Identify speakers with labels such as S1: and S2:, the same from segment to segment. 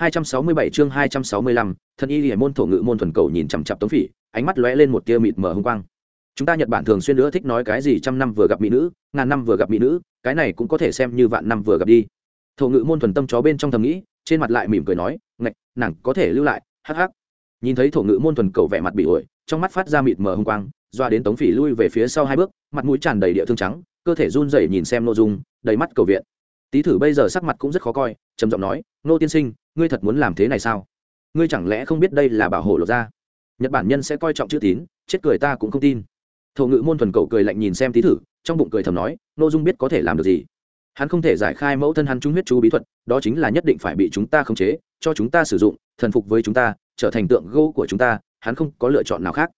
S1: 267 chương 265, thân y liễu môn thổ ngự môn thuần cầu nhìn chằm chằm Tống Phỉ, ánh mắt lóe lên một tia mịt mờ hung quang. Chúng ta Nhật Bản thường xuyên nữa thích nói cái gì trăm năm vừa gặp mỹ nữ, ngàn năm vừa gặp mỹ nữ, cái này cũng có thể xem như vạn năm vừa gặp đi. Thổ ngự môn thuần tâm chó bên trong thầm nghĩ, trên mặt lại mỉm cười nói, "Ngạch, nàng có thể lưu lại." Hắc hắc. Nhìn thấy thổ ngự môn thuần cầu vẻ mặt bị uội, trong mắt phát ra mịt mờ hung quang, doa đến Tống Phỉ lui về phía sau hai bước, mặt mũi tràn đầy địa thương trắng, cơ thể run rẩy nhìn xem nội dung, đầy mắt cầu viện. tí thử bây giờ sắc mặt cũng rất khó coi, trầm giọng nói, "Nô tiên sinh, ngươi thật muốn làm thế này sao? Ngươi chẳng lẽ không biết đây là bảo hộ lột ra nhật bản nhân sẽ coi trọng chữ tín, chết cười ta cũng không tin. Thổ ngự môn thuần cầu cười lạnh nhìn xem tí thử, trong bụng cười thầm nói n ô dung biết có thể làm được gì? Hắn không thể giải khai mẫu thân hắn trung huyết chú bí thuật, đó chính là nhất định phải bị chúng ta khống chế, cho chúng ta sử dụng, thần phục với chúng ta, trở thành tượng gỗ của chúng ta, hắn không có lựa chọn nào khác.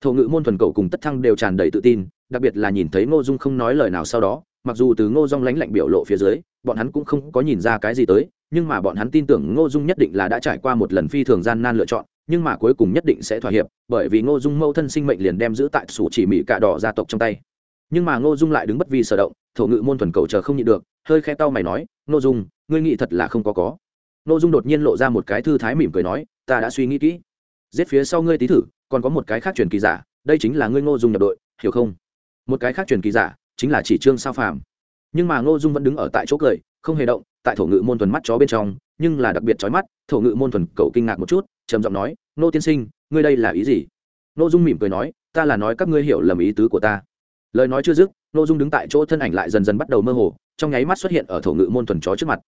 S1: Thổ ngự môn thuần cầu cùng tất thăng đều tràn đầy tự tin, đặc biệt là nhìn thấy ngô dung không nói lời nào sau đó, mặc dù từ ngô dung lánh lạnh biểu lộ phía dưới, bọn hắn cũng không có nhìn ra cái gì tới nhưng mà bọn hắn tin tưởng ngô dung nhất định là đã trải qua một lần phi thường gian nan lựa chọn, nhưng mà cuối cùng nhất định sẽ thỏa hiệp, bởi vì ngô dung mâu thân sinh mệnh liền đem giữ tại sủ chỉ mỹ cạ đỏ gia tộc trong tay. Nhưng mà ngô dung lại đứng bất vi sở động, thổ ngự môn thuần cầu chờ không nhịn được, hơi khẽ tao mày nói, ngô dung, ngươi nghĩ thật là không có có. Ngô dung đột nhiên lộ ra một cái thư thái mỉm cười nói, ta đã suy nghĩ kỹ. Giết phía sau ngươi tí thử, còn có một cái khác truyền kỳ giả, đây chính là ngươi ngô dung nhập đội, hiểu không? Một cái khác truyền kỳ giả, chính là chỉ trương sao phàm. Nhưng mà ngô dung vẫn đứng ở tại chỗ cười không hề động, tại thổ ngự môn thuần mắt chó bên trong, nhưng là đặc biệt chói mắt, thổ ngự môn thuần cậu kinh ngạc một chút, trầm giọng nói, nô tiên sinh, ngươi đây là ý gì? Nô dung mỉm cười nói, ta là nói các ngươi hiểu lầm ý tứ của ta. Lời nói chưa dứt, nô dung đứng tại chỗ thân ảnh lại dần dần bắt đầu mơ hồ, trong nháy mắt xuất hiện ở thổ ngự môn thuần chó trước mặt.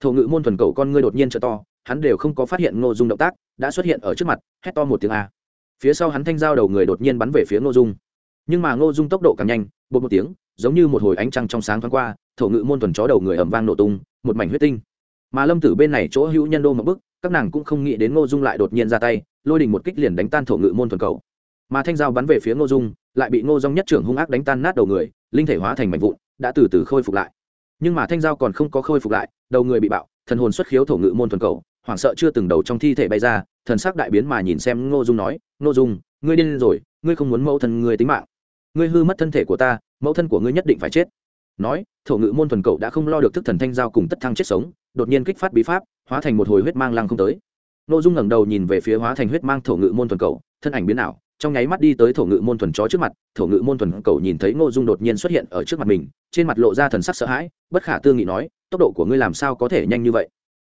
S1: Thổ ngự môn thuần cậu con ngươi đột nhiên trở to, hắn đều không có phát hiện nô dung động tác, đã xuất hiện ở trước mặt, hét to một tiếng a. Phía sau hắn thanh dao đầu người đột nhiên bắn về phía nô dung. Nhưng mà nô dung tốc độ càng nhanh bột một tiếng, giống như một hồi ánh trăng trong sáng thoáng qua thổ ngự môn thuần chó đầu người ầm vang nổ tung, một mảnh huyết tinh. Mà lâm tử bên này chỗ hữu nhân đô một bức, các nàng cũng không nghĩ đến ngô dung lại đột nhiên ra tay, lôi đình một kích liền đánh tan thổ ngự môn thuần cầu. Mà thanh dao bắn về phía ngô dung, lại bị ngô dung nhất trưởng hung ác đánh tan nát đầu người, linh thể hóa thành mảnh vụn, đã từ từ khôi phục lại. Nhưng mà thanh dao còn không có khôi phục lại, đầu người bị bạo, thần hồn xuất khiếu thổ ngự môn thuần cầu, hoảng sợ chưa từng đầu trong thi thể bay ra, thần sắc đại biến mà nhìn xem ngô dung nói, ngô dung, ngươi điên rồi, ngươi không muốn mẫu thân ngươi tính mạng. Ngươi hư mất thân thể của ta, mẫu thân của ngươi nhất định phải chết nói, thổ ngự môn thuần cậu đã không lo được thức thần thanh giao cùng tất thăng chết sống, đột nhiên kích phát bí pháp, hóa thành một hồi huyết mang lăng không tới. Nội dung ngẩng đầu nhìn về phía hóa thành huyết mang thổ ngự môn thuần cậu, thân ảnh biến ảo, trong nháy mắt đi tới thổ ngự môn thuần chó trước mặt, thổ ngự môn thuần cầu nhìn thấy ngô dung đột nhiên xuất hiện ở trước mặt mình, trên mặt lộ ra thần sắc sợ hãi, bất khả tư nghị nói, tốc độ của ngươi làm sao có thể nhanh như vậy?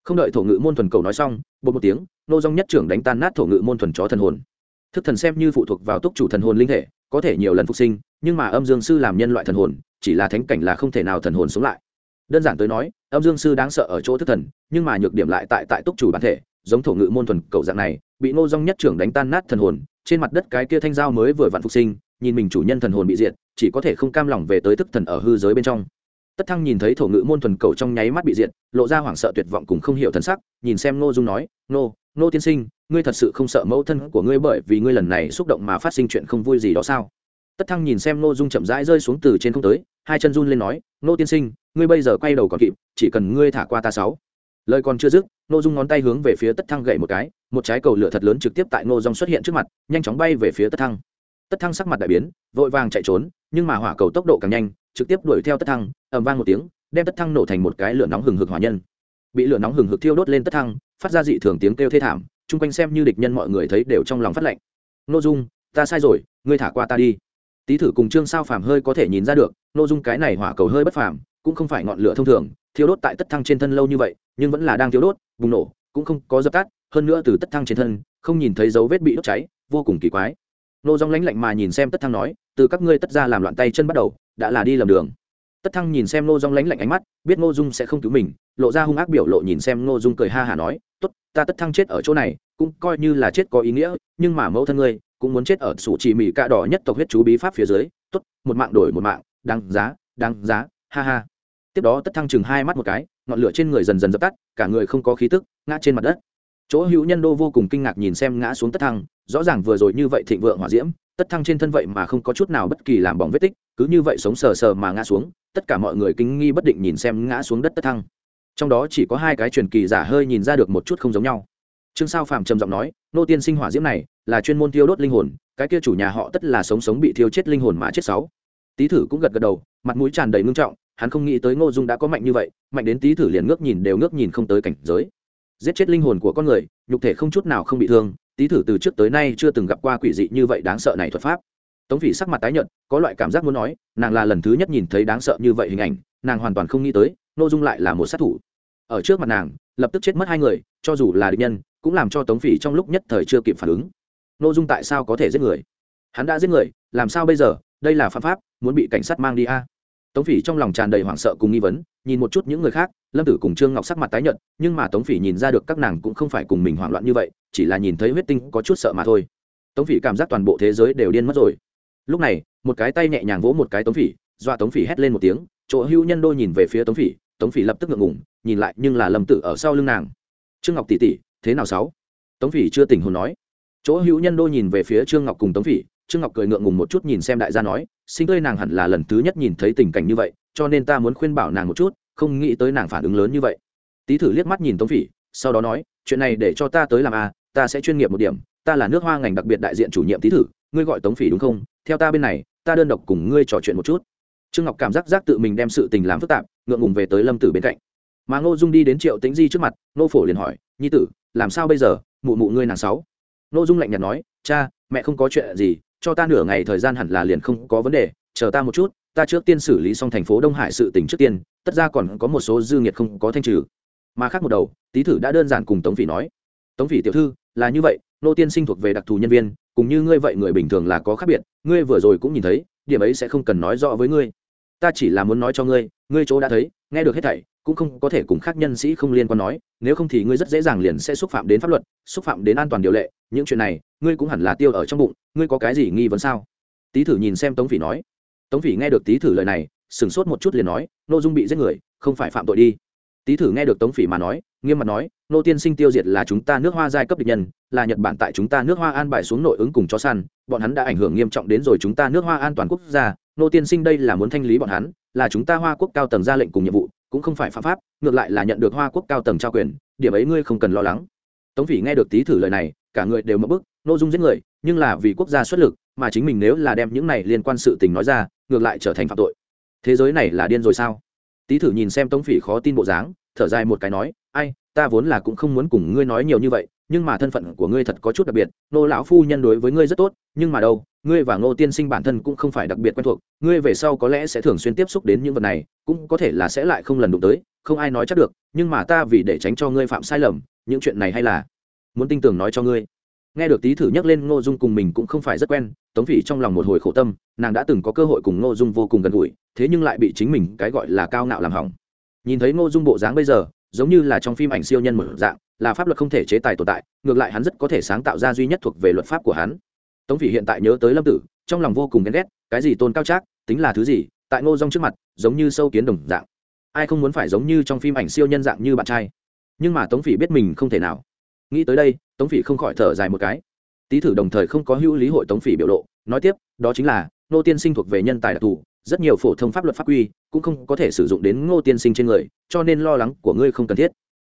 S1: Không đợi thổ ngự môn thuần cầu nói xong, bột một tiếng, nô dung nhất trưởng đánh tan nát thổ ngự môn thuần chó thần hồn. Thức thần xem như phụ thuộc vào túc chủ thần hồn linh thể, có thể nhiều lần phục sinh, nhưng mà âm dương sư làm nhân loại thần hồn chỉ là thánh cảnh là không thể nào thần hồn sống lại. Đơn giản tới nói, âm dương sư đáng sợ ở chỗ thức thần, nhưng mà nhược điểm lại tại tại túc chủ bản thể, giống thổ ngự môn thuần cầu dạng này, bị ngô dong nhất trưởng đánh tan nát thần hồn, trên mặt đất cái kia thanh dao mới vừa vặn phục sinh, nhìn mình chủ nhân thần hồn bị diệt, chỉ có thể không cam lòng về tới thức thần ở hư giới bên trong. Tất thăng nhìn thấy thổ ngự môn thuần cầu trong nháy mắt bị diệt, lộ ra hoảng sợ tuyệt vọng cùng không hiểu thần sắc, nhìn xem ngô dung nói, ngô ngô tiên sinh, ngươi thật sự không sợ mẫu thân của ngươi bởi vì ngươi lần này xúc động mà phát sinh chuyện không vui gì đó sao? Tất thăng nhìn xem ngô dung chậm rãi rơi xuống từ trên không tới, hai chân run lên nói, ngô tiên sinh, ngươi bây giờ quay đầu còn kịp, chỉ cần ngươi thả qua ta sáu. Lời còn chưa dứt, ngô dung ngón tay hướng về phía tất thăng gậy một cái, một trái cầu lửa thật lớn trực tiếp tại ngô dung xuất hiện trước mặt, nhanh chóng bay về phía tất thăng. Tất thăng sắc mặt đại biến, vội vàng chạy trốn, nhưng mà hỏa cầu tốc độ càng nhanh, trực tiếp đuổi theo tất thăng, ầm vang một tiếng, đem tất thăng nổ thành một cái lửa nóng hừng hực hỏa nhân. Bị lửa nóng hừng hực thiêu đốt lên tất thăng, phát ra dị thường tiếng kêu thê thảm, chung quanh xem như địch nhân mọi người thấy đều trong lòng phát lạnh n ô dung, ta sai rồi, ngươi thả qua ta đi tý thử cùng trương sao phàm hơi có thể nhìn ra được nội dung cái này hỏa cầu hơi bất phàm, cũng không phải ngọn lửa thông thường, thiêu đốt tại tất thăng trên thân lâu như vậy, nhưng vẫn là đang thiêu đốt, bùng nổ, cũng không có dập tắt, hơn nữa từ tất thăng trên thân, không nhìn thấy dấu vết bị đốt cháy, vô cùng kỳ quái. Nô dòng lánh lạnh mà nhìn xem tất thăng nói, từ các ngươi tất ra làm loạn tay chân bắt đầu, đã là đi lầm đường. Tất thăng nhìn xem nô dòng lánh lạnh ánh mắt, biết ngô dung sẽ không cứu mình, lộ ra hung ác biểu lộ nhìn xem ngô dung cười ha hả nói t ố t ta tất thăng chết ở chỗ này, cũng coi như là chết có ý nghĩa, nhưng mà mẫu thân ngươi cũng muốn chết ở sủ chỉ mỹ cạ đỏ nhất tộc huyết chú bí pháp phía dưới. T ố t một mạng đổi một mạng. Đáng giá đáng giá. Ha ha. Tiếp đó tất thăng chừng hai mắt một cái, ngọn lửa trên người dần dần dập tắt, cả người không có khí tức, ngã trên mặt đất. Chỗ hữu nhân đô vô cùng kinh ngạc nhìn xem ngã xuống tất thăng, rõ ràng vừa rồi như vậy thịnh vượng hỏa diễm, tất thăng trên thân vậy mà không có chút nào bất kỳ làm bỏng vết tích, cứ như vậy sống sờ sờ mà ngã xuống, tất cả mọi người kinh nghi bất định nhìn xem ngã xuống đất tất thăng. Trong đó chỉ có hai cái truyền kỳ giả hơi nhìn ra được một chút không giống nhau. Trương sao phàm trầm giọng nói, nô tiên sinh hỏa diễm này là chuyên môn thiêu đốt linh hồn, cái kia chủ nhà họ tất là sống sống bị thiêu chết linh hồn mà chết sáu. Tý thử cũng gật gật đầu, mặt mũi tràn đầy ngưng trọng, hắn không nghĩ tới ngô dung đã có mạnh như vậy, mạnh đến tý thử liền ngước nhìn đều ngước nhìn không tới cảnh giới. Giết chết linh hồn của con người, nhục thể không chút nào không bị thương, tý thử từ trước tới nay chưa từng gặp qua quỷ dị như vậy đáng sợ này thuật pháp. Tống phỉ sắc mặt tái nhợt, có loại cảm giác muốn nói, nàng là lần thứ nhất nhìn thấy đáng sợ như vậy hình ảnh, nàng hoàn toàn không nghĩ tới nội dung lại là một sát thủ. Ở trước mặt nàng, lập tức chết mất hai người, cho dù là địch nhân, cũng làm cho tống phỉ trong lúc nhất thời chưa kịp phản ứng nội dung tại sao có thể giết người? Hắn đã giết người, làm sao bây giờ? Đây là phạm pháp, muốn bị cảnh sát mang đi a? Tống phỉ trong lòng tràn đầy hoảng sợ cùng nghi vấn, nhìn một chút những người khác, lâm tử cùng trương ngọc sắc mặt tái nhợt, nhưng mà tống phỉ nhìn ra được các nàng cũng không phải cùng mình hoảng loạn như vậy, chỉ là nhìn thấy huyết tinh có chút sợ mà thôi. Tống phỉ cảm giác toàn bộ thế giới đều điên mất rồi. Lúc này, một cái tay nhẹ nhàng vỗ một cái tống phỉ, dọa tống phỉ hét lên một tiếng, chỗ hưu nhân đôi nhìn về phía tống phỉ tống phỉ lập tức ngượng ngủng nhìn lại nhưng là lâm tử ở sau lưng nàng. Trương ngọc tỷ tỷ, thế nào sáu? Tống phỉ chưa tỉnh hồn nói chỗ hữu nhân đôi nhìn về phía trương ngọc cùng tống phỉ trương ngọc cười ngượng ngùng một chút nhìn xem đại gia nói sinh tươi nàng hẳn là lần thứ nhất nhìn thấy tình cảnh như vậy cho nên ta muốn khuyên bảo nàng một chút không nghĩ tới nàng phản ứng lớn như vậy. Tý thử liếc mắt nhìn tống phỉ sau đó nói chuyện này để cho ta tới làm a à, ta sẽ chuyên nghiệp một điểm ta là nước hoa ngành đặc biệt đại diện chủ nhiệm tý thử ngươi gọi tống phỉ đúng không? Theo ta bên này ta đơn độc cùng ngươi trò chuyện một chút. Trương ngọc cảm giác giác tự mình đem sự tình làm phức tạp ngượng ngùng về tới lâm tử bên cạnh. Mà ngô dung đi đến triệu tĩnh di trước mặt ngô phổ liền hỏi nhi tử làm sao bây giờ? Mụ mụ ngươi nàng sáu ngô dung lạnh nhạt nói, cha, mẹ không có chuyện gì, cho ta nửa ngày thời gian hẳn là liền không có vấn đề, chờ ta một chút, ta trước tiên xử lý xong thành phố đông hải sự tỉnh trước tiên, tất ra còn có một số dư nghiệt không có thanh trừ. Mà khác một đầu, tý thử đã đơn giản cùng tống phỉ nói, tống phỉ tiểu thư, là như vậy, nô tiên sinh thuộc về đặc thù nhân viên, cùng như ngươi vậy người bình thường là có khác biệt, ngươi vừa rồi cũng nhìn thấy, điểm ấy sẽ không cần nói rõ với ngươi. Ta chỉ là muốn nói cho ngươi ngươi chỗ đã thấy nghe được hết thảy, cũng không có thể cùng khác nhân sĩ không liên quan nói, nếu không thì ngươi rất dễ dàng liền sẽ xúc phạm đến pháp luật, xúc phạm đến an toàn điều lệ, những chuyện này, ngươi cũng hẳn là tiêu ở trong bụng, ngươi có cái gì nghi vấn sao? Tý thử nhìn xem tống phỉ nói. Tống phỉ nghe được tý thử lời này, sửng sốt một chút liền nói n ô dung bị giết người, không phải phạm tội đi. Tý thử nghe được tống phỉ mà nói, nghiêm mặt nói, nô tiên sinh tiêu diệt là chúng ta nước hoa giai cấp địch nhân, là nhật bản tại chúng ta nước hoa an bài xuống nội ứng cùng chó săn, bọn hắn đã ảnh hưởng nghiêm trọng đến rồi chúng ta nước hoa an toàn quốc gia nô tiên sinh đây là muốn thanh lý bọn hắn, là chúng ta hoa quốc cao tầng ra lệnh cùng nhiệm vụ, cũng không phải phạm pháp, ngược lại là nhận được hoa quốc cao tầng trao quyền, điểm ấy ngươi không cần lo lắng. Tống phỉ nghe được tý thử lời này, cả người đều mất bức nội dung giết người, nhưng là vì quốc gia xuất lực, mà chính mình nếu là đem những này liên quan sự tình nói ra, ngược lại trở thành phạm tội. Thế giới này là điên rồi sao? Tý thử nhìn xem tống phỉ khó tin bộ dáng, thở dài một cái nói, ai, ta vốn là cũng không muốn cùng ngươi nói nhiều như vậy nhưng mà thân phận của ngươi thật có chút đặc biệt nô lão phu nhân đối với ngươi rất tốt, nhưng mà đâu, ngươi và ngô tiên sinh bản thân cũng không phải đặc biệt quen thuộc, ngươi về sau có lẽ sẽ thường xuyên tiếp xúc đến những vật này, cũng có thể là sẽ lại không lần đụng tới, không ai nói chắc được, nhưng mà ta vì để tránh cho ngươi phạm sai lầm, những chuyện này hay là muốn tin tưởng nói cho ngươi. Nghe được tý thử nhắc lên ngô dung cùng mình cũng không phải rất quen, tống phỉ trong lòng một hồi khổ tâm, nàng đã từng có cơ hội cùng ngô dung vô cùng gần gũi, thế nhưng lại bị chính mình cái gọi là cao ngạo làm hỏng. Nhìn thấy ngô dung bộ dáng bây giờ, giống như là trong phim ảnh siêu nhân mở dạng là pháp luật không thể chế tài tồn tại, ngược lại hắn rất có thể sáng tạo ra duy nhất thuộc về luật pháp của hắn. Tống phỉ hiện tại nhớ tới lâm tử, trong lòng vô cùng ghen ghét, cái gì tôn cao trác, tính là thứ gì, tại ngô dung trước mặt, giống như sâu kiến đồng dạng. Ai không muốn phải giống như trong phim ảnh siêu nhân dạng như bạn trai. Nhưng mà tống phỉ biết mình không thể nào. Nghĩ tới đây, tống phỉ không khỏi thở dài một cái. Tý thử đồng thời không có hữu lý hội tống phỉ biểu lộ, nói tiếp, đó chính là nô tiên sinh thuộc về nhân tài đặc thù, rất nhiều phổ thông pháp luật pháp quy, cũng không có thể sử dụng đến ngô tiên sinh trên người, cho nên lo lắng của ngươi không cần thiết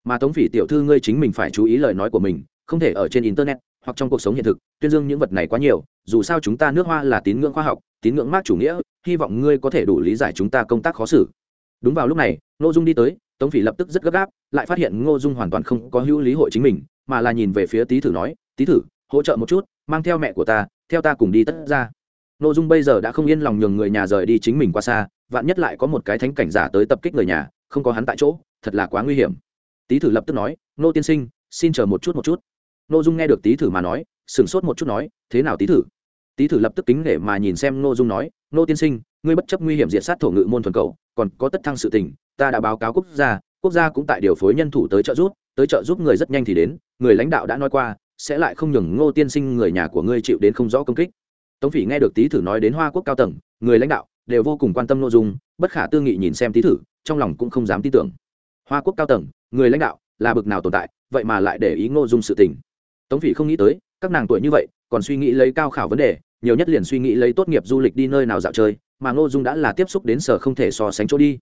S1: mà tống phỉ tiểu thư ngươi chính mình phải chú ý lời nói của mình, không thể ở trên internet hoặc trong cuộc sống hiện thực, tuyên dương những vật này quá nhiều, dù sao chúng ta nước hoa là tín ngưỡng khoa học, tín ngưỡng mát chủ nghĩa, hy vọng ngươi có thể đủ lý giải chúng ta công tác khó xử. Đúng vào lúc này, ngô dung đi tới, tống phỉ lập tức rất gấp gáp, lại phát hiện ngô dung hoàn toàn không có hữu lý hội chính mình, mà là nhìn về phía tý thử nói, tý thử, hỗ trợ một chút, mang theo mẹ của ta, theo ta cùng đi tất ra. Ngô dung bây giờ đã không yên lòng nhường người nhà rời đi chính mình qua xa, vạn nhất lại có một cái thánh cảnh giả tới tập kích người nhà, không có hắn tại chỗ, thật là quá nguy hiểm tý thử lập tức nói, nô tiên sinh, xin chờ một chút một chút. Nô dung nghe được tý thử mà nói, sửng sốt một chút nói, thế nào tý thử? Tý thử lập tức kính nể mà nhìn xem Nô dung nói, nô tiên sinh, ngươi bất chấp nguy hiểm diệt sát thổ ngự môn thuần cầu, còn có tất thăng sự tình, ta đã báo cáo quốc gia quốc gia cũng tại điều phối nhân thủ tới trợ giúp, tới trợ giúp người rất nhanh thì đến, người lãnh đạo đã nói qua, sẽ lại không nhường ngô tiên sinh người nhà của ngươi chịu đến không rõ công kích. Tống phỉ nghe được tý thử nói đến hoa quốc cao tầng, người lãnh đạo đều vô cùng quan tâm nội dung, bất khả tư nghị nhìn xem tý thử, trong lòng cũng không dám tin tưởng. Hoa quốc cao tầng người lãnh đạo là bực nào tồn tại, vậy mà lại để ý ngô dung sự tình. Tống phỉ không nghĩ tới, các nàng tuổi như vậy, còn suy nghĩ lấy cao khảo vấn đề, nhiều nhất liền suy nghĩ lấy tốt nghiệp du lịch đi nơi nào dạo chơi, mà ngô dung đã là tiếp xúc đến sở không thể so sánh chỗ đi.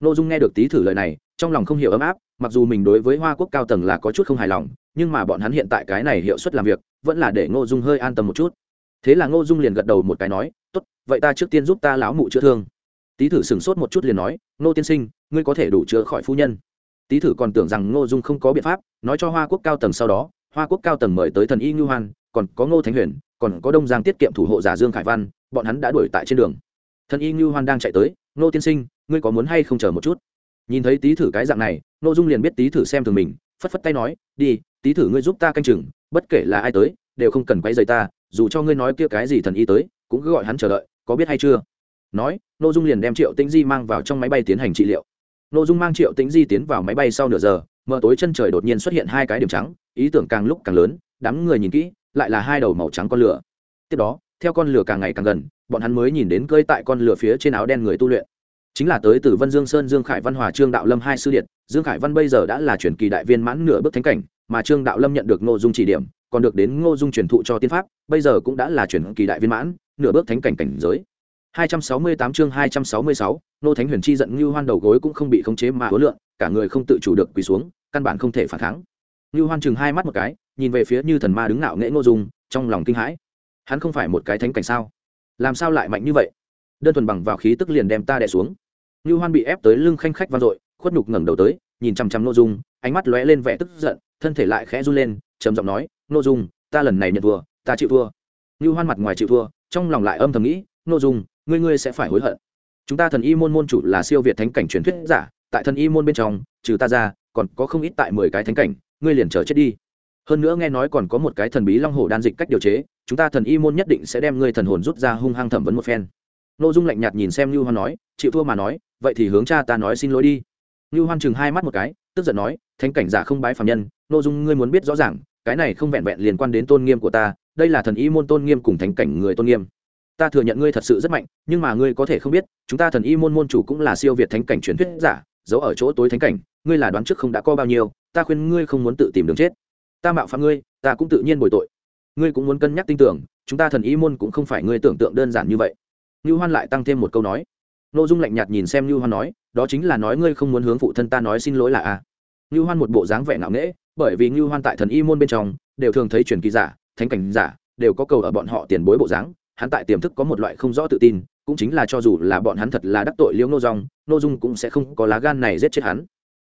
S1: Ngô dung nghe được tý thử lời này, trong lòng không hiểu ấm áp, mặc dù mình đối với hoa quốc cao tầng là có chút không hài lòng, nhưng mà bọn hắn hiện tại cái này hiệu suất làm việc, vẫn là để ngô dung hơi an tâm một chút. Thế là ngô dung liền gật đầu một cái nói, tốt, vậy ta trước tiên giúp ta lão mụ chữa thương. Tý thử sửng sốt một chút liền nói, ngô tiên sinh, ngươi có thể đủ chữa khỏi phu nhân tý thử còn tưởng rằng ngô dung không có biện pháp, nói cho hoa quốc cao tầng sau đó, hoa quốc cao tầng mời tới thần y ngưu hoan, còn có ngô thánh huyền, còn có đông giang tiết kiệm thủ hộ giả dương khải văn, bọn hắn đã đuổi tại trên đường. Thần y ngưu hoan đang chạy tới, ngô tiên sinh, ngươi có muốn hay không chờ một chút? Nhìn thấy tý thử cái dạng này, ngô dung liền biết tý thử xem thường mình, phất phất tay nói, đi, tý thử ngươi giúp ta canh chừng, bất kể là ai tới, đều không cần quay dày ta, dù cho ngươi nói kia cái gì thần y tới, cũng cứ gọi hắn chờ đợi, có biết hay chưa? Nói nội dung liền đem triệu tĩnh di mang vào trong máy bay tiến hành trị liệu nội dung mang triệu tĩnh di tiến vào máy bay sau nửa giờ mở tối chân trời đột nhiên xuất hiện hai cái điểm trắng, ý tưởng càng lúc càng lớn, đám người nhìn kỹ, lại là hai đầu màu trắng con lửa. Tiếp đó, theo con lửa càng ngày càng gần, bọn hắn mới nhìn đến cơi tại con lửa phía trên áo đen người tu luyện. Chính là tới từ vân dương sơn dương khải văn hòa trương đạo lâm hai sư điện, dương khải văn bây giờ đã là truyền kỳ đại viên mãn nửa bước thánh cảnh, mà trương đạo lâm nhận được ngô dung chỉ điểm, còn được đến ngô dung truyền thụ cho tiên pháp, bây giờ cũng đã là truyền kỳ đại viên mãn, nửa bước thánh cảnh cảnh giới. 268 chương 266, nô thánh huyền chi giận như hoan đầu gối cũng không bị khống chế mà hối lượng cả người không tự chủ được quỳ xuống căn bản không thể phản kháng. Như hoan chừng hai mắt một cái nhìn về phía như thần ma đứng ngạo nghễ ngô dung trong lòng kinh hãi. Hắn không phải một cái thánh cảnh sao? Làm sao lại mạnh như vậy? Đơn thuần bằng vào khí tức liền đem ta đè xuống. Như hoan bị ép tới lưng khanh khách vang dội khuất nhục ngẩng đầu tới nhìn chăm chăm ngô dung ánh mắt lóe lên vẻ tức giận thân thể lại khẽ run lên trầm giọng nói ngô dung ta lần này nhận thua ta chịu thua. Như hoan mặt ngoài chịu thua trong lòng lại âm thầm nghĩ ngô dung ngươi ngươi sẽ phải hối hận. Chúng ta thần y môn môn chủ là siêu việt thánh cảnh truyền thuyết giả, tại thần y môn bên trong, trừ ta ra, còn có không ít tại mười cái thánh cảnh, ngươi liền chờ chết đi. Hơn nữa nghe nói còn có một cái thần bí long hổ đan dịch cách điều chế, chúng ta thần y môn nhất định sẽ đem ngươi thần hồn rút ra hung hăng thẩm vấn một phen. Nội dung lạnh nhạt nhìn xem lưu hoan nói, chịu thua mà nói, vậy thì hướng cha ta nói xin lỗi đi. Lưu hoan chừng hai mắt một cái, tức giận nói, thánh cảnh giả không bái phạm nhân nội dung ngươi muốn biết rõ ràng, cái này không vẹn vẹn liên quan đến tôn nghiêm của ta, đây là thần y môn tôn nghiêm cùng thánh cảnh người tôn nghiêm ta thừa nhận ngươi thật sự rất mạnh, nhưng mà ngươi có thể không biết, chúng ta thần y môn môn chủ cũng là siêu việt thánh cảnh truyền thuyết giả, giấu ở chỗ tối thánh cảnh, ngươi là đoán trước không đã có bao nhiêu, ta khuyên ngươi không muốn tự tìm đường chết. Ta mạo phạm ngươi, ta cũng tự nhiên bồi tội. Ngươi cũng muốn cân nhắc tin tưởng, chúng ta thần y môn cũng không phải ngươi tưởng tượng đơn giản như vậy. Như hoan lại tăng thêm một câu nói. N ô dung lạnh nhạt nhìn xem như hoan nói, đó chính là nói ngươi không muốn hướng phụ thân ta nói xin lỗi là a à. như hoan một bộ dáng vẻ ngạo nghễ, bởi vì như hoan tại thần y môn bên trong, đều thường thấy truyền kỳ giả, thánh cảnh giả, đều có cầu ở bọn họ tiền bối bộ dáng hắn tại tiềm thức có một loại không rõ tự tin, cũng chính là cho dù là bọn hắn thật là đắc tội liễu nô dòng nô dung cũng sẽ không có lá gan này giết chết hắn.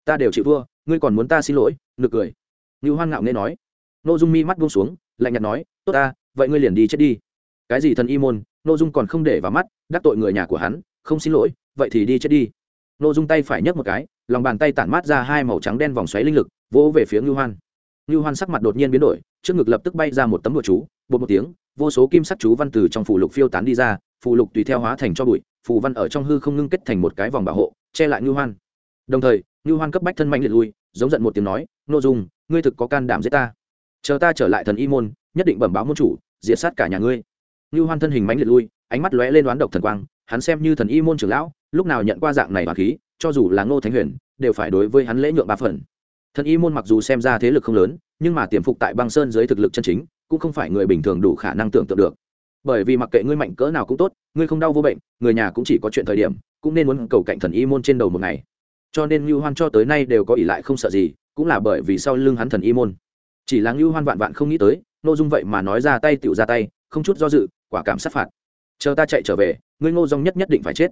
S1: Ta đều chịu thua, ngươi còn muốn ta xin lỗi? Nực cười. Như hoan ngạo nghe nói. Nô dung mi mắt buông xuống, lạnh nhạt nói, tốt ta, vậy ngươi liền đi chết đi. Cái gì thần y môn? Nô dung còn không để vào mắt, đắc tội người nhà của hắn, không xin lỗi, vậy thì đi chết đi. Nô dung tay phải nhấc một cái, lòng bàn tay tản mát ra hai màu trắng đen vòng xoáy linh lực, vỗ về phía ngưu hoan ngưu hoan sắc mặt đột nhiên biến đổi, trước ngực lập tức bay ra một tấm đồ chú, bột một tiếng, vô số kim sắc chú văn từ trong phù lục phiêu tán đi ra, phù lục tùy theo hóa thành cho bụi, phù văn ở trong hư không ngưng kết thành một cái vòng bảo hộ, che lại ngưu hoan. Đồng thời, ngưu hoan cấp bách thân mạnh liệt lui, giống giận một tiếng nói, nô dung, ngươi thực có can đảm giết ta. Chờ ta trở lại thần y môn, nhất định bẩm báo môn chủ, diệt sát cả nhà ngươi. Ngưu hoan thân hình mãnh liệt lui, ánh mắt lóe lên đoán độc thần quang, hắn xem như thần y môn trưởng lão, lúc nào nhận qua dạng này hòa khí, cho dù là ngô thánh huyền, đều phải đối với hắn lễ nhượng ba phần thần y môn mặc dù xem ra thế lực không lớn, nhưng mà tiềm phục tại băng sơn dưới thực lực chân chính, cũng không phải người bình thường đủ khả năng tưởng tượng được. Bởi vì mặc kệ ngươi mạnh cỡ nào cũng tốt, ngươi không đau vô bệnh, người nhà cũng chỉ có chuyện thời điểm, cũng nên muốn cầu cạnh thần y môn trên đầu một ngày. Cho nên lưu hoan cho tới nay đều có ỷ lại không sợ gì, cũng là bởi vì sau lưng hắn thần y môn. Chỉ là lưu hoan vạn vạn không nghĩ tới nội dung vậy mà nói ra tay tựu ra tay, không chút do dự, quả cảm sát phạt. Chờ ta chạy trở về, ngươi ngô dong nhất nhất định phải chết.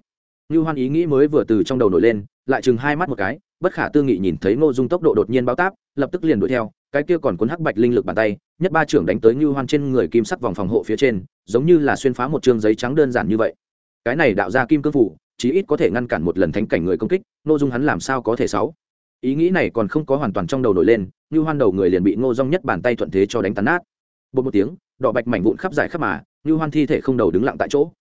S1: Lưu hoan ý nghĩ mới vừa từ trong đầu nổi lên, lại chừng hai mắt một cái bất khả tư nghị nhìn thấy ngô dung tốc độ đột nhiên báo táp, lập tức liền đuổi theo, cái kia còn cuốn hắc bạch linh lực bàn tay, nhất ba trưởng đánh tới như hoan trên người kim sắc vòng phòng hộ phía trên, giống như là xuyên phá một chương giấy trắng đơn giản như vậy. Cái này đạo ra kim cương phủ, chí ít có thể ngăn cản một lần thánh cảnh người công kích, ngô dung hắn làm sao có thể sáu? Ý nghĩ này còn không có hoàn toàn trong đầu nổi lên như hoan đầu người liền bị ngô dung nhất bàn tay thuận thế cho đánh tàn nát. Bột một tiếng, đỏ bạch mảnh vụn khắp giải khắp mà như hoan thi thể không đầu đứng lặng tại chỗ.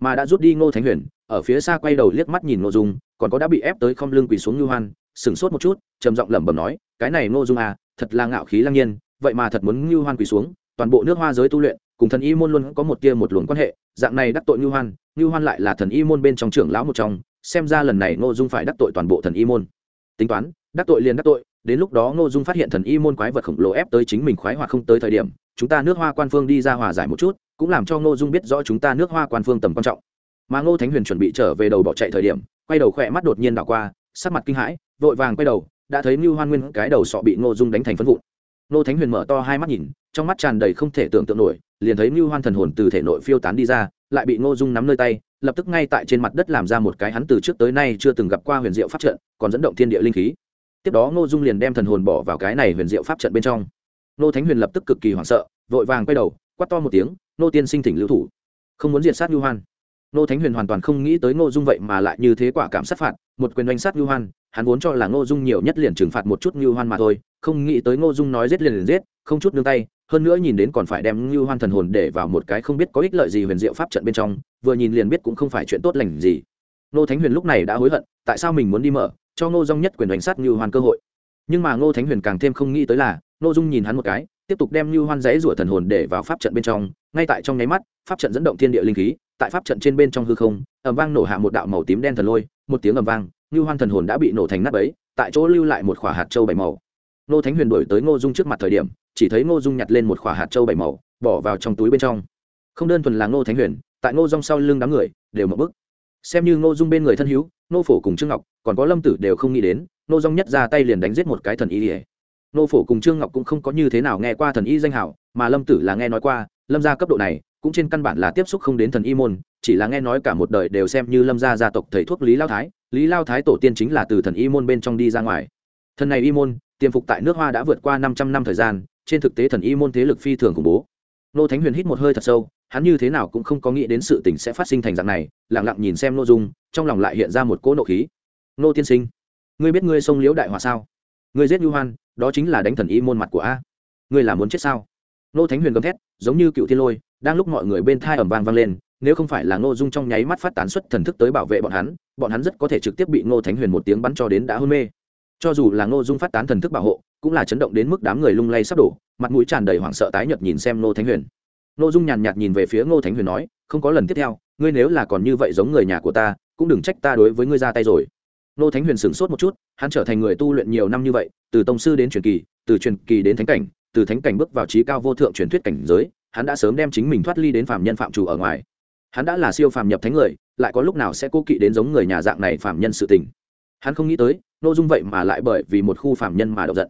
S1: Mà đã rút đi ngô thánh huyền, ở phía xa quay đầu liếc mắt nhìn ngô dung, còn có đã bị ép tới không lưng quỳ xuống như hoan sửng sốt một chút, trầm giọng lẩm bẩm nói, cái này ngô dung à thật là ngạo khí lăng nhiên, vậy mà thật muốn ngưu hoan quỳ xuống, toàn bộ nước hoa giới tu luyện, cùng thần y môn luôn có một tia một luồng quan hệ, dạng này đắc tội ngưu hoan ngưu hoan lại là thần y môn bên trong trưởng lão một trong, xem ra lần này ngô dung phải đắc tội toàn bộ thần y môn. Tính toán, đắc tội liền đắc tội, đến lúc đó ngô dung phát hiện thần y môn quái vật khổng lồ ép tới chính mình khoái hoặc không tới thời điểm, chúng ta nước hoa quan phương đi ra hòa giải một chút, cũng làm cho ngô dung biết rõ chúng ta nước hoa quan phương tầm quan trọng. Mà ngô thánh huyền chuẩn bị trở về đầu bỏ chạy thời điểm, quay đầu khỏe mắt đột nhiên đảo qua, sắc mặt kinh hãi vội vàng quay đầu đã thấy Nưu Hoan Nguyên cái đầu sọ bị Ngô Dung đánh thành phân vụn. Ngô Thánh Huyền mở to hai mắt nhìn, trong mắt tràn đầy không thể tưởng tượng nổi, liền thấy Nưu Hoan thần hồn từ thể nội phiêu tán đi ra, lại bị Ngô Dung nắm nơi tay, lập tức ngay tại trên mặt đất làm ra một cái hắn từ trước tới nay chưa từng gặp qua huyền diệu pháp trận, còn dẫn động thiên địa linh khí. tiếp đó ngô dung liền đem thần hồn bỏ vào cái này huyền diệu pháp trận bên trong ngô thánh huyền lập tức cực kỳ hoảng sợ vội vàng quay đầu quắt to một tiếng ngô tiên sinh thỉnh lưu thủ không muốn diệt sát ngưu hoan ngô thánh huyền hoàn toàn không nghĩ tới ngô dung vậy mà lại như thế quả cảm sát phạt một quyền đánh sát ngưu hoan hắn vốn cho là ngô dung nhiều nhất liền trừng phạt một chút ngưu hoan mà thôi, không nghĩ tới ngô dung nói giết liền liền giết, không chút nương tay, hơn nữa nhìn đến còn phải đem ngưu hoan thần hồn để vào một cái không biết có ích lợi gì huyền diệu pháp trận bên trong, vừa nhìn liền biết cũng không phải chuyện tốt lành gì. Ngô thánh huyền lúc này đã hối hận, tại sao mình muốn đi mở, cho ngô dung nhất quyền đánh sát ngưu hoan cơ hội. Nhưng mà ngô thánh huyền càng thêm không nghĩ tới là, ngô dung nhìn hắn một cái, tiếp tục đem ngưu hoan giấy rủa thần hồn để vào pháp trận bên trong, ngay tại trong nháy mắt, pháp trận dẫn động thiên địa linh khí, tại pháp trận trên bên trong hư không, ầm vang nổ hạ một đạo màu tím đen thần lôi, một tiếng ầm vang ngưu hoan thần hồn đã bị nổ thành nát ấy tại chỗ lưu lại một khỏa hạt châu bảy màu. Ngô thánh huyền đổi tới ngô dung trước mặt thời điểm, chỉ thấy ngô dung nhặt lên một khỏa hạt châu bảy màu, bỏ vào trong túi bên trong. Không đơn thuần là ngô thánh huyền, tại ngô dung sau lưng đám người, đều một bức. Xem như ngô dung bên người thân hữu, ngô phổ cùng trương ngọc, còn có lâm tử đều không nghĩ đến, ngô dung nhất ra tay liền đánh giết một cái thần y ỉa ngô phổ cùng trương ngọc cũng không có như thế nào nghe qua thần y danh hảo, mà lâm tử là nghe nói qua, lâm gia cấp độ này cũng trên căn bản là tiếp xúc không đến thần y môn, chỉ là nghe nói cả một đời đều xem như lâm gia gia tộc thầy thuốc lý lao thái. Lý lao thái tổ tiên chính là từ thần y môn bên trong đi ra ngoài. Thần này y môn, tiềm phục tại nước hoa đã vượt qua năm trăm năm thời gian, trên thực tế thần y môn thế lực phi thường khủng bố. Nô thánh huyền hít một hơi thật sâu, hắn như thế nào cũng không có nghĩ đến sự tình sẽ phát sinh thành dạng này, lặng lặng nhìn xem nô dung, trong lòng lại hiện ra một cỗ nộ khí. Nô tiên sinh, ngươi biết ngươi sông liễu đại hòa sao? Ngươi giết nhu hoan, đó chính là đánh thần y môn mặt của a. Ngươi là muốn chết sao? Nô thánh huyền gầm thét, giống như cựu thiên lôi đang lúc mọi người bên thai ẩm vang vang lên, nếu không phải là ngô dung trong nháy mắt phát tán xuất thần thức tới bảo vệ bọn hắn bọn hắn rất có thể trực tiếp bị ngô thánh huyền một tiếng bắn cho đến đã hôn mê. Cho dù là ngô dung phát tán thần thức bảo hộ, cũng là chấn động đến mức đám người lung lay sắp đổ, mặt mũi tràn đầy hoảng sợ tái nhợt nhìn xem ngô thánh huyền. Ngô dung nhàn nhạt nhìn về phía ngô thánh huyền nói, không có lần tiếp theo, ngươi nếu là còn như vậy giống người nhà của ta, cũng đừng trách ta đối với ngươi ra tay rồi. Ngô thánh huyền sửng sốt một chút, hắn trở thành người tu luyện nhiều năm như vậy, từ tông sư đến truyền kỳ, từ truyền kỳ đến thánh cảnh, từ thánh cảnh bước vào trí cao vô thượng truyền thuyết cảnh giới hắn đã sớm đem chính mình thoát ly đến phạm nhân phạm chủ ở ngoài. Hắn đã là siêu phàm nhập thánh người, lại có lúc nào sẽ cố kỵ đến giống người nhà dạng này phạm nhân sự tình? Hắn không nghĩ tới n ô dung vậy mà lại bởi vì một khu phạm nhân mà độc giận.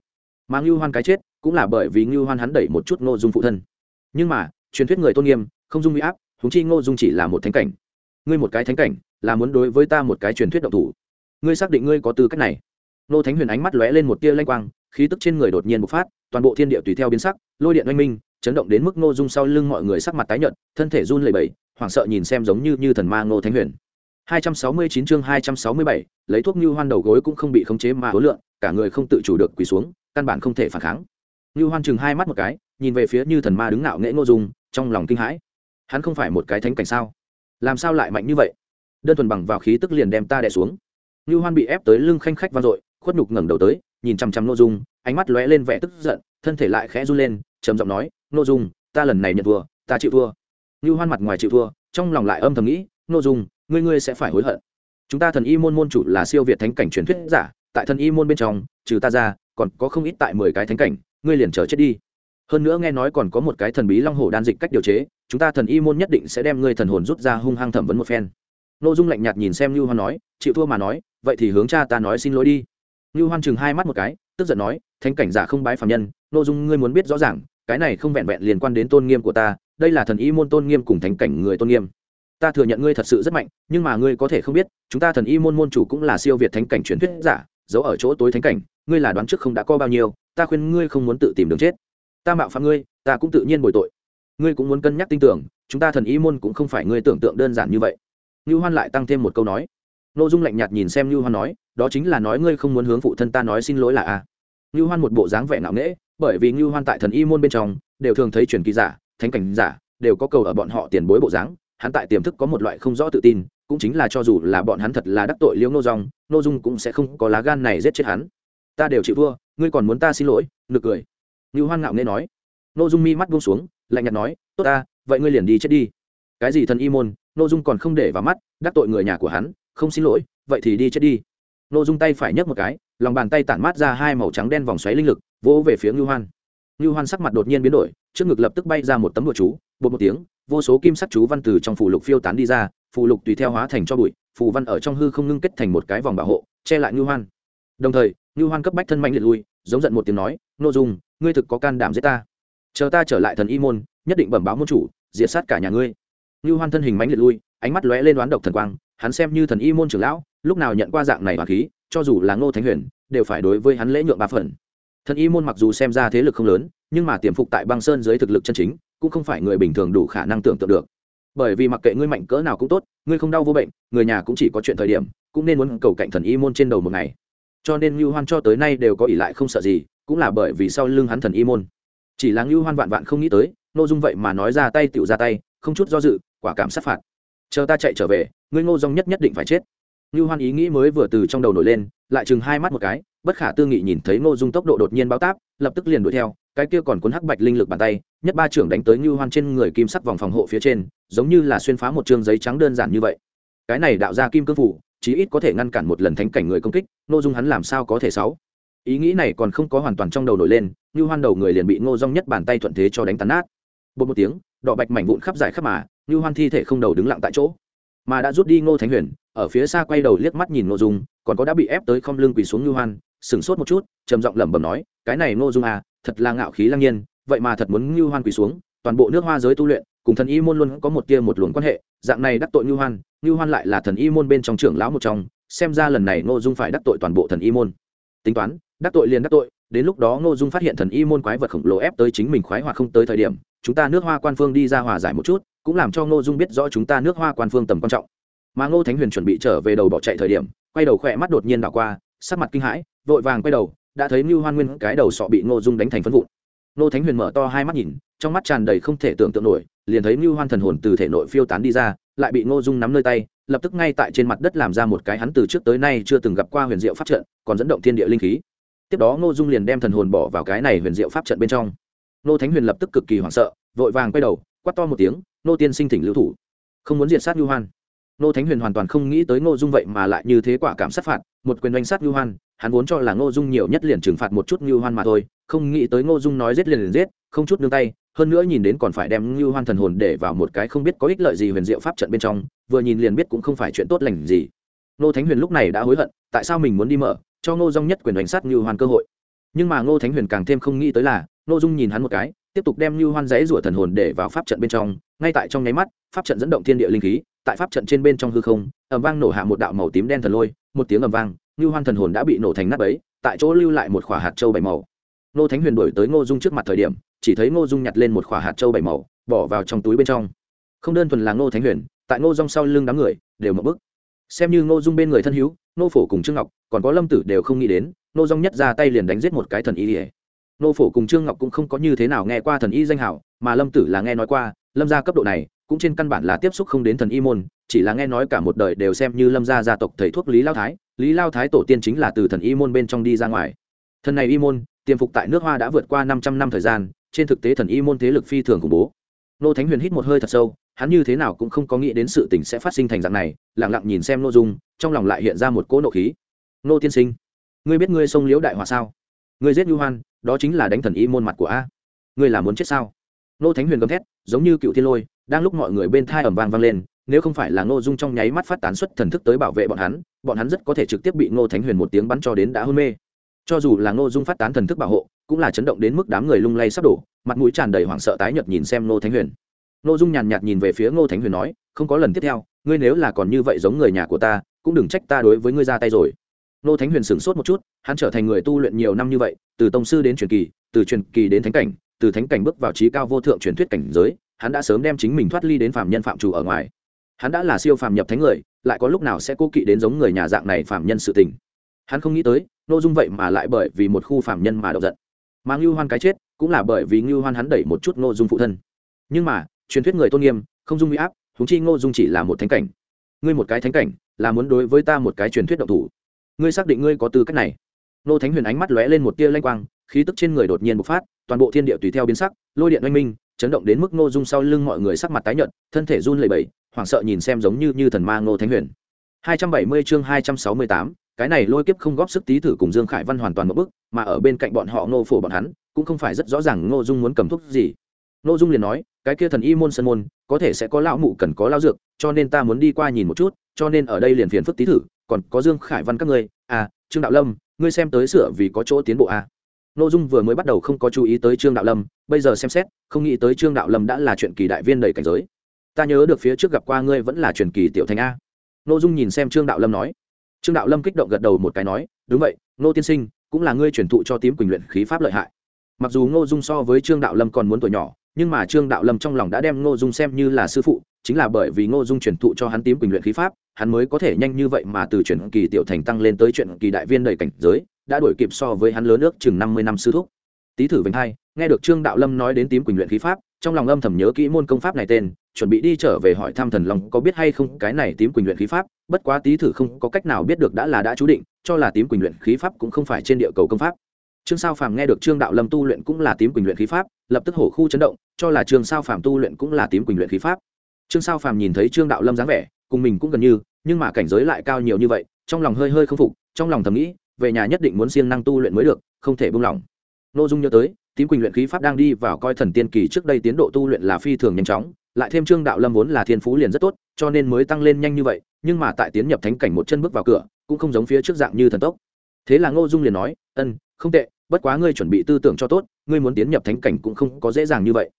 S1: Mà ngưu hoan cái chết, cũng là bởi vì ngưu hoan hắn đẩy một chút n ô dung phụ thân. Nhưng mà, truyền thuyết người tôn nghiêm, không dung huy áp húng chi ngô dung chỉ là một thánh cảnh. Ngươi một cái thánh cảnh, là muốn đối với ta một cái truyền thuyết độc thủ. Ngươi xác định ngươi có tư cách này. Nô thánh huyền ánh mắt lóe lên một tia lanh quang, khí tức trên người đột nhiên bộc phát, toàn bộ thiên địa tùy theo biến sắc, lôi điện oanh minh chấn động đến mức ngô dung sau lưng mọi người sắc mặt tái nhợt thân thể run lẩy bẩy hoảng sợ nhìn xem giống như như thần ma ngô thánh huyền. 269 chương 267, lấy thuốc như hoan đầu gối cũng không bị khống chế mà hối lượng cả người không tự chủ được quỳ xuống căn bản không thể phản kháng. Như hoan chừng hai mắt một cái nhìn về phía như thần ma đứng ngạo nghễ ngô dung trong lòng kinh hãi. Hắn không phải một cái thánh cảnh sao? Làm sao lại mạnh như vậy? Đơn thuần bằng vào khí tức liền đem ta đè xuống. Như hoan bị ép tới lưng khanh khách vang dội khuất nhục ngẩng đầu tới nhìn chăm chăm ngô dung ánh mắt lóe lên vẻ tức giận thân thể lại khẽ run lên trầm giọng nói ngô dung, ta lần này nhận thua, ta chịu thua. Như hoan mặt ngoài chịu thua, trong lòng lại âm thầm nghĩ ngô dung, ngươi ngươi sẽ phải hối hận. Chúng ta thần y môn môn chủ là siêu việt thánh cảnh truyền thuyết giả, tại thần y môn bên trong, trừ ta ra, còn có không ít tại mười cái thánh cảnh, ngươi liền chờ chết đi. Hơn nữa nghe nói còn có một cái thần bí long hổ đan dịch cách điều chế, chúng ta thần y môn nhất định sẽ đem ngươi thần hồn rút ra hung hăng thẩm vấn một phen. N ô dung lạnh nhạt nhìn xem như hoan nói, chịu thua mà nói, vậy thì hướng cha ta nói xin lỗi đi. Như hoan chừng hai mắt một cái, tức giận nói, thánh cảnh giả không bái phạm nhân n ô dung ngươi muốn biết rõ ràng cái này không vẹn vẹn liên quan đến tôn nghiêm của ta, đây là thần y môn tôn nghiêm cùng thánh cảnh người tôn nghiêm. Ta thừa nhận ngươi thật sự rất mạnh, nhưng mà ngươi có thể không biết, chúng ta thần y môn môn chủ cũng là siêu việt thánh cảnh truyền thuyết giả, giấu ở chỗ tối thánh cảnh, ngươi là đoán trước không đã có bao nhiêu, ta khuyên ngươi không muốn tự tìm đường chết. Ta mạo phạm ngươi, ta cũng tự nhiên bồi tội. Ngươi cũng muốn cân nhắc tin tưởng, chúng ta thần y môn cũng không phải ngươi tưởng tượng đơn giản như vậy. Như hoan lại tăng thêm một câu nói. Nội dung lạnh nhạt nhìn xem như hoan nói, đó chính là nói ngươi không muốn hướng phụ thân ta nói xin lỗi là a. à. Ngưu hoan một bộ dáng vẻ ngạo nghễ bởi vì Ngưu hoan tại thần y môn bên trong đều thường thấy truyền kỳ giả thánh cảnh giả đều có cầu ở bọn họ tiền bối bộ dáng. Hắn tại tiềm thức có một loại không rõ tự tin cũng chính là cho dù là bọn hắn thật là đắc tội liễu nô Dòng, nô dung cũng sẽ không có lá gan này giết chết hắn. Ta đều chịu thua ngươi còn muốn ta xin lỗi? Nực cười. Ngưu hoan ngạo nghễ nói. Nô dung mi mắt buông xuống lạnh nhạt nói tốt ta vậy ngươi liền đi chết đi. Cái gì thần y môn? Nô dung còn không để vào mắt đắc tội người nhà của hắn không xin lỗi vậy thì đi chết đi. Nô dung tay phải nhấc một cái lòng bàn tay tản mát ra hai màu trắng đen vòng xoáy linh lực, vỗ về phía ngưu hoan. Ngưu hoan sắc mặt đột nhiên biến đổi, trước ngực lập tức bay ra một tấm bùa chú bột một tiếng, vô số kim sắc chú văn từ trong phù lục phiêu tán đi ra, phù lục tùy theo hóa thành cho bụi, phù văn ở trong hư không ngưng kết thành một cái vòng bảo hộ, che lại ngưu hoan. Đồng thời, ngưu hoan cấp bách thân mạnh liệt lui, giống giận một tiếng nói, nô dung, ngươi thực có can đảm giết ta. Chờ ta trở lại thần y môn, nhất định bẩm báo môn chủ, diệt sát cả nhà ngươi. Ngưu hoan thân hình mạnh liệt lui, ánh mắt lóe lên đoán độc thần quang, hắn xem như thần y môn trưởng lão, lúc nào nhận qua dạng này hoàng khí cho dù là ngô thánh huyền, đều phải đối với hắn lễ nhượng ba phần. Thần y môn mặc dù xem ra thế lực không lớn, nhưng mà tiềm phục tại băng sơn dưới thực lực chân chính, cũng không phải người bình thường đủ khả năng tưởng tượng được. Bởi vì mặc kệ ngươi mạnh cỡ nào cũng tốt, ngươi không đau vô bệnh, người nhà cũng chỉ có chuyện thời điểm, cũng nên muốn cầu cạnh thần y môn trên đầu một ngày. Cho nên ngưu hoan cho tới nay đều có ỷ lại không sợ gì, cũng là bởi vì sau lưng hắn thần y môn. Chỉ là ngưu hoan vạn vạn không nghĩ tới nội dung vậy mà nói ra tay tựu ra tay, không chút do dự, quả cảm sát phạt. Chờ ta chạy trở về, ngươi ngô dòng nhất nhất định phải chết ngưu hoan ý nghĩ mới vừa từ trong đầu nổi lên, lại chừng hai mắt một cái, bất khả tư nghị nhìn thấy ngô dung tốc độ đột nhiên báo táp, lập tức liền đuổi theo, cái kia còn cuốn hắc bạch linh lực bàn tay, nhất ba trưởng đánh tới ngưu hoan trên người kim sắc vòng phòng hộ phía trên, giống như là xuyên phá một trương giấy trắng đơn giản như vậy. Cái này đạo ra kim cương phủ, chí ít có thể ngăn cản một lần thánh cảnh người công kích, ngô dung hắn làm sao có thể sáu? Ý nghĩ này còn không có hoàn toàn trong đầu nổi lên, ngưu hoan đầu người liền bị ngô dung nhất bàn tay thuận thế cho đánh tan nát. Bụp một tiếng, đỏ bạch mảnh vụn khắp giải khắp mà, ngưu hoan thi thể không đầu đứng lặng tại chỗ. Mà đã rút đi ngô thánh huyền ở phía xa quay đầu liếc mắt nhìn ngô dung, còn có đã bị ép tới không lưng quỳ xuống ngưu hoan, sửng sốt một chút, trầm giọng lẩm bẩm nói, cái này ngô dung à thật là ngạo khí lăng nhiên, vậy mà thật muốn ngưu hoan quỳ xuống, toàn bộ nước hoa giới tu luyện, cùng thần y môn luôn có một tia một luồng quan hệ, dạng này đắc tội ngưu hoan ngưu hoan lại là thần y môn bên trong trưởng lão một trong, xem ra lần này ngô dung phải đắc tội toàn bộ thần y môn. Tính toán, đắc tội liền đắc tội, đến lúc đó ngô dung phát hiện thần y môn quái vật khổng lồ ép tới chính mình khoái hoạt không tới thời điểm, chúng ta nước hoa quan phương đi ra hòa giải một chút, cũng làm cho ngô dung biết rõ chúng ta nước hoa quan phương tầm quan trọng mà ngô thánh huyền chuẩn bị trở về đầu bỏ chạy thời điểm, quay đầu khỏe mắt đột nhiên đảo qua, sắc mặt kinh hãi, vội vàng quay đầu, đã thấy mưu hoan nguyên cái đầu sọ bị ngô dung đánh thành phân vụn. Ngô thánh huyền mở to hai mắt nhìn, trong mắt tràn đầy không thể tưởng tượng nổi, liền thấy mưu hoan thần hồn từ thể nội phiêu tán đi ra, lại bị ngô dung nắm nơi tay, lập tức ngay tại trên mặt đất làm ra một cái hắn từ trước tới nay chưa từng gặp qua huyền diệu pháp trận, còn dẫn động thiên địa linh khí. Tiếp đó ngô dung liền đem thần hồn bỏ vào cái này huyền diệu pháp trận bên trong. Ngô thánh huyền lập tức cực kỳ hoảng sợ, vội vàng quay đầu, quát to một tiếng nô tiên sinh thỉnh lưu thủ. Không muốn diệt sát ngưu hoan nô thánh huyền hoàn toàn không nghĩ tới ngô dung vậy mà lại như thế quả cảm sát phạt, một quyền oanh sát ngưu hoan, hắn vốn cho là ngô dung nhiều nhất liền trừng phạt một chút ngưu hoan mà thôi, không nghĩ tới ngô dung nói giết liền liền giết, không chút nương tay, hơn nữa nhìn đến còn phải đem ngưu hoan thần hồn để vào một cái không biết có ích lợi gì huyền diệu pháp trận bên trong, vừa nhìn liền biết cũng không phải chuyện tốt lành gì. Ngô thánh huyền lúc này đã hối hận, tại sao mình muốn đi mở, cho ngô dung nhất quyền oanh sát ngưu hoan cơ hội. Nhưng mà ngô thánh huyền càng thêm không nghĩ tới là, ngô dung nhìn hắn một cái, tiếp tục đem như hoan giấy rủa thần hồn để vào pháp trận bên trong, ngay tại trong nháy mắt, pháp trận dẫn động thiên địa linh khí tại pháp trận trên bên trong hư không ẩm vang nổ hạ một đạo màu tím đen thần lôi, một tiếng ẩm vang như hoan thần hồn đã bị nổ thành nắp ấy tại chỗ lưu lại một khỏa hạt châu bảy màu. Ngô thánh huyền đổi tới ngô dung trước mặt thời điểm, chỉ thấy ngô dung nhặt lên một khỏa hạt châu bảy màu, bỏ vào trong túi bên trong. Không đơn thuần là ngô thánh huyền, tại ngô dung sau lưng đám người, đều mập bức. Xem như ngô dung bên người thân hữu, ngô phổ cùng trương ngọc, còn có lâm tử đều không nghĩ đến, ngô dung nhất ra tay liền đánh giết một cái thần y ỉa nô phổ cùng trương ngọc cũng không có như thế nào nghe qua thần y danh hảo, mà lâm tử là nghe nói qua, lâm gia cấp độ này cũng trên căn bản là tiếp xúc không đến thần y môn, chỉ là nghe nói cả một đời đều xem như lâm gia gia tộc thầy thuốc lý lao thái, lý lao thái tổ tiên chính là từ thần y môn bên trong đi ra ngoài. Thần này y môn, tiềm phục tại nước hoa đã vượt qua năm trăm năm thời gian, trên thực tế thần y môn thế lực phi thường khủng bố. Nô thánh huyền hít một hơi thật sâu, hắn như thế nào cũng không có nghĩ đến sự tình sẽ phát sinh thành dạng này lẳng lặng nhìn xem nô dung, trong lòng lại hiện ra một cỗ nộ khí. Nô tiên sinh, ngươi biết ngươi sông liễu đại hòa sao? Ngươi giết nhu hoan, đó chính là đánh thần y môn mặt của a. Ngươi là muốn chết sao? Nô thánh huyền gầm thét, giống như cựu thiên lôi đang lúc mọi người bên thai ẩm vang vang lên, nếu không phải là ngô dung trong nháy mắt phát tán xuất thần thức tới bảo vệ bọn hắn bọn hắn rất có thể trực tiếp bị ngô thánh huyền một tiếng bắn cho đến đã hôn mê. Cho dù là ngô dung phát tán thần thức bảo hộ, cũng là chấn động đến mức đám người lung lay sắp đổ, mặt mũi tràn đầy hoảng sợ tái nhợt nhìn xem ngô thánh huyền. Ngô dung nhàn nhạt nhìn về phía ngô thánh huyền nói, không có lần tiếp theo, ngươi nếu là còn như vậy giống người nhà của ta, cũng đừng trách ta đối với ngươi ra tay rồi. Ngô thánh huyền sửng sốt một chút, hắn trở thành người tu luyện nhiều năm như vậy, từ tông sư đến truyền kỳ, từ truyền kỳ đến thánh cảnh, từ thánh cảnh bước vào trí cao vô thượng truyền thuyết cảnh giới hắn đã sớm đem chính mình thoát ly đến phạm nhân phạm chủ ở ngoài. Hắn đã là siêu phàm nhập thánh người, lại có lúc nào sẽ cố kỵ đến giống người nhà dạng này phạm nhân sự tình. Hắn không nghĩ tới nội dung vậy mà lại bởi vì một khu phạm nhân mà đậu giận. Mà ngưu hoan cái chết, cũng là bởi vì ngưu hoan hắn đẩy một chút ngô dung phụ thân. Nhưng mà, truyền thuyết người tôn nghiêm, không dung huy áp húng chi ngô dung chỉ là một thánh cảnh. Ngươi một cái thánh cảnh, là muốn đối với ta một cái truyền thuyết động thủ. Ngươi xác định ngươi có tư cách này. Nô thánh huyền ánh mắt lóe lên một tia lanh quang, khí tức trên người đột nhiên bộc phát, toàn bộ thiên địa tùy theo biến sắc, lôi điện oanh minh chấn động đến mức ngô dung sau lưng mọi người sắc mặt tái nhợt thân thể run lẩy bẩy hoảng sợ nhìn xem giống như như thần ma ngô thánh huyền 270 chương 268, cái này lôi kiếp không góp sức tí thử cùng Dương Khải Văn hoàn toàn một bước, mà ở bên cạnh bọn họ Ngô Phổ bọn hắn, cũng không phải rất rõ ràng Ngô Dung muốn cầm thuốc gì. Ngô Dung liền nói, cái kia thần y môn sơn môn, có thể sẽ có lão mụ cần có lao dược, cho nên ta muốn đi qua nhìn một chút, cho nên ở đây liền phiền phức tí thử, còn có Dương Khải Văn các ngươi, à, Trương Đạo Lâm, ngươi xem tới sửa vì có chỗ tiến bộ à. Nô Dung vừa mới bắt đầu không có chú ý tới Trương Đạo Lâm, bây giờ xem xét, không nghĩ tới Trương Đạo Lâm đã là chuyện kỳ đại viên đầy cảnh giới. Ta nhớ được phía trước gặp qua ngươi vẫn là truyền kỳ tiểu thành a. Nô Dung nhìn xem Trương Đạo Lâm nói. Trương Đạo Lâm kích động gật đầu một cái nói, đúng vậy, nô tiên sinh cũng là ngươi truyền thụ cho tím quỳnh luyện khí pháp lợi hại mặc dù ngô dung so với trương đạo lâm còn muốn tuổi nhỏ nhưng mà trương đạo lâm trong lòng đã đem ngô dung xem như là sư phụ chính là bởi vì ngô dung truyền thụ cho hắn tím quỳnh luyện khí pháp hắn mới có thể nhanh như vậy mà từ chuyển kỳ tiểu thành tăng lên tới chuyện kỳ đại viên đầy cảnh giới đã đổi kịp so với hắn lớn ước chừng năm mươi năm sư thúc. Tý thử vinh hai, nghe được trương đạo lâm nói đến tím quỳnh luyện khí pháp, trong lòng âm thầm nhớ kỹ môn công pháp này tên, chuẩn bị đi trở về hỏi thăm thần long có biết hay không cái này tím quỳnh luyện khí pháp, bất quá tý thử không có cách nào biết được đã là đã chú định, cho là tím quỳnh luyện khí pháp cũng không phải trên địa cầu công pháp. Trương sao phàm nghe được trương đạo lâm tu luyện cũng là tím quỳnh luyện khí pháp, lập tức hổ khu chấn động, cho là trương sao phàm tu luyện cũng là tím quỳnh luyện khí pháp. Trương sao phàm nhìn thấy trương đạo lâm dáng vẻ, cùng mình cũng gần như, nhưng mà cảnh giới lại cao nhiều như vậy, trong lòng hơi hơi không phục, trong lòng thầm nghĩ về nhà nhất định muốn siêng năng tu luyện mới được, không thể buông lỏng. Nội dung nhớ tới, tím quỳnh luyện khí pháp đang đi vào coi thần tiên kỳ trước đây tiến độ tu luyện là phi thường nhanh chóng, lại thêm trương đạo lâm vốn là thiên phú liền rất tốt, cho nên mới tăng lên nhanh như vậy, nhưng mà tại tiến nhập thánh cảnh một chân bước vào cửa, cũng không giống phía trước dạng như thần tốc. Thế là ngô dung liền nói, ân, không tệ, bất quá ngươi chuẩn bị tư tưởng cho tốt, ngươi muốn tiến nhập thánh cảnh cũng không có dễ dàng như vậy.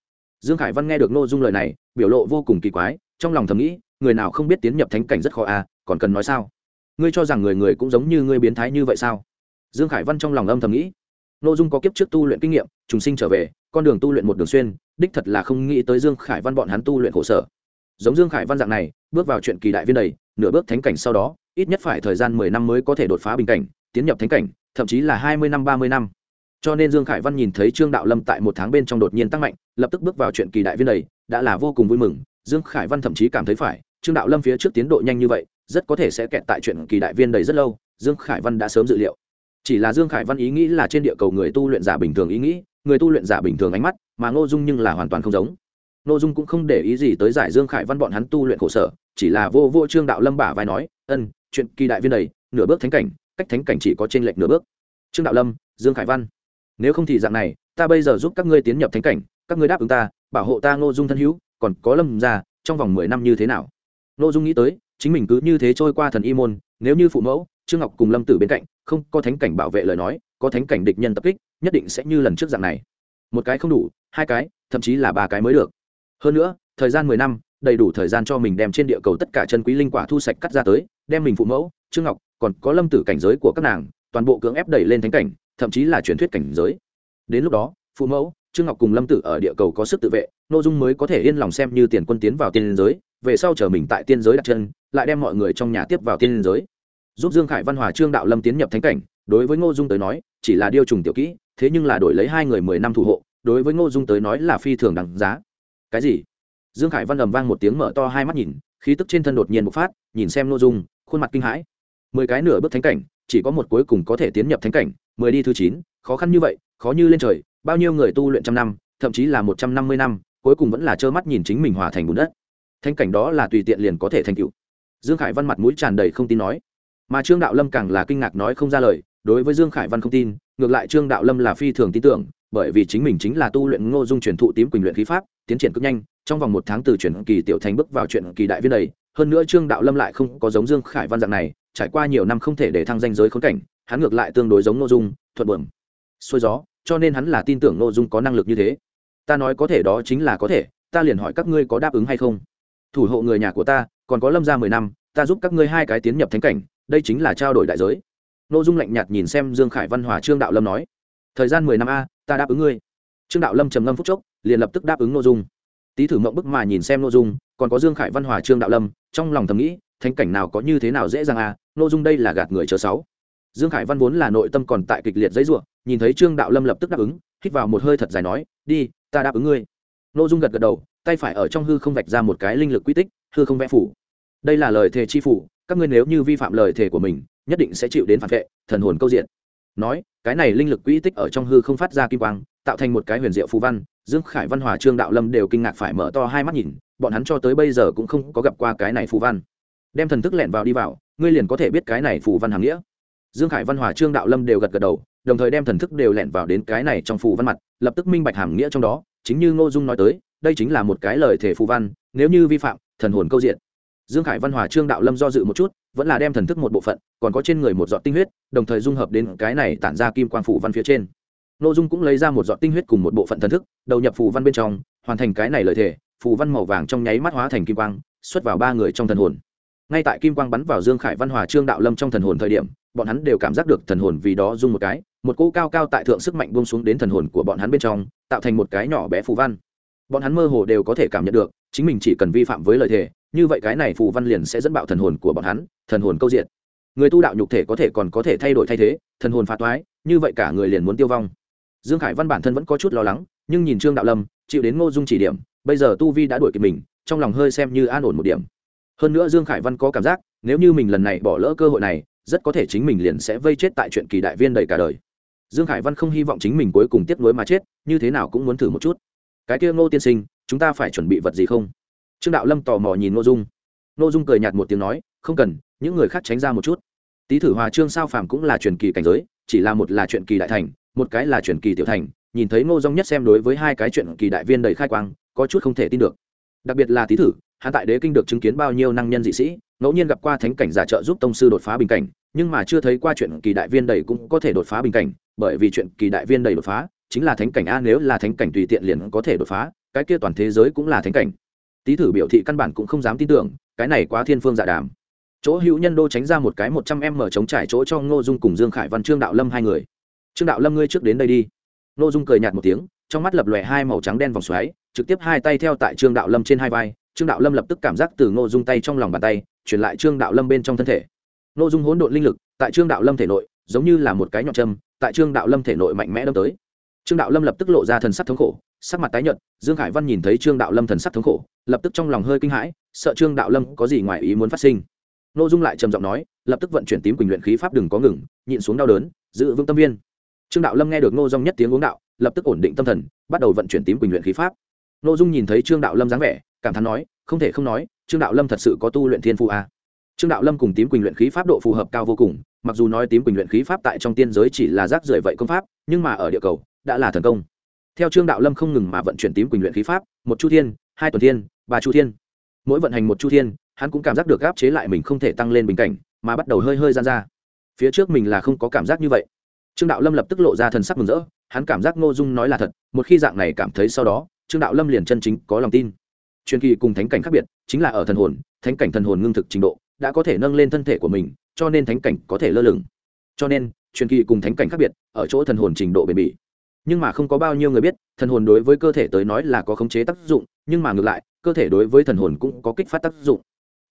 S1: Dương khải văn nghe được ngô dung lời này, biểu lộ vô cùng kỳ quái, trong lòng thầm nghĩ, người nào không biết tiến nhập thánh cảnh rất khó à còn cần nói sao? Ngươi cho rằng người người cũng giống như ngươi biến thái như vậy sao? Dương khải văn trong lòng âm thầm nghĩ. Ngô dung có kiếp trước tu luyện kinh nghiệm, trùng sinh trở về, con đường tu luyện một đường xuyên, đích thật là không nghĩ tới dương khải văn bọn hắn tu luyện khổ sở. Giống dương khải văn dạng này, bước vào chuyện kỳ đại viên đầy, nửa bước thánh cảnh sau đó, ít nhất phải thời gian mười năm mới có thể đột phá bình cảnh, tiến nhập thánh cảnh, thậm chí là hai mươi năm, ba mươi năm. Cho nên dương khải văn nhìn thấy trương đạo lâm tại một tháng bên trong đột nhiên tăng mạnh, lập tức bước vào chuyện kỳ đại viên đầy, đã là vô cùng vui mừng. Dương khải văn thậm chí cảm thấy phải, trương đạo lâm phía trước tiến độ nhanh như vậy rất có thể sẽ kẹt tại chuyện kỳ đại viên đầy rất lâu, dương khải văn đã sớm dự liệu. Chỉ là dương khải văn ý nghĩ là trên địa cầu người tu luyện giả bình thường ý nghĩ, người tu luyện giả bình thường ánh mắt, mà ngô dung nhưng là hoàn toàn không giống. Ngô dung cũng không để ý gì tới giải dương khải văn bọn hắn tu luyện khổ sở, chỉ là vô vô trương đạo lâm bả vai nói, ân, chuyện kỳ đại viên đầy, nửa bước thánh cảnh, cách thánh cảnh chỉ có trên lệch nửa bước. Trương đạo lâm, dương khải văn, nếu không thì dạng này, ta bây giờ giúp các ngươi tiến nhập thánh cảnh, các ngươi đáp ứng ta, bảo hộ ta ngô dung thân hữu, còn có lâm ra trong vòng mười năm như thế nào? Ngô dung nghĩ tới chính mình cứ như thế trôi qua thần y môn, nếu như phụ mẫu, trương ngọc cùng lâm tử bên cạnh không có thánh cảnh bảo vệ lời nói, có thánh cảnh địch nhân tập kích, nhất định sẽ như lần trước dạng này. Một cái không đủ, hai cái, thậm chí là ba cái mới được. Hơn nữa, thời gian mười năm, đầy đủ thời gian cho mình đem trên địa cầu tất cả chân quý linh quả thu sạch cắt ra tới, đem mình phụ mẫu, trương ngọc, còn có lâm tử cảnh giới của các nàng, toàn bộ cưỡng ép đẩy lên thánh cảnh, thậm chí là truyền thuyết cảnh giới. Đến lúc đó, phụ mẫu, trương ngọc cùng lâm tử ở địa cầu có sức tự vệ nội dung mới có thể yên lòng xem như tiền quân tiến vào tiên giới về sau chờ mình tại tiên giới đặt chân, lại đem mọi người trong nhà tiếp vào tiên giới. Giúp dương khải văn hòa trương đạo lâm tiến nhập thánh cảnh, đối với ngô dung tới nói, chỉ là điêu trùng tiểu kỹ, thế nhưng là đổi lấy hai người mười năm thủ hộ, đối với ngô dung tới nói là phi thường đằng giá. Cái gì? Dương khải văn ầm vang một tiếng mở to hai mắt nhìn, khí tức trên thân đột nhiên bộc phát, nhìn xem ngô dung, khuôn mặt kinh hãi. Mười cái nửa bước thánh cảnh, chỉ có một cuối cùng có thể tiến nhập thánh cảnh, mười đi thứ chín, khó khăn như vậy, khó như lên trời, bao nhiêu người tu luyện trăm năm, thậm chí là một trăm năm mươi năm, cuối cùng vẫn là trơ mắt nhìn chính mình hòa thành bùn đất thanh cảnh đó là tùy tiện liền có thể thành cựu dương khải văn mặt mũi tràn đầy không tin nói. Mà trương đạo lâm càng là kinh ngạc nói không ra lời, đối với dương khải văn không tin, ngược lại trương đạo lâm là phi thường tin tưởng, bởi vì chính mình chính là tu luyện ngô dung truyền thụ tím quỳnh luyện khí pháp, tiến triển cực nhanh, trong vòng một tháng từ chuyển kỳ tiểu thành bước vào chuyện kỳ đại viên đầy, hơn nữa trương đạo lâm lại không có giống dương khải văn dạng này, trải qua nhiều năm không thể để thăng danh giới khốn cảnh, hắn ngược lại tương đối giống nội dung, thuận bẩm xuôi gió, cho nên hắn là tin tưởng nội dung có năng lực như thế. Ta nói có thể đó chính là có thể, ta liền hỏi các ngươi có đáp ứng hay không? Thủ hộ người nhà của ta, còn có lâm ra mười năm, ta giúp các ngươi hai cái tiến nhập thánh cảnh, đây chính là trao đổi đại giới. Nội dung lạnh nhạt nhìn xem dương khải văn hòa trương đạo lâm nói, thời gian mười năm a, ta đáp ứng ngươi. Trương đạo lâm trầm ngâm phúc chốc, liền lập tức đáp ứng nội dung. Tý thử mộng bức mà nhìn xem nội dung, còn có dương khải văn hòa trương đạo lâm, trong lòng thầm nghĩ, thánh cảnh nào có như thế nào dễ dàng a nội dung đây là gạt người chờ sáu. Dương khải văn vốn là nội tâm còn tại kịch liệt giấy ruộng nhìn thấy trương đạo lâm lập tức đáp ứng, hít vào một hơi thật dài nói, đi, ta đáp ứng ngươi. Nội dung gật gật đầu tay phải ở trong hư không vạch ra một cái linh lực quy tích, hư không vẽ phủ. Đây là lời thề chi phủ, các ngươi nếu như vi phạm lời thề của mình, nhất định sẽ chịu đến phản vệ, thần hồn câu diện. Nói, cái này linh lực quy tích ở trong hư không phát ra kim quang, tạo thành một cái huyền diệu phù văn, dương khải văn hòa, trương đạo lâm đều kinh ngạc phải mở to hai mắt nhìn, bọn hắn cho tới bây giờ cũng không có gặp qua cái này phù văn. Đem thần thức lẻn vào đi vào, ngươi liền có thể biết cái này phù văn hàng nghĩa. Dương khải văn hòa, trương đạo lâm đều gật gật đầu, đồng thời đem thần thức đều lẻn vào đến cái này trong phù văn mặt, lập tức minh bạch hàm nghĩa trong đó, chính như ngô dung nói tới đây chính là một cái lời thể phù văn, nếu như vi phạm, thần hồn câu diện dương khải văn hòa, trương đạo lâm do dự một chút, vẫn là đem thần thức một bộ phận, còn có trên người một giọt tinh huyết, đồng thời dung hợp đến cái này tản ra kim quang phủ văn phía trên. N ô dung cũng lấy ra một giọt tinh huyết cùng một bộ phận thần thức, đầu nhập phù văn bên trong, hoàn thành cái này lời thể phù văn màu vàng trong nháy mắt hóa thành kim quang, xuất vào ba người trong thần hồn. Ngay tại kim quang bắn vào dương khải văn hòa, trương đạo lâm trong thần hồn thời điểm, bọn hắn đều cảm giác được thần hồn vì đó dung một cái, một cỗ cao cao tại thượng sức mạnh buông xuống đến thần hồn của bọn hắn bên trong, tạo thành một cái nhỏ bé phù văn bọn hắn mơ hồ đều có thể cảm nhận được, chính mình chỉ cần vi phạm với lời thề, như vậy cái này phù văn liền sẽ dẫn bạo thần hồn của bọn hắn, thần hồn câu diện người tu đạo nhục thể có thể còn có thể thay đổi thay thế, thần hồn phá toái, như vậy cả người liền muốn tiêu vong. Dương khải văn bản thân vẫn có chút lo lắng, nhưng nhìn trương đạo lâm, chịu đến ngô dung chỉ điểm, bây giờ tu vi đã đuổi kịp mình, trong lòng hơi xem như an ổn một điểm. Hơn nữa dương khải văn có cảm giác, nếu như mình lần này bỏ lỡ cơ hội này, rất có thể chính mình liền sẽ vây chết tại chuyện kỳ đại viên đầy cả đời. Dương khải văn không hy vọng chính mình cuối cùng tiếp nối mà chết, như thế nào cũng muốn thử một chút cái kia ngô tiên sinh, chúng ta phải chuẩn bị vật gì không? Trương đạo lâm tò mò nhìn ngô dung. Ngô dung cười nhạt một tiếng nói, không cần, những người khác tránh ra một chút. Tý thử hòa trương sao phàm cũng là truyền kỳ cảnh giới, chỉ là một là chuyện kỳ đại thành, một cái là truyền kỳ tiểu thành, nhìn thấy ngô dung nhất xem đối với hai cái chuyện kỳ đại viên đầy khai quang, có chút không thể tin được. Đặc biệt là tý thử, hắn tại đế kinh được chứng kiến bao nhiêu năng nhân dị sĩ, ngẫu nhiên gặp qua thánh cảnh giả trợ giúp tông sư đột phá bình cảnh, nhưng mà chưa thấy qua chuyện kỳ đại viên đầy cũng có thể đột phá bình cảnh, bởi vì chuyện kỳ đại viên đầy đột phá chính là thánh cảnh a, nếu là thánh cảnh tùy tiện liền có thể đột phá, cái kia toàn thế giới cũng là thánh cảnh. Tý thử biểu thị căn bản cũng không dám tin tưởng, cái này quá thiên phương dạ đàm. Chỗ hữu nhân đô tránh ra một cái một trăm em mở chống trải chỗ cho ngô dung cùng dương khải văn, trương đạo lâm hai người. Trương đạo lâm ngươi trước đến đây đi. Ngô dung cười nhạt một tiếng, trong mắt lập lòe hai màu trắng đen vòng xoáy, trực tiếp hai tay theo tại trương đạo lâm trên hai vai. Trương đạo lâm lập tức cảm giác từ ngô dung tay trong lòng bàn tay chuyển lại trương đạo lâm bên trong thân thể. Ngô dung hỗn độn linh lực, tại trương đạo lâm thể nội, giống như là một cái nhọn châm, tại trương đạo lâm thể nội mạnh mẽ đâm tới trương đạo lâm lập tức lộ ra thần sắc thống khổ, sắc mặt tái nhợt, dương khải văn nhìn thấy trương đạo lâm thần sắc thống khổ, lập tức trong lòng hơi kinh hãi, sợ trương đạo lâm có gì ngoài ý muốn phát sinh. N ô dung lại trầm giọng nói, lập tức vận chuyển tím quỳnh luyện khí pháp đừng có ngừng, nhịn xuống đau đớn, giữ vững tâm viên. Trương đạo lâm nghe được n ô dung nhất tiếng uống đạo, lập tức ổn định tâm thần, bắt đầu vận chuyển tím quỳnh luyện khí pháp. N ô dung nhìn thấy trương đạo lâm dáng vẻ, cảm thán nói, không thể không nói, trương đạo lâm thật sự có tu luyện thiên phụ a à. trương đạo lâm cùng tím quỳnh luyện khí pháp độ phù hợp cao vô cùng, mặc dù nói tím quỳnh luyện khí pháp tại trong tiên giới chỉ là rác rưởi vậy công pháp, nhưng mà ở địa cầu đã là thần công. Theo trương đạo lâm không ngừng mà vận chuyển tím quỳnh luyện khí pháp, một chu thiên, hai tuần thiên, ba chu thiên. Mỗi vận hành một chu thiên, hắn cũng cảm giác được gáp chế lại mình không thể tăng lên bình cảnh, mà bắt đầu hơi hơi gian ra. Phía trước mình là không có cảm giác như vậy. Trương đạo lâm lập tức lộ ra thần sắc mừng rỡ, hắn cảm giác ngô dung nói là thật, một khi dạng này cảm thấy sau đó, trương đạo lâm liền chân chính có lòng tin. Truyền kỳ cùng thánh cảnh khác biệt, chính là ở thần hồn, thánh cảnh thần hồn ngưng thực trình độ, đã có thể nâng lên thân thể của mình, cho nên thánh cảnh có thể lơ lửng. Cho nên, truyền kỳ cùng thánh cảnh khác biệt, ở chỗ thần hồn trình độ bền bỉ nhưng mà không có bao nhiêu người biết, thần hồn đối với cơ thể tới nói là có khống chế tác dụng, nhưng mà ngược lại, cơ thể đối với thần hồn cũng có kích phát tác dụng.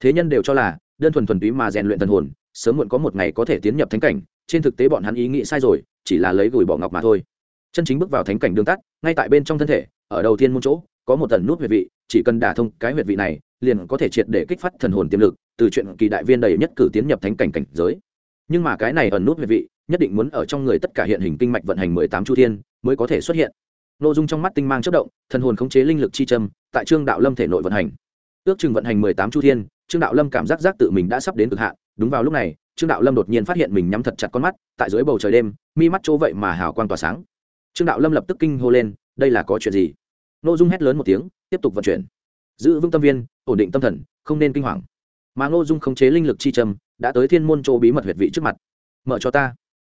S1: Thế nhân đều cho là, đơn thuần thuần túy mà rèn luyện thần hồn, sớm muộn có một ngày có thể tiến nhập thánh cảnh, trên thực tế bọn hắn ý nghĩ sai rồi, chỉ là lấy gửi bỏ ngọc mà thôi. Chân chính bước vào thánh cảnh đường tắt, ngay tại bên trong thân thể, ở đầu tiên môn chỗ, có một tần nút huyệt vị, chỉ cần đả thông cái huyệt vị này, liền có thể triệt để kích phát thần hồn tiềm lực, từ chuyện kỳ đại viên đầy nhất cử tiến nhập thánh cảnh cảnh giới. Nhưng mà cái này ẩn nút huyệt vị nhất định muốn ở trong người tất cả hiện hình kinh mạch vận hành mười tám chu thiên mới có thể xuất hiện. Nội dung trong mắt tinh mang chất động, thần hồn khống chế linh lực chi châm, tại trương đạo lâm thể nội vận hành. Ước chừng vận hành mười tám chu thiên, trương đạo lâm cảm giác giác tự mình đã sắp đến cực hạn, đúng vào lúc này, trương đạo lâm đột nhiên phát hiện mình nhắm thật chặt con mắt, tại dưới bầu trời đêm, mi mắt chỗ vậy mà hào quang tỏa sáng. Trương đạo lâm lập tức kinh hô lên, đây là có chuyện gì? N ô dung hét lớn một tiếng, tiếp tục vận chuyển. Giữ vững tâm viên, ổn định tâm thần, không nên kinh hoàng. Mà n ô dung khống chế linh lực chi trầm đã tới thiên môn chỗ bí mật huyệt vị trước mặt. Mở cho ta.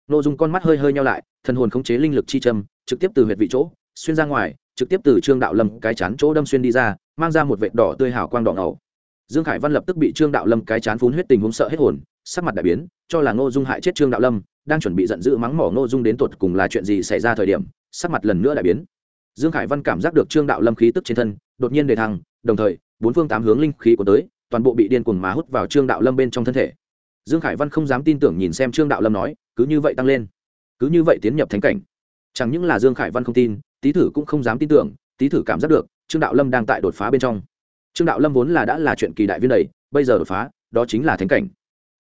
S1: Nô dung con mắt hơi hơi nhau lại, thần hồn khống chế linh lực chi trầm trực tiếp từ huyệt vị chỗ, xuyên ra ngoài, trực tiếp từ trương đạo lâm cái chán chỗ đâm xuyên đi ra, mang ra một vệt đỏ tươi hào quang đỏ ngầu. Dương khải văn lập tức bị trương đạo lâm cái chán phun huyết tình huống sợ hết hồn, sắc mặt đại biến, cho là ngô dung hại chết trương đạo lâm, đang chuẩn bị giận dữ mắng mỏ ngô dung đến tột cùng là chuyện gì xảy ra thời điểm, sắc mặt lần nữa đại biến. Dương khải văn cảm giác được trương đạo lâm khí tức trên thân, đột nhiên đề thăng, đồng thời, bốn phương tám hướng linh khí của tới, toàn bộ bị điên cuồng mà hút vào trương đạo lâm bên trong thân thể dương khải văn không dám tin tưởng nhìn xem trương đạo lâm nói cứ như vậy tăng lên cứ như vậy tiến nhập thánh cảnh. Chẳng những là dương khải văn không tin tý thử cũng không dám tin tưởng tý thử cảm giác được trương đạo lâm đang tại đột phá bên trong. Trương đạo lâm vốn là đã là chuyện kỳ đại viên đầy bây giờ đột phá đó chính là thánh cảnh.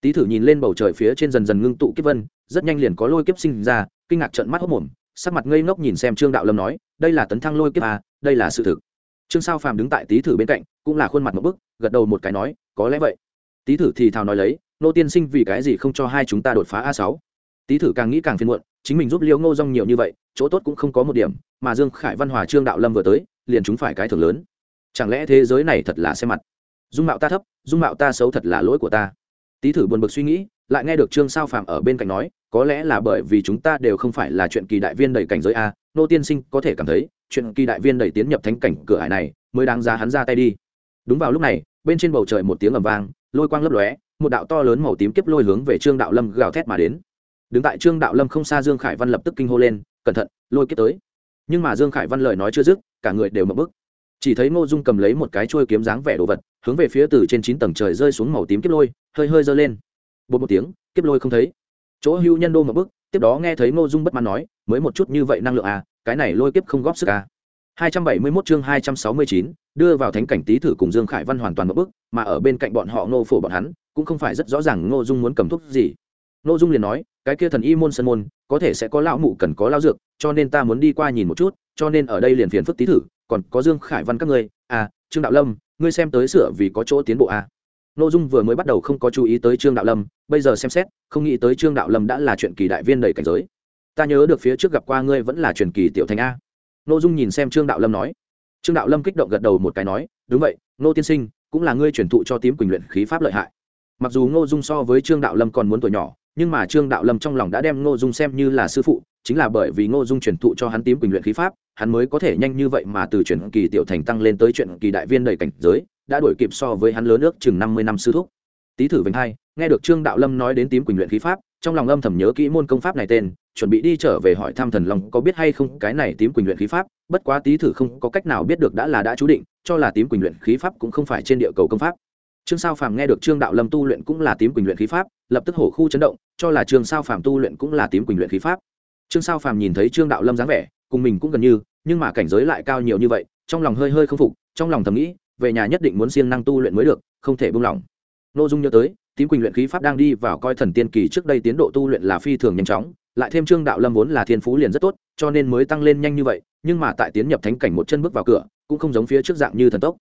S1: Tý thử nhìn lên bầu trời phía trên dần dần ngưng tụ kiếp vân rất nhanh liền có lôi kiếp sinh ra kinh ngạc trận mắt hốc mồm sắc mặt ngây ngốc nhìn xem trương đạo lâm nói đây là tấn thăng lôi kiếp à, đây là sự thực. Trương sao phàm đứng tại tý thử bên cạnh cũng là khuôn mặt một bức gật đầu một cái nói có lẽ vậy tý thử thì thào nói lấy, nô tiên sinh, vì cái gì không cho hai chúng ta đột phá a sáu? Tý thử càng nghĩ càng phiền muộn, chính mình giúp liêu ngô rong nhiều như vậy, chỗ tốt cũng không có một điểm, mà dương khải văn hòa trương đạo lâm vừa tới, liền chúng phải cái thưởng lớn. Chẳng lẽ thế giới này thật là xe mặt? Dung mạo ta thấp, dung mạo ta xấu thật là lỗi của ta. Tý thử buồn bực suy nghĩ, lại nghe được trương sao phàm ở bên cạnh nói, có lẽ là bởi vì chúng ta đều không phải là chuyện kỳ đại viên đầy cảnh giới a, nô tiên sinh có thể cảm thấy, chuyện kỳ đại viên đầy tiến nhập thánh cảnh cửa hải này, mới đáng giá hắn ra tay đi. Đúng vào lúc này, bên trên bầu trời một tiếng ầm vang lôi quang lấp lóe một đạo to lớn màu tím kiếp lôi hướng về trương đạo lâm gào thét mà đến. Đứng tại trương đạo lâm không xa dương khải văn lập tức kinh hô lên cẩn thận lôi kiếp tới. Nhưng mà dương khải văn lời nói chưa dứt cả người đều mập bức. Chỉ thấy ngô dung cầm lấy một cái trôi kiếm dáng vẻ đồ vật hướng về phía từ trên chín tầng trời rơi xuống màu tím kiếp lôi hơi hơi giơ lên. Bột một tiếng kiếp lôi không thấy. Chỗ hưu nhân đô mập bức tiếp đó nghe thấy ngô dung bất mãn nói mới một chút như vậy năng lượng à cái này lôi kiếp không góp sức à. 271 chương 269, đưa vào thánh cảnh tý thử cùng Dương Khải Văn hoàn toàn một bước, mà ở bên cạnh bọn họ Ngô Phổ bọn hắn, cũng không phải rất rõ ràng Ngô Dung muốn cầm thuốc gì. Ngô Dung liền nói, cái kia thần y môn sân môn, có thể sẽ có lão mụ cần có lão dược, cho nên ta muốn đi qua nhìn một chút, cho nên ở đây liền phiền phức tý thử, còn có Dương Khải Văn các ngươi, à, Trương Đạo Lâm, ngươi xem tới sửa vì có chỗ tiến bộ à. Ngô Dung vừa mới bắt đầu không có chú ý tới Trương Đạo Lâm, bây giờ xem xét, không nghĩ tới Trương Đạo Lâm đã là chuyện kỳ đại viên đầy cảnh giới. Ta nhớ được phía trước gặp qua ngươi vẫn là truyền kỳ tiểu thành a Nô Dung nhìn xem Trương Đạo Lâm nói. Trương Đạo Lâm kích động gật đầu một cái nói, đúng vậy, Nô tiên sinh, cũng là ngươi truyền thụ cho tím Quỳnh luyện khí pháp lợi hại. Mặc dù Ngô Dung so với Trương Đạo Lâm còn muốn tuổi nhỏ, nhưng mà Trương Đạo Lâm trong lòng đã đem Ngô Dung xem như là sư phụ, chính là bởi vì Ngô Dung truyền thụ cho hắn tím Quỳnh luyện khí pháp, hắn mới có thể nhanh như vậy mà từ chuyển kỳ tiểu thành tăng lên tới chuyện kỳ đại viên đầy cảnh giới, đã đuổi kịp so với hắn lớn ước chừng năm mươi năm sư thúc. Tý thử vinh hai, nghe được Trương Đạo Lâm nói đến tím Quỳnh luyện khí pháp, trong lòng âm thầm nhớ kỹ môn công pháp này tên, chuẩn bị đi trở về hỏi thăm thần long có biết hay không cái này tím quỳnh luyện khí pháp bất quá tí thử không có cách nào biết được đã là đã chú định cho là tím quỳnh luyện khí pháp cũng không phải trên địa cầu công pháp. Trương sao phàm nghe được trương đạo lâm tu luyện cũng là tím quỳnh luyện khí pháp lập tức hổ khu chấn động cho là trương sao phàm tu luyện cũng là tím quỳnh luyện khí pháp. Trương sao phàm nhìn thấy trương đạo lâm dáng vẻ cùng mình cũng gần như nhưng mà cảnh giới lại cao nhiều như vậy trong lòng hơi hơi không phục trong lòng thầm nghĩ về nhà nhất định muốn siêng năng tu luyện mới được không thể buông lỏng. N ô dung nhớ tới tím quỳnh luyện khí pháp đang đi vào coi thần tiên kỳ trước đây tiến độ tu luyện là phi thường nhanh chóng, lại thêm trương đạo lâm vốn là thiên phú liền rất tốt, cho nên mới tăng lên nhanh như vậy, nhưng mà tại tiến nhập thánh cảnh một chân bước vào cửa, cũng không giống phía trước dạng như thần tốc.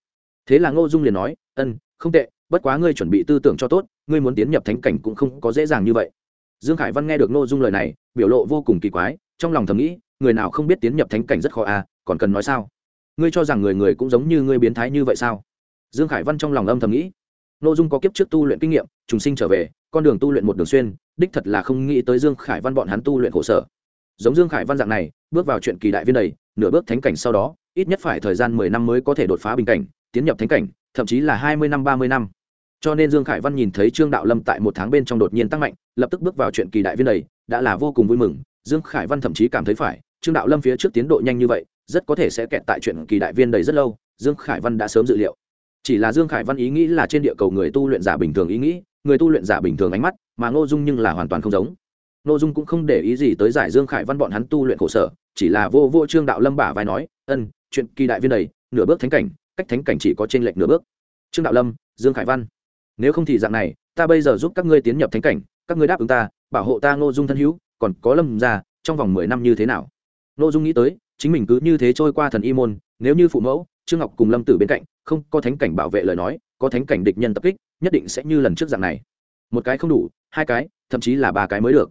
S1: Thế là ngô dung liền nói, ân, không tệ, bất quá ngươi chuẩn bị tư tưởng cho tốt, ngươi muốn tiến nhập thánh cảnh cũng không có dễ dàng như vậy. Dương khải văn nghe được ngô dung lời này, biểu lộ vô cùng kỳ quái, trong lòng thầm nghĩ, người nào không biết tiến nhập thánh cảnh rất khó à còn cần nói sao? Ngươi cho rằng người người cũng giống như ngươi biến thái như vậy sao? Dương khải văn trong lòng âm thầm nghĩ nội dung có kiếp trước tu luyện kinh nghiệm, trùng sinh trở về, con đường tu luyện một đường xuyên, đích thật là không nghĩ tới dương khải văn bọn hắn tu luyện khổ sở. Giống dương khải văn dạng này, bước vào chuyện kỳ đại viên đầy, nửa bước thánh cảnh sau đó, ít nhất phải thời gian mười năm mới có thể đột phá bình cảnh, tiến nhập thánh cảnh, thậm chí là hai mươi năm, ba mươi năm. Cho nên dương khải văn nhìn thấy trương đạo lâm tại một tháng bên trong đột nhiên tăng mạnh, lập tức bước vào chuyện kỳ đại viên đầy, đã là vô cùng vui mừng, dương khải văn thậm chí cảm thấy phải, trương đạo lâm phía trước tiến độ nhanh như vậy, rất có thể sẽ kẹt tại chuyện kỳ đại viên đầy rất lâu, dương khải văn đã sớm dự liệu chỉ là dương khải văn ý nghĩ là trên địa cầu người tu luyện giả bình thường ý nghĩ, người tu luyện giả bình thường ánh mắt, mà ngô dung nhưng là hoàn toàn không giống. Ngô dung cũng không để ý gì tới giải dương khải văn bọn hắn tu luyện khổ sở, chỉ là vô vô trương đạo lâm bả vai nói, ân, chuyện kỳ đại viên đầy, nửa bước thánh cảnh, cách thánh cảnh chỉ có trên lệch nửa bước. Trương đạo lâm, dương khải văn, nếu không thì dạng này, ta bây giờ giúp các ngươi tiến nhập thánh cảnh, các ngươi đáp ứng ta, bảo hộ ta ngô dung thân hữu, còn có lâm ra trong vòng mười năm như thế nào? Ngô dung nghĩ tới, chính mình cứ như thế trôi qua thần y môn, nếu như phụ mẫu, trương ngọc cùng lâm tử bên cạnh không có thánh cảnh bảo vệ lời nói, có thánh cảnh địch nhân tập kích, nhất định sẽ như lần trước dạng này. Một cái không đủ, hai cái, thậm chí là ba cái mới được.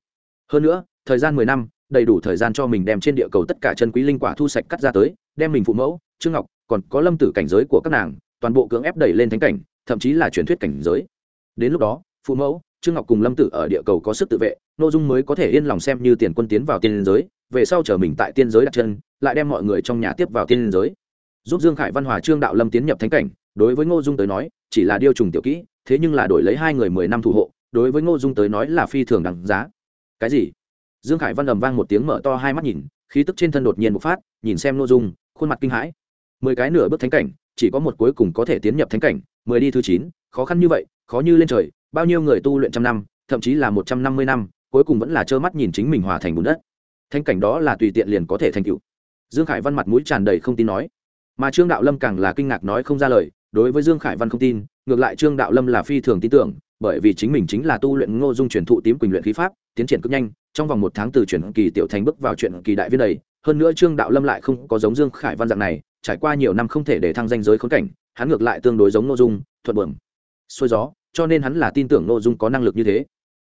S1: Hơn nữa, thời gian mười năm, đầy đủ thời gian cho mình đem trên địa cầu tất cả chân quý linh quả thu sạch cắt ra tới, đem mình phụ mẫu, trương ngọc, còn có lâm tử cảnh giới của các nàng, toàn bộ cưỡng ép đẩy lên thánh cảnh, thậm chí là truyền thuyết cảnh giới. Đến lúc đó, phụ mẫu, trương ngọc cùng lâm tử ở địa cầu có sức tự vệ n ô dung mới có thể yên lòng xem như tiền quân tiến vào tiên giới, về sau chờ mình tại tiên giới đặt chân, lại đem mọi người trong nhà tiếp vào tiên giới giúp dương khải văn hòa trương đạo lâm tiến nhập thánh cảnh, đối với ngô dung tới nói, chỉ là điêu trùng tiểu kỹ, thế nhưng là đổi lấy hai người mười năm thủ hộ, đối với ngô dung tới nói là phi thường đằng giá. Cái gì? Dương khải văn ầm vang một tiếng mở to hai mắt nhìn, khí tức trên thân đột nhiên bộc phát, nhìn xem ngô dung, khuôn mặt kinh hãi. Mười cái nửa bước thánh cảnh, chỉ có một cuối cùng có thể tiến nhập thánh cảnh, mười đi thứ chín, khó khăn như vậy, khó như lên trời, bao nhiêu người tu luyện trăm năm, thậm chí là một trăm năm mươi năm, cuối cùng vẫn là trơ mắt nhìn chính mình hòa thành bùn đất. Thánh cảnh đó là tùy tiện liền có thể thành cựu dương khải văn mặt mũi tràn đầy không tin nói mà trương đạo lâm càng là kinh ngạc nói không ra lời, đối với dương khải văn không tin, ngược lại trương đạo lâm là phi thường tin tưởng, bởi vì chính mình chính là tu luyện ngô dung truyền thụ tím quỳnh luyện khí pháp, tiến triển cực nhanh, trong vòng một tháng từ chuyển kỳ tiểu thành bước vào chuyện kỳ đại viên đầy, hơn nữa trương đạo lâm lại không có giống dương khải văn dạng này, trải qua nhiều năm không thể để thăng danh giới khốn cảnh, hắn ngược lại tương đối giống ngô dung, thuận bẩm xuôi gió, cho nên hắn là tin tưởng ngô dung có năng lực như thế.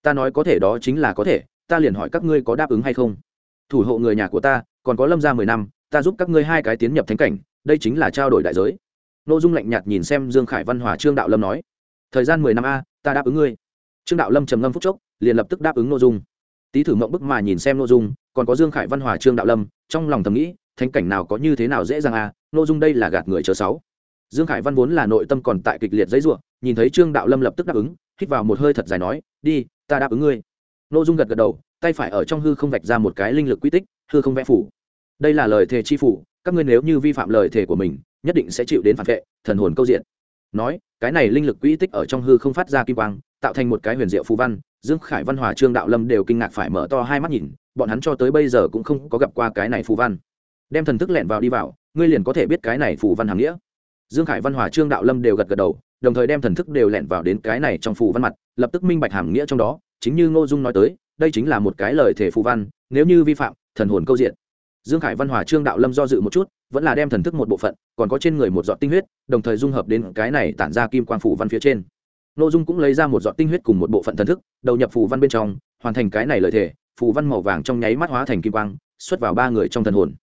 S1: Ta nói có thể đó chính là có thể, ta liền hỏi các ngươi có đáp ứng hay không. Thủ hộ người nhà của ta, còn có lâm ra mười năm, ta giúp các ngươi hai cái tiến nhập thánh cảnh đây chính là trao đổi đại giới. N ô dung lạnh nhạt nhìn xem dương khải văn hòa trương đạo lâm nói, thời gian mười năm a, ta đáp ứng ngươi. Trương đạo lâm trầm ngâm phúc chốc, liền lập tức đáp ứng n ô dung. Tý thử mộng bức mà nhìn xem n ô dung, còn có dương khải văn hòa trương đạo lâm, trong lòng thầm nghĩ thanh cảnh nào có như thế nào dễ dàng a n ô dung đây là gạt người chờ sáu. Dương khải văn vốn là nội tâm còn tại kịch liệt giấy ruộng nhìn thấy trương đạo lâm lập tức đáp ứng, hít vào một hơi thật dài nói, đi, ta đáp ứng ngươi. N dung gật gật đầu, tay phải ở trong hư không vạch ra một cái linh lực quy tích, hư không vẽ phủ. Đây là lời thề chi phủ các ngươi nếu như vi phạm lời thề của mình, nhất định sẽ chịu đến phản vệ, thần hồn câu diện. Nói, cái này linh lực quỹ tích ở trong hư không phát ra kim quang, tạo thành một cái huyền diệu phù văn, dương khải văn hòa, trương đạo lâm đều kinh ngạc phải mở to hai mắt nhìn, bọn hắn cho tới bây giờ cũng không có gặp qua cái này phù văn. Đem thần thức lẹn vào đi vào, ngươi liền có thể biết cái này phù văn hàng nghĩa. Dương khải văn hòa, trương đạo lâm đều gật gật đầu, đồng thời đem thần thức đều lẹn vào đến cái này trong phù văn mặt, lập tức minh bạch hàm nghĩa trong đó. Chính như ngô dung nói tới, đây chính là một cái lời thể phù văn, nếu như vi phạm, thần hồn câu diện dương khải văn hòa trương đạo lâm do dự một chút, vẫn là đem thần thức một bộ phận, còn có trên người một giọt tinh huyết, đồng thời dung hợp đến cái này tản ra kim quang phủ văn phía trên. Nội dung cũng lấy ra một giọt tinh huyết cùng một bộ phận thần thức, đầu nhập phù văn bên trong, hoàn thành cái này lợi thể phù văn màu vàng trong nháy mắt hóa thành kim quang, xuất vào ba người trong thần hồn.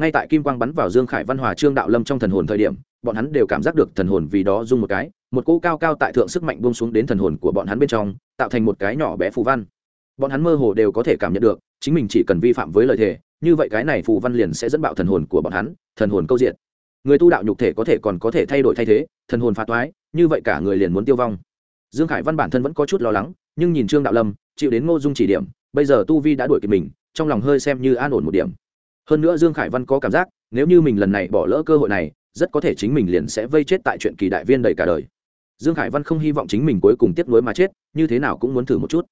S1: Ngay tại kim quang bắn vào dương khải văn hòa trương đạo lâm trong thần hồn thời điểm, bọn hắn đều cảm giác được thần hồn vì đó dung một cái, một cỗ cao cao tại thượng sức mạnh buông xuống đến thần hồn của bọn hắn bên trong, tạo thành một cái nhỏ bé phù văn bọn hắn mơ hồ đều có thể cảm nhận được, chính mình chỉ cần vi phạm với lời thề, như vậy cái này phù văn liền sẽ dẫn bạo thần hồn của bọn hắn, thần hồn câu diện người tu đạo nhục thể có thể còn có thể thay đổi thay thế, thần hồn phá toái, như vậy cả người liền muốn tiêu vong. Dương khải văn bản thân vẫn có chút lo lắng, nhưng nhìn trương đạo lâm, chịu đến ngô dung chỉ điểm, bây giờ tu vi đã đuổi kịp mình, trong lòng hơi xem như an ổn một điểm. Hơn nữa dương khải văn có cảm giác, nếu như mình lần này bỏ lỡ cơ hội này, rất có thể chính mình liền sẽ vây chết tại chuyện kỳ đại viên đầy cả đời. Dương khải văn không hy vọng chính mình cuối cùng tiếp nối mà chết, như thế nào cũng muốn thử một chút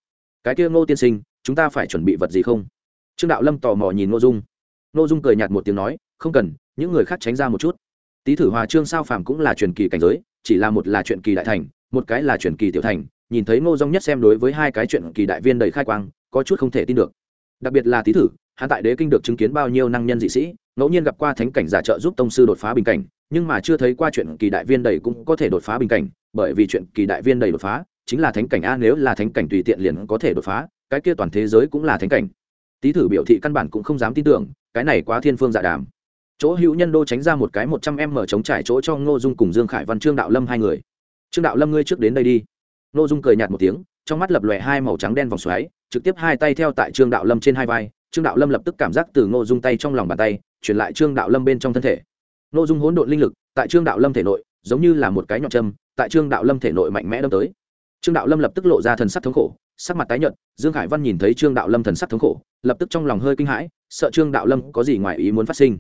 S1: cái kia ngô tiên sinh, chúng ta phải chuẩn bị vật gì không? Trương đạo lâm tò mò nhìn ngô dung. Ngô dung cười nhạt một tiếng nói, không cần, những người khác tránh ra một chút. Tý thử hòa trương sao phàm cũng là truyền kỳ cảnh giới, chỉ là một là chuyện kỳ đại thành, một cái là truyền kỳ tiểu thành, nhìn thấy ngô dung nhất xem đối với hai cái chuyện kỳ đại viên đầy khai quang, có chút không thể tin được. Đặc biệt là tý thử, hắn tại đế kinh được chứng kiến bao nhiêu năng nhân dị sĩ, ngẫu nhiên gặp qua thánh cảnh giả trợ giúp tông sư đột phá bình cảnh, nhưng mà chưa thấy qua chuyện kỳ đại viên đầy cũng có thể đột phá bình cảnh, bởi vì chuyện kỳ đại viên đầy đột phá chính là thánh cảnh a, nếu là thánh cảnh tùy tiện liền có thể đột phá, cái kia toàn thế giới cũng là thánh cảnh. Tý thử biểu thị căn bản cũng không dám tin tưởng, cái này quá thiên phương dạ đàm. Chỗ hữu nhân đô tránh ra một cái một trăm em mở chống trải chỗ cho ngô dung cùng dương khải văn, trương đạo lâm hai người. Trương đạo lâm ngươi trước đến đây đi. Ngô dung cười nhạt một tiếng, trong mắt lập lòe hai màu trắng đen vòng xoáy, trực tiếp hai tay theo tại trương đạo lâm trên hai vai. Trương đạo lâm lập tức cảm giác từ ngô dung tay trong lòng bàn tay chuyển lại trương đạo lâm bên trong thân thể. Ngô dung hỗn độn linh lực, tại trương đạo lâm thể nội, giống như là một cái nhọn châm, tại trương đạo lâm thể nội mạnh mẽ đâm tới trương đạo lâm lập tức lộ ra thần sắc thống khổ, sắc mặt tái nhợt, dương khải văn nhìn thấy trương đạo lâm thần sắc thống khổ, lập tức trong lòng hơi kinh hãi, sợ trương đạo lâm có gì ngoài ý muốn phát sinh.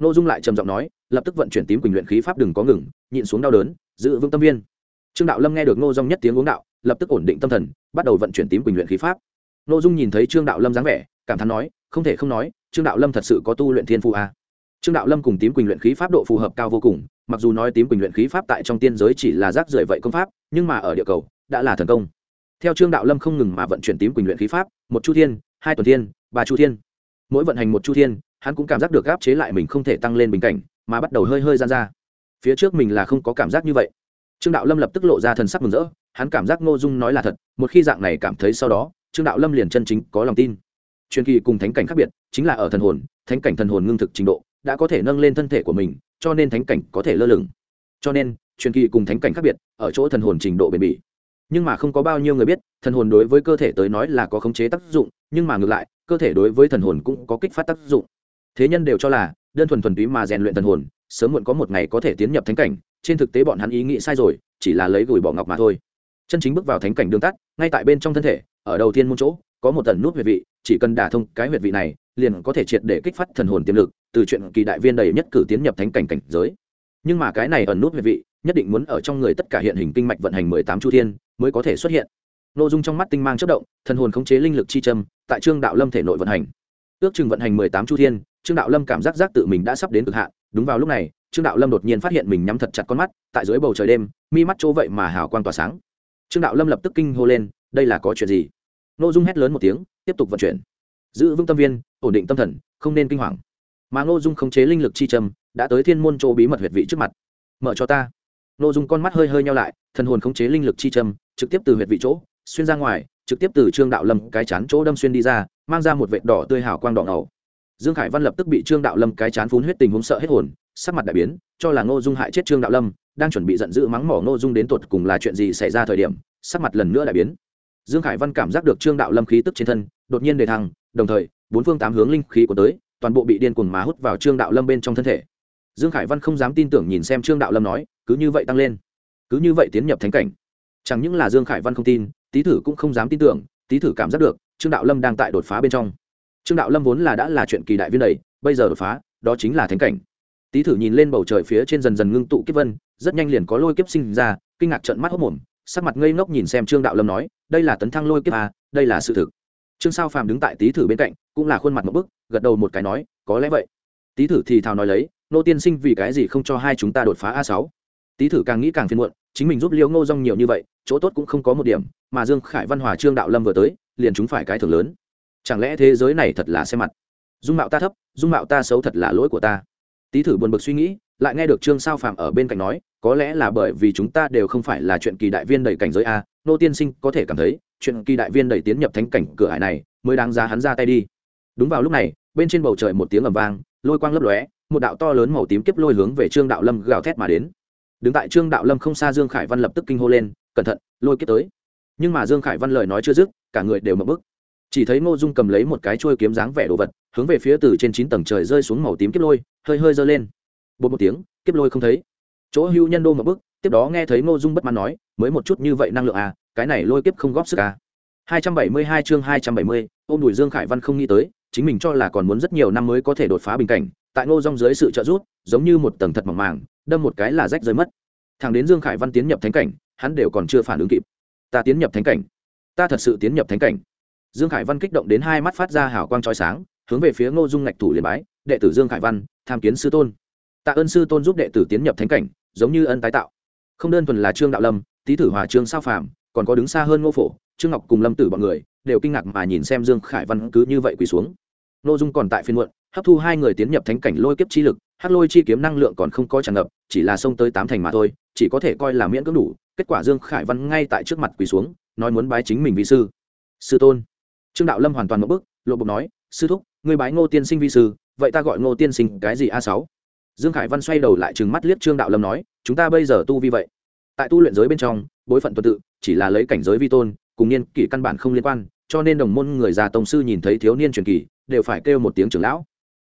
S1: N ô dung lại trầm giọng nói, lập tức vận chuyển tím quỳnh luyện khí pháp đừng có ngừng, nhịn xuống đau đớn, giữ vững tâm viên. Trương đạo lâm nghe được n ô dung nhất tiếng uống đạo, lập tức ổn định tâm thần, bắt đầu vận chuyển tím quỳnh luyện khí pháp. N ô dung nhìn thấy trương đạo lâm dáng vẻ, cảm thán nói, không thể không nói, trương đạo lâm thật sự có tu luyện thiên phụ a à. trương đạo lâm cùng tím quỳnh luyện khí pháp độ phù hợp cao vô cùng, mặc dù nói tím quỳnh luyện khí pháp tại trong tiên giới chỉ là rác rưởi vậy công pháp, nhưng mà ở địa cầu đã là thần công. Theo trương đạo lâm không ngừng mà vận chuyển tím quỳnh luyện khí pháp, một chu thiên, hai tuần thiên, ba chu thiên. Mỗi vận hành một chu thiên, hắn cũng cảm giác được gáp chế lại mình không thể tăng lên bình cảnh, mà bắt đầu hơi hơi gian ra. Phía trước mình là không có cảm giác như vậy. Trương đạo lâm lập tức lộ ra thần sắc mừng rỡ, hắn cảm giác ngô dung nói là thật, một khi dạng này cảm thấy sau đó, trương đạo lâm liền chân chính có lòng tin. Truyền kỳ cùng thánh cảnh khác biệt, chính là ở thần hồn, thánh cảnh thần hồn ngưng thực trình độ, đã có thể nâng lên thân thể của mình, cho nên thánh cảnh có thể lơ lửng. Cho nên, truyền kỳ cùng thánh cảnh khác biệt, ở chỗ thần hồn trình độ bền bỉ nhưng mà không có bao nhiêu người biết, thần hồn đối với cơ thể tới nói là có khống chế tác dụng, nhưng mà ngược lại, cơ thể đối với thần hồn cũng có kích phát tác dụng. Thế nhân đều cho là, đơn thuần thuần túy mà rèn luyện thần hồn, sớm muộn có một ngày có thể tiến nhập thánh cảnh, trên thực tế bọn hắn ý nghĩ sai rồi, chỉ là lấy gửi bỏ ngọc mà thôi. Chân chính bước vào thánh cảnh đường tắt, ngay tại bên trong thân thể, ở đầu tiên môn chỗ, có một tần nút huyệt vị, chỉ cần đả thông cái huyệt vị này, liền có thể triệt để kích phát thần hồn tiềm lực, từ chuyện kỳ đại viên đầy nhất cử tiến nhập thánh cảnh cảnh giới nhưng mà cái này ẩn nút huyệt vị, nhất định muốn ở trong người tất cả hiện hình kinh mạch vận hành mười tám chu thiên mới có thể xuất hiện. Nội dung trong mắt tinh mang chất động, thần hồn khống chế linh lực chi châm, tại trương đạo lâm thể nội vận hành. Ước chừng vận hành mười tám chu thiên, trương đạo lâm cảm giác giác tự mình đã sắp đến cực hạn. Đúng vào lúc này, trương đạo lâm đột nhiên phát hiện mình nhắm thật chặt con mắt, tại dưới bầu trời đêm, mi mắt chỗ vậy mà hào quang tỏa sáng. Trương đạo lâm lập tức kinh hô lên, đây là có chuyện gì? Nội dung hét lớn một tiếng, tiếp tục vận chuyển. Giữ vững tâm viên, ổn định tâm thần, không nên kinh hoàng. Mà nội dung khống chế linh lực chi trầm đã tới thiên môn chỗ bí mật huyệt vị trước mặt. Mở cho ta. Ngô dung con mắt hơi hơi nhau lại, thần hồn khống chế linh lực chi trầm trực tiếp từ huyệt vị chỗ, xuyên ra ngoài, trực tiếp từ trương đạo lâm cái chán chỗ đâm xuyên đi ra, mang ra một vệt đỏ tươi hào quang đỏ ngầu. Dương khải văn lập tức bị trương đạo lâm cái chán phun huyết tình huống sợ hết hồn, sắc mặt đại biến, cho là ngô dung hại chết trương đạo lâm, đang chuẩn bị giận dữ mắng mỏ ngô dung đến tột cùng là chuyện gì xảy ra thời điểm, sắc mặt lần nữa đại biến. Dương khải văn cảm giác được trương đạo lâm khí tức trên thân, đột nhiên đề thăng, đồng thời, bốn phương tám hướng linh khí của tới, toàn bộ bị điên cuồng má hút vào trương đạo lâm bên trong thân thể dương khải văn không dám tin tưởng nhìn xem trương đạo lâm nói cứ như vậy tăng lên. Cứ như vậy tiến nhập thánh cảnh. Chẳng những là dương khải văn không tin tý thử cũng không dám tin tưởng tý thử cảm giác được trương đạo lâm đang tại đột phá bên trong. Trương đạo lâm vốn là đã là chuyện kỳ đại viên đầy bây giờ đột phá đó chính là thánh cảnh. Tý thử nhìn lên bầu trời phía trên dần dần ngưng tụ kiếp vân rất nhanh liền có lôi kiếp sinh ra kinh ngạc trận mắt hốc mồm sắc mặt ngây ngốc nhìn xem trương đạo lâm nói đây là tấn thăng lôi kiếp à, đây là sự thực. Trương sao phàm đứng tại tý thử bên cạnh cũng là khuôn mặt một bức gật đầu một cái nói có lẽ vậy. Tý thử thì thào nói lấy nô tiên sinh vì cái gì không cho hai chúng ta đột phá a sáu? Tý thử càng nghĩ càng phiền muộn, chính mình giúp liễu ngô rong nhiều như vậy, chỗ tốt cũng không có một điểm, mà dương khải văn hòa trương đạo lâm vừa tới, liền chúng phải cái thưởng lớn. Chẳng lẽ thế giới này thật là xem mặt? Dung mạo ta thấp, dung mạo ta xấu thật là lỗi của ta. Tý thử buồn bực suy nghĩ, lại nghe được trương sao phạm ở bên cạnh nói, có lẽ là bởi vì chúng ta đều không phải là chuyện kỳ đại viên đầy cảnh giới a, nô tiên sinh có thể cảm thấy, chuyện kỳ đại viên đầy tiến nhập thánh cảnh cửa hải này, mới đáng giá hắn ra tay đi. Đúng vào lúc này, bên trên bầu trời một tiếng ầm vang, lôi quang lấp lóe một đạo to lớn màu tím kiếp lôi hướng về trương đạo lâm gào thét mà đến. Đứng tại trương đạo lâm không xa dương khải văn lập tức kinh hô lên cẩn thận lôi kiếp tới. Nhưng mà dương khải văn lời nói chưa dứt cả người đều mập bức. Chỉ thấy ngô dung cầm lấy một cái chuôi kiếm dáng vẻ đồ vật hướng về phía từ trên chín tầng trời rơi xuống màu tím kiếp lôi hơi hơi giơ lên. Bột một tiếng kiếp lôi không thấy. Chỗ hưu nhân đô mập bức tiếp đó nghe thấy ngô dung bất mãn nói mới một chút như vậy năng lượng à cái này lôi kiếp không góp sức à. 272 chương 270, ôm đùi Dương Khải Văn không nghĩ tới, chính mình cho là còn muốn rất nhiều năm mới có thể đột phá bình cảnh, tại Ngô Dung dưới sự trợ giúp, giống như một tầng thật mỏng màng, đâm một cái là rách rơi mất. Thằng đến Dương Khải Văn tiến nhập thánh cảnh, hắn đều còn chưa phản ứng kịp. Ta tiến nhập thánh cảnh, ta thật sự tiến nhập thánh cảnh. Dương Khải Văn kích động đến hai mắt phát ra hào quang chói sáng, hướng về phía Ngô Dung ngạch thủ liền bái, đệ tử Dương Khải Văn, tham kiến sư tôn. Tạ ơn sư tôn giúp đệ tử tiến nhập thánh cảnh, giống như ân tái tạo. Không đơn thuần là Trương Đạo Lâm, Tý Thử Hòa Trương Sao Phàm, còn có đứng xa hơn Ngô Phổ, Trương Ngọc cùng Lâm Tử bọn người, đều kinh ngạc mà nhìn xem Dương Khải Văn cứ như vậy quỳ xuống. Ngô Dung còn tại phiên muộn, hấp thu hai người tiến nhập thánh cảnh lôi kiếp chi lực, hắc lôi chi kiếm năng lượng còn không có tràn ngập, chỉ là xông tới tám thành mà thôi, chỉ có thể coi là miễn cưỡng đủ. Kết quả Dương Khải Văn ngay tại trước mặt quỳ xuống, nói muốn bái chính mình vi sư. Sư tôn. Trương Đạo Lâm hoàn toàn ngộp bức, lộ bộc nói, sư thúc, ngươi bái Ngô Tiên Sinh vi sư, vậy ta gọi Ngô Tiên Sinh cái gì a sáu? Dương Khải Văn xoay đầu lại trừng mắt liếc Trương Đạo Lâm nói, chúng ta bây giờ tu vi vậy. Tại tu luyện giới bên trong, bối phận tuần tự, chỉ là lấy cảnh giới vi tôn, cùng niên kỷ căn bản không liên quan, cho nên đồng môn người già tông sư nhìn thấy thiếu niên truyền kỳ, đều phải kêu một tiếng trưởng lão.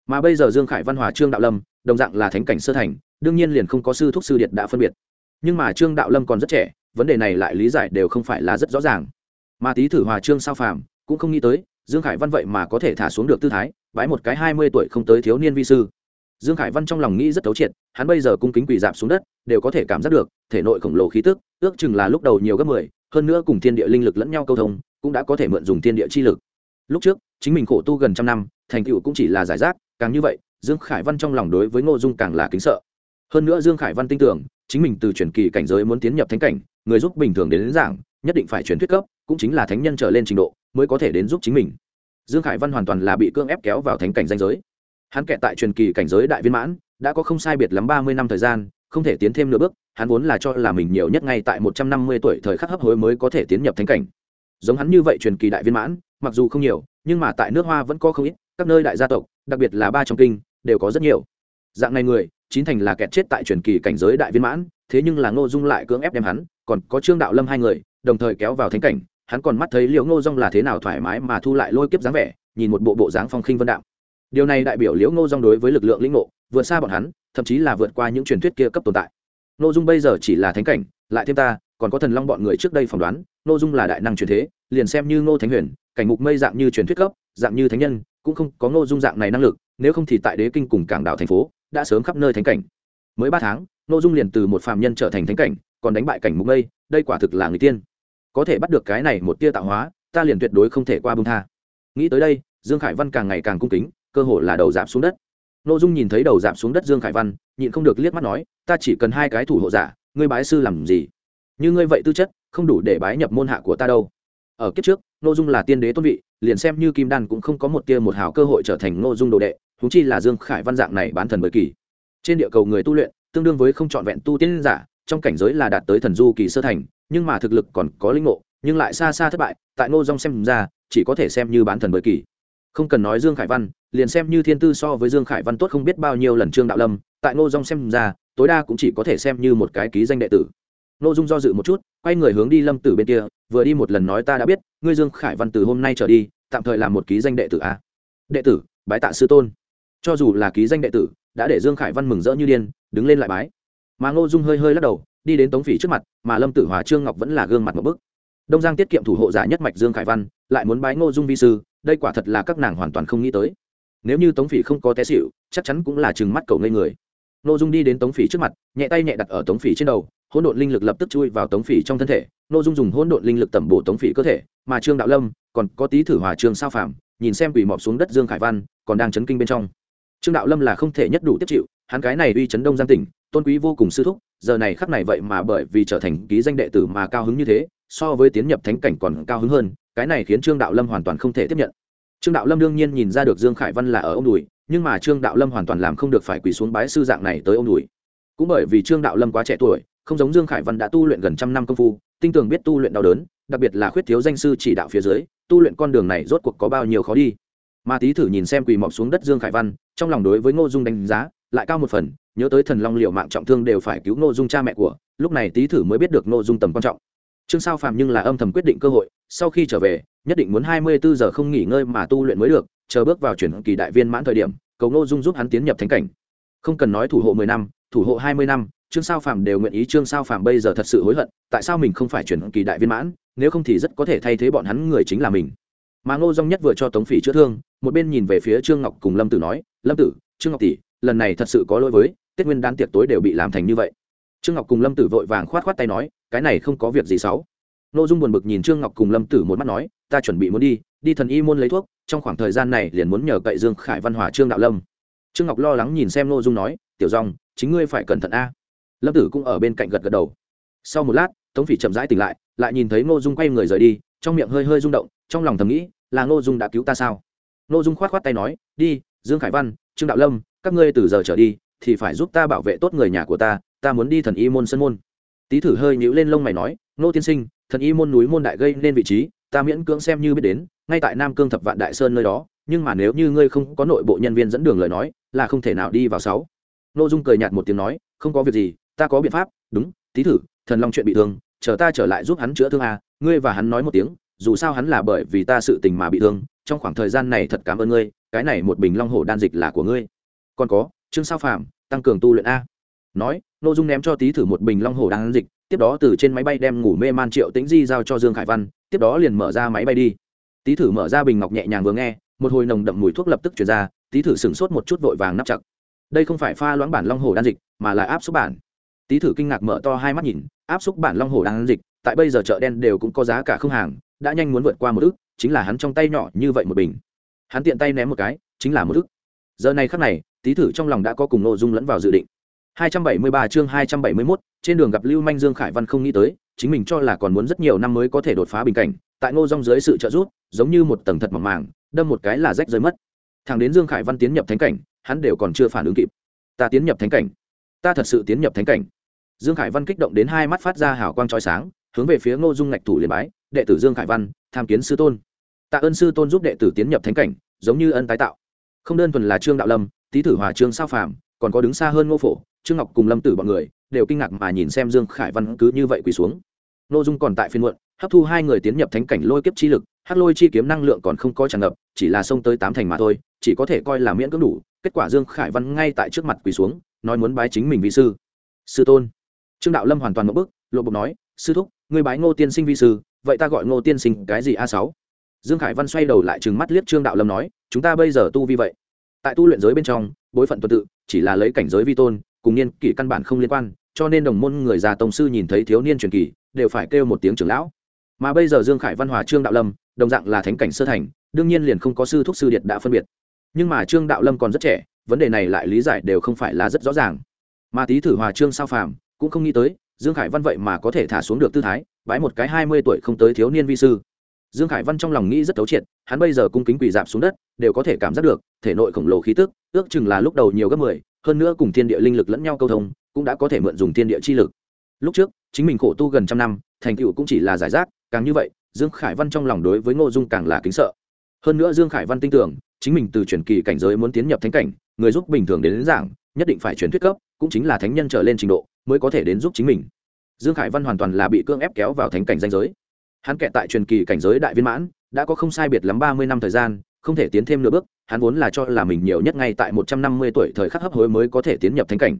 S1: Mà bây giờ Dương Khải Văn hòa Trương Đạo Lâm, đồng dạng là thánh cảnh sơ thành, đương nhiên liền không có sư thúc sư điệt đã phân biệt. Nhưng mà Trương Đạo Lâm còn rất trẻ, vấn đề này lại lý giải đều không phải là rất rõ ràng. Mà Tý thử hòa Trương sao phàm, cũng không nghĩ tới, Dương Khải Văn vậy mà có thể thả xuống được tư thái, bãi một cái hai mươi tuổi không tới thiếu niên vi sư. Dương Khải Văn trong lòng nghĩ rất thấu triệt, hắn bây giờ cung kính quỳ dạp xuống đất, đều có thể cảm giác được, thể nội khổng lồ khí tức, ước chừng là lúc đầu nhiều gấp mười, hơn nữa cùng thiên địa linh lực lẫn nhau câu thông, cũng đã có thể mượn dùng thiên địa chi lực. Lúc trước, chính mình khổ tu gần trăm năm, thành tựu cũng chỉ là giải rác, càng như vậy, Dương Khải Văn trong lòng đối với Ngô Dung càng là kính sợ. Hơn nữa Dương Khải Văn tin tưởng, chính mình từ truyền kỳ cảnh giới muốn tiến nhập thánh cảnh, người giúp bình thường đến, đến giảng, nhất định phải truyền thuyết cấp, cũng chính là thánh nhân trở lên trình độ, mới có thể đến giúp chính mình. Dương Khải Văn hoàn toàn là bị cưỡng ép kéo vào thánh cảnh danh giới hắn kẹt tại truyền kỳ cảnh giới đại viên mãn đã có không sai biệt lắm ba mươi năm thời gian không thể tiến thêm nửa bước hắn vốn là cho là mình nhiều nhất ngay tại một trăm năm mươi tuổi thời khắc hấp hối mới có thể tiến nhập thánh cảnh giống hắn như vậy truyền kỳ đại viên mãn mặc dù không nhiều nhưng mà tại nước hoa vẫn có không ít, các nơi đại gia tộc, đặc biệt là ba trong kinh, đều có rất nhiều. Dạng này người, chín thành là kẹt chết tại truyền kỳ cảnh giới đại viên mãn, thế nhưng là ngô dung lại cưỡng ép đem hắn, còn có trương đạo lâm hai người, đồng thời kéo vào thánh cảnh, hắn còn mắt thấy liệu ngô dung là thế nào thoải mái mà thu lại lôi kiếp dáng vẻ, nhìn một bộ bộ dáng phong khinh vân đạo. Điều này đại biểu liễu ngô dung đối với lực lượng lĩnh ngộ, vượt xa bọn hắn, thậm chí là vượt qua những truyền thuyết kia cấp tồn tại. Ngô dung bây giờ chỉ là thánh cảnh, lại thêm ta, còn có thần long bọn người trước đây phỏng đoán, ngô dung là đại năng truyền thế liền xem như ngô thánh huyền, cảnh mục mây dạng như truyền thuyết cấp, dạng như thánh nhân, cũng không có ngô dung dạng này năng lực, nếu không thì tại đế kinh cùng cảng đảo thành phố, đã sớm khắp nơi thánh cảnh. Mới ba tháng, ngô dung liền từ một phàm nhân trở thành thánh cảnh, còn đánh bại cảnh mục mây, đây quả thực là người tiên. Có thể bắt được cái này một tia tạo hóa, ta liền tuyệt đối không thể qua bông tha. Nghĩ tới đây, dương khải văn càng ngày càng cung kính, cơ hội là đầu giảm xuống đất. Ngô dung nhìn thấy đầu giảm xuống đất dương khải văn, nhịn không được liếc mắt nói, ta chỉ cần hai cái thủ hộ giả, ngươi bái sư làm gì? Như ngươi vậy tư chất, không đủ để bái nhập môn hạ của ta đâu ở kiếp trước nội dung là tiên đế tôn vị, liền xem như kim đan cũng không có một tia một hào cơ hội trở thành nội dung đồ đệ húng chi là dương khải văn dạng này bán thần bởi kỳ. Trên địa cầu người tu luyện, tương đương với không trọn vẹn tu tiên giả, trong cảnh giới là đạt tới thần du kỳ sơ thành, nhưng mà thực lực còn có linh ngộ, nhưng lại xa xa thất bại, tại ngô dung xem ra, chỉ có thể xem như bán thần bởi kỳ. Không cần nói dương khải văn, liền xem như thiên tư so với dương khải văn tốt không biết bao nhiêu lần trương đạo lâm, tại ngô dung xem ra, tối đa cũng chỉ có thể xem như một cái ký danh đệ tử. Nô dung do dự một chút, quay người hướng đi lâm tử bên kia, vừa đi một lần nói ta đã biết, ngươi dương khải văn từ hôm nay trở đi, tạm thời làm một ký danh đệ tử a đệ tử, bái tạ sư tôn. Cho dù là ký danh đệ tử, đã để dương khải văn mừng rỡ như điên, đứng lên lại bái. Mà ngô dung hơi hơi lắc đầu, đi đến tống phỉ trước mặt, mà lâm tử hòa, trương ngọc vẫn là gương mặt một bức. Đông giang tiết kiệm thủ hộ giả nhất mạch dương khải văn, lại muốn bái ngô dung vi sư, đây quả thật là các nàng hoàn toàn không nghĩ tới. Nếu như tống phỉ không có té xịu chắc chắn cũng là chừng mắt cầu ngây người. Nô dung đi đến tống phỉ trước mặt nhẹ tay nhẹ đặt ở tống phỉ trên đầu hỗn độn linh lực lập tức chui vào tống phỉ trong thân thể. Nô dung dùng hỗn độn linh lực tẩm bổ tống phỉ cơ thể mà trương đạo lâm còn có tí thử hòa trương sao phàm, nhìn xem quỷ mọp xuống đất dương khải văn còn đang chấn kinh bên trong. Trương đạo lâm là không thể nhất đủ tiếp chịu hắn cái này uy chấn đông giang tỉnh tôn quý vô cùng sư thúc giờ này khắc này vậy mà bởi vì trở thành ký danh đệ tử mà cao hứng như thế so với tiến nhập thánh cảnh còn cao hứng hơn cái này khiến trương đạo lâm hoàn toàn không thể tiếp nhận. Trương đạo lâm đương nhiên nhìn ra được dương khải văn là ở ông đùi nhưng mà trương đạo lâm hoàn toàn làm không được phải quỳ xuống bái sư dạng này tới ông đùi. Cũng bởi vì trương đạo lâm quá trẻ tuổi, không giống dương khải văn đã tu luyện gần trăm năm công phu, tinh tường biết tu luyện đau đớn, đặc biệt là khuyết thiếu danh sư chỉ đạo phía dưới, tu luyện con đường này rốt cuộc có bao nhiêu khó đi. Mà tý thử nhìn xem quỳ mọc xuống đất dương khải văn, trong lòng đối với ngô dung đánh giá lại cao một phần, nhớ tới thần long liệu mạng trọng thương đều phải cứu ngô dung cha mẹ của, lúc này tý thử mới biết được ngô dung tầm quan trọng. Trương sao phạm nhưng là âm thầm quyết định cơ hội, sau khi trở về, nhất định muốn hai mươi bốn giờ không nghỉ ngơi mà tu luyện mới được chờ bước vào chuyển kỳ đại viên mãn thời điểm, cầu ngô dung giúp hắn tiến nhập thánh cảnh. Không cần nói thủ hộ mười năm, thủ hộ hai mươi năm, trương sao phạm đều nguyện ý trương sao phạm bây giờ thật sự hối hận, tại sao mình không phải chuyển kỳ đại viên mãn, nếu không thì rất có thể thay thế bọn hắn người chính là mình. Mà ngô dung nhất vừa cho tống phỉ chữa thương, một bên nhìn về phía trương ngọc cùng lâm tử nói, lâm tử, trương ngọc tỷ, lần này thật sự có lỗi với, tết nguyên đan tiệc tối đều bị làm thành như vậy. Trương ngọc cùng lâm tử vội vàng khoát khoát tay nói, cái này không có việc gì xấu. Nô dung buồn bực nhìn trương ngọc cùng lâm tử một mắt nói ta chuẩn bị muốn đi đi thần y môn lấy thuốc, trong khoảng thời gian này liền muốn nhờ cậy dương khải văn hòa, trương đạo lâm. Trương ngọc lo lắng nhìn xem n ô dung nói, tiểu dòng, chính ngươi phải cẩn thận a. Lâm tử cũng ở bên cạnh gật gật đầu. Sau một lát, tống phỉ chậm rãi tỉnh lại lại nhìn thấy n ô dung quay người rời đi, trong miệng hơi hơi rung động, trong lòng thầm nghĩ, là n ô dung đã cứu ta sao? N ô dung k h o á t k h o á t tay nói, đi, dương khải văn, trương đạo lâm, các ngươi từ giờ trở đi, thì phải giúp ta bảo vệ tốt người nhà của ta ta muốn đi thần y môn sân môn. Tý thử hơi nhíu lên lông mày nói nô tiên sinh, thần y môn núi môn đại gây nên vị trí ta miễn cưỡng xem như biết đến ngay tại nam cương thập vạn đại sơn nơi đó nhưng mà nếu như ngươi không có nội bộ nhân viên dẫn đường lời nói là không thể nào đi vào sáu. Nô dung cười nhạt một tiếng nói không có việc gì ta có biện pháp đúng tí thử thần long chuyện bị thương chờ ta trở lại giúp hắn chữa thương à ngươi và hắn nói một tiếng dù sao hắn là bởi vì ta sự tình mà bị thương trong khoảng thời gian này thật cảm ơn ngươi cái này một bình long hổ đan dịch là của ngươi. Còn có trương sao phàm, tăng cường tu luyện a. Nói nội dung ném cho tí thử một bình long hổ đan dịch tiếp đó từ trên máy bay đem ngủ mê man triệu tĩnh di giao cho dương khải văn, tiếp đó liền mở ra máy bay đi. Tý thử mở ra bình ngọc nhẹ nhàng vừa nghe, một hồi nồng đậm mùi thuốc lập tức chuyển ra, tý thử sửng sốt một chút vội vàng nắp chặt. Đây không phải pha loãng bản long hồ đan dịch, mà là áp xúc bản. Tý thử kinh ngạc mở to hai mắt nhìn, áp xúc bản long hồ đan dịch, tại bây giờ chợ đen đều cũng có giá cả không hàng, đã nhanh muốn vượt qua một ức, chính là hắn trong tay nhỏ như vậy một bình. Hắn tiện tay ném một cái, chính là một ức. Giờ này khắc này, tý thử trong lòng đã có cùng nội dung lẫn vào dự định. 273 chương 271, trên đường gặp Lưu manh Dương Khải Văn không nghĩ tới, chính mình cho là còn muốn rất nhiều năm mới có thể đột phá bình cảnh, tại Ngô Dung dưới sự trợ giúp, giống như một tầng thật mỏng màng, đâm một cái là rách rơi mất. Thằng đến Dương Khải Văn tiến nhập thánh cảnh, hắn đều còn chưa phản ứng kịp. Ta tiến nhập thánh cảnh, ta thật sự tiến nhập thánh cảnh. Dương Khải Văn kích động đến hai mắt phát ra hào quang chói sáng, hướng về phía Ngô Dung ngạch thủ liền bái, đệ tử Dương Khải Văn, tham kiến sư tôn. Tạ ơn sư tôn giúp đệ tử tiến nhập thánh cảnh, giống như ân tái tạo. Không đơn thuần là Trương Đạo Lâm, tí thử hòa Trương Sao Phàm, còn có đứng xa hơn Ngô Phổ, trương ngọc cùng lâm tử bọn người đều kinh ngạc mà nhìn xem dương khải văn cứ như vậy quỳ xuống. N ô dung còn tại phiên muộn, hấp thu hai người tiến nhập thánh cảnh lôi kiếp chi lực hát lôi chi kiếm năng lượng còn không có tràn ngập, chỉ là xông tới tám thành mà thôi, chỉ có thể coi là miễn cưỡng đủ. Kết quả dương khải văn ngay tại trước mặt quỳ xuống, nói muốn bái chính mình vi sư. Sư tôn. Trương đạo lâm hoàn toàn một bức, lộ bục nói, sư thúc người bái ngô tiên sinh vi sư, vậy ta gọi ngô tiên sinh cái gì a sáu? Dương khải văn xoay đầu lại trừng mắt liếc trương đạo lâm nói, chúng ta bây giờ tu vi vậy. Tại tu luyện giới bên trong, bối phận tuần tự, chỉ là lấy cảnh giới vi tôn cùng niên kỷ căn bản không liên quan, cho nên đồng môn người già tổng sư nhìn thấy thiếu niên truyền kỳ, đều phải kêu một tiếng trưởng lão. Mà bây giờ dương khải văn hòa trương đạo lâm, đồng dạng là thánh cảnh sơ thành, đương nhiên liền không có sư thúc sư điệt đã phân biệt. Nhưng mà trương đạo lâm còn rất trẻ, vấn đề này lại lý giải đều không phải là rất rõ ràng. Mà tý thử hòa trương sao phàm, cũng không nghĩ tới, dương khải văn vậy mà có thể thả xuống được tư thái bãi một cái hai mươi tuổi không tới thiếu niên vi sư. Dương khải văn trong lòng nghĩ rất thấu triệt, hắn bây giờ cung kính quỳ dạp xuống đất, đều có thể cảm giác được, thể nội khổng lồ khí tức, ước chừng là lúc đầu nhiều gấp mười hơn nữa cùng thiên địa linh lực lẫn nhau câu thông cũng đã có thể mượn dùng thiên địa chi lực. Lúc trước chính mình khổ tu gần trăm năm thành tựu cũng chỉ là giải rác càng như vậy dương khải văn trong lòng đối với ngô dung càng là kính sợ. Hơn nữa dương khải văn tin tưởng chính mình từ truyền kỳ cảnh giới muốn tiến nhập thánh cảnh người giúp bình thường đến, đến giảng nhất định phải truyền thuyết cấp cũng chính là thánh nhân trở lên trình độ mới có thể đến giúp chính mình. Dương khải văn hoàn toàn là bị cưỡng ép kéo vào thánh cảnh danh giới. Hắn kẹt tại truyền kỳ cảnh giới đại viên mãn đã có không sai biệt lắm ba mươi năm thời gian không thể tiến thêm nửa bước, hắn vốn là cho là mình nhiều nhất ngay tại một trăm năm mươi tuổi thời khắc hấp hối mới có thể tiến nhập thánh cảnh.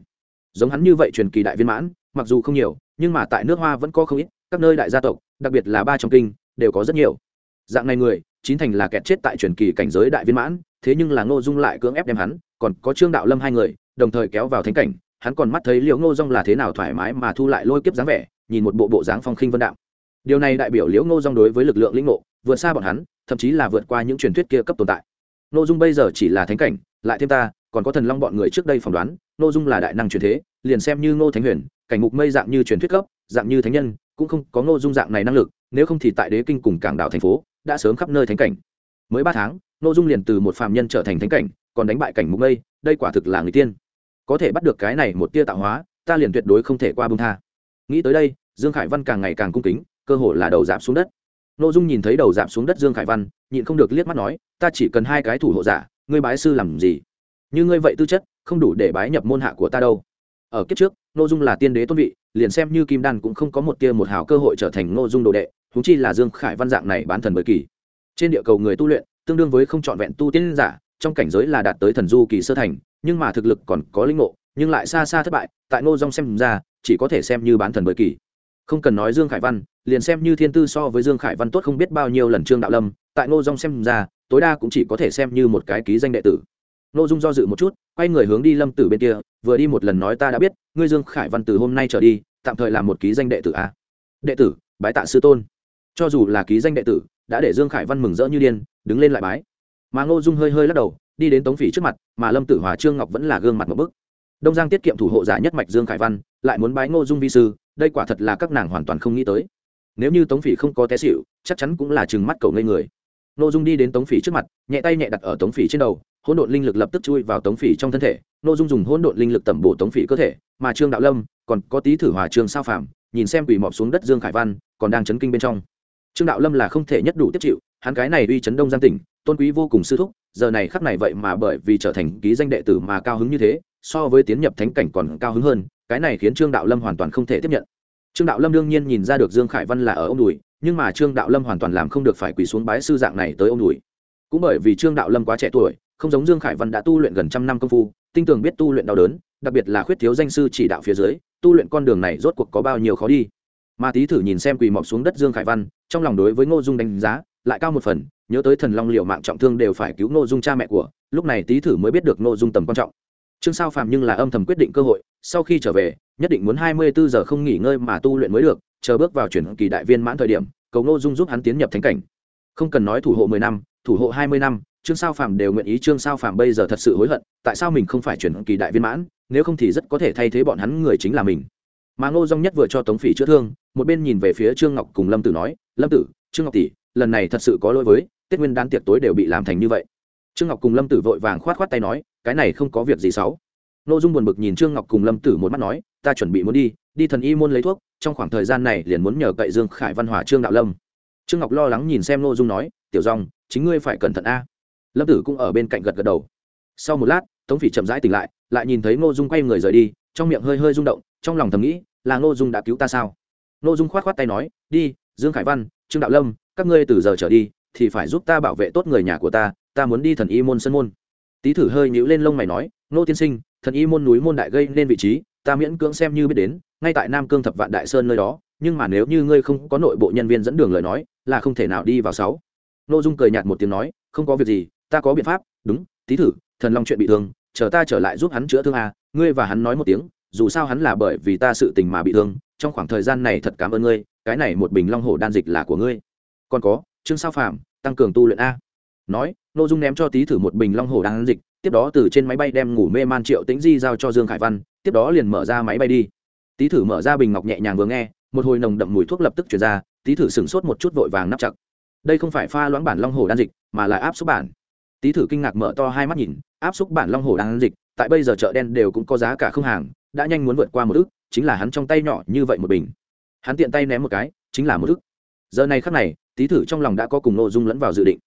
S1: Giống hắn như vậy truyền kỳ đại viên mãn, mặc dù không nhiều, nhưng mà tại nước hoa vẫn có không ít, các nơi đại gia tộc, đặc biệt là ba trong kinh, đều có rất nhiều. Dạng này người, chín thành là kẹt chết tại truyền kỳ cảnh giới đại viên mãn, thế nhưng là ngô dung lại cưỡng ép đem hắn, còn có trương đạo lâm hai người, đồng thời kéo vào thánh cảnh, hắn còn mắt thấy liễu ngô dung là thế nào thoải mái mà thu lại lôi kiếp dáng vẻ, nhìn một bộ bộ dáng phong khinh vân đạo. Điều này đại biểu liễu ngô dung đối với lực lượng lĩnh ngộ, vượt xa bọn hắn thậm chí là vượt qua những truyền thuyết kia cấp tồn tại. Ngô dung bây giờ chỉ là thánh cảnh, lại thêm ta, còn có thần long bọn người trước đây phỏng đoán ngô dung là đại năng truyền thế, liền xem như ngô thánh huyền, cảnh mục mây dạng như truyền thuyết cấp, dạng như thánh nhân, cũng không có ngô dung dạng này năng lực, nếu không thì tại đế kinh cùng cảng đảo thành phố, đã sớm khắp nơi thánh cảnh. Mới ba tháng, ngô dung liền từ một phạm nhân trở thành thánh cảnh, còn đánh bại cảnh mục mây, đây quả thực là người tiên. Có thể bắt được cái này một tia tạo hóa, ta liền tuyệt đối không thể qua bông tha. Nghĩ tới đây, dương khải văn càng ngày càng cung kính, cơ hội là đầu giảm xuống đất n ô dung nhìn thấy đầu giảm xuống đất dương khải văn, nhịn không được liếc mắt nói, ta chỉ cần hai cái thủ hộ giả, ngươi bái sư làm gì? Như ngươi vậy tư chất, không đủ để bái nhập môn hạ của ta đâu. Ở kiếp trước n ô dung là tiên đế tôn vị, liền xem như kim đan cũng không có một tia một hào cơ hội trở thành n ô dung đồ đệ thú chi là dương khải văn dạng này bán thần bởi kỳ. Trên địa cầu người tu luyện, tương đương với không trọn vẹn tu tiên giả, trong cảnh giới là đạt tới thần du kỳ sơ thành, nhưng mà thực lực còn có linh ngộ, nhưng lại xa xa thất bại, tại ngô dung xem ra, chỉ có thể xem như bán thần bởi kỳ không cần nói dương khải văn, liền xem như thiên tư so với dương khải văn tốt không biết bao nhiêu lần trương đạo lâm, tại ngô dung xem ra, tối đa cũng chỉ có thể xem như một cái ký danh đệ tử. Ngô dung do dự một chút, quay người hướng đi lâm tử bên kia, vừa đi một lần nói ta đã biết, ngươi dương khải văn từ hôm nay trở đi, tạm thời là một ký danh đệ tử a đệ tử, bái tạ sư tôn. Cho dù là ký danh đệ tử, đã để dương khải văn mừng rỡ như điên, đứng lên lại bái. Mà ngô dung hơi hơi lắc đầu, đi đến tống phỉ trước mặt, mà lâm tử hòa trương ngọc vẫn là gương mặt một bức. Đông giang tiết kiệm thủ hộ giả nhất mạch dương khải văn, lại muốn bái ngô dung vi sư đây quả thật là các nàng hoàn toàn không nghĩ tới. Nếu như tống phỉ không có té xịu chắc chắn cũng là chừng mắt cầu ngây người. Ngô dung đi đến tống phỉ trước mặt, nhẹ tay nhẹ đặt ở tống phỉ trên đầu, hỗn độn linh lực lập tức chui vào tống phỉ trong thân thể. Ngô dung dùng hỗn độn linh lực tẩm bổ tống phỉ cơ thể, mà trương đạo lâm còn có tí thử hòa trương sao phàm, nhìn xem quỷ mọp xuống đất dương khải văn, còn đang chấn kinh bên trong. Trương đạo lâm là không thể nhất đủ tiếp chịu, hắn cái này uy chấn đông giang tỉnh, tôn quý vô cùng sư thúc, giờ này khắc này vậy mà bởi vì trở thành ký danh đệ tử mà cao hứng như thế so với tiến nhập thánh cảnh còn cao hứng hơn, cái này khiến trương đạo lâm hoàn toàn không thể tiếp nhận. Trương đạo lâm đương nhiên nhìn ra được dương khải văn là ở ông đùi, nhưng mà trương đạo lâm hoàn toàn làm không được phải quỳ xuống bái sư dạng này tới ông đùi. Cũng bởi vì trương đạo lâm quá trẻ tuổi, không giống dương khải văn đã tu luyện gần trăm năm công phu, tinh tường biết tu luyện đau đớn, đặc biệt là khuyết thiếu danh sư chỉ đạo phía dưới, tu luyện con đường này rốt cuộc có bao nhiêu khó đi. Mà tý thử nhìn xem quỳ mọc xuống đất dương khải văn, trong lòng đối với ngô dung đánh giá lại cao một phần, nhớ tới thần long liệu mạng trọng thương đều phải cứu ngô dung cha mẹ của, lúc này tý thử mới biết được ngô dung tầm quan trọng trương sao phàm nhưng là âm thầm quyết định cơ hội, sau khi trở về, nhất định muốn hai mươi bốn giờ không nghỉ ngơi mà tu luyện mới được, chờ bước vào chuyển kỳ đại viên mãn thời điểm, cầu ngô dung giúp hắn tiến nhập thánh cảnh. Không cần nói thủ hộ mười năm, thủ hộ hai mươi năm, trương sao phàm đều nguyện ý trương sao phàm bây giờ thật sự hối hận, tại sao mình không phải chuyển kỳ đại viên mãn, nếu không thì rất có thể thay thế bọn hắn người chính là mình. Mà ngô dung nhất vừa cho tống phỉ chữa thương, một bên nhìn về phía trương ngọc cùng lâm tử nói, lâm tử, trương ngọc tỷ, lần này thật sự có lỗi với, tết nguyên đan tiệc tối đều bị làm thành như vậy. Trương ngọc cùng lâm tử vội vàng khoát khoát tay nói cái này không có việc gì xấu n ô dung buồn bực nhìn trương ngọc cùng lâm tử một mắt nói, ta chuẩn bị muốn đi đi thần y môn lấy thuốc, trong khoảng thời gian này liền muốn nhờ cậy dương khải văn hòa trương đạo lâm. Trương ngọc lo lắng nhìn xem n ô dung nói, tiểu dòng chính ngươi phải cẩn thận a. Lâm tử cũng ở bên cạnh gật gật đầu. Sau một lát, tống phỉ chậm rãi tỉnh lại lại nhìn thấy n ô dung quay người rời đi, trong miệng hơi hơi rung động, trong lòng thầm nghĩ, là n ô dung đã cứu ta sao? N ô dung k h o á t k h o á t tay nói, đi, dương khải văn, trương đạo lâm, các ngươi từ giờ trở đi thì phải giúp ta bảo vệ tốt người nhà của ta ta muốn đi thần y môn sân môn tý thử hơi nhíu lên lông mày nói, nô tiên sinh, thần y môn núi môn đại gây nên vị trí, ta miễn cưỡng xem như biết đến, ngay tại nam cương thập vạn đại sơn nơi đó, nhưng mà nếu như ngươi không có nội bộ nhân viên dẫn đường lời nói, là không thể nào đi vào sáu. Nô dung cười nhạt một tiếng nói, không có việc gì, ta có biện pháp, đúng, tý thử, thần long chuyện bị thương, chờ ta trở lại giúp hắn chữa thương à ngươi và hắn nói một tiếng, dù sao hắn là bởi vì ta sự tình mà bị thương, trong khoảng thời gian này thật cảm ơn ngươi, cái này một bình long hổ đan dịch là của ngươi. Còn có, trương sao phạm tăng cường tu luyện a nói n ô dung ném cho tý thử một bình long hổ đang dịch, tiếp đó từ trên máy bay đem ngủ mê man triệu tĩnh di giao cho dương khải văn, tiếp đó liền mở ra máy bay đi. Tý thử mở ra bình ngọc nhẹ nhàng vừa nghe, một hồi nồng đậm mùi thuốc lập tức chuyển ra, tý thử sửng sốt một chút vội vàng nắp chặt. Đây không phải pha loãng bản long hổ đan dịch, mà là áp xúc bản. Tý thử kinh ngạc mở to hai mắt nhìn, áp xúc bản long hổ đan dịch, tại bây giờ chợ đen đều cũng có giá cả không hàng, đã nhanh muốn vượt qua một ức, chính là hắn trong tay nhỏ như vậy một bình. Hắn tiện tay ném một cái, chính là một ức. Giờ này khắc này, tý thử trong lòng đã có cùng nội dung lẫn vào dự định.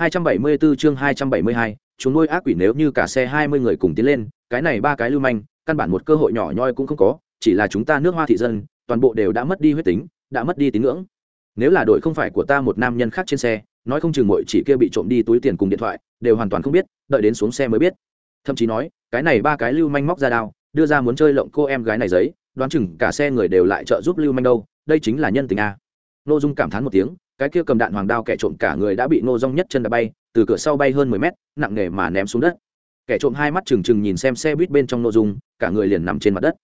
S1: 274 chương 272, chúng nuôi ác quỷ nếu như cả xe 20 người cùng tiến lên, cái này ba cái lưu manh, căn bản một cơ hội nhỏ nhoi cũng không có, chỉ là chúng ta nước hoa thị dân, toàn bộ đều đã mất đi huyết tính, đã mất đi tín ngưỡng. Nếu là đội không phải của ta một nam nhân khác trên xe, nói không chừng muội chỉ kia bị trộm đi túi tiền cùng điện thoại, đều hoàn toàn không biết, đợi đến xuống xe mới biết. Thậm chí nói, cái này ba cái lưu manh móc ra đao, đưa ra muốn chơi lộng cô em gái này giấy, đoán chừng cả xe người đều lại trợ giúp lưu manh đâu, đây chính là nhân tình a. Lô dung cảm thán một tiếng cái kia cầm đạn hoàng đao kẻ trộm cả người đã bị nô dung nhất chân đã bay, từ cửa sau bay hơn mười mét, nặng nề mà ném xuống đất. Kẻ trộm hai mắt trừng trừng nhìn xem xe buýt bên trong ngô dung, cả người liền nằm trên mặt đất.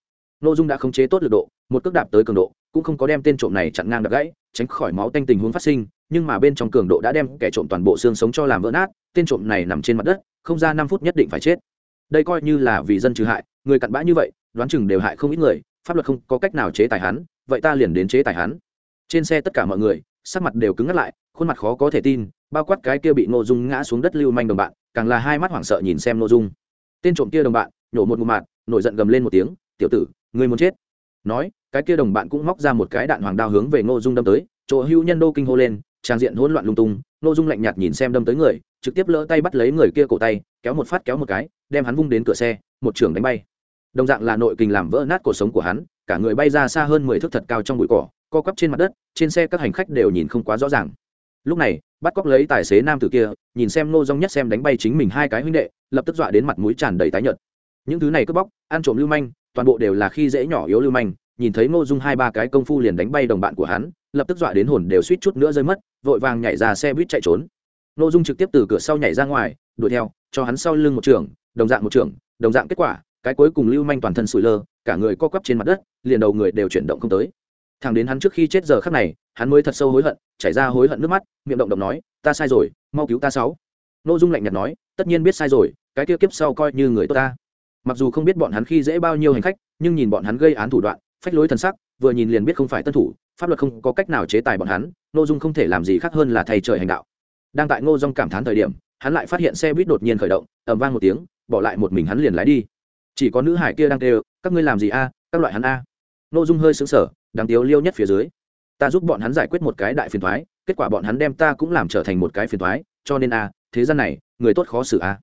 S1: Ngô dung đã khống chế tốt lực độ, một cước đạp tới cường độ, cũng không có đem tên trộm này chặn ngang đập gãy, tránh khỏi máu tanh tình huống phát sinh, nhưng mà bên trong cường độ đã đem kẻ trộm toàn bộ xương sống cho làm vỡ nát, tên trộm này nằm trên mặt đất, không ra năm phút nhất định phải chết. Đây coi như là vì dân trừ hại, người cặn bã như vậy, đoán chừng đều hại không ít người, pháp luật không có cách nào chế tài hắn, vậy ta liền đến chế tài hắn. Trên xe tất cả mọi người sắc mặt đều cứng ngắt lại, khuôn mặt khó có thể tin, bao quát cái kia bị Ngô dung ngã xuống đất lưu manh đồng bạn, càng là hai mắt hoảng sợ nhìn xem Ngô dung. Tên trộm kia đồng bạn, nhổ một ngụm mạt, nổi giận gầm lên một tiếng, tiểu tử người muốn chết? Nói, cái kia đồng bạn cũng móc ra một cái đạn hoàng đao hướng về ngô dung đâm tới, chỗ hưu nhân đô kinh hô lên, trang diện hỗn loạn lung tung, ngô dung lạnh nhạt nhìn xem đâm tới người, trực tiếp lỡ tay bắt lấy người kia cổ tay, kéo một phát kéo một cái, đem hắn vung đến cửa xe, một trường đánh bay. Đồng dạng là nội kình làm vỡ nát cuộc sống của hắn, cả người bay ra xa hơn mười thước thật cao trong bụi cỏ co quắp trên mặt đất, trên xe các hành khách đều nhìn không quá rõ ràng. Lúc này, bắt cóc lấy tài xế nam tử kia, nhìn xem nô dong nhất xem đánh bay chính mình hai cái huynh đệ, lập tức dọa đến mặt mũi tràn đầy tái nhợt. Những thứ này cướp bóc, ăn trộm lưu manh, toàn bộ đều là khi dễ nhỏ yếu lưu manh, nhìn thấy ngô dung hai ba cái công phu liền đánh bay đồng bạn của hắn, lập tức dọa đến hồn đều suýt chút nữa rơi mất, vội vàng nhảy ra xe buýt chạy trốn. Ngô dung trực tiếp từ cửa sau nhảy ra ngoài, đuổi theo, cho hắn sau lưng một trường, đồng dạng một trường, đồng dạng kết quả, cái cuối cùng lưu manh toàn thân sủi lơ, cả người co quắp trên mặt đất, liền đầu người đều chuyển động không tới thằng đến hắn trước khi chết giờ khắc này, hắn mới thật sâu hối hận, chảy ra hối hận nước mắt, miệng động động nói, ta sai rồi, mau cứu ta sáu. Nội dung lạnh nhạt nói, tất nhiên biết sai rồi, cái kia kiếp sau coi như người tốt ta. Mặc dù không biết bọn hắn khi dễ bao nhiêu hành khách, nhưng nhìn bọn hắn gây án thủ đoạn, phách lối thần sắc, vừa nhìn liền biết không phải tân thủ, pháp luật không có cách nào chế tài bọn hắn nội dung không thể làm gì khác hơn là thầy trời hành đạo. Đang tại ngô dung cảm thán thời điểm, hắn lại phát hiện xe buýt đột nhiên khởi động, ầm vang một tiếng, bỏ lại một mình hắn liền lái đi. Chỉ có nữ hải kia đang kêu, các ngươi làm gì a? Các loại hắn a? Nội dung hơi xứng sở đáng tiếu liêu nhất phía dưới. Ta giúp bọn hắn giải quyết một cái đại phiền thoái, kết quả bọn hắn đem ta cũng làm trở thành một cái phiền thoái, cho nên a, thế gian này, người tốt khó xử a.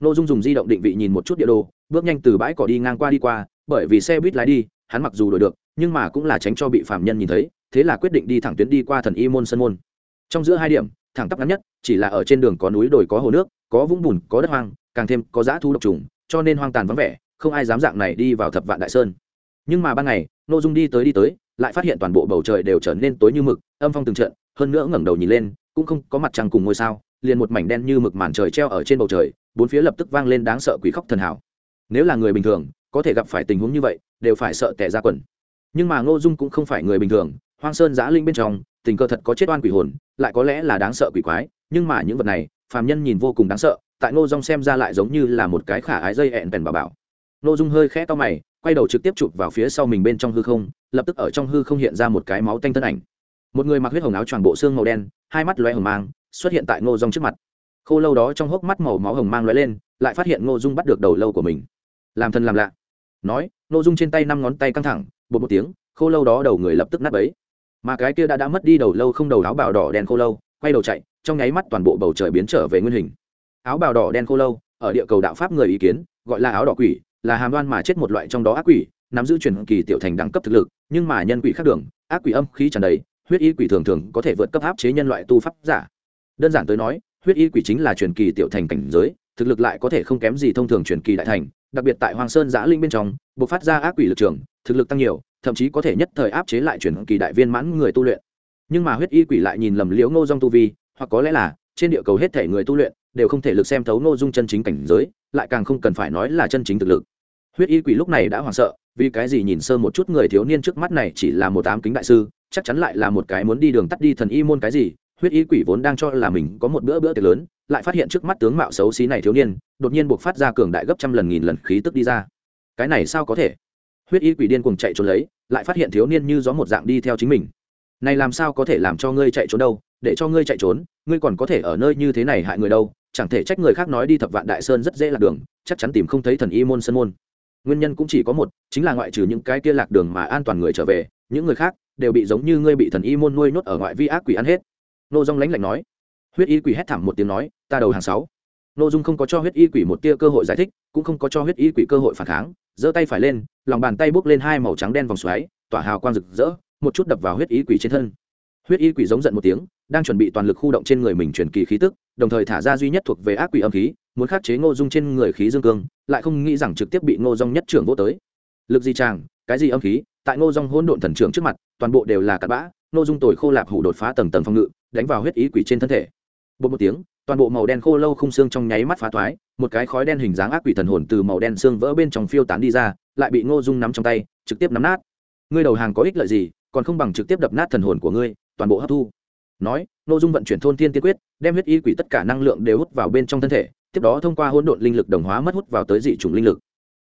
S1: Nội dung dùng di động định vị nhìn một chút địa đồ, bước nhanh từ bãi cỏ đi ngang qua đi qua, bởi vì xe buýt lái đi, hắn mặc dù đổi được, nhưng mà cũng là tránh cho bị phạm nhân nhìn thấy, thế là quyết định đi thẳng tuyến đi qua thần y môn sân môn. Trong giữa hai điểm, thẳng tắp ngắn nhất, chỉ là ở trên đường có núi đồi có hồ nước, có vũng bùn, có đất hoang, càng thêm có dã thu độc trùng, cho nên hoang tàn vắng vẻ, không ai dám dạng này đi vào thập vạn đại sơn nhưng mà ban ngày nội dung đi tới đi tới, lại phát hiện toàn bộ bầu trời đều trở nên tối như mực, âm phong từng trận, hơn nữa ngẩng đầu nhìn lên, cũng không có mặt trăng cùng ngôi sao, liền một mảnh đen như mực màn trời treo ở trên bầu trời, bốn phía lập tức vang lên đáng sợ quỷ khóc thần hảo nếu là người bình thường, có thể gặp phải tình huống như vậy, đều phải sợ tẻ ra quần. Nhưng mà ngô dung cũng không phải người bình thường, hoang sơn giã linh bên trong, tình cờ thật có chết oan quỷ hồn, lại có lẽ là đáng sợ quỷ quái, nhưng mà những vật này, phàm nhân nhìn vô cùng đáng sợ, tại ngô dung xem ra lại giống như là một cái khả ái dây ẹn bèn bà bảo. Ngô dung hơi khẽ to mày quay đầu trực tiếp chụp vào phía sau mình bên trong hư không, lập tức ở trong hư không hiện ra một cái máu tanh thân ảnh. Một người mặc huyết hồng áo choàng bộ xương màu đen, hai mắt lóe hồng mang, xuất hiện tại ngô dung trước mặt. Khô lâu đó trong hốc mắt màu máu hồng mang lóe lên, lại phát hiện ngô dung bắt được đầu lâu của mình. Làm thân làm lạ. Nói, ngô dung trên tay năm ngón tay căng thẳng bột một tiếng, khô lâu đó đầu người lập tức nát bấy. Mà cái kia đã đã mất đi đầu lâu không đầu áo bào đỏ đen khô lâu, quay đầu chạy, trong nháy mắt toàn bộ bầu trời biến trở về nguyên hình. Áo bào đỏ đen khô lâu, ở địa cầu đạo pháp người ý kiến, gọi là áo đỏ quỷ là hàm đoan mà chết một loại trong đó ác quỷ, nắm giữ truyền kỳ tiểu thành đẳng cấp thực lực, nhưng mà nhân quỷ khác đường, ác quỷ âm khí tràn đầy, huyết y quỷ thường thường có thể vượt cấp áp chế nhân loại tu pháp giả. Đơn giản tới nói, huyết y quỷ chính là truyền kỳ tiểu thành cảnh giới, thực lực lại có thể không kém gì thông thường truyền kỳ đại thành, đặc biệt tại hoàng sơn giã linh bên trong buộc phát ra ác quỷ lực trường, thực lực tăng nhiều, thậm chí có thể nhất thời áp chế lại truyền kỳ đại viên mãn người tu luyện. Nhưng mà huyết y quỷ lại nhìn lầm liễu ngô dong tu vi, hoặc có lẽ là, trên địa cầu hết thể người tu luyện, đều không thể lực xem thấu ngô dung chân chính cảnh giới, lại càng không cần phải nói là chân chính thực lực huyết y quỷ lúc này đã hoảng sợ, vì cái gì nhìn sơ một chút người thiếu niên trước mắt này chỉ là một ám kính đại sư, chắc chắn lại là một cái muốn đi đường tắt đi thần y môn cái gì. Huyết y quỷ vốn đang cho là mình có một bữa bữa tiệc lớn, lại phát hiện trước mắt tướng mạo xấu xí này thiếu niên, đột nhiên buộc phát ra cường đại gấp trăm lần nghìn lần khí tức đi ra. Cái này sao có thể? Huyết y quỷ điên cùng chạy trốn lấy, lại phát hiện thiếu niên như gió một dạng đi theo chính mình. Này làm sao có thể làm cho ngươi chạy trốn đâu? Để cho ngươi chạy trốn, ngươi còn có thể ở nơi như thế này hại người đâu? Chẳng thể trách người khác nói đi thập vạn đại sơn rất dễ lạc đường, chắc chắn tìm không thấy thần y môn sân môn nguyên nhân cũng chỉ có một, chính là ngoại trừ những cái kia lạc đường mà an toàn người trở về, những người khác đều bị giống như ngươi bị thần y môn nuôi nhốt ở ngoại vi ác quỷ ăn hết. Nô dung lãnh lạnh nói. Huyết y quỷ hét thảm một tiếng nói, ta đầu hàng sáu. Nô dung không có cho huyết y quỷ một tia cơ hội giải thích, cũng không có cho huyết y quỷ cơ hội phản kháng, giơ tay phải lên, lòng bàn tay bốc lên hai màu trắng đen vòng xoáy, tỏa hào quang rực rỡ, một chút đập vào huyết y quỷ trên thân. Huyết y quỷ giống giận một tiếng, đang chuẩn bị toàn lực khu động trên người mình truyền kỳ khí tức, đồng thời thả ra duy nhất thuộc về ác quỷ âm khí muốn khắc chế ngô dung trên người khí dương cương, lại không nghĩ rằng trực tiếp bị ngô dung nhất trưởng vô tới. Lực gì chàng, cái gì âm khí, tại ngô dung hỗn độn thần trưởng trước mặt, toàn bộ đều là cặn bã, Ngô dung tồi khô lạp hủ đột phá tầng tầng phòng ngự, đánh vào huyết ý quỷ trên thân thể. Bột một tiếng, toàn bộ màu đen khô lâu khung xương trong nháy mắt phá thoái, một cái khói đen hình dáng ác quỷ thần hồn từ màu đen xương vỡ bên trong phiêu tán đi ra, lại bị ngô dung nắm trong tay, trực tiếp nắm nát. Ngươi đầu hàng có ích lợi gì, còn không bằng trực tiếp đập nát thần hồn của ngươi, toàn bộ hấp thu. Nói, ngô dung vận chuyển thôn tiên tiên quyết, đem huyết y quỷ tất cả năng lượng đều hút vào bên trong thân thể tiếp đó thông qua hỗn độn linh lực đồng hóa mất hút vào tới dị chủng linh lực.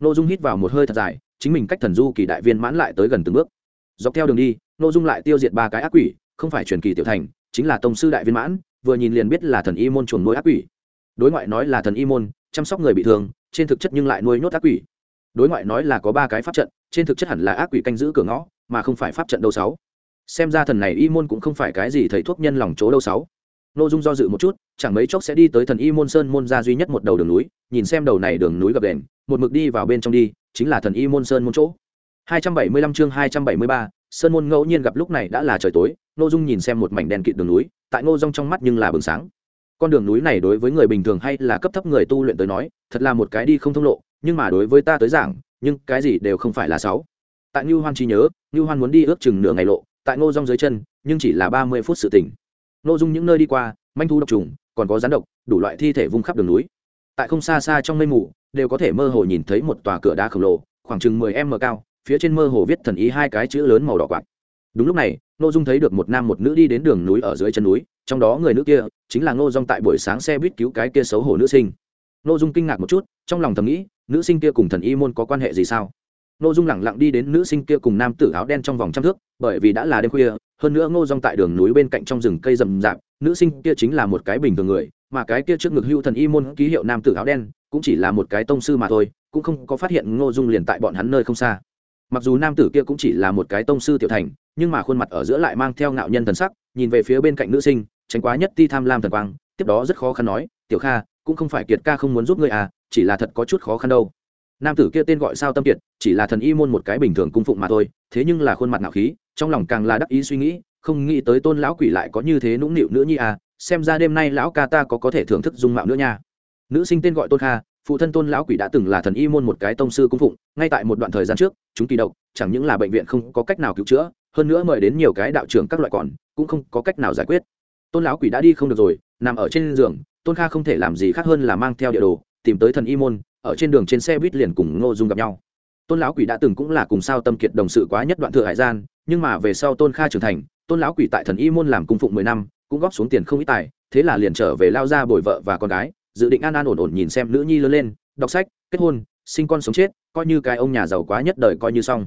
S1: Ngô dung hít vào một hơi thật dài, chính mình cách thần du kỳ đại viên mãn lại tới gần từng bước. Dọc theo đường đi ngô dung lại tiêu diệt ba cái ác quỷ, không phải truyền kỳ tiểu thành, chính là tông sư đại viên mãn, vừa nhìn liền biết là thần y môn chuồn nuôi ác quỷ. Đối ngoại nói là thần y môn, chăm sóc người bị thương, trên thực chất nhưng lại nuôi nhốt ác quỷ. Đối ngoại nói là có ba cái pháp trận, trên thực chất hẳn là ác quỷ canh giữ cửa ngõ, mà không phải pháp trận đâu sáu. Xem ra thần này y môn cũng không phải cái gì thầy thuốc nhân lòng chỗ đâu sáu n dung do dự một chút chẳng mấy chốc sẽ đi tới thần y môn sơn môn ra duy nhất một đầu đường núi nhìn xem đầu này đường núi gập đền một mực đi vào bên trong đi chính là thần y môn sơn môn chỗ. 275 chương 273, sơn môn ngẫu nhiên gặp lúc này đã là trời tối n dung nhìn xem một mảnh đèn kịt đường núi tại ngô rong trong mắt nhưng là bừng sáng. Con đường núi này đối với người bình thường hay là cấp thấp người tu luyện tới nói thật là một cái đi không thông lộ nhưng mà đối với ta tới giảng nhưng cái gì đều không phải là sáu. Tại ngưu hoan chỉ nhớ ngưu hoan muốn đi ước chừng nửa ngày lộ tại ngô rong dưới chân nhưng chỉ là ba mươi phút sự tỉnh ngô dung những nơi đi qua, manh thu độc trùng, còn có rắn độc, đủ loại thi thể vung khắp đường núi. Tại không xa xa trong mây mù, đều có thể mơ hồ nhìn thấy một tòa cửa đá khổng lồ, khoảng chừng mười m cao, phía trên mơ hồ viết thần ý hai cái chữ lớn màu đỏ quạt. Đúng lúc này ngô dung thấy được một nam một nữ đi đến đường núi ở dưới chân núi, trong đó người nữ kia chính là ngô dung tại buổi sáng xe buýt cứu cái kia xấu hổ nữ sinh. Ngô dung kinh ngạc một chút, trong lòng thầm nghĩ, nữ sinh kia cùng thần y môn có quan hệ gì sao? Ngô dung lẳng lặng đi đến nữ sinh kia cùng nam tử áo đen trong vòng trăm thước, bởi vì đã là đêm khuya hơn nữa ngô dung tại đường núi bên cạnh trong rừng cây rậm rạp, nữ sinh kia chính là một cái bình thường người, mà cái kia trước ngực hưu thần y môn ký hiệu nam tử áo đen, cũng chỉ là một cái tông sư mà thôi, cũng không có phát hiện ngô dung liền tại bọn hắn nơi không xa. Mặc dù nam tử kia cũng chỉ là một cái tông sư tiểu thành, nhưng mà khuôn mặt ở giữa lại mang theo ngạo nhân thần sắc, nhìn về phía bên cạnh nữ sinh, tránh quá nhất ti tham lam thần quang, tiếp đó rất khó khăn nói, tiểu kha, cũng không phải kiệt ca không muốn giúp ngươi à chỉ là thật có chút khó khăn đâu. Nam tử kia tên gọi sao tâm kiệt, chỉ là thần y môn một cái bình thường cung phụng mà thôi, thế nhưng là khuôn mặt nạo khí trong lòng càng là đắc ý suy nghĩ, không nghĩ tới tôn lão quỷ lại có như thế nũng nịu nữa nhi à xem ra đêm nay lão ca ta có có thể thưởng thức dung mạo nữa nha. Nữ sinh tên gọi tôn kha, phụ thân tôn lão quỷ đã từng là thần y môn một cái tông sư cung phụng, ngay tại một đoạn thời gian trước, chúng kỳ độc, chẳng những là bệnh viện không có cách nào cứu chữa, hơn nữa mời đến nhiều cái đạo trưởng các loại còn, cũng không có cách nào giải quyết. Tôn lão quỷ đã đi không được rồi, nằm ở trên giường, tôn kha không thể làm gì khác hơn là mang theo địa đồ, tìm tới thần y môn, ở trên đường trên xe buýt liền cùng ngô dung gặp nhau. Tôn lão quỷ đã từng cũng là cùng sao tâm kiệt đồng sự quá nhất đoạn thừa hải gian nhưng mà về sau tôn kha trưởng thành, tôn lão quỷ tại thần y môn làm cung phụng mười năm, cũng góp xuống tiền không ít tài, thế là liền trở về lao ra bồi vợ và con gái, dự định an an ổn ổn nhìn xem nữ nhi lớn lên, đọc sách, kết hôn, sinh con sống chết, coi như cái ông nhà giàu quá nhất đời coi như xong.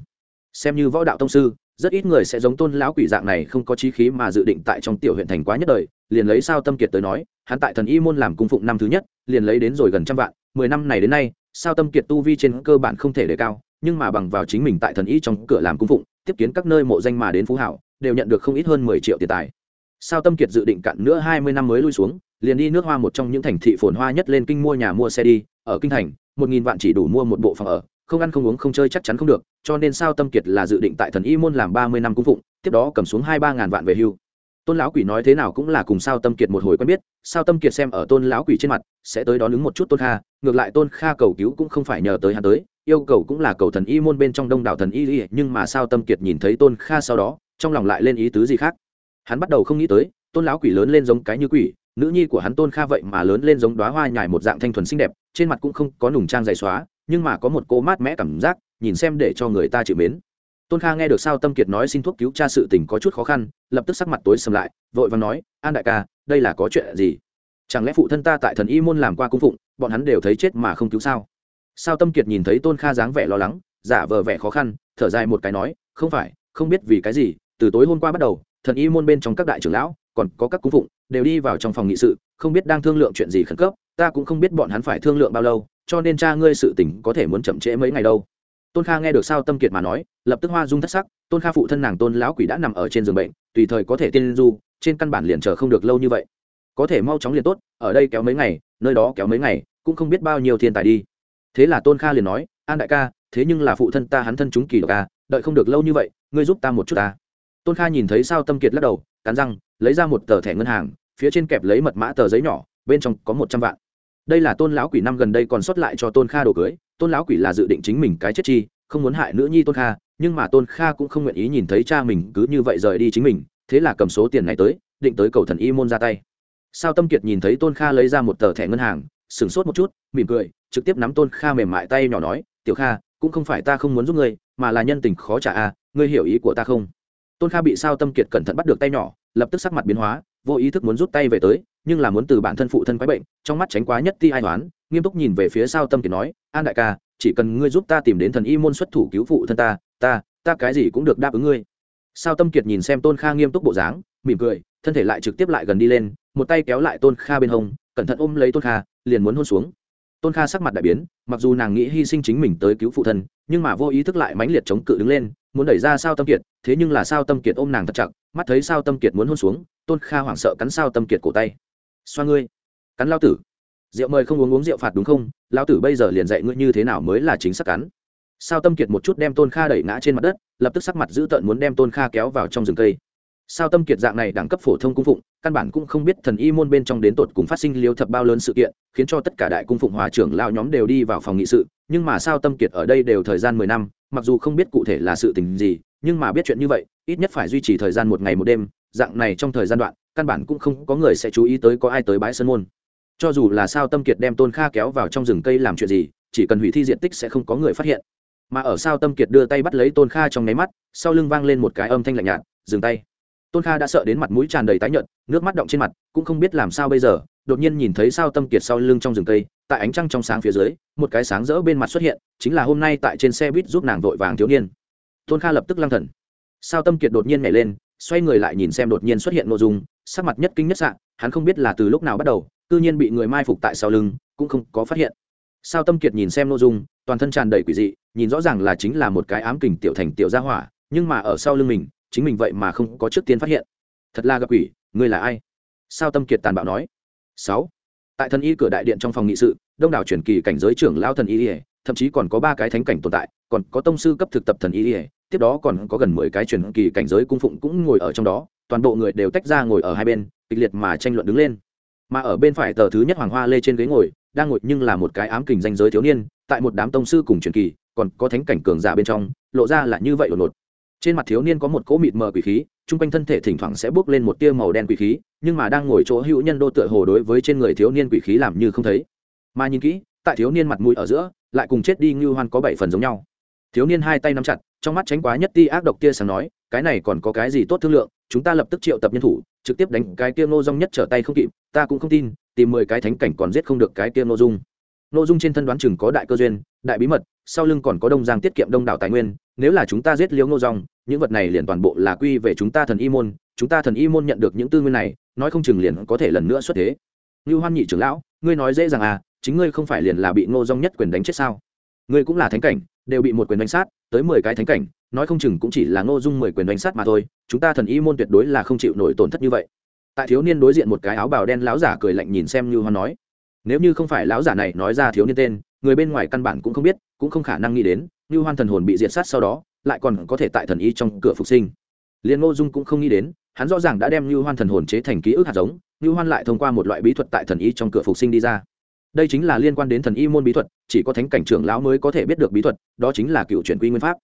S1: Xem như võ đạo tông sư, rất ít người sẽ giống tôn lão quỷ dạng này không có trí khí mà dự định tại trong tiểu huyện thành quá nhất đời, liền lấy sao tâm kiệt tới nói, hắn tại thần y môn làm cung phụng năm thứ nhất, liền lấy đến rồi gần trăm vạn, mười năm này đến nay, sao tâm kiệt tu vi trên cơ bản không thể đề cao nhưng mà bằng vào chính mình tại thần y trong cửa làm cung phụng, tiếp kiến các nơi mộ danh mà đến phú hảo, đều nhận được không ít hơn mười triệu tiền tài. Sao tâm kiệt dự định cặn nữa hai mươi năm mới lui xuống, liền đi nước hoa một trong những thành thị phồn hoa nhất lên kinh mua nhà mua xe đi, ở kinh thành, một nghìn vạn chỉ đủ mua một bộ phòng ở, không ăn không uống không chơi chắc chắn không được, cho nên sao tâm kiệt là dự định tại thần y môn làm ba mươi năm cung phụng, tiếp đó cầm xuống hai ba ngàn vạn về hưu. Tôn lão quỷ nói thế nào cũng là cùng sao tâm kiệt một hồi quen biết, sao tâm kiệt xem ở tôn lão quỷ trên mặt, sẽ tới đón ứng một chút tôn kha, ngược lại tôn kha cầu cứu cũng không phải nhờ tới hắn tới yêu cầu cũng là cầu thần y môn bên trong đông đảo thần y nhưng mà sao tâm kiệt nhìn thấy tôn kha sau đó, trong lòng lại lên ý tứ gì khác? Hắn bắt đầu không nghĩ tới, tôn lão quỷ lớn lên giống cái như quỷ, nữ nhi của hắn tôn kha vậy mà lớn lên giống đoá hoa nhài một dạng thanh thuần xinh đẹp, trên mặt cũng không có nùng trang dày xóa, nhưng mà có một cô mát mẽ cảm giác, nhìn xem để cho người ta chịu mến. Tôn kha nghe được sao tâm kiệt nói xin thuốc cứu cha sự tình có chút khó khăn, lập tức sắc mặt tối sầm lại, vội và nói, an đại ca, đây là có chuyện gì? Chẳng lẽ phụ thân ta tại thần y môn làm qua cung phụng, bọn hắn đều thấy chết mà không cứu sao? Sao tâm kiệt nhìn thấy tôn kha dáng vẻ lo lắng, giả vờ vẻ khó khăn, thở dài một cái nói, không phải, không biết vì cái gì, từ tối hôm qua bắt đầu, thần y môn bên trong các đại trưởng lão, còn có các cung phụng, đều đi vào trong phòng nghị sự, không biết đang thương lượng chuyện gì khẩn cấp, ta cũng không biết bọn hắn phải thương lượng bao lâu, cho nên cha ngươi sự tình có thể muốn chậm trễ mấy ngày đâu. Tôn kha nghe được sao tâm kiệt mà nói, lập tức hoa dung thất sắc, tôn kha phụ thân nàng tôn lão quỷ đã nằm ở trên giường bệnh, tùy thời có thể tiên du, trên căn bản liền chờ không được lâu như vậy. Có thể mau chóng liền tốt, ở đây kéo mấy ngày, nơi đó kéo mấy ngày, cũng không biết bao nhiêu thiên tài đi thế là tôn kha liền nói, an đại ca, thế nhưng là phụ thân ta hắn thân chúng kỳ độc ca đợi không được lâu như vậy, ngươi giúp ta một chút ta. Tôn kha nhìn thấy sao tâm kiệt lắc đầu, cắn răng, lấy ra một tờ thẻ ngân hàng, phía trên kẹp lấy mật mã tờ giấy nhỏ, bên trong có một trăm vạn. Đây là tôn lão quỷ năm gần đây còn sót lại cho tôn kha đồ cưới, tôn lão quỷ là dự định chính mình cái chết chi, không muốn hại nữ nhi tôn kha, nhưng mà tôn kha cũng không nguyện ý nhìn thấy cha mình cứ như vậy rời đi chính mình, thế là cầm số tiền này tới, định tới cầu thần y môn ra tay. Sao tâm kiệt nhìn thấy tôn kha lấy ra một tờ thẻ ngân hàng sửng sốt một chút, mỉm cười, trực tiếp nắm tôn kha mềm mại tay nhỏ nói, tiểu kha, cũng không phải ta không muốn giúp ngươi, mà là nhân tình khó trả à ngươi hiểu ý của ta không? Tôn kha bị sao tâm kiệt cẩn thận bắt được tay nhỏ, lập tức sắc mặt biến hóa, vô ý thức muốn rút tay về tới, nhưng là muốn từ bản thân phụ thân quái bệnh, trong mắt tránh quá nhất ti ai toán nghiêm túc nhìn về phía sao tâm kiệt nói, an đại ca, chỉ cần ngươi giúp ta tìm đến thần y môn xuất thủ cứu phụ thân ta ta ta cái gì cũng được đáp ứng ngươi. Sao tâm kiệt nhìn xem tôn kha nghiêm túc bộ dáng, mỉm cười, thân thể lại trực tiếp lại gần đi lên, một tay kéo lại tôn kha bên hông, cẩn thận ôm lấy tôn kha liền muốn hôn xuống. Tôn kha sắc mặt đại biến, mặc dù nàng nghĩ hy sinh chính mình tới cứu phụ thân, nhưng mà vô ý thức lại mãnh liệt chống cự đứng lên, muốn đẩy ra sao tâm kiệt, thế nhưng là sao tâm kiệt ôm nàng thật chặt, mắt thấy sao tâm kiệt muốn hôn xuống, tôn kha hoảng sợ cắn sao tâm kiệt cổ tay. Xoa ngươi, cắn lao tử. Rượu mời không uống uống rượu phạt đúng không? Lao tử bây giờ liền dạy ngươi như thế nào mới là chính xác cắn. Sao tâm kiệt một chút đem tôn kha đẩy ngã trên mặt đất, lập tức sắc mặt giữ tợn muốn đem tôn kha kéo vào trong rừng cây sao tâm kiệt dạng này đẳng cấp phổ thông cung phụng, căn bản cũng không biết thần y môn bên trong đến tột cùng phát sinh liêu thập bao lớn sự kiện, khiến cho tất cả đại cung phụng hòa trưởng lao nhóm đều đi vào phòng nghị sự. Nhưng mà sao tâm kiệt ở đây đều thời gian mười năm, mặc dù không biết cụ thể là sự tình gì, nhưng mà biết chuyện như vậy, ít nhất phải duy trì thời gian một ngày một đêm. Dạng này trong thời gian đoạn, căn bản cũng không có người sẽ chú ý tới có ai tới bãi sân môn. Cho dù là sao tâm kiệt đem tôn kha kéo vào trong rừng cây làm chuyện gì, chỉ cần hủy thi diện tích sẽ không có người phát hiện. Mà ở sao tâm kiệt đưa tay bắt lấy tôn kha trong nháy mắt, sau lưng vang lên một cái âm thanh lạnh nhạt, dừng tay tôn kha đã sợ đến mặt mũi tràn đầy tái nhợt, nước mắt động trên mặt, cũng không biết làm sao bây giờ, đột nhiên nhìn thấy sao tâm kiệt sau lưng trong rừng cây, tại ánh trăng trong sáng phía dưới, một cái sáng rỡ bên mặt xuất hiện, chính là hôm nay tại trên xe buýt giúp nàng vội vàng thiếu niên. Tôn kha lập tức lang thần. Sao tâm kiệt đột nhiên nhảy lên, xoay người lại nhìn xem đột nhiên xuất hiện nội dung, sắc mặt nhất kinh nhất sạn hắn không biết là từ lúc nào bắt đầu, cư nhiên bị người mai phục tại sau lưng, cũng không có phát hiện. Sao tâm kiệt nhìn xem nội dung, toàn thân tràn đầy quỷ dị, nhìn rõ ràng là chính là một cái ám kình tiểu thành tiểu gia hỏa, nhưng mà ở sau lưng mình chính mình vậy mà không có trước tiên phát hiện. Thật là gặp quỷ, ngươi là ai? Sao tâm kiệt tàn bạo nói? Sáu. Tại thần y cửa đại điện trong phòng nghị sự, đông đảo truyền kỳ cảnh giới trưởng lao thần y ỉa thậm chí còn có ba cái thánh cảnh tồn tại, còn có tông sư cấp thực tập thần y ỉa tiếp đó còn có gần mười cái truyền kỳ cảnh giới cung phụng cũng ngồi ở trong đó, toàn bộ người đều tách ra ngồi ở hai bên, kịch liệt mà tranh luận đứng lên. Mà ở bên phải tờ thứ nhất hoàng hoa lê trên ghế ngồi, đang ngồi nhưng là một cái ám kình danh giới thiếu niên, tại một đám tông sư cùng truyền kỳ, còn có thánh cảnh cường giả bên trong, lộ ra là như vậy đột ngột trên mặt thiếu niên có một cỗ mịt mờ quỷ khí, chung quanh thân thể thỉnh thoảng sẽ bước lên một tia màu đen quỷ khí, nhưng mà đang ngồi chỗ hữu nhân đô tựa hồ đối với trên người thiếu niên quỷ khí làm như không thấy. Mà nhìn kỹ, tại thiếu niên mặt mũi ở giữa, lại cùng chết đi ngưu hoan có bảy phần giống nhau. Thiếu niên hai tay nắm chặt, trong mắt tránh quá nhất ti ác độc tia sáng nói, cái này còn có cái gì tốt thương lượng, chúng ta lập tức triệu tập nhân thủ, trực tiếp đánh cái kia ngô dung nhất trở tay không kịp, ta cũng không tin, tìm mười cái thánh cảnh còn giết không được cái kia ngô dung. Ngô dung trên thân đoán chừng có đại cơ duyên, đại bí mật, sau lưng còn có đông giang tiết kiệm đông đảo tài nguyên nếu là chúng ta giết liễu ngô dung những vật này liền toàn bộ là quy về chúng ta thần y môn, chúng ta thần y môn nhận được những tư nguyên này, nói không chừng liền có thể lần nữa xuất thế. Như hoan nhị trưởng lão, ngươi nói dễ dàng à chính ngươi không phải liền là bị ngô dung nhất quyền đánh chết sao? Ngươi cũng là thánh cảnh, đều bị một quyền đánh sát, tới mười cái thánh cảnh, nói không chừng cũng chỉ là ngô dung mười quyền đánh sát mà thôi, chúng ta thần y môn tuyệt đối là không chịu nổi tổn thất như vậy. Tại thiếu niên đối diện một cái áo bào đen lão giả cười lạnh nhìn xem như hoan nói, nếu như không phải lão giả này nói ra thiếu niên tên người bên ngoài căn bản cũng không biết, cũng không khả năng nghĩ đến như hoan thần hồn bị diệt sát sau đó, lại còn có thể tại thần y trong cửa phục sinh. Liền ngô dung cũng không nghĩ đến, hắn rõ ràng đã đem như hoan thần hồn chế thành ký ức hạt giống như hoan lại thông qua một loại bí thuật tại thần y trong cửa phục sinh đi ra. Đây chính là liên quan đến thần y môn bí thuật, chỉ có thánh cảnh trưởng lão mới có thể biết được bí thuật, đó chính là cựu truyền quy nguyên pháp.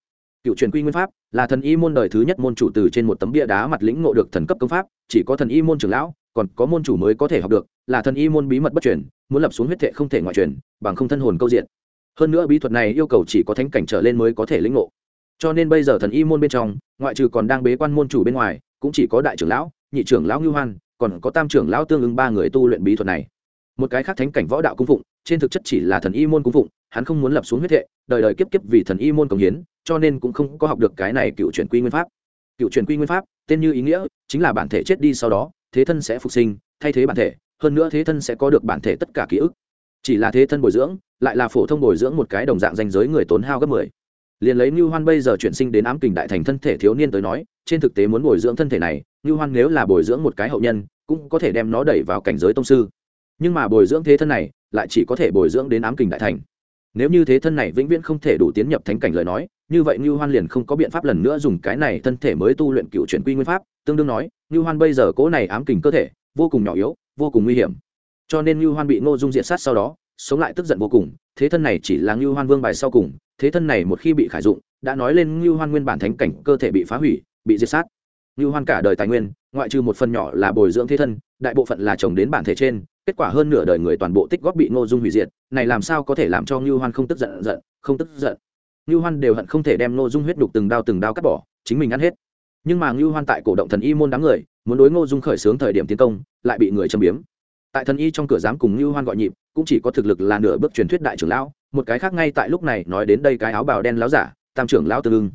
S1: Cựu truyền quy nguyên pháp là thần y môn đời thứ nhất môn chủ từ trên một tấm bia đá mặt lĩnh ngộ được thần cấp công pháp, chỉ có thần y môn trưởng lão, còn có môn chủ mới có thể học được là thần y môn bí mật bất truyền, muốn lập xuống huyết thệ không thể ngoại truyền, bằng không thân hồn câu diện. Hơn nữa bí thuật này yêu cầu chỉ có thánh cảnh trở lên mới có thể lĩnh ngộ. Cho nên bây giờ thần y môn bên trong, ngoại trừ còn đang bế quan môn chủ bên ngoài, cũng chỉ có đại trưởng lão, nhị trưởng lão ngưu hoan, còn có tam trưởng lão tương ứng ba người tu luyện bí thuật này. Một cái khác thánh cảnh võ đạo cung phụng, trên thực chất chỉ là thần y môn cung phụng, hắn không muốn lập xuống huyết hệ đời đời kiếp kiếp vì thần y môn công hiến, cho nên cũng không có học được cái này cựu truyền quy nguyên pháp. Cựu truyền quy nguyên pháp, tên như ý nghĩa, chính là bản thể chết đi sau đó, thế thân sẽ phục sinh, thay thế bản thể hơn nữa thế thân sẽ có được bản thể tất cả ký ức chỉ là thế thân bồi dưỡng lại là phổ thông bồi dưỡng một cái đồng dạng danh giới người tốn hao gấp mười liền lấy Nưu Hoan bây giờ chuyển sinh đến ám kình đại thành thân thể thiếu niên tới nói, trên thực tế muốn bồi dưỡng thân thể này, Nưu Hoan nếu là bồi dưỡng một cái hậu nhân, cũng có thể đem nó đẩy vào cảnh giới tông sư. Nhưng mà bồi dưỡng thế thân này, lại chỉ có thể bồi dưỡng đến ám kình đại thành. Nếu như thế thân này vĩnh viễn không thể đủ tiến nhập thánh cảnh lời nói, như vậy Nưu Hoan liền không có biện pháp lần nữa dùng cái này thân thể mới tu luyện cựu chuyển quy nguyên pháp, tương đương nói, Nưu Hoan bây giờ cố này ám kình cơ thể, vô cùng nhỏ yếu, vô cùng nguy hiểm. Cho nên ngưu Hoan bị Ngô Dung diệt sát sau đó, sống lại tức giận vô cùng, thế thân này chỉ là ngưu Hoan vương bài sau cùng, thế thân này một khi bị khải dụng đã nói lên ngưu hoan nguyên bản thánh cảnh cơ thể bị phá hủy bị diệt sát. Ngưu hoan cả đời tài nguyên ngoại trừ một phần nhỏ là bồi dưỡng thế thân đại bộ phận là trồng đến bản thể trên kết quả hơn nửa đời người toàn bộ tích góp bị ngô dung hủy diệt này làm sao có thể làm cho ngưu hoan không tức giận giận không tức giận. Ngưu hoan đều hận không thể đem ngô dung huyết đục từng đao từng đao cắt bỏ chính mình ăn hết. Nhưng mà ngưu hoan tại cổ động thần y môn đám người muốn đối ngô dung khởi xướng thời điểm tiến công, lại bị người châm biếm. Tại thần y trong cửa giám cùng ngưu hoan gọi nhịp, cũng chỉ có thực lực là nửa bước truyền thuyết đại trưởng lão, một cái khác ngay tại lúc này nói đến đây cái áo bào đen láo giả, tam trưởng lão tương ưng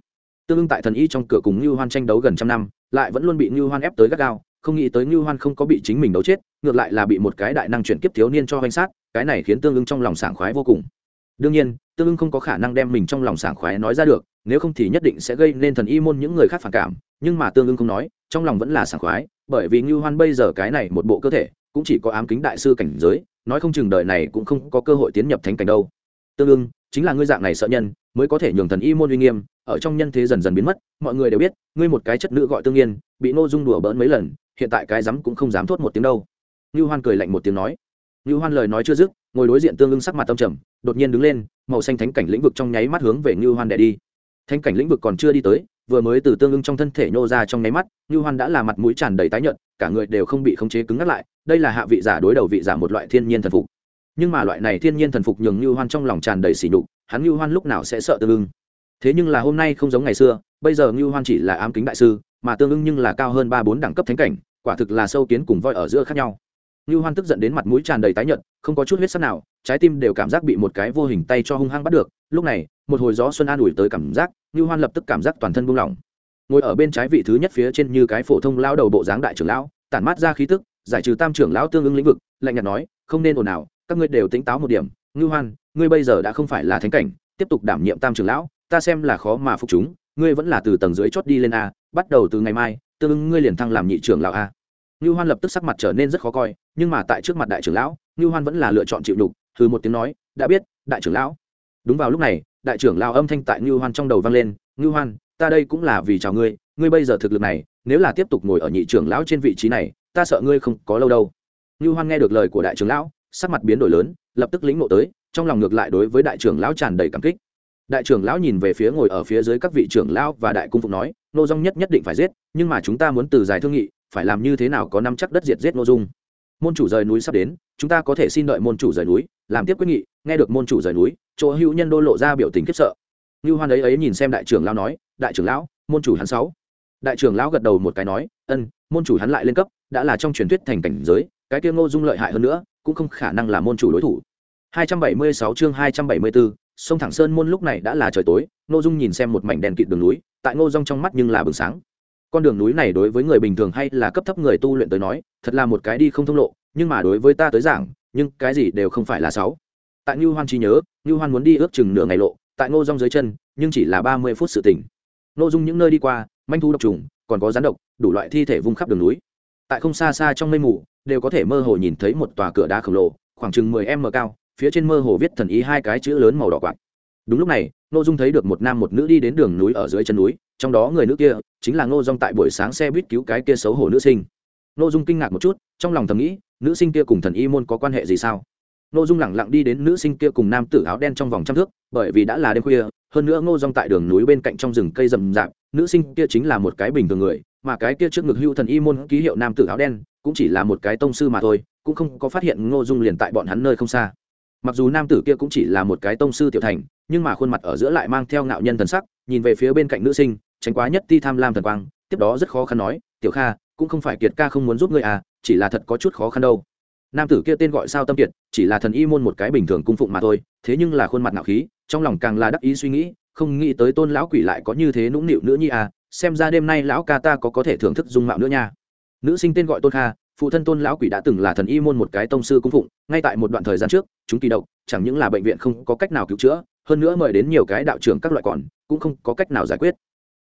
S1: tương ưng tại thần y trong cửa cùng ngưu hoan tranh đấu gần trăm năm, lại vẫn luôn bị ngưu hoan ép tới gắt gao, không nghĩ tới ngưu hoan không có bị chính mình đấu chết, ngược lại là bị một cái đại năng chuyển kiếp thiếu niên cho hoành sát, cái này khiến tương ưng trong lòng sảng khoái vô cùng. Đương nhiên tương ưng không có khả năng đem mình trong lòng sảng khoái nói ra được, nếu không thì nhất định sẽ gây nên thần y môn những người khác phản cảm, nhưng mà tương ưng không nói trong lòng vẫn là sảng khoái bởi vì ngưu hoan bây giờ cái này một bộ cơ thể cũng chỉ có ám kính đại sư cảnh giới nói không chừng đời này cũng không có cơ hội tiến nhập thánh cảnh đâu. Tương đương, chính là ngươi dạng này sợ nhân mới có thể nhường thần y môn uy nghiêm ở trong nhân thế dần dần biến mất mọi người đều biết ngươi một cái chất nữ gọi tương nhiên bị nô dung đùa bỡn mấy lần hiện tại cái rắm cũng không dám thốt một tiếng đâu. Ngưu hoan cười lạnh một tiếng nói. Ngưu hoan lời nói chưa dứt ngồi đối diện tương ưng sắc mặt tâm trầm đột nhiên đứng lên màu xanh thánh cảnh lĩnh vực trong nháy mắt hướng về ngưu hoan đẻ đi thanh cảnh lĩnh vực còn chưa đi tới, vừa mới từ tương ưng trong thân thể nhô ra trong nháy mắt, như hoan đã là mặt mũi tràn đầy tái nhợt, cả người đều không bị khống chế cứng ngắt lại, đây là hạ vị giả đối đầu vị giả một loại thiên nhiên thần phục. Nhưng mà loại này thiên nhiên thần phục nhường như hoan trong lòng tràn đầy sỉ nhục, hắn như hoan lúc nào sẽ sợ tương ưng? Thế nhưng là hôm nay không giống ngày xưa, bây giờ như hoan chỉ là ám kính đại sư, mà tương ưng nhưng là cao hơn ba bốn đẳng cấp thánh cảnh, quả thực là sâu kiến cùng voi ở giữa khác nhau. Như hoan tức giận đến mặt mũi tràn đầy tái nhợt, không có chút huyết sắc nào, trái tim đều cảm giác bị một cái vô hình tay cho hung hăng bắt được. Lúc này, một hồi gió xuân an ủi tới cảm giác ngưu hoan lập tức cảm giác toàn thân buông lỏng. Ngồi ở bên trái vị thứ nhất phía trên như cái phổ thông lão đầu bộ dáng đại trưởng lão, tản mát ra khí tức, giải trừ tam trưởng lão tương ứng lĩnh vực, lạnh nhạt nói, không nên ồn ào, các ngươi đều tính táo một điểm. Ngưu hoan, ngươi bây giờ đã không phải là thánh cảnh, tiếp tục đảm nhiệm tam trưởng lão, ta xem là khó mà phục chúng, ngươi vẫn là từ tầng dưới chót đi lên a, bắt đầu từ ngày mai, tương ứng ngươi liền thăng làm nhị trưởng lão a. Ngưu hoan lập tức sắc mặt trở nên rất khó coi, nhưng mà tại trước mặt đại trưởng lão, ngưu hoan vẫn là lựa chọn chịu đục từ một tiếng nói, đã biết, đại trưởng lão. Đúng vào lúc này đại trưởng lão âm thanh tại ngưu hoan trong đầu vang lên, ngưu hoan, ta đây cũng là vì chào ngươi ngươi bây giờ thực lực này, nếu là tiếp tục ngồi ở nhị trưởng lão trên vị trí này, ta sợ ngươi không có lâu đâu. Ngưu hoan nghe được lời của đại trưởng lão, sắc mặt biến đổi lớn, lập tức lĩnh ngộ tới, trong lòng ngược lại đối với đại trưởng lão tràn đầy cảm kích. Đại trưởng lão nhìn về phía ngồi ở phía dưới các vị trưởng lão và đại cung phục nói, nô dung nhất nhất định phải giết, nhưng mà chúng ta muốn từ giải thương nghị, phải làm như thế nào có năm chắc đất diệt giết nô dung? Môn chủ rời núi sắp đến chúng ta có thể xin đợi môn chủ rời núi làm tiếp quyết nghị nghe được môn chủ rời núi chỗ hữu nhân đô lộ ra biểu tình khiếp sợ. Như hoan ấy ấy nhìn xem đại trưởng lão nói đại trưởng lão môn chủ hắn sáu. Đại trưởng lão gật đầu một cái nói ân môn chủ hắn lại lên cấp đã là trong truyền thuyết thành cảnh giới cái kia ngô dung lợi hại hơn nữa cũng không khả năng là môn chủ đối thủ. 276 chương 274, sông thẳng sơn môn lúc này đã là trời tối ngô dung nhìn xem một mảnh đèn kịt đường núi tại ngô dung trong mắt nhưng là bừng sáng con đường núi này đối với người bình thường hay là cấp thấp người tu luyện tới nói, thật là một cái đi không thông lộ, nhưng mà đối với ta tới giảng, nhưng cái gì đều không phải là sáu. Tại ngưu hoan trí nhớ, ngưu hoan muốn đi ước chừng nửa ngày lộ, tại ngô dung dưới chân, nhưng chỉ là ba mươi phút sự tỉnh. Ngô dung những nơi đi qua, manh thu độc trùng, còn có rắn độc, đủ loại thi thể vung khắp đường núi. Tại không xa xa trong mây mù, đều có thể mơ hồ nhìn thấy một tòa cửa đá khổng lồ, khoảng chừng mười m cao, phía trên mơ hồ viết thần ý hai cái chữ lớn màu đỏ quạt. Đúng lúc này ngô dung thấy được một nam một nữ đi đến đường núi ở dưới chân núi, trong đó người nữ kia chính là ngô dung tại buổi sáng xe buýt cứu cái kia xấu hổ nữ sinh. Ngô dung kinh ngạc một chút, trong lòng thầm nghĩ, nữ sinh kia cùng thần y môn có quan hệ gì sao? Ngô dung lẳng lặng đi đến nữ sinh kia cùng nam tử áo đen trong vòng trăm thước, bởi vì đã là đêm khuya, hơn nữa ngô dung tại đường núi bên cạnh trong rừng cây rậm rạp, nữ sinh kia chính là một cái bình thường người, mà cái kia trước ngực hưu thần y môn ký hiệu nam tử áo đen, cũng chỉ là một cái tông sư mà thôi, cũng không có phát hiện ngô dung liền tại bọn hắn nơi không xa mặc dù nam tử kia cũng chỉ là một cái tông sư tiểu thành, nhưng mà khuôn mặt ở giữa lại mang theo ngạo nhân thần sắc, nhìn về phía bên cạnh nữ sinh, tránh quá nhất ti tham lam thần quang, tiếp đó rất khó khăn nói, tiểu kha, cũng không phải kiệt ca không muốn giúp ngươi à chỉ là thật có chút khó khăn đâu. Nam tử kia tên gọi sao tâm kiệt, chỉ là thần y môn một cái bình thường cung phụng mà thôi, thế nhưng là khuôn mặt nạo khí, trong lòng càng là đắc ý suy nghĩ, không nghĩ tới tôn lão quỷ lại có như thế nũng nịu nữa nhi à xem ra đêm nay lão ca ta có có thể thưởng thức dung mạo nữa nha. Nữ sinh tên gọi tôn kha, phụ thân tôn lão quỷ đã từng là thần y môn một cái tông sư cung phụng ngay tại một đoạn thời gian trước, chúng kỳ độc, chẳng những là bệnh viện không có cách nào cứu chữa, hơn nữa mời đến nhiều cái đạo trưởng các loại còn, cũng không có cách nào giải quyết.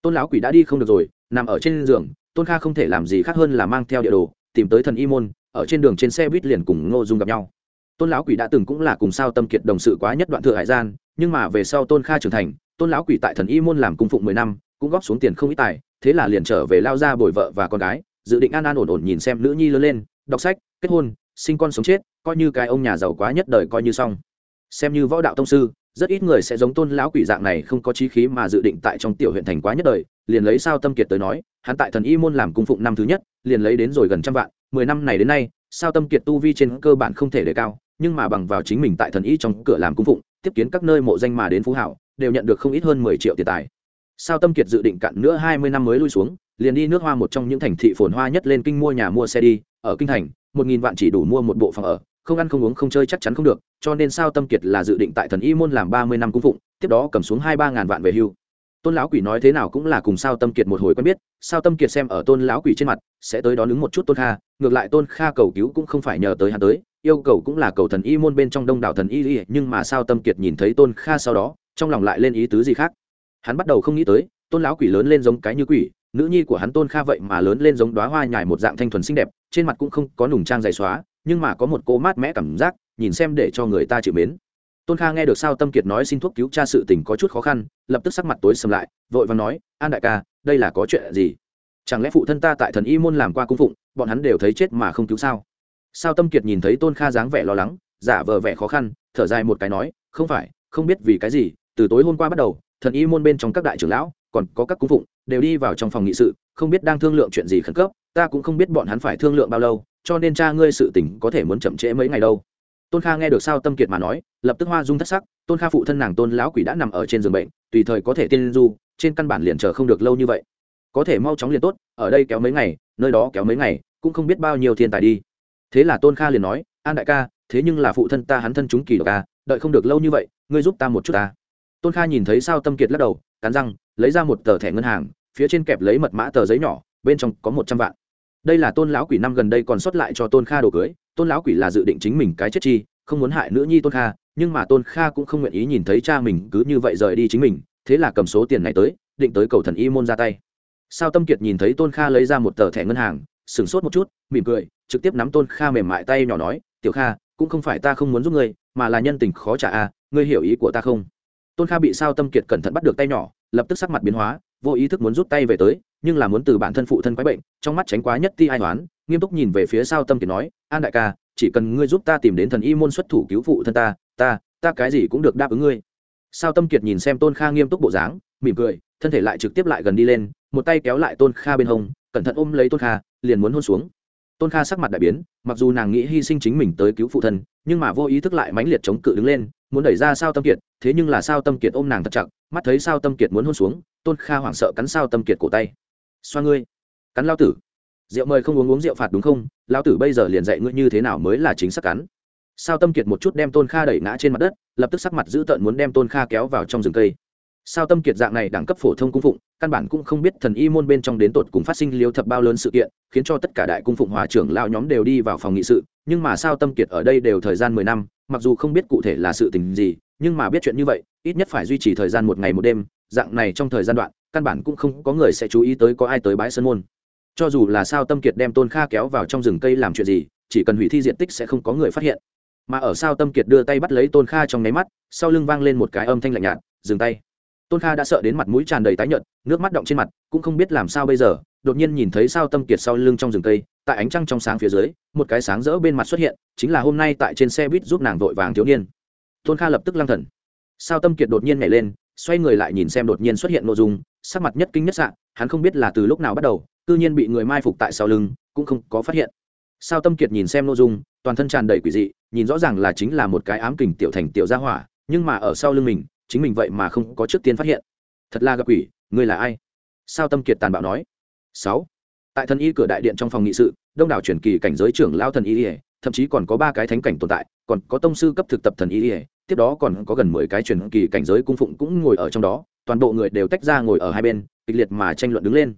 S1: Tôn lão quỷ đã đi không được rồi, nằm ở trên giường, tôn kha không thể làm gì khác hơn là mang theo địa đồ, tìm tới thần y môn, ở trên đường trên xe buýt liền cùng ngô dung gặp nhau. Tôn lão quỷ đã từng cũng là cùng sao tâm kiệt đồng sự quá nhất đoạn thừa hải gian, nhưng mà về sau tôn kha trưởng thành, tôn lão quỷ tại thần y môn làm cung phụng mười năm, cũng góp xuống tiền không ít tài, thế là liền trở về lao ra bồi vợ và con gái, dự định an an ổn ổn nhìn xem nữ nhi lớn lên, đọc sách, kết hôn sinh con sống chết, coi như cái ông nhà giàu quá nhất đời coi như xong. Xem như võ đạo tông sư, rất ít người sẽ giống tôn lão quỷ dạng này không có trí khí mà dự định tại trong tiểu huyện thành quá nhất đời, liền lấy sao tâm kiệt tới nói, hắn tại thần y môn làm cung phụng năm thứ nhất, liền lấy đến rồi gần trăm vạn, mười năm này đến nay, sao tâm kiệt tu vi trên cơ bản không thể đề cao, nhưng mà bằng vào chính mình tại thần y trong cửa làm cung phụng, tiếp kiến các nơi mộ danh mà đến phú hảo, đều nhận được không ít hơn mười triệu tiền tài. Sao tâm kiệt dự định cạn nữa hai mươi năm mới lui xuống liền đi nước hoa một trong những thành thị phồn hoa nhất lên kinh mua nhà mua xe đi, ở kinh thành, một nghìn vạn chỉ đủ mua một bộ phòng ở, không ăn không uống không chơi chắc chắn không được, cho nên sao tâm kiệt là dự định tại thần y môn làm ba mươi năm cung phụng, tiếp đó cầm xuống hai ba ngàn vạn về hưu. Tôn lão quỷ nói thế nào cũng là cùng sao tâm kiệt một hồi quen biết, sao tâm kiệt xem ở tôn lão quỷ trên mặt, sẽ tới đón ứng một chút tôn kha, ngược lại tôn kha cầu cứu cũng không phải nhờ tới hắn tới, yêu cầu cũng là cầu thần y môn bên trong đông đảo thần y nhưng mà sao tâm kiệt nhìn thấy tôn kha sau đó, trong lòng lại lên ý tứ gì khác. Hắn bắt đầu không nghĩ tới, tôn lão quỷ lớn lên giống cái như quỷ nữ nhi của hắn tôn kha vậy mà lớn lên giống đoá hoa nhài một dạng thanh thuần xinh đẹp, trên mặt cũng không có nùng trang dày xóa, nhưng mà có một cô mát mẽ cảm giác, nhìn xem để cho người ta chịu mến. Tôn kha nghe được sao tâm kiệt nói xin thuốc cứu cha sự tình có chút khó khăn, lập tức sắc mặt tối sầm lại, vội và nói, an đại ca, đây là có chuyện gì? Chẳng lẽ phụ thân ta tại thần y môn làm qua cung phụng, bọn hắn đều thấy chết mà không cứu sao? Sao tâm kiệt nhìn thấy tôn kha dáng vẻ lo lắng, giả vờ vẻ khó khăn, thở dài một cái nói, không phải, không biết vì cái gì, từ tối hôm qua bắt đầu, thần y môn bên trong các đại trưởng lão còn có các cung phụng, đều đi vào trong phòng nghị sự, không biết đang thương lượng chuyện gì khẩn cấp, ta cũng không biết bọn hắn phải thương lượng bao lâu, cho nên cha ngươi sự tình có thể muốn chậm trễ mấy ngày đâu. Tôn kha nghe được sao tâm kiệt mà nói, lập tức hoa dung thất sắc, tôn kha phụ thân nàng tôn lão quỷ đã nằm ở trên giường bệnh, tùy thời có thể tiên du, trên căn bản liền chờ không được lâu như vậy. Có thể mau chóng liền tốt, ở đây kéo mấy ngày, nơi đó kéo mấy ngày, cũng không biết bao nhiêu thiên tài đi. Thế là tôn kha liền nói, an đại ca, thế nhưng là phụ thân ta hắn thân chúng kỳ độc ca đợi không được lâu như vậy, ngươi giúp ta một chút ta tôn kha nhìn thấy sao tâm kiệt lắc đầu cắn răng, lấy ra một tờ thẻ ngân hàng, phía trên kẹp lấy mật mã tờ giấy nhỏ, bên trong có một trăm vạn. Đây là tôn lão quỷ năm gần đây còn sót lại cho tôn kha đồ cưới. Tôn lão quỷ là dự định chính mình cái chết chi, không muốn hại nữ nhi tôn kha, nhưng mà tôn kha cũng không nguyện ý nhìn thấy cha mình cứ như vậy rời đi chính mình, thế là cầm số tiền này tới, định tới cầu thần y môn ra tay. Sao tâm kiệt nhìn thấy tôn kha lấy ra một tờ thẻ ngân hàng, sửng sốt một chút, mỉm cười, trực tiếp nắm tôn kha mềm mại tay nhỏ nói, tiểu kha, cũng không phải ta không muốn giúp ngươi, mà là nhân tình khó trả a ngươi hiểu ý của ta không? Tôn kha bị sao tâm kiệt cẩn thận bắt được tay nhỏ, lập tức sắc mặt biến hóa, vô ý thức muốn rút tay về tới, nhưng là muốn từ bản thân phụ thân quái bệnh, trong mắt tránh quá nhất ti ai toán nghiêm túc nhìn về phía sao tâm kiệt nói, an đại ca, chỉ cần ngươi giúp ta tìm đến thần y môn xuất thủ cứu phụ thân ta ta ta cái gì cũng được đáp ứng ngươi. Sao tâm kiệt nhìn xem tôn kha nghiêm túc bộ dáng, mỉm cười, thân thể lại trực tiếp lại gần đi lên, một tay kéo lại tôn kha bên hông, cẩn thận ôm lấy tôn kha, liền muốn hôn xuống tôn kha sắc mặt đại biến, mặc dù nàng nghĩ hy sinh chính mình tới cứu phụ thân, nhưng mà vô ý thức lại mãnh liệt chống cự đứng lên, muốn đẩy ra sao tâm kiệt, thế nhưng là sao tâm kiệt ôm nàng thật chặt, mắt thấy sao tâm kiệt muốn hôn xuống, tôn kha hoảng sợ cắn sao tâm kiệt cổ tay. Xoa ngươi, cắn lao tử. Rượu mời không uống uống rượu phạt đúng không? Lao tử bây giờ liền dạy ngươi như thế nào mới là chính xác cắn. Sao tâm kiệt một chút đem tôn kha đẩy ngã trên mặt đất, lập tức sắc mặt dữ tợn muốn đem tôn kha kéo vào trong rừng cây sao tâm kiệt dạng này đẳng cấp phổ thông cung phụng, căn bản cũng không biết thần y môn bên trong đến tột cùng phát sinh liêu thập bao lớn sự kiện, khiến cho tất cả đại cung phụng hòa trưởng lao nhóm đều đi vào phòng nghị sự. Nhưng mà sao tâm kiệt ở đây đều thời gian mười năm, mặc dù không biết cụ thể là sự tình gì, nhưng mà biết chuyện như vậy, ít nhất phải duy trì thời gian một ngày một đêm. Dạng này trong thời gian đoạn, căn bản cũng không có người sẽ chú ý tới có ai tới bãi sân môn. Cho dù là sao tâm kiệt đem tôn kha kéo vào trong rừng cây làm chuyện gì, chỉ cần hủy thi diện tích sẽ không có người phát hiện. Mà ở sao tâm kiệt đưa tay bắt lấy tôn kha trong nháy mắt, sau lưng vang lên một cái âm thanh lạnh nhạt, dừng tay tôn kha đã sợ đến mặt mũi tràn đầy tái nhợt, nước mắt động trên mặt, cũng không biết làm sao bây giờ, đột nhiên nhìn thấy sao tâm kiệt sau lưng trong rừng cây, tại ánh trăng trong sáng phía dưới, một cái sáng rỡ bên mặt xuất hiện, chính là hôm nay tại trên xe buýt giúp nàng vội vàng thiếu niên. Tôn kha lập tức lang thần. Sao tâm kiệt đột nhiên nhảy lên, xoay người lại nhìn xem đột nhiên xuất hiện nội dung, sắc mặt nhất kinh nhất sạn hắn không biết là từ lúc nào bắt đầu, cư nhiên bị người mai phục tại sau lưng, cũng không có phát hiện. Sao tâm kiệt nhìn xem nội dung, toàn thân tràn đầy quỷ dị, nhìn rõ ràng là chính là một cái ám kình tiểu thành tiểu gia hỏa, nhưng mà ở sau lưng mình chính mình vậy mà không có trước tiên phát hiện. Thật là gặp quỷ, ngươi là ai? Sao tâm kiệt tàn bạo nói? Sáu. Tại thần y cửa đại điện trong phòng nghị sự, đông đảo truyền kỳ cảnh giới trưởng lao thần y ỉa thậm chí còn có ba cái thánh cảnh tồn tại, còn có tông sư cấp thực tập thần y ỉa tiếp đó còn có gần mười cái truyền kỳ cảnh giới cung phụng cũng ngồi ở trong đó, toàn bộ người đều tách ra ngồi ở hai bên, kịch liệt mà tranh luận đứng lên.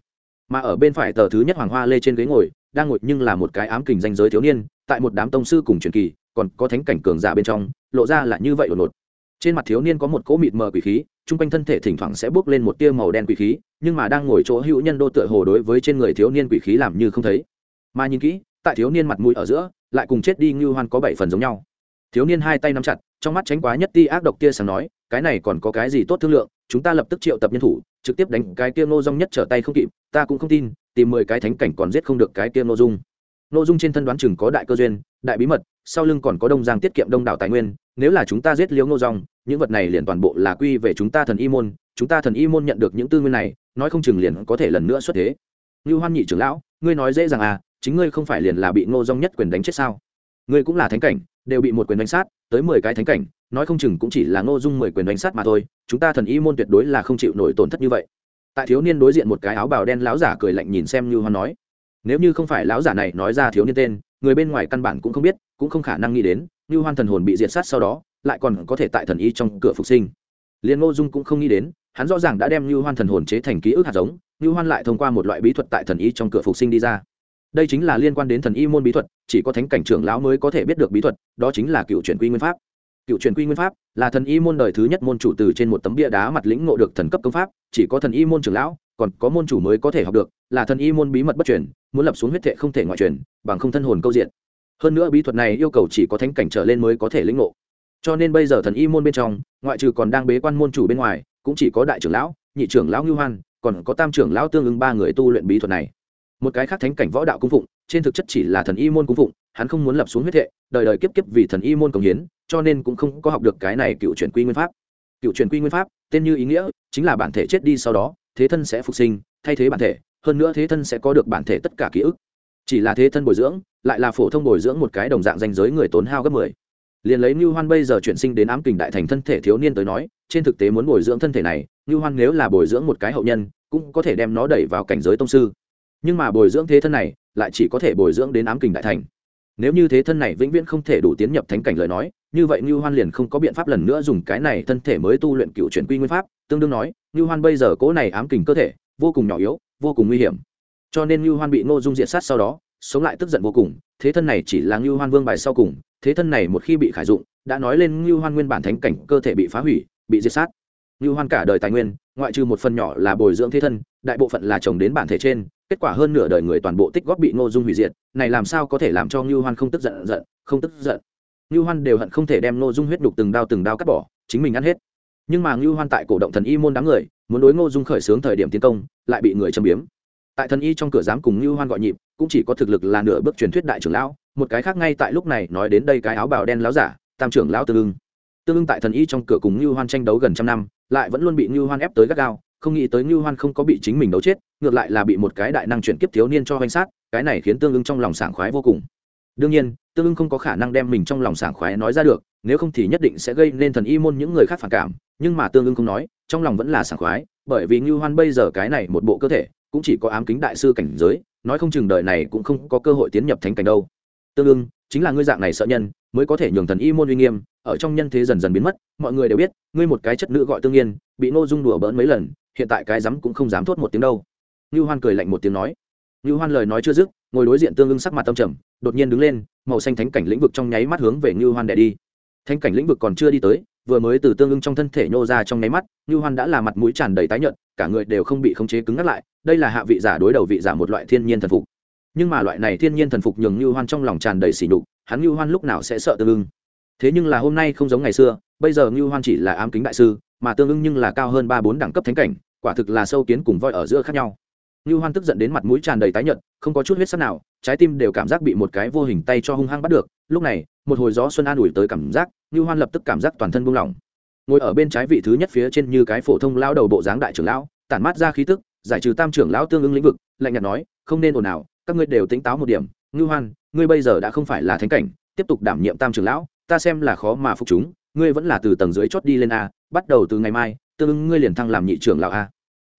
S1: Mà ở bên phải tờ thứ nhất hoàng hoa lê trên ghế ngồi, đang ngồi nhưng là một cái ám kình danh giới thiếu niên, tại một đám tông sư cùng truyền kỳ, còn có thánh cảnh cường giả bên trong, lộ ra là như vậy đột ngột trên mặt thiếu niên có một cỗ mịt mờ quỷ khí, chung quanh thân thể thỉnh thoảng sẽ bước lên một tia màu đen quỷ khí, nhưng mà đang ngồi chỗ hữu nhân đô tựa hồ đối với trên người thiếu niên quỷ khí làm như không thấy. Mà nhìn kỹ, tại thiếu niên mặt mũi ở giữa, lại cùng chết đi ngưu hoan có bảy phần giống nhau. Thiếu niên hai tay nắm chặt, trong mắt tránh quá nhất ti ác độc tia sáng nói, cái này còn có cái gì tốt thương lượng, chúng ta lập tức triệu tập nhân thủ, trực tiếp đánh cái tia ngô dung nhất trở tay không kịp, ta cũng không tin, tìm mười cái thánh cảnh còn giết không được cái tia ngô dung nội dung trên thân đoán chừng có đại cơ duyên, đại bí mật, sau lưng còn có đông giang tiết kiệm đông đảo tài nguyên, nếu là chúng ta giết liếu ngô dung những vật này liền toàn bộ là quy về chúng ta thần y môn, chúng ta thần y môn nhận được những tư nguyên này, nói không chừng liền có thể lần nữa xuất thế. Như hoan nhị trưởng lão, ngươi nói dễ dàng à chính ngươi không phải liền là bị ngô dong nhất quyền đánh chết sao? Ngươi cũng là thánh cảnh, đều bị một quyền đánh sát, tới mười cái thánh cảnh, nói không chừng cũng chỉ là ngô dung mười quyền đánh sát mà thôi, chúng ta thần y môn tuyệt đối là không chịu nổi tổn thất như vậy. Tại thiếu niên đối diện một cái áo bào đen láo giả cười lạnh nhìn xem như hoan nói nếu như không phải lão giả này nói ra thiếu niên tên, người bên ngoài căn bản cũng không biết, cũng không khả năng nghĩ đến, như hoan thần hồn bị diệt sát sau đó, lại còn có thể tại thần y trong cửa phục sinh. Liền ngô dung cũng không nghĩ đến, hắn rõ ràng đã đem như hoan thần hồn chế thành ký ức hạt giống, như hoan lại thông qua một loại bí thuật tại thần y trong cửa phục sinh đi ra. Đây chính là liên quan đến thần y môn bí thuật, chỉ có thánh cảnh trưởng lão mới có thể biết được bí thuật, đó chính là cựu truyền quy nguyên pháp. Cựu truyền quy nguyên pháp là thần y môn đời thứ nhất môn chủ từ trên một tấm bia đá mặt lĩnh ngộ được thần cấp công pháp, chỉ có thần y môn trưởng lão còn có môn chủ mới có thể học được, là thần y môn bí mật bất truyền, muốn lập xuống huyết thệ không thể ngoại truyền, bằng không thân hồn câu diện. Hơn nữa bí thuật này yêu cầu chỉ có thánh cảnh trở lên mới có thể lĩnh ngộ. Cho nên bây giờ thần y môn bên trong, ngoại trừ còn đang bế quan môn chủ bên ngoài, cũng chỉ có đại trưởng lão, nhị trưởng lão ngưu hoan, còn có tam trưởng lão tương ứng ba người tu luyện bí thuật này. Một cái khác thánh cảnh võ đạo cung phụng, trên thực chất chỉ là thần y môn cung phụng, hắn không muốn lập xuống huyết hệ đời đời kiếp kiếp vì thần y môn cống hiến, cho nên cũng không có học được cái này cựu truyền quy nguyên pháp. Cựu truyền quy nguyên pháp, tên như ý nghĩa, chính là bản thể chết đi sau đó thế thân sẽ phục sinh thay thế bản thể hơn nữa thế thân sẽ có được bản thể tất cả ký ức chỉ là thế thân bồi dưỡng lại là phổ thông bồi dưỡng một cái đồng dạng danh giới người tốn hao gấp mười liền lấy Nưu Hoan bây giờ chuyển sinh đến ám kình đại thành thân thể thiếu niên tới nói, trên thực tế muốn bồi dưỡng thân thể này, Nưu Hoan nếu là bồi dưỡng một cái hậu nhân, cũng có thể đem nó đẩy vào cảnh giới tông sư. Nhưng mà bồi dưỡng thế thân này, lại chỉ có thể bồi dưỡng đến ám kình đại thành. Nếu như thế thân này vĩnh viễn không thể đủ tiến nhập thánh cảnh lời nói, như vậy Nưu Hoan liền không có biện pháp lần nữa dùng cái này thân thể mới tu luyện cựu chuyển quy nguyên pháp, tương đương nói, Nưu Hoan bây giờ cố này ám kình cơ thể, vô cùng nhỏ yếu, vô cùng nguy hiểm. Cho nên Nưu Hoan bị Ngô Dung diệt sát sau đó, sống lại tức giận vô cùng, thế thân này chỉ là Nưu Hoan vương bài sau cùng, thế thân này một khi bị khải dụng, đã nói lên Nưu Hoan nguyên bản thánh cảnh cơ thể bị phá hủy, bị diệt sát. Nưu Hoan cả đời tài nguyên, ngoại trừ một phần nhỏ là bồi dưỡng thế thân, đại bộ phận là trồng đến bản thể trên, kết quả hơn nửa đời người toàn bộ tích góp bị Ngô Dung hủy diệt, này làm sao có thể làm cho Nưu Hoan không tức giận giận, không tức giận. Nưu Hoan đều hận không thể đem Ngô Dung huyết đục từng đao từng đao cắt bỏ, chính mình ăn hết. Nhưng mà ngưu Hoan tại cổ động thần y môn đám người, muốn đối Ngô Dung khởi xướng thời điểm tiến công, lại bị người châm biếm. Tại thần y trong cửa giám cùng ngưu Hoan gọi nhịp, cũng chỉ có thực lực là nửa bước truyền thuyết đại trưởng lão, một cái khác ngay tại lúc này nói đến đây cái áo bào đen láo giả, tam trưởng lão tương ưng tương ưng tại thần y trong cửa cùng ngưu hoan tranh đấu gần trăm năm lại vẫn luôn bị ngưu hoan ép tới gắt gao không nghĩ tới ngưu hoan không có bị chính mình đấu chết ngược lại là bị một cái đại năng chuyển kiếp thiếu niên cho hoành sát cái này khiến tương ưng trong lòng sảng khoái vô cùng đương nhiên tương ưng không có khả năng đem mình trong lòng sảng khoái nói ra được nếu không thì nhất định sẽ gây nên thần y môn những người khác phản cảm nhưng mà tương ưng không nói, trong lòng vẫn là sảng khoái, bởi vì ngưu hoan bây giờ cái này một bộ cơ thể, cũng chỉ có ám kính đại sư cảnh giới, nói không chừng đời này cũng không có cơ hội tiến nhập thánh cảnh đâu. Tương ưng, chính là ngươi dạng này sợ nhân, mới có thể nhường thần y môn uy nghiêm, ở trong nhân thế dần dần biến mất, mọi người đều biết, ngươi một cái chất nữ gọi tương nhiên bị nô dung đùa bỡn mấy lần, hiện tại cái dám cũng không dám thốt một tiếng đâu. Ngưu hoan cười lạnh một tiếng nói. Ngưu hoan lời nói chưa dứt, ngồi đối diện tương ưng sắc mặt tâm trầm, đột nhiên đứng lên, màu xanh thánh cảnh lĩnh vực trong nháy mắt hướng về ngưu hoan đẻ đi. Thánh cảnh lĩnh vực còn chưa đi tới vừa mới từ tương ưng trong thân thể nhô ra trong nháy mắt ngưu hoan đã là mặt mũi tràn đầy tái nhợt, cả người đều không bị khống chế cứng ngắt lại, đây là hạ vị giả đối đầu vị giả một loại thiên nhiên thần phục. Nhưng mà loại này thiên nhiên thần phục nhường ngưu hoan trong lòng tràn đầy sỉ nhục, hắn ngưu hoan lúc nào sẽ sợ tương ưng? Thế nhưng là hôm nay không giống ngày xưa, bây giờ ngưu hoan chỉ là ám kính đại sư, mà tương ưng nhưng là cao hơn ba bốn đẳng cấp thánh cảnh, quả thực là sâu kiến cùng voi ở giữa khác nhau ngưu hoan tức giận đến mặt mũi tràn đầy tái nhợt, không có chút huyết sắc nào, trái tim đều cảm giác bị một cái vô hình tay cho hung hăng bắt được. Lúc này, một hồi gió xuân an ủi tới cảm giác, ngưu hoan lập tức cảm giác toàn thân buông lỏng. Ngồi ở bên trái vị thứ nhất phía trên như cái phổ thông lão đầu bộ dáng đại trưởng lão, tản mát ra khí tức, giải trừ tam trưởng lão tương ứng lĩnh vực, lạnh nhạt nói, không nên ồn ào, các ngươi đều tính táo một điểm. Ngưu hoan, ngươi bây giờ đã không phải là thánh cảnh, tiếp tục đảm nhiệm tam trưởng lão, ta xem là khó mà phục chúng, ngươi vẫn là từ tầng dưới chót đi lên a, bắt đầu từ ngày mai, tương ứng ngươi liền thăng làm nhị trưởng lão a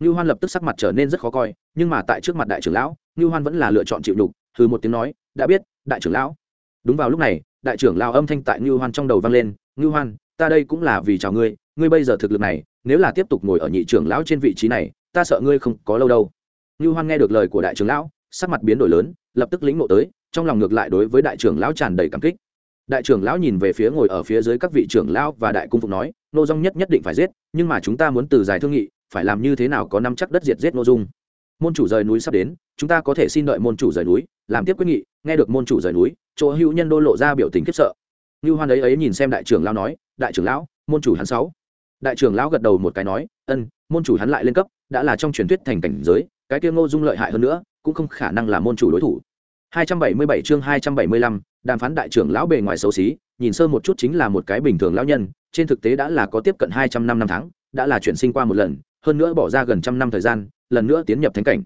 S1: ngưu hoan lập tức sắc mặt trở nên rất khó coi, nhưng mà tại trước mặt đại trưởng lão, ngưu hoan vẫn là lựa chọn chịu đục hừ một tiếng nói, đã biết, đại trưởng lão. Đúng vào lúc này, đại trưởng lão âm thanh tại ngưu hoan trong đầu vang lên, ngưu hoan, ta đây cũng là vì chào ngươi ngươi bây giờ thực lực này, nếu là tiếp tục ngồi ở nhị trưởng lão trên vị trí này, ta sợ ngươi không có lâu đâu. Ngưu hoan nghe được lời của đại trưởng lão, sắc mặt biến đổi lớn, lập tức lĩnh ngộ tới, trong lòng ngược lại đối với đại trưởng lão tràn đầy cảm kích. Đại trưởng lão nhìn về phía ngồi ở phía dưới các vị trưởng lão và đại cung phục nói, nô dung nhất nhất định phải giết, nhưng mà chúng ta muốn từ giải thương nghị phải làm như thế nào có năm chắc đất diệt giết Ngô dung? Môn chủ rời núi sắp đến chúng ta có thể xin đợi môn chủ rời núi làm tiếp quyết nghị nghe được môn chủ rời núi chỗ hữu nhân đô lộ ra biểu tình khiếp sợ. Như hoan ấy ấy nhìn xem đại trưởng lão nói đại trưởng lão môn chủ hắn sáu. Đại trưởng lão gật đầu một cái nói ân môn chủ hắn lại lên cấp đã là trong truyền thuyết thành cảnh giới cái kia ngô dung lợi hại hơn nữa cũng không khả năng là môn chủ đối thủ. 277 chương 275, đàm phán đại trưởng lão bề ngoài xấu xí nhìn sơ một chút chính là một cái bình thường lão nhân trên thực tế đã là có tiếp cận hai trăm năm năm tháng đã là chuyển sinh qua một lần hơn nữa bỏ ra gần trăm năm thời gian, lần nữa tiến nhập thánh cảnh.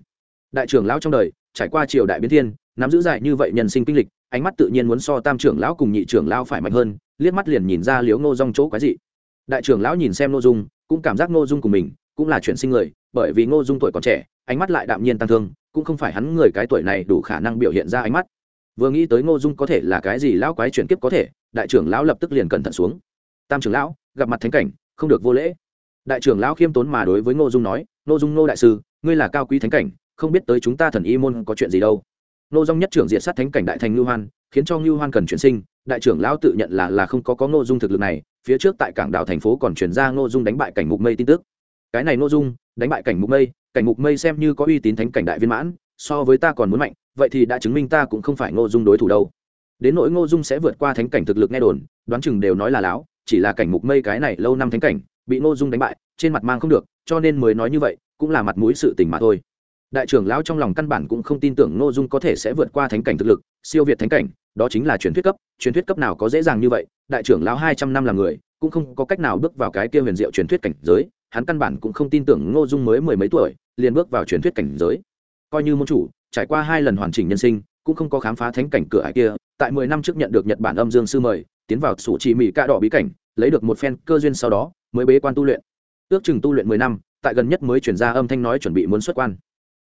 S1: Đại trưởng lão trong đời, trải qua triều đại biến thiên, nắm giữ dài như vậy nhân sinh kinh lịch, ánh mắt tự nhiên muốn so tam trưởng lão cùng nhị trưởng lão phải mạnh hơn, liếc mắt liền nhìn ra liếu ngô dung chỗ quái dị. Đại trưởng lão nhìn xem ngô dung, cũng cảm giác ngô dung của mình cũng là chuyển sinh người, bởi vì ngô dung tuổi còn trẻ, ánh mắt lại đạm nhiên tăng thương, cũng không phải hắn người cái tuổi này đủ khả năng biểu hiện ra ánh mắt. Vừa nghĩ tới ngô dung có thể là cái gì lão quái chuyển kiếp có thể, đại trưởng lão lập tức liền cẩn thận xuống. Tam trưởng lão, gặp mặt thánh cảnh, không được vô lễ đại trưởng lão khiêm tốn mà đối với ngô dung nói, ngô dung, ngô đại sư, ngươi là cao quý thánh cảnh, không biết tới chúng ta thần y môn có chuyện gì đâu. Ngô dung nhất trưởng diệt sát thánh cảnh đại thành ngưu hoan, khiến cho ngưu hoan cần chuyển sinh, đại trưởng lão tự nhận là là không có có ngô dung thực lực này, phía trước tại cảng đảo thành phố còn chuyển ra ngô dung đánh bại cảnh mục mây tin tức. Cái này ngô dung, đánh bại cảnh mục mây, cảnh mục mây xem như có uy tín thánh cảnh đại viên mãn, so với ta còn muốn mạnh, vậy thì đã chứng minh ta cũng không phải ngô dung đối thủ đâu. Đến nỗi ngô dung sẽ vượt qua thánh cảnh thực lực nghe đồn, đoán chừng đều nói là láo, chỉ là cảnh mục mây cái này lâu năm thánh cảnh bị ngô dung đánh bại, trên mặt mang không được, cho nên mới nói như vậy, cũng là mặt mũi sự tình mà thôi. Đại trưởng lão trong lòng căn bản cũng không tin tưởng ngô dung có thể sẽ vượt qua thánh cảnh thực lực, siêu việt thánh cảnh, đó chính là truyền thuyết cấp, truyền thuyết cấp nào có dễ dàng như vậy, đại trưởng lão hai trăm năm là người, cũng không có cách nào bước vào cái kia huyền diệu truyền thuyết cảnh giới, hắn căn bản cũng không tin tưởng ngô dung mới mười mấy tuổi, liền bước vào truyền thuyết cảnh giới. Coi như môn chủ, trải qua hai lần hoàn chỉnh nhân sinh, cũng không có khám phá thánh cảnh cửa ải kia, tại mười năm trước nhận được nhật bản âm dương sư mời, tiến vào sủ trì mỹ ca đỏ bí cảnh, lấy được một phen cơ duyên sau đó mới bế quan tu luyện. Ước chừng tu luyện mười năm, tại gần nhất mới chuyển ra âm thanh nói chuẩn bị muốn xuất quan.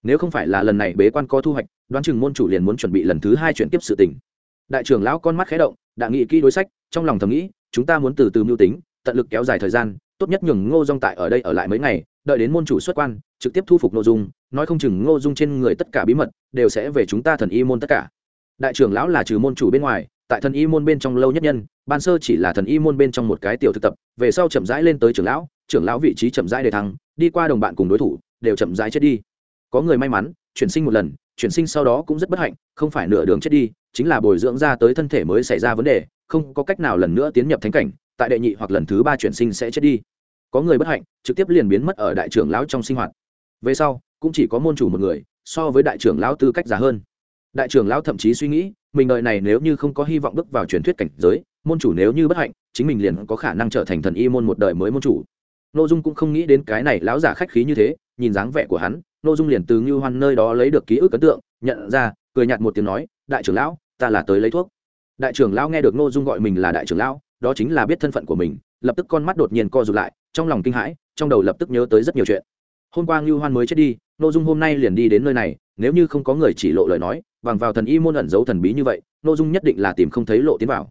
S1: Nếu không phải là lần này bế quan có thu hoạch, đoán chừng môn chủ liền muốn chuẩn bị lần thứ hai chuyển tiếp sự tình. Đại trưởng lão con mắt khé động, đã nghĩ kỹ đối sách, trong lòng thầm nghĩ, chúng ta muốn từ từ mưu tính, tận lực kéo dài thời gian, tốt nhất nhường ngô dung tại ở đây ở lại mấy ngày, đợi đến môn chủ xuất quan, trực tiếp thu phục nội dung, nói không chừng ngô dung trên người tất cả bí mật, đều sẽ về chúng ta thần y môn tất cả. Đại trưởng lão là trừ môn chủ bên ngoài tại thần y môn bên trong lâu nhất nhân, ban sơ chỉ là thần y môn bên trong một cái tiểu thực tập, về sau chậm rãi lên tới trưởng lão trưởng lão vị trí chậm rãi để thăng, đi qua đồng bạn cùng đối thủ, đều chậm rãi chết đi. Có người may mắn, chuyển sinh một lần, chuyển sinh sau đó cũng rất bất hạnh, không phải nửa đường chết đi, chính là bồi dưỡng ra tới thân thể mới xảy ra vấn đề, không có cách nào lần nữa tiến nhập thánh cảnh, tại đệ nhị hoặc lần thứ ba chuyển sinh sẽ chết đi. Có người bất hạnh, trực tiếp liền biến mất ở đại trưởng lão trong sinh hoạt. Về sau, cũng chỉ có môn chủ một người, so với đại trưởng lão tư cách già hơn đại trưởng lão thậm chí suy nghĩ, mình đợi này nếu như không có hy vọng bước vào truyền thuyết cảnh giới, môn chủ nếu như bất hạnh, chính mình liền có khả năng trở thành thần y môn một đời mới môn chủ. Nội dung cũng không nghĩ đến cái này lão giả khách khí như thế, nhìn dáng vẻ của hắn nội dung liền từ ngưu hoan nơi đó lấy được ký ức ấn tượng, nhận ra, cười nhạt một tiếng nói, đại trưởng lão, ta là tới lấy thuốc. Đại trưởng lão nghe được nội dung gọi mình là đại trưởng lão, đó chính là biết thân phận của mình, lập tức con mắt đột nhiên co rụt lại, trong lòng kinh hãi, trong đầu lập tức nhớ tới rất nhiều chuyện. Hôm qua ngưu hoan mới chết đi nội dung hôm nay liền đi đến nơi này nếu như không có người chỉ lộ lời nói bằng vào thần y môn ẩn giấu thần bí như vậy nội dung nhất định là tìm không thấy lộ tiến vào.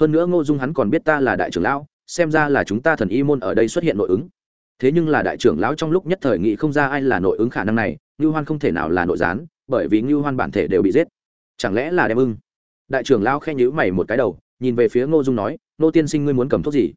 S1: Hơn nữa ngô dung hắn còn biết ta là đại trưởng lão xem ra là chúng ta thần y môn ở đây xuất hiện nội ứng. Thế nhưng là đại trưởng lão trong lúc nhất thời nghị không ra ai là nội ứng khả năng này ngưu hoan không thể nào là nội gián bởi vì ngưu hoan bản thể đều bị giết. Chẳng lẽ là đem ưng? Đại trưởng lão khen nhữ mày một cái đầu nhìn về phía ngô dung nói nô tiên sinh ngươi muốn cầm thuốc gì?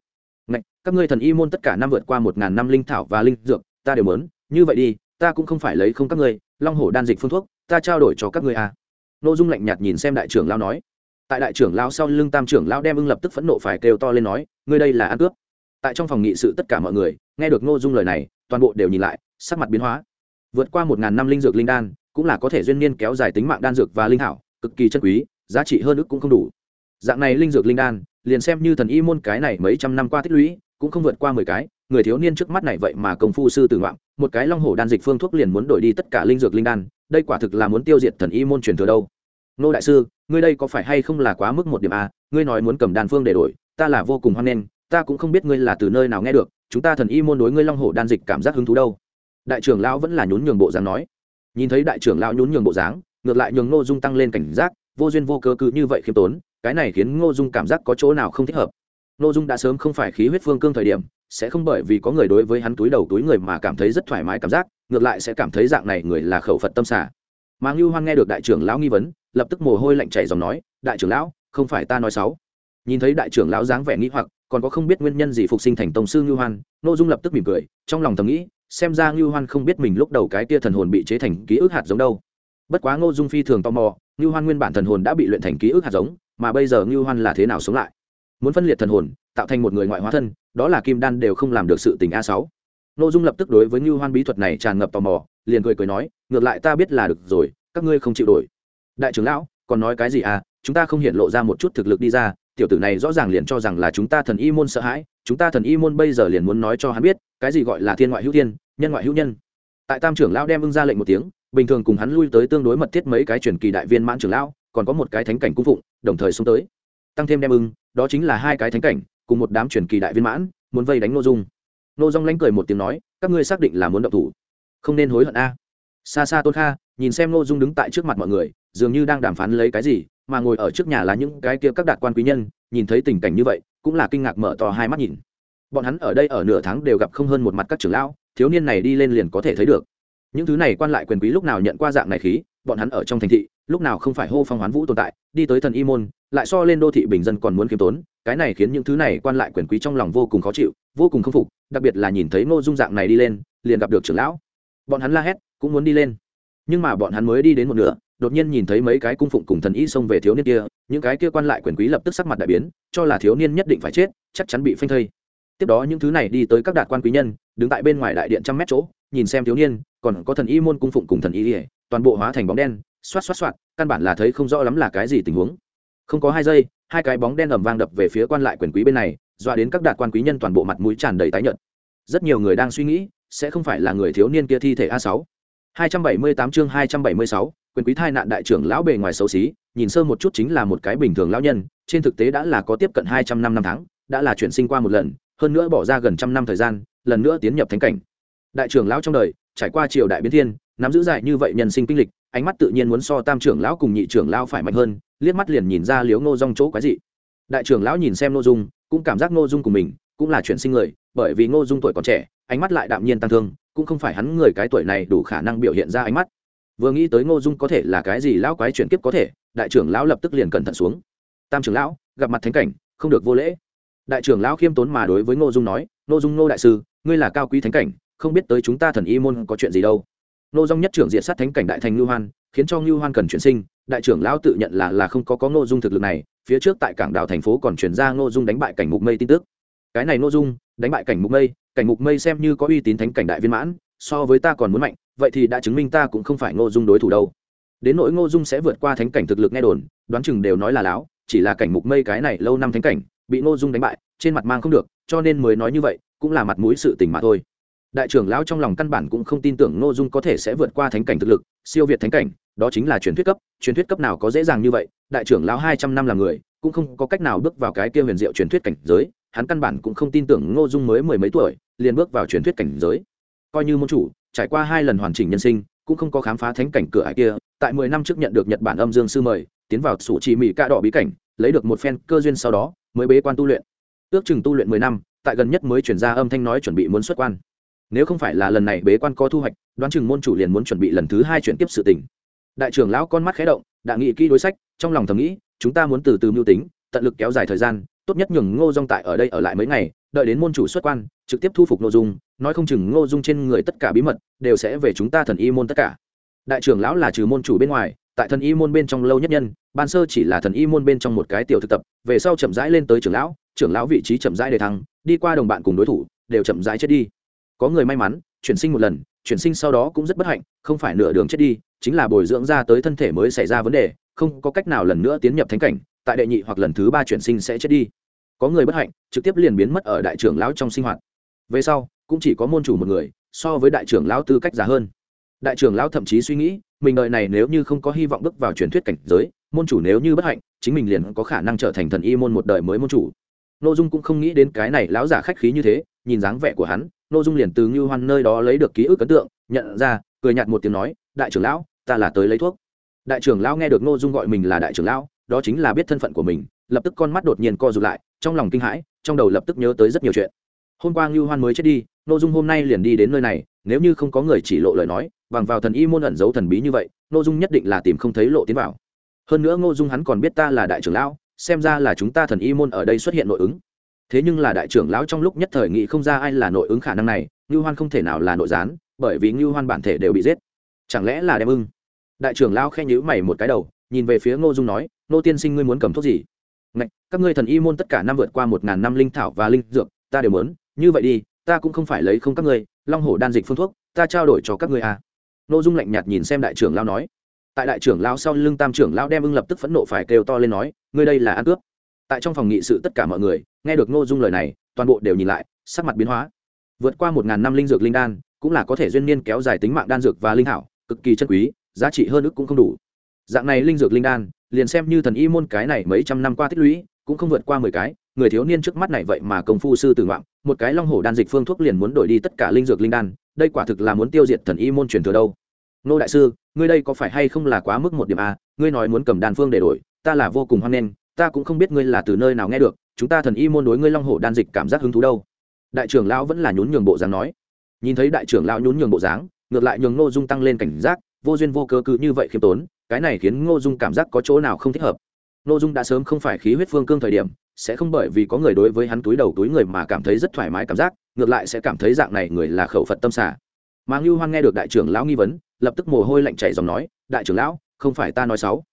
S1: Ngạch, các ngươi thần y môn tất cả năm vượt qua một ngàn năm linh thảo và linh dược ta đều muốn. Như vậy đi ta cũng không phải lấy không các ngươi long hổ đan dịch phương thuốc, ta trao đổi cho các ngươi à. nội dung lạnh nhạt nhìn xem đại trưởng lão nói. Tại đại trưởng lão sau lưng tam trưởng lão đem ưng lập tức phẫn nộ phải kêu to lên nói, ngươi đây là ăn cướp. Tại trong phòng nghị sự tất cả mọi người, nghe được nội dung lời này, toàn bộ đều nhìn lại, sắc mặt biến hóa. Vượt qua một ngàn năm linh dược linh đan, cũng là có thể duyên niên kéo dài tính mạng đan dược và linh hảo, cực kỳ chân quý, giá trị hơn ức cũng không đủ. Dạng này linh dược linh đan, liền xem như thần y môn cái này mấy trăm năm qua tích lũy, cũng không vượt qua mười cái người thiếu niên trước mắt này vậy mà công phu sư tử ngoạm, một cái long hổ đan dịch phương thuốc liền muốn đổi đi tất cả linh dược linh đan, đây quả thực là muốn tiêu diệt thần y môn truyền thừa đâu. Nô đại sư, ngươi đây có phải hay không là quá mức một điểm a? Ngươi nói muốn cầm đan phương để đổi, ta là vô cùng hoan nghênh, ta cũng không biết ngươi là từ nơi nào nghe được, chúng ta thần y môn đối ngươi long hổ đan dịch cảm giác hứng thú đâu. Đại trưởng lão vẫn là nhún nhường bộ dáng nói. Nhìn thấy đại trưởng lão nhún nhường bộ dáng, ngược lại nhường ngô dung tăng lên cảnh giác, vô duyên vô cơ cứ như vậy khiêm tốn, cái này khiến ngô dung cảm giác có chỗ nào không thích hợp ngô dung đã sớm không phải khí huyết phương cương thời điểm, sẽ không bởi vì có người đối với hắn túi đầu túi người mà cảm thấy rất thoải mái cảm giác, ngược lại sẽ cảm thấy dạng này người là khẩu phật tâm xả mà ngưu hoan nghe được đại trưởng lão nghi vấn, lập tức mồ hôi lạnh chảy dòng nói, đại trưởng lão, không phải ta nói xấu. Nhìn thấy đại trưởng lão dáng vẻ nghĩ hoặc, còn có không biết nguyên nhân gì phục sinh thành tông sư ngưu hoan nội dung lập tức mỉm cười, trong lòng thầm nghĩ, xem ra ngưu hoan không biết mình lúc đầu cái tia thần hồn bị chế thành ký ức hạt giống đâu. Bất quá ngô dung phi thường tò mò ngưu hoan nguyên bản thần hồn đã bị luyện thành ký ức hạt giống, mà bây giờ ngưu hoan là thế nào sống lại? Muốn phân liệt thần hồn, tạo thành một người ngoại hóa thân, đó là kim đan đều không làm được sự tình a sáu. Ngô dung lập tức đối với ngưu hoan bí thuật này tràn ngập tò mò, liền cười cười nói, ngược lại ta biết là được rồi, các ngươi không chịu đổi. Đại trưởng lão, còn nói cái gì à? Chúng ta không hiện lộ ra một chút thực lực đi ra, tiểu tử này rõ ràng liền cho rằng là chúng ta thần y môn sợ hãi, chúng ta thần y môn bây giờ liền muốn nói cho hắn biết, cái gì gọi là thiên ngoại hữu thiên, nhân ngoại hữu nhân. Tại tam trưởng lão đem ưng ra lệnh một tiếng, bình thường cùng hắn lui tới tương đối mật thiết mấy cái truyền kỳ đại viên mãn trưởng lão, còn có một cái thánh cảnh cung phụng, đồng thời xuống tới. Tăng thêm đem ưng đó chính là hai cái thánh cảnh, cùng một đám truyền kỳ đại viên mãn, muốn vây đánh nô dung. Nô dung lánh cười một tiếng nói, các ngươi xác định là muốn động thủ. Không nên hối hận a. Xa xa tôn kha, nhìn xem nô dung đứng tại trước mặt mọi người, dường như đang đàm phán lấy cái gì, mà ngồi ở trước nhà là những cái kia các đạt quan quý nhân, nhìn thấy tình cảnh như vậy, cũng là kinh ngạc mở to hai mắt nhìn. Bọn hắn ở đây ở nửa tháng đều gặp không hơn một mặt các trưởng lão, thiếu niên này đi lên liền có thể thấy được. Những thứ này quan lại quyền quý lúc nào nhận qua dạng này khí, bọn hắn ở trong thành thị lúc nào không phải hô phong hoán vũ tồn tại, đi tới thần y môn, lại so lên đô thị bình dân còn muốn khiêm tốn, cái này khiến những thứ này quan lại quyền quý trong lòng vô cùng khó chịu, vô cùng khâm phục, đặc biệt là nhìn thấy ngô dung dạng này đi lên, liền gặp được trưởng lão. Bọn hắn la hét, cũng muốn đi lên. Nhưng mà bọn hắn mới đi đến một nửa, đột nhiên nhìn thấy mấy cái cung phụng cùng thần y xông về thiếu niên kia, những cái kia quan lại quyền quý lập tức sắc mặt đại biến, cho là thiếu niên nhất định phải chết, chắc chắn bị phanh thây. Tiếp đó những thứ này đi tới các đạt quan quý nhân, đứng tại bên ngoài đại điện trăm mét chỗ, nhìn xem thiếu niên, còn có thần y môn cung phụng cùng thần y ỉa toàn bộ hóa thành bóng đen xoát xoát xoát căn bản là thấy không rõ lắm là cái gì tình huống. Không có hai giây hai cái bóng đen ầm vang đập về phía quan lại quyền quý bên này dọa đến các đạt quan quý nhân toàn bộ mặt mũi tràn đầy tái nhợt. Rất nhiều người đang suy nghĩ sẽ không phải là người thiếu niên kia thi thể a sáu. 278 chương 276, quyền quý thai nạn đại trưởng lão bề ngoài xấu xí, nhìn sơ một chút chính là một cái bình thường lão nhân, trên thực tế đã là có tiếp cận 200 năm năm tháng, đã là chuyển sinh qua một lần, hơn nữa bỏ ra gần trăm năm thời gian, lần nữa tiến nhập thánh cảnh. Đại trưởng lão trong đời, trải qua triều đại biến thiên, nắm giữ dài như vậy nhân sinh kinh lịch, ánh mắt tự nhiên muốn so tam trưởng lão cùng nhị trưởng lão phải mạnh hơn, liếc mắt liền nhìn ra liếu Ngô Dung chỗ quái dị. Đại trưởng lão nhìn xem Ngô Dung, cũng cảm giác Ngô Dung của mình cũng là chuyển sinh người, bởi vì Ngô Dung tuổi còn trẻ, ánh mắt lại đạm nhiên tăng thương, cũng không phải hắn người cái tuổi này đủ khả năng biểu hiện ra ánh mắt. Vừa nghĩ tới ngô dung có thể là cái gì lão quái chuyển kiếp có thể đại trưởng lão lập tức liền cẩn thận xuống. Tam trưởng lão gặp mặt thánh cảnh không được vô lễ. Đại trưởng lão khiêm tốn mà đối với ngô dung nói ngô dung ngô đại sư ngươi là cao quý thánh cảnh không biết tới chúng ta thần y môn có chuyện gì đâu ngô dung nhất trưởng diện sát thánh cảnh đại thành ngưu hoan, khiến cho ngưu hoan cần chuyển sinh, đại trưởng lão tự nhận là là không có có ngô dung thực lực này, phía trước tại cảng đảo thành phố còn chuyển ra ngô dung đánh bại cảnh mục mây tin tức. Cái này ngô dung, đánh bại cảnh mục mây, cảnh mục mây xem như có uy tín thánh cảnh đại viên mãn, so với ta còn muốn mạnh, vậy thì đã chứng minh ta cũng không phải ngô dung đối thủ đâu. Đến nỗi ngô dung sẽ vượt qua thánh cảnh thực lực nghe đồn, đoán chừng đều nói là láo, chỉ là cảnh mục mây cái này lâu năm thánh cảnh, bị ngô dung đánh bại, trên mặt mang không được, cho nên mới nói như vậy, cũng là mặt mũi sự tình mà thôi đại trưởng lão trong lòng căn bản cũng không tin tưởng ngô dung có thể sẽ vượt qua thánh cảnh thực lực, siêu việt thánh cảnh, đó chính là truyền thuyết cấp, truyền thuyết cấp nào có dễ dàng như vậy, đại trưởng lão hai trăm năm là người, cũng không có cách nào bước vào cái kia huyền diệu truyền thuyết cảnh giới, hắn căn bản cũng không tin tưởng ngô dung mới mười mấy tuổi, liền bước vào truyền thuyết cảnh giới. Coi như môn chủ, trải qua hai lần hoàn chỉnh nhân sinh, cũng không có khám phá thánh cảnh cửa ải kia, tại mười năm trước nhận được nhật bản âm dương sư mời, tiến vào sủ trì mỹ ca đỏ bí cảnh, lấy được một phen cơ duyên sau đó, mới bế quan tu luyện. Ước chừng tu luyện mười năm, tại gần nhất mới chuyển ra âm thanh nói chuẩn bị muốn xuất quan nếu không phải là lần này bế quan có thu hoạch, đoán chừng môn chủ liền muốn chuẩn bị lần thứ hai chuyển tiếp sự tình. Đại trưởng lão con mắt khé động, đã nghị kỹ đối sách, trong lòng thầm nghĩ, chúng ta muốn từ từ mưu tính, tận lực kéo dài thời gian, tốt nhất nhường ngô Dung tại ở đây ở lại mấy ngày, đợi đến môn chủ xuất quan, trực tiếp thu phục nội dung, nói không chừng ngô dung trên người tất cả bí mật, đều sẽ về chúng ta thần y môn tất cả. Đại trưởng lão là trừ môn chủ bên ngoài, tại thần y môn bên trong lâu nhất nhân, ban sơ chỉ là thần y môn bên trong một cái tiểu thực tập, về sau chậm rãi lên tới trưởng lão trưởng lão vị trí chậm rãi đề thăng, đi qua đồng bạn cùng đối thủ, đều chậm rãi chết đi có người may mắn, chuyển sinh một lần, chuyển sinh sau đó cũng rất bất hạnh, không phải nửa đường chết đi, chính là bồi dưỡng ra tới thân thể mới xảy ra vấn đề, không có cách nào lần nữa tiến nhập thánh cảnh, tại đệ nhị hoặc lần thứ ba chuyển sinh sẽ chết đi. Có người bất hạnh, trực tiếp liền biến mất ở đại trưởng lão trong sinh hoạt. Về sau, cũng chỉ có môn chủ một người, so với đại trưởng lão tư cách giá hơn. Đại trưởng lão thậm chí suy nghĩ, mình đời này nếu như không có hy vọng bước vào truyền thuyết cảnh giới, môn chủ nếu như bất hạnh, chính mình liền có khả năng trở thành thần y môn một đời mới môn chủ. Nội dung cũng không nghĩ đến cái này lão giả khách khí như thế, nhìn dáng vẻ của hắn n dung liền từ ngưu hoan nơi đó lấy được ký ức ấn tượng, nhận ra, cười nhạt một tiếng nói, đại trưởng lão, ta là tới lấy thuốc. Đại trưởng lão nghe được n dung gọi mình là đại trưởng lão, đó chính là biết thân phận của mình, lập tức con mắt đột nhiên co rụt lại, trong lòng kinh hãi, trong đầu lập tức nhớ tới rất nhiều chuyện. Hôm qua ngưu hoan mới chết đi n dung hôm nay liền đi đến nơi này, nếu như không có người chỉ lộ lời nói, bằng vào thần y môn ẩn giấu thần bí như vậy n dung nhất định là tìm không thấy lộ tiến vào. Hơn nữa ngô dung hắn còn biết ta là đại trưởng lão, xem ra là chúng ta thần y môn ở đây xuất hiện nội ứng thế nhưng là đại trưởng lão trong lúc nhất thời nghị không ra ai là nội ứng khả năng này ngưu hoan không thể nào là nội gián bởi vì ngưu hoan bản thể đều bị giết. Chẳng lẽ là đem ưng? Đại trưởng lão khen nhữ mày một cái đầu nhìn về phía ngô dung nói nô tiên sinh ngươi muốn cầm thuốc gì? Ngạch, các ngươi thần y môn tất cả năm vượt qua một ngàn năm linh thảo và linh dược ta đều muốn như vậy đi ta cũng không phải lấy không các ngươi long hổ đan dịch phương thuốc ta trao đổi cho các ngươi à. nô dung lạnh nhạt nhìn xem đại trưởng lão nói. Tại đại trưởng lão sau lưng tam trưởng lão đem ưng lập tức phẫn nộ phải kêu to lên nói ngươi đây là ăn cướp tại trong phòng nghị sự tất cả mọi người, nghe được ngô dung lời này, toàn bộ đều nhìn lại, sắc mặt biến hóa. Vượt qua một ngàn năm linh dược linh đan, cũng là có thể duyên niên kéo dài tính mạng đan dược và linh hảo cực kỳ chân quý, giá trị hơn ức cũng không đủ. Dạng này linh dược linh đan, liền xem như thần y môn cái này mấy trăm năm qua tích lũy, cũng không vượt qua mười cái, người thiếu niên trước mắt này vậy mà công phu sư tử ngoạn, một cái long hổ đan dịch phương thuốc liền muốn đổi đi tất cả linh dược linh đan, đây quả thực là muốn tiêu diệt thần y môn truyền thừa đâu. Nô đại sư, ngươi đây có phải hay không là quá mức một điểm a ngươi nói muốn cầm đan phương để đổi, ta là vô cùng hoan nghênh ta cũng không biết ngươi là từ nơi nào nghe được, chúng ta thần y môn đối ngươi long hổ đan dịch cảm giác hứng thú đâu. Đại trưởng lão vẫn là nhún nhường bộ dáng nói. Nhìn thấy đại trưởng lão nhún nhường bộ dáng, ngược lại nhường ngô dung tăng lên cảnh giác, vô duyên vô cớ cứ như vậy khiêm tốn, cái này khiến ngô dung cảm giác có chỗ nào không thích hợp. Ngô dung đã sớm không phải khí huyết phương cương thời điểm, sẽ không bởi vì có người đối với hắn túi đầu túi người mà cảm thấy rất thoải mái cảm giác, ngược lại sẽ cảm thấy dạng này người là khẩu phật tâm xả mà ngưu hoan nghe được đại trưởng lão nghi vấn, lập tức mồ hôi lạnh chảy dòng nói, đại trưởng lão, không phải ta nói xấu.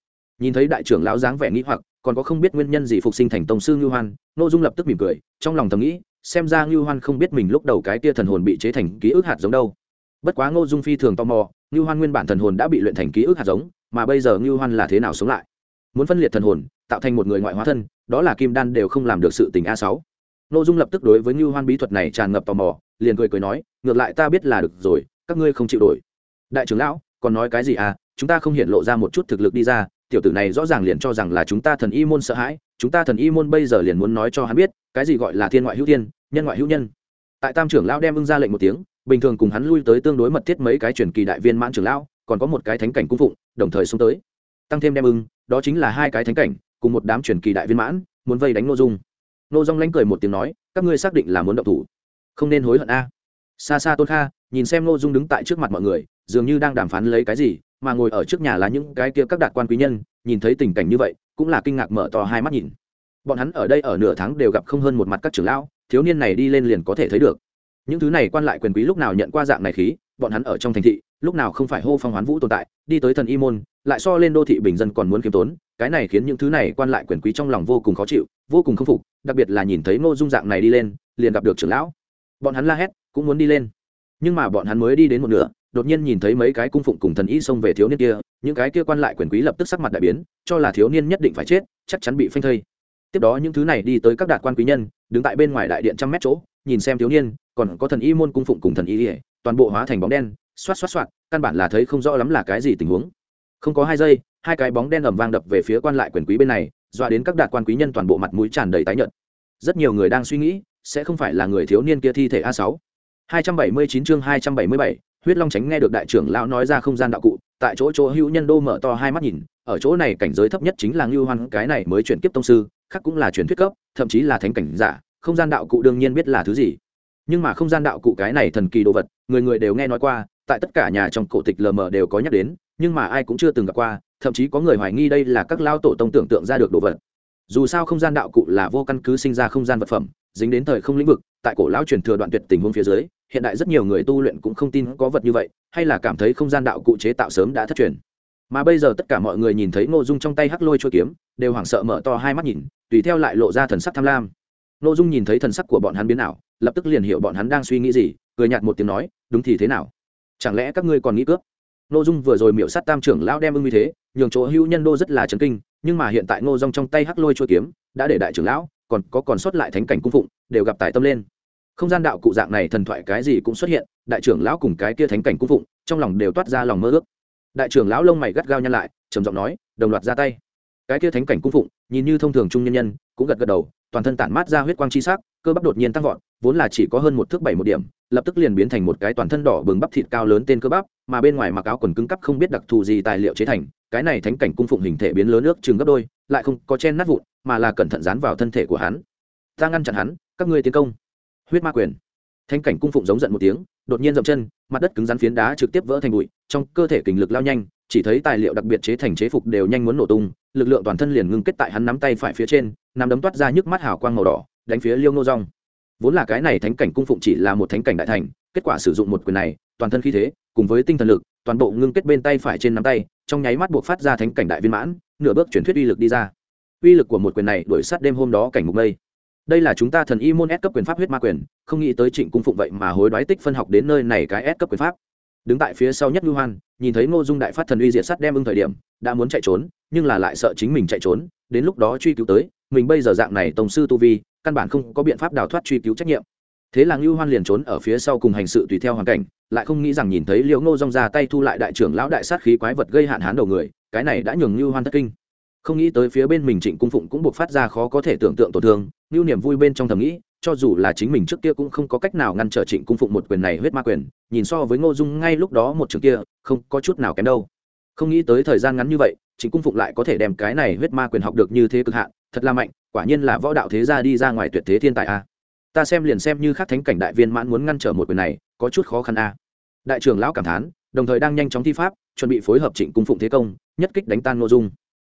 S1: Nhìn thấy đại trưởng lão dáng vẻ nghĩ hoặc còn có không biết nguyên nhân gì phục sinh thành tông sư ngưu hoan, Ngô dung lập tức mỉm cười, trong lòng thầm nghĩ, xem ra ngưu hoan không biết mình lúc đầu cái tia thần hồn bị chế thành ký ức hạt giống đâu. Bất quá ngô dung phi thường tò mò, ngưu hoan nguyên bản thần hồn đã bị luyện thành ký ức hạt giống, mà bây giờ ngưu hoan là thế nào sống lại? Muốn phân liệt thần hồn, tạo thành một người ngoại hóa thân, đó là kim đan đều không làm được sự tình a sáu. Ngô dung lập tức đối với ngưu hoan bí thuật này tràn ngập tò mò, liền cười cười nói, ngược lại ta biết là được rồi, các ngươi không chịu đổi đại trưởng lão, còn nói cái gì à? Chúng ta không hiện lộ ra một chút thực lực đi ra tiểu tử này rõ ràng liền cho rằng là chúng ta thần y môn sợ hãi, chúng ta thần y môn bây giờ liền muốn nói cho hắn biết, cái gì gọi là thiên ngoại hữu thiên, nhân ngoại hữu nhân. Tại tam trưởng lão đem ưng ra lệnh một tiếng, bình thường cùng hắn lui tới tương đối mật thiết mấy cái truyền kỳ đại viên mãn trưởng lão, còn có một cái thánh cảnh cung phụng, đồng thời xuống tới. Tăng thêm đem ưng, đó chính là hai cái thánh cảnh, cùng một đám truyền kỳ đại viên mãn, muốn vây đánh nô dung. Nô dung lánh cười một tiếng nói, các ngươi xác định là muốn động thủ. Không nên hối hận a. Xa xa tôn kha, nhìn xem nô dung đứng tại trước mặt mọi người, dường như đang đàm phán lấy cái gì mà ngồi ở trước nhà là những cái kia các đạt quan quý nhân, nhìn thấy tình cảnh như vậy, cũng là kinh ngạc mở to hai mắt nhìn. Bọn hắn ở đây ở nửa tháng đều gặp không hơn một mặt các trưởng lão, thiếu niên này đi lên liền có thể thấy được. Những thứ này quan lại quyền quý lúc nào nhận qua dạng này khí, bọn hắn ở trong thành thị, lúc nào không phải hô phong hoán vũ tồn tại, đi tới thần y môn, lại so lên đô thị bình dân còn muốn khiêm tốn, cái này khiến những thứ này quan lại quyền quý trong lòng vô cùng khó chịu, vô cùng k phục, đặc biệt là nhìn thấy ngô dung dạng này đi lên, liền gặp được trưởng lão. Bọn hắn la hét, cũng muốn đi lên. Nhưng mà bọn hắn mới đi đến một nửa đột nhiên nhìn thấy mấy cái cung phụng cùng thần y xông về thiếu niên kia những cái kia quan lại quyền quý lập tức sắc mặt đại biến cho là thiếu niên nhất định phải chết chắc chắn bị phanh thây. Tiếp đó những thứ này đi tới các đạt quan quý nhân đứng tại bên ngoài đại điện trăm mét chỗ nhìn xem thiếu niên còn có thần y môn cung phụng cùng thần y ỉa toàn bộ hóa thành bóng đen xoát xoát xoát căn bản là thấy không rõ lắm là cái gì tình huống. Không có hai giây hai cái bóng đen ầm vang đập về phía quan lại quyền quý bên này dọa đến các đạt quan quý nhân toàn bộ mặt mũi tràn đầy tái nhợt. Rất nhiều người đang suy nghĩ sẽ không phải là người thiếu niên kia thi thể a sáu. 279 chương 277, huyết long tránh nghe được đại trưởng lão nói ra không gian đạo cụ, tại chỗ chỗ hữu nhân đô mở to hai mắt nhìn, ở chỗ này cảnh giới thấp nhất chính là ngưu hoan, cái này mới chuyển kiếp tông sư, khác cũng là truyền thuyết cấp, thậm chí là thánh cảnh giả, không gian đạo cụ đương nhiên biết là thứ gì. Nhưng mà không gian đạo cụ cái này thần kỳ đồ vật, người người đều nghe nói qua, tại tất cả nhà trong cổ tịch lờ mờ đều có nhắc đến, nhưng mà ai cũng chưa từng gặp qua, thậm chí có người hoài nghi đây là các lao tổ tông tưởng tượng ra được đồ vật. Dù sao không gian đạo cụ là vô căn cứ sinh ra không gian vật phẩm, dính đến thời không lĩnh vực tại cổ lão truyền thừa đoạn tuyệt tình huống phía dưới, hiện đại rất nhiều người tu luyện cũng không tin có vật như vậy, hay là cảm thấy không gian đạo cụ chế tạo sớm đã thất truyền. Mà bây giờ tất cả mọi người nhìn thấy ngô dung trong tay hắc lôi chua kiếm, đều hoảng sợ mở to hai mắt nhìn, tùy theo lại lộ ra thần sắc tham lam. Ngô dung nhìn thấy thần sắc của bọn hắn biến nào lập tức liền hiểu bọn hắn đang suy nghĩ gì, cười nhạt một tiếng nói, đúng thì thế nào? Chẳng lẽ các ngươi còn nghĩ cướp? Ngô dung vừa rồi miểu sát tam trưởng lão đem ưng như thế, nhường chỗ hữu nhân đô rất là chấn kinh, nhưng mà hiện tại ngô dung trong tay hắc lôi chua kiếm, đã để đại trưởng lão còn có còn sót lại thánh cảnh cung phụng, đều gặp tại tâm lên. Không gian đạo cụ dạng này thần thoại cái gì cũng xuất hiện, đại trưởng lão cùng cái kia thánh cảnh cung phụng, trong lòng đều toát ra lòng mơ ước. Đại trưởng lão lông mày gắt gao nhăn lại, trầm giọng nói, đồng loạt ra tay. Cái kia thánh cảnh cung phụng, nhìn như thông thường trung nhân nhân, cũng gật gật đầu toàn thân tản mát ra huyết quang chi sắc, cơ bắp đột nhiên tăng vọt, vốn là chỉ có hơn một thước bảy một điểm, lập tức liền biến thành một cái toàn thân đỏ bừng bắp thịt cao lớn tên cơ bắp, mà bên ngoài mặc áo quần cứng cắp không biết đặc thù gì tài liệu chế thành, cái này thánh cảnh cung phụng hình thể biến lớn nước chừng gấp đôi, lại không có chen nát vụn, mà là cẩn thận dán vào thân thể của hắn. Ta ngăn chặn hắn, các ngươi tiến công. Huyết ma quyền. Thánh cảnh cung phụng giống giận một tiếng, đột nhiên dậm chân, mặt đất cứng rắn phiến đá trực tiếp vỡ thành bụi, trong cơ thể kình lực lao nhanh, chỉ thấy tài liệu đặc biệt chế thành chế phục đều nhanh muốn nổ tung, lực lượng toàn thân liền ngưng kết tại hắn nắm tay phải phía trên nằm đấm toát ra nhức mắt hào quang màu đỏ, đánh phía liêu nô rong vốn là cái này thánh cảnh cung phụng chỉ là một thánh cảnh đại thành, kết quả sử dụng một quyền này, toàn thân khí thế, cùng với tinh thần lực, toàn bộ ngưng kết bên tay phải trên nắm tay, trong nháy mắt buộc phát ra thánh cảnh đại viên mãn, nửa bước chuyển thuyết uy lực đi ra. Uy lực của một quyền này đuổi sát đêm hôm đó cảnh mục mây. Đây là chúng ta thần y môn S cấp quyền pháp huyết ma quyền, không nghĩ tới trịnh cung phụng vậy mà hối đoái tích phân học đến nơi này cái S cấp quyền pháp. Đứng tại phía sau nhất lưu hoan, nhìn thấy ngô dung đại phát thần uy diệt sắt đem ưng thời điểm, đã muốn chạy trốn, nhưng là lại sợ chính mình chạy trốn, đến lúc đó truy cứu tới mình bây giờ dạng này tổng sư tu vi, căn bản không có biện pháp đào thoát truy cứu trách nhiệm. Thế là ngưu hoan liền trốn ở phía sau cùng hành sự tùy theo hoàn cảnh, lại không nghĩ rằng nhìn thấy liễu ngô rong ra tay thu lại đại trưởng lão đại sát khí quái vật gây hạn hán đầu người, cái này đã nhường ngưu hoan thất kinh. Không nghĩ tới phía bên mình trịnh cung phụng cũng buộc phát ra khó có thể tưởng tượng tổn thương, ngưu niềm vui bên trong thầm nghĩ, cho dù là chính mình trước kia cũng không có cách nào ngăn trở trịnh cung phụng một quyền này huyết ma quyền, nhìn so với ngô dung ngay lúc đó một trường kia, không có chút nào kém đâu. Không nghĩ tới thời gian ngắn như vậy, trịnh cung phụng lại có thể đem cái này huyết ma quyền học được như thế cực hạn thật là mạnh, quả nhiên là võ đạo thế gia đi ra ngoài tuyệt thế thiên tài a. Ta xem liền xem như khắc thánh cảnh đại viên mãn muốn ngăn trở một quyền này, có chút khó khăn a. Đại trưởng lão cảm thán, đồng thời đang nhanh chóng thi pháp, chuẩn bị phối hợp trịnh cung phụng thế công, nhất kích đánh tan nội dung.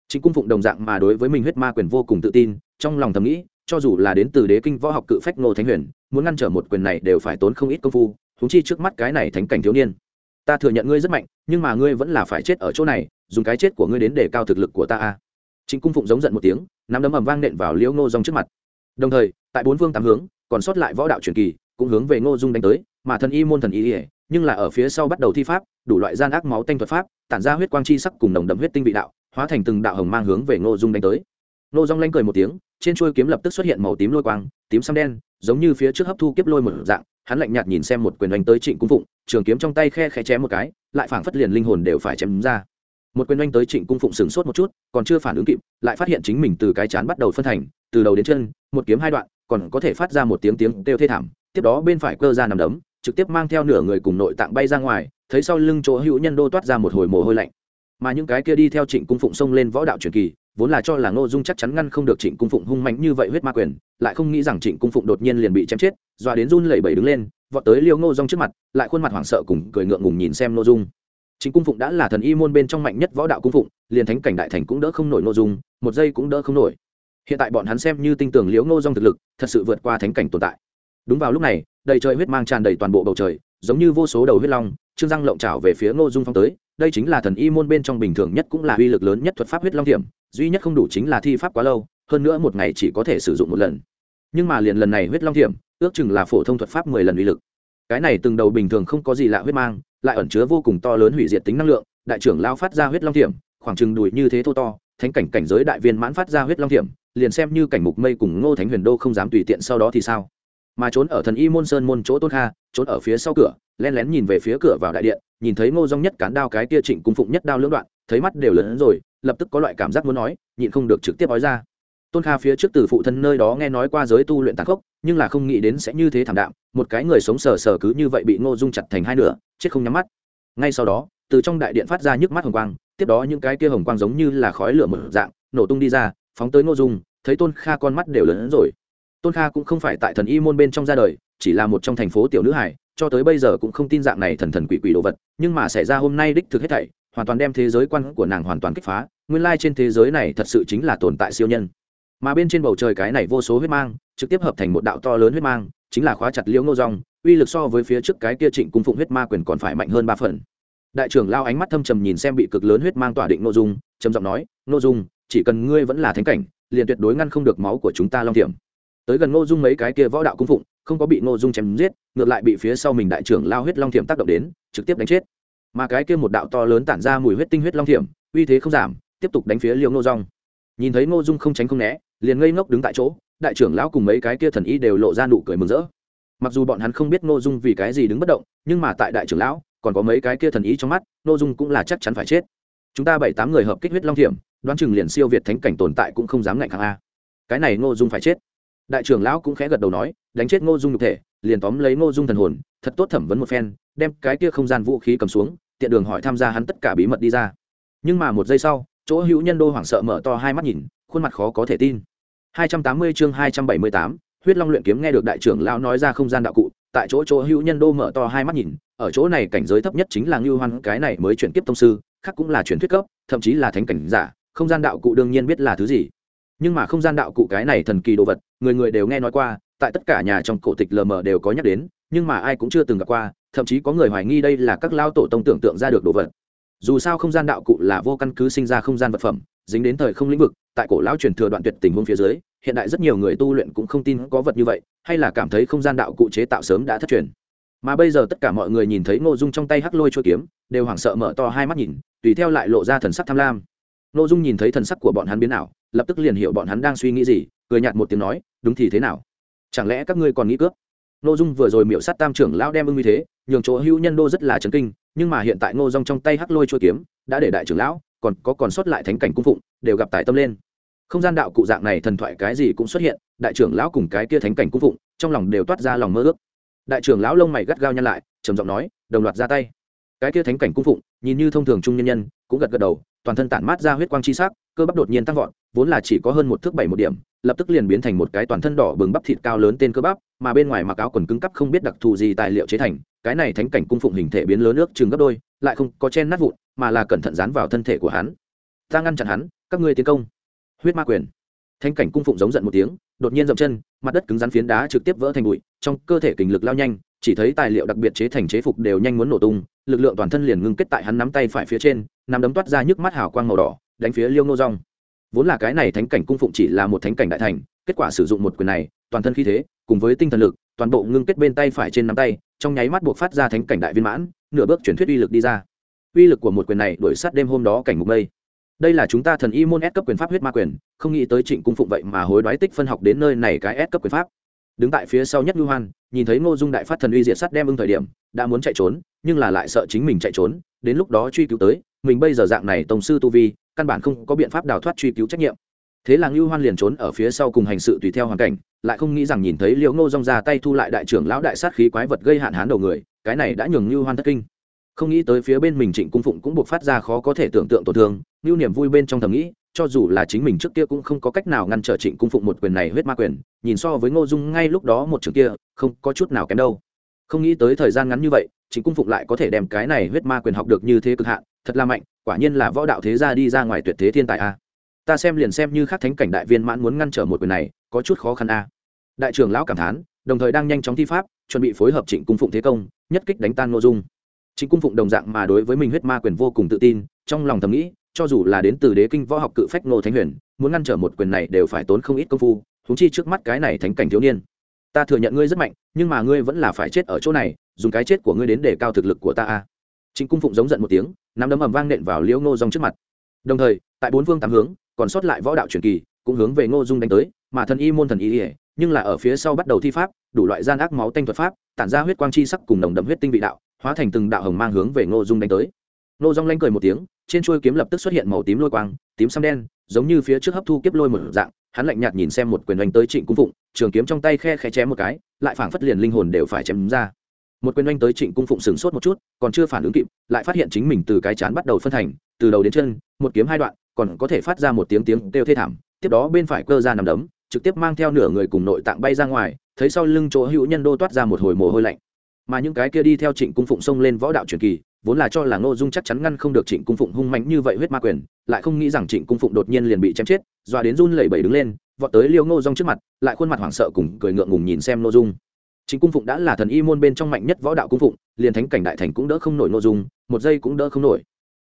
S1: Trịnh cung phụng đồng dạng mà đối với mình huyết ma quyền vô cùng tự tin, trong lòng thầm nghĩ, cho dù là đến từ đế kinh võ học cự phách ngô thánh huyền, muốn ngăn trở một quyền này đều phải tốn không ít công phu thúng chi trước mắt cái này thánh cảnh thiếu niên. Ta thừa nhận ngươi rất mạnh, nhưng mà ngươi vẫn là phải chết ở chỗ này, dùng cái chết của ngươi đến để cao thực lực của ta a chính cung phụng giống giận một tiếng, nắm đấm ầm vang nện vào liễu ngô dòng trước mặt. Đồng thời, tại bốn phương tám hướng, còn sót lại võ đạo truyền kỳ, cũng hướng về ngô dung đánh tới, mà thần y môn thần y ỉa nhưng là ở phía sau bắt đầu thi pháp, đủ loại gian ác máu tanh thuật pháp, tản ra huyết quang chi sắc cùng nồng đậm huyết tinh vị đạo, hóa thành từng đạo hồng mang hướng về ngô dung đánh tới. Ngô dung lanh cười một tiếng, trên chuôi kiếm lập tức xuất hiện màu tím lôi quang, tím xăm đen, giống như phía trước hấp thu kiếp lôi một dạng, hắn lạnh nhạt nhìn xem một quyền đánh tới trịnh cung phụng, trường kiếm trong tay khe khe chém một cái, lại phảng phất liền linh hồn đều phải chém ra một quyền oanh tới trịnh cung phụng sửng sốt một chút, còn chưa phản ứng kịp, lại phát hiện chính mình từ cái chán bắt đầu phân thành, từ đầu đến chân, một kiếm hai đoạn, còn có thể phát ra một tiếng tiếng kêu thê thảm, tiếp đó bên phải cơ ra nằm đấm, trực tiếp mang theo nửa người cùng nội tạng bay ra ngoài, thấy sau lưng chỗ hữu nhân đô toát ra một hồi mồ hôi lạnh. Mà những cái kia đi theo trịnh cung phụng xông lên võ đạo truyền kỳ, vốn là cho là ngô dung chắc chắn ngăn không được trịnh cung phụng hung mạnh như vậy huyết ma quyền, lại không nghĩ rằng trịnh cung phụng đột nhiên liền bị chém chết, doa đến run lẩy bẩy đứng lên, vọt tới liêu ngô dung trước mặt, lại khuôn mặt hoảng sợ cùng cười ngượng ngùng nhìn xem ngô dung. Chính cung phụng đã là thần y môn bên trong mạnh nhất võ đạo cung phụng, liền thánh cảnh đại thành cũng đỡ không nổi nội dung, một giây cũng đỡ không nổi. Hiện tại bọn hắn xem như tinh tường liễu ngô dung thực lực, thật sự vượt qua thánh cảnh tồn tại. Đúng vào lúc này, đầy trời huyết mang tràn đầy toàn bộ bầu trời, giống như vô số đầu huyết long, trương răng lộng trào về phía ngô dung phong tới, đây chính là thần y môn bên trong bình thường nhất cũng là uy lực lớn nhất thuật pháp huyết long thiểm, duy nhất không đủ chính là thi pháp quá lâu, hơn nữa một ngày chỉ có thể sử dụng một lần. Nhưng mà liền lần này huyết long thiểm, ước chừng là phổ thông thuật pháp mười lần uy lực. Cái này từng đầu bình thường không có gì lạ huyết mang lại ẩn chứa vô cùng to lớn hủy diệt tính năng lượng, đại trưởng lao phát ra huyết long thiểm, khoảng chừng đùi như thế thô to, thánh cảnh cảnh giới đại viên mãn phát ra huyết long thiểm, liền xem như cảnh mục mây cùng ngô thánh huyền đô không dám tùy tiện sau đó thì sao? Mà trốn ở thần y môn sơn môn chỗ tôn kha, trốn ở phía sau cửa len lén nhìn về phía cửa vào đại điện, nhìn thấy ngô dong nhất cán đao cái kia trịnh cung phụng nhất đao lưỡng đoạn, thấy mắt đều lớn rồi, lập tức có loại cảm giác muốn nói, nhịn không được trực tiếp nói ra. Tôn kha phía trước từ phụ thân nơi đó nghe nói qua giới tu luyện tàn khốc nhưng là không nghĩ đến sẽ như thế thảm đạm, một cái người sống sờ sờ cứ như vậy bị ngô dung chặt thành hai nửa, chết không nhắm mắt. Ngay sau đó, từ trong đại điện phát ra nhức mắt hồng quang, tiếp đó những cái kia hồng quang giống như là khói lửa mở dạng, nổ tung đi ra, phóng tới ngô dung, thấy tôn kha con mắt đều lớn hơn rồi. Tôn kha cũng không phải tại thần y môn bên trong ra đời, chỉ là một trong thành phố tiểu nữ hải, cho tới bây giờ cũng không tin dạng này thần thần quỷ quỷ đồ vật, nhưng mà xảy ra hôm nay đích thực hết thảy, hoàn toàn đem thế giới quan của nàng hoàn toàn kích phá, nguyên lai trên thế giới này thật sự chính là tồn tại siêu nhân mà bên trên bầu trời cái này vô số huyết mang, trực tiếp hợp thành một đạo to lớn huyết mang, chính là khóa chặt liễu ngô rong uy lực so với phía trước cái kia trịnh cung phụng huyết ma quyền còn phải mạnh hơn ba phần. Đại trưởng lao ánh mắt thâm trầm nhìn xem bị cực lớn huyết mang tỏa định nội dung, trầm giọng nói nội dung, chỉ cần ngươi vẫn là thánh cảnh, liền tuyệt đối ngăn không được máu của chúng ta long thiểm. Tới gần nội dung mấy cái kia võ đạo cung phụng, không có bị nội dung chém giết, ngược lại bị phía sau mình đại trưởng lao huyết long thiểm tác động đến, trực tiếp đánh chết. Mà cái kia một đạo to lớn tản ra mùi huyết tinh huyết long thiểm, uy thế không giảm, tiếp tục đánh phía liễu ngô dung nhìn thấy ngô dung không tránh không né liền ngây ngốc đứng tại chỗ, đại trưởng lão cùng mấy cái kia thần y đều lộ ra nụ cười mừng rỡ. Mặc dù bọn hắn không biết ngô dung vì cái gì đứng bất động, nhưng mà tại đại trưởng lão, còn có mấy cái kia thần ý trong mắt, ngô dung cũng là chắc chắn phải chết. Chúng ta bảy tám người hợp kích huyết long thiểm, đoán chừng liền siêu việt thánh cảnh tồn tại cũng không dám ngạnh kháng a. Cái này ngô dung phải chết. Đại trưởng lão cũng khẽ gật đầu nói, đánh chết ngô dung nhục thể, liền tóm lấy ngô dung thần hồn, thật tốt thẩm vấn một phen, đem cái kia không gian vũ khí cầm xuống, tiện đường hỏi tham gia hắn tất cả bí mật đi ra. Nhưng mà một giây sau, chỗ hữu nhân đô hoảng sợ mở to hai mắt nhìn, khuôn mặt khó có thể tin. 280 chương 278, huyết long luyện kiếm nghe được đại trưởng lão nói ra không gian đạo cụ tại chỗ chỗ hữu nhân đô mở to hai mắt nhìn ở chỗ này cảnh giới thấp nhất chính là ngưu hoan cái này mới chuyển kiếp tông sư khác cũng là chuyển thuyết cấp thậm chí là thánh cảnh giả không gian đạo cụ đương nhiên biết là thứ gì. Nhưng mà không gian đạo cụ cái này thần kỳ đồ vật người người đều nghe nói qua tại tất cả nhà trong cổ tịch lờ mờ đều có nhắc đến nhưng mà ai cũng chưa từng gặp qua thậm chí có người hoài nghi đây là các lao tổ tông tưởng tượng ra được đồ vật. Dù sao không gian đạo cụ là vô căn cứ sinh ra không gian vật phẩm dính đến thời không lĩnh vực tại cổ lão truyền thừa đoạn tuyệt tình huống phía dưới, hiện đại rất nhiều người tu luyện cũng không tin có vật như vậy, hay là cảm thấy không gian đạo cụ chế tạo sớm đã thất truyền. Mà bây giờ tất cả mọi người nhìn thấy ngô dung trong tay hắc lôi chua kiếm, đều hoảng sợ mở to hai mắt nhìn, tùy theo lại lộ ra thần sắc tham lam. Ngô dung nhìn thấy thần sắc của bọn hắn biến ảo, lập tức liền hiểu bọn hắn đang suy nghĩ gì, cười nhạt một tiếng nói, đúng thì thế nào? Chẳng lẽ các ngươi còn nghĩ cướp? Ngô dung vừa rồi miểu sát tam trưởng lão đem ưng như thế, nhường chỗ hữu nhân đô rất là chấn kinh, nhưng mà hiện tại ngô dung trong tay hắc lôi chua kiếm, đã để đại trưởng lão còn có còn sót lại thánh cảnh cung phụng, đều gặp tài tâm lên. Không gian đạo cụ dạng này thần thoại cái gì cũng xuất hiện, đại trưởng lão cùng cái kia thánh cảnh cung phụng, trong lòng đều toát ra lòng mơ ước. Đại trưởng lão lông mày gắt gao nhăn lại, trầm giọng nói, đồng loạt ra tay. Cái kia thánh cảnh cung phụng, nhìn như thông thường trung nhân nhân, cũng gật gật đầu, toàn thân tản mát ra huyết quang chi sắc, cơ bắp đột nhiên tăng vọt, vốn là chỉ có hơn một thước bảy một điểm, lập tức liền biến thành một cái toàn thân đỏ bừng bắp thịt cao lớn tên cơ bắp, mà bên ngoài mặc áo quần cứng cắp không biết đặc thù gì tài liệu chế thành, cái này thánh cảnh cung phụng hình thể biến lớn nước chừng gấp đôi, lại không có chen nát vụn mà là cẩn thận dán vào thân thể của hắn. Ta ngăn chặn hắn, các ngươi tiến công. Huyết ma quyền. Thánh cảnh cung phụng giống giận một tiếng, đột nhiên dậm chân, mặt đất cứng rắn phiến đá trực tiếp vỡ thành bụi, trong cơ thể kình lực lao nhanh, chỉ thấy tài liệu đặc biệt chế thành chế phục đều nhanh muốn nổ tung, lực lượng toàn thân liền ngưng kết tại hắn nắm tay phải phía trên, nắm đấm toát ra nhức mắt hào quang màu đỏ, đánh phía liêu nô rong vốn là cái này thánh cảnh cung phụng chỉ là một thánh cảnh đại thành, kết quả sử dụng một quyền này, toàn thân khí thế, cùng với tinh thần lực, toàn bộ ngưng kết bên tay phải trên nắm tay, trong nháy mắt buộc phát ra thánh cảnh đại viên mãn, nửa bước chuyển thuyết uy lực đi ra uy lực của một quyền này đuổi sát đêm hôm đó cảnh mục mây. Đây là chúng ta thần y môn S cấp quyền pháp huyết ma quyền, không nghĩ tới trịnh cung phụng vậy mà hối đoái tích phân học đến nơi này cái S cấp quyền pháp. Đứng tại phía sau nhất lưu hoan, nhìn thấy ngô dung đại phát thần uy diệt sắt đem ưng thời điểm, đã muốn chạy trốn, nhưng là lại sợ chính mình chạy trốn, đến lúc đó truy cứu tới, mình bây giờ dạng này tổng sư tu vi, căn bản không có biện pháp đào thoát truy cứu trách nhiệm. Thế là ngưu hoan liền trốn ở phía sau cùng hành sự tùy theo hoàn cảnh, lại không nghĩ rằng nhìn thấy liễu ngô rong ra tay thu lại đại trưởng lão đại sát khí quái vật gây hạn hán đầu người, cái này đã nhường ngưu hoan thất kinh không nghĩ tới phía bên mình trịnh cung phụng cũng buộc phát ra khó có thể tưởng tượng tổn thương lưu niềm vui bên trong thầm nghĩ, cho dù là chính mình trước kia cũng không có cách nào ngăn trở trịnh cung phụng một quyền này huyết ma quyền, nhìn so với ngô dung ngay lúc đó một trường kia, không có chút nào kém đâu. Không nghĩ tới thời gian ngắn như vậy, trịnh cung phụng lại có thể đem cái này huyết ma quyền học được như thế cực hạn, thật là mạnh, quả nhiên là võ đạo thế gia đi ra ngoài tuyệt thế thiên tài a. Ta xem liền xem như khắc thánh cảnh đại viên mãn muốn ngăn trở một quyền này, có chút khó khăn a. Đại trưởng lão cảm thán, đồng thời đang nhanh chóng thi pháp, chuẩn bị phối hợp trịnh cung phụng thế công, nhất kích đánh tan ngô dung. Chính cung phụng đồng dạng mà đối với mình huyết ma quyền vô cùng tự tin, trong lòng thầm nghĩ, cho dù là đến từ đế kinh võ học cự phách ngô thánh huyền, muốn ngăn trở một quyền này đều phải tốn không ít công phu thúng chi trước mắt cái này thánh cảnh thiếu niên. Ta thừa nhận ngươi rất mạnh, nhưng mà ngươi vẫn là phải chết ở chỗ này, dùng cái chết của ngươi đến để cao thực lực của ta a. Chính cung phụng giống giận một tiếng, nắm đấm ầm vang nện vào liễu ngô dòng trước mặt. Đồng thời, tại bốn phương tám hướng, còn sót lại võ đạo truyền kỳ, cũng hướng về ngô dung đánh tới, mà thần y môn thần y ỉa nhưng là ở phía sau bắt đầu thi pháp, đủ loại gian ác máu tanh thuật pháp, tản ra huyết quang chi sắc cùng nồng đậm huyết tinh vị đạo hóa thành từng đạo hồng mang hướng về ngô dung đánh tới. Ngô dung lanh cười một tiếng, trên chuôi kiếm lập tức xuất hiện màu tím lôi quang, tím xăm đen, giống như phía trước hấp thu kiếp lôi một dạng. Hắn lạnh nhạt nhìn xem một quyền oanh tới trịnh cung phụng, trường kiếm trong tay khe khẽ chém một cái, lại phảng phất liền linh hồn đều phải chém ra. Một quyền oanh tới trịnh cung phụng sừng sốt một chút, còn chưa phản ứng kịp, lại phát hiện chính mình từ cái chán bắt đầu phân thành, từ đầu đến chân, một kiếm hai đoạn, còn có thể phát ra một tiếng tiếng kêu thê thảm. Tiếp đó bên phải cơ ra nằm đấm, trực tiếp mang theo nửa người cùng nội tạng bay ra ngoài, thấy sau lưng chỗ hữu nhân đô toát ra một hồi mồ hôi lạnh mà những cái kia đi theo trịnh cung phụng xông lên võ đạo truyền kỳ, vốn là cho là ngô dung chắc chắn ngăn không được trịnh cung phụng hung mạnh như vậy huyết ma quyền, lại không nghĩ rằng trịnh cung phụng đột nhiên liền bị chém chết, doa đến run lẩy bẩy đứng lên, vọt tới liêu ngô dung trước mặt, lại khuôn mặt hoảng sợ cùng cười ngượng ngùng nhìn xem ngô dung. Trịnh cung phụng đã là thần y môn bên trong mạnh nhất võ đạo cung phụng, liền thánh cảnh đại thành cũng đỡ không nổi ngô dung, một giây cũng đỡ không nổi.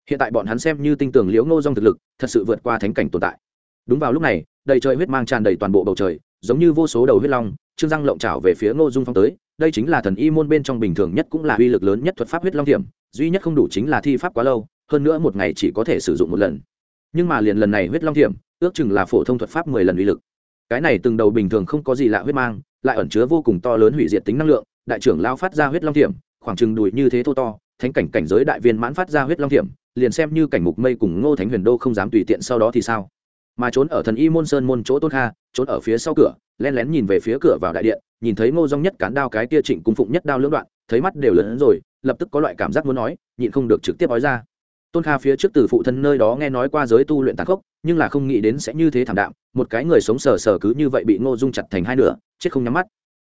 S1: Hiện tại bọn hắn xem như tinh tường liễu ngô dung thực lực, thật sự vượt qua thánh cảnh tồn tại. Đúng vào lúc này, đầy trời huyết mang tràn đầy toàn bộ bầu trời, giống như vô số đầu huyết long, trương răng lộng trào về phía ngô dung phong tới đây chính là thần y môn bên trong bình thường nhất cũng là uy lực lớn nhất thuật pháp huyết long thiểm, duy nhất không đủ chính là thi pháp quá lâu, hơn nữa một ngày chỉ có thể sử dụng một lần. Nhưng mà liền lần này huyết long thiểm, ước chừng là phổ thông thuật pháp mười lần uy lực. Cái này từng đầu bình thường không có gì lạ huyết mang, lại ẩn chứa vô cùng to lớn hủy diệt tính năng lượng, đại trưởng lao phát ra huyết long thiểm, khoảng chừng đùi như thế thô to, thánh cảnh cảnh giới đại viên mãn phát ra huyết long thiểm, liền xem như cảnh mục mây cùng ngô thánh huyền đô không dám tùy tiện sau đó thì sao? Mà trốn ở thần y môn sơn môn chỗ tôn kha trốn ở phía sau cửa, len lén nhìn về phía cửa vào đại điện, nhìn thấy ngô dong nhất cán đao cái tia trịnh cung phụng nhất đao lưỡng đoạn, thấy mắt đều lớn rồi, lập tức có loại cảm giác muốn nói, nhịn không được trực tiếp nói ra. Tôn kha phía trước từ phụ thân nơi đó nghe nói qua giới tu luyện tàn khốc, nhưng là không nghĩ đến sẽ như thế thảm đạm, một cái người sống sờ sờ cứ như vậy bị ngô dung chặt thành hai nửa, chết không nhắm mắt.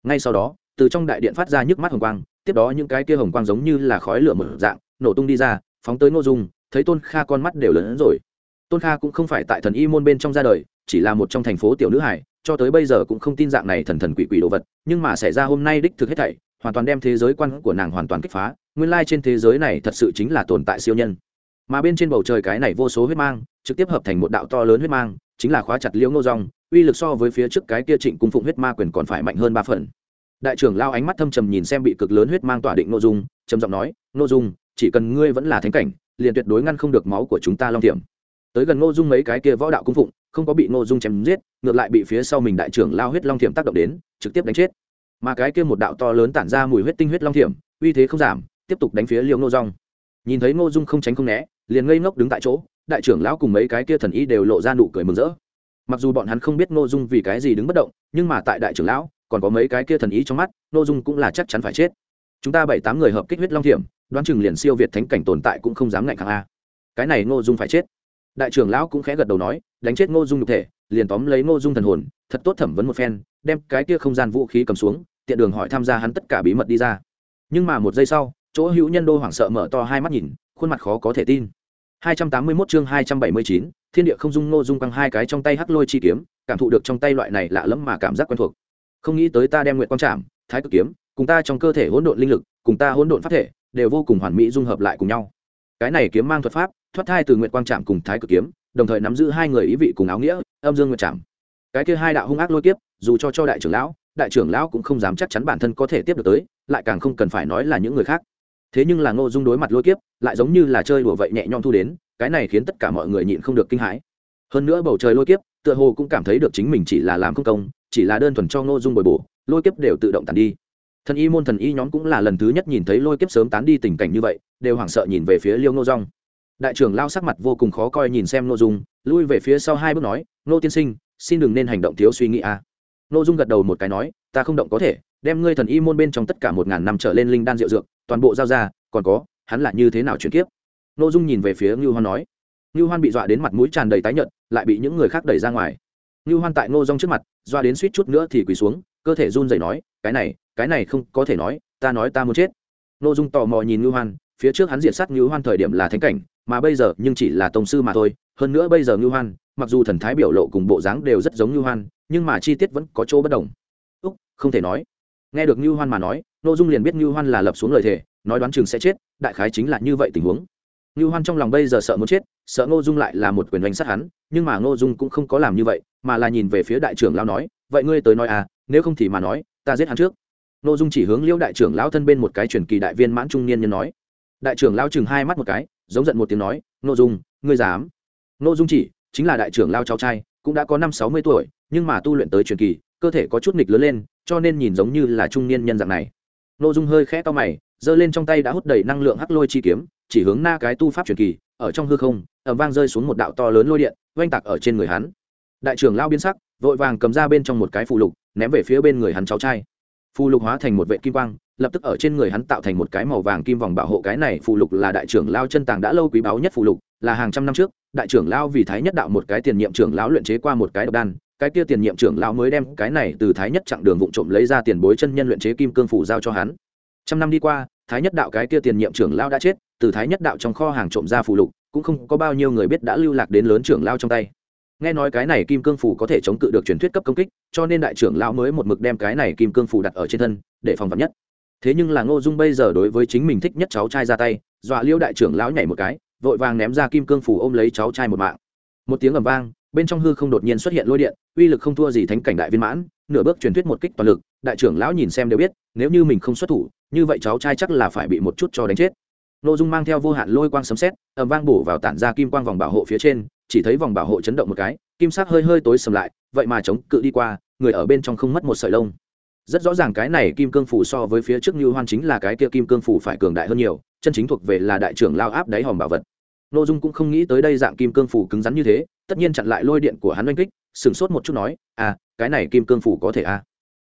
S1: Ngay sau đó, từ trong đại điện phát ra nhức mắt hồng quang, tiếp đó những cái kia hồng quang giống như là khói lửa mở dạng, nổ tung đi ra, phóng tới ngô dung, thấy tôn kha con mắt đều lớn hơn rồi tôn kha cũng không phải tại thần y môn bên trong ra đời, chỉ là một trong thành phố tiểu nữ hải, cho tới bây giờ cũng không tin dạng này thần thần quỷ quỷ đồ vật, nhưng mà xảy ra hôm nay đích thực hết thảy, hoàn toàn đem thế giới quan của nàng hoàn toàn kích phá, nguyên lai trên thế giới này thật sự chính là tồn tại siêu nhân. Mà bên trên bầu trời cái này vô số huyết mang, trực tiếp hợp thành một đạo to lớn huyết mang, chính là khóa chặt liễu ngô rong uy lực so với phía trước cái kia trịnh cung phụng huyết ma quyền còn phải mạnh hơn ba phần. Đại trưởng lao ánh mắt thâm trầm nhìn xem bị cực lớn huyết mang tỏa định nội dung, trầm giọng nói nội dung, chỉ cần ngươi vẫn là thánh cảnh, liền tuyệt đối ngăn không được máu của chúng ta long tiệm tới gần ngô dung mấy cái kia võ đạo cung phụng, không có bị ngô dung chém giết, ngược lại bị phía sau mình đại trưởng lao huyết long thiểm tác động đến, trực tiếp đánh chết. Mà cái kia một đạo to lớn tản ra mùi huyết tinh huyết long thiểm, uy thế không giảm, tiếp tục đánh phía liều ngô rong nhìn thấy ngô dung không tránh không né, liền ngây ngốc đứng tại chỗ, đại trưởng lão cùng mấy cái kia thần y đều lộ ra nụ cười mừng rỡ. Mặc dù bọn hắn không biết ngô dung vì cái gì đứng bất động, nhưng mà tại đại trưởng lão, còn có mấy cái kia thần ý trong mắt, ngô dung cũng là chắc chắn phải chết. Chúng ta bảy tám người hợp kích huyết long thiểm, đoán chừng liền siêu việt thánh cảnh tồn tại cũng không dám ngạnh kháng a. Cái này ngô dung phải chết đại trưởng lão cũng khẽ gật đầu nói đánh chết ngô dung nhục thể liền tóm lấy ngô dung thần hồn thật tốt thẩm vấn một phen đem cái kia không gian vũ khí cầm xuống tiện đường hỏi tham gia hắn tất cả bí mật đi ra. Nhưng mà một giây sau chỗ hữu nhân đô hoảng sợ mở to hai mắt nhìn khuôn mặt khó có thể tin. 281 chương 279, thiên địa không dung ngô dung quăng hai cái trong tay hắc lôi chi kiếm cảm thụ được trong tay loại này lạ lẫm mà cảm giác quen thuộc. Không nghĩ tới ta đem nguyện quang trảm thái cực kiếm cùng ta trong cơ thể hỗn độn linh lực cùng ta hỗn độn pháp thể đều vô cùng hoàn mỹ dung hợp lại cùng nhau. Cái này kiếm mang thuật pháp thoát thai từ nguyện quang trạm cùng thái cực kiếm, đồng thời nắm giữ hai người ý vị cùng áo nghĩa, âm dương nguyện trạm. Cái kia hai đạo hung ác lôi kiếp, dù cho cho đại trưởng lão, đại trưởng lão cũng không dám chắc chắn bản thân có thể tiếp được tới, lại càng không cần phải nói là những người khác. Thế nhưng là ngô dung đối mặt lôi kiếp, lại giống như là chơi đùa vậy nhẹ nhõm thu đến, cái này khiến tất cả mọi người nhịn không được kinh hãi. Hơn nữa bầu trời lôi kiếp, tựa hồ cũng cảm thấy được chính mình chỉ là làm không công, chỉ là đơn thuần cho ngô dung bồi bổ, lôi kiếp đều tự động tàn đi. Thần y môn thần y nhóm cũng là lần thứ nhất nhìn thấy lôi kiếp sớm tán đi tình cảnh như vậy, đều hoảng sợ nhìn về phía liêu ngô rong đại trưởng lao sắc mặt vô cùng khó coi nhìn xem nội dung, lui về phía sau hai bước nói, nô tiên sinh, xin đừng nên hành động thiếu suy nghĩ a. À. nội dung gật đầu một cái nói, ta không động có thể, đem ngươi thần y môn bên trong tất cả một ngàn năm trở lên linh đan rượu dược, toàn bộ giao ra, còn có, hắn là như thế nào chuyển kiếp? Nội dung nhìn về phía ngưu hoan nói. Ngưu hoan bị dọa đến mặt mũi tràn đầy tái nhợt, lại bị những người khác đẩy ra ngoài. Ngưu hoan tại ngô rong trước mặt doa đến suýt chút nữa thì quỳ xuống, cơ thể run rẩy nói, cái này cái này không có thể nói, ta nói ta muốn chết. Ngô dung tò mò nhìn ngưu hoan phía trước hắn diệt sát ngưu hoan thời điểm là thánh cảnh, mà bây giờ nhưng chỉ là tông sư mà thôi. Hơn nữa bây giờ ngưu hoan, mặc dù thần thái biểu lộ cùng bộ dáng đều rất giống ngưu hoan, nhưng mà chi tiết vẫn có chỗ bất đồng. Úc, không thể nói. Nghe được ngưu hoan mà nói nội dung liền biết ngưu hoan là lập xuống lời thề, nói đoán chừng sẽ chết, đại khái chính là như vậy tình huống. Ngưu hoan trong lòng bây giờ sợ muốn chết, sợ ngô dung lại là một quyền đánh sát hắn, nhưng mà ngô dung cũng không có làm như vậy, mà là nhìn về phía đại trưởng lão nói, vậy ngươi tới nói à nếu không thì mà nói, ta giết hắn trước. Ngô dung chỉ hướng liễu đại trưởng lão thân bên một cái truyền kỳ đại viên mãn trung niên nhân nói đại trưởng lao chừng hai mắt một cái, giống giận một tiếng nói nội dung, ngươi dám? Nội dung chỉ, chính là đại trưởng lao cháu trai, cũng đã có năm sáu mươi tuổi, nhưng mà tu luyện tới truyền kỳ, cơ thể có chút nghịch lớn lên, cho nên nhìn giống như là trung niên nhân dạng này. Nội dung hơi khẽ to mày, giơ lên trong tay đã hút đầy năng lượng hắc lôi chi kiếm, chỉ hướng na cái tu pháp truyền kỳ, ở trong hư không ẩm vang rơi xuống một đạo to lớn lôi điện, oanh tạc ở trên người hắn. Đại trưởng lao biến sắc, vội vàng cầm ra bên trong một cái phù lục, ném về phía bên người hắn cháu trai. Phù lục hóa thành một vệ kim quang lập tức ở trên người hắn tạo thành một cái màu vàng kim vòng bảo hộ cái này phù lục là đại trưởng lao chân tàng đã lâu quý báu nhất phù lục, là hàng trăm năm trước, đại trưởng lao vì thái nhất đạo một cái tiền nhiệm trưởng lão luyện chế qua một cái độc đan, cái kia tiền nhiệm trưởng lão mới đem cái này từ thái nhất chặng đường vụng trộm lấy ra tiền bối chân nhân luyện chế kim cương phủ giao cho hắn. Trăm năm đi qua, thái nhất đạo cái kia tiền nhiệm trưởng lão đã chết, từ thái nhất đạo trong kho hàng trộm ra phù lục, cũng không có bao nhiêu người biết đã lưu lạc đến lớn trưởng lao trong tay. Nghe nói cái này kim cương phủ có thể chống cự được truyền thuyết cấp công kích, cho nên đại trưởng lão mới một mực đem cái này kim cương phủ đặt ở trên thân, để phòng vật nhất thế nhưng là ngô dung bây giờ đối với chính mình thích nhất cháu trai ra tay, dọa liêu đại trưởng lão nhảy một cái, vội vàng ném ra kim cương phủ ôm lấy cháu trai một mạng. Một tiếng ầm vang, bên trong hư không đột nhiên xuất hiện lôi điện, uy lực không thua gì thánh cảnh đại viên mãn, nửa bước truyền thuyết một kích toàn lực, đại trưởng lão nhìn xem đều biết, nếu như mình không xuất thủ, như vậy cháu trai chắc là phải bị một chút cho đánh chết. Nội dung mang theo vô hạn lôi quang sấm xét ầm vang bổ vào tản ra kim quang vòng bảo hộ phía trên, chỉ thấy vòng bảo hộ chấn động một cái, kim sắc hơi hơi tối sầm lại, vậy mà chống cự đi qua, người ở bên trong không mất một sợi lông rất rõ ràng cái này kim cương phủ so với phía trước như hoan chính là cái kia kim cương phủ phải cường đại hơn nhiều, chân chính thuộc về là đại trưởng lao áp đáy hòm bảo vật. N ô dung cũng không nghĩ tới đây dạng kim cương phủ cứng rắn như thế, tất nhiên chặn lại lôi điện của hắn oanh kích, sửng sốt một chút nói à cái này kim cương phủ có thể à?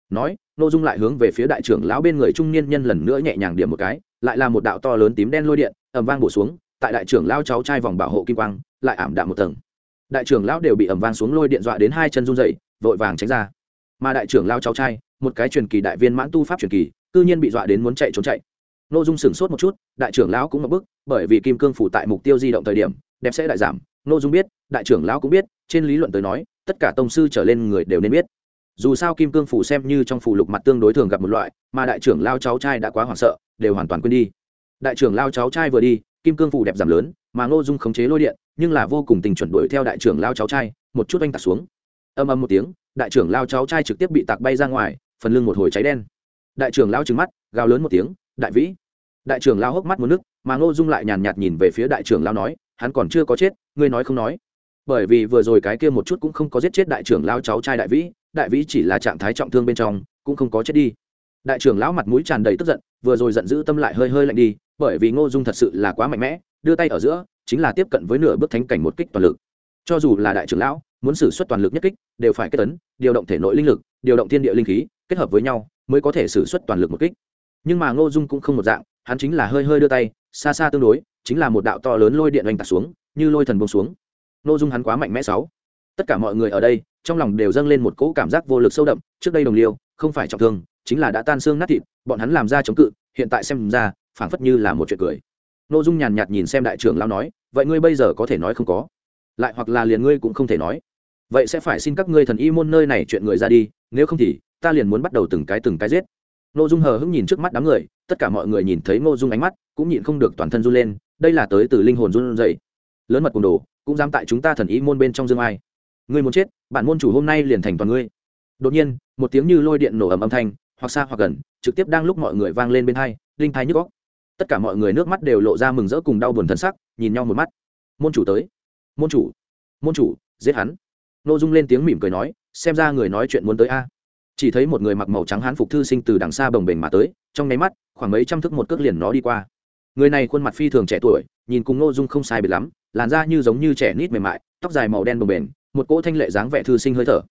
S1: Nói n ô dung lại hướng về phía đại trưởng lão bên người trung niên nhân lần nữa nhẹ nhàng điểm một cái, lại là một đạo to lớn tím đen lôi điện ẩm vang bổ xuống, tại đại trưởng lao cháu trai vòng bảo hộ kim quang, lại ảm đạm một tầng. Đại trưởng lão đều bị ẩm vang xuống lôi điện dọa đến hai chân run dậy vội vàng tránh ra. Mà đại trưởng lao cháu trai một cái truyền kỳ đại viên mãn tu pháp truyền kỳ, cư nhiên bị dọa đến muốn chạy trốn chạy. Nội dung sửng sốt một chút, đại trưởng lão cũng một bức, bởi vì kim cương phủ tại mục tiêu di động thời điểm, đẹp sẽ đại giảm. Nội dung biết, đại trưởng lão cũng biết, trên lý luận tới nói, tất cả tông sư trở lên người đều nên biết. Dù sao kim cương phủ xem như trong phủ lục mặt tương đối thường gặp một loại, mà đại trưởng lao cháu trai đã quá hoảng sợ, đều hoàn toàn quên đi. Đại trưởng lao cháu trai vừa đi, kim cương phủ đẹp giảm lớn, mà ngô dung khống chế lôi điện, nhưng là vô cùng tình chuẩn đuổi theo đại trưởng lao cháu trai, một chút anh tạc xuống. Âm âm một tiếng, đại trưởng lao cháu trai trực tiếp bị tạc bay ra ngoài phần lưng một hồi cháy đen. Đại trưởng lao trừng mắt, gào lớn một tiếng, đại vĩ! Đại trưởng lao hốc mắt muốn nước, mà ngô dung lại nhàn nhạt nhìn về phía đại trưởng lao nói, hắn còn chưa có chết, ngươi nói không nói. Bởi vì vừa rồi cái kia một chút cũng không có giết chết đại trưởng lao cháu trai đại vĩ đại vĩ chỉ là trạng thái trọng thương bên trong, cũng không có chết đi. Đại trưởng lão mặt mũi tràn đầy tức giận, vừa rồi giận dữ tâm lại hơi hơi lạnh đi, bởi vì ngô dung thật sự là quá mạnh mẽ, đưa tay ở giữa, chính là tiếp cận với nửa bước thánh cảnh một kích toàn lực. Cho dù là đại trưởng lão, muốn xử suất toàn lực nhất kích, đều phải kết tấn, điều động thể nội linh lực, điều động thiên địa linh khí kết hợp với nhau mới có thể xử suất toàn lực một kích. Nhưng mà ngô dung cũng không một dạng, hắn chính là hơi hơi đưa tay, xa xa tương đối, chính là một đạo to lớn lôi điện oanh tạc xuống, như lôi thần bông xuống. Ngô dung hắn quá mạnh mẽ sáu. Tất cả mọi người ở đây, trong lòng đều dâng lên một cỗ cảm giác vô lực sâu đậm, trước đây đồng liêu, không phải trọng thương, chính là đã tan xương nát thịt, bọn hắn làm ra chống cự, hiện tại xem ra, phảng phất như là một chuyện cười. Ngô dung nhàn nhạt nhìn xem đại trưởng lão nói, vậy ngươi bây giờ có thể nói không có? Lại hoặc là liền ngươi cũng không thể nói. Vậy sẽ phải xin các ngươi thần y môn nơi này chuyện người ra đi, nếu không thì ta liền muốn bắt đầu từng cái từng cái giết. Ngô dung hờ hững nhìn trước mắt đám người, tất cả mọi người nhìn thấy ngô dung ánh mắt, cũng nhịn không được toàn thân run lên, đây là tới từ linh hồn run dậy lớn mật cùng đồ, cũng dám tại chúng ta thần ý môn bên trong dương ai. Ngươi muốn chết, bản môn chủ hôm nay liền thành toàn ngươi. Đột nhiên, một tiếng như lôi điện nổ ầm âm thanh, hoặc xa hoặc gần, trực tiếp đang lúc mọi người vang lên bên hai linh thái nhức góc tất cả mọi người nước mắt đều lộ ra mừng rỡ cùng đau buồn thân sắc, nhìn nhau một mắt. Môn chủ tới. Môn chủ. Môn chủ, giết hắn. Ngô dung lên tiếng mỉm cười nói, xem ra người nói chuyện muốn tới a chỉ thấy một người mặc màu trắng hán phục thư sinh từ đằng xa bồng bềnh mà tới, trong nháy mắt, khoảng mấy trăm thước một cước liền nó đi qua. Người này khuôn mặt phi thường trẻ tuổi, nhìn cùng nô dung không sai biệt lắm, làn da như giống như trẻ nít mềm mại, tóc dài màu đen bồng bềnh, một cỗ thanh lệ dáng vẻ thư sinh hơi thở.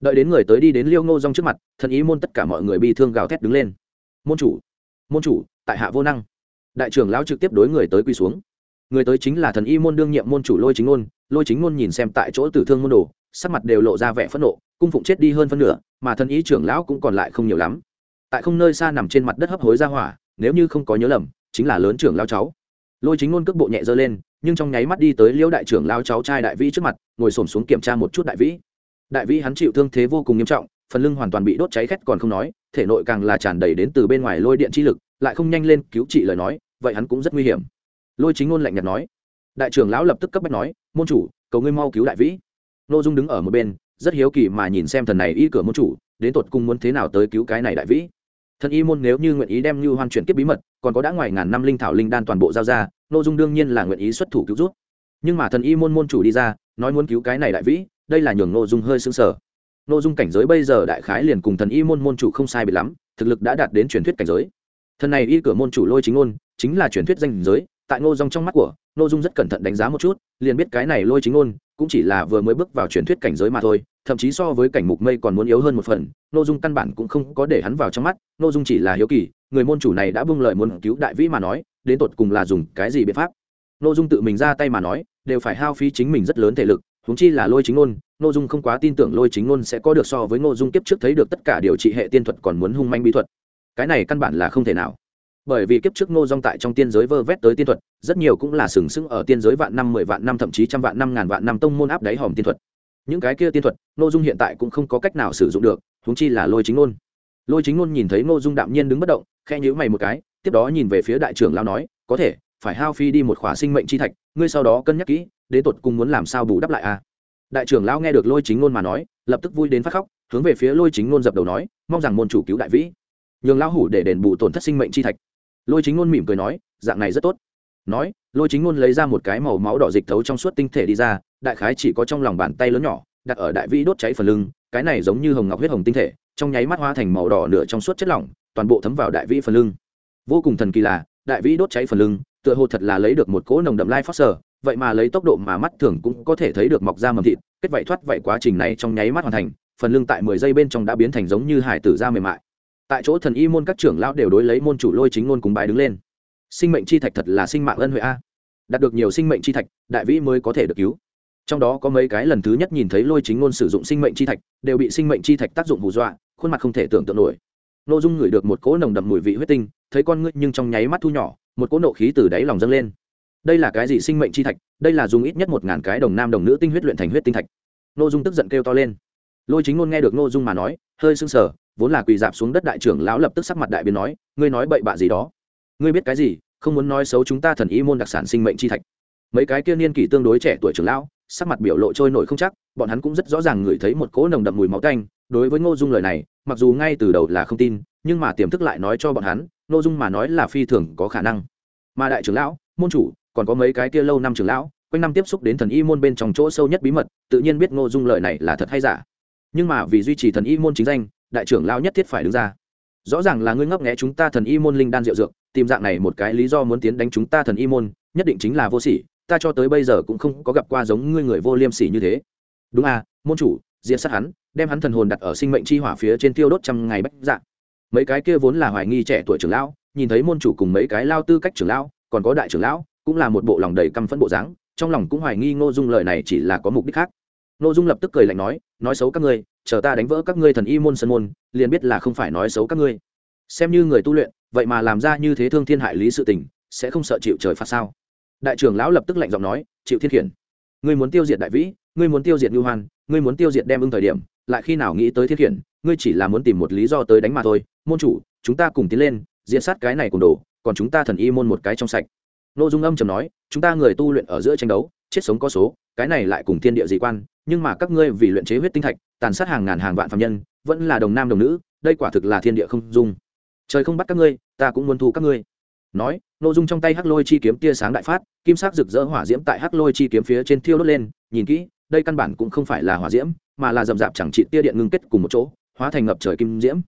S1: Đợi đến người tới đi đến liêu ngô rong trước mặt, thần ý môn tất cả mọi người bị thương gào thét đứng lên. Môn chủ môn chủ, tại hạ vô năng. Đại trưởng lão trực tiếp đối người tới quỳ xuống. Người tới chính là thần y môn đương nhiệm môn chủ lôi chính ngôn lôi chính ngôn nhìn xem tại chỗ tử thương môn đồ, sắc mặt đều lộ ra vẻ phẫn nộ cung phụng chết đi hơn phân nửa, mà thần ý trưởng lão cũng còn lại không nhiều lắm. Tại không nơi xa nằm trên mặt đất hấp hối ra hỏa, nếu như không có nhớ lầm, chính là lớn trưởng lao cháu. Lôi chính ngôn cước bộ nhẹ dơ lên, nhưng trong nháy mắt đi tới liễu đại trưởng lao cháu trai đại vĩ trước mặt, ngồi xổm xuống kiểm tra một chút đại vĩ. Đại vĩ hắn chịu thương thế vô cùng nghiêm trọng, phần lưng hoàn toàn bị đốt cháy khét còn không nói, thể nội càng là tràn đầy đến từ bên ngoài lôi điện chi lực, lại không nhanh lên cứu trị lời nói, vậy hắn cũng rất nguy hiểm. Lôi chính ngôn lạnh nhạt nói. Đại trưởng lão lập tức cấp bách nói, môn chủ, cầu ngươi mau cứu đại vĩ. N ô dung đứng ở một bên rất hiếu kỳ mà nhìn xem thần này y cửa môn chủ, đến tột cùng muốn thế nào tới cứu cái này đại vĩ. Thần y môn nếu như nguyện ý đem như hoan chuyển kiếp bí mật, còn có đã ngoài ngàn năm linh thảo linh đan toàn bộ giao ra n ô dung đương nhiên là nguyện ý xuất thủ cứu rút nhưng mà thần y môn môn chủ đi ra, nói muốn cứu cái này đại vĩ, đây là nhường n ô dung hơi xứng sở n ô dung cảnh giới bây giờ đại khái liền cùng thần y môn môn chủ không sai bị lắm, thực lực đã đạt đến truyền thuyết cảnh giới. Thần này y cửa môn chủ lôi chính ngôn, chính là truyền thuyết danh giới, tại ngô dung trong mắt của ngô dung rất cẩn thận đánh giá một chút, liền biết cái này lôi chính ngôn cũng chỉ là vừa mới bước vào truyền thuyết cảnh giới mà thôi thậm chí so với cảnh mục mây còn muốn yếu hơn một phần, ngô dung căn bản cũng không có để hắn vào trong mắt, ngô dung chỉ là hiếu kỳ, người môn chủ này đã bưng lời muốn cứu đại vĩ mà nói, đến tột cùng là dùng cái gì biện pháp? Ngô dung tự mình ra tay mà nói, đều phải hao phí chính mình rất lớn thể lực húng chi là lôi chính ngôn, ngô dung không quá tin tưởng lôi chính ngôn sẽ có được so với ngô dung kiếp trước thấy được tất cả điều trị hệ tiên thuật còn muốn hung manh bí thuật. Cái này căn bản là không thể nào. Bởi vì kiếp trước ngô dong tại trong tiên giới vơ vét tới tiên thuật, rất nhiều cũng là sừng sững ở tiên giới vạn năm, mười vạn năm, thậm chí trăm vạn năm, ngàn vạn năm tông môn áp đáy hòm tiên thuật những cái kia tiên thuật nội dung hiện tại cũng không có cách nào sử dụng được húng chi là lôi chính ngôn. Lôi chính ngôn nhìn thấy nội dung đạm nhiên đứng bất động khe nhữ mày một cái, tiếp đó nhìn về phía đại trưởng lao nói, có thể, phải hao phi đi một khỏa sinh mệnh chi thạch, ngươi sau đó cân nhắc kỹ, đến tột cùng muốn làm sao bù đắp lại a à? đại trưởng lão nghe được lôi chính ngôn mà nói, lập tức vui đến phát khóc, hướng về phía lôi chính ngôn dập đầu nói, mong rằng môn chủ cứu đại vĩ. Nhường lão hủ để đền bù tổn thất sinh mệnh chi thạch. Lôi chính ngôn mỉm cười nói, dạng này rất tốt nói, lôi chính ngôn lấy ra một cái màu máu đỏ dịch thấu trong suốt tinh thể đi ra, đại khái chỉ có trong lòng bàn tay lớn nhỏ, đặt ở đại vĩ đốt cháy phần lưng, cái này giống như hồng ngọc huyết hồng tinh thể, trong nháy mắt hóa thành màu đỏ nửa trong suốt chất lỏng, toàn bộ thấm vào đại vĩ phần lưng. Vô cùng thần kỳ là, đại vĩ đốt cháy phần lưng, tựa hồ thật là lấy được một cỗ nồng đậm lai phát sở vậy mà lấy tốc độ mà mắt thường cũng có thể thấy được mọc ra mầm thịt, kết vậy thoát vậy quá trình này trong nháy mắt hoàn thành, phần lưng tại mười giây bên trong đã biến thành giống như hải tử da mềm mại. Tại chỗ thần y môn các trưởng lão đều đối lấy môn chủ lôi chính ngôn cùng bài đứng lên sinh mệnh chi thạch thật là sinh mạng ân huệ a. Đạt được nhiều sinh mệnh chi thạch, đại vĩ mới có thể được cứu. Trong đó có mấy cái lần thứ nhất nhìn thấy lôi chính ngôn sử dụng sinh mệnh chi thạch, đều bị sinh mệnh chi thạch tác dụng hù dọa, khuôn mặt không thể tưởng tượng nổi. Nội dung ngửi được một cỗ nồng đậm mùi vị huyết tinh, thấy con ngươi nhưng trong nháy mắt thu nhỏ, một cỗ nộ khí từ đáy lòng dâng lên. Đây là cái gì sinh mệnh chi thạch? Đây là dùng ít nhất một ngàn cái đồng nam đồng nữ tinh huyết luyện thành huyết tinh thạch. Nội dung tức giận kêu to lên. Lôi chính ngôn nghe được nội dung mà nói, hơi sưng sờ, vốn là quỳ dạp xuống đất đại trưởng lão lập tức sắc mặt đại biến nói, ngươi nói bậy bạ gì đó? Ngươi biết cái gì? Không muốn nói xấu chúng ta thần y môn đặc sản sinh mệnh chi thạch. Mấy cái kia niên kỷ tương đối trẻ tuổi trưởng lão, sắc mặt biểu lộ trôi nổi không chắc, bọn hắn cũng rất rõ ràng ngửi thấy một cỗ nồng đậm mùi máu tanh, đối với ngô dung lời này, mặc dù ngay từ đầu là không tin, nhưng mà tiềm thức lại nói cho bọn hắn, ngô dung mà nói là phi thường có khả năng. Mà đại trưởng lão, môn chủ, còn có mấy cái kia lâu năm trưởng lão, quanh năm tiếp xúc đến thần y môn bên trong chỗ sâu nhất bí mật, tự nhiên biết ngô dung lời này là thật hay giả. Nhưng mà vì duy trì thần y môn chính danh, đại trưởng lão nhất thiết phải đứng ra. Rõ ràng là ngươi ngấp nghẽ chúng ta thần y môn linh đan diệu dược tìm dạng này một cái lý do muốn tiến đánh chúng ta thần y môn, nhất định chính là vô sỉ, ta cho tới bây giờ cũng không có gặp qua giống ngươi người vô liêm sỉ như thế. Đúng à môn chủ diện sát hắn, đem hắn thần hồn đặt ở sinh mệnh chi hỏa phía trên tiêu đốt trăm ngày bách dạng mấy cái kia vốn là hoài nghi trẻ tuổi trưởng lão, nhìn thấy môn chủ cùng mấy cái lao tư cách trưởng lão, còn có đại trưởng lão, cũng là một bộ lòng đầy căm phẫn bộ dáng, trong lòng cũng hoài nghi ngô dung lời này chỉ là có mục đích khác. Ngô dung lập tức cười lạnh nói nói xấu các ngươi, chờ ta đánh vỡ các ngươi thần y môn sân môn, liền biết là không phải nói xấu các ngươi. Xem như người tu luyện vậy mà làm ra như thế thương thiên hại lý sự tình, sẽ không sợ chịu trời phạt sao? Đại trưởng lão lập tức lạnh giọng nói, chịu thiên khiển. Ngươi muốn tiêu diệt đại vĩ, ngươi muốn tiêu diệt ngưu hoan, ngươi muốn tiêu diệt đem ưng thời điểm, lại khi nào nghĩ tới thiên khiển, ngươi chỉ là muốn tìm một lý do tới đánh mà thôi. Môn chủ, chúng ta cùng tiến lên diện sát cái này cùng đồ, còn chúng ta thần y môn một cái trong sạch. Nội dung âm trầm nói, chúng ta người tu luyện ở giữa tranh đấu, chết sống có số, cái này lại cùng thiên địa dị quan, nhưng mà các ngươi vì luyện chế huyết tinh thạch, tàn sát hàng ngàn hàng vạn phạm nhân, vẫn là đồng nam đồng nữ, đây quả thực là thiên địa không dung trời không bắt các ngươi ta cũng muốn thu các ngươi. Nói nội dung trong tay hắc lôi chi kiếm tia sáng đại phát kim sắc rực rỡ hỏa diễm tại hắc lôi chi kiếm phía trên thiêu đốt lên nhìn kỹ đây căn bản cũng không phải là hỏa diễm mà là rậm rạp chẳng trị tia điện ngưng kết cùng một chỗ hóa thành ngập trời kim diễm.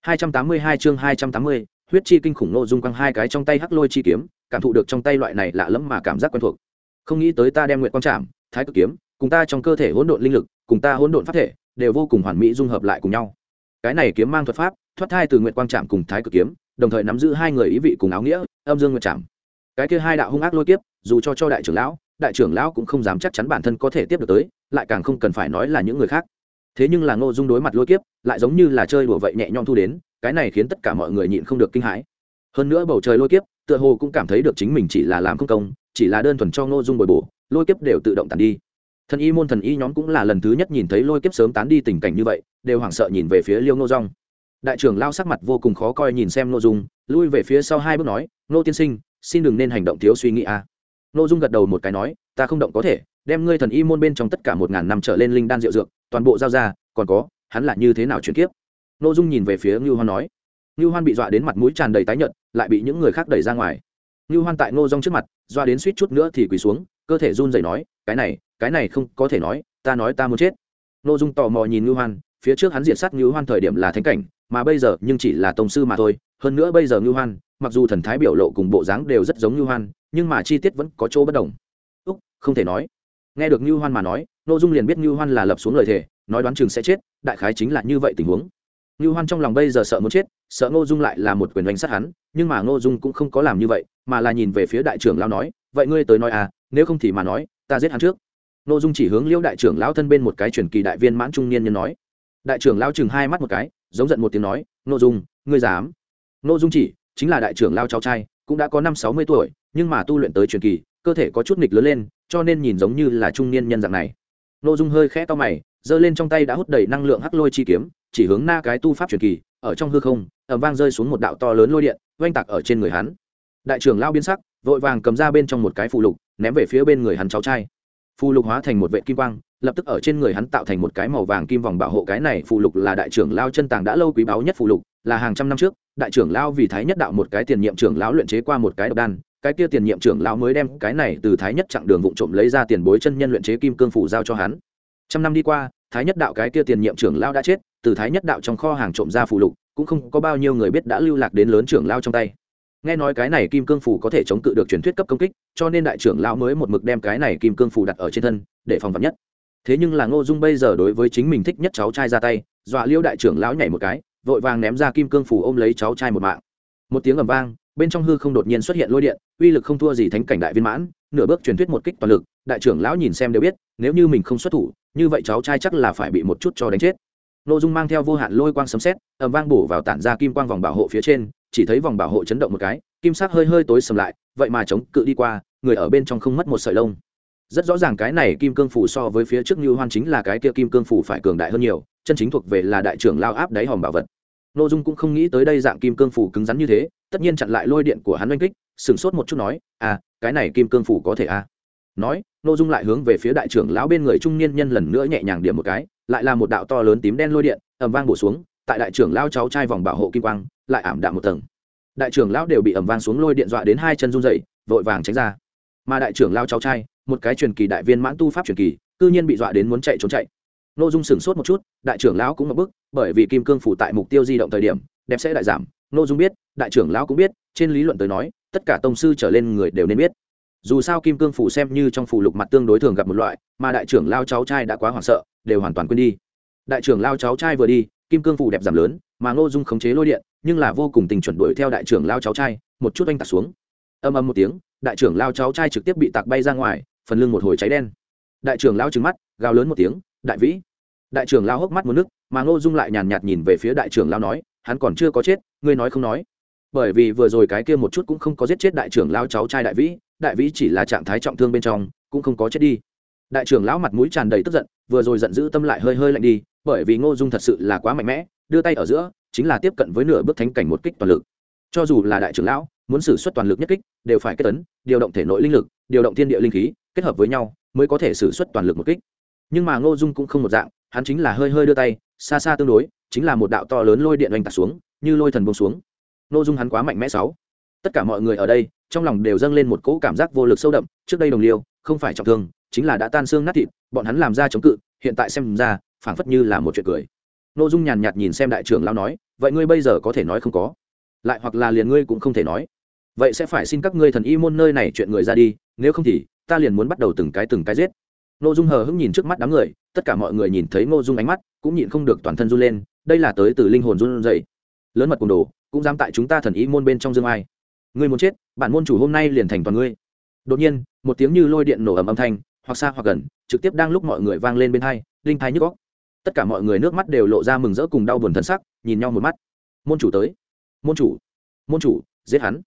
S1: 282 chương 280, huyết chi kinh khủng nội dung quăng hai cái trong tay hắc lôi chi kiếm cảm thụ được trong tay loại này lạ lẫm mà cảm giác quen thuộc. Không nghĩ tới ta đem nguyện quang trảm thái cực kiếm cùng ta trong cơ thể hỗn độn linh lực cùng ta hỗn độn pháp thể đều vô cùng hoàn mỹ dung hợp lại cùng nhau. Cái này kiếm mang thuật pháp thoát thai từ nguyện quang trạm cùng thái cực kiếm, đồng thời nắm giữ hai người ý vị cùng áo nghĩa, âm dương nguyệt trạm. Cái kia hai đạo hung ác lôi kiếp, dù cho cho đại trưởng lão, đại trưởng lão cũng không dám chắc chắn bản thân có thể tiếp được tới, lại càng không cần phải nói là những người khác. Thế nhưng là ngô dung đối mặt lôi kiếp, lại giống như là chơi đùa vậy nhẹ nhõm thu đến, cái này khiến tất cả mọi người nhịn không được kinh hãi. Hơn nữa bầu trời lôi kiếp, tựa hồ cũng cảm thấy được chính mình chỉ là làm không công, chỉ là đơn thuần cho ngô dung bồi bổ, lôi kiếp đều tự động tàn đi. Thần y môn thần y nhóm cũng là lần thứ nhất nhìn thấy lôi kiếp sớm tán đi tình cảnh như vậy, đều hoảng sợ nhìn về phía liêu ngô rong đại trưởng lao sắc mặt vô cùng khó coi nhìn xem ngô dung, lui về phía sau hai bước nói Nô tiên sinh, xin đừng nên hành động thiếu suy nghĩ a à. ngô dung gật đầu một cái nói, ta không động có thể, đem ngươi thần y môn bên trong tất cả một ngàn năm trở lên linh đan rượu dược, toàn bộ giao ra, còn có, hắn là như thế nào chuyển kiếp? Ngô dung nhìn về phía ngưu hoan nói. Ngưu hoan bị dọa đến mặt mũi tràn đầy tái nhợt, lại bị những người khác đẩy ra ngoài. Ngưu hoan tại ngô dung trước mặt, dọa đến suýt chút nữa thì quỳ xuống, cơ thể run rẩy nói, cái này cái này không có thể nói, ta nói ta muốn chết. Ngô dung tò mò nhìn ngưu hoan phía trước hắn diệt sát Nưu hoan thời điểm là thánh cảnh, mà bây giờ nhưng chỉ là tông sư mà thôi. Hơn nữa bây giờ Nưu hoan, mặc dù thần thái biểu lộ cùng bộ dáng đều rất giống Nưu hoan, nhưng mà chi tiết vẫn có chỗ bất đồng. Úc, không thể nói. Nghe được Nưu hoan mà nói nội dung liền biết Nưu hoan là lập xuống lời thề, nói đoán chừng sẽ chết, đại khái chính là như vậy tình huống. Nưu hoan trong lòng bây giờ sợ muốn chết, sợ ngô dung lại là một quyền đánh sát hắn, nhưng mà ngô dung cũng không có làm như vậy, mà là nhìn về phía đại trưởng lão nói, vậy ngươi tới nói à nếu không thì mà nói, ta giết hắn trước. Ngô dung chỉ hướng liễu đại trưởng lão thân bên một cái truyền kỳ đại viên mãn trung niên nhân nói đại trưởng lao chừng hai mắt một cái, giống giận một tiếng nói nội dung, ngươi dám? Nội dung chỉ, chính là đại trưởng lao cháu trai, cũng đã có năm sáu mươi tuổi, nhưng mà tu luyện tới truyền kỳ, cơ thể có chút nghịch lớn lên, cho nên nhìn giống như là trung niên nhân dạng này. Nội dung hơi khẽ to mày, giơ lên trong tay đã hút đầy năng lượng hắc lôi chi kiếm, chỉ hướng na cái tu pháp truyền kỳ, ở trong hư không ẩm vang rơi xuống một đạo to lớn lôi điện, oanh tạc ở trên người hắn. Đại trưởng lao biến sắc, vội vàng cầm ra bên trong một cái phù lục, ném về phía bên người hắn cháu trai. Phù lục hóa thành một vệ kim quang lập tức ở trên người hắn tạo thành một cái màu vàng kim vòng bảo hộ cái này phụ lục là đại trưởng lao chân tàng đã lâu quý báu nhất phụ lục, là hàng trăm năm trước, đại trưởng lao vì thái nhất đạo một cái tiền nhiệm trưởng lão luyện chế qua một cái độc đan, cái kia tiền nhiệm trưởng lão mới đem cái này từ thái nhất chặng đường vụ trộm lấy ra tiền bối chân nhân luyện chế kim cương phủ giao cho hắn. Trăm năm đi qua, thái nhất đạo cái kia tiền nhiệm trưởng lão đã chết, từ thái nhất đạo trong kho hàng trộm ra phụ lục, cũng không có bao nhiêu người biết đã lưu lạc đến lớn trưởng lao trong tay. Nghe nói cái này kim cương phủ có thể chống cự được truyền thuyết cấp công kích, cho nên đại trưởng lão mới một mực đem cái này kim cương phủ đặt ở trên thân, để phòng vật nhất thế nhưng là ngô dung bây giờ đối với chính mình thích nhất cháu trai ra tay, dọa liêu đại trưởng lão nhảy một cái, vội vàng ném ra kim cương phủ ôm lấy cháu trai một mạng. Một tiếng ầm vang, bên trong hư không đột nhiên xuất hiện lôi điện, uy lực không thua gì thánh cảnh đại viên mãn, nửa bước truyền thuyết một kích toàn lực, đại trưởng lão nhìn xem đều biết, nếu như mình không xuất thủ, như vậy cháu trai chắc là phải bị một chút cho đánh chết. Ngô dung mang theo vô hạn lôi quang sấm xét ầm vang bổ vào tản ra kim quang vòng bảo hộ phía trên, chỉ thấy vòng bảo hộ chấn động một cái, kim sắc hơi hơi tối sầm lại, vậy mà chống cự đi qua, người ở bên trong không mất một sợi lông rất rõ ràng cái này kim cương phủ so với phía trước như hoan chính là cái kia kim cương phủ phải cường đại hơn nhiều, chân chính thuộc về là đại trưởng lao áp đáy hòm bảo vật. Nội dung cũng không nghĩ tới đây dạng kim cương phủ cứng rắn như thế, tất nhiên chặn lại lôi điện của hắn oanh kích, sửng sốt một chút nói à cái này kim cương phủ có thể à? Nói nội dung lại hướng về phía đại trưởng lão bên người trung niên nhân lần nữa nhẹ nhàng điểm một cái, lại là một đạo to lớn tím đen lôi điện, ầm vang bổ xuống, tại đại trưởng lao cháu trai vòng bảo hộ kim quang, lại ảm đạm một tầng. Đại trưởng lão đều bị ẩm vang xuống lôi điện dọa đến hai chân run dậy vội vàng tránh ra. Mà đại trưởng lao cháu trai một cái truyền kỳ đại viên mãn tu pháp truyền kỳ, cư nhiên bị dọa đến muốn chạy trốn chạy. Nội dung sửng sốt một chút, đại trưởng lão cũng mập bức, bởi vì kim cương phủ tại mục tiêu di động thời điểm, đẹp sẽ đại giảm. Nội dung biết, đại trưởng lão cũng biết, trên lý luận tới nói, tất cả tông sư trở lên người đều nên biết. Dù sao kim cương phủ xem như trong phủ lục mặt tương đối thường gặp một loại, mà đại trưởng lao cháu trai đã quá hoảng sợ, đều hoàn toàn quên đi. Đại trưởng lao cháu trai vừa đi, kim cương phủ đẹp giảm lớn, mà ngô dung khống chế lôi điện, nhưng là vô cùng tình chuẩn đuổi theo đại trưởng lao cháu trai, một chút oanh tạc xuống. Âm âm một tiếng, đại trưởng lao cháu trai trực tiếp bị tạc bay ra ngoài phần lưng một hồi cháy đen. Đại trưởng lao trừng mắt, gào lớn một tiếng, đại vĩ! Đại trưởng lao hốc mắt một nước, mà ngô dung lại nhàn nhạt nhìn về phía đại trưởng lao nói, hắn còn chưa có chết, ngươi nói không nói. Bởi vì vừa rồi cái kia một chút cũng không có giết chết đại trưởng lao cháu trai đại vĩ đại vĩ chỉ là trạng thái trọng thương bên trong, cũng không có chết đi. Đại trưởng lão mặt mũi tràn đầy tức giận, vừa rồi giận dữ tâm lại hơi hơi lạnh đi, bởi vì ngô dung thật sự là quá mạnh mẽ, đưa tay ở giữa, chính là tiếp cận với nửa bước thánh cảnh một kích toàn lực. Cho dù là đại trưởng lão, muốn xử suất toàn lực nhất kích, đều phải kết tấn, điều động thể nội linh lực, điều động thiên địa linh khí kết hợp với nhau mới có thể xử suất toàn lực một kích. Nhưng mà ngô dung cũng không một dạng, hắn chính là hơi hơi đưa tay, xa xa tương đối, chính là một đạo to lớn lôi điện oanh tạc xuống, như lôi thần bông xuống. Ngô dung hắn quá mạnh mẽ sáu. Tất cả mọi người ở đây, trong lòng đều dâng lên một cỗ cảm giác vô lực sâu đậm, trước đây đồng liêu, không phải trọng thương, chính là đã tan xương nát thịt, bọn hắn làm ra chống cự, hiện tại xem ra, phảng phất như là một chuyện cười. Nội dung nhàn nhạt nhìn xem đại trưởng lão nói, vậy ngươi bây giờ có thể nói không có? Lại hoặc là liền ngươi cũng không thể nói. Vậy sẽ phải xin các ngươi thần y môn nơi này chuyện người ra đi, nếu không thì ta liền muốn bắt đầu từng cái từng cái giết. Ngô dung hờ hững nhìn trước mắt đám người, tất cả mọi người nhìn thấy Ngô dung ánh mắt, cũng nhịn không được toàn thân run lên, đây là tới từ linh hồn run dậy lớn mật cùng đồ, cũng dám tại chúng ta thần ý môn bên trong dương ai. Ngươi muốn chết, bản môn chủ hôm nay liền thành toàn ngươi. Đột nhiên, một tiếng như lôi điện nổ ầm âm thanh, hoặc xa hoặc gần, trực tiếp đang lúc mọi người vang lên bên hai, linh thai nhức góc tất cả mọi người nước mắt đều lộ ra mừng rỡ cùng đau buồn thân sắc, nhìn nhau một mắt. Môn chủ tới. Môn chủ. Môn chủ, giết hắn.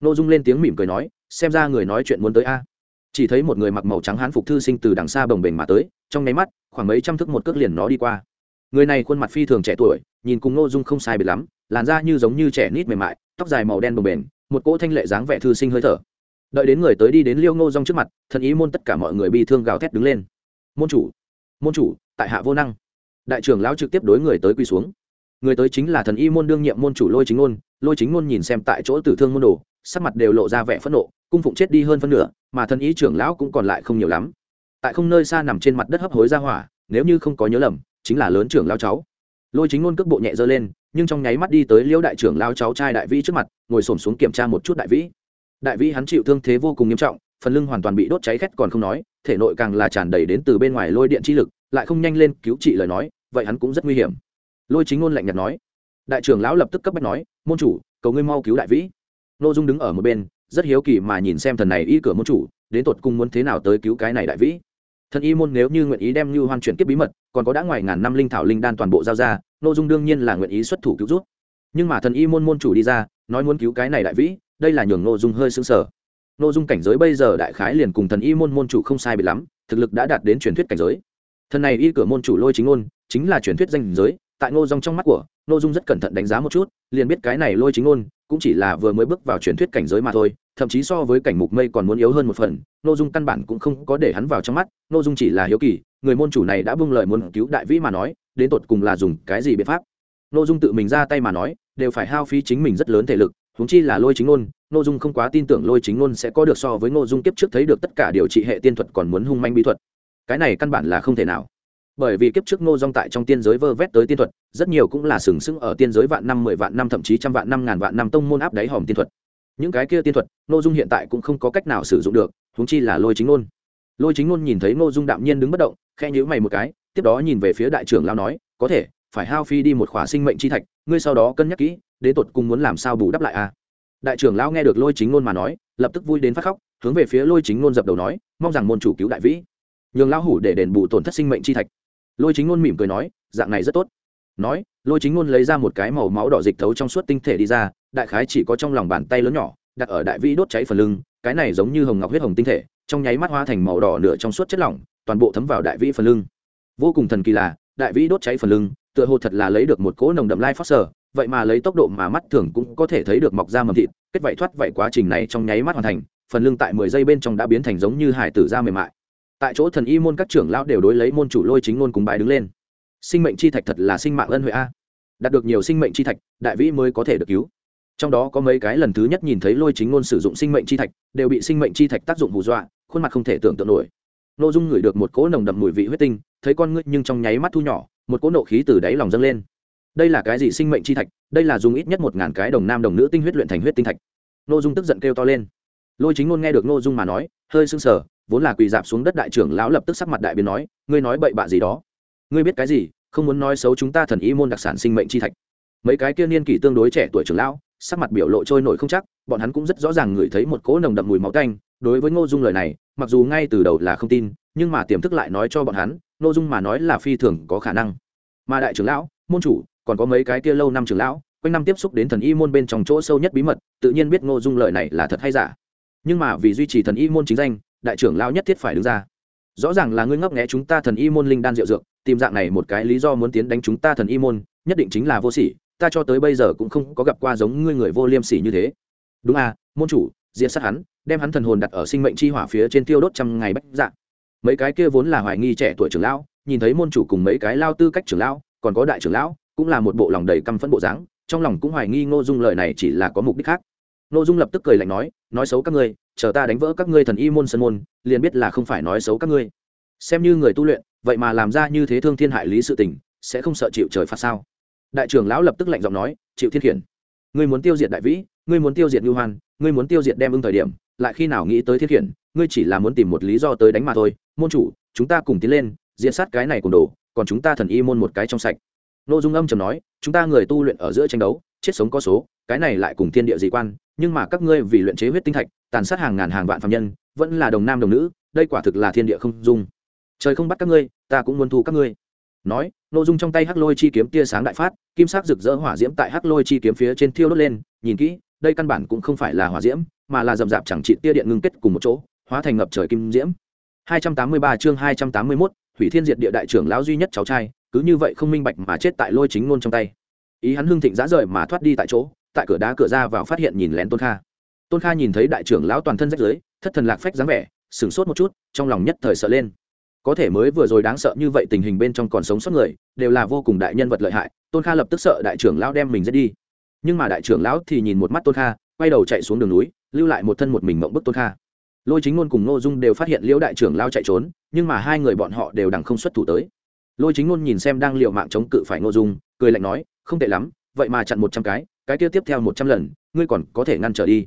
S1: N ô dung lên tiếng mỉm cười nói, xem ra người nói chuyện muốn tới a chỉ thấy một người mặc màu trắng hán phục thư sinh từ đằng xa bồng bềnh mà tới, trong nháy mắt, khoảng mấy trăm thước một cước liền nó đi qua. Người này khuôn mặt phi thường trẻ tuổi, nhìn cùng nội dung không sai biệt lắm, làn da như giống như trẻ nít mềm mại, tóc dài màu đen bồng bềnh, một cỗ thanh lệ dáng vẻ thư sinh hơi thở. Đợi đến người tới đi đến liêu ngô rong trước mặt, thần ý môn tất cả mọi người bị thương gào thét đứng lên. Môn chủ môn chủ, tại hạ vô năng. Đại trưởng lão trực tiếp đối người tới quỳ xuống. Người tới chính là thần y môn đương nhiệm môn chủ lôi chính ngôn lôi chính ngôn nhìn xem tại chỗ tử thương môn đồ sắc mặt đều lộ ra vẻ phẫn nộ, cung phụng chết đi hơn phân nửa, mà thân ý trưởng lão cũng còn lại không nhiều lắm. Tại không nơi xa nằm trên mặt đất hấp hối ra hỏa, nếu như không có nhớ lầm, chính là lớn trưởng lao cháu. Lôi chính ngôn cước bộ nhẹ dơ lên, nhưng trong nháy mắt đi tới liễu đại trưởng lao cháu trai đại vĩ trước mặt, ngồi xổm xuống kiểm tra một chút đại vĩ. Đại vĩ hắn chịu thương thế vô cùng nghiêm trọng, phần lưng hoàn toàn bị đốt cháy khét còn không nói, thể nội càng là tràn đầy đến từ bên ngoài lôi điện chi lực, lại không nhanh lên cứu trị lời nói, vậy hắn cũng rất nguy hiểm. Lôi chính ngôn lạnh nhạt nói. Đại trưởng lão lập tức cấp bách nói, môn chủ, cầu ngươi mau cứu đại vĩ. Nô dung đứng ở một bên, rất hiếu kỳ mà nhìn xem thần này y cửa môn chủ, đến tột cùng muốn thế nào tới cứu cái này đại vĩ. Thần y môn nếu như nguyện ý đem như hoan chuyển kiếp bí mật, còn có đã ngoài ngàn năm linh thảo linh đan toàn bộ giao ra nô dung đương nhiên là nguyện ý xuất thủ cứu giúp. nhưng mà thần y môn môn chủ đi ra, nói muốn cứu cái này đại vĩ, đây là nhường nô dung hơi sững sở Nô dung cảnh giới bây giờ đại khái liền cùng thần y môn môn chủ không sai bị lắm, thực lực đã đạt đến truyền thuyết cảnh giới. Thần này y cửa môn chủ lôi chính ngôn, chính là truyền thuyết danh giới, tại ngô dung trong mắt của nô dung rất cẩn thận đánh giá một chút, liền biết cái này lôi chính ngôn cũng chỉ là vừa mới bước vào truyền thuyết cảnh giới mà thôi, thậm chí so với cảnh mục mây còn muốn yếu hơn một phần nội dung căn bản cũng không có để hắn vào trong mắt nội dung chỉ là hiếu kỳ, người môn chủ này đã bưng lời muốn cứu đại vĩ mà nói, đến tột cùng là dùng cái gì biện pháp? Nội dung tự mình ra tay mà nói, đều phải hao phí chính mình rất lớn thể lực, huống chi là lôi chính ngôn nội dung không quá tin tưởng lôi chính ngôn sẽ có được so với nội dung kiếp trước thấy được tất cả điều trị hệ tiên thuật còn muốn hung manh bí thuật. Cái này căn bản là không thể nào bởi vì kiếp trước ngô dung tại trong tiên giới vơ vét tới tiên thuật, rất nhiều cũng là sừng sững ở tiên giới vạn năm, mười vạn năm, thậm chí trăm vạn năm, ngàn vạn năm tông môn áp đáy hòm tiên thuật. Những cái kia tiên thuật, ngô dung hiện tại cũng không có cách nào sử dụng được, huống chi là lôi chính ngôn lôi chính ngôn nhìn thấy ngô dung đạm nhiên đứng bất động khe nhữ mày một cái, tiếp đó nhìn về phía đại trưởng lao nói, có thể, phải hao phi đi một khỏa sinh mệnh chi thạch, ngươi sau đó cân nhắc kỹ đến tột cùng muốn làm sao bù đắp lại a à? đại trưởng lao nghe được lôi chính ngôn mà nói, lập tức vui đến phát khóc, hướng về phía lôi chính ngôn dập đầu nói, mong rằng môn chủ cứu đại vĩ, nhường lão hủ để đền bù tổn thất sinh mệnh chi thạch lôi chính ngôn mỉm cười nói, dạng này rất tốt. Nói, lôi chính ngôn lấy ra một cái màu máu đỏ dịch thấu trong suốt tinh thể đi ra, đại khái chỉ có trong lòng bàn tay lớn nhỏ, đặt ở đại vĩ đốt cháy phần lưng, cái này giống như hồng ngọc huyết hồng tinh thể, trong nháy mắt hoa thành màu đỏ nửa trong suốt chất lỏng, toàn bộ thấm vào đại vĩ phần lưng. Vô cùng thần kỳ là, đại vĩ đốt cháy phần lưng, tựa hồ thật là lấy được một cỗ nồng đậm lai phát sở vậy mà lấy tốc độ mà mắt thường cũng có thể thấy được mọc ra mầm thịt, kết vảy thoát vậy quá trình này trong nháy mắt hoàn thành, phần lưng tại mười giây bên trong đã biến thành giống như hải tử da mềm mại tại chỗ thần y môn các trưởng lão đều đối lấy môn chủ lôi chính ngôn cùng bài đứng lên. Sinh mệnh chi thạch thật là sinh mạng ân huệ a. Đạt được nhiều sinh mệnh chi thạch, đại vĩ mới có thể được cứu. Trong đó có mấy cái lần thứ nhất nhìn thấy lôi chính ngôn sử dụng sinh mệnh chi thạch, đều bị sinh mệnh chi thạch tác dụng hù dọa, khuôn mặt không thể tưởng tượng nổi. N ô dung ngửi được một cỗ nồng đậm mùi vị huyết tinh, thấy con ngươi nhưng trong nháy mắt thu nhỏ, một cỗ nộ khí từ đáy lòng dâng lên. Đây là cái gì sinh mệnh chi thạch? Đây là dùng ít nhất một ngàn cái đồng nam đồng nữ tinh huyết luyện thành huyết tinh thạch. N ô dung tức giận kêu to lên. Lôi chính ngôn nghe được n ô dung mà nói, hơi sưng sờ vốn là quỳ dạp xuống đất đại trưởng lão lập tức sắc mặt đại biến nói, ngươi nói bậy bạ gì đó? Ngươi biết cái gì? Không muốn nói xấu chúng ta thần y môn đặc sản sinh mệnh chi thạch. Mấy cái kia niên kỷ tương đối trẻ tuổi trưởng lão, sắc mặt biểu lộ trôi nổi không chắc, bọn hắn cũng rất rõ ràng ngửi thấy một cỗ nồng đậm mùi máu tanh. Đối với ngô dung lời này, mặc dù ngay từ đầu là không tin, nhưng mà tiềm thức lại nói cho bọn hắn, ngô dung mà nói là phi thường có khả năng. Mà đại trưởng lão, môn chủ, còn có mấy cái kia lâu năm trưởng lão, quanh năm tiếp xúc đến thần y môn bên trong chỗ sâu nhất bí mật, tự nhiên biết ngô dung lời này là thật hay giả. Nhưng mà vì duy trì thần y môn chính danh đại trưởng lão nhất thiết phải đứng ra. Rõ ràng là ngươi ngấp nghé chúng ta thần y môn linh đan diệu dược, tìm dạng này một cái lý do muốn tiến đánh chúng ta thần y môn, nhất định chính là vô sỉ, ta cho tới bây giờ cũng không có gặp qua giống ngươi người vô liêm sỉ như thế. Đúng à môn chủ diễn sát hắn, đem hắn thần hồn đặt ở sinh mệnh chi hỏa phía trên tiêu đốt trăm ngày bách dạng. Mấy cái kia vốn là hoài nghi trẻ tuổi trưởng lão, nhìn thấy môn chủ cùng mấy cái lao tư cách trưởng lão, còn có đại trưởng lão, cũng là một bộ lòng đầy căm phẫn bộ dáng, trong lòng cũng hoài nghi ngô dung lời này chỉ là có mục đích khác. Ngô dung lập tức cười lạnh nói nói xấu các ngươi chờ ta đánh vỡ các ngươi thần y môn sân môn, liền biết là không phải nói xấu các ngươi. Xem như người tu luyện, vậy mà làm ra như thế thương thiên hại lý sự tình, sẽ không sợ chịu trời phạt sao? Đại trưởng lão lập tức lạnh giọng nói, chịu thiên khiển. Ngươi muốn tiêu diệt đại vĩ, ngươi muốn tiêu diệt ngưu hoan, ngươi muốn tiêu diệt đem ưng thời điểm, lại khi nào nghĩ tới thiên khiển, ngươi chỉ là muốn tìm một lý do tới đánh mà thôi. Môn chủ, chúng ta cùng tiến lên diện sát cái này cùng đồ, còn chúng ta thần y môn một cái trong sạch. Nội dung âm trầm nói, chúng ta người tu luyện ở giữa tranh đấu, chết sống có số, cái này lại cùng thiên địa dị quan nhưng mà các ngươi vì luyện chế huyết tinh thạch tàn sát hàng ngàn hàng vạn phạm nhân vẫn là đồng nam đồng nữ đây quả thực là thiên địa không dung. Trời không bắt các ngươi ta cũng muốn thu các ngươi. Nói nội dung trong tay hắc lôi chi kiếm tia sáng đại phát kim sắc rực rỡ hỏa diễm tại hắc lôi chi kiếm phía trên thiêu đốt lên nhìn kỹ đây căn bản cũng không phải là hỏa diễm mà là rậm rạp chẳng trị tia điện ngưng kết cùng một chỗ hóa thành ngập trời kim diễm. 283 chương 281, hủy thiên diệt địa đại trưởng lão duy nhất cháu trai cứ như vậy không minh bạch mà chết tại lôi chính ngôn trong tay. Ý hắn hưng thịnh dã rời mà thoát đi tại chỗ tại cửa đá cửa ra vào phát hiện nhìn lén tôn kha. Tôn kha nhìn thấy đại trưởng lão toàn thân rách rưới, thất thần lạc phách dáng vẻ, sửng sốt một chút, trong lòng nhất thời sợ lên. Có thể mới vừa rồi đáng sợ như vậy tình hình bên trong còn sống sót người, đều là vô cùng đại nhân vật lợi hại, tôn kha lập tức sợ đại trưởng lão đem mình giết đi. Nhưng mà đại trưởng lão thì nhìn một mắt tôn kha, quay đầu chạy xuống đường núi, lưu lại một thân một mình mộng bức tôn kha. Lôi chính ngôn cùng n ô dung đều phát hiện liễu đại trưởng lao chạy trốn, nhưng mà hai người bọn họ đều đằng không xuất thủ tới. Lôi chính ngôn nhìn xem đang l i ề u mạng chống cự phải n ô dung, cười lạnh nói, không tệ lắm, vậy mà chặn một trăm cái cái kia tiếp theo một trăm lần, ngươi còn có thể ngăn trở đi.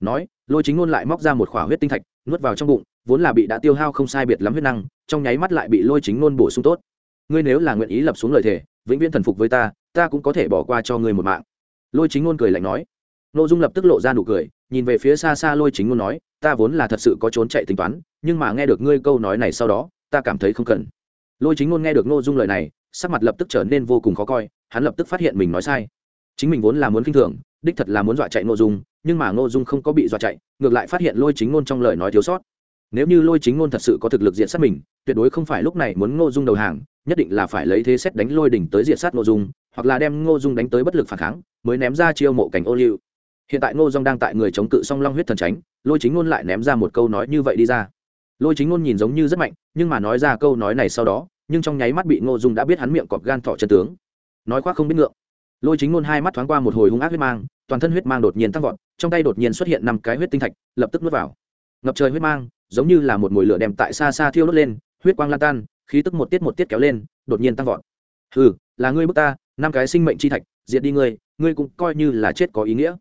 S1: Nói, lôi chính ngôn lại móc ra một khỏa huyết tinh thạch, nuốt vào trong bụng, vốn là bị đã tiêu hao không sai biệt lắm huyết năng, trong nháy mắt lại bị lôi chính ngôn bổ sung tốt. Ngươi nếu là nguyện ý lập xuống lời thề, vĩnh viễn thần phục với ta ta cũng có thể bỏ qua cho ngươi một mạng. Lôi chính ngôn cười lạnh nói. N ô dung lập tức lộ ra nụ cười, nhìn về phía xa xa lôi chính ngôn nói, ta vốn là thật sự có trốn chạy tính toán, nhưng mà nghe được ngươi câu nói này sau đó, ta cảm thấy không cần. Lôi chính ngôn nghe được ngô dung lời này, sắc mặt lập tức trở nên vô cùng khó coi, hắn lập tức phát hiện mình nói sai chính mình vốn là muốn k i n h thường, đích thật là muốn dọa chạy ngô dung, nhưng mà ngô dung không có bị dọa chạy, ngược lại phát hiện lôi chính ngôn trong lời nói thiếu sót. Nếu như lôi chính ngôn thật sự có thực lực diện sát mình, tuyệt đối không phải lúc này muốn ngô dung đầu hàng, nhất định là phải lấy thế xét đánh lôi đỉnh tới diện sát ngô dung, hoặc là đem ngô dung đánh tới bất lực phản kháng, mới ném ra chiêu mộ cảnh ô liu. Hiện tại ngô dung đang tại người chống cự song long huyết thần tránh, lôi chính ngôn lại ném ra một câu nói như vậy đi ra. Lôi chính ngôn nhìn giống như rất mạnh, nhưng mà nói ra câu nói này sau đó, nhưng trong nháy mắt bị ngô dung đã biết hắn miệng cọp gan thọ chân tướng. Nói khoác không biết ngượng lôi chính ngôn hai mắt thoáng qua một hồi hung ác huyết mang, toàn thân huyết mang đột nhiên tăng vọt, trong tay đột nhiên xuất hiện năm cái huyết tinh thạch, lập tức nuốt vào. Ngập trời huyết mang, giống như là một mồi lửa đem tại xa xa thiêu đốt lên, huyết quang lan tan, khí tức một tiết một tiết kéo lên, đột nhiên tăng vọt. Ừ là ngươi bức ta, năm cái sinh mệnh chi thạch, diệt đi ngươi ngươi cũng coi như là chết có ý nghĩa.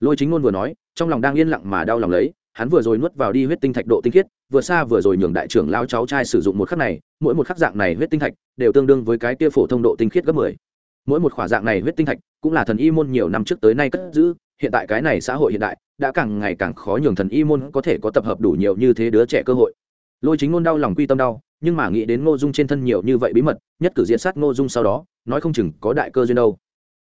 S1: Lôi chính ngôn vừa nói, trong lòng đang yên lặng mà đau lòng lấy, hắn vừa rồi nuốt vào đi huyết tinh thạch độ tinh khiết, vừa xa vừa rồi nhường đại trưởng lao cháu trai sử dụng một khắc này, mỗi một khắc dạng này huyết tinh thạch đều tương đương với cái kia phổ thông độ tinh khiết gấp mười mỗi một khỏa dạng này huyết tinh thạch cũng là thần y môn nhiều năm trước tới nay cất giữ, hiện tại cái này xã hội hiện đại, đã càng ngày càng khó nhường thần y môn có thể có tập hợp đủ nhiều như thế đứa trẻ cơ hội. Lôi chính ngôn đau lòng quy tâm đau, nhưng mà nghĩ đến ngô dung trên thân nhiều như vậy bí mật, nhất cử diện sát ngô dung sau đó, nói không chừng có đại cơ duyên đâu.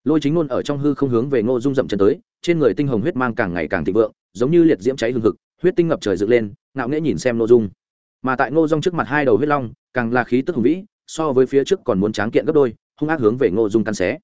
S1: Lôi chính ngôn ở trong hư không hướng về ngô dung dậm chân tới, trên người tinh hồng huyết mang càng ngày càng thịnh vượng, giống như liệt diễm cháy hừng hực, huyết tinh ngập trời dựng lên, ngạo nghễ nhìn xem ngô dung. Mà tại ngô dung trước mặt hai đầu huyết long, càng là khí tức hùng vĩ, so với phía trước còn muốn tráng kiện gấp đôi hung ác hướng về ngô dung căn xé.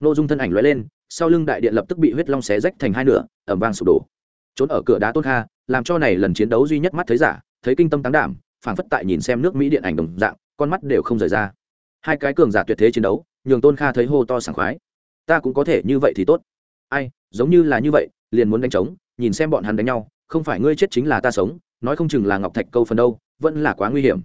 S1: Ngô dung thân ảnh lóe lên, sau lưng đại điện lập tức bị huyết long xé rách thành hai nửa ẩm vang sụp đổ. Trốn ở cửa đá tôn kha, làm cho này lần chiến đấu duy nhất mắt thấy giả, thấy kinh tâm táng đảm, phảng phất tại nhìn xem nước mỹ điện ảnh đồng dạng, con mắt đều không rời ra. Hai cái cường giả tuyệt thế chiến đấu, nhường tôn kha thấy hô to sảng khoái. Ta cũng có thể như vậy thì tốt. Ai, giống như là như vậy, liền muốn đánh trống, nhìn xem bọn hắn đánh nhau, không phải ngươi chết chính là ta sống, nói không chừng là ngọc thạch câu phần đâu, vẫn là quá nguy hiểm.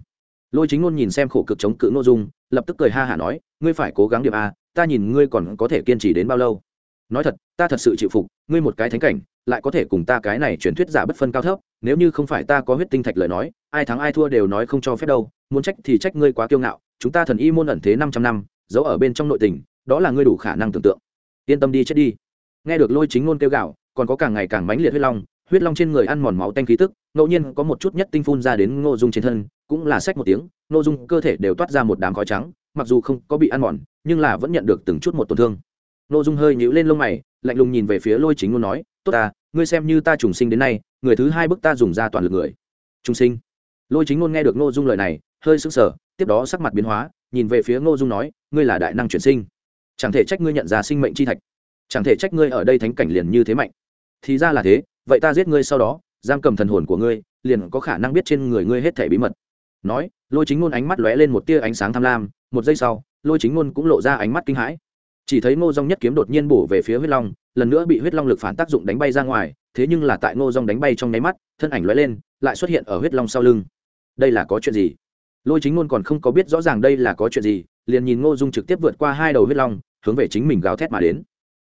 S1: Lôi chính ngôn nhìn xem khổ cực chống cự nội dung lập tức cười ha hả nói, ngươi phải cố gắng điệp a, ta nhìn ngươi còn có thể kiên trì đến bao lâu. Nói thật, ta thật sự chịu phục, ngươi một cái thánh cảnh, lại có thể cùng ta cái này truyền thuyết giả bất phân cao thấp, nếu như không phải ta có huyết tinh thạch lời nói, ai thắng ai thua đều nói không cho phép đâu, muốn trách thì trách ngươi quá kiêu ngạo, chúng ta thần y môn ẩn thế năm trăm năm, giấu ở bên trong nội tình, đó là ngươi đủ khả năng tưởng tượng. Yên tâm đi chết đi. Nghe được lôi chính ngôn kêu gạo còn có càng ngày càng mãnh liệt huyết long huyết long trên người ăn mòn máu tanh khí tức, ngẫu nhiên có một chút nhất tinh phun ra đến ngô dung trên thân, cũng là sách một tiếng, ngô dung cơ thể đều toát ra một đám khói trắng, mặc dù không có bị ăn mòn, nhưng là vẫn nhận được từng chút một tổn thương. Ngô dung hơi nhíu lên lông mày, lạnh lùng nhìn về phía lôi chính ngôn nói, tốt ta, ngươi xem như ta trùng sinh đến nay, người thứ hai bức ta dùng ra toàn lực người. Trùng sinh? Lôi chính ngôn nghe được ngô dung lời này, hơi sững sờ, tiếp đó sắc mặt biến hóa, nhìn về phía ngô dung nói, ngươi là đại năng chuyển sinh. Chẳng thể trách ngươi nhận ra sinh mệnh chi thạch. Chẳng thể trách ngươi ở đây thánh cảnh liền như thế mạnh. Thì ra là thế vậy ta giết ngươi sau đó, giam cầm thần hồn của ngươi, liền có khả năng biết trên người ngươi hết thể bí mật. Nói, lôi chính ngôn ánh mắt lóe lên một tia ánh sáng tham lam, một giây sau, lôi chính ngôn cũng lộ ra ánh mắt kinh hãi. Chỉ thấy ngô dong nhất kiếm đột nhiên bổ về phía huyết long, lần nữa bị huyết long lực phản tác dụng đánh bay ra ngoài, thế nhưng là tại ngô dong đánh bay trong nháy mắt, thân ảnh lóe lên, lại xuất hiện ở huyết long sau lưng. Đây là có chuyện gì? Lôi chính ngôn còn không có biết rõ ràng đây là có chuyện gì, liền nhìn ngô dung trực tiếp vượt qua hai đầu huyết long, hướng về chính mình gào thét mà đến.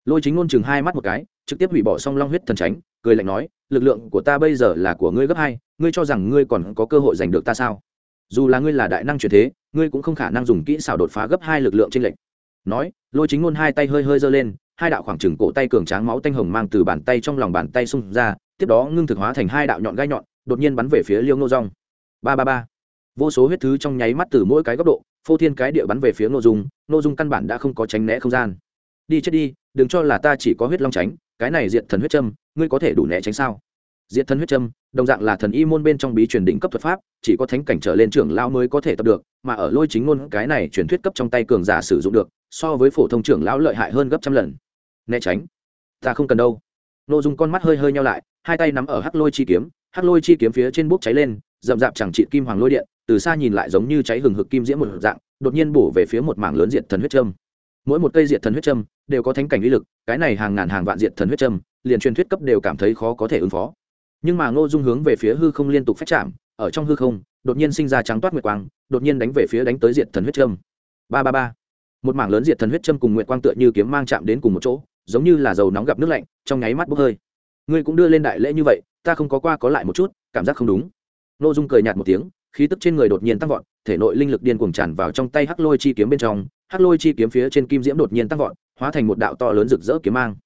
S1: Lôi chính ngôn chừng hai mắt một cái, trực tiếp hủy bỏ xong long huyết thần tránh cười lạnh nói, lực lượng của ta bây giờ là của ngươi gấp hai, ngươi cho rằng ngươi còn có cơ hội giành được ta sao? Dù là ngươi là đại năng truyền thế, ngươi cũng không khả năng dùng kỹ xảo đột phá gấp hai lực lượng trên lệnh nói, lôi chính ngôn hai tay hơi hơi giơ lên, hai đạo khoảng trừng cổ tay cường tráng máu tanh hồng mang từ bàn tay trong lòng bàn tay xung ra, tiếp đó ngưng thực hóa thành hai đạo nhọn gai nhọn, đột nhiên bắn về phía liêu ngô rong ba ba ba. Vô số huyết thứ trong nháy mắt từ mỗi cái góc độ, phô thiên cái địa bắn về phía nội dung nội dung căn bản đã không có tránh né không gian. Đi chết đi, đừng cho là ta chỉ có huyết long tránh cái này diệt thần huyết châm, ngươi có thể đủ né tránh sao? Diệt thần huyết châm, đồng dạng là thần y môn bên trong bí truyền đỉnh cấp thuật pháp, chỉ có thánh cảnh trở lên trưởng lão mới có thể tập được, mà ở lôi chính ngôn cái này truyền thuyết cấp trong tay cường giả sử dụng được, so với phổ thông trưởng lão lợi hại hơn gấp trăm lần. Né tránh? Ta không cần đâu. Nội dung con mắt hơi hơi nhau lại, hai tay nắm ở hắc lôi chi kiếm, hắc lôi chi kiếm phía trên bốc cháy lên, rậm rạp chẳng trị kim hoàng lôi điện, từ xa nhìn lại giống như cháy hừng hực kim diễm một dạng, đột nhiên bổ về phía một mảng lớn diệt thần huyết trâm mỗi một cây diệt thần huyết trâm đều có thánh cảnh uy lực, cái này hàng ngàn hàng vạn diệt thần huyết trâm liền truyền thuyết cấp đều cảm thấy khó có thể ứng phó. Nhưng mà ngô dung hướng về phía hư không liên tục phách chạm, ở trong hư không, đột nhiên sinh ra trắng toát nguyệt quang, đột nhiên đánh về phía đánh tới diệt thần huyết trâm ba ba ba. Một mảng lớn diệt thần huyết trâm cùng nguyệt quang tựa như kiếm mang chạm đến cùng một chỗ, giống như là dầu nóng gặp nước lạnh, trong nháy mắt bốc hơi. Ngươi cũng đưa lên đại lễ như vậy, ta không có qua có lại một chút, cảm giác không đúng. Ngô dung cười nhạt một tiếng khí tức trên người đột nhiên tăng vọt, thể nội linh lực điên cuồng tràn vào trong tay hắc lôi chi kiếm bên trong. Hắc lôi chi kiếm phía trên kim diễm đột nhiên tăng vọt, hóa thành một đạo to lớn rực rỡ kiếm mang.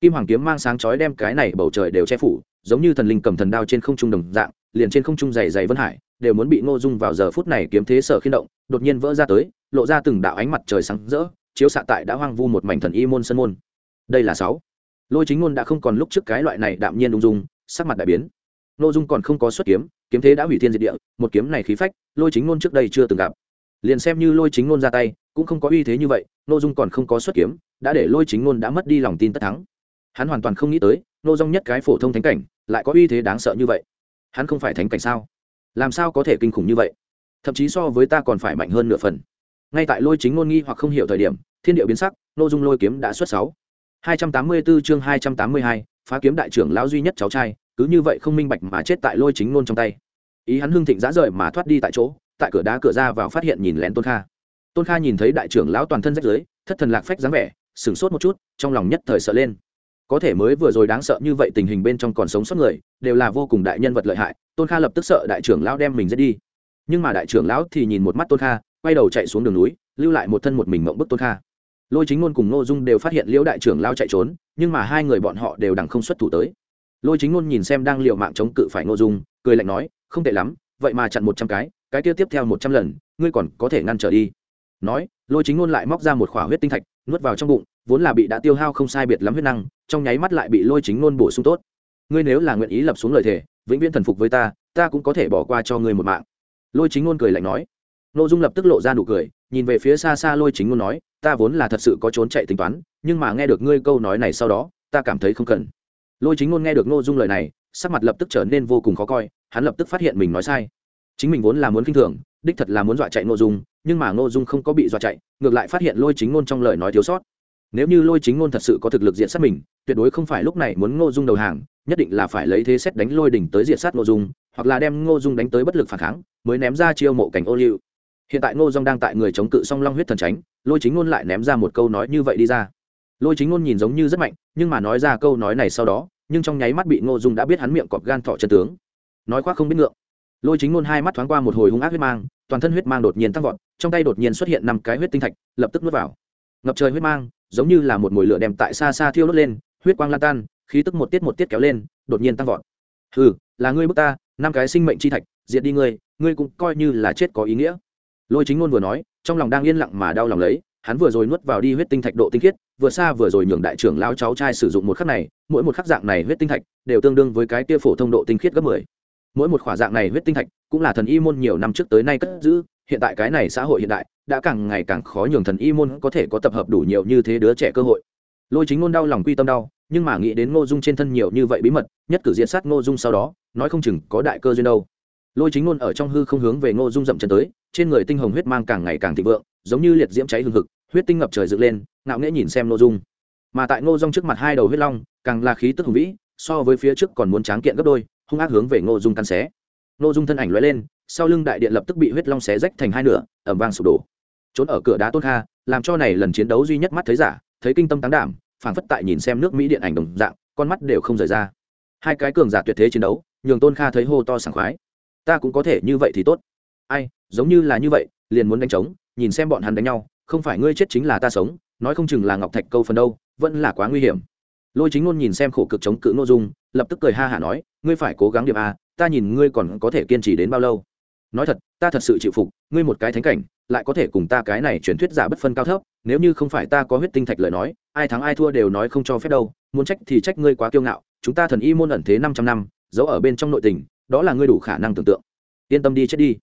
S1: Kim hoàng kiếm mang sáng chói đem cái này bầu trời đều che phủ, giống như thần linh cầm thần đao trên không trung đồng dạng, liền trên không trung dày dày vân hải, đều muốn bị ngô dung vào giờ phút này kiếm thế sở khiên động, đột nhiên vỡ ra tới, lộ ra từng đạo ánh mặt trời sáng rỡ, chiếu xạ tại đã hoang vu một mảnh thần y môn sân môn. Đây là sáu. Lôi chính Ngôn đã không còn lúc trước cái loại này đạm nhiên ung dung, sắc mặt đại biến. Ngô dung còn không có xuất kiếm kiếm thế đã hủy thiên diệt địa, một kiếm này khí phách, lôi chính ngôn trước đây chưa từng gặp. Liền xem như lôi chính ngôn ra tay, cũng không có uy thế như vậy n ô dung còn không có xuất kiếm, đã để lôi chính ngôn đã mất đi lòng tin tất thắng. Hắn hoàn toàn không nghĩ tới n ô dung nhất cái phổ thông thánh cảnh, lại có uy thế đáng sợ như vậy. Hắn không phải thánh cảnh sao? Làm sao có thể kinh khủng như vậy? Thậm chí so với ta còn phải mạnh hơn nửa phần. Ngay tại lôi chính ngôn nghi hoặc không hiểu thời điểm, thiên điệu biến sắc n ô dung lôi kiếm đã xuất sáu. Hai trăm tám mươi 284 chương hai trăm tám mươi hai, phá kiếm đại trưởng lão duy nhất cháu trai cứ như vậy không minh bạch mà chết tại lôi chính ngôn trong tay. Ý hắn hưng thịnh dã rời mà thoát đi tại chỗ, tại cửa đá cửa ra vào phát hiện nhìn lén tôn kha. Tôn kha nhìn thấy đại trưởng lão toàn thân rách dưới thất thần lạc phách dáng vẻ, sửng sốt một chút, trong lòng nhất thời sợ lên. Có thể mới vừa rồi đáng sợ như vậy tình hình bên trong còn sống sót người, đều là vô cùng đại nhân vật lợi hại, tôn kha lập tức sợ đại trưởng lão đem mình giết đi. Nhưng mà đại trưởng lão thì nhìn một mắt tôn kha, quay đầu chạy xuống đường núi, lưu lại một thân một mình mộng bức tôn kha. Lôi chính ngôn cùng n ô dung đều phát hiện liễu đại trưởng lao chạy trốn, nhưng mà hai người bọn họ đều đằng không xuất thủ tới lôi chính ngôn nhìn xem đang l i ề u mạng chống cự phải n ô dung, cười lạnh nói, không tệ lắm, vậy mà chặn một trăm cái cái kia tiếp theo một trăm lần, ngươi còn có thể ngăn trở đi. Nói, lôi chính ngôn lại móc ra một khỏa huyết tinh thạch, nuốt vào trong bụng, vốn là bị đã tiêu hao không sai biệt lắm huyết năng, trong nháy mắt lại bị lôi chính ngôn bổ sung tốt. Ngươi nếu là nguyện ý lập xuống lời thề, vĩnh viễn thần phục với ta ta cũng có thể bỏ qua cho ngươi một mạng. Lôi chính ngôn cười lạnh nói. N ô dung lập tức lộ ra nụ cười, nhìn về phía xa xa lôi chính ngôn nói, ta vốn là thật sự có trốn chạy tính toán, nhưng mà nghe được ngươi câu nói này sau đó, ta cảm thấy không cần lôi chính ngôn nghe được Ngô dung lời này, sắc mặt lập tức trở nên vô cùng khó coi, hắn lập tức phát hiện mình nói sai. Chính mình vốn là muốn k i n h thường, đích thật là muốn dọa chạy Ngô dung, nhưng mà Ngô dung không có bị dọa chạy, ngược lại phát hiện lôi chính ngôn trong lời nói thiếu sót. Nếu như lôi chính ngôn thật sự có thực lực diện sát mình, tuyệt đối không phải lúc này muốn ngô dung đầu hàng, nhất định là phải lấy thế xét đánh lôi đỉnh tới diện sát ngô dung, hoặc là đem ngô dung đánh tới bất lực phản kháng, mới ném ra chiêu mộ cảnh ô liu. Hiện tại ngô dung đang tại người chống cự song long huyết thần tránh, lôi chính ngôn lại ném ra một câu nói như vậy đi ra lôi chính ngôn nhìn giống như rất mạnh, nhưng mà nói ra câu nói này sau đó, nhưng trong nháy mắt bị ngô dung đã biết hắn miệng cọp gan thọ chân tướng. Nói khoác không biết ngượng. Lôi chính ngôn hai mắt thoáng qua một hồi hung ác huyết mang, toàn thân huyết mang đột nhiên tăng vọt, trong tay đột nhiên xuất hiện năm cái huyết tinh thạch, lập tức nuốt vào. Ngập trời huyết mang, giống như là một mồi lửa đem tại xa xa thiêu đốt lên, huyết quang lan tan, khí tức một tiết một tiết kéo lên, đột nhiên tăng vọt. Ừ là ngươi bức ta, năm cái sinh mệnh chi thạch, diệt đi ngươi ngươi cũng coi như là chết có ý nghĩa. Lôi chính ngôn vừa nói, trong lòng đang yên lặng mà đau lòng lấy, hắn vừa rồi nuốt vào đi huyết tinh thạch độ tinh khiết vừa xa vừa rồi nhường đại trưởng lão cháu trai sử dụng một khắc này, mỗi một khắc dạng này huyết tinh thạch đều tương đương với cái kia phổ thông độ tinh khiết gấp mười. Mỗi một khỏa dạng này huyết tinh thạch cũng là thần y môn nhiều năm trước tới nay cất giữ, hiện tại cái này xã hội hiện đại đã càng ngày càng khó nhường thần y môn có thể có tập hợp đủ nhiều như thế đứa trẻ cơ hội. Lôi chính ngôn đau lòng quy tâm đau, nhưng mà nghĩ đến ngô dung trên thân nhiều như vậy bí mật, nhất cử diện sát ngô dung sau đó, nói không chừng có đại cơ duyên đâu. Lôi chính ngôn ở trong hư không hướng về ngô dung dậm chân tới, trên người tinh hồng huyết mang càng ngày càng thịnh vượng, giống như liệt diễm cháy hừng hực huyết tinh ngập trời dựng lên, ngạo nghễ nhìn xem ngô dung. Mà tại ngô dung trước mặt hai đầu huyết long, càng là khí tức hùng vĩ, so với phía trước còn muốn tráng kiện gấp đôi, hung ác hướng về ngô dung căn xé. Ngô dung thân ảnh lóe lên, sau lưng đại điện lập tức bị huyết long xé rách thành hai nửa ẩm vang sụp đổ. Trốn ở cửa đá tôn kha, làm cho này lần chiến đấu duy nhất mắt thấy giả, thấy kinh tâm táng đảm, phảng phất tại nhìn xem nước mỹ điện ảnh đồng dạng, con mắt đều không rời ra. Hai cái cường giả tuyệt thế chiến đấu, nhường tôn kha thấy hô to sảng khoái. Ta cũng có thể như vậy thì tốt. Ai, giống như là như vậy, liền muốn đánh trống, nhìn xem bọn hắn đánh nhau không phải ngươi chết chính là ta sống, nói không chừng là ngọc thạch câu phần đâu, vẫn là quá nguy hiểm. Lôi chính ngôn nhìn xem khổ cực chống cự nội dung, lập tức cười ha hả nói, ngươi phải cố gắng điệp a, ta nhìn ngươi còn có thể kiên trì đến bao lâu. Nói thật, ta thật sự chịu phục, ngươi một cái thánh cảnh, lại có thể cùng ta cái này truyền thuyết giả bất phân cao thấp, nếu như không phải ta có huyết tinh thạch lời nói, ai thắng ai thua đều nói không cho phép đâu, muốn trách thì trách ngươi quá kiêu ngạo, chúng ta thần y môn ẩn thế năm trăm năm, giấu ở bên trong nội tình, đó là ngươi đủ khả năng tưởng tượng. Yên tâm đi chết đi.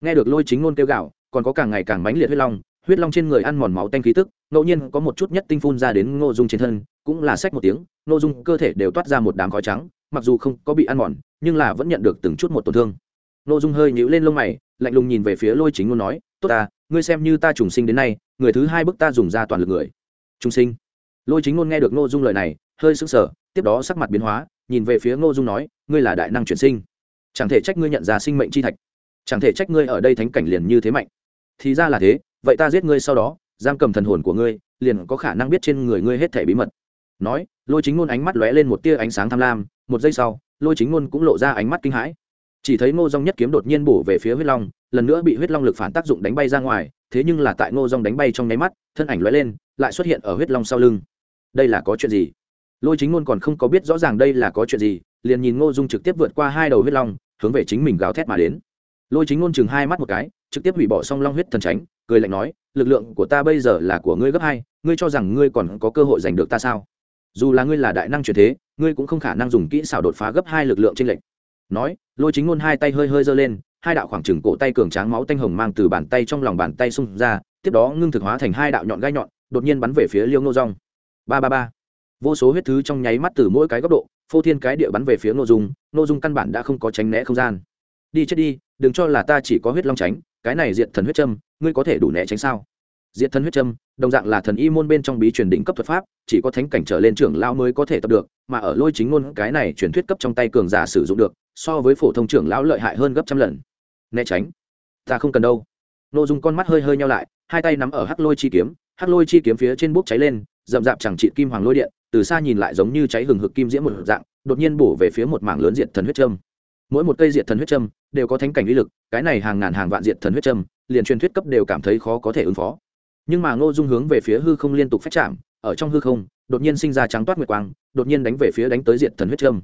S1: Nghe được lôi chính ngôn kêu gạo còn có càng ngày càng mãnh liệt huyết long huyết long trên người ăn mòn máu tanh khí tức, ngẫu nhiên có một chút nhất tinh phun ra đến ngô dung trên thân, cũng là sách một tiếng, ngô dung cơ thể đều toát ra một đám khói trắng, mặc dù không có bị ăn mòn, nhưng là vẫn nhận được từng chút một tổn thương. Ngô dung hơi nhíu lên lông mày, lạnh lùng nhìn về phía lôi chính ngôn nói, tốt ta, ngươi xem như ta trùng sinh đến nay, người thứ hai bức ta dùng ra toàn lực người. Trùng sinh? Lôi chính ngôn nghe được ngô dung lời này, hơi sững sờ, tiếp đó sắc mặt biến hóa, nhìn về phía ngô dung nói, ngươi là đại năng chuyển sinh. Chẳng thể trách ngươi nhận ra sinh mệnh chi thạch. Chẳng thể trách ngươi ở đây thánh cảnh liền như thế mạnh. Thì ra là thế vậy ta giết ngươi sau đó, giam cầm thần hồn của ngươi, liền có khả năng biết trên người ngươi hết thể bí mật. Nói, lôi chính ngôn ánh mắt lóe lên một tia ánh sáng tham lam, một giây sau, lôi chính ngôn cũng lộ ra ánh mắt kinh hãi. Chỉ thấy ngô dong nhất kiếm đột nhiên bổ về phía huyết long, lần nữa bị huyết long lực phản tác dụng đánh bay ra ngoài, thế nhưng là tại ngô dong đánh bay trong nháy mắt, thân ảnh lóe lên, lại xuất hiện ở huyết long sau lưng. Đây là có chuyện gì? Lôi chính ngôn còn không có biết rõ ràng đây là có chuyện gì, liền nhìn ngô dung trực tiếp vượt qua hai đầu huyết long, hướng về chính mình gào thét mà đến. Lôi chính ngôn chừng hai mắt một cái, trực tiếp hủy bỏ xong long huyết thần tránh cười lạnh nói, lực lượng của ta bây giờ là của ngươi gấp hai, ngươi cho rằng ngươi còn có cơ hội giành được ta sao? Dù là ngươi là đại năng truyền thế, ngươi cũng không khả năng dùng kỹ xảo đột phá gấp hai lực lượng trên lệnh nói, lôi chính ngôn hai tay hơi hơi giơ lên, hai đạo khoảng trừng cổ tay cường tráng máu tanh hồng mang từ bàn tay trong lòng bàn tay xung ra, tiếp đó ngưng thực hóa thành hai đạo nhọn gai nhọn, đột nhiên bắn về phía liêu ngô rong ba ba ba. Vô số huyết thứ trong nháy mắt từ mỗi cái góc độ, phô thiên cái địa bắn về phía ngô dung ngô dung căn bản đã không có tránh né không gian. Đi chết đi, đừng cho là ta chỉ có huyết long tránh, cái này diệt thần huyết châm ngươi có thể đủ né tránh sao? Diệt thần huyết châm, đồng dạng là thần y môn bên trong bí truyền đỉnh cấp thuật pháp, chỉ có thánh cảnh trở lên trưởng lao mới có thể tập được, mà ở lôi chính ngôn, cái này truyền thuyết cấp trong tay cường giả sử dụng được, so với phổ thông trưởng lão lợi hại hơn gấp trăm lần. Né tránh? Ta không cần đâu. Nội dung con mắt hơi hơi nhau lại, hai tay nắm ở hắc lôi chi kiếm, hắc lôi chi kiếm phía trên bốc cháy lên, rậm rạp chẳng trị kim hoàng lôi điện, từ xa nhìn lại giống như cháy hừng hực kim diễm một dạng, đột nhiên bổ về phía một mảng lớn diệt thần huyết trâm mỗi một cây diệt thần huyết trâm đều có thánh cảnh uy lực, cái này hàng ngàn hàng vạn diệt thần huyết trâm liền truyền thuyết cấp đều cảm thấy khó có thể ứng phó. Nhưng mà ngô dung hướng về phía hư không liên tục phát chạm, ở trong hư không, đột nhiên sinh ra trắng toát nguyệt quang, đột nhiên đánh về phía đánh tới diệt thần huyết trâm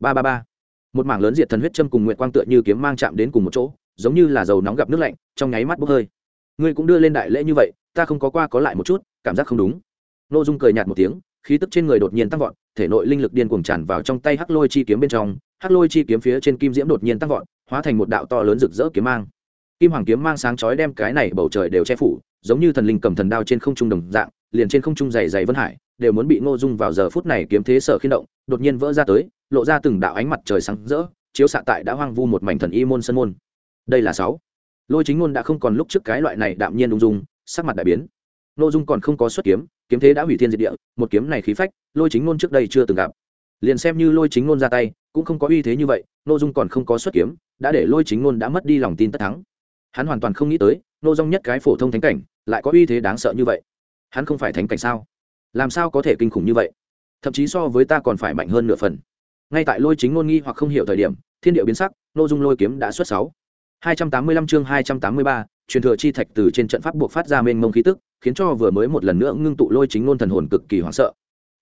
S1: ba ba ba. Một mảng lớn diệt thần huyết trâm cùng nguyệt quang tựa như kiếm mang chạm đến cùng một chỗ, giống như là dầu nóng gặp nước lạnh, trong nháy mắt bốc hơi. Ngươi cũng đưa lên đại lễ như vậy, ta không có qua có lại một chút, cảm giác không đúng. Ngô dung cười nhạt một tiếng, khí tức trên người đột nhiên tăng vọt, thể nội linh lực điên cuồng tràn vào trong tay hắc lôi chi kiếm bên trong. Hắc lôi chi kiếm phía trên kim diễm đột nhiên tăng vọt, hóa thành một đạo to lớn rực rỡ kiếm mang kim hoàng kiếm mang sáng chói đem cái này bầu trời đều che phủ, giống như thần linh cầm thần đao trên không trung đồng dạng, liền trên không trung dày dày vân hải, đều muốn bị ngô dung vào giờ phút này kiếm thế sở khiên động, đột nhiên vỡ ra tới, lộ ra từng đạo ánh mặt trời sáng rỡ, chiếu xạ tại đã hoang vu một mảnh thần y môn sân môn. Đây là sáu. Lôi chính ngôn đã không còn lúc trước cái loại này đạm nhiên ung dung, sắc mặt đại biến. Ngô dung còn không có xuất kiếm kiếm thế đã hủy thiên diệt địa, một kiếm này khí phách, lôi chính ngôn trước đây chưa từng gặp. Liền xem như lôi chính ngôn ra tay, cũng không có uy thế như vậy, Ngô dung còn không có xuất kiếm, đã để lôi chính ngôn đã mất đi lòng tin tất thắng hắn hoàn toàn không nghĩ tới, nô dung nhất cái phổ thông thánh cảnh lại có uy thế đáng sợ như vậy. Hắn không phải thánh cảnh sao? Làm sao có thể kinh khủng như vậy? Thậm chí so với ta còn phải mạnh hơn nửa phần. Ngay tại lôi chính ngôn nghi hoặc không hiểu thời điểm, thiên điệu biến sắc, nô dung lôi kiếm đã xuất sáu. Hai trăm tám mươi lăm chương hai trăm tám mươi ba, truyền thừa chi thạch từ trên trận pháp buộc phát ra mênh mông khí tức, khiến cho vừa mới một lần nữa ngưng tụ lôi chính ngôn thần hồn cực kỳ hoảng sợ.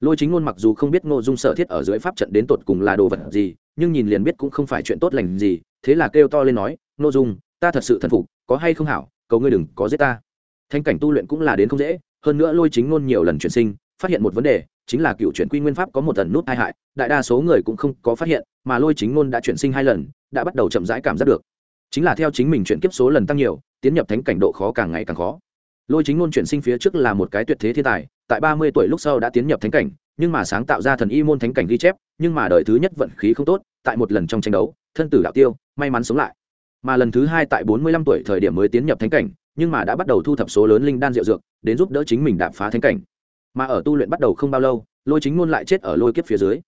S1: Lôi chính ngôn mặc dù không biết nội dung sở thiết ở dưới pháp trận đến tột cùng là đồ vật gì, nhưng nhìn liền biết cũng không phải chuyện tốt lành gì, thế là kêu to lên nói nội dung ta thật sự thần phục, có hay không hảo, cầu ngươi đừng có giết ta. Thanh cảnh tu luyện cũng là đến không dễ, hơn nữa lôi chính ngôn nhiều lần chuyển sinh, phát hiện một vấn đề, chính là cựu chuyển quy nguyên pháp có một tần nút hai hại, đại đa số người cũng không có phát hiện, mà lôi chính ngôn đã chuyển sinh hai lần, đã bắt đầu chậm rãi cảm giác được. Chính là theo chính mình chuyển kiếp số lần tăng nhiều, tiến nhập thánh cảnh độ khó càng ngày càng khó. Lôi chính ngôn chuyển sinh phía trước là một cái tuyệt thế thiên tài, tại ba mươi tuổi lúc sau đã tiến nhập thánh cảnh, nhưng mà sáng tạo ra thần y môn thánh cảnh ghi chép, nhưng mà đời thứ nhất vận khí không tốt, tại một lần trong tranh đấu, thân tử đạo tiêu, may mắn sống lại mà lần thứ hai tại bốn mươi lăm tuổi thời điểm mới tiến nhập thánh cảnh, nhưng mà đã bắt đầu thu thập số lớn linh đan diệu dược, đến giúp đỡ chính mình đạp phá thánh cảnh. Mà ở tu luyện bắt đầu không bao lâu, lôi chính ngôn lại chết ở lôi kiếp phía dưới.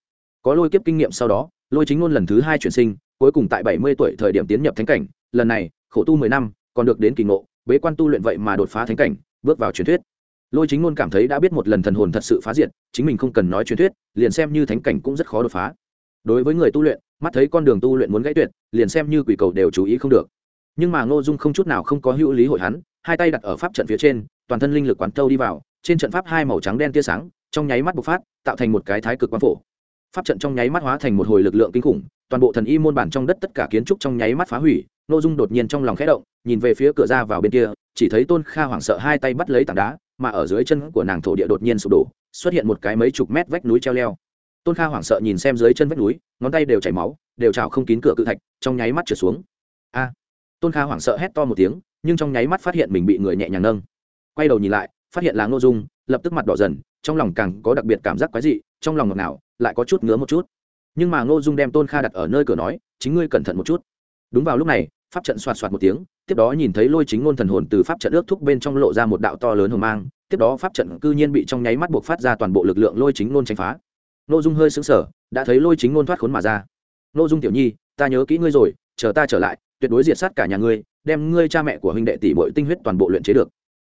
S1: Có lôi kiếp kinh nghiệm sau đó, lôi chính ngôn lần thứ hai chuyển sinh, cuối cùng tại bảy mươi tuổi thời điểm tiến nhập thánh cảnh, lần này, khổ tu mười năm, còn được đến kỳ ngộ, bế quan tu luyện vậy mà đột phá thánh cảnh, bước vào truyền thuyết. Lôi chính ngôn cảm thấy đã biết một lần thần hồn thật sự phá diệt, chính mình không cần nói truyền thuyết, liền xem như thánh cảnh cũng rất khó đột phá. Đối với người tu luyện mắt thấy con đường tu luyện muốn gãy tuyệt, liền xem như quỷ cầu đều chú ý không được. Nhưng mà ngô dung không chút nào không có hữu lý hội hắn, hai tay đặt ở pháp trận phía trên, toàn thân linh lực quán thâu đi vào, trên trận pháp hai màu trắng đen tia sáng, trong nháy mắt bộc phát, tạo thành một cái thái cực quan phổ. Pháp trận trong nháy mắt hóa thành một hồi lực lượng kinh khủng, toàn bộ thần y môn bản trong đất tất cả kiến trúc trong nháy mắt phá hủy, Ngô dung đột nhiên trong lòng khẽ động, nhìn về phía cửa ra vào bên kia, chỉ thấy tôn kha hoảng sợ hai tay bắt lấy tảng đá, mà ở dưới chân của nàng thổ địa đột nhiên sụp đổ, xuất hiện một cái mấy chục mét vách núi treo leo tôn kha hoảng sợ nhìn xem dưới chân vách núi, ngón tay đều chảy máu, đều trào không kín cửa cự thạch, trong nháy mắt trượt xuống. A! Tôn kha hoảng sợ hét to một tiếng, nhưng trong nháy mắt phát hiện mình bị người nhẹ nhàng nâng. Quay đầu nhìn lại, phát hiện là ngô dung, lập tức mặt đỏ dần, trong lòng càng có đặc biệt cảm giác quái dị, trong lòng ngọt nào lại có chút ngứa một chút. Nhưng mà ngô dung đem tôn kha đặt ở nơi cửa nói, chính ngươi cẩn thận một chút. Đúng vào lúc này, pháp trận xoạt xoạt một tiếng, tiếp đó nhìn thấy lôi chính ngôn thần hồn từ pháp trận ước thúc bên trong lộ ra một đạo to lớn hồng mang, tiếp đó pháp trận cư nhiên bị trong nháy mắt buộc phát ra toàn bộ lực lượng lôi chính ngôn tranh phá n dung hơi xứng sở đã thấy lôi chính ngôn thoát khốn mà ra. N dung tiểu nhi, ta nhớ kỹ ngươi rồi, chờ ta trở lại, tuyệt đối diệt sát cả nhà ngươi, đem ngươi cha mẹ của huynh đệ tỷ bội tinh huyết toàn bộ luyện chế được.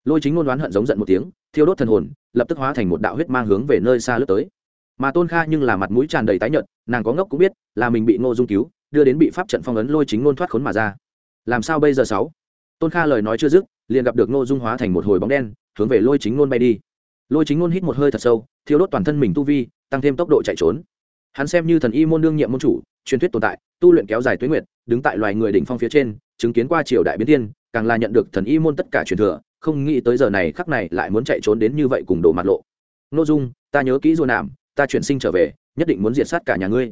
S1: Lôi chính ngôn đoán hận giống giận một tiếng, thiêu đốt thần hồn, lập tức hóa thành một đạo huyết mang hướng về nơi xa lướt tới. Mà tôn kha nhưng là mặt mũi tràn đầy tái nhợt, nàng có ngốc cũng biết, là mình bị ngô dung cứu, đưa đến bị pháp trận phong ấn lôi chính ngôn thoát khốn mà ra. Làm sao bây giờ sáu? Tôn kha lời nói chưa dứt, liền gặp được ngô dung hóa thành một hồi bóng đen, hướng về lôi chính ngôn bay đi. Lôi chính ngôn hít một hơi thật sâu, thiêu đốt toàn thân mình tu vi tăng thêm tốc độ chạy trốn. Hắn xem như thần y môn đương nhiệm môn chủ truyền thuyết tồn tại tu luyện kéo dài tuyến nguyệt, đứng tại loài người đỉnh phong phía trên chứng kiến qua triều đại biến thiên càng là nhận được thần y môn tất cả truyền thừa không nghĩ tới giờ này khắc này lại muốn chạy trốn đến như vậy cùng đổ mặt lộ. N ô dung ta nhớ kỹ rồi nạm ta chuyển sinh trở về nhất định muốn diệt sát cả nhà ngươi.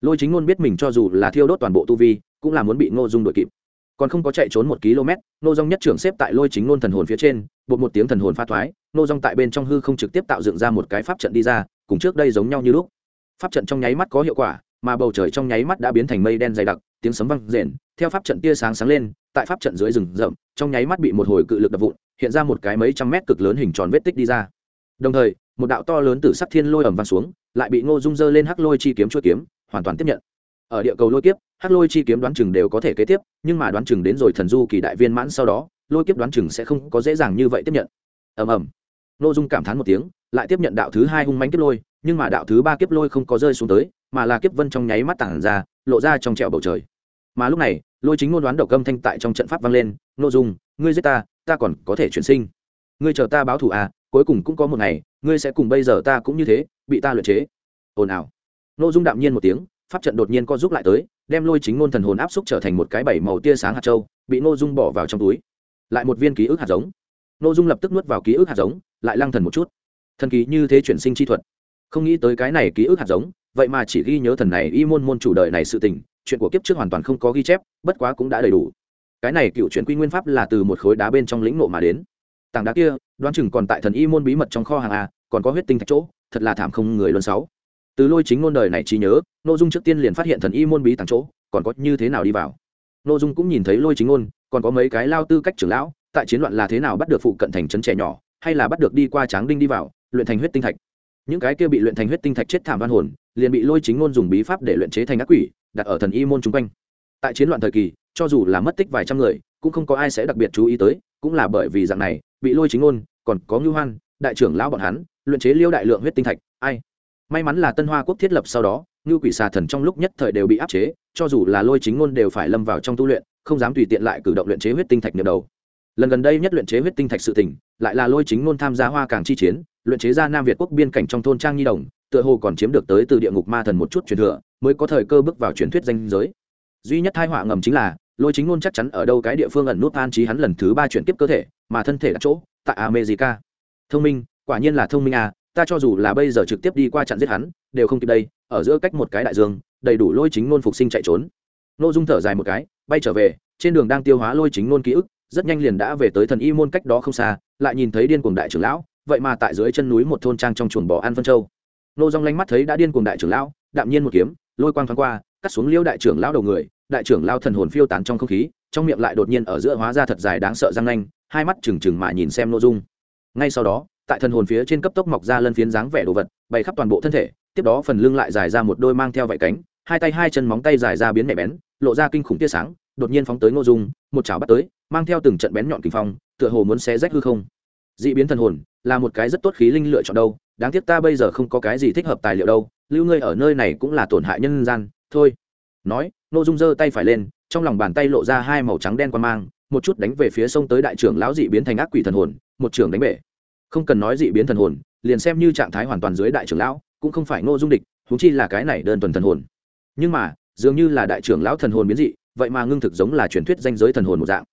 S1: Lôi chính ngôn biết mình cho dù là thiêu đốt toàn bộ tu vi cũng là muốn bị ngô dung đội kịp. Còn không có chạy trốn một km nô dong nhất trưởng xếp tại lôi chính nôn thần hồn phía trên bột một tiếng thần hồn pha thoái nô dong tại bên trong hư không trực tiếp tạo dựng ra một cái pháp trận đi ra cùng trước đây giống nhau như lúc. Pháp trận trong nháy mắt có hiệu quả, mà bầu trời trong nháy mắt đã biến thành mây đen dày đặc, tiếng sấm văng rền, theo pháp trận tia sáng sáng lên, tại pháp trận dưới rừng rậm, trong nháy mắt bị một hồi cự lực đập vụn, hiện ra một cái mấy trăm mét cực lớn hình tròn vết tích đi ra. Đồng thời, một đạo to lớn từ sắc thiên lôi ẩm văng xuống, lại bị ngô dung dơ lên hắc lôi chi kiếm chuỗi kiếm, hoàn toàn tiếp nhận. Ở địa cầu lôi kiếp, hắc lôi chi kiếm đoán chừng đều có thể kế tiếp, nhưng mà đoán chừng đến rồi thần du kỳ đại viên mãn sau đó, lôi kiếp đoán chừng sẽ không có dễ dàng như vậy tiếp nhận. Ầm ầm. Ngô dung cảm thán một tiếng lại tiếp nhận đạo thứ hai hung mánh kiếp lôi, nhưng mà đạo thứ ba kiếp lôi không có rơi xuống tới, mà là kiếp vân trong nháy mắt tản ra, lộ ra trong trẹo bầu trời. Mà lúc này, lôi chính ngôn đoán độc âm thanh tại trong trận pháp vang lên n ô dung, ngươi giết ta ta còn có thể chuyển sinh. Ngươi chờ ta báo thù à cuối cùng cũng có một ngày, ngươi sẽ cùng bây giờ ta cũng như thế, bị ta luyện chế. Ồn ào. N ô dung đạm nhiên một tiếng, pháp trận đột nhiên co giúp lại tới, đem lôi chính ngôn thần hồn áp xúc trở thành một cái bảy màu tia sáng hạt châu, bị ngô dung bỏ vào trong túi. Lại một viên ký ức hạt giống. Ngô dung lập tức nuốt vào ký ức hạt giống, lại lăng thần một chút thần ký như thế chuyển sinh chi thuật. Không nghĩ tới cái này ký ức hạt giống, vậy mà chỉ ghi nhớ thần này y môn môn chủ đời này sự tình, chuyện của kiếp trước hoàn toàn không có ghi chép, bất quá cũng đã đầy đủ. Cái này cựu chuyển quy nguyên pháp là từ một khối đá bên trong lĩnh nộ mà đến. Tảng đá kia, đoán chừng còn tại thần y môn bí mật trong kho hàng a, còn có huyết tinh thạch chỗ, thật là thảm không người luôn sáu. Từ lôi chính ngôn đời này trí nhớ nội dung trước tiên liền phát hiện thần y môn bí tàng chỗ, còn có như thế nào đi vào. Nội dung cũng nhìn thấy lôi chính ngôn, còn có mấy cái lao tư cách trưởng lão, tại chiến loạn là thế nào bắt được phụ cận thành trấn trẻ nhỏ, hay là bắt được đi qua tráng đinh đi vào luyện thành huyết tinh thạch. Những cái kia bị luyện thành huyết tinh thạch chết thảm văn hồn, liền bị lôi chính ngôn dùng bí pháp để luyện chế thành ác quỷ, đặt ở thần y môn chung quanh. Tại chiến loạn thời kỳ, cho dù là mất tích vài trăm người, cũng không có ai sẽ đặc biệt chú ý tới, cũng là bởi vì dạng này, bị lôi chính ngôn, còn có ngưu hoan, đại trưởng lão bọn hắn, luyện chế liêu đại lượng huyết tinh thạch, ai? May mắn là tân hoa quốc thiết lập sau đó, ngưu quỷ xà thần trong lúc nhất thời đều bị áp chế, cho dù là lôi chính ngôn đều phải lâm vào trong tu luyện, không dám tùy tiện lại cử động luyện chế huyết tinh thạch niệm đầu. Lần gần đây nhất luyện chế huyết tinh thạch sự tỉnh lại là lôi chính ngôn tham gia hoa càng chi chiến luyện chế ra nam việt quốc biên cảnh trong thôn trang nhi đồng, tựa hồ còn chiếm được tới từ địa ngục ma thần một chút truyền thừa, mới có thời cơ bước vào truyền thuyết danh giới. Duy nhất hai họa ngầm chính là, lôi chính ngôn chắc chắn ở đâu cái địa phương ẩn nút an trí hắn lần thứ ba chuyển tiếp cơ thể, mà thân thể đặt chỗ, tại america. Thông minh, quả nhiên là thông minh à ta cho dù là bây giờ trực tiếp đi qua chặn giết hắn, đều không kịp đây, ở giữa cách một cái đại dương, đầy đủ lôi chính ngôn phục sinh chạy trốn. Nô dung thở dài một cái, bay trở về, trên đường đang tiêu hóa lôi chính ngôn ký ức, rất nhanh liền đã về tới thần y môn cách đó không xa, lại nhìn thấy điên cuồng đại trưởng lão vậy mà tại dưới chân núi một thôn trang trong chuồng bò ăn phân châu. Nô dong lanh mắt thấy đã điên cuồng đại trưởng lão, đạm nhiên một kiếm, lôi quang thoáng qua, cắt xuống liêu đại trưởng lão đầu người, đại trưởng lao thần hồn phiêu tán trong không khí, trong miệng lại đột nhiên ở giữa hóa ra thật dài đáng sợ răng nanh, hai mắt trừng trừng mà nhìn xem nội dung. Ngay sau đó, tại thần hồn phía trên cấp tốc mọc ra lân phiến dáng vẻ đồ vật, bày khắp toàn bộ thân thể, tiếp đó phần lưng lại dài ra một đôi mang theo vảy cánh, hai tay hai chân móng tay dài ra biến mẹ bén, lộ ra kinh khủng tia sáng, đột nhiên phóng tới nội dung, một chảo bắt tới, mang theo từng trận bén nhọn kinh phong, tựa hồ muốn xé rách hư không. Dị biến thần hồn là một cái rất tốt khí linh lựa chọn đâu, đáng tiếc ta bây giờ không có cái gì thích hợp tài liệu đâu, lưu ngươi ở nơi này cũng là tổn hại nhân gian, thôi. Nói, ngô dung giơ tay phải lên, trong lòng bàn tay lộ ra hai màu trắng đen quan mang, một chút đánh về phía sông tới đại trưởng lão dị biến thành ác quỷ thần hồn, một trưởng đánh bể. Không cần nói dị biến thần hồn, liền xem như trạng thái hoàn toàn dưới đại trưởng lão, cũng không phải ngô dung địch húng chi là cái này đơn thuần thần hồn. Nhưng mà, dường như là đại trưởng lão thần hồn biến dị, vậy mà ngưng thực giống là truyền thuyết danh giới thần hồn một dạng.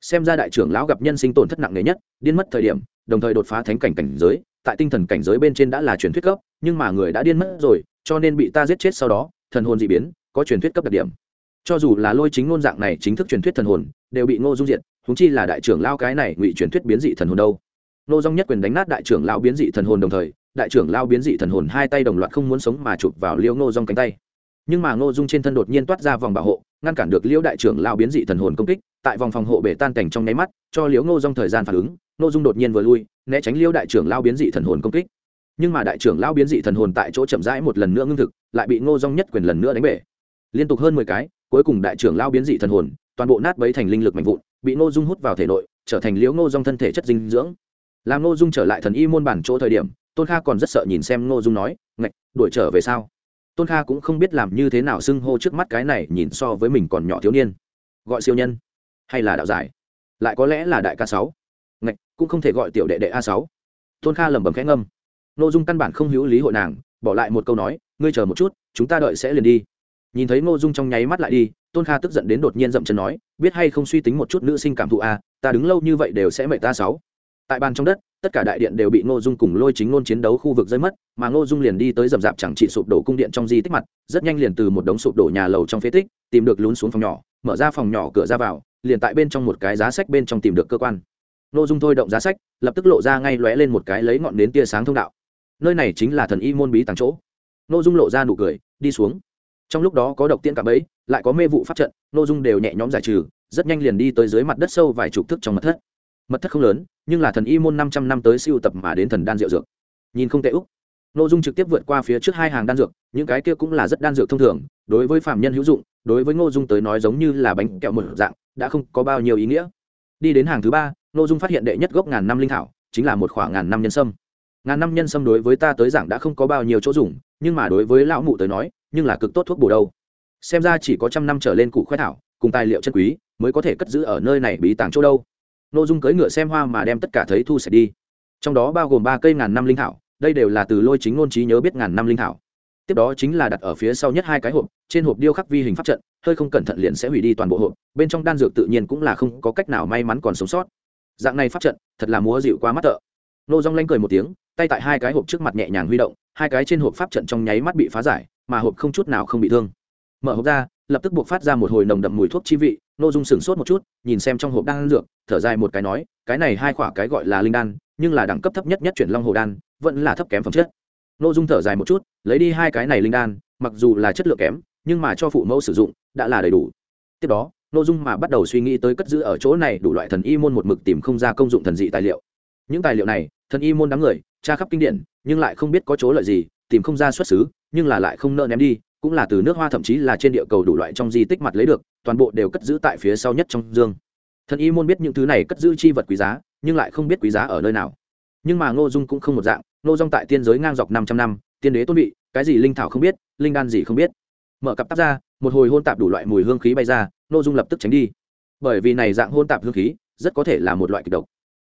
S1: Xem ra đại trưởng lão gặp nhân sinh tổn thất nặng nề nhất, điên mất thời điểm đồng thời đột phá thánh cảnh cảnh giới, tại tinh thần cảnh giới bên trên đã là truyền thuyết cấp, nhưng mà người đã điên mất rồi, cho nên bị ta giết chết sau đó, thần hồn dị biến, có truyền thuyết cấp đặc điểm. Cho dù là lôi chính ngôn dạng này chính thức truyền thuyết thần hồn, đều bị ngô dung diện húng chi là đại trưởng lao cái này ngụy truyền thuyết biến dị thần hồn đâu. Ngô dung nhất quyền đánh nát đại trưởng lao biến dị thần hồn đồng thời, đại trưởng lao biến dị thần hồn hai tay đồng loạt không muốn sống mà chụp vào liêu ngô dung cánh tay. Nhưng mà ngô dung trên thân đột nhiên toát ra vòng bảo hộ ngăn cản được Liễu đại trưởng lao biến dị thần hồn công kích, tại vòng phòng hộ bể tan cảnh trong nháy mắt, cho Liễu ngô dung thời gian phản ứng, ngô dung đột nhiên vừa lui, né tránh Liễu đại trưởng lao biến dị thần hồn công kích. Nhưng mà đại trưởng lao biến dị thần hồn tại chỗ chậm rãi một lần nữa ngưng thực, lại bị ngô dung nhất quyền lần nữa đánh bể. Liên tục hơn mười cái, cuối cùng đại trưởng lao biến dị thần hồn, toàn bộ nát bấy thành linh lực mạnh vụn, bị ngô dung hút vào thể nội, trở thành liễu ngô dung thân thể chất dinh dưỡng. Làm ngô dung trở lại thần y môn bản chỗ thời điểm, tôn kha còn rất sợ nhìn xem ngô dung nói, ngạch, đuổi trở về sao? Tôn kha cũng không biết làm như thế nào xưng hô trước mắt cái này nhìn so với mình còn nhỏ thiếu niên. Gọi siêu nhân? Hay là đạo giải? Lại có lẽ là đại ca sáu. Ngạch, cũng không thể gọi tiểu đệ đệ a sáu. Tôn kha lẩm bẩm khẽ ngâm. Ngô dung căn bản không hữu lý hội nàng, bỏ lại một câu nói, ngươi chờ một chút, chúng ta đợi sẽ liền đi. Nhìn thấy ngô dung trong nháy mắt lại đi, tôn kha tức giận đến đột nhiên dậm chân nói, biết hay không suy tính một chút nữ sinh cảm thụ a, ta đứng lâu như vậy đều sẽ mệt ta sáu. Tại bàn trong đất tất cả đại điện đều bị ngô dung cùng lôi chính ngôn chiến đấu khu vực rơi mất, mà ngô dung liền đi tới dầm dạp chẳng trị sụp đổ cung điện trong di tích mặt, rất nhanh liền từ một đống sụp đổ nhà lầu trong phế tích, tìm được lún xuống phòng nhỏ, mở ra phòng nhỏ cửa ra vào, liền tại bên trong một cái giá sách bên trong tìm được cơ quan. Ngô dung thôi động giá sách, lập tức lộ ra ngay lóe lên một cái lấy ngọn nến tia sáng thông đạo. Nơi này chính là thần y môn bí tàng chỗ. Ngô dung lộ ra nụ cười, đi xuống. Trong lúc đó có độc tiễn cả bấy lại có mê vụ pháp trận, ngô dung đều nhẹ nhõm giải trừ, rất nhanh liền đi tới dưới mặt đất sâu vài chục thước trong mật thất mật thất không lớn, nhưng là thần y môn năm trăm năm tới siêu tập mà đến thần đan rượu dược. Nhìn không tệ úc. Nội dung trực tiếp vượt qua phía trước hai hàng đan dược, những cái kia cũng là rất đan dược thông thường, đối với phạm nhân hữu dụng, đối với ngô dung tới nói giống như là bánh kẹo một dạng, đã không có bao nhiêu ý nghĩa. Đi đến hàng thứ ba nội dung phát hiện đệ nhất gốc ngàn năm linh thảo, chính là một khoảng ngàn năm nhân sâm. Ngàn năm nhân sâm đối với ta tới giảng đã không có bao nhiêu chỗ dùng, nhưng mà đối với lão mụ tới nói, nhưng là cực tốt thuốc bổ đâu xem ra chỉ có trăm năm trở lên củ khoai thảo, cùng tài liệu chân quý, mới có thể cất giữ ở nơi này bí tàng chỗ đâu nội dung cưỡi ngựa xem hoa mà đem tất cả thấy thu sẽ đi. Trong đó bao gồm ba cây ngàn năm linh thảo, đây đều là từ lôi chính ngôn trí nhớ biết ngàn năm linh thảo. Tiếp đó chính là đặt ở phía sau nhất hai cái hộp, trên hộp điêu khắc vi hình pháp trận, hơi không cẩn thận liền sẽ hủy đi toàn bộ hộp, bên trong đan dược tự nhiên cũng là không có cách nào may mắn còn sống sót. Dạng này pháp trận, thật là múa dịu quá mắt tợ. Nô rong lanh cười một tiếng, tay tại hai cái hộp trước mặt nhẹ nhàng huy động, hai cái trên hộp pháp trận trong nháy mắt bị phá giải, mà hộp không chút nào không bị thương. Mở hộp ra, lập tức buộc phát ra một hồi nồng đậm mùi thuốc chi vị nô dung sửng sốt một chút, nhìn xem trong hộp đan dược, thở dài một cái nói, cái này hai khoả cái gọi là linh đan, nhưng là đẳng cấp thấp nhất nhất chuyển long hồ đan, vẫn là thấp kém phẩm chất. Nô dung thở dài một chút, lấy đi hai cái này linh đan, mặc dù là chất lượng kém, nhưng mà cho phụ mẫu sử dụng, đã là đầy đủ. Tiếp đó, nô dung mà bắt đầu suy nghĩ tới cất giữ ở chỗ này đủ loại thần y môn một mực tìm không ra công dụng thần dị tài liệu. Những tài liệu này, thần y môn đám người, tra khắp kinh điển, nhưng lại không biết có chỗ lợi gì, tìm không ra xuất xứ, nhưng là lại không nợ ném đi cũng là từ nước hoa thậm chí là trên địa cầu đủ loại trong di tích mặt lấy được, toàn bộ đều cất giữ tại phía sau nhất trong dương. Thần y môn biết những thứ này cất giữ chi vật quý giá, nhưng lại không biết quý giá ở nơi nào. Nhưng mà ngô dung cũng không một dạng, ngô dung tại tiên giới ngang dọc năm trăm năm, tiên đế tôn vị, cái gì linh thảo không biết, linh đan gì không biết. Mở cặp tắp ra, một hồi hôn tạp đủ loại mùi hương khí bay ra, ngô dung lập tức tránh đi. Bởi vì này dạng hôn tạp hương khí, rất có thể là một loại kịch độc.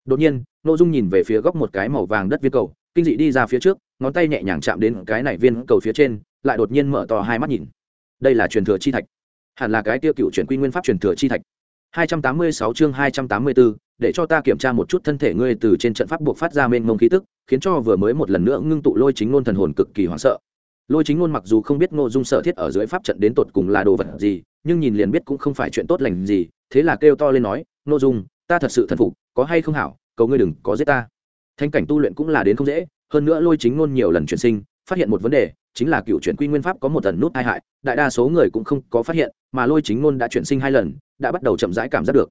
S1: Đột nhiên, ngô dung nhìn về phía góc một cái màu vàng đất viên cầu, kinh dị đi ra phía trước, ngón tay nhẹ nhàng chạm đến cái này viên cầu phía trên lại đột nhiên mở to hai mắt nhìn đây là truyền thừa chi thạch hẳn là cái tiêu cựu chuyển quy nguyên pháp truyền thừa chi thạch 286 chương 284, để cho ta kiểm tra một chút thân thể ngươi từ trên trận pháp buộc phát ra mênh mông khí tức, khiến cho vừa mới một lần nữa ngưng tụ lôi chính ngôn thần hồn cực kỳ hoảng sợ. Lôi chính ngôn mặc dù không biết Ngô Dung sở thiết ở dưới pháp trận đến tột cùng là đồ vật gì, nhưng nhìn liền biết cũng không phải chuyện tốt lành gì, thế là kêu to lên nói, "Ngô Dung, ta thật sự thần phục, có hay không hảo, cầu ngươi đừng có giết ta." Thanh cảnh tu luyện cũng là đến không dễ, hơn nữa Lôi chính ngôn nhiều lần chuyển sinh, phát hiện một vấn đề, chính là cựu chuyển quy nguyên pháp có một tần nút tai hại, đại đa số người cũng không có phát hiện, mà Lôi chính ngôn đã chuyển sinh hai lần, đã bắt đầu chậm rãi cảm giác được.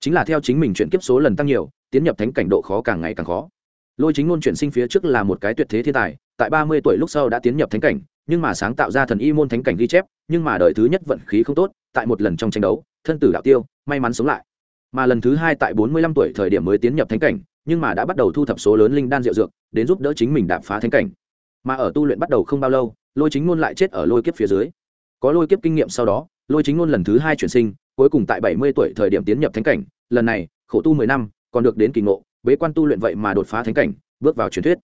S1: Chính là theo chính mình chuyển kiếp số lần tăng nhiều tiến nhập thánh cảnh độ khó càng ngày càng khó. Lôi chính ngôn chuyển sinh phía trước là một cái tuyệt thế thiên tài tại ba mươi tuổi lúc sau đã tiến nhập thánh cảnh nhưng mà sáng tạo ra thần y môn thánh cảnh ghi chép nhưng mà đời thứ nhất vận khí không tốt tại một lần trong tranh đấu thân tử đạo tiêu may mắn sống lại. Mà lần thứ hai tại bốn mươi lăm tuổi thời điểm mới tiến nhập thánh cảnh nhưng mà đã bắt đầu thu thập số lớn linh đan diệu dược đến giúp đỡ chính mình đạp phá thánh cảnh mà ở tu luyện bắt đầu không bao lâu, lôi chính ngôn lại chết ở lôi kiếp phía dưới. Có lôi kiếp kinh nghiệm sau đó, lôi chính ngôn lần thứ hai chuyển sinh, cuối cùng tại bảy mươi tuổi thời điểm tiến nhập thánh cảnh, lần này, khổ tu mười năm, còn được đến kỳ ngộ, bế quan tu luyện vậy mà đột phá thánh cảnh, bước vào truyền thuyết.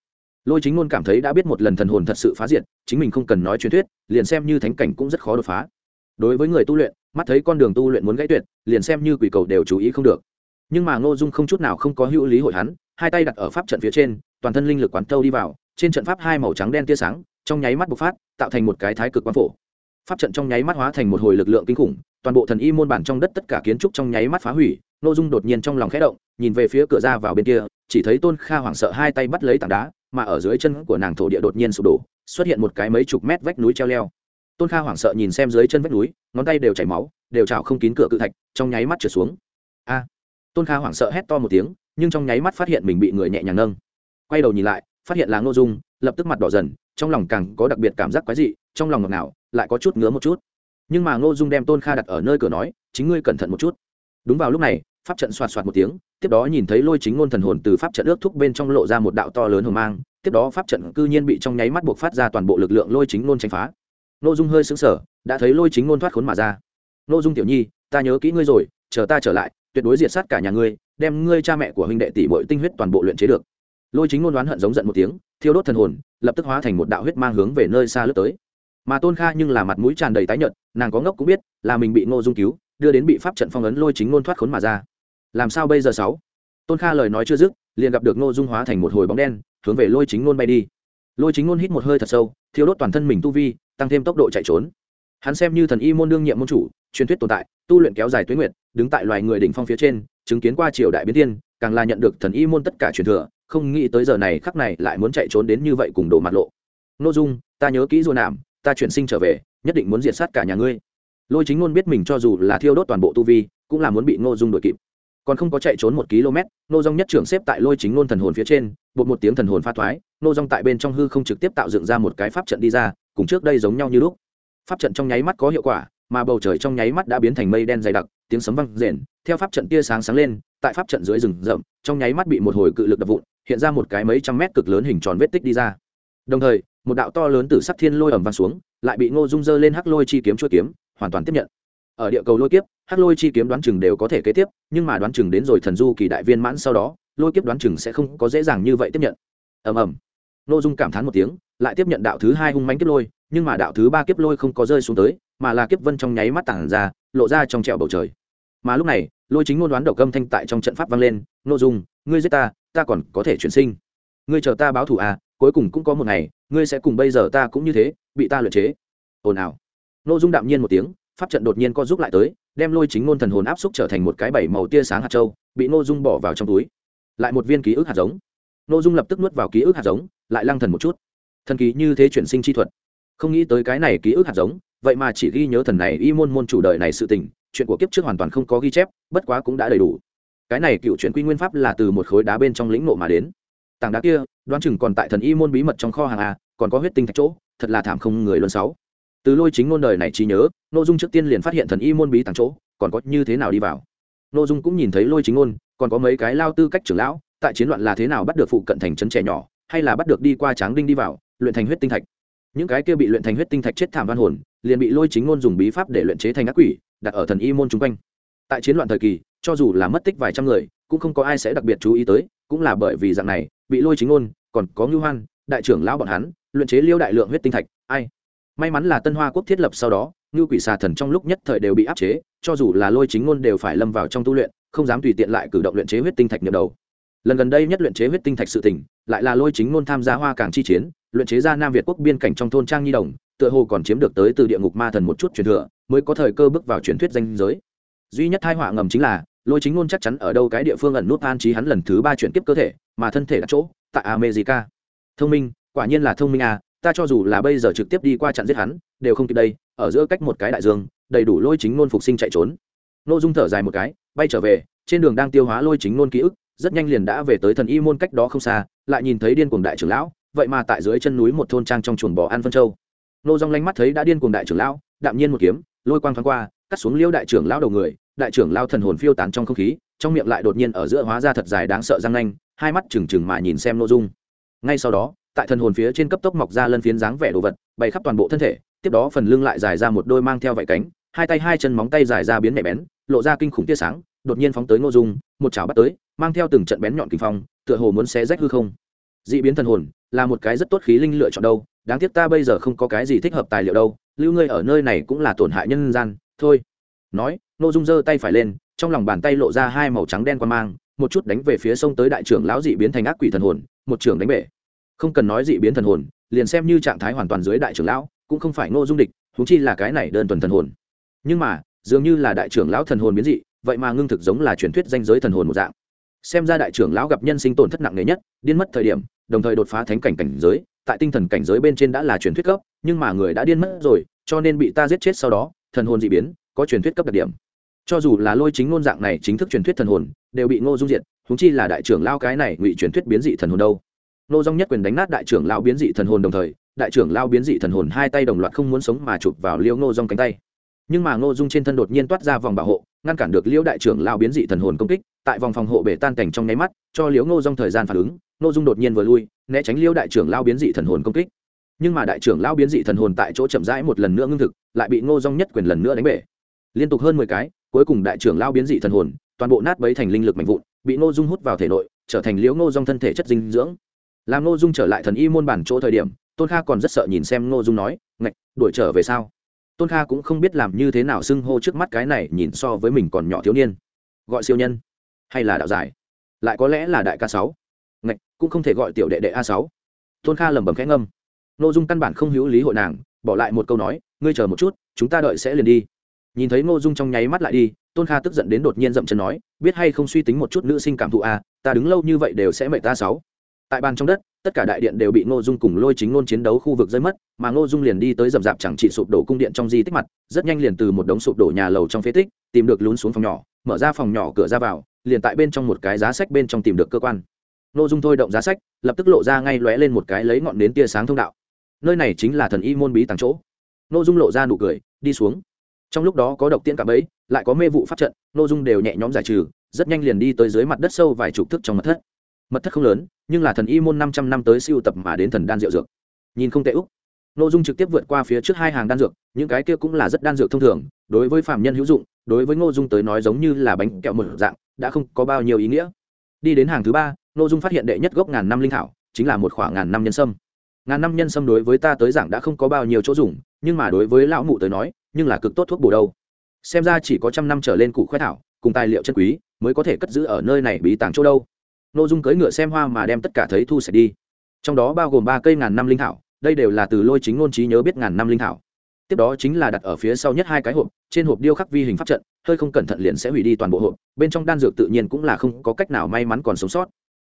S1: Lôi chính ngôn cảm thấy đã biết một lần thần hồn thật sự phá diệt, chính mình không cần nói truyền thuyết, liền xem như thánh cảnh cũng rất khó đột phá. Đối với người tu luyện, mắt thấy con đường tu luyện muốn gãy tuyệt, liền xem như quỷ cầu đều chú ý không được. Nhưng mà ngô dung không chút nào không có hữu lý hội hắn, hai tay đặt ở pháp trận phía trên, toàn thân linh lực quán tâu đi vào trên trận pháp hai màu trắng đen tia sáng, trong nháy mắt bộc phát, tạo thành một cái thái cực quang phổ. Pháp trận trong nháy mắt hóa thành một hồi lực lượng kinh khủng, toàn bộ thần y môn bản trong đất tất cả kiến trúc trong nháy mắt phá hủy, nội dung đột nhiên trong lòng khẽ động, nhìn về phía cửa ra vào bên kia, chỉ thấy tôn kha hoảng sợ hai tay bắt lấy tảng đá, mà ở dưới chân của nàng thổ địa đột nhiên sụp đổ, xuất hiện một cái mấy chục mét vách núi treo leo. Tôn kha hoảng sợ nhìn xem dưới chân vách núi, ngón tay đều chảy máu, đều trào không kín cửa cự thạch, trong nháy mắt trượt xuống. A! Tôn kha hoảng sợ hét to một tiếng, nhưng trong nháy mắt phát hiện mình bị người nhẹ nhàng nâng. Quay đầu nhìn lại phát hiện là ngô dung, lập tức mặt đỏ dần, trong lòng càng có đặc biệt cảm giác quái dị, trong lòng ngọt ngào, lại có chút ngứa một chút. Nhưng mà ngô dung đem tôn kha đặt ở nơi cửa nói, chính ngươi cẩn thận một chút. Đúng vào lúc này, pháp trận xoạt xoạt một tiếng, tiếp đó nhìn thấy lôi chính ngôn thần hồn từ pháp trận ước thúc bên trong lộ ra một đạo to lớn hồng mang, tiếp đó pháp trận cư nhiên bị trong nháy mắt buộc phát ra toàn bộ lực lượng lôi chính ngôn tranh phá. N dung hơi xứng sở đã thấy lôi chính ngôn thoát khốn mà ra. N dung tiểu nhi, ta nhớ kỹ ngươi rồi, chờ ta trở lại, tuyệt đối diệt sát cả nhà ngươi, đem ngươi cha mẹ của huynh đệ tỷ bội tinh huyết toàn bộ luyện chế được lôi chính ngôn đoán hận giống giận một tiếng, thiêu đốt thần hồn, lập tức hóa thành một đạo huyết mang hướng về nơi xa lướt tới. Mà tôn kha nhưng là mặt mũi tràn đầy tái nhợt, nàng có ngốc cũng biết, là mình bị ngô dung cứu, đưa đến bị pháp trận phong ấn lôi chính ngôn thoát khốn mà ra. Làm sao bây giờ sáu? Tôn kha lời nói chưa dứt, liền gặp được ngô dung hóa thành một hồi bóng đen, hướng về lôi chính ngôn bay đi. Lôi chính ngôn hít một hơi thật sâu, thiêu đốt toàn thân mình tu vi, tăng thêm tốc độ chạy trốn. Hắn xem như thần y môn đương nhiệm môn chủ, truyền thuyết tồn tại, tu luyện kéo dài tuyến nguyện đứng tại loài người đỉnh phong phía trên, chứng kiến qua triều đại biến tiên càng là nhận được thần y môn tất cả truyền thừa không nghĩ tới giờ này khắc này lại muốn chạy trốn đến như vậy cùng đổ mặt lộ. Nội dung, ta nhớ kỹ rồi nảm ta chuyển sinh trở về, nhất định muốn diệt sát cả nhà ngươi. Lôi chính ngôn biết mình cho dù là thiêu đốt toàn bộ tu vi, cũng là muốn bị ngô dung đuổi kịp. Còn không có chạy trốn một km nô dung nhất trưởng xếp tại lôi chính ngôn thần hồn phía trên bột một tiếng thần hồn pha thoái nô dung tại bên trong hư không trực tiếp tạo dựng ra một cái pháp trận đi ra, cùng trước đây giống nhau như lúc. Pháp trận trong nháy mắt có hiệu quả, mà bầu trời trong nháy mắt đã biến thành mây đen dày đặc, tiếng sấm vang rền, theo pháp trận tia sáng sáng lên, tại pháp trận dưới rừng rậm, trong nháy mắt bị một hồi cự lực đập vụn hiện ra một cái mấy trăm mét cực lớn hình tròn vết tích đi ra. Đồng thời, một đạo to lớn từ sắc thiên lôi ẩm vang xuống, lại bị ngô dung dơ lên hắc lôi chi kiếm chuỗi kiếm, hoàn toàn tiếp nhận. Ở địa cầu lôi kiếp, hắc lôi chi kiếm đoán chừng đều có thể kế tiếp, nhưng mà đoán chừng đến rồi thần du kỳ đại viên mãn sau đó, lôi kiếp đoán chừng sẽ không có dễ dàng như vậy tiếp nhận. Ầm ầm. Ngô dung cảm thán một tiếng, lại tiếp nhận đạo thứ hai hung mánh kiếp lôi, nhưng mà đạo thứ ba kiếp lôi không có rơi xuống tới, mà là kiếp vân trong nháy mắt tản ra, lộ ra trong trẹo bầu trời. Mà lúc này, lôi chính ngôn đoán độc âm thanh tại trong trận pháp vang lên, ngô dung, ngươi giết ta ta còn có thể chuyển sinh. Ngươi chờ ta báo thù à cuối cùng cũng có một ngày, ngươi sẽ cùng bây giờ ta cũng như thế, bị ta luyện chế. Ồn ào. Nội dung đạm nhiên một tiếng, pháp trận đột nhiên co giúp lại tới, đem lôi chính ngôn thần hồn áp xúc trở thành một cái bảy màu tia sáng hạt châu, bị nội dung bỏ vào trong túi. Lại một viên ký ức hạt giống. Nội dung lập tức nuốt vào ký ức hạt giống, lại lăng thần một chút. Thần ký như thế chuyển sinh chi thuật. Không nghĩ tới cái này ký ức hạt giống, vậy mà chỉ ghi nhớ thần này y môn môn chủ đời này sự tình, chuyện của kiếp trước hoàn toàn không có ghi chép, bất quá cũng đã đầy đủ cái này cựu chuyển quy nguyên pháp là từ một khối đá bên trong lĩnh nộ mà đến. Tảng đá kia đoán chừng còn tại thần y môn bí mật trong kho hàng a, còn có huyết tinh thạch chỗ, thật là thảm không người luôn sáu. Từ lôi chính ngôn đời này trí nhớ nội dung trước tiên liền phát hiện thần y môn bí tàng chỗ, còn có như thế nào đi vào? Nội dung cũng nhìn thấy lôi chính ngôn, còn có mấy cái lao tư cách trưởng lão, tại chiến loạn là thế nào bắt được phụ cận thành trấn trẻ nhỏ, hay là bắt được đi qua tráng đinh đi vào, luyện thành huyết tinh thạch. Những cái kia bị luyện thành huyết tinh thạch chết thảm văn hồn, liền bị lôi chính ngôn dùng bí pháp để luyện chế thành ác quỷ, đặt ở thần y môn chung quanh. Tại chiến loạn thời kỳ cho dù là mất tích vài trăm người, cũng không có ai sẽ đặc biệt chú ý tới, cũng là bởi vì dạng này, bị lôi chính ngôn còn có ngưu hoan, đại trưởng lão bọn hắn, luyện chế liêu đại lượng huyết tinh thạch, ai? May mắn là tân hoa quốc thiết lập sau đó, ngưu quỷ xà thần trong lúc nhất thời đều bị áp chế, cho dù là lôi chính ngôn đều phải lâm vào trong tu luyện, không dám tùy tiện lại cử động luyện chế huyết tinh thạch nhập đầu. Lần gần đây nhất luyện chế huyết tinh thạch sự tỉnh lại là lôi chính ngôn tham gia hoa càng chi chiến, luyện chế ra nam việt quốc biên cảnh trong thôn trang nhi đồng, tựa hồ còn chiếm được tới từ địa ngục ma thần một chút truyền thừa, mới có thời cơ bước vào truyền thuyết danh giới duy nhất thai họa ngầm chính là, lôi chính ngôn chắc chắn ở đâu cái địa phương ẩn nút an trí hắn lần thứ ba chuyển tiếp cơ thể, mà thân thể đặt chỗ, tại america. Thông minh, quả nhiên là thông minh à ta cho dù là bây giờ trực tiếp đi qua chặn giết hắn, đều không kịp đây, ở giữa cách một cái đại dương, đầy đủ lôi chính ngôn phục sinh chạy trốn. Nô dung thở dài một cái, bay trở về, trên đường đang tiêu hóa lôi chính ngôn ký ức, rất nhanh liền đã về tới thần y môn cách đó không xa, lại nhìn thấy điên cuồng đại trưởng lão, vậy mà tại dưới chân núi một thôn trang trong chuồng bò ăn phân châu. Nô dong lanh mắt thấy đã điên cuồng đại trưởng lão, đạm nhiên một kiếm, lôi quang thoáng qua cắt xuống liêu đại trưởng lão đầu người, đại trưởng lão thần hồn phiêu tán trong không khí, trong miệng lại đột nhiên ở giữa hóa ra thật dài đáng sợ răng nanh, hai mắt trừng trừng mà nhìn xem nội dung. Ngay sau đó, tại thần hồn phía trên cấp tốc mọc ra lân phiến dáng vẻ đồ vật, bay khắp toàn bộ thân thể, tiếp đó phần lưng lại dài ra một đôi mang theo vảy cánh, hai tay hai chân móng tay dài ra biến nhạy bén, lộ ra kinh khủng tia sáng, đột nhiên phóng tới nội dung, một chảo bắt tới, mang theo từng trận bén nhọn kinh phong, tựa hồ muốn xé rách hư không. Dị biến thần hồn, là một cái rất tốt khí linh lựa chọn đâu, đáng tiếc ta bây giờ không có cái gì thích hợp tài liệu đâu, lưu ngươi ở nơi này cũng là tổn hại nhân gian thôi. Nói nội dung giơ tay phải lên, trong lòng bàn tay lộ ra hai màu trắng đen quan mang, một chút đánh về phía sông tới đại trưởng lão dị biến thành ác quỷ thần hồn, một trưởng đánh bể. Không cần nói dị biến thần hồn, liền xem như trạng thái hoàn toàn dưới đại trưởng lão, cũng không phải ngô dung địch thú chi là cái này đơn thuần thần hồn. Nhưng mà, dường như là đại trưởng lão thần hồn biến dị, vậy mà ngưng thực giống là truyền thuyết danh giới thần hồn một dạng. Xem ra đại trưởng lão gặp nhân sinh tổn thất nặng nề nhất, điên mất thời điểm, đồng thời đột phá thánh cảnh cảnh giới, tại tinh thần cảnh giới bên trên đã là truyền thuyết cấp, nhưng mà người đã điên mất rồi, cho nên bị ta giết chết sau đó thần hồn dị biến, có truyền thuyết cấp đặc điểm. Cho dù là lôi chính ngôn dạng này chính thức truyền thuyết thần hồn, đều bị ngô dung diệt húng chi là đại trưởng lao cái này ngụy truyền thuyết biến dị thần hồn đâu. Ngô dung nhất quyền đánh nát đại trưởng lao biến dị thần hồn đồng thời, đại trưởng lao biến dị thần hồn hai tay đồng loạt không muốn sống mà chụp vào liêu ngô dung cánh tay. Nhưng mà ngô dung trên thân đột nhiên toát ra vòng bảo hộ, ngăn cản được liễu đại trưởng lao biến dị thần hồn công kích, tại vòng phòng hộ bể tan cảnh trong nháy mắt, cho liễu ngô dung thời gian phản ứng, ngô dung đột nhiên vừa lui, né tránh liễu đại trưởng lao biến dị thần hồn công kích nhưng mà đại trưởng lao biến dị thần hồn tại chỗ chậm rãi một lần nữa ngưng thực, lại bị ngô dung nhất quyền lần nữa đánh bể. Liên tục hơn mười cái, cuối cùng đại trưởng lao biến dị thần hồn, toàn bộ nát bấy thành linh lực mạnh vụn, bị ngô dung hút vào thể nội, trở thành liễu ngô dung thân thể chất dinh dưỡng. Làm ngô dung trở lại thần y môn bản chỗ thời điểm, tôn kha còn rất sợ nhìn xem ngô dung nói, ngạch, đuổi trở về sao? Tôn kha cũng không biết làm như thế nào xưng hô trước mắt cái này nhìn so với mình còn nhỏ thiếu niên. Gọi siêu nhân, hay là đạo giải? Lại có lẽ là đại ca sáu. Ngạch, cũng không thể gọi tiểu đệ đệ a sáu. Tôn kha lẩm bẩm khẽ ngâm ngô dung căn bản không hữu lý hội nàng bỏ lại một câu nói ngươi chờ một chút chúng ta đợi sẽ liền đi. Nhìn thấy ngô dung trong nháy mắt lại đi tôn kha tức giận đến đột nhiên dậm chân nói biết hay không suy tính một chút nữ sinh cảm thụ à, ta đứng lâu như vậy đều sẽ mệt ta sáu. Tại bàn trong đất tất cả đại điện đều bị ngô dung cùng lôi chính ngôn chiến đấu khu vực rơi mất mà ngô dung liền đi tới dầm rạp chẳng trị sụp đổ cung điện trong di tích mặt rất nhanh liền từ một đống sụp đổ nhà lầu trong phế tích tìm được lún xuống phòng nhỏ mở ra phòng nhỏ cửa ra vào liền tại bên trong một cái giá sách bên trong tìm được cơ quan. Ngô dung thôi động giá sách lập tức lộ ra ngay lóe lên một cái lấy ngọn nến tia sáng thông đạo nơi này chính là thần y môn bí tàng chỗ. Ngô dung lộ ra nụ cười, đi xuống. Trong lúc đó có độc tiễn cả bấy lại có mê vụ pháp trận n ô dung đều nhẹ nhõm giải trừ, rất nhanh liền đi tới dưới mặt đất sâu vài chục thức trong mật thất. Mật thất không lớn, nhưng là thần y môn năm trăm năm tới siêu tập mà đến thần đan rượu dược. Nhìn không tệ úc. N ô dung trực tiếp vượt qua phía trước hai hàng đan dược, những cái kia cũng là rất đan dược thông thường, đối với phạm nhân hữu dụng, đối với ngô dung tới nói giống như là bánh kẹo một dạng, đã không có bao nhiêu ý nghĩa. Đi đến hàng thứ ba n ô dung phát hiện đệ nhất gốc ngàn năm linh thảo, chính là một khoảng ngàn năm nhân sâm ngàn năm nhân sâm đối với ta tới giảng đã không có bao nhiêu chỗ dùng, nhưng mà đối với lão mụ tới nói, nhưng là cực tốt thuốc bổ đâu. Xem ra chỉ có trăm năm trở lên cụ khoe thảo, cùng tài liệu chân quý, mới có thể cất giữ ở nơi này bí tàng chỗ đâu. N ô dung cưỡi ngựa xem hoa mà đem tất cả thấy thu sạch đi. Trong đó bao gồm ba cây ngàn năm linh thảo, đây đều là từ lôi chính ngôn trí nhớ biết ngàn năm linh thảo. Tiếp đó chính là đặt ở phía sau nhất hai cái hộp, trên hộp điêu khắc vi hình pháp trận, hơi không cẩn thận liền sẽ hủy đi toàn bộ hộp, bên trong đan dược tự nhiên cũng là không có cách nào may mắn còn sống sót.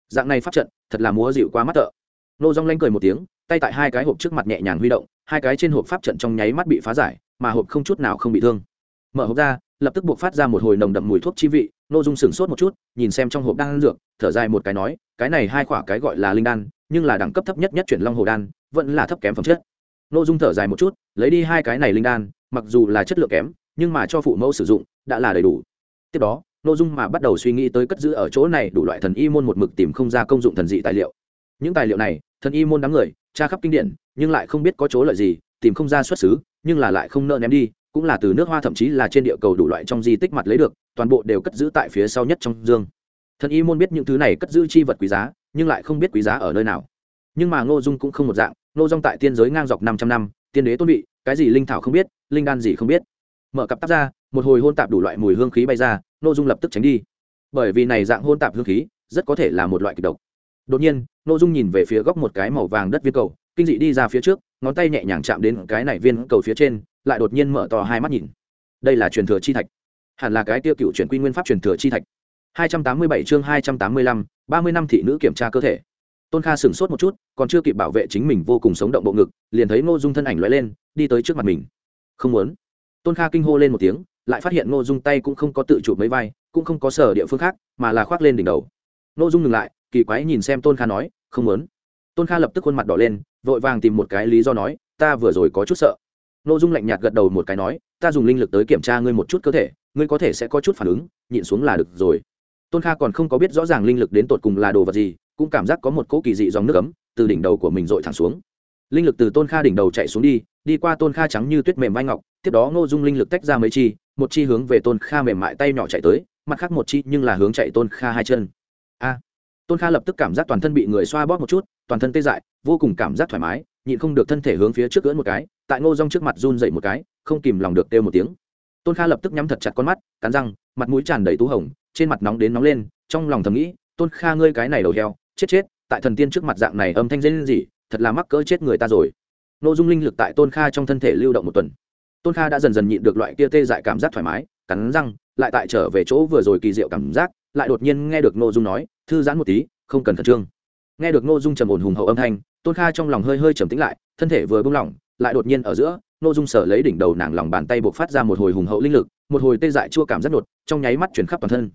S1: Dạng này pháp trận, thật là múa dịu quá mắt tợ nô dong lanh cười một tiếng, tay tại hai cái hộp trước mặt nhẹ nhàng huy động, hai cái trên hộp pháp trận trong nháy mắt bị phá giải, mà hộp không chút nào không bị thương. Mở hộp ra, lập tức buộc phát ra một hồi nồng đậm mùi thuốc chi vị, Nô dung sửng sốt một chút, nhìn xem trong hộp đan dược, thở dài một cái nói, cái này hai khoả cái gọi là linh đan, nhưng là đẳng cấp thấp nhất nhất chuyển long hồ đan, vẫn là thấp kém phẩm chất. Nô dung thở dài một chút, lấy đi hai cái này linh đan, mặc dù là chất lượng kém, nhưng mà cho phụ mẫu sử dụng, đã là đầy đủ. Tiếp đó nội dung mà bắt đầu suy nghĩ tới cất giữ ở chỗ này đủ loại thần y môn một mực tìm không ra công dụng thần dị tài liệu. Những tài liệu này thần y môn đám người, tra khắp kinh điển, nhưng lại không biết có chỗ lợi gì, tìm không ra xuất xứ, nhưng là lại không nợ ném đi, cũng là từ nước hoa thậm chí là trên địa cầu đủ loại trong di tích mặt lấy được, toàn bộ đều cất giữ tại phía sau nhất trong dương. Thần y môn biết những thứ này cất giữ chi vật quý giá, nhưng lại không biết quý giá ở nơi nào. Nhưng mà ngô dung cũng không một dạng, ngô dung tại tiên giới ngang dọc năm trăm năm, tiên đế tôn vị, cái gì linh thảo không biết, linh đan gì không biết. Mở cặp tắp ra, một hồi hôn tạp đủ loại mùi hương khí bay ra, ngô dung lập tức tránh đi. Bởi vì này dạng hôn tạp hương khí, rất có thể là một loại kịch độc đột nhiên ngô dung nhìn về phía góc một cái màu vàng đất viên cầu kinh dị đi ra phía trước ngón tay nhẹ nhàng chạm đến cái này viên cầu phía trên lại đột nhiên mở to hai mắt nhìn. Đây là truyền thừa chi thạch. Hẳn là cái tiêu cựu chuyển quy nguyên pháp truyền thừa chi thạch. 287 chương 285, 30 năm thị nữ kiểm tra cơ thể. Tôn kha sửng sốt một chút còn chưa kịp bảo vệ chính mình vô cùng sống động bộ ngực liền thấy ngô dung thân ảnh lóe lên đi tới trước mặt mình. Không muốn. Tôn kha kinh hô lên một tiếng lại phát hiện ngô dung tay cũng không có tự chụp mấy vai cũng không có sở địa phương khác mà là khoác lên đỉnh đầu. Ngô dung ngừng lại kỳ quái nhìn xem tôn kha nói, không muốn. Tôn kha lập tức khuôn mặt đỏ lên, vội vàng tìm một cái lý do nói, ta vừa rồi có chút sợ. Ngô dung lạnh nhạt gật đầu một cái nói, ta dùng linh lực tới kiểm tra ngươi một chút cơ thể, ngươi có thể sẽ có chút phản ứng, nhịn xuống là được rồi. Tôn kha còn không có biết rõ ràng linh lực đến tột cùng là đồ vật gì, cũng cảm giác có một cỗ kỳ dị dòng nước ấm từ đỉnh đầu của mình dội thẳng xuống. Linh lực từ tôn kha đỉnh đầu chạy xuống đi đi qua tôn kha trắng như tuyết mềm vai ngọc, tiếp đó ngô dung linh lực tách ra mấy chi, một chi hướng về tôn kha mềm mại tay nhỏ chạy tới, mặt khác một chi nhưng là hướng chạy tôn kha hai chân tôn kha lập tức cảm giác toàn thân bị người xoa bóp một chút, toàn thân tê dại, vô cùng cảm giác thoải mái, nhịn không được thân thể hướng phía trước cưỡn một cái, tại ngô rong trước mặt run dậy một cái, không kìm lòng được kêu một tiếng. Tôn kha lập tức nhắm thật chặt con mắt, cắn răng, mặt mũi tràn đầy tú hồng, trên mặt nóng đến nóng lên, trong lòng thầm nghĩ, tôn kha ngươi cái này đầu heo, chết chết, tại thần tiên trước mặt dạng này âm thanh dễ lên gì thật là mắc cỡ chết người ta rồi. Nội dung linh lực tại tôn kha trong thân thể lưu động một tuần. Tôn kha đã dần dần nhịn được loại kia tê dại cảm giác thoải mái, cắn răng, lại tại trở về chỗ vừa rồi kỳ diệu cảm giác lại đột nhiên nghe được Ngô dung nói, thư giãn một tí, không cần khẩn trương. Nghe được Ngô dung trầm ổn hùng hậu âm thanh, tôn kha trong lòng hơi hơi trầm tĩnh lại, thân thể vừa buông lỏng, lại đột nhiên ở giữa, Ngô dung sở lấy đỉnh đầu nàng lòng bàn tay bộc phát ra một hồi hùng hậu linh lực, một hồi tê dại chua cảm rất đột, trong nháy mắt chuyển khắp toàn thân.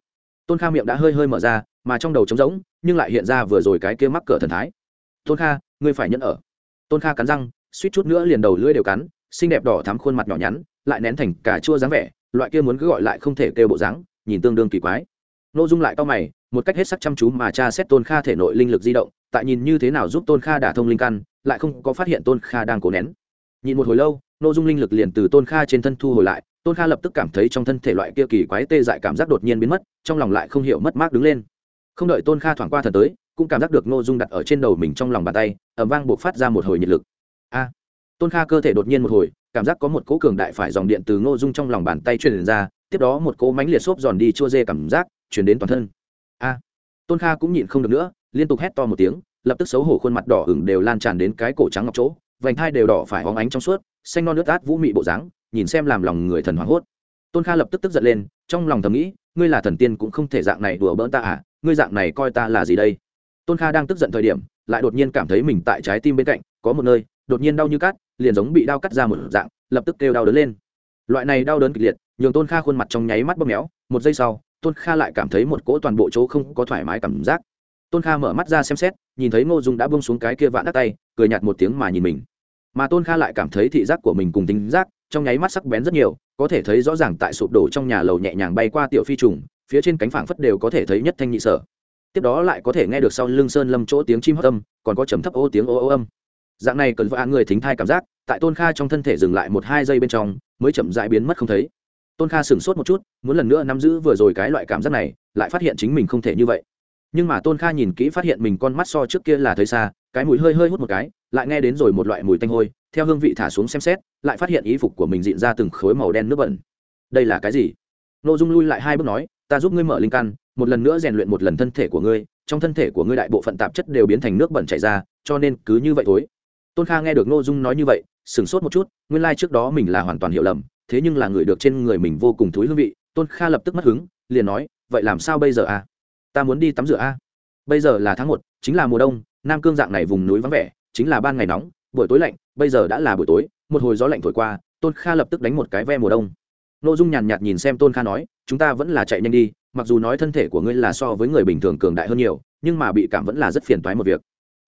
S1: Tôn kha miệng đã hơi hơi mở ra, mà trong đầu trống rỗng, nhưng lại hiện ra vừa rồi cái kia mắc cỡ thần thái. Tôn kha, ngươi phải nhẫn ở. Tôn kha cắn răng, suýt chút nữa liền đầu lưỡi đều cắn, xinh đẹp đỏ thắm khuôn mặt nhỏ nhắn, lại nén thành cả chua dáng vẻ, loại kia muốn cứ gọi lại không thể kêu bộ dáng, nhìn tương đương kỳ quái. Nô dung lại to mày, một cách hết sắc chăm chú mà tra xét tôn kha thể nội linh lực di động, tại nhìn như thế nào giúp tôn kha đả thông linh căn, lại không có phát hiện tôn kha đang cố nén. Nhìn một hồi lâu, nô dung linh lực liền từ tôn kha trên thân thu hồi lại, tôn kha lập tức cảm thấy trong thân thể loại kia kỳ quái tê dại cảm giác đột nhiên biến mất, trong lòng lại không hiểu mất mát đứng lên. Không đợi tôn kha thoảng qua thần tới, cũng cảm giác được nô dung đặt ở trên đầu mình trong lòng bàn tay ẩm vang buộc phát ra một hồi nhiệt lực. A! Tôn kha cơ thể đột nhiên một hồi, cảm giác có một cỗ cường đại phải dòng điện từ ngô dung trong lòng bàn tay truyền ra, tiếp đó một cỗ mánh liệt xốp giòn đi chua dê cảm giác chuyển đến toàn thân. A. Tôn kha cũng nhịn không được nữa, liên tục hét to một tiếng, lập tức xấu hổ khuôn mặt đỏ ửng đều lan tràn đến cái cổ trắng ngọc chỗ, vành thai đều đỏ phải hóng ánh trong suốt, xanh non nước át vũ mị bộ dáng, nhìn xem làm lòng người thần hoảng hốt. Tôn kha lập tức tức giận lên, trong lòng thầm nghĩ, ngươi là thần tiên cũng không thể dạng này đùa bỡn ta à ngươi dạng này coi ta là gì đây? Tôn kha đang tức giận thời điểm, lại đột nhiên cảm thấy mình tại trái tim bên cạnh, có một nơi, đột nhiên đau như cát, liền giống bị đau cắt ra một dạng, lập tức kêu đau đớn lên. Loại này đau đớn kịch liệt, nhường tôn kha khuôn mặt trong nháy mắt bóp méo, một giây sau tôn kha lại cảm thấy một cỗ toàn bộ chỗ không có thoải mái cảm giác. Tôn kha mở mắt ra xem xét, nhìn thấy ngô dung đã bông xuống cái kia vạn đắc tay, cười nhạt một tiếng mà nhìn mình. Mà tôn kha lại cảm thấy thị giác của mình cùng tính giác, trong nháy mắt sắc bén rất nhiều, có thể thấy rõ ràng tại sụp đổ trong nhà lầu nhẹ nhàng bay qua tiểu phi trùng, phía trên cánh phảng phất đều có thể thấy nhất thanh nhị sở. Tiếp đó lại có thể nghe được sau lưng sơn lâm chỗ tiếng chim hót âm, còn có chấm thấp ô tiếng ô ô âm. Dạng này cần vã người thính thai cảm giác, tại tôn kha trong thân thể dừng lại một hai giây bên trong, mới chậm dãi biến mất không thấy tôn kha sửng sốt một chút, muốn lần nữa nắm giữ vừa rồi cái loại cảm giác này, lại phát hiện chính mình không thể như vậy. Nhưng mà tôn kha nhìn kỹ phát hiện mình con mắt so trước kia là thấy xa, cái mùi hơi hơi hút một cái, lại nghe đến rồi một loại mùi tanh hôi, theo hương vị thả xuống xem xét, lại phát hiện ý phục của mình dịn ra từng khối màu đen nước bẩn. Đây là cái gì? Nội dung lui lại hai bước nói, ta giúp ngươi mở linh căn, một lần nữa rèn luyện một lần thân thể của ngươi, trong thân thể của ngươi đại bộ phận tạp chất đều biến thành nước bẩn chảy ra, cho nên cứ như vậy thôi. Tôn kha nghe được nội dung nói như vậy, sửng sốt một chút, nguyên lai、like、trước đó mình là hoàn toàn hiểu lầm thế nhưng là người được trên người mình vô cùng thối hương vị, tôn kha lập tức mất hứng, liền nói, vậy làm sao bây giờ a ta muốn đi tắm rửa a bây giờ là tháng một, chính là mùa đông, nam cương dạng này vùng núi vắng vẻ, chính là ban ngày nóng, buổi tối lạnh, bây giờ đã là buổi tối, một hồi gió lạnh thổi qua, tôn kha lập tức đánh một cái ve mùa đông. Nội dung nhàn nhạt nhìn xem tôn kha nói, chúng ta vẫn là chạy nhanh đi, mặc dù nói thân thể của ngươi là so với người bình thường cường đại hơn nhiều, nhưng mà bị cảm vẫn là rất phiền toái một việc.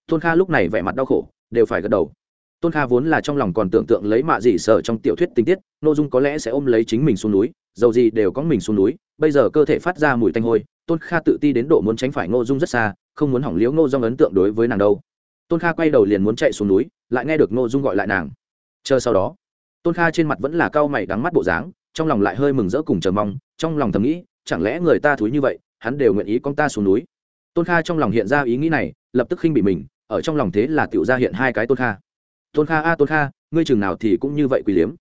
S1: Tôn kha lúc này vẻ mặt đau khổ, đều phải gật đầu tôn kha vốn là trong lòng còn tưởng tượng lấy mạ gì sợ trong tiểu thuyết tình tiết n ô dung có lẽ sẽ ôm lấy chính mình xuống núi, dầu gì đều có mình xuống núi, bây giờ cơ thể phát ra mùi tanh hôi, tôn kha tự ti đến độ muốn tránh phải ngô dung rất xa, không muốn hỏng liếu ngô dung ấn tượng đối với nàng đâu. Tôn kha quay đầu liền muốn chạy xuống núi, lại nghe được ngô dung gọi lại nàng. Chờ sau đó, tôn kha trên mặt vẫn là cau mày đắng mắt bộ dáng, trong lòng lại hơi mừng rỡ cùng chờ mong, trong lòng thầm nghĩ, chẳng lẽ người ta thúi như vậy, hắn đều nguyện ý con ta xuống núi. Tôn kha trong lòng hiện ra ý nghĩ này, lập tức khinh bị mình, ở trong lòng thế là tiểu ra hiện hai cái tôn kha tôn kha a, tôn kha, ngươi chừng nào thì cũng như vậy quỳ liếm.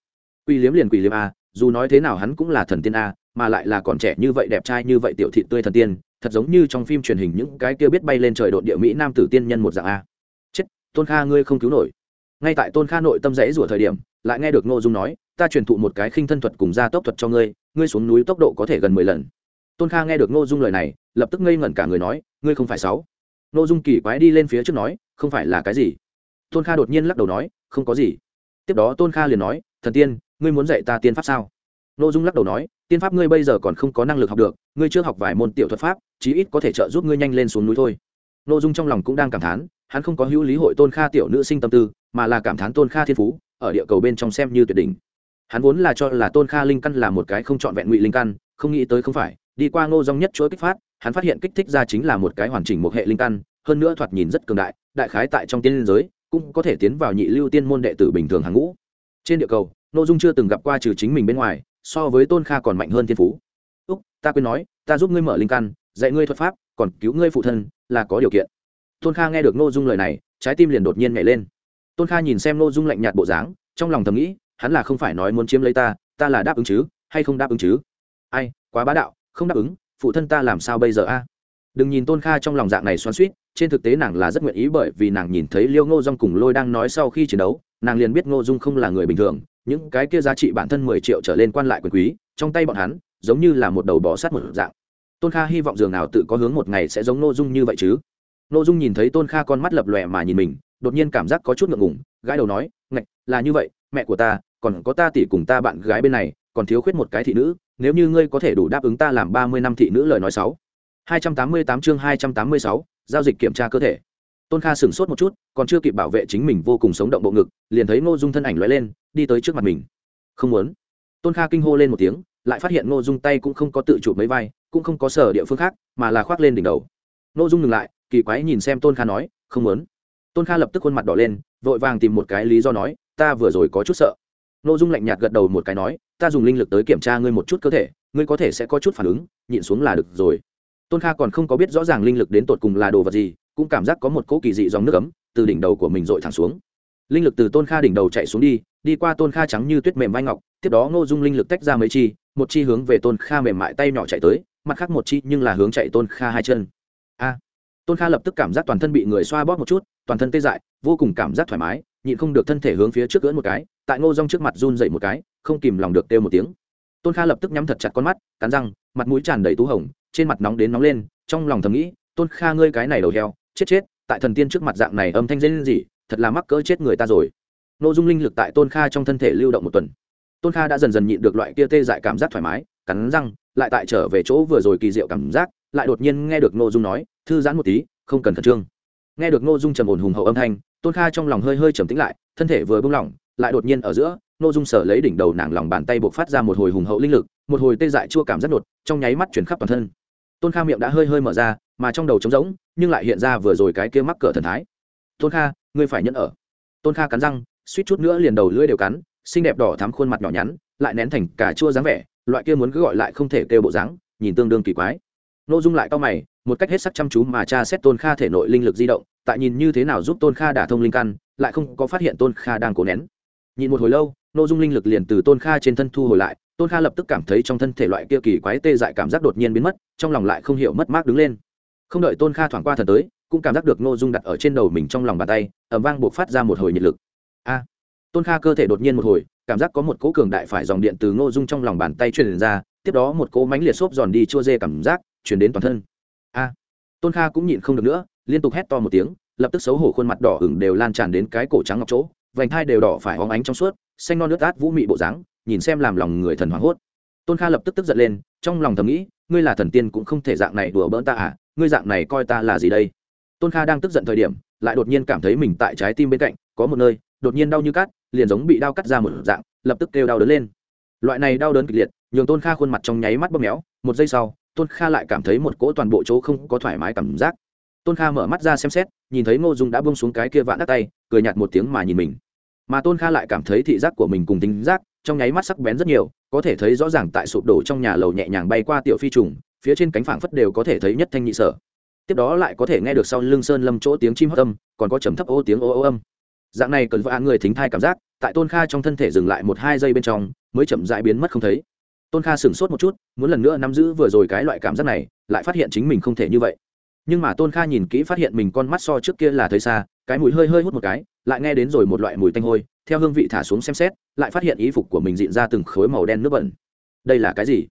S1: Quỳ liếm liền quỳ liếm a, dù nói thế nào hắn cũng là thần tiên a, mà lại là còn trẻ như vậy, đẹp trai như vậy, tiểu thị tươi thần tiên, thật giống như trong phim truyền hình những cái kia biết bay lên trời độn địa mỹ nam tử tiên nhân một dạng a. Chết, tôn kha ngươi không cứu nổi. Ngay tại tôn kha nội tâm rẽ rủa thời điểm, lại nghe được ngô dung nói, ta truyền thụ một cái khinh thân thuật cùng gia tốc thuật cho ngươi ngươi xuống núi tốc độ có thể gần mười lần. Tôn kha nghe được ngô dung lời này, lập tức ngây ngẩn cả người nói, ngươi không phải sáu. Ngô dung kỳ quái đi lên phía trước nói, không phải là cái gì? Tôn kha đột nhiên lắc đầu nói, không có gì. Tiếp đó tôn kha liền nói, thần tiên, ngươi muốn dạy ta tiên pháp sao? Ngô dung lắc đầu nói, tiên pháp ngươi bây giờ còn không có năng lực học được, ngươi chưa học vài môn tiểu thuật pháp, chí ít có thể trợ giúp ngươi nhanh lên xuống núi thôi. Ngô dung trong lòng cũng đang cảm thán, hắn không có hữu lý hội tôn kha tiểu nữ sinh tâm tư, mà là cảm thán tôn kha thiên phú, ở địa cầu bên trong xem như tuyệt đỉnh. Hắn vốn là cho là tôn kha linh căn là một cái không trọn vẹn ngụy linh căn, không nghĩ tới không phải, đi qua ngô dong nhất chuỗi kích phát, hắn phát hiện kích thích ra chính là một cái hoàn chỉnh một hệ linh căn, hơn nữa thoạt nhìn rất cường đại đại khái tại trong tiên liên giới cũng có thể tiến vào nhị lưu tiên môn đệ tử bình thường hàng ngũ. Trên địa cầu nội dung chưa từng gặp qua trừ chính mình bên ngoài, so với tôn kha còn mạnh hơn thiên phú. Úc, ta quên nói, ta giúp ngươi mở linh căn, dạy ngươi thuật pháp, còn cứu ngươi phụ thân, là có điều kiện. Tôn kha nghe được nội dung lời này, trái tim liền đột nhiên nhảy lên. Tôn kha nhìn xem nội dung lạnh nhạt bộ dáng, trong lòng thầm nghĩ, hắn là không phải nói muốn chiếm lấy ta ta là đáp ứng chứ, hay không đáp ứng chứ? Ai, quá bá đạo, không đáp ứng, phụ thân ta làm sao bây giờ a? Đừng nhìn tôn kha trong lòng dạng này xoắn suýt trên thực tế nàng là rất nguyện ý bởi vì nàng nhìn thấy liêu ngô dung cùng lôi đang nói sau khi chiến đấu, nàng liền biết ngô dung không là người bình thường, những cái kia giá trị bản thân mười triệu trở lên quan lại quyền quý, trong tay bọn hắn, giống như là một đầu bò sát một dạng. Tôn kha hy vọng dường nào tự có hướng một ngày sẽ giống ngô dung như vậy chứ? Ngô dung nhìn thấy tôn kha con mắt lập lòe mà nhìn mình, đột nhiên cảm giác có chút ngượng ngùng gái đầu nói, ngạch, là như vậy, mẹ của ta, còn có ta tỷ cùng ta bạn gái bên này, còn thiếu khuyết một cái thị nữ, nếu như ngươi có thể đủ đáp ứng ta làm ba mươi năm thị nữ lời nói sáu hai trăm tám mươi tám chương hai trăm tám mươi sáu giao dịch kiểm tra cơ thể. Tôn kha sửng sốt một chút còn chưa kịp bảo vệ chính mình vô cùng sống động bộ ngực liền thấy ngô dung thân ảnh lóe lên đi tới trước mặt mình. Không muốn. Tôn kha kinh hô lên một tiếng lại phát hiện ngô dung tay cũng không có tự chụp mấy vai cũng không có sở địa phương khác mà là khoác lên đỉnh đầu. Ngô dung ngừng lại kỳ quái nhìn xem tôn kha nói không muốn. Tôn kha lập tức khuôn mặt đỏ lên vội vàng tìm một cái lý do nói ta vừa rồi có chút sợ. Ngô Dung lạnh nhạt gật đầu một cái nói, ta dùng linh lực tới kiểm tra ngươi một chút cơ thể, ngươi có thể sẽ có chút phản ứng, nhịn xuống là được rồi. Tôn Kha còn không có biết rõ ràng linh lực đến tột cùng là đồ vật gì, cũng cảm giác có một cỗ kỳ dị dòng nước ấm từ đỉnh đầu của mình dội thẳng xuống. Linh lực từ Tôn Kha đỉnh đầu chạy xuống đi, đi qua Tôn Kha trắng như tuyết mềm vai ngọc, tiếp đó Ngô Dung linh lực tách ra mấy chi, một chi hướng về Tôn Kha mềm mại tay nhỏ chạy tới, mặt khác một chi nhưng là hướng chạy Tôn Kha hai chân. A! Tôn Kha lập tức cảm giác toàn thân bị người xoa bóp một chút, toàn thân tê dại, vô cùng cảm giác thoải mái, nhịn không được thân thể hướng phía trước gỡn một cái tại ngô rong trước mặt run dậy một cái không kìm lòng được kêu một tiếng tôn kha lập tức nhắm thật chặt con mắt cắn răng mặt mũi tràn đầy tú hồng trên mặt nóng đến nóng lên, trong lòng thầm nghĩ, tôn kha ngươi cái này đầu heo, chết chết, tại thần tiên trước mặt dạng này âm thanh dễ lên gì thật là mắc cỡ chết người ta rồi. Nô dung linh lực tại tôn kha trong thân thể lưu động một tuần. Tôn kha đã dần dần nhịn được loại kia tê dại cảm giác thoải mái, cắn răng, lại tại trở về chỗ vừa rồi kỳ diệu cảm giác, lại đột nhiên nghe được nô dung nói, thư giãn một tí, không cần khẩn trương. Nghe được nô dung trầm ổn hùng hậu âm thanh, tôn kha trong lòng hơi hơi trầm tĩnh lại, thân thể vừa bung lỏng, lại đột nhiên ở giữa, nô dung sở lấy đỉnh đầu nàng lòng bàn tay buộc phát ra một hồi hùng hậu linh lực, một hồi tê dại chua cảm giác đột, trong nháy mắt chuyển khắp toàn thân tôn kha miệng đã hơi hơi mở ra, mà trong đầu trống rỗng, nhưng lại hiện ra vừa rồi cái kia mắc cỡ thần thái. Tôn kha, ngươi phải nhẫn ở. Tôn kha cắn răng, suýt chút nữa liền đầu lưỡi đều cắn, xinh đẹp đỏ thắm khuôn mặt nhỏ nhắn, lại nén thành cả chua dáng vẻ, loại kia muốn cứ gọi lại không thể kêu bộ dáng, nhìn tương đương kỳ quái. Nô dung lại cao mày, một cách hết sắc chăm chú mà tra xét tôn kha thể nội linh lực di động, tại nhìn như thế nào giúp tôn kha đả thông linh căn, lại không có phát hiện tôn kha đang cố nén. Nhìn một hồi lâu, Nô dung linh lực liền từ tôn kha trên thân thu hồi lại tôn kha lập tức cảm thấy trong thân thể loại kia kỳ quái tê dại cảm giác đột nhiên biến mất, trong lòng lại không hiểu mất mát đứng lên. Không đợi tôn kha thoảng qua thần tới, cũng cảm giác được Nô dung đặt ở trên đầu mình trong lòng bàn tay ẩm vang buộc phát ra một hồi nhiệt lực. A! Tôn kha cơ thể đột nhiên một hồi, cảm giác có một cỗ cường đại phải dòng điện từ ngô dung trong lòng bàn tay truyền ra, tiếp đó một cỗ mánh liệt xốp giòn đi chua dê cảm giác chuyển đến toàn thân. A! Tôn kha cũng nhịn không được nữa, liên tục hét to một tiếng, lập tức xấu hổ khuôn mặt đỏ hửng đều lan tràn đến cái cổ trắng ngọc chỗ, vành thai đều đỏ phải hóng ánh trong suốt, xanh non nước át vũ mị bộ dáng nhìn xem làm lòng người thần hoảng hốt. Tôn kha lập tức tức giận lên, trong lòng thầm nghĩ, ngươi là thần tiên cũng không thể dạng này đùa bỡn ta à ngươi dạng này coi ta là gì đây? Tôn kha đang tức giận thời điểm, lại đột nhiên cảm thấy mình tại trái tim bên cạnh, có một nơi, đột nhiên đau như cắt liền giống bị đau cắt ra một dạng, lập tức kêu đau đớn lên. Loại này đau đớn kịch liệt, nhường tôn kha khuôn mặt trong nháy mắt bóp méo, một giây sau, tôn kha lại cảm thấy một cỗ toàn bộ chỗ không có thoải mái cảm giác. Tôn kha mở mắt ra xem xét, nhìn thấy ngô dung đã bông xuống cái kia vạn đắc tay, cười nhạt một tiếng mà nhìn mình. Mà tôn kha lại cảm thấy thị giác của mình cùng tính giác trong nháy mắt sắc bén rất nhiều, có thể thấy rõ ràng tại sụp đổ trong nhà lầu nhẹ nhàng bay qua tiểu phi trùng, phía trên cánh phảng phất đều có thể thấy nhất thanh nhị sở. Tiếp đó lại có thể nghe được sau lưng sơn lâm chỗ tiếng chim hót âm, còn có chấm thấp ô tiếng ô ô âm. Dạng này cần vã người thính thai cảm giác, tại tôn kha trong thân thể dừng lại một hai giây bên trong, mới chậm rãi biến mất không thấy. Tôn kha sửng sốt một chút, muốn lần nữa nắm giữ vừa rồi cái loại cảm giác này, lại phát hiện chính mình không thể như vậy. Nhưng mà tôn kha nhìn kỹ phát hiện mình con mắt so trước kia là thấy xa, cái mũi hơi hơi hút một cái lại nghe đến rồi một loại mùi tanh hôi, theo hương vị thả xuống xem xét, lại phát hiện ý phục của mình dịn ra từng khối màu đen nước bẩn. Đây là cái gì?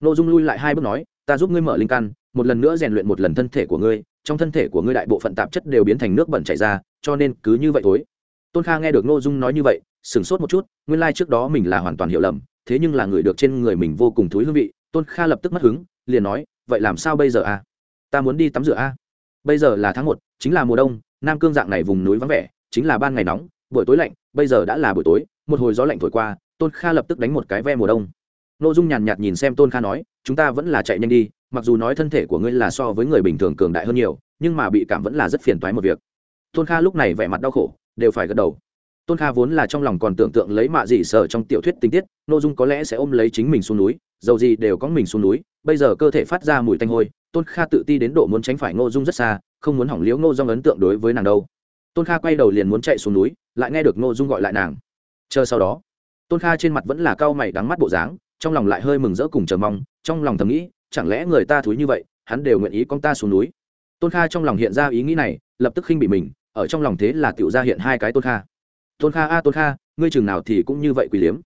S1: Nội dung lui lại hai bước nói, ta giúp ngươi mở linh căn, một lần nữa rèn luyện một lần thân thể của ngươi, trong thân thể của ngươi đại bộ phận tạp chất đều biến thành nước bẩn chảy ra, cho nên cứ như vậy thôi. Tôn kha nghe được nội dung nói như vậy, sửng sốt một chút, nguyên lai、like、trước đó mình là hoàn toàn hiểu lầm, thế nhưng là người được trên người mình vô cùng thúi hương vị, tôn kha lập tức mất hứng, liền nói, vậy làm sao bây giờ a ta muốn đi tắm rửa a bây giờ là tháng một, chính là mùa đông, nam cương dạng này vùng núi vắng vẻ chính là ban ngày nóng, buổi tối lạnh, bây giờ đã là buổi tối, một hồi gió lạnh thổi qua, tôn kha lập tức đánh một cái ve mùa đông. N ô dung nhàn nhạt nhìn xem tôn kha nói, chúng ta vẫn là chạy nhanh đi, mặc dù nói thân thể của ngươi là so với người bình thường cường đại hơn nhiều, nhưng mà bị cảm vẫn là rất phiền toái một việc. Tôn kha lúc này vẻ mặt đau khổ, đều phải gật đầu. Tôn kha vốn là trong lòng còn tưởng tượng lấy mạ dị sợ trong tiểu thuyết tình tiết n ô dung có lẽ sẽ ôm lấy chính mình xuống núi, dầu gì đều có mình xuống núi, bây giờ cơ thể phát ra mùi tanh hôi, tôn kha tự ti đến độ muốn tránh phải ngô dung rất xa, không muốn hỏng liếu ngô dung ấn tượng đối với nàng đâu tôn kha quay đầu liền muốn chạy xuống núi, lại nghe được ngô dung gọi lại nàng. Chờ sau đó, tôn kha trên mặt vẫn là cau mày đắng mắt bộ dáng, trong lòng lại hơi mừng rỡ cùng chờ mong, trong lòng thầm nghĩ, chẳng lẽ người ta thúi như vậy, hắn đều nguyện ý con ta xuống núi. Tôn kha trong lòng hiện ra ý nghĩ này, lập tức khinh bị mình, ở trong lòng thế là tựu ra hiện hai cái tôn kha. Tôn kha, a, tôn kha, ngươi chừng nào thì cũng như vậy quỳ liếm.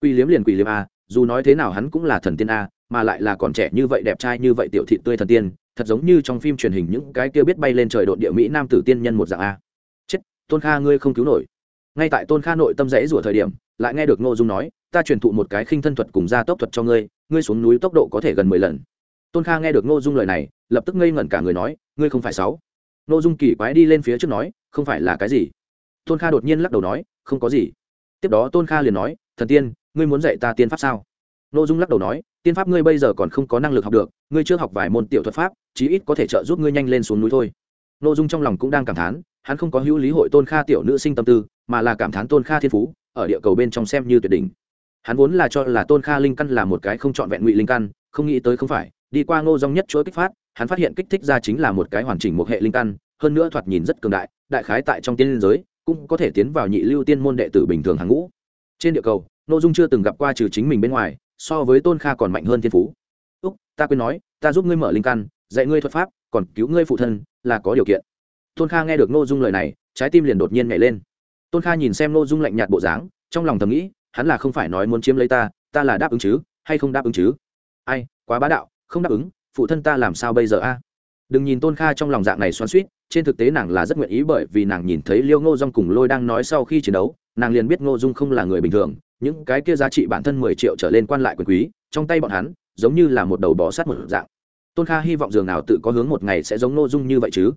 S1: Quỳ liếm liền quỳ liếm, a, dù nói thế nào hắn cũng là thần tiên, a, mà lại là còn trẻ như vậy, đẹp trai như vậy, tiểu thị tươi thần tiên, thật giống như trong phim truyền hình những cái kia biết bay lên trời độn địa mỹ nam tử tiên nhân một dạng, a tôn kha ngươi không cứu nổi. Ngay tại tôn kha nội tâm rẽ rủa thời điểm, lại nghe được ngô dung nói, ta truyền thụ một cái khinh thân thuật cùng gia tốc thuật cho ngươi ngươi xuống núi tốc độ có thể gần mười lần. Tôn kha nghe được ngô dung lời này, lập tức ngây ngẩn cả người nói, ngươi không phải sáu. Ngô dung kỳ quái đi lên phía trước nói, không phải là cái gì? Tôn kha đột nhiên lắc đầu nói, không có gì. Tiếp đó tôn kha liền nói, thần tiên, ngươi muốn dạy ta tiên pháp sao? Ngô dung lắc đầu nói, tiên pháp ngươi bây giờ còn không có năng lực học được, ngươi chưa học vài môn tiểu thuật pháp, chí ít có thể trợ giúp ngươi nhanh lên xuống núi thôi. Ngô dung trong lòng cũng đang cảm thán hắn không có hữu lý hội tôn kha tiểu nữ sinh tâm tư, mà là cảm thán tôn kha thiên phú, ở địa cầu bên trong xem như tuyệt đỉnh. Hắn vốn là cho là tôn kha linh căn là một cái không trọn vẹn ngụy linh căn, không nghĩ tới không phải, đi qua ngô dong nhất chuỗi kích phát, hắn phát hiện kích thích ra chính là một cái hoàn chỉnh một hệ linh căn, hơn nữa thoạt nhìn rất cường đại đại khái tại trong tiên giới, cũng có thể tiến vào nhị lưu tiên môn đệ tử bình thường hàng ngũ. Trên địa cầu nội dung chưa từng gặp qua trừ chính mình bên ngoài, so với tôn kha còn mạnh hơn thiên phú. Úc, ta quên nói, ta giúp ngươi mở linh căn, dạy ngươi thuật pháp, còn cứu ngươi phụ thân, là có điều kiện tôn kha nghe được nội dung lời này, trái tim liền đột nhiên nhảy lên. Tôn kha nhìn xem nội dung lạnh nhạt bộ dáng, trong lòng thầm nghĩ, hắn là không phải nói muốn chiếm lấy ta ta là đáp ứng chứ, hay không đáp ứng chứ? Ai, quá bá đạo, không đáp ứng, phụ thân ta làm sao bây giờ a? Đừng nhìn tôn kha trong lòng dạng này xoắn suýt trên thực tế nàng là rất nguyện ý bởi vì nàng nhìn thấy liêu ngô dung cùng lôi đang nói sau khi chiến đấu, nàng liền biết ngô dung không là người bình thường, những cái kia giá trị bản thân mười triệu trở lên quan lại quyền quý, trong tay bọn hắn, giống như là một đầu bò sát một dạng. Tôn kha hy vọng dường nào tự có hướng một ngày sẽ giống ngô dung như vậy chứ?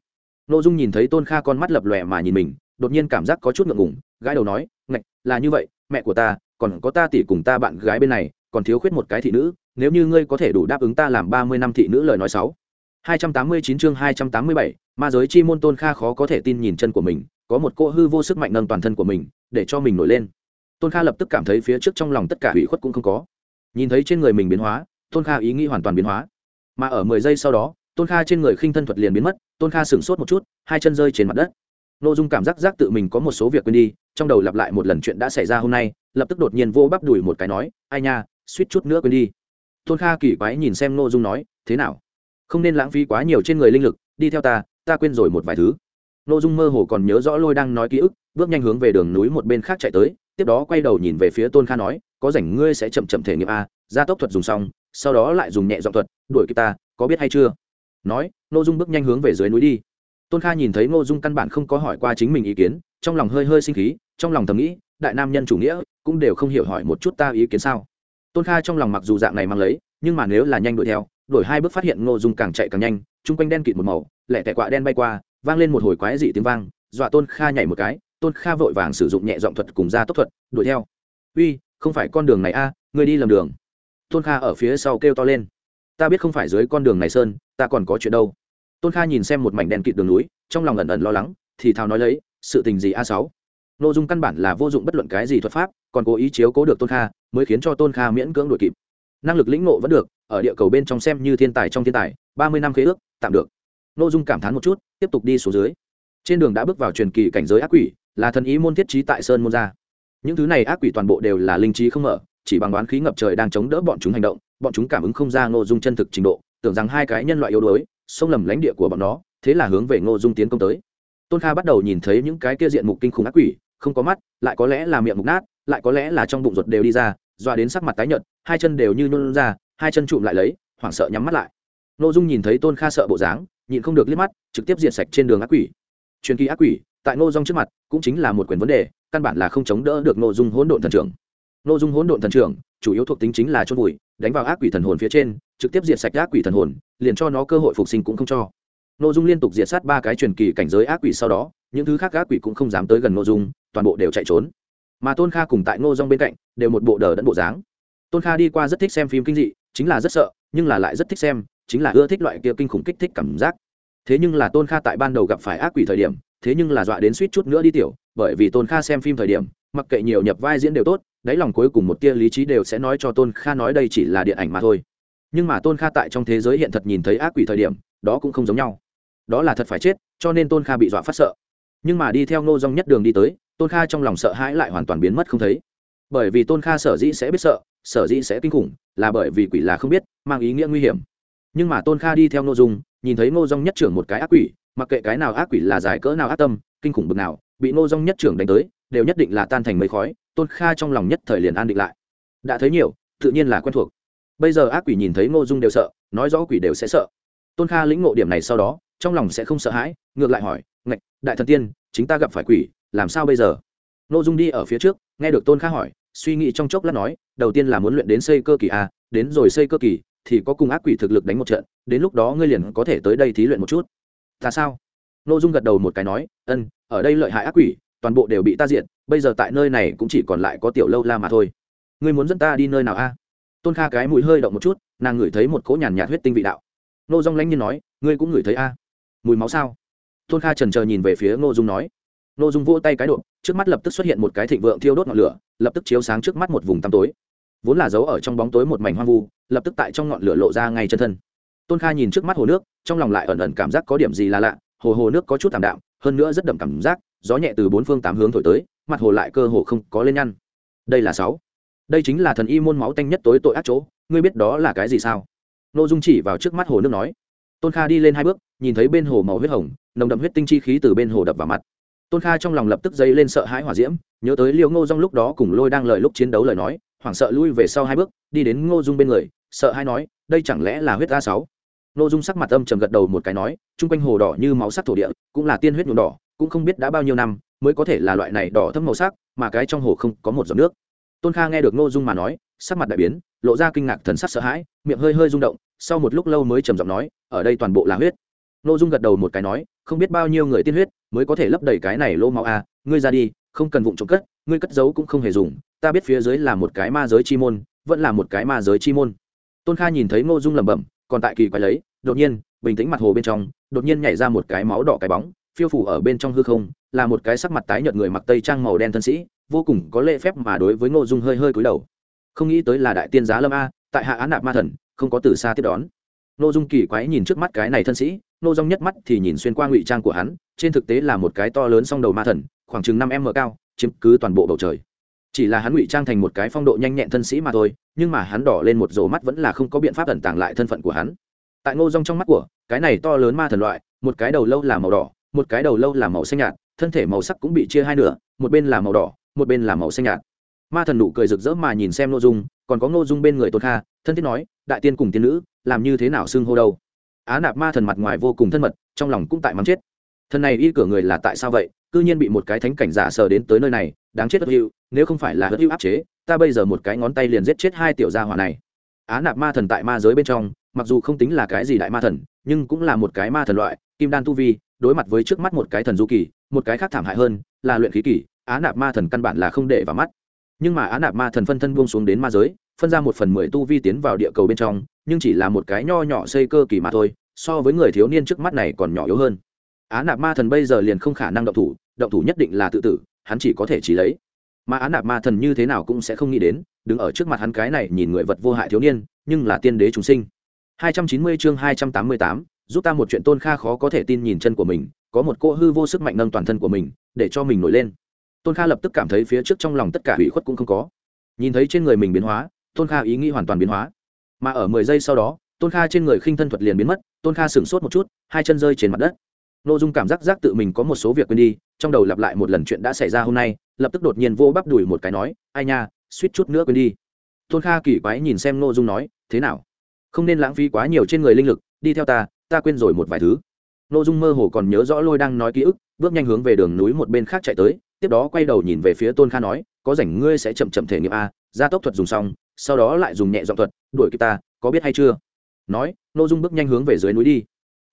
S1: Ngô dung nhìn thấy tôn kha con mắt lập lòe mà nhìn mình, đột nhiên cảm giác có chút ngượng ngùng gái đầu nói, ngạch, là như vậy, mẹ của ta, còn có ta tỷ cùng ta bạn gái bên này, còn thiếu khuyết một cái thị nữ, nếu như ngươi có thể đủ đáp ứng ta làm ba mươi năm thị nữ lời nói sáu. Hai trăm tám mươi chín chương hai trăm tám mươi bảy, ma giới chi môn tôn kha khó có thể tin nhìn chân của mình, có một cô hư vô sức mạnh nâng toàn thân của mình, để cho mình nổi lên. Tôn kha lập tức cảm thấy phía trước trong lòng tất cả hủy khuất cũng không có. Nhìn thấy trên người mình biến hóa, tôn kha ý nghĩ hoàn toàn biến hóa. Mà ở mười giây sau đó tôn kha trên người khinh thân thuật liền biến mất, tôn kha sửng sốt một chút, hai chân rơi trên mặt đất. Nội dung cảm giác giác tự mình có một số việc quên đi, trong đầu lặp lại một lần chuyện đã xảy ra hôm nay, lập tức đột nhiên vô bắp đùi một cái nói, ai nha, suýt chút nữa quên đi. Tôn kha kỳ quái nhìn xem nội dung nói, thế nào? Không nên lãng phí quá nhiều trên người linh lực, đi theo ta ta quên rồi một vài thứ. Nội dung mơ hồ còn nhớ rõ lôi đang nói ký ức, bước nhanh hướng về đường núi một bên khác chạy tới, tiếp đó quay đầu nhìn về phía tôn kha nói, có rảnh ngươi sẽ chậm chậm thể nghiệm a, gia tốc thuật dùng xong, sau đó lại dùng nhẹ giọng thuật, đuổi kịp ta, có biết hay chưa? Nói nội dung bước nhanh hướng về dưới núi đi. Tôn kha nhìn thấy ngô dung căn bản không có hỏi qua chính mình ý kiến, trong lòng hơi hơi sinh khí, trong lòng thầm nghĩ, đại nam nhân chủ nghĩa cũng đều không hiểu hỏi một chút ta ý kiến sao. Tôn kha trong lòng mặc dù dạng này mang lấy, nhưng mà nếu là nhanh đuổi theo, đổi hai bước phát hiện ngô dung càng chạy càng nhanh, chung quanh đen kịt một màu lẹ tẻ quạ đen bay qua, vang lên một hồi quái dị tiếng vang, dọa tôn kha nhảy một cái, tôn kha vội vàng sử dụng nhẹ giọng thuật cùng ra tốc thuật, đuổi theo. Uy, không phải con đường này a người đi lầm đường. Tôn kha ở phía sau kêu to lên. Ta biết không phải dưới con đường này sơn ta còn có chuyện đâu? Tôn kha nhìn xem một mảnh đèn kịt đường núi, trong lòng ẩn ẩn lo lắng, thì thào nói lấy, sự tình gì a sáu? Nội dung căn bản là vô dụng bất luận cái gì thuật pháp, còn cố ý chiếu cố được tôn kha, mới khiến cho tôn kha miễn cưỡng đuổi kịp. Năng lực lĩnh ngộ vẫn được, ở địa cầu bên trong xem như thiên tài trong thiên tài, ba mươi năm khế ước, tạm được. Nội dung cảm thán một chút, tiếp tục đi xuống dưới. Trên đường đã bước vào truyền kỳ cảnh giới ác quỷ, là thần ý môn thiết trí tại sơn môn gia. Những thứ này ác quỷ toàn bộ đều là linh trí không mở, chỉ bằng đoán khí ngập trời đang chống đỡ bọn chúng hành động, bọn chúng cảm ứng không ra nội dung chân thực trình độ tưởng rằng hai cái nhân loại yếu đuối, xông lầm lãnh địa của bọn nó, thế là hướng về ngô dung tiến công tới. Tôn kha bắt đầu nhìn thấy những cái kia diện mục kinh khủng ác quỷ, không có mắt, lại có lẽ là miệng mục nát, lại có lẽ là trong bụng ruột đều đi ra, doa đến sắc mặt tái nhợt, hai chân đều như nôn ra, hai chân trụm lại lấy, hoảng sợ nhắm mắt lại. Ngô dung nhìn thấy tôn kha sợ bộ dáng, nhịn không được liếc mắt, trực tiếp diện sạch trên đường ác quỷ. Truyền kỳ ác quỷ, tại ngô dung trước mặt, cũng chính là một quyền vấn đề, căn bản là không chống đỡ được ngô dung hỗn độn thần trưởng. Ngô dung hỗn độn thần trưởng, chủ yếu thuộc tính chính là chôn vùi, đánh vào ác quỷ thần hồn phía trên trực tiếp diệt sạch ác quỷ thần hồn, liền cho nó cơ hội phục sinh cũng không cho. Ngô dung liên tục diệt sát ba cái truyền kỳ cảnh giới ác quỷ sau đó, những thứ khác ác quỷ cũng không dám tới gần ngô dung, toàn bộ đều chạy trốn. Mà tôn kha cùng tại ngô dung bên cạnh, đều một bộ đờ đẫn bộ dáng. Tôn kha đi qua rất thích xem phim kinh dị, chính là rất sợ, nhưng là lại rất thích xem, chính là ưa thích loại kia kinh khủng kích thích cảm giác. Thế nhưng là tôn kha tại ban đầu gặp phải ác quỷ thời điểm, thế nhưng là dọa đến suýt chút nữa đi tiểu, bởi vì tôn kha xem phim thời điểm, mặc kệ nhiều nhập vai diễn đều tốt, đáy lòng cuối cùng một tia lý trí đều sẽ nói cho tôn kha nói đây chỉ là điện ảnh mà thôi nhưng mà tôn kha tại trong thế giới hiện thật nhìn thấy ác quỷ thời điểm, đó cũng không giống nhau. Đó là thật phải chết, cho nên tôn kha bị dọa phát sợ. Nhưng mà đi theo ngô dong nhất đường đi tới, tôn kha trong lòng sợ hãi lại hoàn toàn biến mất không thấy. Bởi vì tôn kha sở dĩ sẽ biết sợ, sở dĩ sẽ kinh khủng, là bởi vì quỷ là không biết, mang ý nghĩa nguy hiểm. Nhưng mà tôn kha đi theo ngô dung, nhìn thấy ngô dong nhất trưởng một cái ác quỷ, mặc kệ cái nào ác quỷ là dài cỡ nào ác tâm, kinh khủng bực nào, bị ngô dong nhất trưởng đánh tới, đều nhất định là tan thành mấy khói, tôn kha trong lòng nhất thời liền an định lại. Đã thấy nhiều, tự nhiên là quen thuộc bây giờ ác quỷ nhìn thấy ngô dung đều sợ, nói rõ quỷ đều sẽ sợ. Tôn kha lĩnh ngộ điểm này sau đó, trong lòng sẽ không sợ hãi, ngược lại hỏi, ngạch, đại thần tiên, chính ta gặp phải quỷ, làm sao bây giờ? Ngô dung đi ở phía trước, nghe được tôn kha hỏi, suy nghĩ trong chốc lát nói, đầu tiên là muốn luyện đến xây cơ kỳ a đến rồi xây cơ kỳ, thì có cùng ác quỷ thực lực đánh một trận, đến lúc đó ngươi liền có thể tới đây thí luyện một chút. Ta sao? N ô dung gật đầu một cái nói, ân, ở đây lợi hại ác quỷ, toàn bộ đều bị ta diện bây giờ tại nơi này cũng chỉ còn lại có tiểu lâu la mà thôi. Ngươi muốn dẫn ta đi nơi nào a? Tôn kha cái mũi hơi động một chút, nàng ngửi thấy một cỗ nhàn nhạt huyết tinh vị đạo. Nô dung lãnh nhiên nói, ngươi cũng ngửi thấy a? Mùi máu sao? Tôn kha trần chờ nhìn về phía ngô dung nói. Ngô dung vỗ tay cái độ trước mắt lập tức xuất hiện một cái thịnh vượng thiêu đốt ngọn lửa, lập tức chiếu sáng trước mắt một vùng tăm tối. Vốn là giấu ở trong bóng tối một mảnh hoang vu, lập tức tại trong ngọn lửa lộ ra ngay chân thân. Tôn kha nhìn trước mắt hồ nước, trong lòng lại ẩn ẩn cảm giác có điểm gì là lạ, hồ hồ nước có chút thảm đạm, hơn nữa rất đậm cảm giác, gió nhẹ từ bốn phương tám hướng thổi tới, mặt hồ lại cơ hồ không có lên nhăn. Đây là sáu đây chính là thần y môn máu tanh nhất tối tội ác chỗ, ngươi biết đó là cái gì sao? N ô dung chỉ vào trước mắt hồ nước nói. Tôn kha đi lên hai bước, nhìn thấy bên hồ màu huyết hồng, nồng đậm huyết tinh chi khí từ bên hồ đập vào mặt. Tôn kha trong lòng lập tức dây lên sợ hãi hỏa diễm, nhớ tới liêu ngô dung lúc đó cùng lôi đang lời lúc chiến đấu lời nói, hoảng sợ lui về sau hai bước, đi đến ngô dung bên người, sợ hãi nói, đây chẳng lẽ là huyết a sáu? Ngô dung sắc mặt âm trầm gật đầu một cái nói chung quanh hồ đỏ như máu sắc thổ địa, cũng là tiên huyết nhuộm đỏ, cũng không biết đã bao nhiêu năm mới có thể là loại này đỏ thâm màu sắc, mà cái trong hồ không có một giọt nước tôn kha nghe được ngô dung mà nói, sắc mặt đại biến, lộ ra kinh ngạc thần sắc sợ hãi, miệng hơi hơi rung động, sau một lúc lâu mới trầm giọng nói, ở đây toàn bộ là huyết. Ngô dung gật đầu một cái nói, không biết bao nhiêu người tiên huyết mới có thể lấp đầy cái này lô máu a ngươi ra đi, không cần vụng trộm cất, ngươi cất giấu cũng không hề dùng, ta biết phía dưới là một cái ma giới chi môn, vẫn là một cái ma giới chi môn. Tôn kha nhìn thấy ngô dung lẩm bẩm, còn tại kỳ quái lấy, đột nhiên, bình tĩnh mặt hồ bên trong, đột nhiên nhảy ra một cái máu đỏ cái bóng, phiêu phủ ở bên trong hư không, là một cái sắc mặt tái nhợt người mặc tây trang màu đen thân sĩ vô cùng có lễ phép mà đối với ngô dung hơi hơi cúi đầu. Không nghĩ tới là đại tiên giá lâm a, tại hạ án nạp ma thần, không có từ xa tiếp đón. Ngô dung kỳ quái nhìn trước mắt cái này thân sĩ, ngô dung nhất mắt thì nhìn xuyên qua ngụy trang của hắn, trên thực tế là một cái to lớn song đầu ma thần, khoảng chừng năm m cao, chiếm cứ toàn bộ bầu trời. Chỉ là hắn ngụy trang thành một cái phong độ nhanh nhẹn thân sĩ mà thôi, nhưng mà hắn đỏ lên một rổ mắt vẫn là không có biện pháp ẩn tàng lại thân phận của hắn. Tại ngô Dung trong mắt của, cái này to lớn ma thần loại, một cái đầu lâu là màu đỏ, một cái đầu lâu là màu xanh nhạt, thân thể màu sắc cũng bị chia hai nửa, một bên là màu đỏ một bên là màu xanh nhạt. Ma thần nụ cười rực rỡ mà nhìn xem nội dung, còn có nội dung bên người tôn kha, thân thiết nói, đại tiên cùng tiên nữ, làm như thế nào xưng hô đâu? Á nạp ma thần mặt ngoài vô cùng thân mật, trong lòng cũng tại mắng chết. Thần này y cửa người là tại sao vậy? Cư nhiên bị một cái thánh cảnh giả sờ đến tới nơi này, đáng chết hữu, nếu không phải là hữu áp chế, ta bây giờ một cái ngón tay liền giết chết hai tiểu gia hỏa này. Á nạp ma thần tại ma giới bên trong, mặc dù không tính là cái gì đại ma thần, nhưng cũng là một cái ma thần loại, kim đan tu vi, đối mặt với trước mắt một cái thần du kỳ, một cái khác thảm hại hơn, là luyện khí kỳ á nạp ma thần căn bản là không để vào mắt. Nhưng mà á nạp ma thần phân thân buông xuống đến ma giới phân ra một phần mười tu vi tiến vào địa cầu bên trong nhưng chỉ là một cái nho nhỏ xây cơ kỳ mà thôi so với người thiếu niên trước mắt này còn nhỏ yếu hơn. Á nạp ma thần bây giờ liền không khả năng động thủ động thủ nhất định là tự tử hắn chỉ có thể chỉ lấy. Mà á nạp ma thần như thế nào cũng sẽ không nghĩ đến đứng ở trước mặt hắn cái này nhìn người vật vô hại thiếu niên nhưng là tiên đế chúng sinh. 290 chương 288, giúp ta một chuyện tôn kha khó có thể tin nhìn chân của mình có một cô hư vô sức mạnh nâng toàn thân của mình để cho mình nổi lên tôn kha lập tức cảm thấy phía trước trong lòng tất cả hủy khuất cũng không có. Nhìn thấy trên người mình biến hóa, tôn kha ý nghĩ hoàn toàn biến hóa. Mà ở mười giây sau đó, tôn kha trên người khinh thân thuật liền biến mất, tôn kha sửng sốt một chút, hai chân rơi trên mặt đất. N ô dung cảm giác giác tự mình có một số việc quên đi, trong đầu lặp lại một lần chuyện đã xảy ra hôm nay, lập tức đột nhiên vô bắp đùi một cái nói, ai nha, suýt chút nữa quên đi. Tôn kha kỳ quái nhìn xem n ô dung nói, thế nào? Không nên lãng phí quá nhiều trên người linh lực, đi theo ta ta quên rồi một vài thứ. N ô dung mơ hồ còn nhớ rõ lôi đang nói ký ức, bước nhanh hướng về đường núi một bên khác chạy tới tiếp đó quay đầu nhìn về phía tôn kha nói có rảnh ngươi sẽ chậm chậm thể nghiệm a gia tốc thuật dùng xong sau đó lại dùng nhẹ giọng thuật đuổi kịp ta có biết hay chưa nói n ô dung bước nhanh hướng về dưới núi đi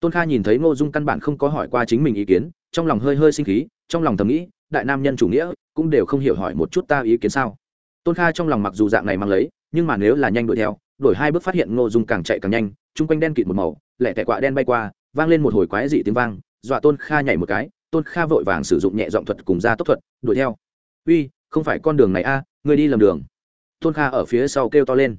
S1: tôn kha nhìn thấy n ô dung căn bản không có hỏi qua chính mình ý kiến trong lòng hơi hơi sinh khí trong lòng thầm nghĩ đại nam nhân chủ nghĩa cũng đều không hiểu hỏi một chút ta ý kiến sao tôn kha trong lòng mặc dù dạng này mang lấy nhưng mà nếu là nhanh đuổi theo đổi hai bước phát hiện n ô dung càng chạy càng nhanh chung quanh đen kịt một màu lẹ tẻ quạ đen bay qua vang lên một hồi quái dị tiếng vang dọa tôn kha nhảy một cái tôn kha vội vàng sử dụng nhẹ giọng thuật cùng ra tốc thuật đuổi theo. Uy không phải con đường này a à, người đi lầm đường. Tôn kha ở phía sau kêu to lên.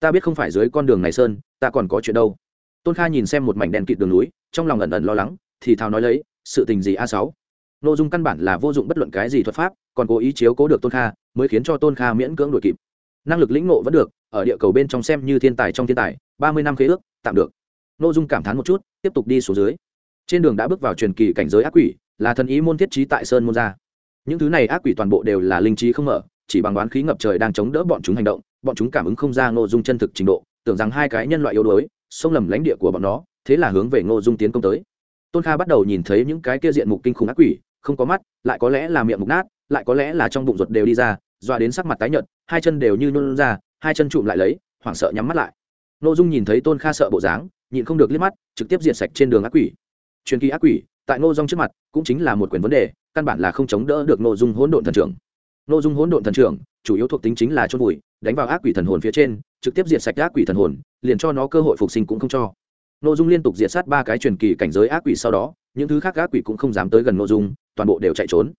S1: Ta biết không phải dưới con đường này sơn ta còn có chuyện đâu. Tôn kha nhìn xem một mảnh đèn kịt đường núi trong lòng ẩn ẩn lo lắng thì thào nói lấy sự tình gì a sáu? Nội dung căn bản là vô dụng bất luận cái gì thuật pháp còn cố ý chiếu cố được tôn kha mới khiến cho tôn kha miễn cưỡng đuổi kịp. Năng lực lĩnh ngộ vẫn được ở địa cầu bên trong xem như thiên tài trong thiên tài ba mươi năm khế ước tạm được. Nội dung cảm thán một chút tiếp tục đi xuống dưới. Trên đường đã bước vào truyền kỳ cảnh giới ác quỷ là thần ý môn thiết trí tại sơn môn ra. những thứ này ác quỷ toàn bộ đều là linh trí không mở, chỉ bằng đoán khí ngập trời đang chống đỡ bọn chúng hành động, bọn chúng cảm ứng không ra ngô dung chân thực trình độ, tưởng rằng hai cái nhân loại yếu đuối, xông lầm lãnh địa của bọn nó, thế là hướng về ngô dung tiến công tới. Tôn kha bắt đầu nhìn thấy những cái kia diện mục kinh khủng ác quỷ, không có mắt, lại có lẽ là miệng mục nát, lại có lẽ là trong bụng ruột đều đi ra, dọa đến sắc mặt tái nhợt, hai chân đều như nôn ra, hai chân trụm lại lấy, hoảng sợ nhắm mắt lại. Ngô dung nhìn thấy tôn kha sợ bộ dáng, nhịn không được liếc mắt, trực tiếp diệt sạch trên đường ác quỷ. Truyền kỳ ác quỷ tại ngô dung trước mặt, cũng chính là một quyền vấn đề, căn bản là không chống đỡ được nội dung hỗn độn thần trưởng. Nội dung hỗn độn thần trưởng, chủ yếu thuộc tính chính là chôn vùi, đánh vào ác quỷ thần hồn phía trên, trực tiếp diệt sạch ác quỷ thần hồn, liền cho nó cơ hội phục sinh cũng không cho. Nội dung liên tục diệt sát ba cái truyền kỳ cảnh giới ác quỷ sau đó, những thứ khác ác quỷ cũng không dám tới gần nội dung, toàn bộ đều chạy trốn.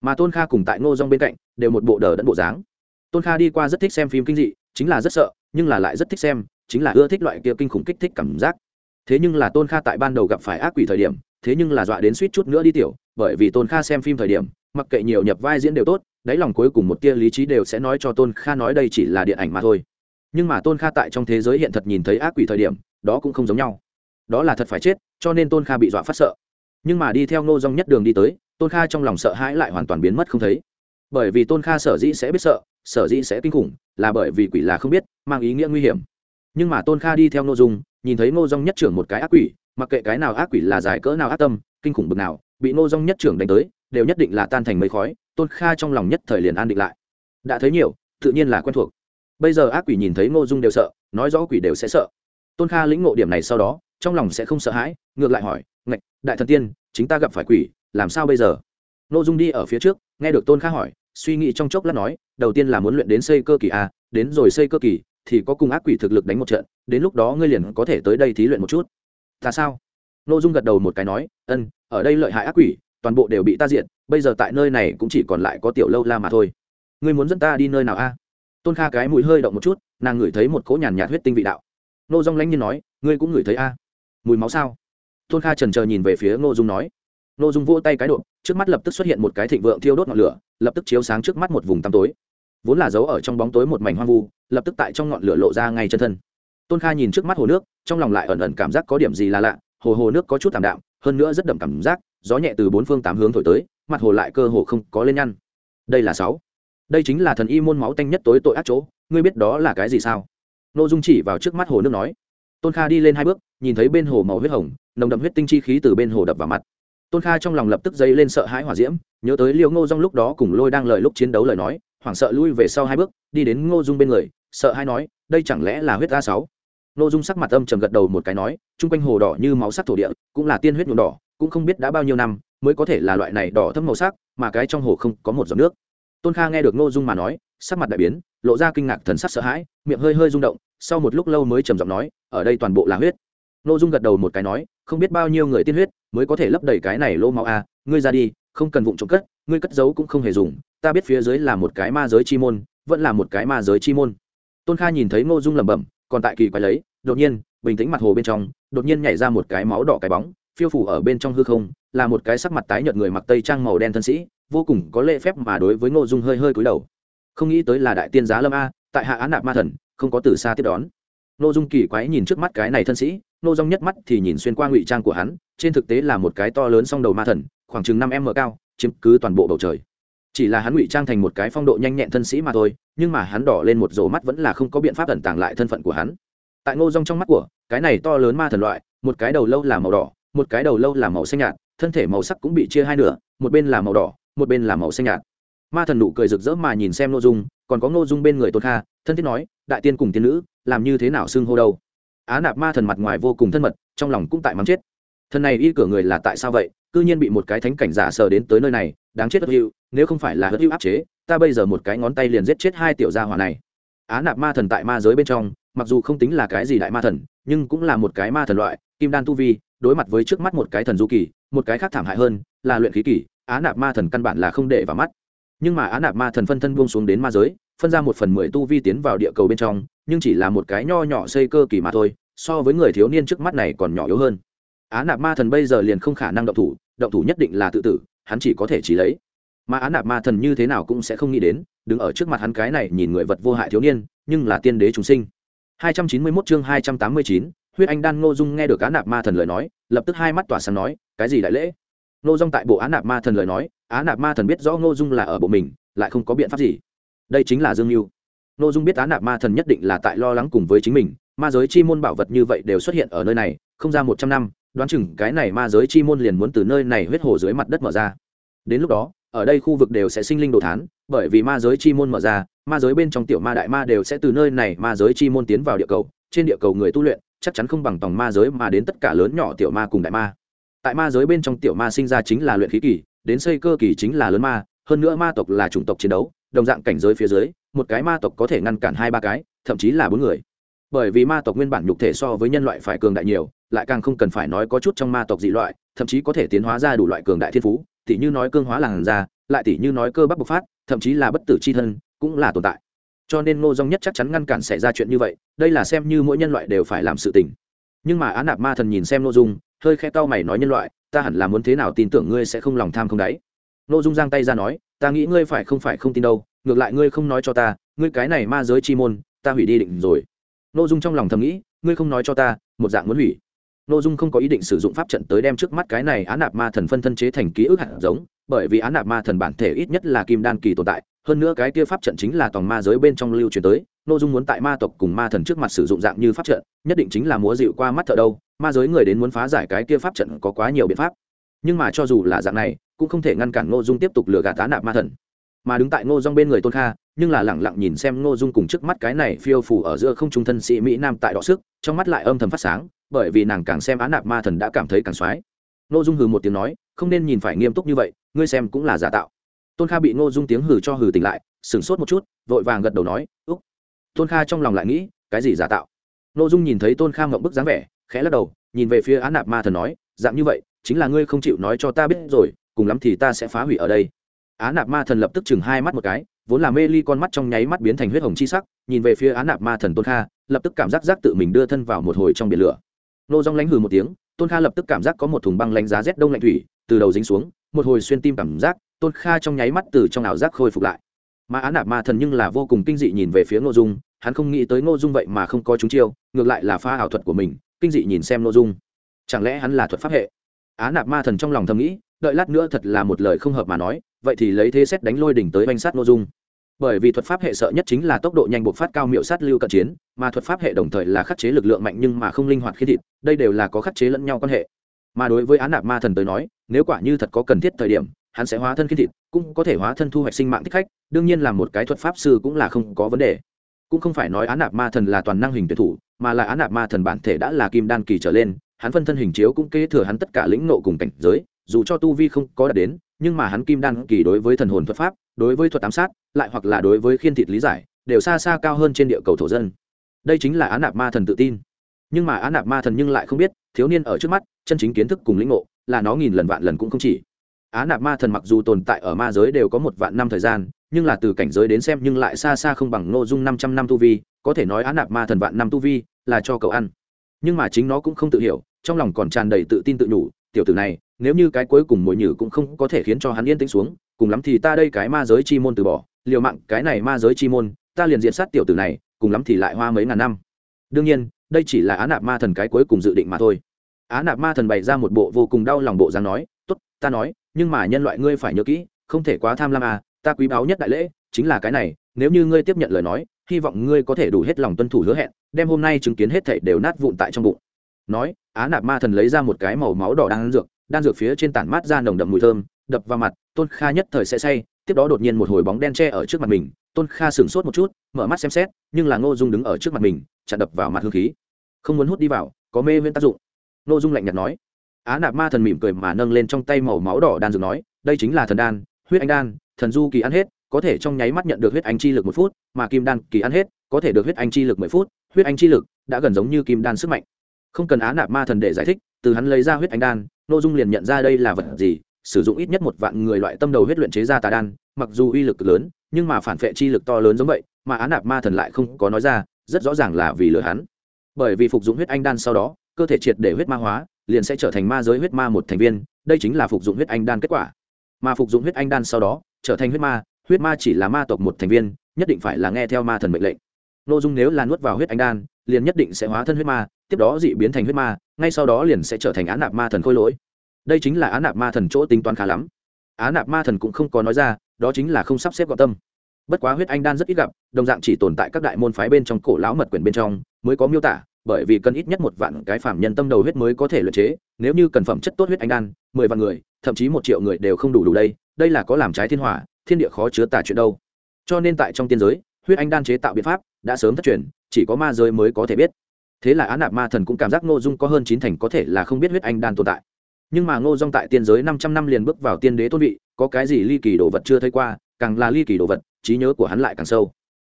S1: Mà tôn kha cùng tại ngô dung bên cạnh, đều một bộ đờ đẫn bộ dáng. Tôn kha đi qua rất thích xem phim kinh dị, chính là rất sợ, nhưng là lại rất thích xem, chính là ưa thích loại kia kinh khủng kích thích cảm giác. Thế nhưng là tôn kha tại ban đầu gặp phải ác quỷ thời điểm thế nhưng là dọa đến suýt chút nữa đi tiểu, bởi vì tôn kha xem phim thời điểm, mặc kệ nhiều nhập vai diễn đều tốt, đáy lòng cuối cùng một tia lý trí đều sẽ nói cho tôn kha nói đây chỉ là điện ảnh mà thôi. Nhưng mà tôn kha tại trong thế giới hiện thật nhìn thấy ác quỷ thời điểm, đó cũng không giống nhau. Đó là thật phải chết, cho nên tôn kha bị dọa phát sợ. Nhưng mà đi theo ngô dong nhất đường đi tới, tôn kha trong lòng sợ hãi lại hoàn toàn biến mất không thấy. Bởi vì tôn kha sở dĩ sẽ biết sợ, sở dĩ sẽ kinh khủng, là bởi vì quỷ là không biết, mang ý nghĩa nguy hiểm. Nhưng mà tôn kha đi theo ngô dung, nhìn thấy ngô dong nhất trưởng một cái ác quỷ mặc kệ cái nào ác quỷ là dài cỡ nào ác tâm, kinh khủng bực nào, bị ngô dong nhất trưởng đánh tới, đều nhất định là tan thành mây khói, tôn kha trong lòng nhất thời liền an định lại. Đã thấy nhiều, tự nhiên là quen thuộc. Bây giờ ác quỷ nhìn thấy ngô dung đều sợ, nói rõ quỷ đều sẽ sợ. Tôn kha lĩnh ngộ điểm này sau đó, trong lòng sẽ không sợ hãi, ngược lại hỏi, ngạch, đại thần tiên, chính ta gặp phải quỷ, làm sao bây giờ? Ngô dung đi ở phía trước, nghe được tôn kha hỏi, suy nghĩ trong chốc lát nói, đầu tiên là muốn luyện đến xây cơ kỳ a đến rồi xây cơ kỳ thì có cùng ác quỷ thực lực đánh một trận, đến lúc đó ngươi liền có thể tới đây thí luyện một chút ta sao? Ngô dung gật đầu một cái nói, ân, ở đây lợi hại ác quỷ, toàn bộ đều bị ta diện bây giờ tại nơi này cũng chỉ còn lại có tiểu lâu la mà thôi. Ngươi muốn dẫn ta đi nơi nào a? Tôn kha cái mũi hơi động một chút, nàng ngửi thấy một cỗ nhàn nhạt huyết tinh vị đạo. Nô dung lãnh nhiên nói, ngươi cũng ngửi thấy a? Mùi máu sao? Tôn kha trần chờ nhìn về phía ngô dung nói. Ngô dung vỗ tay cái độ trước mắt lập tức xuất hiện một cái thịnh vượng thiêu đốt ngọn lửa, lập tức chiếu sáng trước mắt một vùng tăm tối. Vốn là giấu ở trong bóng tối một mảnh hoang vu, lập tức tại trong ngọn lửa lộ ra ngay chân thân tôn kha nhìn trước mắt hồ nước, trong lòng lại ẩn ẩn cảm giác có điểm gì là lạ, hồ hồ nước có chút thảm đạm, hơn nữa rất đậm cảm giác, gió nhẹ từ bốn phương tám hướng thổi tới, mặt hồ lại cơ hồ không có lên nhăn. Đây là sáu. Đây chính là thần y môn máu tanh nhất tối tội ác chỗ, ngươi biết đó là cái gì sao? N ô dung chỉ vào trước mắt hồ nước nói. Tôn kha đi lên hai bước, nhìn thấy bên hồ màu huyết hồng, nồng đậm huyết tinh chi khí từ bên hồ đập vào mặt. Tôn kha trong lòng lập tức dây lên sợ hãi hỏa diễm, nhớ tới liều ngô Dung lúc đó cùng lôi đang lời lúc chiến đấu lời nói, hoảng sợ lui về sau hai bước, đi đến ngô dung bên người, sợ hãi nói, đây chẳng lẽ là huyết a sáu? Ngô dung sắc mặt âm trầm gật đầu một cái nói chung quanh hồ đỏ như máu sắc thổ địa, cũng là tiên huyết nhuộm đỏ, cũng không biết đã bao nhiêu năm mới có thể là loại này đỏ thâm màu sắc, mà cái trong hồ không có một giọt nước. Tôn kha nghe được ngô dung mà nói, sắc mặt đại biến, lộ ra kinh ngạc thần sắc sợ hãi, miệng hơi hơi rung động, sau một lúc lâu mới trầm giọng nói, ở đây toàn bộ là huyết. Ngô dung gật đầu một cái nói, không biết bao nhiêu người tiên huyết mới có thể lấp đầy cái này lô máu a ngươi ra đi, không cần vụng trộm cất, ngươi cất giấu cũng không hề dùng, ta biết phía dưới là một cái ma giới chi môn, vẫn là một cái ma giới chi môn. Tôn kha nhìn thấy ngô dung lẩm bẩm còn tại kỳ quái lấy, đột nhiên, bình tĩnh mặt hồ bên trong, đột nhiên nhảy ra một cái máu đỏ cái bóng, phiêu phủ ở bên trong hư không, là một cái sắc mặt tái nhợt người mặc tây trang màu đen thân sĩ, vô cùng có lễ phép mà đối với ngô dung hơi hơi cúi đầu. Không nghĩ tới là đại tiên giá lâm a, tại hạ án nạp ma thần, không có từ xa tiếp đón. Ngô dung kỳ quái nhìn trước mắt cái này thân sĩ, ngô dung nhất mắt thì nhìn xuyên qua ngụy trang của hắn, trên thực tế là một cái to lớn song đầu ma thần, khoảng chừng năm m cao, chiếm cứ toàn bộ bầu trời chỉ là hắn ngụy trang thành một cái phong độ nhanh nhẹn thân sĩ mà thôi, nhưng mà hắn đỏ lên một rổ mắt vẫn là không có biện pháp ẩn tàng lại thân phận của hắn. Tại ngô dung trong mắt của, cái này to lớn ma thần loại, một cái đầu lâu là màu đỏ, một cái đầu lâu là màu xanh nhạt, thân thể màu sắc cũng bị chia hai nửa, một bên là màu đỏ, một bên là màu xanh nhạt. Ma thần nụ cười rực rỡ mà nhìn xem nội dung còn có Ngô dung bên người tôn kha, thân thiết nói, đại tiên cùng tiên nữ, làm như thế nào xưng hô đâu? Á nạp ma thần mặt ngoài vô cùng thân mật, trong lòng cũng tại mắng chết. Thần này y cửa người là tại sao vậy? Cư nhiên bị một cái thánh cảnh giả sờ đến tới nơi này, đáng chết hất hữu nếu không phải là hất hữu áp chế, ta bây giờ một cái ngón tay liền giết chết hai tiểu gia hỏa này. Á nạp ma thần tại ma giới bên trong, mặc dù không tính là cái gì đại ma thần, nhưng cũng là một cái ma thần loại, kim đan tu vi, đối mặt với trước mắt một cái thần du kỳ, một cái khác thảm hại hơn, là luyện khí kỳ, á nạp ma thần căn bản là không để vào mắt. Nhưng mà á nạp ma thần phân thân buông xuống đến ma giới, phân ra một phần mười tu vi tiến vào địa cầu bên trong, nhưng chỉ là một cái nho nhỏ xây cơ kỳ mà thôi, so với người thiếu niên trước mắt này còn nhỏ yếu hơn. Á nạp ma thần bây giờ liền không khả năng động thủ động thủ nhất định là tự tử hắn chỉ có thể chỉ lấy. Mà án nạp ma thần như thế nào cũng sẽ không nghĩ đến đứng ở trước mặt hắn cái này nhìn người vật vô hại thiếu niên nhưng là tiên đế chúng sinh. 291 chương 289, huyết anh đan ngô dung nghe được án nạp ma thần lời nói lập tức hai mắt tỏa sáng nói cái gì đại lễ? Ngô dung tại bộ án nạp ma thần lời nói án nạp ma thần biết rõ ngô dung là ở bộ mình lại không có biện pháp gì. Đây chính là dương mưu ngô dung biết án nạp ma thần nhất định là tại lo lắng cùng với chính mình ma giới chi môn bảo vật như vậy đều xuất hiện ở nơi này không ra một trăm năm đoán chừng cái này ma giới chi môn liền muốn từ nơi này huyết hồ dưới mặt đất mở ra. Đến lúc đó, ở đây khu vực đều sẽ sinh linh đồ thán, bởi vì ma giới chi môn mở ra, ma giới bên trong tiểu ma đại ma đều sẽ từ nơi này ma giới chi môn tiến vào địa cầu, trên địa cầu người tu luyện chắc chắn không bằng tòng ma giới mà đến tất cả lớn nhỏ tiểu ma cùng đại ma. Tại ma giới bên trong tiểu ma sinh ra chính là luyện khí kỳ, đến xây cơ kỳ chính là lớn ma, hơn nữa ma tộc là chủng tộc chiến đấu, đồng dạng cảnh giới phía dưới, một cái ma tộc có thể ngăn cản hai ba cái, thậm chí là bốn người. Bởi vì ma tộc nguyên bản nhục thể so với nhân loại phải cường đại nhiều lại càng không cần phải nói có chút trong ma tộc dị loại, thậm chí có thể tiến hóa ra đủ loại cường đại thiên phú, tỉ như nói cương hóa làn da, lại tỉ như nói cơ bắp bộc phát, thậm chí là bất tử c h i thân, cũng là tồn tại. Cho nên ngô dong nhất chắc chắn ngăn cản xảy ra chuyện như vậy, đây là xem như mỗi nhân loại đều phải làm sự tình. Nhưng mà á nạp ma thần nhìn xem n ô dung, hơi khe cau mày nói nhân loại, ta hẳn là muốn thế nào tin tưởng ngươi sẽ không lòng tham không đáy? N ô dung giang tay ra nói, ta nghĩ ngươi phải không phải không tin đâu, ngược lại ngươi không nói cho ta, ngươi cái này ma giới chi môn, ta hủy đi định rồi. N ô dung trong lòng thầm nghĩ, ngươi không nói cho ta, một dạng muốn hủy nội dung không có ý định sử dụng pháp trận tới đem trước mắt cái này á nạp ma thần phân thân chế thành ký ức hạt giống, bởi vì á nạp ma thần bản thể ít nhất là kim đan kỳ tồn tại, hơn nữa cái kia pháp trận chính là tòng ma giới bên trong lưu truyền tới nội dung muốn tại ma tộc cùng ma thần trước mặt sử dụng dạng như pháp trận, nhất định chính là múa dịu qua mắt thợ đâu, ma giới người đến muốn phá giải cái kia pháp trận có quá nhiều biện pháp. Nhưng mà cho dù là dạng này, cũng không thể ngăn cản nội dung tiếp tục lừa gạt án nạp ma thần. Mà đứng tại ngô dung bên người tôn kha, nhưng là lẳng lặng nhìn xem ngô dung cùng trước mắt cái này phiêu phủ ở giữa không trung thân sĩ mỹ nam tại đọ sức, trong mắt lại âm thầm phát sáng bởi vì nàng càng xem á nạp ma thần đã cảm thấy càng xoái. Ngô dung hừ một tiếng nói, không nên nhìn phải nghiêm túc như vậy, ngươi xem cũng là giả tạo. Tôn kha bị ngô dung tiếng hừ cho hừ tỉnh lại, sửng sốt một chút, vội vàng gật đầu nói, úc. Tôn kha trong lòng lại nghĩ, cái gì giả tạo? Ngô dung nhìn thấy tôn kha ngậm bức dáng vẻ, khẽ lắc đầu, nhìn về phía á nạp ma thần nói, dạng như vậy, chính là ngươi không chịu nói cho ta biết rồi, cùng lắm thì ta sẽ phá hủy ở đây. Á nạp ma thần lập tức chừng hai mắt một cái, vốn là mê ly con mắt trong nháy mắt biến thành huyết hồng chi sắc, nhìn về phía á nạp ma thần tôn kha, lập tức cảm giác giác tự mình đưa thân vào một hồi trong biển lửa nô dong lánh hừ một tiếng, tôn kha lập tức cảm giác có một thùng băng lánh giá rét đông lạnh thủy từ đầu dính xuống, một hồi xuyên tim cảm giác, tôn kha trong nháy mắt từ trong ảo giác khôi phục lại. Mà án nạp ma thần nhưng là vô cùng kinh dị nhìn về phía ngô dung, hắn không nghĩ tới ngô dung vậy mà không có chúng chiêu, ngược lại là pha ảo thuật của mình, kinh dị nhìn xem ngô dung. Chẳng lẽ hắn là thuật pháp hệ? Á nạp ma thần trong lòng thầm nghĩ, đợi lát nữa thật là một lời không hợp mà nói, vậy thì lấy thế xét đánh lôi đỉnh tới oanh sát ngô dung. Bởi vì thuật pháp hệ sợ nhất chính là tốc độ nhanh bộc phát cao miệu sát lưu cận chiến, mà thuật pháp hệ đồng thời là khắc chế lực lượng mạnh nhưng mà không linh hoạt khi thịt đây đều là có khắc chế lẫn nhau quan hệ. Mà đối với án nạp ma thần tới nói, nếu quả như thật có cần thiết thời điểm, hắn sẽ hóa thân khiến thịt, cũng có thể hóa thân thu hoạch sinh mạng thích khách, đương nhiên là một cái thuật pháp sư cũng là không có vấn đề. Cũng không phải nói án nạp ma thần là toàn năng hình tuyệt thủ, mà là án nạp ma thần bản thể đã là kim đan kỳ trở lên, hắn phân thân hình chiếu cũng kế thừa hắn tất cả lĩnh nộ cùng cảnh giới, dù cho tu vi không có đạt đến, nhưng mà hắn kim đan kỳ đối với thần hồn thuật pháp, đối với thuật ám sát, lại hoặc là đối với khiên thịt lý giải, đều xa xa cao hơn trên địa cầu thổ dân. Đây chính là án nạp ma thần tự tin nhưng mà á nạp ma thần nhưng lại không biết, thiếu niên ở trước mắt, chân chính kiến thức cùng lĩnh ngộ, là nó nghìn lần vạn lần cũng không chỉ. Á nạp ma thần mặc dù tồn tại ở ma giới đều có một vạn năm thời gian, nhưng là từ cảnh giới đến xem nhưng lại xa xa không bằng nội dung năm trăm năm tu vi, có thể nói á nạp ma thần vạn năm tu vi là cho cậu ăn. Nhưng mà chính nó cũng không tự hiểu, trong lòng còn tràn đầy tự tin tự nhủ, tiểu tử này, nếu như cái cuối cùng mỗi nhử cũng không có thể khiến cho hắn yên tĩnh xuống, cùng lắm thì ta đây cái ma giới chi môn từ bỏ, liều mạng cái này ma giới chi môn, ta liền diện sát tiểu tử này, cùng lắm thì lại hoa mấy ngàn năm. Đương nhiên đây chỉ là á nạp ma thần cái cuối cùng dự định mà thôi. Á nạp ma thần bày ra một bộ vô cùng đau lòng bộ dáng nói t ố t ta nói, nhưng mà nhân loại ngươi phải nhớ kỹ, không thể quá tham lam à ta quý báu nhất đại lễ, chính là cái này, nếu như ngươi tiếp nhận lời nói, hy vọng ngươi có thể đủ hết lòng tuân thủ hứa hẹn, đem hôm nay chứng kiến hết thảy đều nát vụn tại trong bụng. Nói, á nạp ma thần lấy ra một cái màu máu đỏ đan dược đan dược phía trên tản mát ra nồng đậm mùi thơm, đập vào mặt, tôn kha nhất thời sẽ say tiếp đó đột nhiên một hồi bóng đen che ở trước mặt mình, tôn kha sửng sốt một chút, mở mắt xem xét, nhưng là ngô dung đứng ở trước mặt mình, chặn đập vào mặt hương khí. Không muốn hút đi vào, có mê viên tác dụng. Ngô dung lạnh nhạt nói. Á nạp ma thần mỉm cười mà nâng lên trong tay màu máu đỏ đan dược nói, đây chính là thần đan, huyết anh đan, thần du kỳ ăn hết, có thể trong nháy mắt nhận được huyết anh chi lực một phút, mà kim đan kỳ ăn hết, có thể được huyết anh chi lực mười phút, huyết anh chi lực đã gần giống như kim đan sức mạnh. Không cần á nạp ma thần để giải thích, từ hắn lấy ra huyết anh đan nội dung liền nhận ra đây là vật gì sử dụng ít nhất một vạn người loại tâm đầu huyết luyện chế ra tà đan, mặc dù uy lực lớn, nhưng mà phản vệ chi lực to lớn giống vậy, mà án nạp ma thần lại không có nói ra, rất rõ ràng là vì lừa hắn. Bởi vì phục dụng huyết anh đan sau đó, cơ thể triệt để huyết ma hóa, liền sẽ trở thành ma giới huyết ma một thành viên, đây chính là phục dụng huyết anh đan kết quả. Mà phục dụng huyết anh đan sau đó, trở thành huyết ma huyết ma chỉ là ma tộc một thành viên, nhất định phải là nghe theo ma thần mệnh lệnh. Nội dung nếu là nuốt vào huyết anh đan, liền nhất định sẽ hóa thân huyết ma, tiếp đó dị biến thành huyết ma, ngay sau đó liền sẽ trở thành án nạp ma thần khôi lỗi đây chính là án nạp ma thần chỗ tính toán khá lắm. Án nạp ma thần cũng không có nói ra, đó chính là không sắp xếp gọn tâm. Bất quá huyết anh đan rất ít gặp, đồng dạng chỉ tồn tại các đại môn phái bên trong cổ lão mật quyển bên trong mới có miêu tả, bởi vì cần ít nhất một vạn cái phạm nhân tâm đầu huyết mới có thể luyện chế, nếu như cần phẩm chất tốt huyết anh đan, mười vạn người, thậm chí một triệu người đều không đủ đủ đây đây là có làm trái thiên hỏa thiên địa khó chứa tả chuyện đâu. Cho nên tại trong tiên giới, huyết anh đan chế tạo biện pháp đã sớm thất truyền, chỉ có ma giới mới có thể biết. Thế là án nạp ma thần cũng cảm giác ngô dung có hơn chín thành có thể là không biết huyết anh đan tồn tại nhưng mà ngô dung tại tiên giới năm trăm năm liền bước vào tiên đế tôn vị, có cái gì ly kỳ đồ vật chưa thấy qua, càng là ly kỳ đồ vật, trí nhớ của hắn lại càng sâu.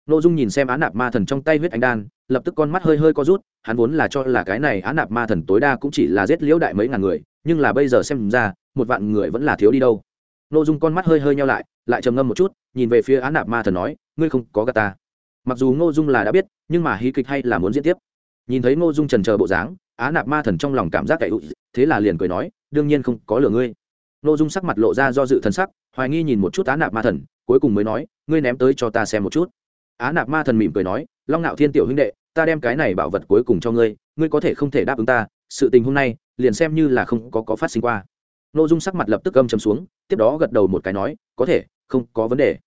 S1: Ngô dung nhìn xem án nạp ma thần trong tay huyết anh đan, lập tức con mắt hơi hơi co rút, hắn vốn là cho là cái này án nạp ma thần tối đa cũng chỉ là giết liễu đại mấy ngàn người, nhưng là bây giờ xem ra, một vạn người vẫn là thiếu đi đâu. Ngô dung con mắt hơi hơi nhau lại lại trầm ngâm một chút, nhìn về phía án nạp ma thần nói, ngươi không có gà ta. Mặc dù ngô dung là đã biết, nhưng mà hí kịch hay là muốn diễn tiếp. Nhìn thấy ngô dung trần chờ bộ dáng á nạp ma thần trong lòng cảm giác cậy ụ thế là liền cười nói, đương nhiên không có lừa ngươi. Ngô dung sắc mặt lộ ra do dự thần sắc, hoài nghi nhìn một chút á nạp ma thần, cuối cùng mới nói, ngươi ném tới cho ta xem một chút. Á nạp ma thần mỉm cười nói, long nạo thiên tiểu huynh đệ, ta đem cái này bảo vật cuối cùng cho ngươi ngươi có thể không thể đáp ứng ta, sự tình hôm nay, liền xem như là không có có phát sinh qua. Ngô dung sắc mặt lập tức gâm chấm xuống, tiếp đó gật đầu một cái nói, có thể, không có vấn đề.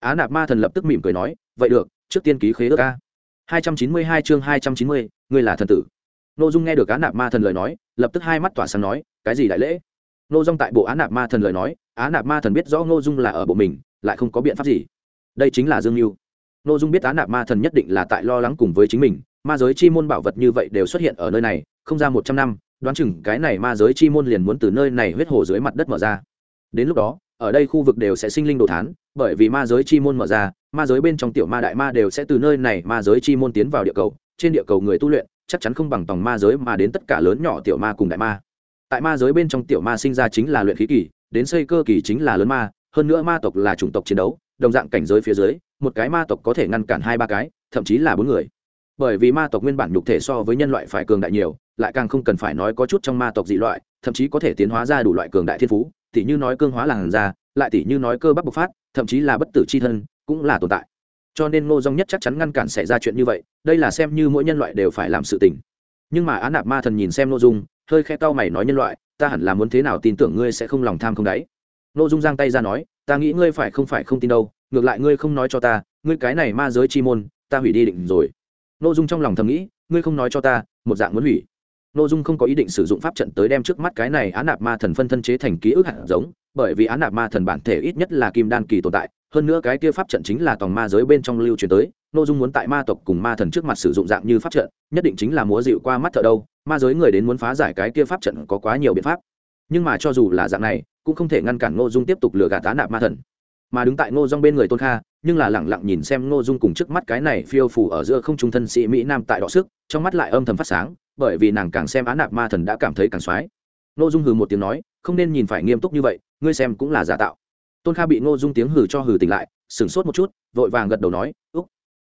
S1: Á nạp ma thần lập tức mỉm cười nói, vậy được, trước tiên ký khế ước ca. Hai trăm chín mươi hai chương hai trăm chín mươi, ngươi là thần tử. Nô dung nghe được á nạp ma thần lời nói, lập tức hai mắt tỏa sáng nói, cái gì đại lễ? Nô dung tại bộ á nạp ma thần lời nói, á nạp ma thần biết rõ Nô dung là ở bộ mình, lại không có biện pháp gì. Đây chính là dương mưu nô dung biết á nạp ma thần nhất định là tại lo lắng cùng với chính mình, ma giới chi môn bảo vật như vậy đều xuất hiện ở nơi này, không ra một trăm năm, đoán chừng cái này ma giới chi môn liền muốn từ nơi này huyết hồ dưới mặt đất mở ra. Đến lúc đó, ở đây khu vực đều sẽ sinh linh đồ thán, bởi vì ma giới chi môn mở ra, ma giới bên trong tiểu ma đại ma đều sẽ từ nơi này ma giới chi môn tiến vào địa cầu, trên địa cầu người tu luyện chắc chắn không bằng tòng ma giới mà đến tất cả lớn nhỏ tiểu ma cùng đại ma. Tại ma giới bên trong tiểu ma sinh ra chính là luyện khí kỳ, đến xây cơ kỳ chính là lớn ma, hơn nữa ma tộc là chủng tộc chiến đấu, đồng dạng cảnh giới phía dưới, một cái ma tộc có thể ngăn cản hai ba cái, thậm chí là bốn người. Bởi vì ma tộc nguyên bản nhục thể so với nhân loại phải cường đại nhiều, lại càng không cần phải nói có chút trong ma tộc dị loại, thậm chí có thể tiến hóa ra đủ loại cường đại thiên phú, tỉ như nói cương hóa làn da, lại tỉ như nói cơ bắp bộc phát, thậm chí là bất tử c h i thân, cũng là tồn tại cho nên ngô dong nhất chắc chắn ngăn cản xảy ra chuyện như vậy đây là xem như mỗi nhân loại đều phải làm sự tình. Nhưng mà Án nạp ma thần nhìn xem nội dung hơi khe tao mày nói nhân loại ta hẳn là muốn thế nào tin tưởng ngươi sẽ không lòng tham không đáy. Nội dung giang tay ra nói ta nghĩ ngươi phải không phải không tin đâu ngược lại ngươi không nói cho ta ngươi cái này ma giới chi môn ta hủy đi định rồi. Nội dung trong lòng thầm nghĩ ngươi không nói cho ta một dạng muốn hủy. Nội Dung không có ý định sử dụng pháp trận tới đem trước mắt cái này Án Nạp Ma Thần phân thân chế thành ký ức hạt giống, bởi vì Án Nạp Ma Thần bản thể ít nhất là kim đan kỳ tồn tại, hơn nữa cái kia pháp trận chính là tòng ma giới bên trong lưu truyền tới, nội Dung muốn tại ma tộc cùng ma thần trước mặt sử dụng dạng như pháp trận, nhất định chính là múa dịu qua mắt thợ đâu, ma giới người đến muốn phá giải cái kia pháp trận có quá nhiều biện pháp. Nhưng mà cho dù là dạng này, cũng không thể ngăn cản Nô Dung tiếp tục lừa gạt tá Nạp Ma Thần. Mà đứng tại Ngô Dung bên người Tôn Kha, nhưng là lẳng lặng nhìn xem Ngô Dung cùng trước mắt cái này phiêu phù ở giữa không trung thân sĩ mỹ nam tại đọ sức, trong mắt lại âm thầm phát sáng, bởi vì nàng càng xem Á Nạp Ma Thần đã cảm thấy càng xoái. Ngô Dung hừ một tiếng nói, không nên nhìn phải nghiêm túc như vậy, ngươi xem cũng là giả tạo. Tôn Kha bị Ngô Dung tiếng hừ cho hừ tỉnh lại, sững sốt một chút, vội vàng gật đầu nói, "Úc."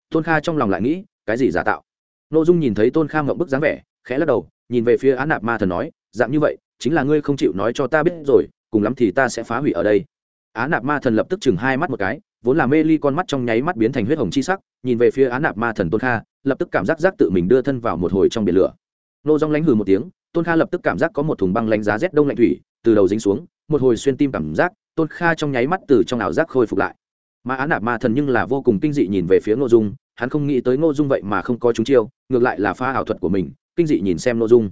S1: Tôn Kha trong lòng lại nghĩ, cái gì giả tạo? Ngô Dung nhìn thấy Tôn Kha ngậm bức dáng vẻ, khẽ lắc đầu, nhìn về phía Án Nạp Ma Thần nói, dạng như vậy, chính là ngươi không chịu nói cho ta biết rồi, cùng lắm thì ta sẽ phá hủy ở đây á nạp ma thần lập tức chừng hai mắt một cái vốn là mê ly con mắt trong nháy mắt biến thành huyết hồng chi sắc nhìn về phía á nạp ma thần tôn kha lập tức cảm giác giác tự mình đưa thân vào một hồi trong biển lửa nô dong lánh hừ một tiếng tôn kha lập tức cảm giác có một thùng băng lánh giá rét đông lạnh thủy từ đầu dính xuống một hồi xuyên tim cảm giác tôn kha trong nháy mắt từ trong ảo giác khôi phục lại. Mà Án nạp ma thần nhưng là vô cùng kinh dị nhìn về phía ngô dung, hắn không nghĩ tới ngô dung vậy mà không có chúng chiêu, ngược lại là pha ảo thuật của mình, kinh dị nhìn xem ngô dung.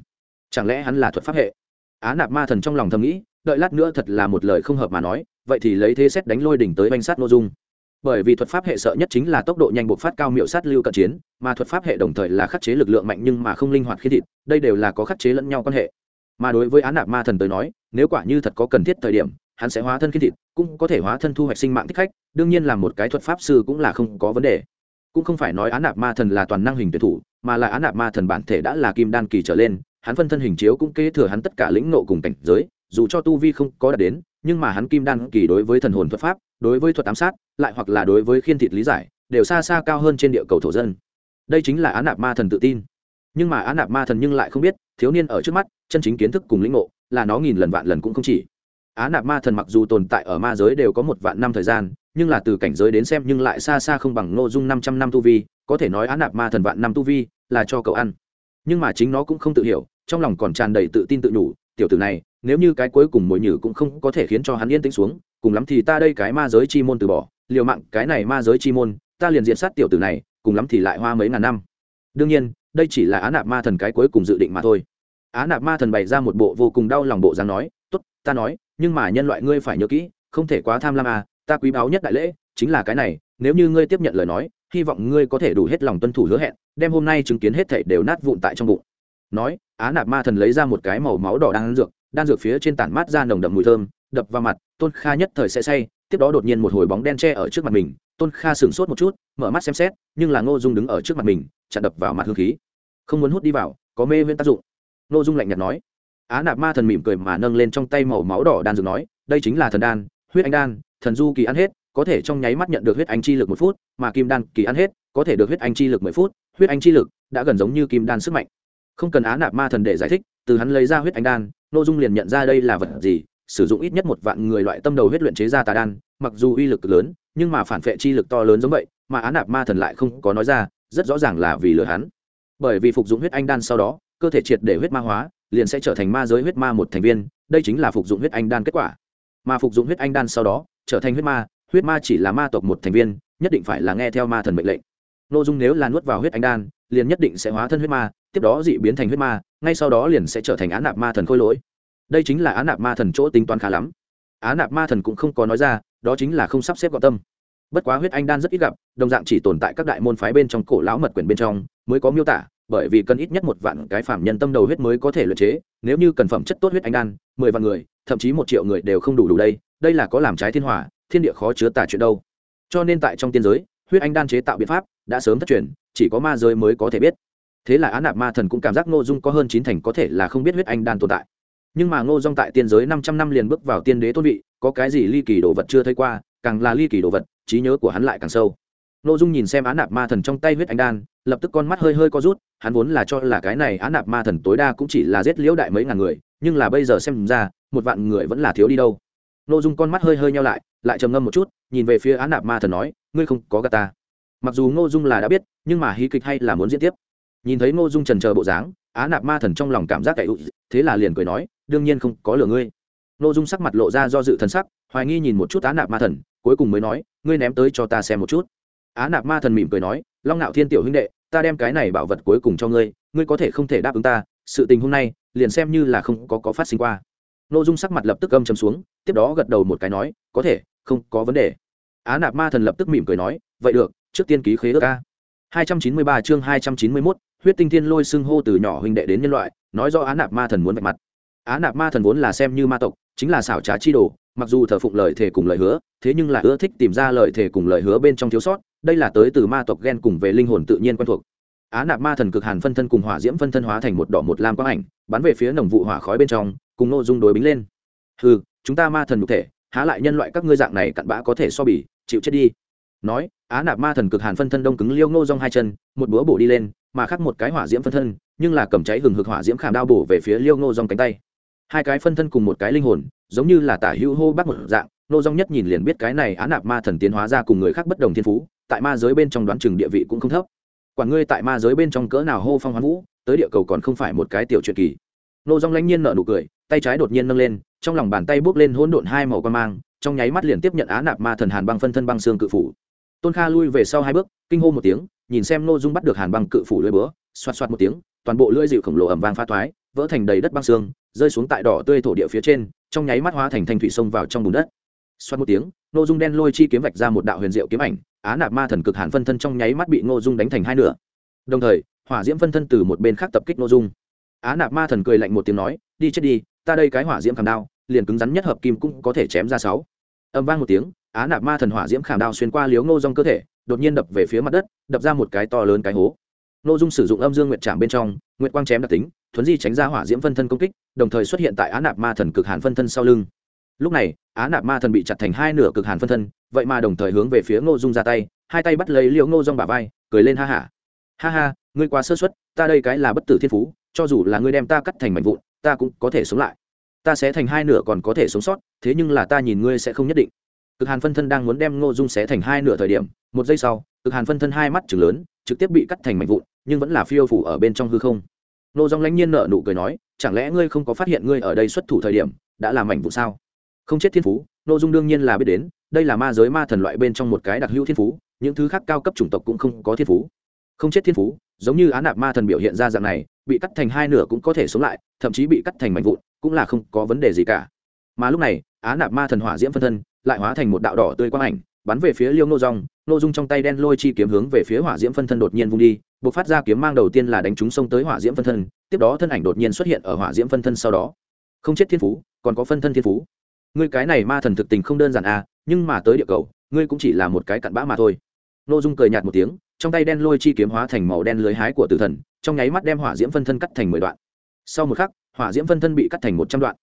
S1: Chẳng lẽ hắn là thuật pháp hệ? Á nạp ma thần trong lòng thầm nghĩ, đợi lát nữa thật là một lời không hợp mà nói, vậy thì lấy thế xét đánh lôi đỉnh tới banh sát nội dung. Bởi vì thuật pháp hệ sợ nhất chính là tốc độ nhanh bộc phát cao miệu sát lưu cận chiến, mà thuật pháp hệ đồng thời là khắc chế lực lượng mạnh nhưng mà không linh hoạt khi thịt, đây đều là có khắc chế lẫn nhau quan hệ. Mà đối với án nạp ma thần tới nói, nếu quả như thật có cần thiết thời điểm hắn sẽ hóa thân khi thịt, cũng có thể hóa thân thu hoạch sinh mạng thích khách, đương nhiên là một cái thuật pháp sư cũng là không có vấn đề. Cũng không phải nói án nạp ma thần là toàn năng hình tuyệt thủ, mà là án nạp ma thần bản thể đã là kim đan kỳ trở lên, hắn phân thân hình chiếu cũng kế thừa hắn tất cả lĩnh nộ cùng cảnh giới, dù cho tu vi không có đạt đến, nhưng mà hắn kim đan kỳ đối với thần hồn thuật pháp, đối với thuật ám sát, lại hoặc là đối với khiên thịt lý giải, đều xa xa cao hơn trên địa cầu thổ dân. Đây chính là án nạp ma thần tự tin. Nhưng mà án nạp ma thần nhưng lại không biết, thiếu niên ở trước mắt, chân chính kiến thức cùng lĩnh ngộ, là nó nghìn lần vạn lần cũng không chỉ á nạp ma thần mặc dù tồn tại ở ma giới đều có một vạn năm thời gian, nhưng là từ cảnh giới đến xem nhưng lại xa xa không bằng nội dung năm trăm năm tu vi, có thể nói á nạp ma thần vạn năm tu vi là cho cậu ăn. Nhưng mà chính nó cũng không tự hiểu, trong lòng còn tràn đầy tự tin tự nhủ, tiểu tử này, nếu như cái cuối cùng mồi nhử cũng không có thể khiến cho hắn yên tĩnh xuống, cùng lắm thì ta đây cái ma giới chi môn từ bỏ, liều mạng, cái này ma giới chi môn, ta liền diện sát tiểu tử này, cùng lắm thì lại hoa mấy ngàn năm. Đương nhiên, đây chỉ là á nạp ma thần cái cuối cùng dự định mà thôi. Á nạp ma thần bày ra một bộ vô cùng đau lòng bộ dáng nói, tốt, ta nói nhưng mà nhân loại ngươi phải nhớ kỹ, không thể quá tham lam à ta quý báu nhất đại lễ chính là cái này, nếu như ngươi tiếp nhận lời nói, hy vọng ngươi có thể đủ hết lòng tuân thủ hứa hẹn, đem hôm nay chứng kiến hết thảy đều nát vụn tại trong bụng. Nói, á nạp ma thần lấy ra một cái màu máu đỏ đang dược, đan dược phía trên tản mát ra nồng đậm mùi thơm, đập vào mặt, tôn kha nhất thời sẽ say. Tiếp đó đột nhiên một hồi bóng đen che ở trước mặt mình, tôn kha sửng sốt một chút, mở mắt xem xét, nhưng là ngô dung đứng ở trước mặt mình, chặn đập vào mặt hương khí. Không muốn hút đi vào, có mê viên tác dụng. Ngô dung lạnh nhạt nói á nạp ma thần mỉm cười mà nâng lên trong tay màu máu đỏ đan dược nói, đây chính là thần đan, huyết anh đan, thần du kỳ ăn hết, có thể trong nháy mắt nhận được huyết anh chi lực một phút, mà kim đan kỳ ăn hết, có thể được huyết anh chi lực mười phút, huyết anh chi lực đã gần giống như kim đan sức mạnh. Không cần á nạp ma thần để giải thích, từ hắn lấy ra huyết anh đan n ô dung liền nhận ra đây là vật gì, sử dụng ít nhất một vạn người loại tâm đầu huyết luyện chế ra tà đan, mặc dù uy lực lớn, nhưng mà phản vệ chi lực to lớn giống vậy, mà á nạp ma thần lại không có nói ra, rất rõ ràng là vì lừa hắn. Bởi vì phục dụng huyết anh đan sau đó cơ thể triệt để huyết ma hóa, liền sẽ trở thành ma giới huyết ma một thành viên, đây chính là phục dụng huyết anh đan kết quả. Mà phục dụng huyết anh đan sau đó, trở thành huyết ma huyết ma chỉ là ma tộc một thành viên, nhất định phải là nghe theo ma thần mệnh lệnh. N ô dung nếu là nuốt vào huyết anh đan, liền nhất định sẽ hóa thân huyết ma, tiếp đó dị biến thành huyết ma, ngay sau đó liền sẽ trở thành án nạp ma thần khôi lỗi. Đây chính là án nạp ma thần chỗ tính toán khá lắm. Án nạp ma thần cũng không có nói ra, đó chính là không sắp xếp gọn tâm. Bất quá huyết anh đan rất ít gặp, đồng dạng chỉ tồn tại các đại môn phái bên trong cổ lão mật quyển bên trong, mới có miêu tả bởi vì cần ít nhất một vạn cái phạm nhân tâm đầu huyết mới có thể luyện chế, nếu như cần phẩm chất tốt huyết anh đan, mười vạn người, thậm chí một triệu người đều không đủ đủ đây đây là có làm trái thiên hòa, thiên địa khó chứa tả chuyện đâu. Cho nên tại trong tiên giới, huyết anh đan chế tạo biện pháp đã sớm thất truyền, chỉ có ma giới mới có thể biết. Thế là á nạp ma thần cũng cảm giác ngô dung có hơn chín thành có thể là không biết huyết anh đan tồn tại. Nhưng mà ngô dung tại tiên giới năm trăm năm liền bước vào tiên đế tôn vị, có cái gì ly kỳ đồ vật chưa thấy qua, càng là ly kỳ đồ vật, trí nhớ của hắn lại càng sâu. Nô dung nhìn xem á nạp ma thần trong tay huyết anh đan, lập tức con mắt hơi hơi co rút, hắn vốn là cho là cái này á nạp ma thần tối đa cũng chỉ là giết liễu đại mấy ngàn người, nhưng là bây giờ xem ra, một vạn người vẫn là thiếu đi đâu. Nô dung con mắt hơi hơi nhau lại lại trầm ngâm một chút, nhìn về phía á nạp ma thần nói, ngươi không có gà ta. Mặc dù ngô dung là đã biết, nhưng mà hí kịch hay là muốn diễn tiếp. Nhìn thấy ngô dung trần chờ bộ dáng, á nạp ma thần trong lòng cảm giác cậy ụ, thế là liền cười nói, đương nhiên không có lừa ngươi. Ngô dung sắc mặt lộ ra do dự thần sắc, hoài nghi nhìn một chút á nạp ma thần, cuối cùng mới nói, ngươi ném tới cho ta xem một chút á nạp ma thần mỉm cười nói long ngạo thiên tiểu huynh đệ ta đem cái này bảo vật cuối cùng cho ngươi ngươi có thể không thể đáp ứng ta sự tình hôm nay liền xem như là không có có phát sinh qua. Nội dung sắc mặt lập tức âm chầm xuống tiếp đó gật đầu một cái nói có thể không có vấn đề. Á nạp ma thần lập tức mỉm cười nói vậy được trước tiên ký khế ước ca 293 chương 291, huyết tinh thiên lôi xưng hô từ nhỏ huynh đệ đến nhân loại nói do á nạp ma thần muốn vạch mặt. Á nạp ma thần vốn là xem như ma tộc chính là xảo trá chi đồ mặc dù thờ phụng lời thề cùng lời hứa thế nhưng là ưa thích tìm ra lời thề cùng lời hứa bên trong thiếu sót đây là tới từ ma tộc ghen cùng về linh hồn tự nhiên quen thuộc. Á nạp ma thần cực hàn phân thân cùng hỏa diễm phân thân hóa thành một đỏ một lam quang ảnh, bắn về phía nồng vụ hỏa khói bên trong, cùng nội dung đối bính lên. Ừ chúng ta ma thần nhục thể, há lại nhân loại các ngươi dạng này cặn bã có thể so bỉ chịu chết đi. Nói, á nạp ma thần cực hàn phân thân đông cứng liêu ngô rong hai chân, một búa bổ đi lên, mà khắc một cái hỏa diễm phân thân, nhưng là cầm cháy hừng hực hỏa diễm khảm đao bổ về phía liêu ngô rong cánh tay. Hai cái phân thân cùng một cái linh hồn, giống như là tả hữu hô bắt một dạng nô rong nhất nhìn liền biết cái này á nạp ma thần tiến hóa ra cùng người khác bất đồng thiên phú tại ma giới bên trong đoán chừng địa vị cũng không thấp. Quả ngươi tại ma giới bên trong cỡ nào hô phong hoán vũ, tới địa cầu còn không phải một cái tiểu chuyện kỳ. Nô dong lãnh nhiên nợ nụ cười, tay trái đột nhiên nâng lên, trong lòng bàn tay bước lên hỗn độn hai màu quan mang, trong nháy mắt liền tiếp nhận á nạp ma thần hàn băng phân thân băng xương cự phủ. Tôn kha lui về sau hai bước, kinh hô một tiếng, nhìn xem nô dung bắt được hàn băng cự phủ lưỡi búa, xoạt xoạt một tiếng, toàn bộ lưỡi dịu khổng lồ ẩm vang pha toái vỡ thành đầy đất băng xương, rơi xuống tại đỏ tươi thổ địa phía trên, trong nháy mắt hóa thành thanh thủy sông vào trong bùn đất. Xoát một tiếng nô dung đen lôi chi kiếm vạch ra một đạo huyền diệu kiếm ảnh, á nạp ma thần cực hàn phân thân trong nháy mắt bị ngô dung đánh thành hai nửa. Đồng thời, hỏa diễm phân thân từ một bên khác tập kích ngô dung. Á nạp ma thần cười lạnh một tiếng nói, đi chết đi, ta đây cái hỏa diễm khảm đao, liền cứng rắn nhất hợp kim cũng có thể chém ra sáu. Âm vang một tiếng, á nạp ma thần hỏa diễm khảm đao xuyên qua liếu ngô dung cơ thể, đột nhiên đập về phía mặt đất, đập ra một cái to lớn cái hố. Ngô dung sử dụng âm dương nguyệt trạm bên trong, nguyệt quang chém đặc tính, thuấn di tránh ra hỏa diễm phân thân công kích, đồng thời xuất hiện tại á nạp ma thần cực hàn phân thân sau lưng lúc này, á nạp ma thần bị chặt thành hai nửa cực hàn phân thân, vậy mà đồng thời hướng về phía ngô dung ra tay, hai tay bắt lấy liễu ngô dung bả vai, cười lên ha hả ha. ha ha, ngươi quá sơ xuất ta đây cái là bất tử thiên phú, cho dù là ngươi đem ta cắt thành mảnh vụn, ta cũng có thể sống lại. Ta sẽ thành hai nửa còn có thể sống sót, thế nhưng là ta nhìn ngươi sẽ không nhất định. Cực hàn phân thân đang muốn đem ngô dung xé thành hai nửa thời điểm, một giây sau, cực hàn phân thân hai mắt chừng lớn, trực tiếp bị cắt thành mảnh vụn, nhưng vẫn là phiêu phủ ở bên trong hư không. Nô dong lãnh nhiên nợ nụ cười nói, chẳng lẽ ngươi không có phát hiện ngươi ở đây xuất thủ thời điểm, đã làm mảnh vụ sao? Không chết thiên phú nội dung đương nhiên là biết đến, đây là ma giới ma thần loại bên trong một cái đặc hữu thiên phú, những thứ khác cao cấp chủng tộc cũng không có thiên phú. Không chết thiên phú, giống như á nạp ma thần biểu hiện ra dạng này, bị cắt thành hai nửa cũng có thể sống lại, thậm chí bị cắt thành mảnh vụn, cũng là không có vấn đề gì cả. Mà lúc này, á nạp ma thần hỏa diễm phân thân, lại hóa thành một đạo đỏ tươi quang ảnh, bắn về phía liêu nô rong nô dung trong tay đen lôi chi kiếm hướng về phía hỏa diễm phân thân đột nhiên vung đi, buộc phát ra kiếm mang đầu tiên là đánh trúng sông tới hỏa diễm phân thân, tiếp đó thân ảnh đột nhiên xuất hiện ở hỏa diễm phân thân sau đó. Không chết thiên phú, còn có phân thân thiên phú ngươi cái này ma thần thực tình không đơn giản à nhưng mà tới địa cầu, ngươi cũng chỉ là một cái cặn bã mà thôi. Nô dung cười nhạt một tiếng, trong tay đen lôi chi kiếm hóa thành màu đen lưới hái của tử thần, trong nháy mắt đem hỏa diễm phân thân cắt thành mười đoạn. Sau một khắc, hỏa diễm phân thân bị cắt thành một trăm đoạn.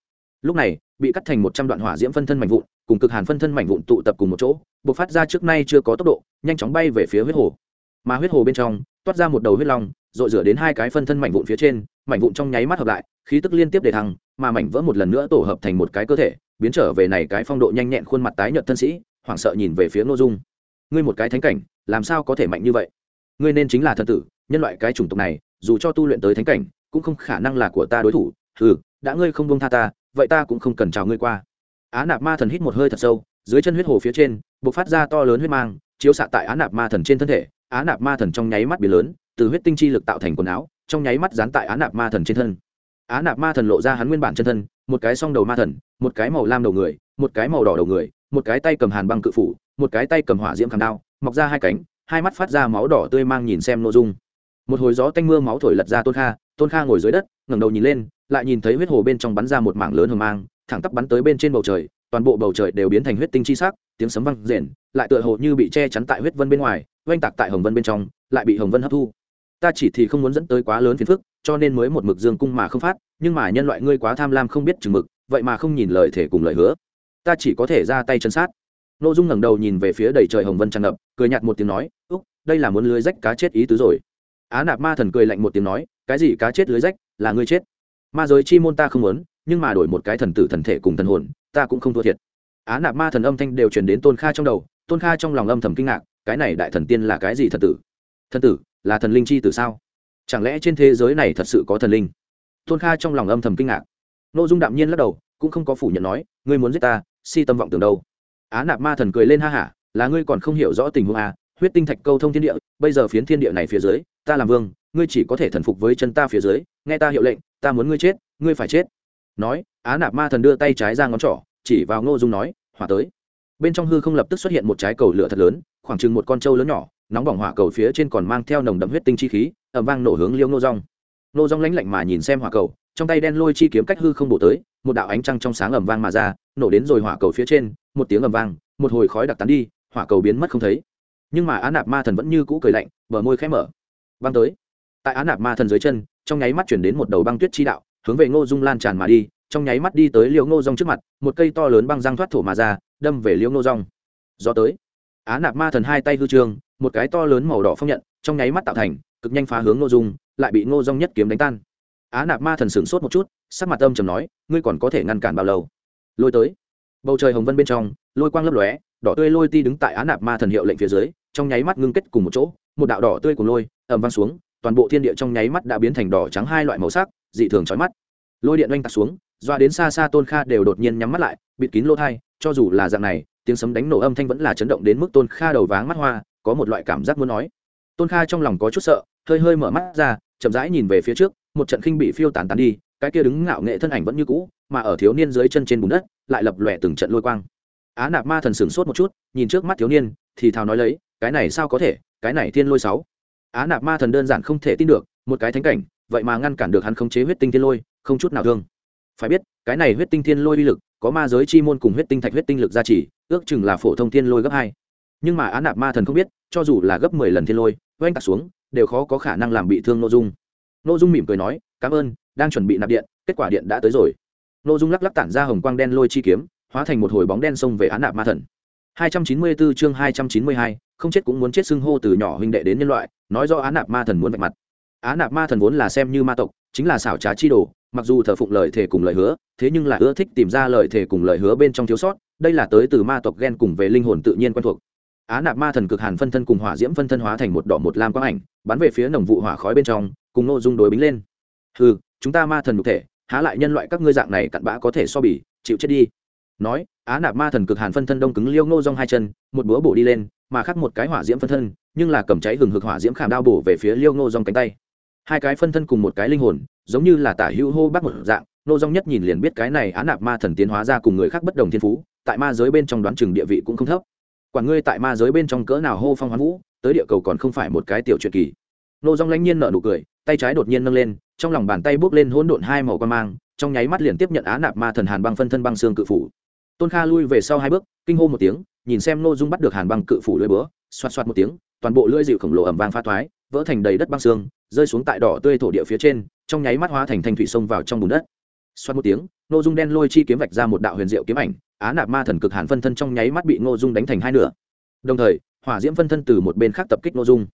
S1: Lúc này, bị cắt thành một trăm đoạn hỏa diễm phân thân mảnh vụn, cùng cực hàn phân thân mảnh vụn tụ tập cùng một chỗ b ộ c phát ra trước nay chưa có tốc độ, nhanh chóng bay về phía huyết hồ. Mà huyết hồ bên trong, toát ra một đầu huyết long r ộ i rửa đến hai cái phân thân mảnh vụn phía trên, mảnh vụn trong nháy mắt hợp lại, khí tức liên tiếp để thăng, mà mảnh vỡ một lần nữa tổ hợp thành một cái cơ thể biến trở về này cái phong độ nhanh nhẹn khuôn mặt tái nhợt thân sĩ, hoảng sợ nhìn về phía ngô dung. Ngươi một cái thánh cảnh, làm sao có thể mạnh như vậy? Ngươi nên chính là thần tử, nhân loại cái chủng tộc này, dù cho tu luyện tới thánh cảnh, cũng không khả năng là của ta đối thủ. Ừ đã ngươi không buông tha ta, vậy ta cũng không cần chào ngươi qua. Á nạp ma thần hít một hơi thật sâu, dưới chân huyết hồ phía trên, bộc phát ra to lớn huyết mang, chiếu xạ tại á nạp ma thần trên thân thể. Á nạp ma thần trong nháy mắt biến lớn, từ huyết tinh chi lực tạo thành quần áo, trong nháy mắt dán tại á nạp ma thần trên thân. Á nạp ma thần lộ ra hắn nguyên bản chân thân một cái song đầu ma thần, một cái màu lam đầu người, một cái màu đỏ đầu người, một cái tay cầm hàn băng cự phủ, một cái tay cầm hỏa diễm khảm đao, mọc ra hai cánh, hai mắt phát ra máu đỏ tươi mang nhìn xem nội dung. Một hồi gió tanh mưa máu thổi lật ra tôn kha tôn kha ngồi dưới đất, ngẩng đầu nhìn lên, lại nhìn thấy huyết hồ bên trong bắn ra một mảng lớn hờ mang, thẳng tắp bắn tới bên trên bầu trời, toàn bộ bầu trời đều biến thành huyết tinh chi sắc, tiếng sấm vang rền, lại tựa hồ như bị che chắn tại huyết vân bên ngoài, oanh tạc tại hồng vân bên trong, lại bị hồng vân hấp thu. Ta chỉ thì không muốn dẫn tới quá lớn phiền phức, cho nên mới một mực dương cung mà không phát nhưng mà nhân loại ngươi quá tham lam không biết chừng mực, vậy mà không nhìn lời thể cùng lời hứa. Ta chỉ có thể ra tay chân sát. Nội dung ngẩng đầu nhìn về phía đầy trời hồng vân tràn ngập, cười nhạt một tiếng nói, úc, đây là muốn lưới rách cá chết ý tứ rồi. Á nạp ma thần cười lạnh một tiếng nói, cái gì cá chết lưới rách, là ngươi chết. Ma giới chi môn ta không muốn, nhưng mà đổi một cái thần tử thần thể cùng thần hồn, ta cũng không thua thiệt. Á nạp ma thần âm thanh đều chuyển đến tôn kha trong đầu, tôn kha trong lòng âm thầm kinh ngạc, cái này đại thần tiên là cái gì thần tử? Thần tử là thần linh chi từ sao? Chẳng lẽ trên thế giới này thật sự có thần linh? Tôn kha trong lòng âm thầm kinh ngạc. Nội dung đạm nhiên lắc đầu, cũng không có phủ nhận nói, ngươi muốn giết ta, si tâm vọng tưởng đâu? Á nạp ma thần cười lên ha hả, là ngươi còn không hiểu rõ tình huống à huyết tinh thạch câu thông thiên địa, bây giờ phiến thiên địa này phía dưới, ta làm vương, ngươi chỉ có thể thần phục với chân ta phía dưới, nghe ta hiệu lệnh, ta muốn ngươi chết, ngươi phải chết. Nói, á nạp ma thần đưa tay trái ra ngón trỏ, chỉ vào ngô dung nói, hỏa tới. Bên trong hư không lập tức xuất hiện một trái cầu lửa thật lớn, khoảng chừng một con trâu lớn nhỏ, nóng bỏng hỏa cầu phía trên còn mang theo nồng đậm huyết tinh chi khí ẩm vang nổ hướng liêu ngô rong nô dong lánh lạnh mà nhìn xem hỏa cầu, trong tay đen lôi chi kiếm cách hư không bổ tới, một đạo ánh trăng trong sáng ẩm vang mà ra, nổ đến rồi hỏa cầu phía trên, một tiếng ẩm vang, một hồi khói đặc tán đi, hỏa cầu biến mất không thấy. Nhưng mà á nạp ma thần vẫn như cũ cười lạnh, bờ môi khẽ mở. Băng tới. Tại á nạp ma thần dưới chân, trong nháy mắt chuyển đến một đầu băng tuyết chi đạo, hướng về ngô dung lan tràn mà đi, trong nháy mắt đi tới liễu ngô rong trước mặt, một cây to lớn băng răng thoát thổ mà ra, đâm về liễu ngô rong do tới. Á nạp ma thần hai tay hư trương một cái to lớn màu đỏ phong nhận, trong nháy mắt tạo thành, cực nhanh phá hướng ngô dung lại bị ngô dong nhất kiếm đánh tan. Á nạp ma thần sửng sốt một chút, sắc mặt âm trầm nói, ngươi còn có thể ngăn cản bao lâu? Lôi tới. Bầu trời hồng vân bên trong, lôi quang lấp lóe, đỏ tươi lôi ti đứng tại á nạp ma thần hiệu lệnh phía dưới, trong nháy mắt ngưng kết cùng một chỗ, một đạo đỏ tươi cùng lôi ẩm vang xuống, toàn bộ thiên địa trong nháy mắt đã biến thành đỏ trắng hai loại màu sắc, dị thường chói mắt. Lôi điện oanh tạc xuống, doa đến xa xa tôn kha đều đột nhiên nhắm mắt lại, bịt kín lỗ thai, cho dù là dạng này, tiếng sấm đánh nổ âm thanh vẫn là chấn động đến mức tôn kha đầu váng mắt hoa, có một loại cảm giác muốn nói. Tôn kha trong lòng có chút sợ, hơi hơi mở mắt ra chậm rãi nhìn về phía trước, một trận khinh bị phiêu tán tán đi, cái kia đứng ngạo nghệ thân ảnh vẫn như cũ, mà ở thiếu niên dưới chân trên bùn đất, lại lập lòe từng trận lôi quang. Á nạp ma thần sửng sốt một chút, nhìn trước mắt thiếu niên, thì thào nói lấy, cái này sao có thể? Cái này thiên lôi sáu. Á nạp ma thần đơn giản không thể tin được, một cái thánh cảnh, vậy mà ngăn cản được hắn khống chế huyết tinh thiên lôi, không chút nào thương. Phải biết, cái này huyết tinh thiên lôi uy lực, có ma giới chi môn cùng huyết tinh thạch huyết tinh lực gia trì, ước chừng là phổ thông thiên lôi gấp hai. Nhưng mà á nạp ma thần không biết, cho dù là gấp mười lần thiên lôi, oanh tạc xuống đều khó có khả năng làm bị thương nội dung. Nội dung mỉm cười nói cảm ơn đang chuẩn bị nạp điện kết quả điện đã tới rồi. Nội dung lắc lắc tản ra hồng quang đen lôi chi kiếm hóa thành một hồi bóng đen xông về Án nạp ma thần. 294 chương 292, không chết cũng muốn chết xưng hô từ nhỏ huynh đệ đến nhân loại nói do Án nạp ma thần muốn vạch mặt. Án nạp ma thần vốn là xem như ma tộc chính là xảo trá chi đồ mặc dù thờ phụng lời thề cùng lời hứa thế nhưng là ưa thích tìm ra lời thề cùng lời hứa bên trong thiếu sót đây là tới từ ma tộc ghen cùng về linh hồn tự nhiên quen thuộc á nạp ma thần cực hàn phân thân cùng hỏa diễm phân thân hóa thành một đỏ một lam quang ảnh, bắn về phía nồng vụ hỏa khói bên trong, cùng nô dung đối bính lên. Ừ chúng ta ma thần nhục thể, há lại nhân loại các ngươi dạng này cặn bã có thể so bỉ chịu chết đi. Nói, á nạp ma thần cực hàn phân thân đông cứng liêu nô rong hai chân, một búa bổ đi lên, mà khắc một cái hỏa diễm phân thân, nhưng là cầm cháy hừng hực hỏa diễm khảm đao bổ về phía liêu nô rong cánh tay. Hai cái phân thân cùng một cái linh hồn, giống như là tả hữu hô bắt một dạng nô rong nhất nhìn liền biết cái này á nạp ma thần tiến hóa ra cùng người khác bất đồng thiên phú, tại ma giới bên trong đoán chừng địa vị cũng không thấp quản ngươi tại ma giới bên trong cỡ nào hô phong hoán vũ, tới địa cầu còn không phải một cái tiểu chuyện kỳ. Nô dong lãnh nhiên nở nụ cười, tay trái đột nhiên nâng lên, trong lòng bàn tay bước lên hỗn độn hai màu quan mang, trong nháy mắt liền tiếp nhận á nạp ma thần hàn băng phân thân băng xương cự phủ. Tôn kha lui về sau hai bước, kinh hô một tiếng, nhìn xem nô dung bắt được hàn băng cự phủ lưỡi búa, xoạt xoạt một tiếng, toàn bộ lưỡi dịu khổng lồ ẩm vang pha thoái, vỡ thành đầy đất băng xương, rơi xuống tại đỏ tươi thổ địa phía trên, trong nháy mắt hóa thành thanh thủy sông vào trong bùn đất. Xoát một tiếng, nô dung đen lôi chi kiếm vạch ra một đạo huyền diệu kiếm ảnh á nạp ma thần cực hàn phân thân trong nháy mắt bị ngô dung đánh thành hai nửa. Đồng thời, hỏa diễm phân thân từ một bên khác tập kích ngô dung.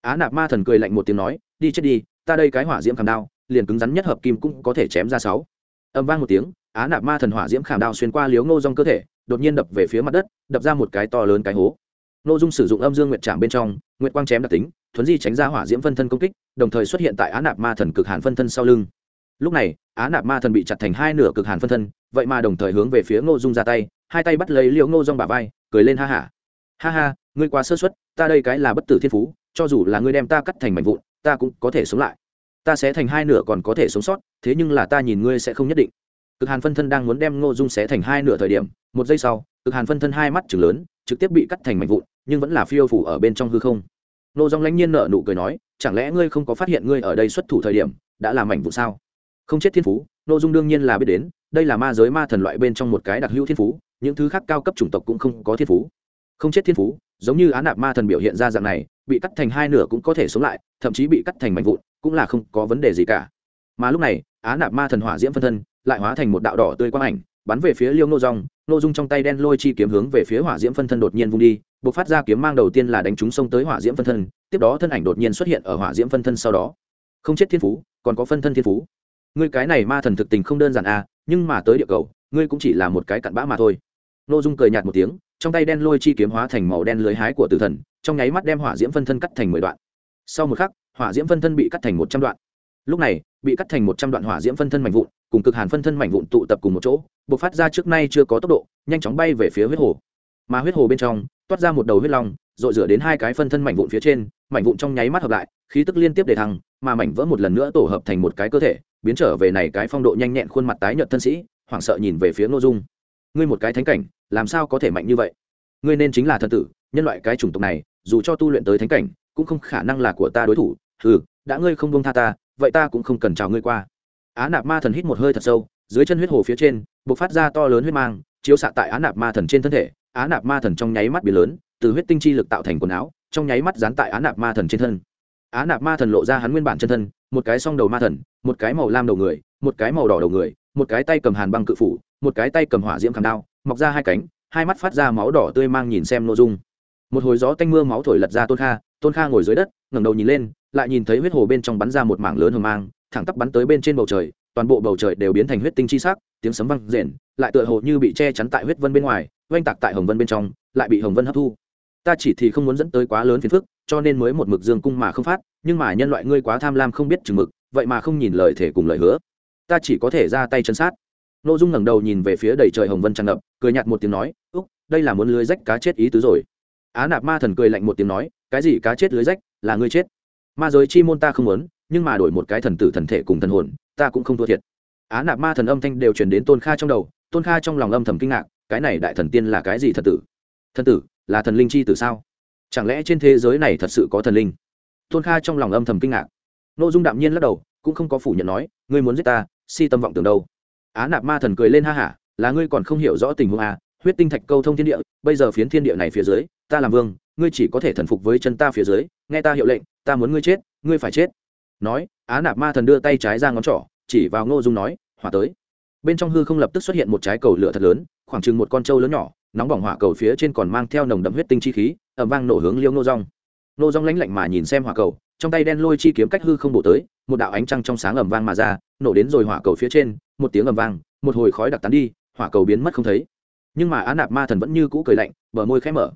S1: Á nạp ma thần cười lạnh một tiếng nói, đi chết đi, ta đây cái hỏa diễm khảm đao, liền cứng rắn nhất hợp kim cũng có thể chém ra sáu. Âm vang một tiếng, á nạp ma thần hỏa diễm khảm đao xuyên qua liếu ngô dung cơ thể, đột nhiên đập về phía mặt đất, đập ra một cái to lớn cái hố. Ngô dung sử dụng âm dương nguyệt trạm bên trong, nguyệt quang chém đặc tính, thuấn di tránh ra hỏa diễm phân thân công kích, đồng thời xuất hiện tại á nạp ma thần cực hàn phân thân sau lưng. Lúc này á nạp ma thần bị chặt thành hai nửa cực hàn phân thân, vậy mà đồng thời hướng về phía ngô dung ra tay, hai tay bắt lấy liễu ngô dung bà vai, cười lên ha hả. Ha. ha ha ngươi quá sơ xuất ta đây cái là bất tử thiên phú, cho dù là ngươi đem ta cắt thành mảnh vụn, ta cũng có thể sống lại. Ta sẽ thành hai nửa còn có thể sống sót, thế nhưng là ta nhìn ngươi sẽ không nhất định. Cực hàn phân thân đang muốn đem ngô dung xé thành hai nửa thời điểm, một giây sau, cực hàn phân thân hai mắt chừng lớn, trực tiếp bị cắt thành mảnh vụn, nhưng vẫn là phiêu phủ ở bên trong hư không. Nô Dung lãnh nhiên nợ nụ cười nói, chẳng lẽ ngươi không có phát hiện ngươi ở đây xuất thủ thời điểm, đã làm mảnh vụ sao? Không chết thiên phú nội dung đương nhiên là biết đến đây là ma giới ma thần loại bên trong một cái đặc hữu thiên phú những thứ khác cao cấp chủng tộc cũng không có thiên phú. Không chết thiên phú giống như á nạp ma thần biểu hiện ra dạng này bị cắt thành hai nửa cũng có thể sống lại thậm chí bị cắt thành mảnh vụn cũng là không có vấn đề gì cả. Mà lúc này á nạp ma thần hỏa diễm phân thân lại hóa thành một đạo đỏ tươi quang ảnh bắn về phía liêu nô rong, nô dung trong tay đen lôi chi kiếm hướng về phía hỏa diễm phân thân đột nhiên vung đi buộc phát ra kiếm mang đầu tiên là đánh trúng sông tới hỏa diễm phân thân tiếp đó thân ảnh đột nhiên xuất hiện ở hỏa diễm phân thân sau đó. Không chết thiên phú còn có phân thân thiên phú ngươi cái này ma thần thực tình không đơn giản à nhưng mà tới địa cầu, ngươi cũng chỉ là một cái cặn bã mà thôi. Nô dung cười nhạt một tiếng, trong tay đen lôi chi kiếm hóa thành màu đen lưới hái của tử thần, trong nháy mắt đem hỏa diễm phân thân cắt thành mười đoạn. Sau một khắc, hỏa diễm phân thân bị cắt thành một trăm đoạn. Lúc này, bị cắt thành một trăm đoạn hỏa diễm phân thân mảnh vụn, cùng cực hàn phân thân mảnh vụn tụ tập cùng một chỗ b ộ c phát ra trước nay chưa có tốc độ, nhanh chóng bay về phía huyết hồ. Mà huyết hồ bên trong, toát ra một đầu huyết long r ộ i rửa đến hai cái phân thân mảnh vụn phía trên, mảnh vụn trong nháy mắt hợp lại, khí tức liên tiếp để thăng, mà mảnh vỡ một lần nữa tổ hợp thành một cái cơ thể biến trở về này cái phong độ nhanh nhẹn khuôn mặt tái nhợt thân sĩ, hoảng sợ nhìn về phía ngô dung. Ngươi một cái thánh cảnh, làm sao có thể mạnh như vậy? Ngươi nên chính là thần tử, nhân loại cái chủng tộc này, dù cho tu luyện tới thánh cảnh, cũng không khả năng là của ta đối thủ. Ừ đã ngươi không buông tha ta, vậy ta cũng không cần chào ngươi qua. Á nạp ma thần hít một hơi thật sâu, dưới chân huyết hồ phía trên, bộc phát ra to lớn huyết mang, chiếu xạ tại á nạp ma thần trên thân thể. Á nạp ma thần trong nháy mắt biến lớn, từ huyết tinh chi lực tạo thành quần áo, trong nháy mắt dán tại á nạp ma thần trên thân. Á nạp ma thần lộ ra hắn nguyên bản chân thân một cái song đầu ma thần, một cái màu lam đầu người, một cái màu đỏ đầu người, một cái tay cầm hàn băng cự phủ, một cái tay cầm hỏa diễm khảm đao, mọc ra hai cánh, hai mắt phát ra máu đỏ tươi mang nhìn xem nội dung. Một hồi gió tanh mưa máu thổi lật ra tôn kha tôn kha ngồi dưới đất, ngẩng đầu nhìn lên, lại nhìn thấy huyết hồ bên trong bắn ra một mảng lớn hồng mang, thẳng tắp bắn tới bên trên bầu trời, toàn bộ bầu trời đều biến thành huyết tinh chi sắc, tiếng sấm vang rền, lại tựa hồ như bị che chắn tại huyết vân bên ngoài, oanh tạc tại hồng vân bên trong, lại bị hồng vân hấp thu ta chỉ thì không muốn dẫn tới quá lớn phiền phức, cho nên mới một mực dương cung mà không phát, nhưng mà nhân loại ngươi quá tham lam không biết chừng mực, vậy mà không nhìn lời thể cùng lời hứa. Ta chỉ có thể ra tay chân sát. N ô dung ngẩng đầu nhìn về phía đầy trời hồng vân tràn ngập, cười nhạt một tiếng nói, úc, đây là muốn lưới rách cá chết ý tứ rồi. Á nạp ma thần cười lạnh một tiếng nói, cái gì cá chết lưới rách, là ngươi chết. Ma giới chi môn ta không muốn, nhưng mà đổi một cái thần tử thần thể cùng thần hồn, ta cũng không thua thiệt. Á nạp ma thần âm thanh đều chuyển đến tôn kha trong đầu, tôn kha trong lòng âm thầm kinh ngạc, cái này đại thần tiên là cái gì thần tử? Thần tử là thần linh chi tử sao? Chẳng lẽ trên thế giới này thật sự có thần linh? Tôn kha trong lòng âm thầm kinh ngạc. Nội dung đạm nhiên lắc đầu, cũng không có phủ nhận nói, ngươi muốn giết ta, si tâm vọng tưởng đâu? Á nạp ma thần cười lên ha hả, là ngươi còn không hiểu rõ tình huống à huyết tinh thạch câu thông thiên địa, bây giờ phiến thiên địa này phía dưới, ta làm vương, ngươi chỉ có thể thần phục với chân ta phía dưới, nghe ta hiệu lệnh, ta muốn ngươi chết, ngươi phải chết. Nói, á nạp ma thần đưa tay trái ra ngón trỏ, chỉ vào ngô dung nói, hỏa tới. Bên trong hư không lập tức xuất hiện một trái cầu lửa thật lớn, khoảng chừng một con trâu lớn nhỏ nóng bỏng hỏa cầu phía trên còn mang theo nồng đậm huyết tinh chi khí ẩm vang nổ hướng liêu nô rong Nô rong lánh lạnh mà nhìn xem hỏa cầu, trong tay đen lôi chi kiếm cách hư không bổ tới, một đạo ánh trăng trong sáng ẩm vang mà ra, nổ đến rồi hỏa cầu phía trên, một tiếng ẩm vang, một hồi khói đặc tán đi, hỏa cầu biến mất không thấy. Nhưng mà á nạp ma thần vẫn như cũ cười lạnh, bờ môi khẽ mở.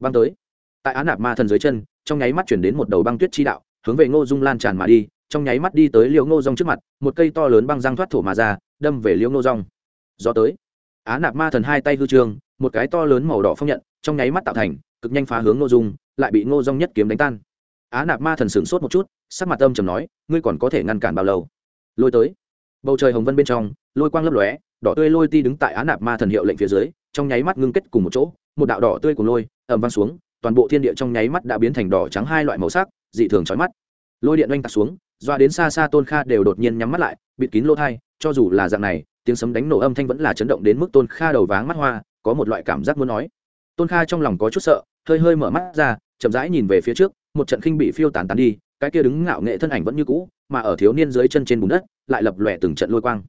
S1: Băng tới. Tại á nạp ma thần dưới chân, trong nháy mắt chuyển đến một đầu băng tuyết chi đạo, hướng về ngô dung lan tràn mà đi, trong nháy mắt đi tới liễu ngô rong trước mặt, một cây to lớn băng răng thoát thổ mà ra, đâm về liễu ngô rong do tới. Á nạp ma thần hai tay hư trường một cái to lớn màu đỏ phong nhận, trong nháy mắt tạo thành, cực nhanh phá hướng ngô dung, lại bị ngô dong nhất kiếm đánh tan. Á nạp ma thần sửng sốt một chút, sắc mặt âm trầm nói, ngươi còn có thể ngăn cản bao lâu? Lôi tới. Bầu trời hồng vân bên trong, lôi quang lấp lóe, đỏ tươi lôi ti đứng tại á nạp ma thần hiệu lệnh phía dưới, trong nháy mắt ngưng kết cùng một chỗ, một đạo đỏ tươi của lôi ẩm vang xuống, toàn bộ thiên địa trong nháy mắt đã biến thành đỏ trắng hai loại màu sắc, dị thường chói mắt. Lôi điện oanh tạc xuống, doa đến xa xa tôn kha đều đột nhiên nhắm mắt lại, bịt kín lỗ thai cho dù là dạng này, tiếng sấm đánh nổ âm thanh vẫn là chấn động đến mức tôn kha đầu váng mắt hoa có một loại cảm giác muốn nói. Tôn kha trong lòng có chút sợ, hơi hơi mở mắt ra, chậm rãi nhìn về phía trước, một trận khinh bị phiêu tán tán đi, cái kia đứng ngạo nghệ thân ảnh vẫn như cũ, mà ở thiếu niên dưới chân trên bùn đất, lại lập lòe từng trận lôi quang.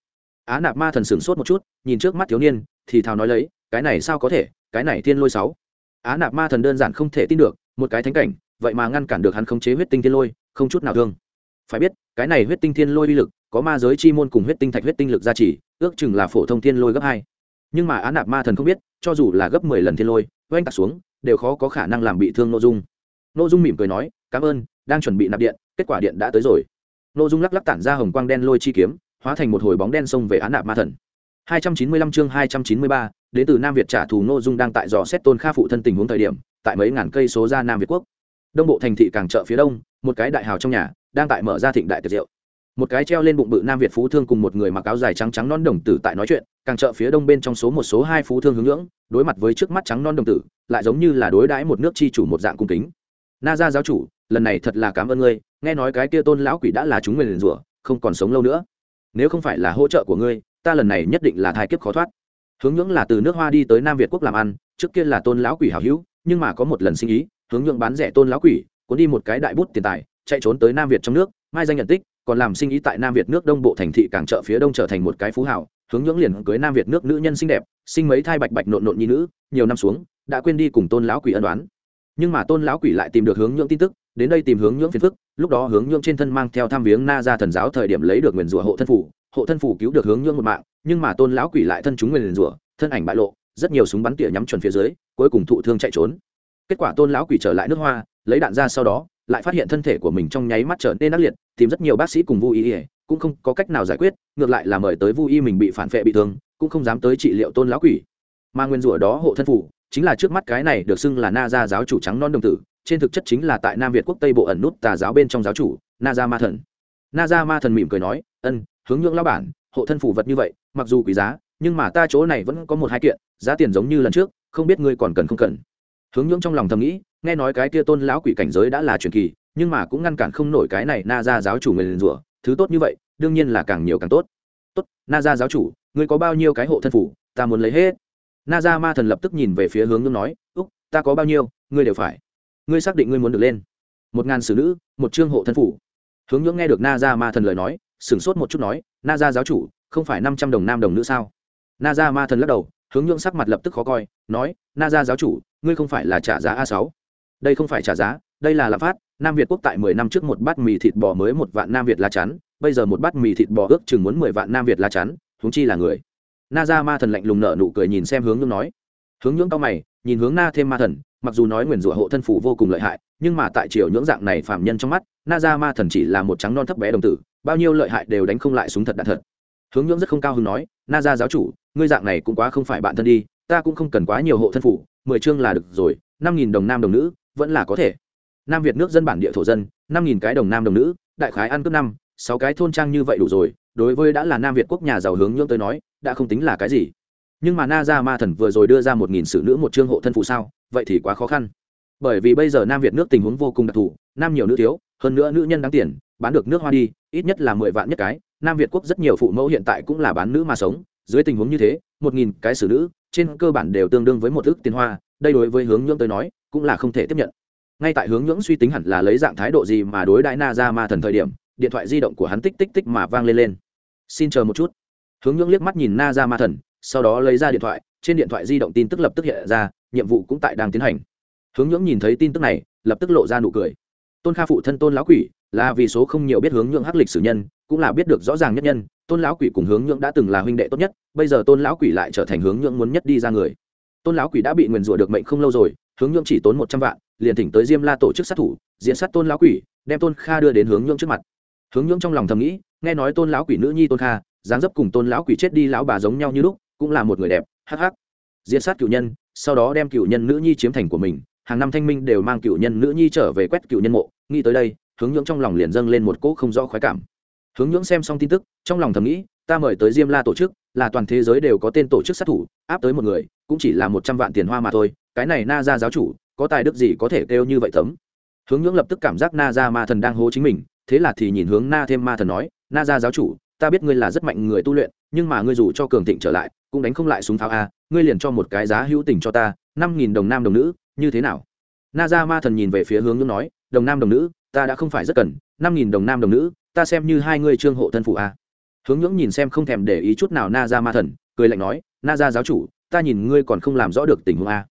S1: Á nạp ma thần sửng sốt một chút, nhìn trước mắt thiếu niên, thì thào nói lấy, cái này sao có thể? Cái này thiên lôi sáu. Á nạp ma thần đơn giản không thể tin được, một cái thánh cảnh, vậy mà ngăn cản được hắn khống chế huyết tinh thiên lôi, không chút nào thương. Phải biết, cái này huyết tinh thiên lôi uy lực, có ma giới chi môn cùng huyết tinh thạch huyết tinh lực gia trì, ước chừng là phổ thông thiên lôi gấp hai nhưng mà á nạp ma thần không biết cho dù là gấp mười lần thiên lôi oanh tạc xuống đều khó có khả năng làm bị thương n ô dung n ô dung mỉm cười nói cảm ơn đang chuẩn bị nạp điện kết quả điện đã tới rồi n ô dung lắc lắc tản ra hồng quang đen lôi chi kiếm hóa thành một hồi bóng đen xông về á nạp ma thần 295 chương 293, đến từ Nam Việt trả thù Ngô Dung đang tại dò xét Tôn Kha phụ thân tình huống thời điểm, tại mấy ngàn cây số ra Nam Việt quốc. Đông bộ thành thị càng chợ phía đông, một cái đại hào trong nhà, đang tại mở ra thịnh đại tiệc rượu. Một cái treo lên bụng bự Nam Việt phú thương cùng một người mặc áo dài trắng trắng non đồng tử tại nói chuyện, càng chợ phía đông bên trong số một số hai phú thương hướng ngưỡng, đối mặt với trước mắt trắng non đồng tử, lại giống như là đối đãi một nước chi chủ một dạng cung kính. Na ra giáo chủ, lần này thật là cảm ơn ngươi, nghe nói cái kia Tôn lão quỷ đã là chúng người liền rủa, không còn sống lâu nữa. Nếu không phải là hỗ trợ của ngươi, ta lần này nhất định là thai kiếp khó thoát hướng ngưỡng là từ nước hoa đi tới nam việt quốc làm ăn trước kia là tôn lão quỷ hảo hữu nhưng mà có một lần sinh ý hướng ngưỡng bán rẻ tôn lão quỷ cuốn đi một cái đại bút tiền tài chạy trốn tới nam việt trong nước mai danh nhận tích còn làm sinh ý tại nam việt nước đông bộ thành thị cảng chợ phía đông trở thành một cái phú hảo, hướng nhưỡng liền cưới nam việt nước nữ nhân xinh đẹp, sinh mấy thai bạch bạch nộn nộn nhi nữ, nhiều năm xuống, đã quên đi cùng tôn lão quỷ ân đoán nhưng mà tôn lão quỷ lại tìm được hướng nhưỡng tin tức, đến đây tìm hướng nhưỡng phiền phức, lúc đó hướng nhưỡng trên thân mang theo tham viếng na ra thần giáo thời điểm lấy được nguyền rủa hộ thân phủ, hộ thân phủ cứu được hướng nhưỡng một mạng, nhưng mà tôn lão quỷ lại thân chúng nguyền rủa, thân ảnh bại lộ, rất nhiều súng bắn tỉa nhắm chuẩn phía dưới, cuối cùng thụ thương chạy trốn. Kết quả tôn lão quỷ trở lại nước hoa, lấy đạn ra sau đó lại phát hiện thân thể của mình trong nháy mắt trở nên ác liệt, tìm rất nhiều bác sĩ cùng vui y cũng không có cách nào giải quyết, ngược lại là mời tới vui y mình bị phản vệ bị thương, cũng không dám tới trị liệu tôn lão quỷ. Mà nguyên rủa đó hộ thân phủ, chính là trước mắt cái này được xưng là na gia giáo chủ trắng non đồng tử, trên thực chất chính là tại nam việt quốc tây bộ ẩn nút tà giáo bên trong giáo chủ, na gia ma thần. Na gia ma thần mỉm cười nói, ân, hướng nhượng lao bản, hộ thân phủ vật như vậy, mặc dù quý giá, nhưng mà ta chỗ này vẫn có một hai kiện, giá tiền giống như lần trước, không biết ngươi còn cần không cần hướng nhưỡng trong lòng thầm nghĩ, nghe nói cái kia tôn lão quỷ cảnh giới đã là truyền kỳ, nhưng mà cũng ngăn cản không nổi cái này na ra giáo chủ người liền rủa, thứ tốt như vậy, đương nhiên là càng nhiều càng tốt. Tốt, na ra giáo chủ, ngươi có bao nhiêu cái hộ thân phủ, ta muốn lấy hết. Na ra ma thần lập tức nhìn về phía hướng nhưỡng nói, úc, ta có bao nhiêu, ngươi đều phải. Ngươi xác định ngươi muốn được lên. Một ngàn xử nữ, một trương hộ thân phủ. Hướng nhưỡng nghe được na ra ma thần lời nói, sửng sốt một chút nói, na ra giáo chủ, không phải năm trăm đồng nam đồng nữ sao? Na ra ma thần lắc đầu, hướng nhưỡng sắc mặt lập tức khó coi, nói, na ra giáo chủ ngươi không phải là trả giá a sáu. Đây không phải trả giá, đây là lạm phát. Nam việt quốc tại mười năm trước một bát mì thịt bò mới một vạn nam việt lá chắn, bây giờ một bát mì thịt bò ước chừng muốn mười vạn nam việt lá chắn, huống chi là người. Na ra ma thần lạnh lùng nở nụ cười nhìn xem hướng nhưỡng nói. Hướng nhưỡng cao mày, nhìn hướng na thêm ma thần, mặc dù nói nguyền rủa hộ thân phủ vô cùng lợi hại, nhưng mà tại triều nhưỡng dạng này phạm nhân trong mắt, na ra ma thần chỉ là một trắng non thấp bé đồng tử, bao nhiêu lợi hại đều đánh không lại súng thật đạn thật. Hướng nhưỡng rất không cao hứng nói, na ra giáo chủ, ngươi dạng này cũng quá không phải bạn thân đi, ta cũng không cần quá nhiều hộ thân phủ mười chương là được rồi, năm nghìn đồng nam đồng nữ, vẫn là có thể. Nam việt nước dân bản địa thổ dân, năm nghìn cái đồng nam đồng nữ, đại khái ăn cướp năm, sáu cái thôn trang như vậy đủ rồi, đối với đã là nam việt quốc nhà giàu hướng nhưỡng tới nói, đã không tính là cái gì. Nhưng mà na ra ma thần vừa rồi đưa ra một nghìn sử nữ một chương hộ thân phụ sao, vậy thì quá khó khăn. Bởi vì bây giờ nam việt nước tình huống vô cùng đặc thù, nam nhiều nữ thiếu, hơn nữa nữ nhân đáng tiền, bán được nước hoa đi, ít nhất là mười vạn nhất cái, nam việt quốc rất nhiều phụ mẫu hiện tại cũng là bán nữ mà sống dưới tình huống như thế, một nghìn cái xử nữ, trên cơ bản đều tương đương với một ước tiền hoa, đây đối với hướng nhưỡng tới nói, cũng là không thể tiếp nhận. Ngay tại hướng nhưỡng suy tính hẳn là lấy dạng thái độ gì mà đối đại na ra ma thần thời điểm, điện thoại di động của hắn tích tích tích mà vang lên lên. Xin chờ một chút. Hướng nhưỡng liếc mắt nhìn na ra ma thần, sau đó lấy ra điện thoại, trên điện thoại di động tin tức lập tức hiện ra, nhiệm vụ cũng tại đang tiến hành. Hướng nhưỡng nhìn thấy tin tức này, lập tức lộ ra nụ cười. Tôn kha phụ thân tôn lão quỷ, là vì số không nhiều biết hướng nhưỡng hắc lịch sử nhân, cũng là biết được rõ ràng nhất nhân tôn lão quỷ cùng hướng Nhượng đã từng là huynh đệ tốt nhất, bây giờ tôn lão quỷ lại trở thành hướng Nhượng muốn nhất đi ra người. Tôn lão quỷ đã bị nguyền rủa được mệnh không lâu rồi, hướng Nhượng chỉ tốn một trăm vạn, liền thỉnh tới diêm la tổ chức sát thủ diễn sát tôn lão quỷ, đem tôn kha đưa đến hướng Nhượng trước mặt. Hướng Nhượng trong lòng thầm nghĩ, nghe nói tôn lão quỷ nữ nhi tôn kha, dáng dấp cùng tôn lão quỷ chết đi lão bà giống nhau như lúc, cũng là một người đẹp, hắc hắc. Diễn sát cựu nhân, sau đó đem cựu nhân nữ nhi chiếm thành của mình, hàng năm thanh minh đều mang cựu nhân nữ nhi trở về quét cựu nhân mộ, nghĩ tới đây, hướng Nhượng trong lòng liền dâng lên một cỗ không rõ khoái cảm hướng nhưỡng xem xong tin tức, trong lòng thầm nghĩ, ta mời tới diêm la tổ chức, là toàn thế giới đều có tên tổ chức sát thủ, áp tới một người, cũng chỉ là một trăm vạn tiền hoa mà thôi, cái này na ra giáo chủ, có tài đức gì có thể kêu như vậy tấm hướng nhưỡng lập tức cảm giác na ra ma thần đang hố chính mình, thế là thì nhìn hướng na thêm ma thần nói, na ra giáo chủ, ta biết ngươi là rất mạnh người tu luyện, nhưng mà ngươi dù cho cường thịnh trở lại, cũng đánh không lại súng tháo a, ngươi liền cho một cái giá hữu tình cho ta, năm nghìn đồng nam đồng nữ, như thế nào? Na ra ma thần nhìn về phía hướng nhưỡng nói, đồng nam đồng nữ, ta đã không phải rất cần, năm nghìn đồng nam đồng nữ ta xem như hai ngươi trương hộ thân phụ a hướng nhưỡng nhìn xem không thèm để ý chút nào na ra ma thần, cười lạnh nói, na ra giáo chủ, ta nhìn ngươi còn không làm rõ được tình huống a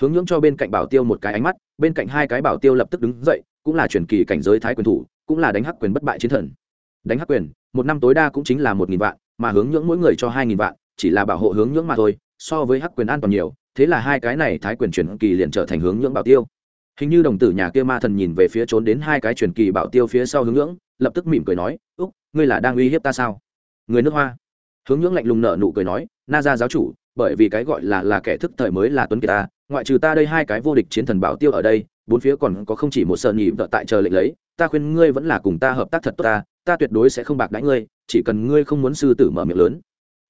S1: hướng nhưỡng cho bên cạnh bảo tiêu một cái ánh mắt, bên cạnh hai cái bảo tiêu lập tức đứng dậy, cũng là truyền kỳ cảnh giới thái quyền thủ, cũng là đánh hắc quyền bất bại chiến thần. Đánh hắc quyền, một năm tối đa cũng chính là một nghìn vạn, mà hướng nhưỡng mỗi người cho hai nghìn vạn, chỉ là bảo hộ hướng nhưỡng mà thôi, so với hắc quyền an toàn nhiều, thế là hai cái này thái quyền truyền kỳ liền trở thành hướng nhưỡng bảo tiêu hình như đồng tử nhà kia ma thần nhìn về phía trốn đến hai cái truyền kỳ bảo tiêu phía sau hướng ngưỡng, lập tức mỉm cười nói úc ngươi là đang uy hiếp ta sao? Người nước hoa. Hướng ngưỡng lạnh lùng nở nụ cười nói na ra giáo chủ bởi vì cái gọi là là kẻ thức thời mới là tuấn kiệt ta ngoại trừ ta đây hai cái vô địch chiến thần bảo tiêu ở đây bốn phía còn có không chỉ một sợ nhị vợ tại chờ lệnh lấy ta khuyên ngươi vẫn là cùng ta hợp tác thật tốt ta ta tuyệt đối sẽ không bạc đãi ngươi chỉ cần ngươi không muốn sư tử mở miệng lớn.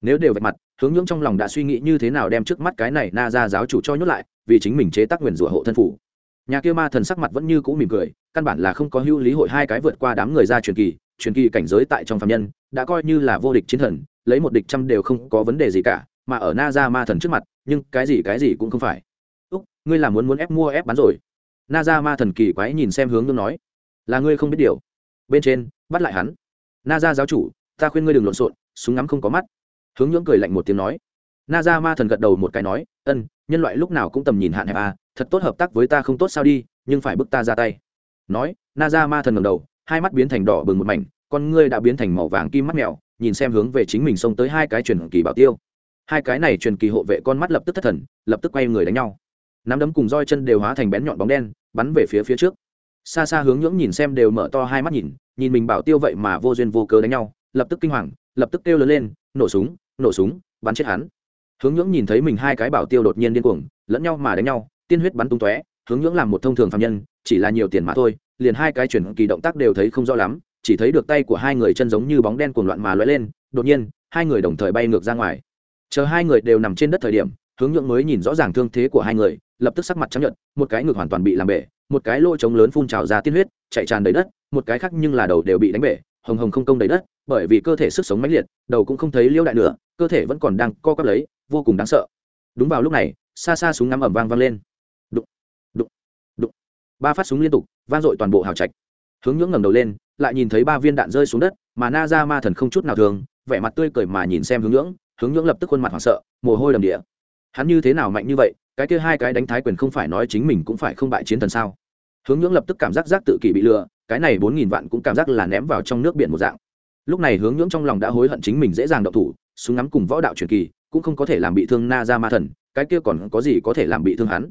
S1: Nếu đều vạch mặt hướng nhưỡng trong lòng đã suy nghĩ như thế nào đem trước mắt cái này na ra giáo chủ cho nhốt lại vì chính mình chế tác nguyền rủa hộ thân phủ nhà kia ma thần sắc mặt vẫn như cũ mỉm cười, căn bản là không có hữu lý hội hai cái vượt qua đám người ra truyền kỳ truyền kỳ cảnh giới tại trong phạm nhân, đã coi như là vô địch chiến thần, lấy một địch trăm đều không có vấn đề gì cả, mà ở na ra ma thần trước mặt, nhưng cái gì cái gì cũng không phải. Úc, ngươi là muốn muốn ép mua ép bán rồi. Na ra ma thần kỳ quái nhìn xem hướng ngưng nói. Là ngươi không biết điều. Bên trên, bắt lại hắn. Na ra giáo chủ, ta khuyên ngươi đừng lộn xộn, súng ngắm không có mắt. Hướng nhưỡng cười lạnh một tiếng nói. Na ra ma thần gật đầu một cái nói, ân nhân loại lúc nào cũng tầm nhìn hạn hẹp à thật tốt hợp tác với ta không tốt sao đi, nhưng phải bức ta ra tay. Nói na ra ma thần ngầm đầu, hai mắt biến thành đỏ bừng một mảnh, con ngươi đã biến thành màu vàng kim mắt mèo, nhìn xem hướng về chính mình xông tới hai cái truyền kỳ bảo tiêu. Hai cái này truyền kỳ hộ vệ con mắt lập tức thất thần, lập tức quay người đánh nhau. Nắm đấm cùng roi chân đều hóa thành bén nhọn bóng đen, bắn về phía phía trước. Xa xa hướng nhưỡng nhìn xem đều mở to hai mắt nhìn nhìn mình bảo tiêu vậy mà vô duyên vô cớ đánh nhau, lập tức kinh hoàng, lập tức kêu lớn lên, nổ súng nổ súng, bắn chết hắn hướng nhưỡng nhìn thấy mình hai cái bảo tiêu đột nhiên điên cuồng, lẫn nhau mà đánh nhau, tiên huyết bắn tung tóe, hướng nhưỡng làm một thông thường phạm nhân, chỉ là nhiều tiền mà thôi, liền hai cái chuyển kỳ động tác đều thấy không rõ lắm, chỉ thấy được tay của hai người chân giống như bóng đen cuồng loạn mà lóe lên, đột nhiên, hai người đồng thời bay ngược ra ngoài. Chờ hai người đều nằm trên đất thời điểm, hướng nhượng mới nhìn rõ ràng thương thế của hai người, lập tức sắc mặt trắng nhợt, một cái ngực hoàn toàn bị làm bể, một cái lỗ trống lớn phun trào ra tiên huyết, chạy tràn đầy đất, một cái khác nhưng là đầu đều bị đánh bể, hồng hồng không công đầy đất, bởi vì cơ thể sức sống mãnh liệt, đầu cũng không thấy liêu đại nữa cơ thể vẫn còn đang co quắp lấy vô cùng đáng sợ. Đúng vào lúc này, xa xa súng ngắm ẩm vang vang lên. Đụng đụng đụng. Ba phát súng liên tục, vang dội toàn bộ hào trạch. Hướng nhưỡng ngẩng đầu lên, lại nhìn thấy ba viên đạn rơi xuống đất, mà na ra ma thần không chút nào thường, vẻ mặt tươi cười mà nhìn xem hướng nhưỡng hướng nhưỡng lập tức khuôn mặt hoảng sợ, mồ hôi đầm địa. Hắn như thế nào mạnh như vậy, cái kia hai cái đánh thái quyền không phải nói chính mình cũng phải không bại chiến thần sao? Hướng nhưỡng lập tức cảm giác giác tự kỷ bị lừa, cái này bốn nghìn vạn cũng cảm giác là ném vào trong nước biển một dạng. Lúc này hướng nhưỡng trong lòng đã hối hận chính mình dễ dàng động thủ súng ngắm cùng võ đạo truyền kỳ, cũng không có thể làm bị thương na ra ma thần, cái kia còn có gì có thể làm bị thương hắn?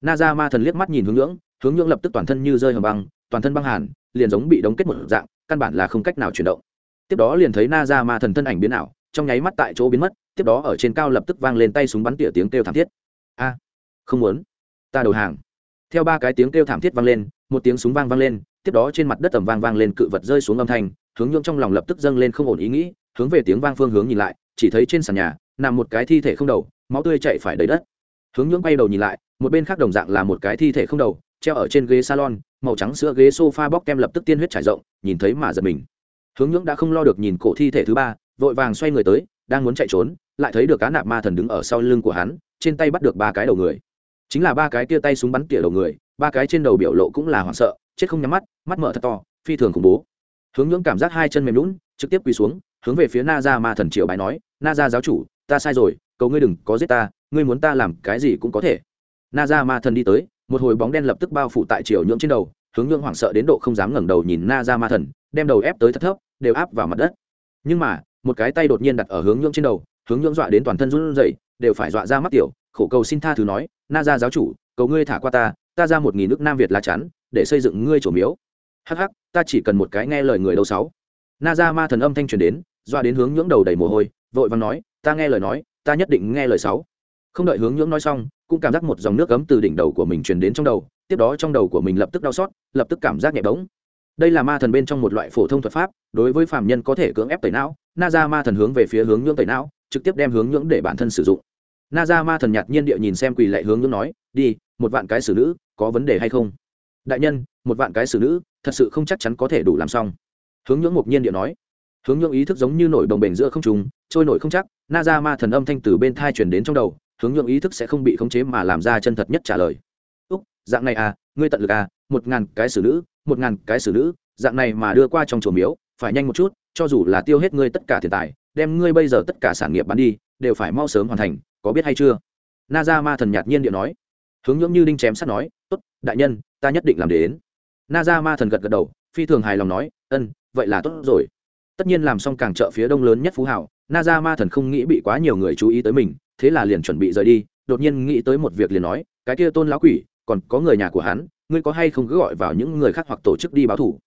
S1: Na ra ma thần liếc mắt nhìn hướng nhưỡng hướng nhưỡng lập tức toàn thân như rơi hầm băng, toàn thân băng hàn, liền giống bị đóng kết một dạng, căn bản là không cách nào chuyển động. Tiếp đó liền thấy na ra ma thần thân ảnh biến ảo, trong nháy mắt tại chỗ biến mất, tiếp đó ở trên cao lập tức vang lên tay súng bắn tỉa tiếng kêu thảm thiết. A, không muốn. Ta đầu hàng. Theo ba cái tiếng kêu thảm thiết vang lên, một tiếng súng vang vang lên, tiếp đó trên mặt đất tầm vang vang lên cự vật rơi xuống âm thanh, hướng nhượng trong lòng lập tức dâng lên không ổn ý nghĩ, hướng về tiếng vang phương hướng nhìn lại chỉ thấy trên sàn nhà nằm một cái thi thể không đầu, máu tươi chạy phải đầy đất. Hướng nhưỡng bay đầu nhìn lại, một bên khác đồng dạng là một cái thi thể không đầu, treo ở trên ghế salon, màu trắng sữa ghế sofa bóc kem lập tức tiên huyết trải rộng, nhìn thấy mà giật mình. Hướng nhưỡng đã không lo được nhìn cổ thi thể thứ ba, vội vàng xoay người tới, đang muốn chạy trốn, lại thấy được cá nạp ma thần đứng ở sau lưng của hắn, trên tay bắt được ba cái đầu người. Chính là ba cái tia tay súng bắn tỉa đầu người, ba cái trên đầu biểu lộ cũng là hoảng sợ, chết không nhắm mắt mắt mở thật to, phi thường khủng bố. Hướng nhưỡng cảm giác hai chân mềm lún trực tiếp quỳ xuống, hướng về phía na ra ma thần triều bài nói na ra giáo chủ, ta sai rồi, cầu ngươi đừng có giết ta, ngươi muốn ta làm cái gì cũng có thể. Na ra ma thần đi tới, một hồi bóng đen lập tức bao phủ tại triều nhưỡng trên đầu, hướng nhưỡng hoảng sợ đến độ không dám ngẩng đầu nhìn na ra ma thần, đem đầu ép tới thấp thấp, đều áp vào mặt đất. Nhưng mà, một cái tay đột nhiên đặt ở hướng nhưỡng trên đầu, hướng nhưỡng dọa đến toàn thân run rẩy, đều phải dọa ra mắt tiểu, khổ cầu xin tha thứ nói, na ra giáo chủ, cầu ngươi thả qua ta ta ra một nghìn nước nam việt lá chắn, để xây dựng ngươi chủ miếu. Hắc hắc, ta chỉ cần một cái nghe lời người đâu sáu. Na ra ma thần âm thanh truyền đến, dọa đến hướng nhưỡng đầu đầy mồ hôi vội vàng nói, ta nghe lời nói, ta nhất định nghe lời sáu. Không đợi hướng nhưỡng nói xong, cũng cảm giác một dòng nước ấm từ đỉnh đầu của mình truyền đến trong đầu, tiếp đó trong đầu của mình lập tức đau xót, lập tức cảm giác nhẹ bỗng. Đây là ma thần bên trong một loại phổ thông thuật pháp, đối với phạm nhân có thể cưỡng ép tẩy não, na ra ma thần hướng về phía hướng nhưỡng tẩy não, trực tiếp đem hướng nhưỡng để bản thân sử dụng. Na ra ma thần nhạt nhiên địa nhìn xem quỳ lệ hướng nhưỡng nói, đi, một vạn cái xử nữ, có vấn đề hay không? Đại nhân, một vạn cái xử nữ, thật sự không chắc chắn có thể đủ làm xong. Hướng nhưỡng mục nhiên địa nói hướng nhượng ý thức giống như nổi đồng bền giữa không trùng trôi nổi không chắc na ra ma thần âm thanh từ bên thai chuyển đến trong đầu, hướng nhượng ý thức sẽ không bị khống chế mà làm ra chân thật nhất trả lời. Úc, dạng này à ngươi tận lực à một ngàn cái xử nữ, một ngàn cái xử nữ, dạng này mà đưa qua trong chùa miếu, phải nhanh một chút, cho dù là tiêu hết ngươi tất cả tiền tài, đem ngươi bây giờ tất cả sản nghiệp bán đi, đều phải mau sớm hoàn thành, có biết hay chưa? Na ra ma thần nhạt nhiên điện nói. Hướng nhưỡng như đinh chém sắt nói, tốt, đại nhân, ta nhất định làm đến. Na ra ma thần gật gật đầu, phi thường hài lòng nói, ân, vậy là tốt rồi tất nhiên làm xong càng chợ phía đông lớn nhất phú hảo na ra ma thần không nghĩ bị quá nhiều người chú ý tới mình, thế là liền chuẩn bị rời đi, đột nhiên nghĩ tới một việc liền nói, cái kia tôn lão quỷ, còn có người nhà của hắn, ngươi có hay không cứ gọi vào những người khác hoặc tổ chức đi báo thủ?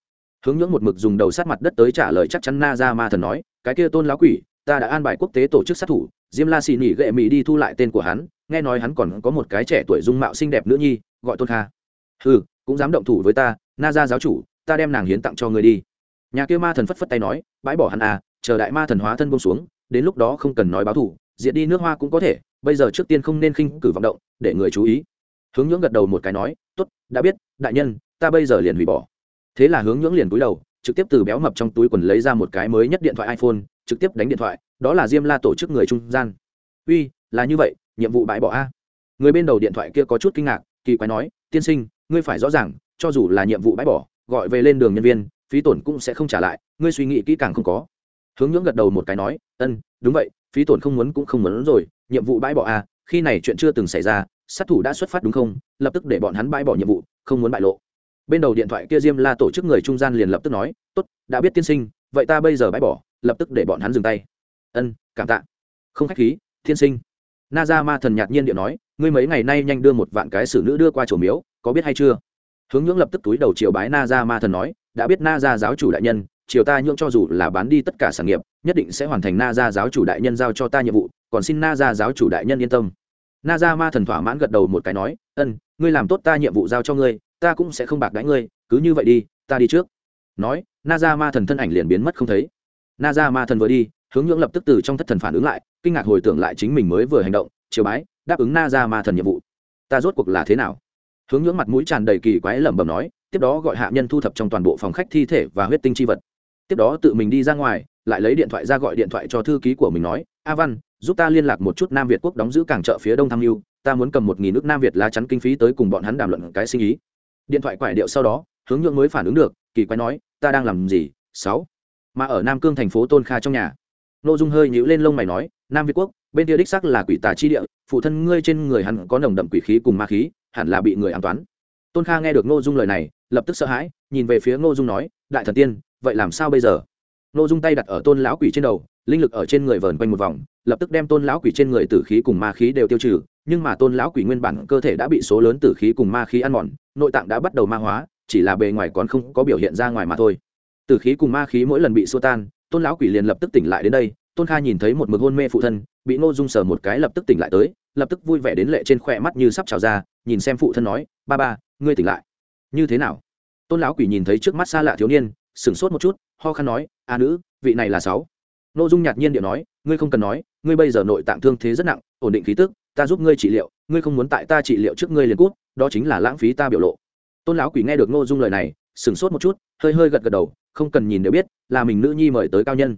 S1: Hướng nhưỡng một mực dùng đầu sát mặt đất tới trả lời chắc chắn na ra ma thần nói, cái kia tôn lão quỷ, ta đã an bài quốc tế tổ chức sát thủ, diêm la xì nỉ gệ mỹ đi thu lại tên của hắn, nghe nói hắn còn có một cái trẻ tuổi dung mạo xinh đẹp nữ nhi, gọi tôn kha. Ừ cũng dám động thủ với ta, na ra giáo chủ, ta đem nàng hiến tặng cho người đi nhà kia ma thần phất phất tay nói, bãi bỏ hắn à chờ đại ma thần hóa thân bông xuống, đến lúc đó không cần nói báo thủ diện đi nước hoa cũng có thể, bây giờ trước tiên không nên khinh cử vọng động, để người chú ý. Hướng nhưỡng gật đầu một cái nói t ố t đã biết, đại nhân, ta bây giờ liền hủy bỏ. Thế là hướng nhưỡng liền cúi đầu, trực tiếp từ béo mập trong túi quần lấy ra một cái mới nhất điện thoại iphone, trực tiếp đánh điện thoại, đó là diêm la tổ chức người trung gian. Uy, là như vậy, nhiệm vụ bãi bỏ a. Người bên đầu điện thoại kia có chút kinh ngạc, kỳ quái nói, tiên sinh, ngươi phải rõ ràng, cho dù là nhiệm vụ bãi bỏ, gọi về lên đường nhân viên phí tổn cũng sẽ không trả lại, ngươi suy nghĩ kỹ càng không có. Hướng nhưỡng gật đầu một cái nói, ân, đúng vậy, phí tổn không muốn cũng không muốn rồi, nhiệm vụ bãi bỏ a khi này chuyện chưa từng xảy ra, sát thủ đã xuất phát đúng không? Lập tức để bọn hắn bãi bỏ nhiệm vụ, không muốn bại lộ. Bên đầu điện thoại kia diêm la tổ chức người trung gian liền lập tức nói, tốt, đã biết tiên sinh, vậy ta bây giờ bãi bỏ, lập tức để bọn hắn dừng tay. Ân, cảm tạ. Không khách khí, tiên sinh. Na ra ma thần nhạt nhiên điện nói, ngươi mấy ngày nay nhanh đưa một vạn cái xử nữ đưa qua chỗ miếu, có biết hay chưa? Hướng nhưỡng lập tức túi đầu triều bái na ra ma thần nói, đã biết na ra giáo chủ đại nhân, triều ta nhưỡng cho dù là bán đi tất cả sản nghiệp, nhất định sẽ hoàn thành na ra giáo chủ đại nhân giao cho ta nhiệm vụ, còn xin na ra giáo chủ đại nhân yên tâm. Na ra ma thần thỏa mãn gật đầu một cái nói, ân, ngươi làm tốt ta nhiệm vụ giao cho ngươi, ta cũng sẽ không bạc đãi ngươi, cứ như vậy đi, ta đi trước. Nói, na ra ma thần thân ảnh liền biến mất không thấy. Na ra ma thần vừa đi, hướng nhưỡng lập tức từ trong thất thần phản ứng lại, kinh ngạc hồi tưởng lại chính mình mới vừa hành động chiều bái, đáp ứng na ra ma thần nhiệm vụ. Ta rốt cuộc là thế nào? Hướng nhưỡng mặt mũi tràn đầy kỳ quái lẩm bẩm nói, tiếp đó gọi hạ nhân thu thập trong toàn bộ phòng khách thi thể và huyết tinh chi vật. Tiếp đó tự mình đi ra ngoài, lại lấy điện thoại ra gọi điện thoại cho thư ký của mình nói, a văn, giúp ta liên lạc một chút nam việt quốc đóng giữ cảng chợ phía đông tham mưu, ta muốn cầm một nghìn nước nam việt lá chắn kinh phí tới cùng bọn hắn đàm luận cái sinh ý điện thoại quải điệu sau đó, hướng nhượng mới phản ứng được, kỳ quái nói, ta đang làm gì? Sáu. Mà ở nam cương thành phố tôn kha trong nhà nội dung hơi nhữ lên lông mày nói, nam việt quốc bên kia đích sắc là quỷ tà chi địa, phụ thân ngươi trên người hắn có nồng đậm quỷ khí cùng ma khí, hẳn là bị người an toán tôn kha nghe được ngô dung lời này, lập tức sợ hãi, nhìn về phía ngô dung nói, đại thần tiên, vậy làm sao bây giờ? Ngô dung tay đặt ở tôn lão quỷ trên đầu, linh lực ở trên người vờn quanh một vòng, lập tức đem tôn lão quỷ trên người tử khí cùng ma khí đều tiêu trừ, nhưng mà tôn lão quỷ nguyên bản cơ thể đã bị số lớn tử khí cùng ma khí ăn mòn, nội tạng đã bắt đầu ma hóa, chỉ là bề ngoài còn không có biểu hiện ra ngoài mà thôi. Tử khí cùng ma khí mỗi lần bị xua tan, tôn lão quỷ liền lập tức tỉnh lại đến đây tôn kha nhìn thấy một mực hôn mê phụ thân, bị ngô dung sờ một cái lập tức tỉnh lại tới, lập tức vui vẻ đến lệ trên khỏe mắt như sắp trào ra, nhìn xem phụ thân nói, ba ba, ngươi tỉnh lại. Như thế nào? Tôn lão quỷ nhìn thấy trước mắt xa lạ thiếu niên, sửng sốt một chút, ho khăn nói, a nữ, vị này là sáu. Ngô dung nhạt nhiên điệu nói, ngươi không cần nói, ngươi bây giờ nội tạng thương thế rất nặng, ổn định khí tức, ta giúp ngươi trị liệu, ngươi không muốn tại ta trị liệu trước ngươi liền cút, đó chính là lãng phí ta biểu lộ. Tôn lão quỷ nghe được ngô dung lời này, sửng sốt một chút, hơi hơi gật gật đầu, không cần nhìn đều biết, là mình nữ nhi mời tới cao nhân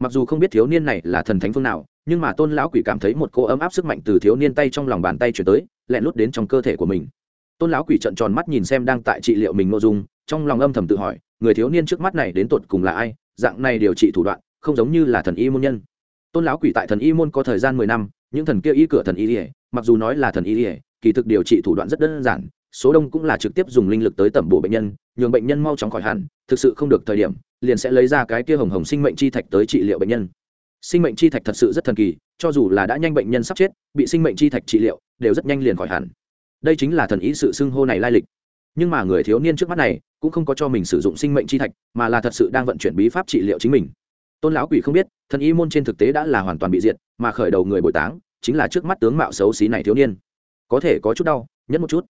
S1: mặc dù không biết thiếu niên này là thần thánh phương nào, nhưng mà tôn lão quỷ cảm thấy một cô ấm áp sức mạnh từ thiếu niên tay trong lòng bàn tay chuyển tới lẹn lút đến trong cơ thể của mình. Tôn lão quỷ trận tròn mắt nhìn xem đang tại trị liệu mình nội dung, trong lòng âm thầm tự hỏi, người thiếu niên trước mắt này đến tột cùng là ai, dạng này điều trị thủ đoạn, không giống như là thần y môn nhân. Tôn lão quỷ tại thần y môn có thời gian mười năm, những thần kia y cửa thần y ỉa mặc dù nói là thần y ỉa kỳ thực điều trị thủ đoạn rất đơn giản, số đông cũng là trực tiếp dùng linh lực tới tẩm bổ bệnh nhân, nhường bệnh nhân mau chóng khỏi hẳn, thực sự không được thời điểm liền sẽ lấy ra cái kia hồng hồng sinh mệnh chi thạch tới trị liệu bệnh nhân. Sinh mệnh chi thạch thật sự rất thần kỳ, cho dù là đã nhanh bệnh nhân sắp chết, bị sinh mệnh chi thạch trị liệu, đều rất nhanh liền khỏi hẳn. Đây chính là thần ý sự xưng hô này lai lịch. Nhưng mà người thiếu niên trước mắt này, cũng không có cho mình sử dụng sinh mệnh chi thạch, mà là thật sự đang vận chuyển bí pháp trị liệu chính mình. Tôn lão quỷ không biết, thần y môn trên thực tế đã là hoàn toàn bị diệt, mà khởi đầu người bồi táng, chính là trước mắt tướng mạo xấu xí này thiếu niên. Có thể có chút đau, nhẫn một chút.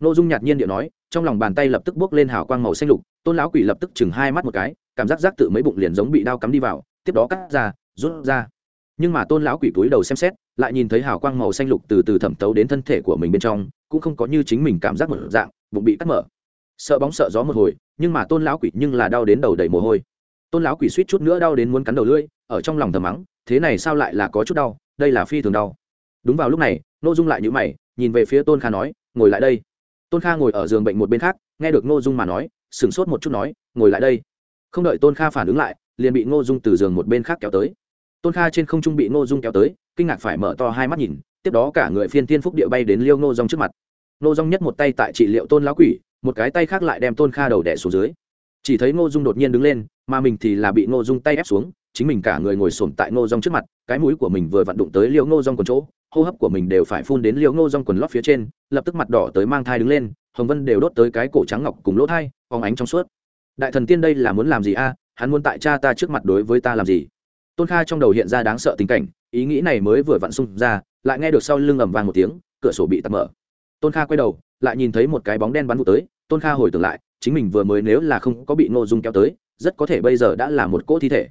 S1: N ô dung nhạt nhiên điệu nói, trong lòng bàn tay lập tức bước lên hào quang màu xanh lục, tôn lão quỷ lập tức chừng hai mắt một cái cảm giác rác tự mấy bụng liền giống bị đao cắm đi vào, tiếp đó cắt ra, rút ra. Nhưng mà tôn lão quỷ túi đầu xem xét, lại nhìn thấy hào quang màu xanh lục từ từ thẩm tấu đến thân thể của mình bên trong, cũng không có như chính mình cảm giác một dạng, bụng bị cắt mở. Sợ bóng sợ gió một hồi, nhưng mà tôn lão quỷ nhưng là đau đến đầu đầy mồ hôi. Tôn lão quỷ suýt chút nữa đau đến muốn cắn đầu lưỡi, ở trong lòng thầm mắng, thế này sao lại là có chút đau, đây là phi thường đau. Đúng vào lúc này n ô dung lại nhữ mày, nhìn về phía tôn kha nói, ngồi lại đây. Tôn kha ngồi ở giường bệnh một bên khác, nghe được n ô dung mà nói, sửng sốt một chút nói, ngồi lại đây không đợi tôn kha phản ứng lại liền bị ngô dung từ giường một bên khác kéo tới tôn kha trên không trung bị ngô dung kéo tới kinh ngạc phải mở to hai mắt nhìn tiếp đó cả người phiên tiên phúc địa bay đến liêu ngô dòng dung trước mặt ngô dòng dung nhất một tay tại trị liệu tôn lão quỷ một cái tay khác lại đem tôn kha đầu đẻ xuống dưới chỉ thấy ngô dung đột nhiên đứng lên mà mình thì là bị ngô dung tay ép xuống chính mình cả người ngồi sồn tại ngô dung trước mặt cái mũi của mình vừa vặn đụng tới liêu ngô dung quần chỗ hô hấp của mình đều phải phun đến liêu ngô dòng quần lót phía trên lập tức mặt đỏ tới mang thai đứng lên hồng vân đều đốt tới cái cổ trắng ngọc cùng lỗ thai phóng ánh trong suốt đại thần tiên đây là muốn làm gì a? Hắn muốn tại cha ta trước mặt đối với ta làm gì? Tôn kha trong đầu hiện ra đáng sợ tình cảnh, ý nghĩ này mới vừa vặn xung ra, lại nghe được sau lưng ầm vang một tiếng, cửa sổ bị tắt mở. Tôn kha quay đầu, lại nhìn thấy một cái bóng đen bắn vụ tới, tôn kha hồi tưởng lại, chính mình vừa mới nếu là không có bị ngô dung kéo tới, rất có thể bây giờ đã là một cỗ thi thể.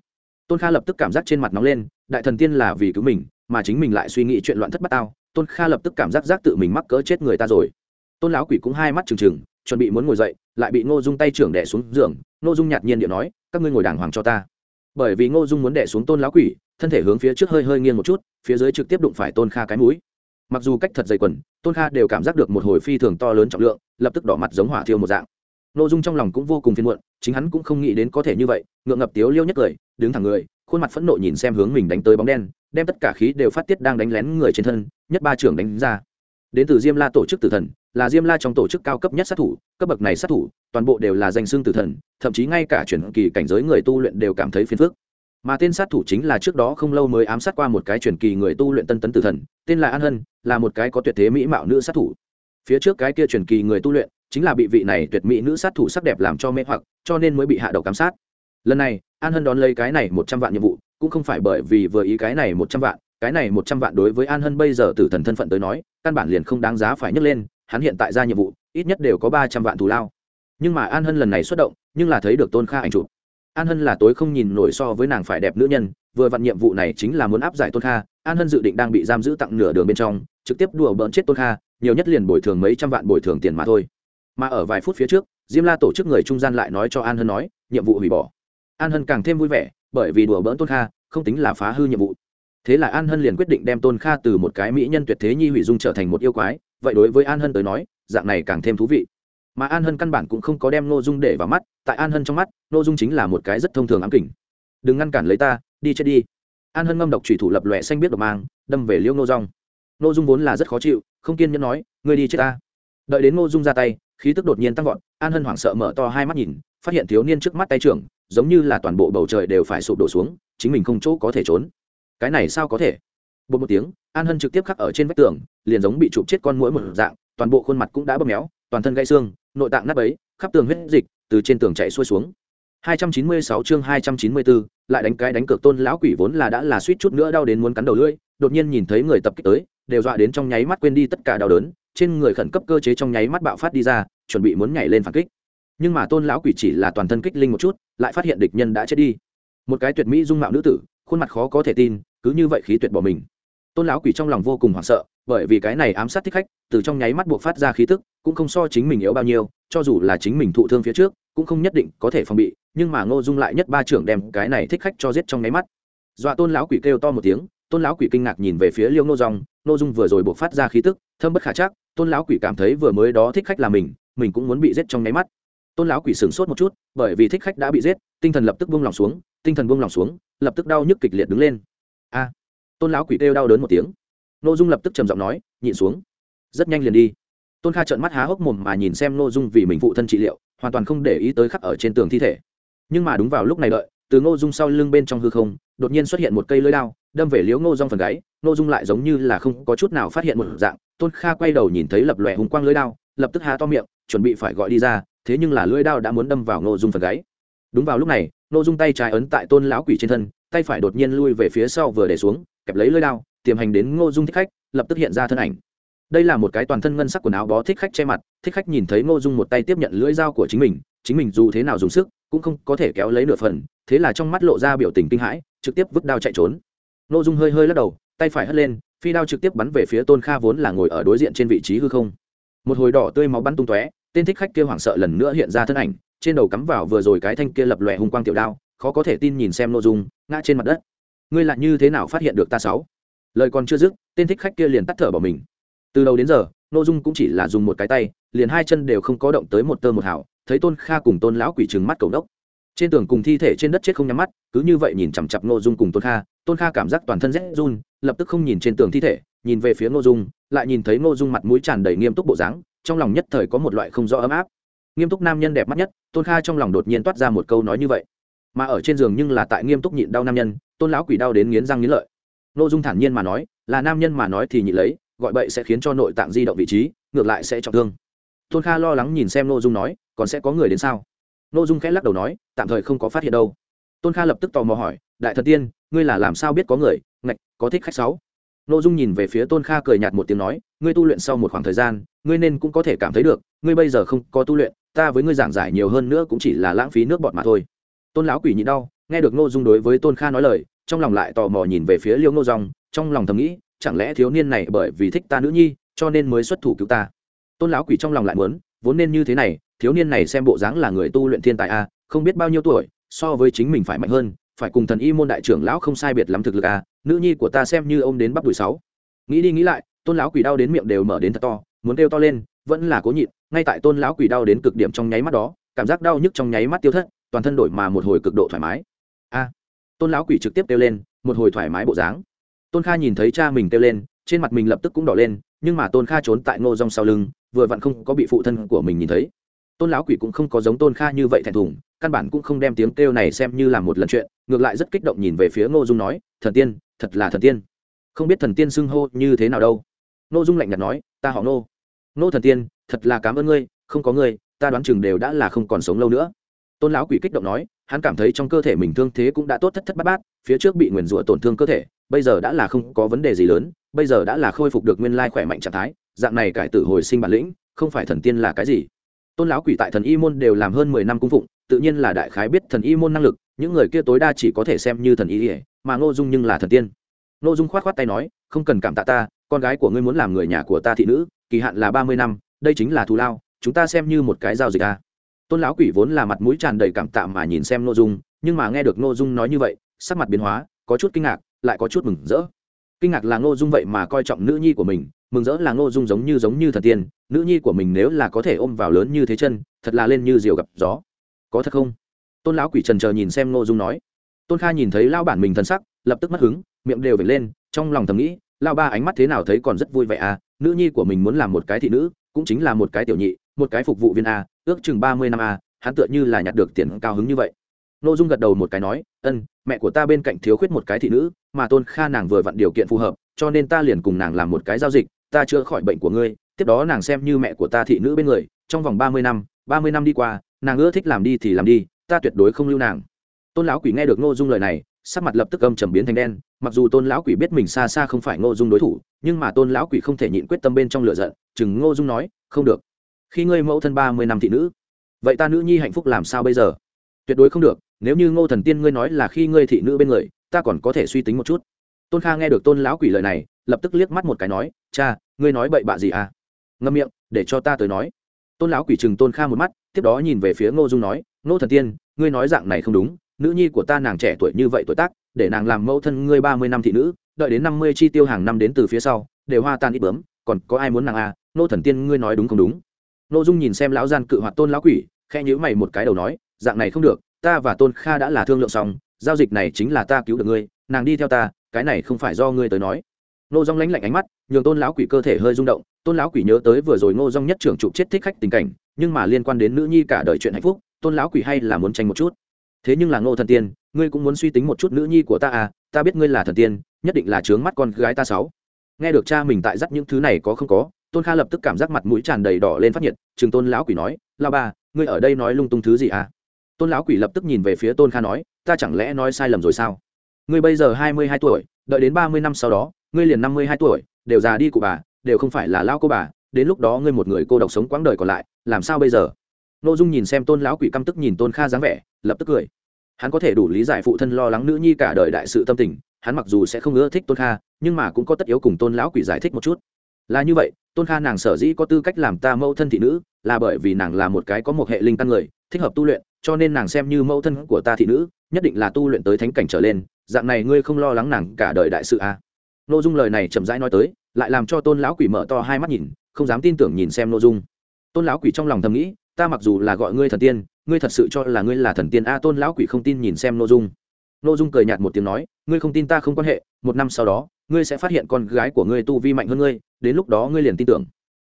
S1: Tôn kha lập tức cảm giác trên mặt nóng lên, đại thần tiên là vì cứu mình, mà chính mình lại suy nghĩ chuyện loạn thất bát tao, tôn kha lập tức cảm giác giác tự mình mắc cỡ chết người ta rồi. Tôn lão quỷ cũng hai mắt trừng trừng, chuẩn bị muốn ngồi dậy lại bị ngô dung tay trưởng đẻ xuống giường, ngô dung nhạt nhiên điện nói, các ngươi ngồi đàng hoàng cho ta. Bởi vì ngô dung muốn đẻ xuống tôn lão quỷ, thân thể hướng phía trước hơi hơi nghiêng một chút, phía dưới trực tiếp đụng phải tôn kha cái mũi. Mặc dù cách thật dày quần, tôn kha đều cảm giác được một hồi phi thường to lớn trọng lượng, lập tức đỏ mặt giống hỏa thiêu một dạng. Ngô dung trong lòng cũng vô cùng phiền muộn, chính hắn cũng không nghĩ đến có thể như vậy, ngượng ngập tiếu liêu nhất cười, đứng thẳng người, khuôn mặt phẫn nộ nhìn xem hướng mình đánh tới bóng đen, đem tất cả khí đều phát tiết đang đánh lén người trên thân, nhất ba trưởng đánh ra đến từ diêm la tổ chức tử thần, là diêm la trong tổ chức cao cấp nhất sát thủ, cấp bậc này sát thủ, toàn bộ đều là danh xương tử thần, thậm chí ngay cả truyền kỳ cảnh giới người tu luyện đều cảm thấy phiền phức. Mà tên sát thủ chính là trước đó không lâu mới ám sát qua một cái truyền kỳ người tu luyện tân tấn tử thần, tên là an hân, là một cái có tuyệt thế mỹ mạo nữ sát thủ. Phía trước cái kia truyền kỳ người tu luyện, chính là bị vị này tuyệt mỹ nữ sát thủ sắc đẹp làm cho mê hoặc, cho nên mới bị hạ độc cám sát. Lần này, an hân đón lấy cái này một trăm vạn nhiệm vụ, cũng không phải bởi vì vừa ý cái này một trăm vạn, cái này một trăm vạn đối với an hân bây giờ tử thần thân phận tới nói căn bản liền không đáng giá phải nhấc lên, hắn hiện tại ra nhiệm vụ, ít nhất đều có ba trăm vạn thù lao. Nhưng mà an hân lần này xuất động, nhưng là thấy được tôn kha ảnh chụp. An hân là tối không nhìn nổi so với nàng phải đẹp nữ nhân, vừa vặn nhiệm vụ này chính là muốn áp giải tôn kha, an hân dự định đang bị giam giữ tặng nửa đường bên trong, trực tiếp đùa bỡn chết tôn kha, nhiều nhất liền bồi thường mấy trăm vạn bồi thường tiền mà thôi. Mà ở vài phút phía trước, diêm la tổ chức người trung gian lại nói cho an hân nói, nhiệm vụ hủy bỏ. An hân càng thêm vui vẻ, bởi vì đùa bỡn tôn kha, không tính là phá hư nhiệm vụ thế là an hân liền quyết định đem tôn kha từ một cái mỹ nhân tuyệt thế nhi hủy dung trở thành một yêu quái, vậy đối với an hân tới nói, dạng này càng thêm thú vị. Mà an hân căn bản cũng không có đem n ô dung để vào mắt, tại an hân trong mắt n ô dung chính là một cái rất thông thường ám kỉnh đừng ngăn cản lấy ta, đi chết đi. An hân ngâm độc thủy thủ lập lòe xanh biết độc mang, đâm về liêu n ô rong n ô dung vốn là rất khó chịu, không kiên nhẫn nói, ngươi đi chết ta. Đợi đến n ô dung ra tay, khí tức đột nhiên tăng vọt, an hân hoảng sợ mở to hai mắt nhìn, phát hiện thiếu niên trước mắt tay trưởng, giống như là toàn bộ bầu trời đều phải sụp đổ xuống, chính mình không chỗ có thể trốn cái này sao có thể? Bột một tiếng an hân trực tiếp khắc ở trên vách tường liền giống bị chụp chết con mũi một dạng toàn bộ khuôn mặt cũng đã bơm méo toàn thân gãy xương nội tạng nắp ấy khắp tường huyết dịch từ trên tường chạy xuôi xuống. 296 chương 294, lại đánh cái đánh cược tôn lão quỷ vốn là đã là suýt chút nữa đau đến muốn cắn đầu lưỡi đột nhiên nhìn thấy người tập kích tới đều dọa đến trong nháy mắt quên đi tất cả đau đớn trên người khẩn cấp cơ chế trong nháy mắt bạo phát đi ra chuẩn bị muốn nhảy lên phản kích. Nhưng mà tôn lão quỷ chỉ là toàn thân kích linh một chút lại phát hiện địch nhân đã chết đi. Một cái tuyệt mỹ dung mạo nữ tử khuôn mặt khó có thể tin cứ như vậy khí tuyệt bỏ mình. Tôn lão quỷ trong lòng vô cùng hoảng sợ, bởi vì cái này ám sát thích khách, từ trong nháy mắt buộc phát ra khí tức, cũng không so chính mình yếu bao nhiêu, cho dù là chính mình thụ thương phía trước, cũng không nhất định có thể phòng bị, nhưng mà ngô dung lại nhất ba trưởng đem cái này thích khách cho giết trong nháy mắt. Dọa tôn lão quỷ kêu to một tiếng, tôn lão quỷ kinh ngạc nhìn về phía liêu ngô dòng ngô dung vừa rồi buộc phát ra khí tức, thâm bất khả chắc, tôn lão quỷ cảm thấy vừa mới đó thích khách là mình mình cũng muốn bị giết trong nháy mắt. Tôn lão quỷ sửng sốt một chút, bởi vì thích khách đã bị giết, tinh thần lập tức buông lòng xuống, tinh thần buông lòng xuống, lập tức đau nhức kịch liệt đứng lên a, tôn lão quỷ kêu đau đớn một tiếng. N ô dung lập tức trầm giọng nói, nhịn xuống. Rất nhanh liền đi. Tôn kha trợn mắt há hốc mồm mà nhìn xem n ô dung vì mình phụ thân trị liệu, hoàn toàn không để ý tới khắc ở trên tường thi thể. Nhưng mà đúng vào lúc này đợi, từ ngô dung sau lưng bên trong hư không, đột nhiên xuất hiện một cây lưỡi đao, đâm về liếu ngô rong phần gáy. Ngô dung lại giống như là không có chút nào phát hiện một dạng, tôn kha quay đầu nhìn thấy lập lòe hùng quang lưỡi đao, lập tức há to miệng, chuẩn bị phải gọi đi ra, thế nhưng là lưỡi đao đã muốn đâm vào ngô dung phần gáy. Đúng vào lúc này ngô dung tay trái ấn tại tôn lão quỷ trên thân tay phải đột nhiên lui về phía sau vừa để xuống, kẹp lấy lưỡi lao tiềm hành đến ngô dung thích khách, lập tức hiện ra thân ảnh. Đây là một cái toàn thân ngân sắc quần áo bó thích khách che mặt, thích khách nhìn thấy ngô dung một tay tiếp nhận lưỡi dao của chính mình chính mình dù thế nào dùng sức, cũng không có thể kéo lấy nửa phần, thế là trong mắt lộ ra biểu tình kinh hãi, trực tiếp vứt đao chạy trốn. Ngô dung hơi hơi lắc đầu, tay phải hất lên, phi đao trực tiếp bắn về phía tôn kha vốn là ngồi ở đối diện trên vị trí hư không. Một hồi đỏ tươi máu bắn tung tóe, tên thích khách kia hoảng sợ lần nữa hiện ra thân ảnh, trên đầu cắm vào vừa rồi cái thanh kia lập lòe hung quang tiểu đao khó có thể tin nhìn xem nội dung, ngã trên mặt đất. Ngươi lại như thế nào phát hiện được ta sáu? Lời còn chưa dứt, tên thích khách kia liền tắt thở bỏ mình. Từ đầu đến giờ, nội dung cũng chỉ là dùng một cái tay, liền hai chân đều không có động tới một tơ một hào, thấy tôn kha cùng tôn lão quỷ trừng mắt cầu đốc. Trên tường cùng thi thể trên đất chết không nhắm mắt, cứ như vậy nhìn chằm chặp nội dung cùng tôn kha tôn kha cảm giác toàn thân rét run, lập tức không nhìn trên tường thi thể, nhìn về phía nội dung, lại nhìn thấy nội dung mặt mũi tràn đầy nghiêm túc bộ dáng, trong lòng nhất thời có một loại không rõ ấm áp. Nghiêm túc nam nhân đẹp mắt nhất, tôn kha trong lòng đột nhiên toát ra một câu nói như vậy mà ở trên giường nhưng là tại nghiêm túc nhịn đau nam nhân, tôn lão quỷ đau đến nghiến răng nghiến lợi. N ô dung thản nhiên mà nói, là nam nhân mà nói thì nhịn lấy, gọi bậy sẽ khiến cho nội tạng di động vị trí, ngược lại sẽ trọng thương. Tôn kha lo lắng nhìn xem n ô dung nói, còn sẽ có người đến sao? N ô dung khẽ lắc đầu nói, tạm thời không có phát hiện đâu. Tôn kha lập tức tò mò hỏi, đại thần tiên, ngươi là làm sao biết có người, ngạch, có thích khách sáu? N ô dung nhìn về phía tôn kha cười nhạt một tiếng nói, ngươi tu luyện sau một khoảng thời gian, ngươi nên cũng có thể cảm thấy được, ngươi bây giờ không có tu luyện, ta với ngươi giảng giải nhiều hơn nữa cũng chỉ là lãng phí nước bọt mà thôi tôn lão quỷ nhịn đau, nghe được Nô dung đối với tôn kha nói lời, trong lòng lại tò mò nhìn về phía liêu ngô dòng trong lòng thầm nghĩ, chẳng lẽ thiếu niên này bởi vì thích ta nữ nhi, cho nên mới xuất thủ cứu ta? Tôn lão quỷ trong lòng lại muốn, vốn nên như thế này, thiếu niên này xem bộ dáng là người tu luyện thiên tài a, không biết bao nhiêu tuổi, so với chính mình phải mạnh hơn, phải cùng thần y môn đại trưởng lão không sai biệt lắm thực lực a, nữ nhi của ta xem như ô m đến bắp đùi sáu. Nghĩ đi nghĩ lại, tôn lão quỷ đau đến miệng đều mở đến thật to, muốn kêu to lên, vẫn là cố nhịn, ngay tại tôn lão quỷ đau đến cực điểm trong nháy mắt đó, cảm giác đau nhức trong nháy mắt tiêu thất toàn thân đổi mà một hồi cực độ thoải mái. A, tôn lão quỷ trực tiếp kêu lên, một hồi thoải mái bộ dáng. Tôn kha nhìn thấy cha mình kêu lên, trên mặt mình lập tức cũng đỏ lên, nhưng mà tôn kha trốn tại ngô rong sau lưng, vừa vặn không có bị phụ thân của mình nhìn thấy. Tôn lão quỷ cũng không có giống tôn kha như vậy thẹn thùng, căn bản cũng không đem tiếng kêu này xem như là một lần chuyện, ngược lại rất kích động nhìn về phía ngô dung nói, thần tiên, thật là thần tiên. Không biết thần tiên xưng hô như thế nào đâu. Ngô dung lạnh nhạt nói, ta họ ngô. Ngô thần tiên, thật là cảm ơn ngươi, không có ngươi, ta đoán chừng đều đã là không còn sống lâu nữa tôn lão quỷ kích động nói, hắn cảm thấy trong cơ thể mình thương thế cũng đã tốt thất thất bát bát, phía trước bị nguyền rủa tổn thương cơ thể, bây giờ đã là không có vấn đề gì lớn, bây giờ đã là khôi phục được nguyên lai khỏe mạnh trạng thái, dạng này cải tử hồi sinh bản lĩnh, không phải thần tiên là cái gì. Tôn lão quỷ tại thần y môn đều làm hơn mười năm cung phụng, tự nhiên là đại khái biết thần y môn năng lực, những người kia tối đa chỉ có thể xem như thần y ỉa mà ngô dung nhưng là thần tiên. Ngô dung khoát khoát tay nói, không cần cảm tạ ta, con gái của ngươi muốn làm người nhà của ta thị nữ, kỳ hạn là ba mươi năm, đây chính là thù lao, chúng ta xem như một cái giao dịch a tôn lão quỷ vốn là mặt mũi tràn đầy cảm tạ mà nhìn xem ngô dung, nhưng mà nghe được ngô dung nói như vậy, sắc mặt biến hóa, có chút kinh ngạc, lại có chút mừng rỡ. Kinh ngạc là ngô dung vậy mà coi trọng nữ nhi của mình, mừng rỡ là ngô dung giống như giống như thần tiên, nữ nhi của mình nếu là có thể ôm vào lớn như thế chân, thật là lên như diều gặp gió. Có thật không? Tôn lão quỷ trần chờ nhìn xem ngô dung nói. Tôn kha nhìn thấy lao bản mình thân sắc, lập tức mất hứng, miệng đều vệt lên, trong lòng thầm nghĩ lao ba ánh mắt thế nào thấy còn rất vui vẻ à nữ nhi của mình muốn làm một cái thị nữ, cũng chính là một cái tiểu nhị, một cái phục vụ viên à? Ước chừng ba mươi năm a, hắn tựa như là nhặt được tiền cao hứng như vậy. Ngô dung gật đầu một cái nói, ân, mẹ của ta bên cạnh thiếu khuyết một cái thị nữ, mà tôn kha nàng vừa vặn điều kiện phù hợp, cho nên ta liền cùng nàng làm một cái giao dịch, ta chữa khỏi bệnh của ngươi, tiếp đó nàng xem như mẹ của ta thị nữ bên người, trong vòng ba mươi năm, ba mươi năm đi qua, nàng ưa thích làm đi thì làm đi, ta tuyệt đối không lưu nàng. Tôn lão quỷ nghe được ngô dung lời này, sắc mặt lập tức âm trầm biến thành đen, mặc dù tôn lão quỷ biết mình xa xa không phải ngô dung đối thủ, nhưng mà tôn lão quỷ không thể nhịn quyết tâm bên trong lửa giận, chừng ngô dung nói, không được khi ngươi mẫu thân ba mươi năm thị nữ, vậy ta nữ nhi hạnh phúc làm sao bây giờ? Tuyệt đối không được, nếu như ngô thần tiên ngươi nói là khi ngươi thị nữ bên người, ta còn có thể suy tính một chút. Tôn kha nghe được tôn lão quỷ lời này, lập tức liếc mắt một cái nói, cha, ngươi nói bậy bạ gì à? Ngâm miệng, để cho ta tới nói. Tôn lão quỷ chừng tôn kha một mắt, tiếp đó nhìn về phía ngô dung nói, ngô thần tiên, ngươi nói dạng này không đúng, nữ nhi của ta nàng trẻ tuổi như vậy tuổi tác, để nàng làm mẫu thân ngươi ba mươi năm thị nữ, đợi đến năm mươi chi tiêu hàng năm đến từ phía sau để hoa tan ít bướm, còn có ai muốn nàng à? Ngô thần tiên, ngươi nói đúng không đúng? Nô dung nhìn xem lão gian cự hoạt tôn lão quỷ khe nhữ mày một cái đầu nói, dạng này không được, ta và tôn kha đã là thương lượng xong, giao dịch này chính là ta cứu được ngươi, nàng đi theo ta, cái này không phải do ngươi tới nói. Nô dung lánh lạnh ánh mắt, nhường tôn lão quỷ cơ thể hơi rung động, tôn lão quỷ nhớ tới vừa rồi ngô dung nhất trưởng trụ chết thích khách tình cảnh, nhưng mà liên quan đến nữ nhi cả đời chuyện hạnh phúc, tôn lão quỷ hay là muốn tranh một chút. Thế nhưng là ngô thần tiên, ngươi cũng muốn suy tính một chút nữ nhi của ta à ta biết ngươi là thần tiên, nhất định là trướng mắt con gái ta sáu. Nghe được cha mình tại dắt những thứ này có không có tôn kha lập tức cảm giác mặt mũi tràn đầy đỏ lên phát nhiệt chừng tôn lão quỷ nói la ba, ngươi ở đây nói lung tung thứ gì à? Tôn lão quỷ lập tức nhìn về phía tôn kha nói, ta chẳng lẽ nói sai lầm rồi sao? Ngươi bây giờ hai mươi hai tuổi, đợi đến ba mươi năm sau đó, ngươi liền năm mươi hai tuổi, đều già đi cụ bà, đều không phải là lao cô bà, đến lúc đó ngươi một người cô độc sống quãng đời còn lại, làm sao bây giờ? N ô dung nhìn xem tôn lão quỷ căm tức nhìn tôn kha dáng vẻ, lập tức cười. Hắn có thể đủ lý giải phụ thân lo lắng nữ nhi cả đời đại sự tâm tình, hắn mặc dù sẽ không ưa thích tôn kha, nhưng mà cũng có tất yếu cùng tôn lão quỷ giải thích một chút. Là như vậy tôn kha nàng sở dĩ có tư cách làm ta mẫu thân thị nữ, là bởi vì nàng là một cái có một hệ linh căn người, thích hợp tu luyện, cho nên nàng xem như mẫu thân của ta thị nữ, nhất định là tu luyện tới thánh cảnh trở lên, dạng này ngươi không lo lắng nàng cả đời đại sự à. n ô dung lời này chậm rãi nói tới, lại làm cho tôn lão quỷ mở to hai mắt nhìn, không dám tin tưởng nhìn xem n ô dung tôn lão quỷ trong lòng thầm nghĩ, ta mặc dù là gọi ngươi thần tiên, ngươi thật sự cho là ngươi là thần tiên a, tôn lão quỷ không tin nhìn xem n ô dung Nô dung cười nhạt một tiếng nói, ngươi không tin ta không quan hệ, một năm sau đó, ngươi sẽ phát hiện con gái của ngươi tu vi mạnh hơn ngươi, đến lúc đó ngươi liền tin tưởng.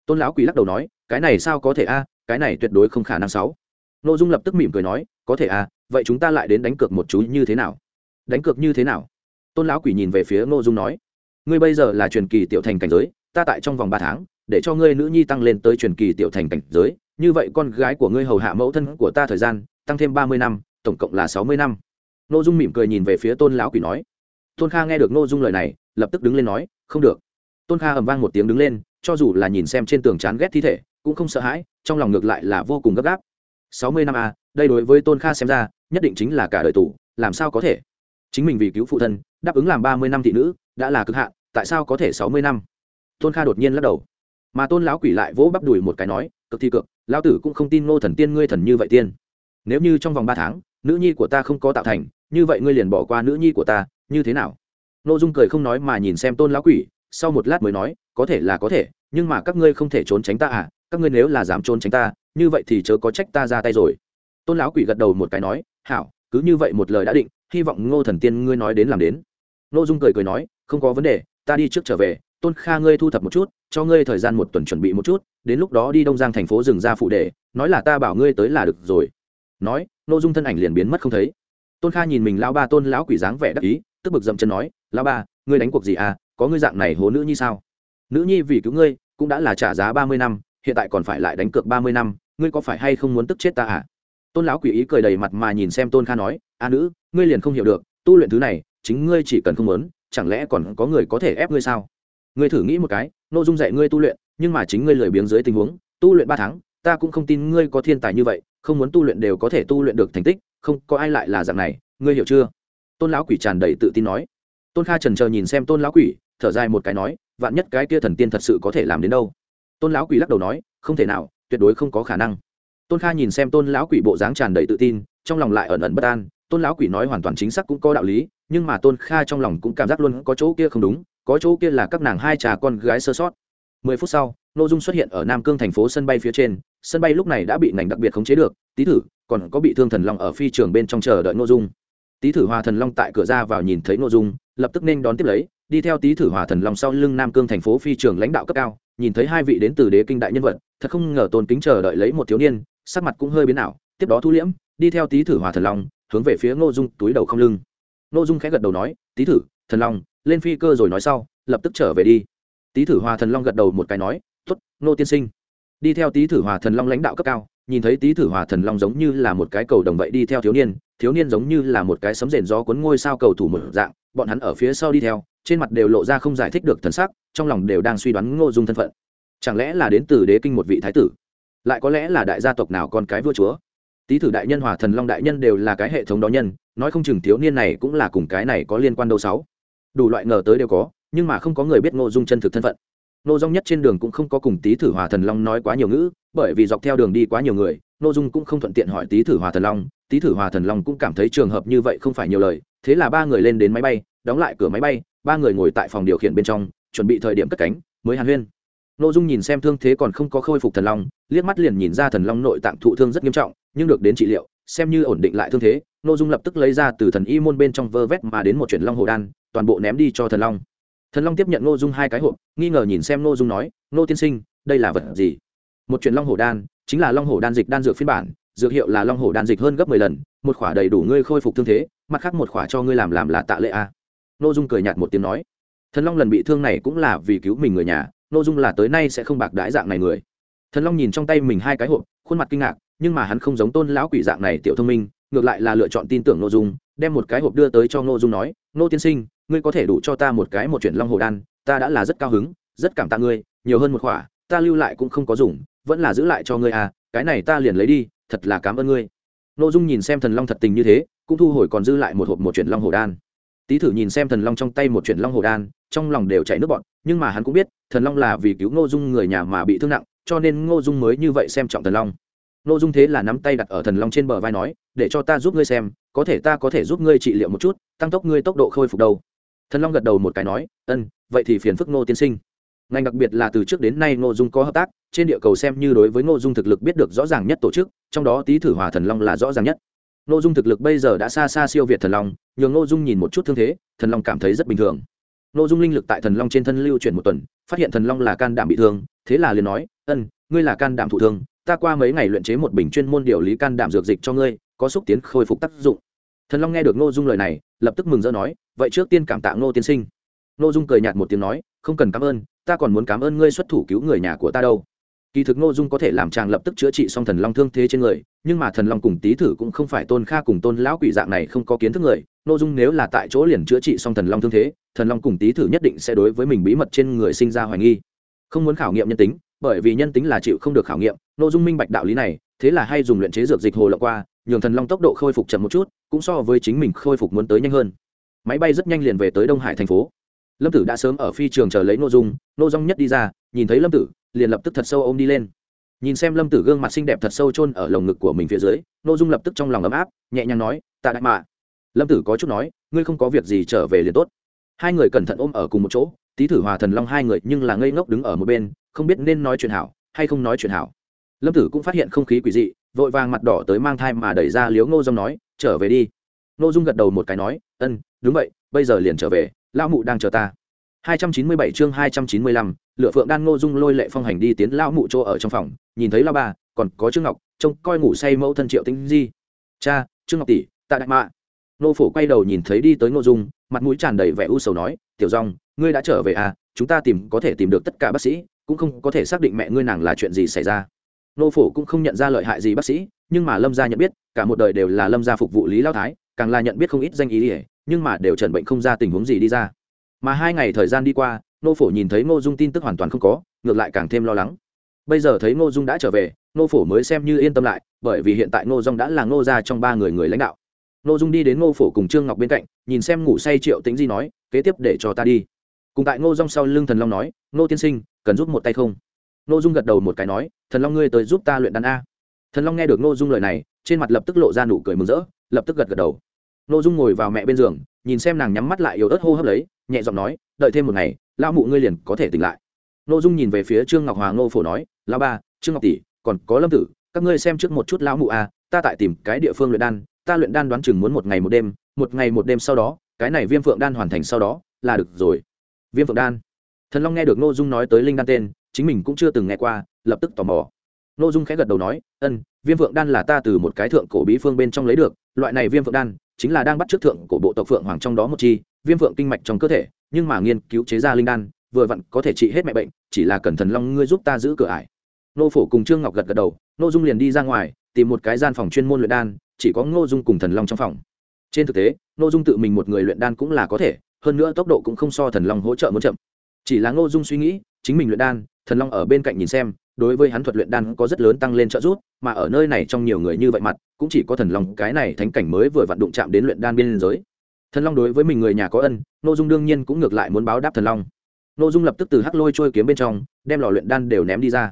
S1: Tôn lão quỷ lắc đầu nói, cái này sao có thể a, cái này tuyệt đối không khả năng sáu. Nô dung lập tức mỉm cười nói, có thể a, vậy chúng ta lại đến đánh cược một chú như thế nào? Đánh cược như thế nào? Tôn lão quỷ nhìn về phía Nô dung nói, ngươi bây giờ là truyền kỳ tiểu thành cảnh giới, ta tại trong vòng ba tháng, để cho ngươi nữ nhi tăng lên tới truyền kỳ tiểu thành cảnh giới, như vậy con gái của ngươi hầu hạ mẫu thân của ta thời gian, tăng thêm ba mươi năm, tổng cộng là sáu mươi năm n ô dung mỉm cười nhìn về phía tôn lão quỷ nói. Tôn kha nghe được n ô dung lời này lập tức đứng lên nói không được. Tôn kha ầm vang một tiếng đứng lên cho dù là nhìn xem trên tường chán ghét thi thể cũng không sợ hãi trong lòng ngược lại là vô cùng gấp gáp. Sáu mươi năm a à, đây đối với tôn kha xem ra nhất định chính là cả đời tù làm sao có thể? Chính mình vì cứu phụ thân đáp ứng làm ba mươi năm thị nữ đã là cực hạn tại sao có thể sáu mươi năm? Tôn kha đột nhiên lắc đầu. Mà tôn lão quỷ lại vỗ bắp đùi một cái nói cực thi cực lão tử cũng không tin ngô thần tiên ngươi thần như vậy tiên. Nếu như trong vòng ba tháng nữ nhi của ta không có tạo thành như vậy ngươi liền bỏ qua nữ nhi của ta, như thế nào? N ô dung cười không nói mà nhìn xem tôn lão quỷ, sau một lát mới nói, có thể là có thể, nhưng mà các ngươi không thể trốn tránh ta à các ngươi nếu là dám trốn tránh ta, như vậy thì chớ có trách ta ra tay rồi. Tôn lão quỷ gật đầu một cái nói, hảo, cứ như vậy một lời đã định, hy vọng ngô thần tiên ngươi nói đến làm đến. N ô dung cười cười nói, không có vấn đề, ta đi trước trở về, tôn kha ngươi thu thập một chút, cho ngươi thời gian một tuần chuẩn bị một chút, đến lúc đó đi đông giang thành phố rừng ra phụ đề, nói là ta bảo ngươi tới là được rồi. Nói n ô dung thân ảnh liền biến mất không thấy tôn kha nhìn mình lao ba tôn lão quỷ dáng vẻ đắc ý, tức bực dậm chân nói lao ba, ngươi đánh cuộc gì à? Có ngươi dạng này hố nữ nhi sao? Nữ nhi vì cứu ngươi, cũng đã là trả giá ba mươi năm, hiện tại còn phải lại đánh cược ba mươi năm, ngươi có phải hay không muốn tức chết ta à? Tôn lão quỷ ý cười đầy mặt mà nhìn xem tôn kha nói, a nữ, ngươi liền không hiểu được, tu luyện thứ này, chính ngươi chỉ cần không muốn, chẳng lẽ còn có người có thể ép ngươi sao? Ngươi thử nghĩ một cái, nội dung dạy ngươi tu luyện, nhưng mà chính ngươi lười biếng dưới tình huống, tu luyện ba tháng ta cũng không tin ngươi có thiên tài như vậy, không muốn tu luyện đều có thể tu luyện được thành tích, không có ai lại là dạng này, ngươi hiểu chưa? Tôn lão quỷ tràn đầy tự tin nói. Tôn kha trần chờ nhìn xem tôn lão quỷ, thở dài một cái nói, vạn nhất cái kia thần tiên thật sự có thể làm đến đâu? Tôn lão quỷ lắc đầu nói, không thể nào, tuyệt đối không có khả năng. Tôn kha nhìn xem tôn lão quỷ bộ dáng tràn đầy tự tin, trong lòng lại ẩn ẩn bất an. Tôn lão quỷ nói hoàn toàn chính xác cũng có đạo lý, nhưng mà tôn kha trong lòng cũng cảm giác luôn có chỗ kia không đúng, có chỗ kia là các nàng hai trà con gái sơ sót. Mười phút sau n ô dung xuất hiện ở nam cương thành phố sân bay phía trên, sân bay lúc này đã bị ngành đặc biệt khống chế được, tý thử còn có bị thương thần long ở phi trường bên trong chờ đợi n ô dung. Tý thử hòa thần long tại cửa ra vào nhìn thấy n ô dung, lập tức nên đón tiếp lấy, đi theo tý thử hòa thần long sau lưng nam cương thành phố phi trường lãnh đạo cấp cao, nhìn thấy hai vị đến từ đế kinh đại nhân vật, thật không ngờ tôn kính chờ đợi lấy một thiếu niên, sắc mặt cũng hơi biến ảo, tiếp đó thu liễm, đi theo tý thử hòa thần long, hướng về phía Nô dung túi đầu không lưng. Nô dung khẽ gật đầu nói, tý thử, thần long, lên phi cơ rồi nói sau, lập tức trở về đi. Tý thử hòa thần long gật đầu một cái nói t ố t nô tiên sinh. Đi theo tý thử hòa thần long lãnh đạo cấp cao, nhìn thấy tý thử hòa thần long giống như là một cái cầu đồng vậy đi theo thiếu niên thiếu niên giống như là một cái sấm rền gió cuốn ngôi sao cầu thủ một dạng, bọn hắn ở phía sau đi theo, trên mặt đều lộ ra không giải thích được thần sắc, trong lòng đều đang suy đoán ngô dung thân phận. Chẳng lẽ là đến từ đế kinh một vị thái tử? Lại có lẽ là đại gia tộc nào con cái vua chúa? Tý thử đại nhân hòa thần long đại nhân đều là cái hệ thống đó nhân, nói không chừng thiếu niên này cũng là cùng cái này có liên quan đâu sáu. Đủ loại ngờ tới đều có, nhưng mà không có người biết ngô dung chân thực thân phận. Nô dung nhất trên đường cũng không có cùng tý thử hòa thần long nói quá nhiều ngữ, bởi vì dọc theo đường đi quá nhiều người, Nô dung cũng không thuận tiện hỏi tý thử hòa thần long. Tý thử hòa thần long cũng cảm thấy trường hợp như vậy không phải nhiều lời, thế là ba người lên đến máy bay, đóng lại cửa máy bay, ba người ngồi tại phòng điều khiển bên trong, chuẩn bị thời điểm cất cánh, mới hàn huyên. Ngô dung nhìn xem thương thế còn không có khôi phục thần long, liếc mắt liền nhìn ra thần long nội tạng thụ thương rất nghiêm trọng, nhưng được đến trị liệu, xem như ổn định lại thương thế Ngô dung lập tức lấy ra từ thần y môn bên trong vơ vét mà đến một chuyển long hồ đan, toàn bộ ném đi cho thần long thần long tiếp nhận ngô dung hai cái hộp, nghi ngờ nhìn xem ngô dung nói, ngô tiên sinh, đây là vật gì? Một chuyện long hổ đan, chính là long hổ đan dịch đan dược phiên bản, dược hiệu là long hổ đan dịch hơn gấp mười lần, một khỏa đầy đủ ngươi khôi phục thương thế, mặt khác một khỏa cho ngươi làm làm là tạ lệ a. Ngô dung cười nhạt một tiếng nói. Thần long lần bị thương này cũng là vì cứu mình người nhà, ngô dung là tới nay sẽ không bạc đãi dạng này người. Thần long nhìn trong tay mình hai cái hộp, khuôn mặt kinh ngạc, nhưng mà hắn không giống tôn lão quỷ dạng này tiểu thông minh, ngược lại là lựa chọn tin tưởng ngô dung, đem một cái hộp đưa tới cho ngô dung nói, ngô tiên sinh ngươi có thể đủ cho ta một cái một chuyện long hồ đan, ta đã là rất cao hứng, rất cảm tạ ngươi, nhiều hơn một khỏa, ta lưu lại cũng không có dùng, vẫn là giữ lại cho ngươi à cái này ta liền lấy đi, thật là cảm ơn ngươi. N ô dung nhìn xem thần long thật tình như thế, cũng thu hồi còn dư lại một hộp một chuyện long hồ đan. Tý thử nhìn xem thần long trong tay một chuyện long hồ đan, trong lòng đều chảy nước bọn nhưng mà hắn cũng biết, thần long là vì cứu ngô dung người nhà mà bị thương nặng, cho nên ngô dung mới như vậy xem trọng thần long. Ngô dung thế là nắm tay đặt ở thần long trên bờ vai nói, để cho ta giúp ngươi xem, có thể ta có thể giúp ngươi trị liệu một chút, tăng tốc ngươi tốc độ khôi phục đâu thần long gật đầu một cái nói, ân, vậy thì phiền phức ngô tiên sinh. Ngành đặc biệt là từ trước đến nay ngô dung có hợp tác, trên địa cầu xem như đối với ngô dung thực lực biết được rõ ràng nhất tổ chức, trong đó tý thử hòa thần long là rõ ràng nhất. Ngô dung thực lực bây giờ đã xa xa siêu việt thần long, nhường ngô dung nhìn một chút thương thế, thần long cảm thấy rất bình thường. Ngô dung linh lực tại thần long trên thân lưu chuyển một tuần, phát hiện thần long là can đảm bị thương, thế là liền nói, ân, ngươi là can đảm thụ thương, ta qua mấy ngày luyện chế một bình chuyên môn điều lý can đảm dược dịch cho ngươi, có xúc tiến khôi phục tác dụng thần long nghe được ngô dung lời này, lập tức mừng rỡ nói, vậy trước tiên cảm tạ ngô tiên sinh. Ngô dung cười nhạt một tiếng nói, không cần cảm ơn, ta còn muốn cảm ơn ngươi xuất thủ cứu người nhà của ta đâu. Kỳ thực ngô dung có thể làm chàng lập tức chữa trị xong thần long thương thế trên người, nhưng mà thần long cùng tý thử cũng không phải tôn kha cùng tôn lão quỷ dạng này không có kiến thức người. Ngô dung nếu là tại chỗ liền chữa trị xong thần long thương thế, thần long cùng tý thử nhất định sẽ đối với mình bí mật trên người sinh ra hoài nghi. Không muốn khảo nghiệm nhân tính, bởi vì nhân tính là chịu không được khảo nghiệm, ngô dung minh bạch đạo lý này, thế là hay dùng luyện chế dược dịch hồ lộng qua nhường thần long tốc độ khôi phục chậm một chút, cũng so với chính mình khôi phục muốn tới nhanh hơn. Máy bay rất nhanh liền về tới đông hải thành phố. Lâm tử đã sớm ở phi trường chờ lấy n ô dung n ô dung nhất đi ra, nhìn thấy lâm tử, liền lập tức thật sâu ôm đi lên. Nhìn xem lâm tử gương mặt xinh đẹp thật sâu chôn ở lồng ngực của mình phía dưới n ô dung lập tức trong lòng ấm áp, nhẹ nhàng nói, tạ đại mạ. Lâm tử có chút nói, ngươi không có việc gì trở về liền tốt. Hai người cẩn thận ôm ở cùng một chỗ, tý thử hòa thần long hai người nhưng là ngây ngốc đứng ở một bên, không biết nên nói chuyện hảo hay không nói chuyện hảo. Lâm tử cũng phát hiện không khí quỷ dị vội vàng mặt đỏ tới mang thai mà đẩy ra liếu ngô dung nói trở về đi. Ngô dung gật đầu một cái nói ân đúng vậy bây giờ liền trở về lão mụ đang chờ ta. 297 chương 295, lựa phượng đan ngô dung lôi lệ phong hành đi tiến lão mụ chỗ ở trong phòng nhìn thấy lão bà còn có trương ngọc trông coi ngủ say mẫu thân triệu tinh di. Cha trương ngọc tỷ tạ đại mạ. Nô Phủ quay đầu nhìn thấy đi tới ngô dung mặt mũi tràn đầy vẻ u sầu nói tiểu Dung, ngươi đã trở về à chúng ta tìm có thể tìm được tất cả bác sĩ cũng không có thể xác định mẹ ngươi nàng là chuyện gì xảy ra nô phổ cũng không nhận ra lợi hại gì bác sĩ, nhưng mà lâm gia nhận biết, cả một đời đều là lâm gia phục vụ lý lao thái, càng là nhận biết không ít danh ý ỉa nhưng mà đều trần bệnh không ra tình huống gì đi ra. Mà hai ngày thời gian đi qua, nô phổ nhìn thấy ngô dung tin tức hoàn toàn không có, ngược lại càng thêm lo lắng. Bây giờ thấy ngô dung đã trở về, nô phổ mới xem như yên tâm lại, bởi vì hiện tại ngô dung đã là ngô gia trong ba người người lãnh đạo. Ngô dung đi đến ngô phổ cùng trương ngọc bên cạnh, nhìn xem ngủ say triệu tính di nói, kế tiếp để cho ta đi. Cùng tại ngô dung sau lưng thần long nói, ngô tiên sinh, cần giúp một tay không? Ngô dung gật đầu một cái nói, thần long ngươi tới giúp ta luyện đan a. Thần long nghe được ngô dung lời này, trên mặt lập tức lộ ra nụ cười mừng rỡ, lập tức gật gật đầu. Ngô dung ngồi vào mẹ bên giường, nhìn xem nàng nhắm mắt lại yếu ớt hô hấp lấy, nhẹ giọng nói, đợi thêm một ngày, lão mụ ngươi liền có thể tỉnh lại. Ngô dung nhìn về phía trương ngọc hòa ngô phổ nói, lão ba, trương ngọc tỷ, còn có lâm tử, các ngươi xem trước một chút lão mụ a, ta tại tìm cái địa phương luyện đan, ta luyện đan đoán chừng muốn một ngày một đêm, một ngày một đêm sau đó, cái này viêm phượng đan hoàn thành sau đó, là được rồi. Viêm phượng đan. Thần long nghe được ngô dung nói tới linh đan tên chính mình cũng chưa từng nghe qua, lập tức tò mò. Ngô dung khẽ gật đầu nói, ân, viêm phượng đan là ta từ một cái thượng cổ bí phương bên trong lấy được, loại này viêm phượng đan chính là đang bắt trước thượng cổ bộ tộc phượng hoàng trong đó một chi, viêm phượng kinh mạch trong cơ thể, nhưng mà nghiên cứu chế ra linh đan, vừa vặn có thể trị hết mẹ bệnh, chỉ là cần thần long ngươi giúp ta giữ cửa ải. Nô phổ cùng trương ngọc gật gật đầu nô dung liền đi ra ngoài, tìm một cái gian phòng chuyên môn luyện đan, chỉ có ngô dung cùng thần long trong phòng. Trên thực tế, ngô dung tự mình một người luyện đan cũng là có thể, hơn nữa tốc độ cũng không so thần long hỗ trợ muốn chậm. Chỉ là ngô dung suy nghĩ chính mình luyện đan, thần long ở bên cạnh nhìn xem, đối với hắn thuật luyện đan có rất lớn tăng lên trợ giúp, mà ở nơi này trong nhiều người như vậy mặt, cũng chỉ có thần long cái này thánh cảnh mới vừa vặn đụng chạm đến luyện đan biên giới. Thần long đối với mình người nhà có ân ngô dung đương nhiên cũng ngược lại muốn báo đáp thần long. Ngô dung lập tức từ hắc lôi trôi kiếm bên trong, đem lò luyện đan đều ném đi ra.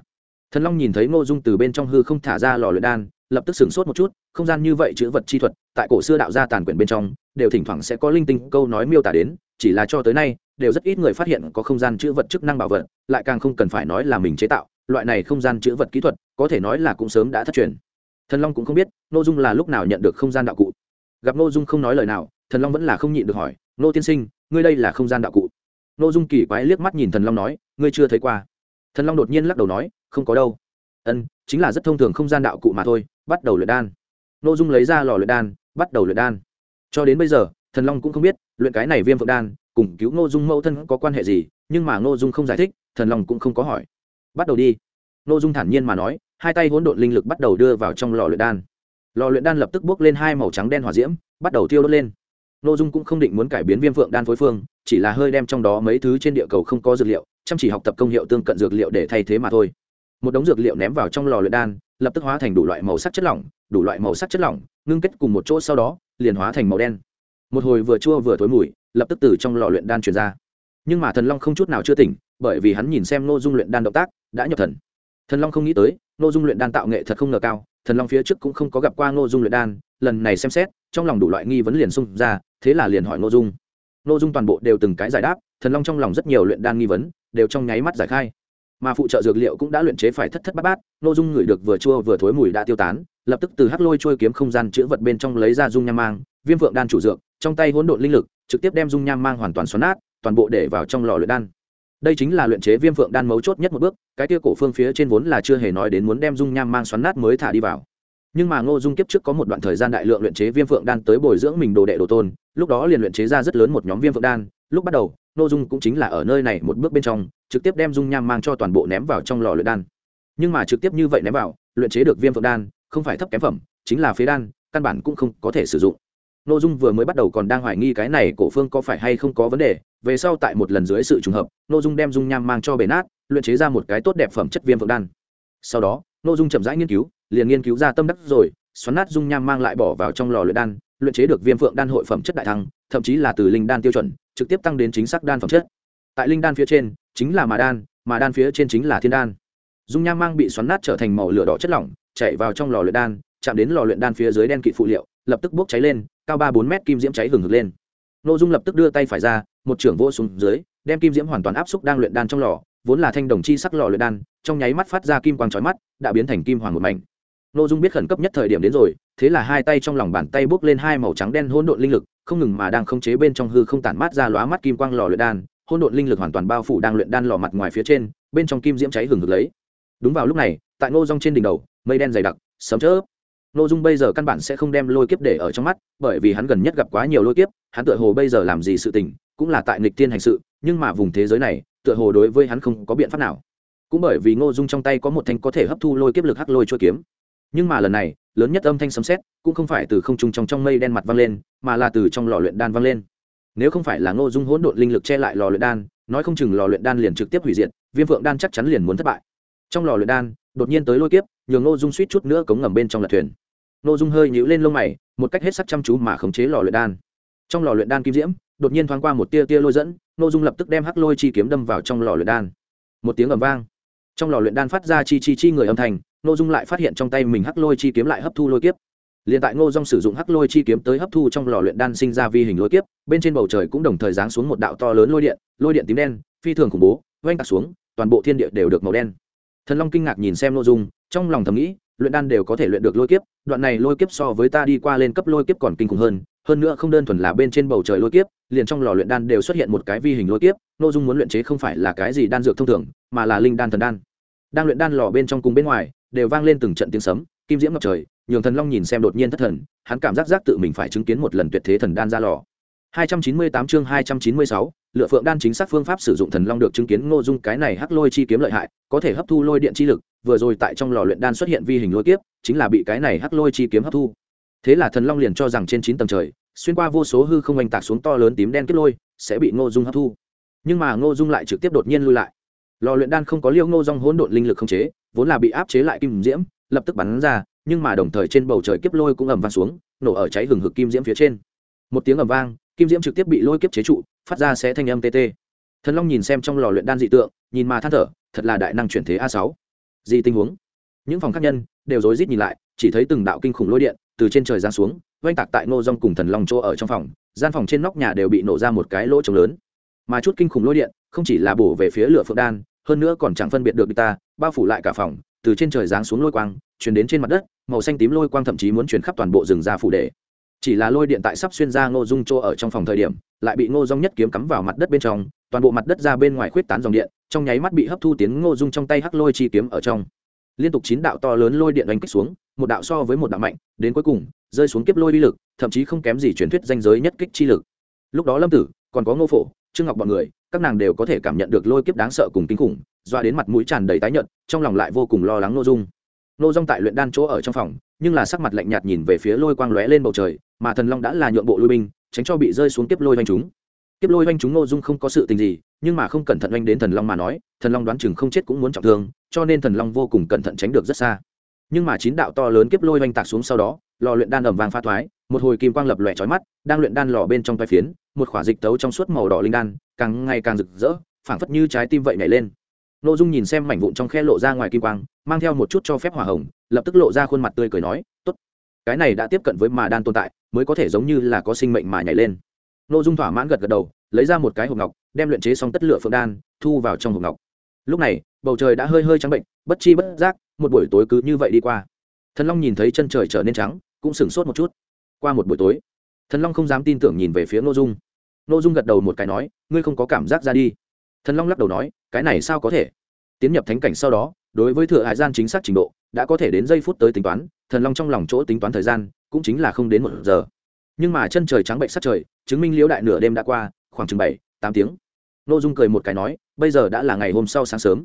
S1: Thần long nhìn thấy ngô dung từ bên trong hư không thả ra lò luyện đan, lập tức sửng sốt một chút, không gian như vậy chữ vật chi thuật, tại cổ xưa đạo gia tàn quyển bên trong, đều thỉnh thoảng sẽ có linh tinh câu nói miêu tả đến, chỉ là cho tới nay đều rất ít người phát hiện có không gian chữ vật chức năng bảo vật, lại càng không cần phải nói là mình chế tạo, loại này không gian chữ vật kỹ thuật, có thể nói là cũng sớm đã thất truyền. Thần long cũng không biết n dung là lúc nào nhận được không gian đạo cụ. Gặp n dung không nói lời nào, thần long vẫn là không nhịn được hỏi Nô tiên sinh, ngươi đây là không gian đạo cụ? N dung kỳ quái liếc mắt nhìn thần long nói, ngươi chưa thấy qua. Thần long đột nhiên lắc đầu nói, không có đâu. Ân chính là rất thông thường không gian đạo cụ mà thôi, bắt đầu luyện đan. N dung lấy ra lò luyện đan, bắt đầu luyện đan. Cho đến bây giờ, thần long cũng không biết, luyện cái này viêm phượng đan cùng cứu ngô dung mẫu thân có quan hệ gì, nhưng mà ngô dung không giải thích, thần long cũng không có hỏi. Bắt đầu đi. Ngô dung thản nhiên mà nói, hai tay hỗn độn linh lực bắt đầu đưa vào trong lò luyện đan. Lò luyện đan lập tức bốc lên hai màu trắng đen hỏa diễm, bắt đầu thiêu đốt lên. Ngô dung cũng không định muốn cải biến viêm phượng đan phối phương, chỉ là hơi đem trong đó mấy thứ trên địa cầu không có dược liệu, chăm chỉ học tập công hiệu tương cận dược liệu để thay thế mà thôi. Một đống dược liệu ném vào trong lò luyện đan, lập tức hóa thành đủ loại màu sắc chất lỏng, đủ loại màu sắc chất lỏng, ngưng kết cùng một chỗ sau đó, liền hóa thành màu đen. Một hồi vừa chua vừa thối mùi lập tức từ trong lò luyện đan truyền ra. Nhưng mà thần long không chút nào chưa tỉnh, bởi vì hắn nhìn xem n dung luyện đan động tác, đã nhập thần. Thần long không nghĩ tới n dung luyện đan tạo nghệ thật không ngờ cao, thần long phía trước cũng không có gặp qua n dung luyện đan, lần này xem xét, trong lòng đủ loại nghi vấn liền xung ra, thế là liền hỏi n dung. N dung toàn bộ đều từng cái giải đáp, thần long trong lòng rất nhiều luyện đan nghi vấn, đều trong nháy mắt giải khai. Mà phụ trợ dược liệu cũng đã luyện chế phải thất thất bát bát n dung ngửi được vừa chua vừa thối mùi đã tiêu tán, lập tức từ hắc lôi trôi kiếm không gian chữ vật bên trong lấy ra dung nham mang, viêm vượng đan chủ dược, trong tay hỗn độn linh lực trực tiếp đem dung nham mang hoàn toàn xoắn nát, toàn bộ để vào trong lò luyện đan. Đây chính là luyện chế viêm phượng đan mấu chốt nhất một bước, cái kia cổ phương phía trên vốn là chưa hề nói đến muốn đem dung nham mang xoắn nát mới thả đi vào. Nhưng mà ngô dung kiếp trước có một đoạn thời gian đại lượng luyện chế viêm phượng đan tới bồi dưỡng mình đồ đệ đồ tôn, lúc đó liền luyện chế ra rất lớn một nhóm viêm phượng đan. Lúc bắt đầu, ngô dung cũng chính là ở nơi này một bước bên trong, trực tiếp đem dung nham mang cho toàn bộ ném vào trong lò luyện đan. Nhưng mà trực tiếp như vậy ném vào, luyện chế được viêm phượng đan, không phải thấp kém phẩm, chính là phế đan, căn bản cũng không có thể sử dụng n ô dung vừa mới bắt đầu còn đang hoài nghi cái này cổ phương có phải hay không có vấn đề, về sau tại một lần dưới sự trùng hợp n ô dung đem dung nham mang cho bể nát, luyện chế ra một cái tốt đẹp phẩm chất viêm phượng đan. Sau đó n ô dung chậm rãi nghiên cứu, liền nghiên cứu ra tâm đắc rồi, xoắn nát dung nham mang lại bỏ vào trong lò luyện đan, luyện chế được viêm phượng đan hội phẩm chất đại thăng, thậm chí là từ linh đan tiêu chuẩn, trực tiếp tăng đến chính xác đan phẩm chất. Tại linh đan phía trên, chính là mà đan mà đan phía trên chính là thiên đan. Dung nham mang bị xoắn nát trở thành màu lửa đỏ chất lỏng chạy vào trong lò luyện đan, chạm đến lò luyện đan phía dưới đen kịt phụ liệu, lập tức bốc cháy lên cao ba bốn mét kim diễm cháy hừng hực lên. N ô dung lập tức đưa tay phải ra, một trưởng vô xuống dưới, đem kim diễm hoàn toàn áp xúc đang luyện đan trong lò, vốn là thanh đồng chi sắc lò luyện đan, trong nháy mắt phát ra kim quang trói mắt, đã biến thành kim hoàng một mảnh. N ô dung biết khẩn cấp nhất thời điểm đến rồi, thế là hai tay trong lòng bàn tay bốc lên hai màu trắng đen hỗn độn linh lực, không ngừng mà đang khống chế bên trong hư không tản mát ra lóa mắt kim quang lò luyện đan, hỗn độn linh lực hoàn toàn bao phủ đang luyện đan lò mặt ngoài phía trên, bên trong kim diễm cháy hừng hực lấy. Đúng vào lúc này, tại ngô rong trên đỉnh đầu, mây đen dày đặc, sấm chớp. Ngô Dung bây giờ căn bản sẽ không đem lôi kiếp để ở trong mắt, bởi vì hắn gần nhất gặp quá nhiều lôi kiếp, hắn tựa hồ bây giờ làm gì sự tình, cũng là tại nghịch thiên hành sự, nhưng mà vùng thế giới này, tựa hồ đối với hắn không có biện pháp nào. Cũng bởi vì Ngô Dung trong tay có một thanh có thể hấp thu lôi kiếp lực hắc lôi chuôi kiếm. Nhưng mà lần này, lớn nhất âm thanh sấm sét, cũng không phải từ không trung trong trong mây đen mặt vang lên, mà là từ trong lò luyện đan vang lên. Nếu không phải là Ngô Dung hỗn độn linh lực che lại lò luyện đan, nói không chừng lò luyện đan liền trực tiếp hủy diệt, Viêm Vượng đan chắc chắn liền muốn thất bại. Trong lò luyện đan, đột nhiên tới lôi kiếp, nhường ngô dung suýt chút nữa cống ngầm bên trong lật thuyền Nô dung hơi nhíu lên lông mày, một cách hết sắc chăm chú mà khống chế lò luyện đan. Trong lò luyện đan kim diễm, đột nhiên thoáng qua một tia tia lôi dẫn, Nô dung lập tức đem hắc lôi chi kiếm đâm vào trong lò luyện đan. Một tiếng ầm vang. Trong lò luyện đan phát ra chi chi chi người âm thanh, Nô dung lại phát hiện trong tay mình hắc lôi chi kiếm lại hấp thu lôi kiếp. Liên tại ngô dung sử dụng hắc lôi chi kiếm tới hấp thu trong lò luyện đan sinh ra vi hình lôi kiếp, bên trên bầu trời cũng đồng thời giáng xuống một đạo to lớn lôi điện lôi điện tím đen, phi thường khủng bố oanh tạc xuống, toàn bộ thiên địa đều được màu đen. Thần long kinh ngạc nhìn xem nội dung, trong lòng thầm nghĩ luyện đan đều có thể luyện được lôi kiếp, đoạn này lôi kiếp so với ta đi qua lên cấp lôi kiếp còn kinh khủng hơn hơn nữa không đơn thuần là bên trên bầu trời lôi kiếp, liền trong lò luyện đan đều xuất hiện một cái vi hình lôi kiếp, nội dung muốn luyện chế không phải là cái gì đan dược thông thường, mà là linh đan thần đan. Đang luyện đan lò bên trong cùng bên ngoài, đều vang lên từng trận tiếng sấm, kim diễm ngập trời, nhường thần long nhìn xem đột nhiên thất thần, hắn cảm giác giác tự mình phải chứng kiến một lần tuyệt thế thần đan ra lò. 298 chương 296, lựa phượng đan chính xác phương pháp sử dụng thần long được chứng kiến ngô dung cái này hắc lôi chi kiếm lợi hại có thể hấp thu lôi điện chi lực vừa rồi tại trong lò luyện đan xuất hiện vi hình lôi kiếp chính là bị cái này hắc lôi chi kiếm hấp thu. Thế là thần long liền cho rằng trên chín tầng trời xuyên qua vô số hư không oanh tạc xuống to lớn tím đen kết lôi sẽ bị ngô dung hấp thu. Nhưng mà ngô dung lại trực tiếp đột nhiên lui lại. Lò luyện đan không có liêu ngô dung hỗn độn linh lực không chế vốn là bị áp chế lại kim diễm lập tức bắn ra nhưng mà đồng thời trên bầu trời kiếp lôi cũng ầm vang xuống nổ ở cháy hừng hực kim diễm phía trên. Một tiếng ầm vang kim diễm trực tiếp bị lôi kiếp chế trụ, phát ra sẽ thanh âm tt thần long nhìn xem trong lò luyện đan dị tượng, nhìn mà than thở, thật là đại năng chuyển thế a sáu. Gì tình huống? Những phòng khác nhân đều rối rít nhìn lại, chỉ thấy từng đạo kinh khủng lôi điện từ trên trời giáng xuống oanh tạc tại ngô rong cùng thần long chỗ ở trong phòng, gian phòng trên nóc nhà đều bị nổ ra một cái lỗ trống lớn. Mà chút kinh khủng lôi điện không chỉ là bổ về phía lửa phượng đan, hơn nữa còn chẳng phân biệt được ta, bao phủ lại cả phòng, từ trên trời giáng xuống lôi quang chuyển đến trên mặt đất, màu xanh tím lôi quang thậm chí muốn chuyển khắp toàn bộ rừng ra phủ để chỉ là lôi điện tại sắp xuyên ra ngô dung chỗ ở trong phòng thời điểm, lại bị ngô dung nhất kiếm cắm vào mặt đất bên trong, toàn bộ mặt đất ra bên ngoài khuyết tán dòng điện, trong nháy mắt bị hấp thu tiếng ngô dung trong tay hắc lôi chi kiếm ở trong. Liên tục chín đạo to lớn lôi điện đánh kích xuống, một đạo so với một đạo mạnh, đến cuối cùng, rơi xuống kiếp lôi uy lực, thậm chí không kém gì truyền thuyết danh giới nhất kích chi lực. Lúc đó lâm tử, còn có ngô phổ, trương ngọc bọn người, các nàng đều có thể cảm nhận được lôi kiếp đáng sợ cùng kinh khủng, doa đến mặt mũi tràn đầy tái nhợt, trong lòng lại vô cùng lo lắng ngô dung. Nô dung tại luyện đan chỗ ở trong phòng, nhưng là sắc mặt lạnh nhạt nhìn về phía lôi quang lóe lên bầu trời, mà thần long đã là nhượng bộ lui binh, tránh cho bị rơi xuống tiếp lôi doanh chúng. Tiếp lôi doanh chúng nô dung không có sự tình gì, nhưng mà không cẩn thận oanh đến thần long mà nói, thần long đoán chừng không chết cũng muốn trọng thương, cho nên thần long vô cùng cẩn thận tránh được rất xa. Nhưng mà chín đạo to lớn kiếp lôi oanh tạc xuống sau đó, lò luyện đan ẩm vàng pha thoái, một hồi kim quang lập lòe trói mắt, đang luyện đan lò bên trong vai phiến, một khỏa dịch tấu trong suốt màu đỏ linh đan, càng ngày càng rực rỡ, phảng phất như trái tim vậy nhảy lên n ô dung nhìn xem mảnh vụn trong khe lộ ra ngoài kim quang, mang theo một chút cho phép hỏa hồng, lập tức lộ ra khuôn mặt tươi cười nói t ố t cái này đã tiếp cận với mà đan tồn tại, mới có thể giống như là có sinh mệnh mà nhảy lên. N ô dung thỏa mãn gật gật đầu, lấy ra một cái hộp ngọc, đem luyện chế xong tất lửa phượng đan, thu vào trong hộp ngọc. Lúc này, bầu trời đã hơi hơi trắng bệnh, bất chi bất giác, một buổi tối cứ như vậy đi qua. Thần long nhìn thấy chân trời trở nên trắng, cũng sửng sốt một chút. Qua một buổi tối, thần long không dám tin tưởng nhìn về phía n ô dung. N ô dung gật đầu một cái nói, ngươi không có cảm giác ra đi thần long lắc đầu nói, cái này sao có thể? Tiến nhập thánh cảnh sau đó, đối với thừa hải gian chính xác trình độ, đã có thể đến giây phút tới tính toán, thần long trong lòng chỗ tính toán thời gian, cũng chính là không đến một giờ. Nhưng mà chân trời trắng bệnh sát trời, chứng minh liễu đại nửa đêm đã qua, khoảng chừng bảy, tám tiếng. N ô dung cười một cái nói, bây giờ đã là ngày hôm sau sáng sớm.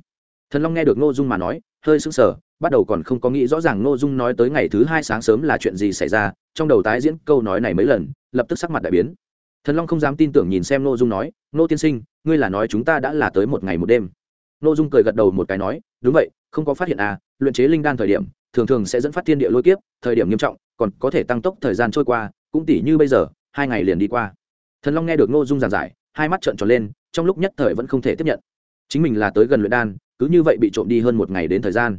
S1: Thần long nghe được n ô dung mà nói, hơi sững sờ, bắt đầu còn không có nghĩ rõ ràng n ô dung nói tới ngày thứ hai sáng sớm là chuyện gì xảy ra, trong đầu tái diễn câu nói này mấy lần, lập tức sắc mặt đại biến. Thần long không dám tin tưởng nhìn xem n ô dung nói n ô tiên sinh ngươi là nói chúng ta đã là tới một ngày một đêm. N ô dung cười gật đầu một cái nói, đúng vậy, không có phát hiện à luyện chế linh đan thời điểm, thường thường sẽ dẫn phát thiên địa lôi kiếp, thời điểm nghiêm trọng, còn có thể tăng tốc thời gian trôi qua, cũng tỷ như bây giờ, hai ngày liền đi qua. Thần long nghe được n ô dung giảng giải, hai mắt trợn tròn lên, trong lúc nhất thời vẫn không thể tiếp nhận. Chính mình là tới gần luyện đan, cứ như vậy bị trộm đi hơn một ngày đến thời gian.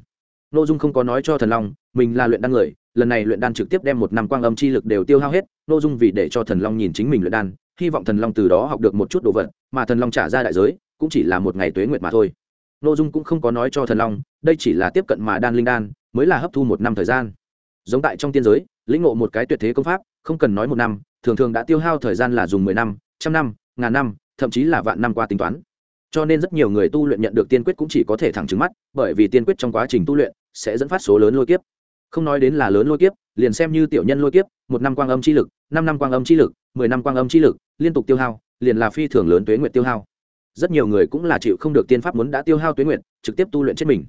S1: N ô dung không có nói cho thần long, mình là luyện đan người, lần này luyện đan trực tiếp đem một năm quang âm chi lực đều tiêu hao hết n ô dung vì để cho thần long nhìn chính mình luyện đan, hy vọng thần long từ đó học được một chút đồ vật mà thần long trả ra đại giới cũng chỉ là một ngày tuế nguyệt mà thôi. N ô dung cũng không có nói cho thần long, đây chỉ là tiếp cận mà đan linh đan, mới là hấp thu một năm thời gian. Giống tại trong tiên giới, lĩnh ngộ một cái tuyệt thế công pháp, không cần nói một năm, thường thường đã tiêu hao thời gian là dùng mười năm, trăm năm, ngàn năm, thậm chí là vạn năm qua tính toán. Cho nên rất nhiều người tu luyện nhận được tiên quyết cũng chỉ có thể thẳng trứng mắt, bởi vì tiên quyết trong quá trình tu luyện sẽ dẫn phát số lớn lôi kiếp. Không nói đến là lớn lôi kiếp, liền xem như tiểu nhân lôi kiếp, một năm quang âm chi lực, năm năm quang âm chi lực, mười năm quang âm chi lực, liên tục tiêu hao liền là phi thường lớn tuế nguyện tiêu hao. Rất nhiều người cũng là chịu không được tiên pháp muốn đã tiêu hao tuế nguyện trực tiếp tu luyện chết mình.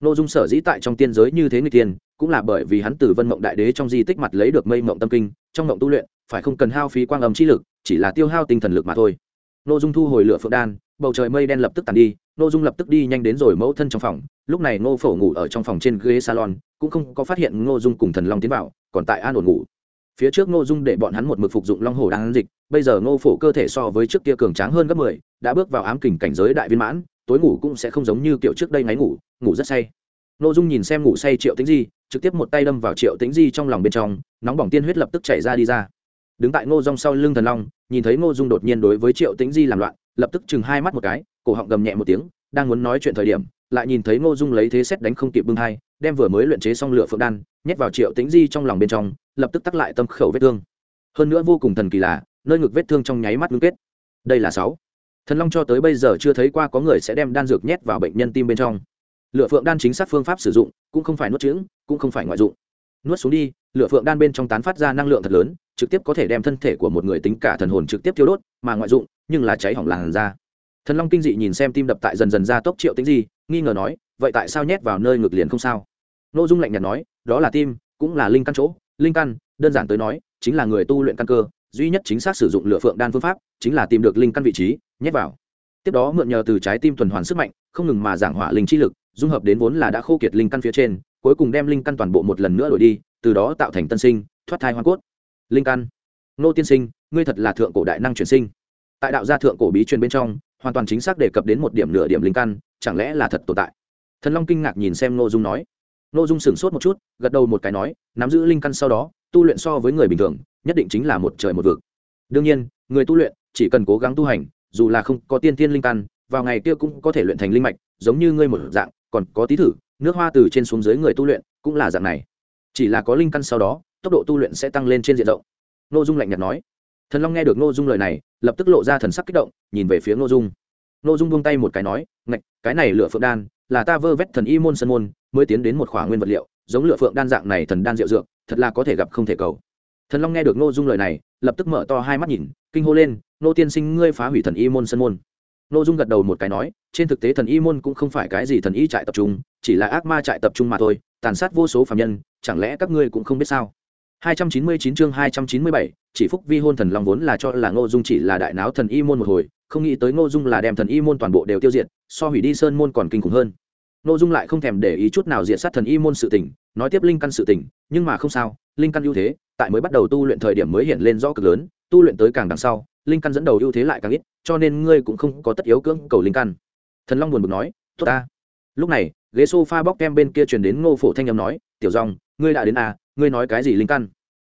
S1: Nội dung sở dĩ tại trong tiên giới như thế người tiên, cũng là bởi vì hắn từ vân mộng đại đế trong di tích mặt lấy được mây mộng tâm kinh, trong mộng tu luyện, phải không cần hao phí quang âm chi lực, chỉ là tiêu hao tinh thần lực mà thôi. Nội dung thu hồi lửa phượng đan, bầu trời mây đen lập tức tàn đi ngô dung lập tức đi nhanh đến rồi mẫu thân trong phòng, lúc này ngô phổ ngủ ở trong phòng trên ghế salon, cũng không có phát hiện ngô dung cùng thần long tiến vào, còn tại an ổn ngủ. Phía trước ngô dung để bọn hắn một mực phục dụng long hồ đang dịch bây giờ ngô phổ cơ thể so với trước kia cường tráng hơn gấp mười, đã bước vào ám kình cảnh giới đại viên mãn, tối ngủ cũng sẽ không giống như kiểu trước đây ngáy ngủ ngủ rất say. Ngô dung nhìn xem ngủ say triệu tính di, trực tiếp một tay đâm vào triệu tính di trong lòng bên trong, nóng bỏng tiên huyết lập tức chảy ra đi ra. Đứng tại ngô dung sau lưng thần long, nhìn thấy ngô dung đột nhiên đối với triệu tính di làm loạn, lập tức chừng hai mắt một cái, cổ họng gầm nhẹ một tiếng, đang muốn nói chuyện thời điểm, lại nhìn thấy ngô dung lấy thế xét đánh không kịp bưng hai, đem vừa mới luyện chế xong lửa phượng đan, nhét vào triệu tính di trong lòng bên trong, lập tức tắc lại tâm khẩu vết thương. Hơn nữa vô cùng thần kỳ là nơi ngực vết thương trong nháy mắt ngưng kết. Đây là sáu. Thần long cho tới bây giờ chưa thấy qua có người sẽ đem đan dược nhét vào bệnh nhân tim bên trong. Lửa phượng đan chính xác phương pháp sử dụng, cũng không phải nuốt trứng, cũng không phải ngoại dụng. Nuốt xuống đi lửa phượng đan bên trong tán phát ra năng lượng thật lớn, trực tiếp có thể đem thân thể của một người tính cả thần hồn trực tiếp thiêu đốt, mà ngoại dụng, nhưng là cháy hỏng làn da. Thần long kinh dị nhìn xem tim đập tại dần dần ra tốc triệu tính gì nghi ngờ nói, vậy tại sao nhét vào nơi ngực liền không sao? N ô dung lạnh nhạt nói, đó là tim, cũng là linh căn chỗ, linh căn, đơn giản tới nói, chính là người tu luyện căn cơ duy nhất chính xác sử dụng lựa phượng đan phương pháp chính là tìm được linh căn vị trí, nhét vào. Tiếp đó mượn nhờ từ trái tim tuần hoàn sức mạnh, không ngừng mà giảng hỏa linh chi lực, dung hợp đến vốn là đã khô kiệt linh căn phía trên, cuối cùng đem linh căn toàn bộ một lần nữa đổi đi, từ đó tạo thành tân sinh, thoát thai hoa cốt. Linh căn. Nô tiên sinh, ngươi thật là thượng cổ đại năng chuyển sinh. Tại đạo gia thượng cổ bí truyền bên trong, hoàn toàn chính xác đề cập đến một điểm nửa điểm linh căn, chẳng lẽ là thật tồn tại? Thần long kinh ngạc nhìn xem nội dung nói. Nội dung sửng sốt một chút, gật đầu một cái nói, nắm giữ linh căn sau đó, tu luyện so với người bình thường nhất định chính là một trời một vực. Đương nhiên, người tu luyện chỉ cần cố gắng tu hành, dù là không có tiên tiên linh căn, vào ngày kia cũng có thể luyện thành linh mạch, giống như ngươi một dạng, còn có tí thử, nước hoa từ trên xuống dưới người tu luyện cũng là dạng này. Chỉ là có linh căn sau đó, tốc độ tu luyện sẽ tăng lên trên diện rộng. N ô dung lạnh nhạt nói. Thần long nghe được n ô dung lời này, lập tức lộ ra thần sắc kích động, nhìn về phía n ô dung. N ô dung buông tay một cái nói, ngạch, cái này lựa phượng đan là ta vơ vét thần y môn sân môn, mới tiến đến một khỏa nguyên vật liệu, giống lựa phượng đan dạng này thần đan rượu dược, thật là có thể gặp không thể cầu thần long nghe được Ngô dung lời này lập tức mở to hai mắt nhìn kinh hô lên nô tiên sinh ngươi phá hủy thần y môn sân môn n dung gật đầu một cái nói trên thực tế thần y môn cũng không phải cái gì thần y trại tập trung chỉ là ác ma trại tập trung mà thôi tàn sát vô số phạm nhân chẳng lẽ các ngươi cũng không biết sao 299 chương 297, chỉ phúc vi hôn thần long vốn là cho là Ngô Dung chỉ là đại náo thần y môn một hồi, không nghĩ tới Ngô Dung là đem thần y môn toàn bộ đều tiêu diệt, so hủy đi sơn môn còn kinh khủng hơn. Ngô Dung lại không thèm để ý chút nào diệt sát thần y môn sự tình, nói tiếp linh căn sự tình, nhưng mà không sao, linh căn ưu thế, tại mới bắt đầu tu luyện thời điểm mới hiện lên rõ cực lớn, tu luyện tới càng đằng sau, linh căn dẫn đầu ưu thế lại càng ít, cho nên ngươi cũng không có tất yếu cưỡng cầu linh căn. Thần Long buồn bực nói, "Tốt ta." Lúc này, ghế sofa bọc kem bên kia truyền đến Ngô Phổ thanh âm nói, "Tiểu Dung, ngươi đã đến à, ngươi nói cái gì linh căn?"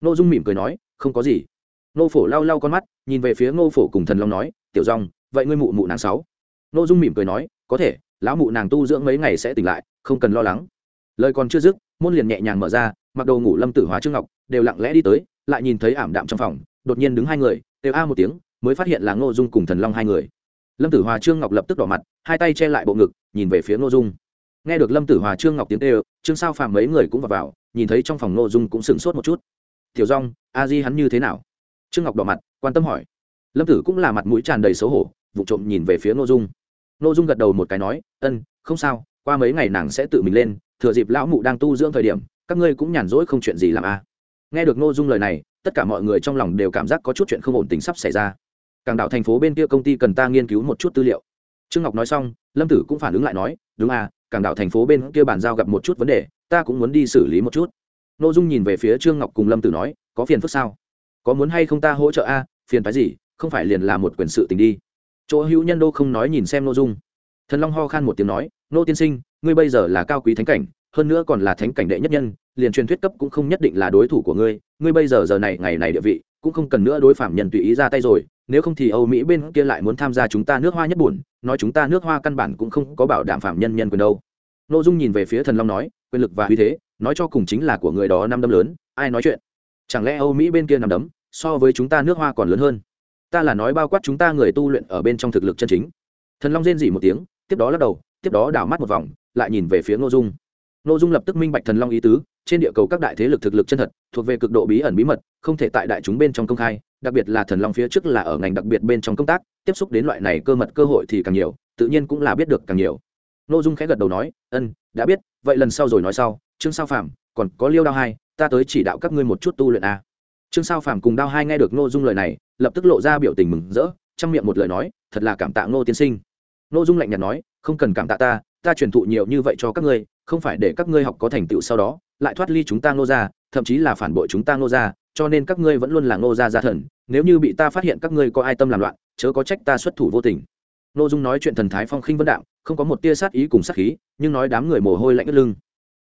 S1: Ngô Dung mỉm cười nói, "Không có gì." Ngô Phổ lau lau con mắt, nhìn về phía Ngô Phổ cùng Thần Long nói, "Tiểu Dung, vậy ngươi mụ mụ nàng sáu?" Ngô Dung mỉm cười nói, "Có thể, lão mụ nàng tu dưỡng mấy ngày sẽ tỉnh lại, không cần lo lắng." Lời còn chưa dứt, môn liền nhẹ nhàng mở ra, mặc đồ ngủ Lâm Tử Hóa Trương Ngọc đều lặng lẽ đi tới, lại nhìn thấy ảm đạm trong phòng, đột nhiên đứng hai người, đều a một tiếng, mới phát hiện là Ngô Dung cùng Thần Long hai người. Lâm Tử Hòa Trương Ngọc lập tức đỏ mặt, hai tay che lại bộ ngực, nhìn về phía Ngô Dung. Nghe được Lâm Tử Hòa Trương Ngọc tiếng kêu, Trương Sao Phàm mấy người cũng vào vào, nhìn thấy trong phòng Ngô Dung cũng sững sốt một chút tiểu rong a di hắn như thế nào trương ngọc đỏ mặt quan tâm hỏi lâm tử cũng là mặt mũi tràn đầy xấu hổ vụ trộm nhìn về phía ngô dung ngô dung gật đầu một cái nói ân không sao qua mấy ngày nàng sẽ tự mình lên thừa dịp lão mụ đang tu dưỡng thời điểm các ngươi cũng nhàn rỗi không chuyện gì làm a nghe được nội dung lời này, tất cả mọi người trong lòng đều cảm giác có chút chuyện không ổn tính sắp xảy ra. Càng đảo thành phố bên kia công ty cần ta nghiên cứu một chút tư liệu. Trương ngọc nói xong, lâm tử cũng phản ứng lại nói, đúng à càng đảo thành phố bên kia bàn giao gặp một chút vấn đề, ta cũng muốn đi xử lý một chút. Nội dung nhìn về phía trương ngọc cùng lâm tử nói, có phiền phức sao? Có muốn hay không ta hỗ trợ a phiền phái gì, không phải liền là một quyền sự tình đi. Chỗ hữu nhân đô không nói nhìn xem nội dung. Thần long ho khan một tiếng nói nô tiên sinh, ngươi bây giờ là cao quý thánh cảnh hơn nữa còn là thánh cảnh đệ nhất nhân, liền truyền thuyết cấp cũng không nhất định là đối thủ của ngươi. Ngươi bây giờ giờ này, ngày này địa vị, cũng không cần nữa đối phạm nhân tùy ý ra tay rồi. Nếu không thì âu mỹ bên kia lại muốn tham gia chúng ta nước hoa nhất buồn nói chúng ta nước hoa căn bản cũng không có bảo đảm phạm nhân nhân quyền đâu. Nội dung nhìn về phía thần long nói, quyền lực và uy thế, nói cho cùng chính là của người đó năm đấm lớn, ai nói chuyện? Chẳng lẽ âu mỹ bên kia năm đấm, so với chúng ta nước hoa còn lớn hơn? Ta là nói bao quát chúng ta người tu luyện ở bên trong thực lực chân chính. Thần long rên dỉ một tiếng, tiếp đó lắc đầu, tiếp đó đảo mắt một vòng, lại nhìn về phía ngô dung ngô dung lập tức minh bạch thần long ý tứ trên địa cầu các đại thế lực thực lực chân thật thuộc về cực độ bí ẩn bí mật không thể tại đại chúng bên trong công khai đặc biệt là thần long phía trước là ở ngành đặc biệt bên trong công tác tiếp xúc đến loại này cơ mật cơ hội thì càng nhiều tự nhiên cũng là biết được càng nhiều. Ngô dung khẽ gật đầu nói ân đã biết vậy lần sau rồi nói sau trương sao phàm, còn có liêu đao hai ta tới chỉ đạo các ngươi một chút tu luyện a. Trương sao phàm cùng đao hai nghe được ngô dung lời này lập tức lộ ra biểu tình mừng rỡ trong miệng một lời nói thật là cảm tạ ngô tiên sinh. Nội dung lạnh nhạt nói không cần cảm tạ ta ta truyền thụ nhiều như vậy cho các ngươi, không phải để các ngươi học có thành tựu sau đó, lại thoát ly chúng ta ngô ra thậm chí là phản bội chúng ta ngô ra cho nên các ngươi vẫn luôn là ngô gia gia thần, nếu như bị ta phát hiện các ngươi có ai tâm làm loạn, chớ có trách ta xuất thủ vô tình. Ngô dung nói chuyện thần thái phong khinh vân đạm, không có một tia sát ý cùng sát khí, nhưng nói đám người mồ hôi lạnh ướt lưng.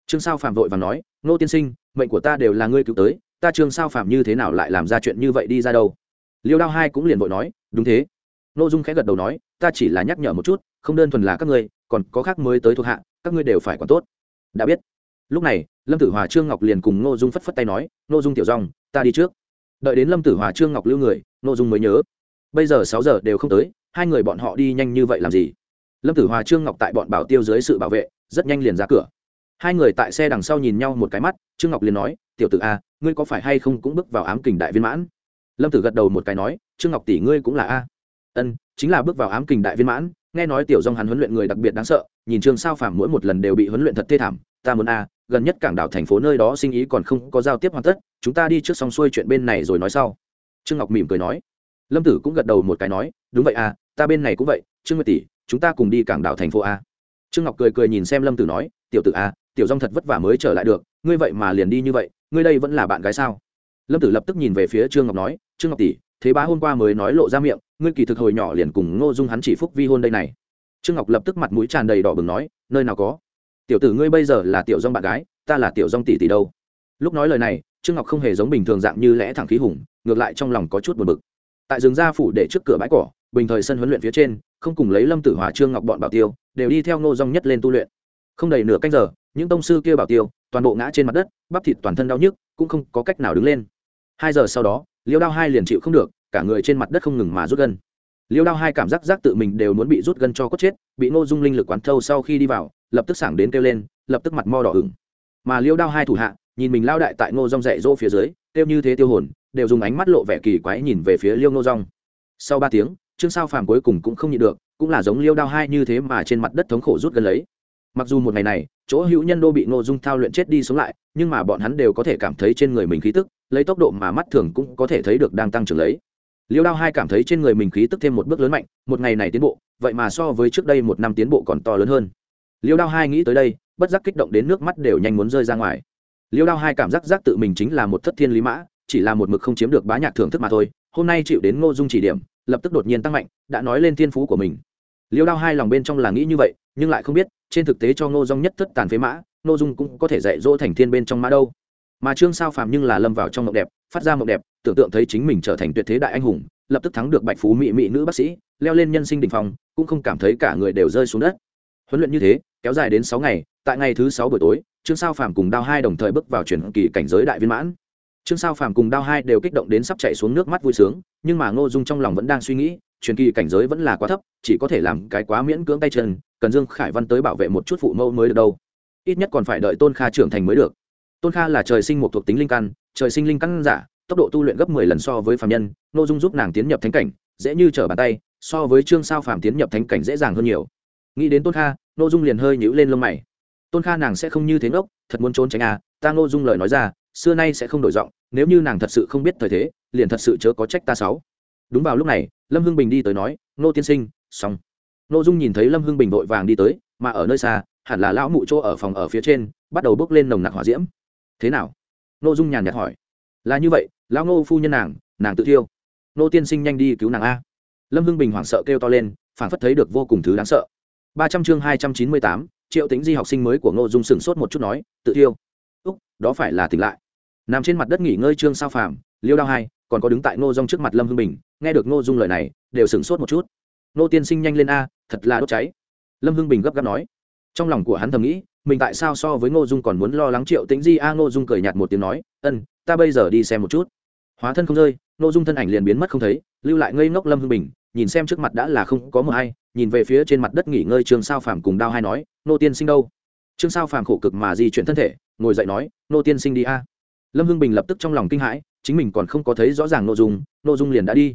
S1: Trương sao phạm vội và nói, Ngô tiên sinh, mệnh của ta đều là ngươi cứu tới, ta trương sao phạm như thế nào lại làm ra chuyện như vậy đi ra đâu? Liêu đao hai cũng liền vội nói, đúng thế. Ngô dung khẽ gật đầu nói, ta chỉ là nhắc nhở một chút, không đơn thuần là các ngươi còn có khác mới tới thuộc hạ, các ngươi đều phải quản tốt. Đã biết. Lúc này, lâm tử hòa, trương ngọc liền cùng ngô dung phất phất tay nói, ngô dung tiểu rong ta đi trước. Đợi đến lâm tử hòa, trương ngọc lưu người, ngô dung mới nhớ. Bây giờ sáu giờ đều không tới, hai người bọn họ đi nhanh như vậy làm gì? Lâm tử hòa, trương ngọc tại bọn bảo tiêu dưới sự bảo vệ, rất nhanh liền ra cửa. Hai người tại xe đằng sau nhìn nhau một cái mắt, trương ngọc liền nói, tiểu tử a, ngươi có phải hay không cũng bước vào ám kình đại viên mãn? Lâm tử gật đầu một cái nói, trương ngọc tỷ ngươi cũng là a. Ân, chính là bước vào ám kình đại viên mãn nghe nói tiểu dung hắn huấn luyện người đặc biệt đáng sợ, nhìn trường sao phàm mỗi một lần đều bị huấn luyện thật thê thảm, ta muốn a, gần nhất cảng đảo thành phố nơi đó sinh ý còn không có giao tiếp hoàn tất, chúng ta đi trước xong xuôi chuyện bên này rồi nói sau. Trương ngọc mỉm cười nói. Lâm tử cũng gật đầu một cái nói, đúng vậy à ta bên này cũng vậy, trương nguyệt tỷ, chúng ta cùng đi cảng đảo thành phố a. Trương ngọc cười cười nhìn xem lâm tử nói, tiểu tử a, tiểu dung thật vất vả mới trở lại được, ngươi vậy mà liền đi như vậy, ngươi đây vẫn là bạn gái sao? Lâm tử lập tức nhìn về phía trương ngọc nói, trương ngọc tỷ, thế bá hôm qua mới nói lộ ra miệng ngươi kỳ thực hồi nhỏ liền cùng ngô dung hắn chỉ phúc vi hôn đây này. Trương ngọc lập tức mặt mũi tràn đầy đỏ bừng nói, nơi nào có. Tiểu tử ngươi bây giờ là tiểu dong bạn gái, ta là tiểu dong tỷ tỷ đâu. Lúc nói lời này, trương ngọc không hề giống bình thường dạng như lẽ thẳng khí hùng, ngược lại trong lòng có chút buồn bực. Tại rừng gia phủ để trước cửa bãi cỏ, bình thời sân huấn luyện phía trên, không cùng lấy lâm tử hòa, trương ngọc bọn bảo tiêu, đều đi theo ngô dong nhất lên tu luyện. Không đầy nửa canh giờ, những tông sư kia bảo tiêu, toàn bộ ngã trên mặt đất, bắp thịt toàn thân đau nhức, cũng không có cách nào đứng lên. Hai giờ sau đó, liêu đao hai liền chịu không được cả người trên mặt đất không ngừng mà rút gân. Liêu đao hai cảm giác giác tự mình đều muốn bị rút gân cho cốt chết, bị ngô dung linh lực quán thâu sau khi đi vào, lập tức sảng đến kêu lên, lập tức mặt mo đỏ hửng mà liêu đao hai thủ hạ, nhìn mình lao đại tại ngô rong dạy dỗ phía dưới, kêu như thế tiêu hồn, đều dùng ánh mắt lộ vẻ kỳ quái nhìn về phía liêu ngô rong sau ba tiếng, trương sao phàm cuối cùng cũng không nhịn được, cũng là giống liêu đao hai như thế mà trên mặt đất thống khổ rút gần lấy. Mặc dù một ngày này, chỗ hữu nhân đô bị ngô dung thao luyện chết đi sống lại, nhưng mà bọn hắn đều có thể cảm thấy trên người mình khí tức, lấy tốc độ mà mắt thường cũng có thể thấy được đang tăng trưởng lấy liêu đao hai cảm thấy trên người mình khí tức thêm một bước lớn mạnh, một ngày này tiến bộ, vậy mà so với trước đây một năm tiến bộ còn to lớn hơn. Liêu đao hai nghĩ tới đây, bất giác kích động đến nước mắt đều nhanh muốn rơi ra ngoài. Liêu đao hai cảm giác giác tự mình chính là một thất thiên lý mã, chỉ là một mực không chiếm được bá nhạc thưởng thức mà thôi, hôm nay chịu đến ngô dung chỉ điểm, lập tức đột nhiên tăng mạnh, đã nói lên thiên phú của mình. Liêu đao hai lòng bên trong là nghĩ như vậy, nhưng lại không biết, trên thực tế cho ngô dung nhất thất tàn phế mã, ngô dung cũng có thể dạy dỗ thành thiên bên trong mã đâu. Mà trương sao phàm nhưng là lâm vào trong ngọc đẹp phát ra mộng đẹp, tưởng tượng thấy chính mình trở thành tuyệt thế đại anh hùng, lập tức thắng được bạch phú mỹ mỹ nữ bác sĩ, leo lên nhân sinh đình phòng cũng không cảm thấy cả người đều rơi xuống đất. Huấn luyện như thế, kéo dài đến sáu ngày, tại ngày thứ sáu buổi tối, trương sao phàm cùng đao hai đồng thời bước vào chuyển kỳ cảnh giới đại viên mãn. Trương sao phàm cùng đao hai đều kích động đến sắp chạy xuống nước mắt vui sướng, nhưng mà ngô dung trong lòng vẫn đang suy nghĩ, truyền kỳ cảnh giới vẫn là quá thấp, chỉ có thể làm cái quá miễn cưỡng tay chân, cần dương khải văn tới bảo vệ một chút phụ mẫu mới được đâu. Ít nhất còn phải đợi tôn kha trưởng thành mới được. Tôn kha là trời sinh một thuộc tính linh căn trời sinh linh căn giả, tốc độ tu luyện gấp mười lần so với phạm nhân Nô dung giúp nàng tiến nhập thánh cảnh, dễ như trở bàn tay, so với trương sao phàm tiến nhập thánh cảnh dễ dàng hơn nhiều. Nghĩ đến tôn kha nô dung liền hơi nhíu lên lông mày. Tôn kha nàng sẽ không như thế ngốc, thật muốn trốn tránh à ta nô dung lời nói ra, xưa nay sẽ không đổi giọng, nếu như nàng thật sự không biết thời thế, liền thật sự chớ có trách ta sáu đúng vào lúc này, lâm hưng bình đi tới nói nô tiên sinh, xong. Nô dung nhìn thấy lâm hưng bình vội vàng đi tới, mà ở nơi xa, hẳn là lão mụ chỗ ở phòng ở phía trên, bắt đầu bước lên nồng nặc hỏa diễm. Thế nào? Nô dung nhàn nhạt hỏi. Là như vậy, lão ngô phu nhân nàng nàng tự thiêu. Nô tiên sinh nhanh đi cứu nàng a. Lâm hưng bình hoảng sợ kêu to lên, phảng phất thấy được vô cùng thứ đáng sợ. Ba trăm chương hai trăm chín mươi tám, triệu tính di học sinh mới của ngô dung sửng sốt một chút nói, tự thiêu. Úc, đó phải là tỉnh lại. Nằm trên mặt đất nghỉ ngơi trương sao phàm, liêu đao hai, còn có đứng tại ngô dung trước mặt lâm hưng bình, nghe được ngô dung lời này, đều sửng sốt một chút. Nô tiên sinh nhanh lên a, thật là đốt cháy. Lâm hưng bình gấp gáp nói. Trong lòng của hắn thầm nghĩ mình tại sao so với ngô dung còn muốn lo lắng triệu tĩnh di? A, ngô dung cười nhạt một tiếng nói, ân, ta bây giờ đi xem một chút. Hóa thân không rơi, ngô dung thân ảnh liền biến mất không thấy, lưu lại ngây ngốc lâm hưng bình, nhìn xem trước mặt đã là không có mờ hay nhìn về phía trên mặt đất nghỉ ngơi trương sao phàm cùng đao hai nói nô tiên sinh đâu? Trương sao phàm khổ cực mà di chuyển thân thể, ngồi dậy nói nô tiên sinh đi a. Lâm hưng bình lập tức trong lòng kinh hãi, chính mình còn không có thấy rõ ràng nội dung nội dung liền đã đi.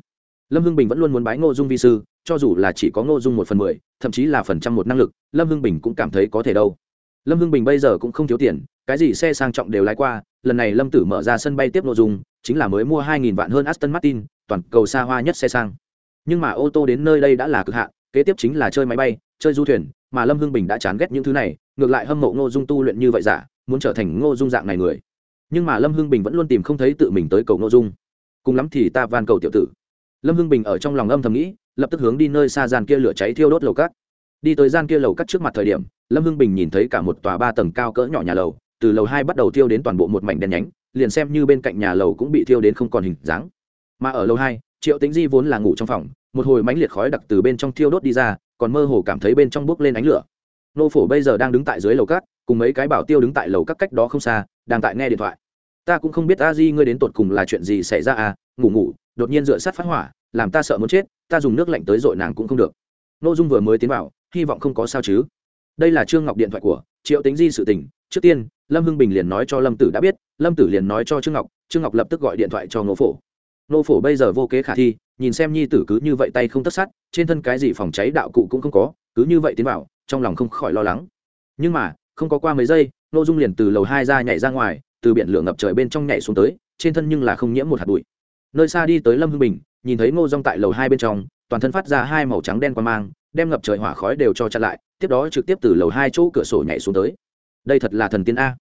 S1: Lâm hưng bình vẫn luôn muốn bái ngô dung vi sư, cho dù là chỉ có ngô dung một phần mười, thậm chí là phần trăm một năng lực, lâm hưng bình cũng cảm thấy có thể đâu lâm hưng bình bây giờ cũng không thiếu tiền, cái gì xe sang trọng đều lái qua, lần này lâm tử mở ra sân bay tiếp nội dung, chính là mới mua hai nghìn vạn hơn aston martin, toàn cầu xa hoa nhất xe sang. Nhưng mà ô tô đến nơi đây đã là cực hạn, kế tiếp chính là chơi máy bay, chơi du thuyền, mà lâm hưng bình đã chán ghét những thứ này, ngược lại hâm mộ ngô dung tu luyện như vậy giả muốn trở thành ngô dung dạng này người. Nhưng mà lâm hưng bình vẫn luôn tìm không thấy tự mình tới cầu ngô dung. Cùng lắm thì ta van cầu tiểu tử. Lâm hưng bình ở trong lòng âm thầm nghĩ, lập tức hướng đi nơi xa gian kia lửa cháy thiêu đốt lầu cát. Đi tới gian kia lầu cát trước mặt thời điểm lâm hưng bình nhìn thấy cả một tòa ba tầng cao cỡ nhỏ nhà lầu, từ lầu hai bắt đầu thiêu đến toàn bộ một mảnh đen nhánh, liền xem như bên cạnh nhà lầu cũng bị thiêu đến không còn hình dáng. Mà ở lầu hai, triệu tính di vốn là ngủ trong phòng, một hồi mánh liệt khói đặc từ bên trong thiêu đốt đi ra, còn mơ hồ cảm thấy bên trong bốc lên ánh lửa. Nô phổ bây giờ đang đứng tại dưới lầu cát cùng mấy cái bảo tiêu đứng tại lầu các cách đó không xa, đang tại nghe điện thoại. Ta cũng không biết a di ngươi đến tột cùng là chuyện gì xảy ra à ngủ ngủ, đột nhiên dựa sát phát hỏa, làm ta sợ muốn chết, ta dùng nước lạnh tới dội nàng cũng không được. N ô dung vừa mới tiến vào, hy vọng không có sao chứ đây là trương ngọc điện thoại của triệu tính di sự tình. trước tiên, lâm hưng bình liền nói cho lâm tử đã biết, lâm tử liền nói cho trương ngọc trương ngọc lập tức gọi điện thoại cho ngô phổ. ngô phổ bây giờ vô kế khả thi, nhìn xem nhi tử cứ như vậy tay không tất sát, trên thân cái gì phòng cháy đạo cụ cũng không có, cứ như vậy tiến vào, trong lòng không khỏi lo lắng. nhưng mà, không có qua mấy giây n ô dung liền từ lầu hai ra nhảy ra ngoài, từ biển lửa ngập trời bên trong nhảy xuống tới, trên thân nhưng là không nhiễm một hạt bụi. nơi xa đi tới lâm hưng bình, nhìn thấy ngô dung tại lầu hai bên trong, toàn thân phát ra hai màu trắng đen qua mang đem ngập trời hỏa khói đều cho chặn lại, tiếp đó trực tiếp từ lầu hai chỗ cửa sổ nhảy xuống tới. Đây thật là thần tiên a.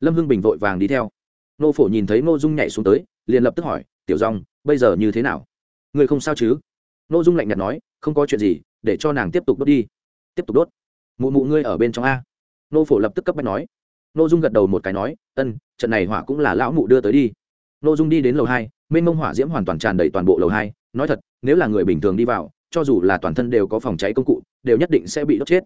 S1: Lâm hưng bình vội vàng đi theo. Nô phổ nhìn thấy nô dung nhảy xuống tới, liền lập tức hỏi, tiểu rong bây giờ như thế nào? Người không sao chứ? Nô dung lạnh nhạt nói, không có chuyện gì, để cho nàng tiếp tục đốt đi. Tiếp tục đốt? Mụ mụ ngươi ở bên trong a. Nô phổ lập tức cấp bách nói. Nô dung gật đầu một cái nói, ân, trận này hỏa cũng là lão mụ đưa tới đi. Nô dung đi đến lầu hai, mênh mông hỏa diễm hoàn toàn tràn đầy toàn bộ lầu hai. Nói thật, nếu là người bình thường đi vào cho dù là toàn thân đều có phòng cháy công cụ, đều nhất định sẽ bị đốt chết.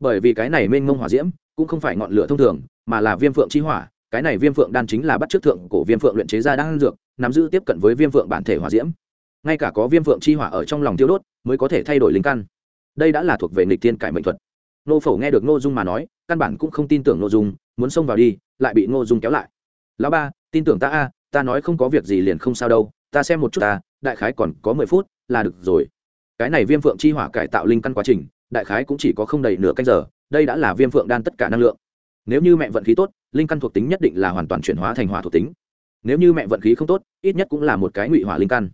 S1: Bởi vì cái này mênh mông hỏa diễm, cũng không phải ngọn lửa thông thường, mà là viêm phượng chi hỏa. Cái này viêm phượng đan chính là bắt trước thượng cổ viêm phượng luyện chế ra đan dược, nắm giữ tiếp cận với viêm phượng bản thể hỏa diễm. Ngay cả có viêm phượng chi hỏa ở trong lòng tiêu đốt, mới có thể thay đổi linh căn. Đây đã là thuộc về nghịch thiên cải mệnh thuật. Nô phổ nghe được Ngô dung mà nói, căn bản cũng không tin tưởng Ngô dung, muốn xông vào đi, lại bị Ngô dung kéo lại. Lão ba, tin tưởng ta a, ta nói không có việc gì liền không sao đâu, ta xem một chút ta, đại khái còn có mười phút là được rồi cái này viêm phượng chi hỏa cải tạo linh căn quá trình, đại khái cũng chỉ có không đầy nửa canh giờ, đây đã là viêm phượng đan tất cả năng lượng. Nếu như mẹ vận khí tốt, linh căn thuộc tính nhất định là hoàn toàn chuyển hóa thành hỏa thuộc tính. Nếu như mẹ vận khí không tốt, ít nhất cũng là một cái ngụy hỏa linh căn.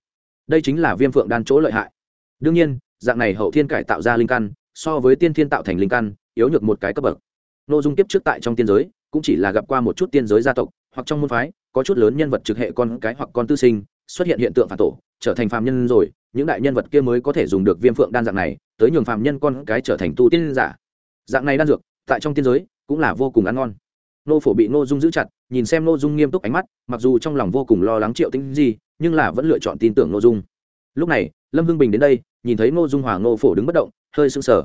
S1: Đây chính là viêm phượng đan chỗ lợi hại. Đương nhiên, dạng này hậu thiên cải tạo ra linh căn, so với tiên thiên tạo thành linh căn, yếu nhược một cái cấp bậc. Nội dung tiếp trước tại trong tiên giới, cũng chỉ là gặp qua một chút tiên giới gia tộc, hoặc trong môn phái, có chút lớn nhân vật trực hệ con cái hoặc con tư sinh, xuất hiện hiện tượng phản tổ trở thành phàm nhân rồi, những đại nhân vật kia mới có thể dùng được viêm phượng đan dạng này, tới nhường phàm nhân con cái trở thành tu tiên giả. Dạng này đan dược, tại trong tiên giới, cũng là vô cùng ăn ngon. Nô phổ bị nô dung giữ chặt, nhìn xem nô dung nghiêm túc ánh mắt, mặc dù trong lòng vô cùng lo lắng triệu tính gì nhưng là vẫn lựa chọn tin tưởng nô dung. Lúc này, lâm hưng bình đến đây, nhìn thấy nô dung hòa nô phổ đứng bất động, hơi sưng sờ.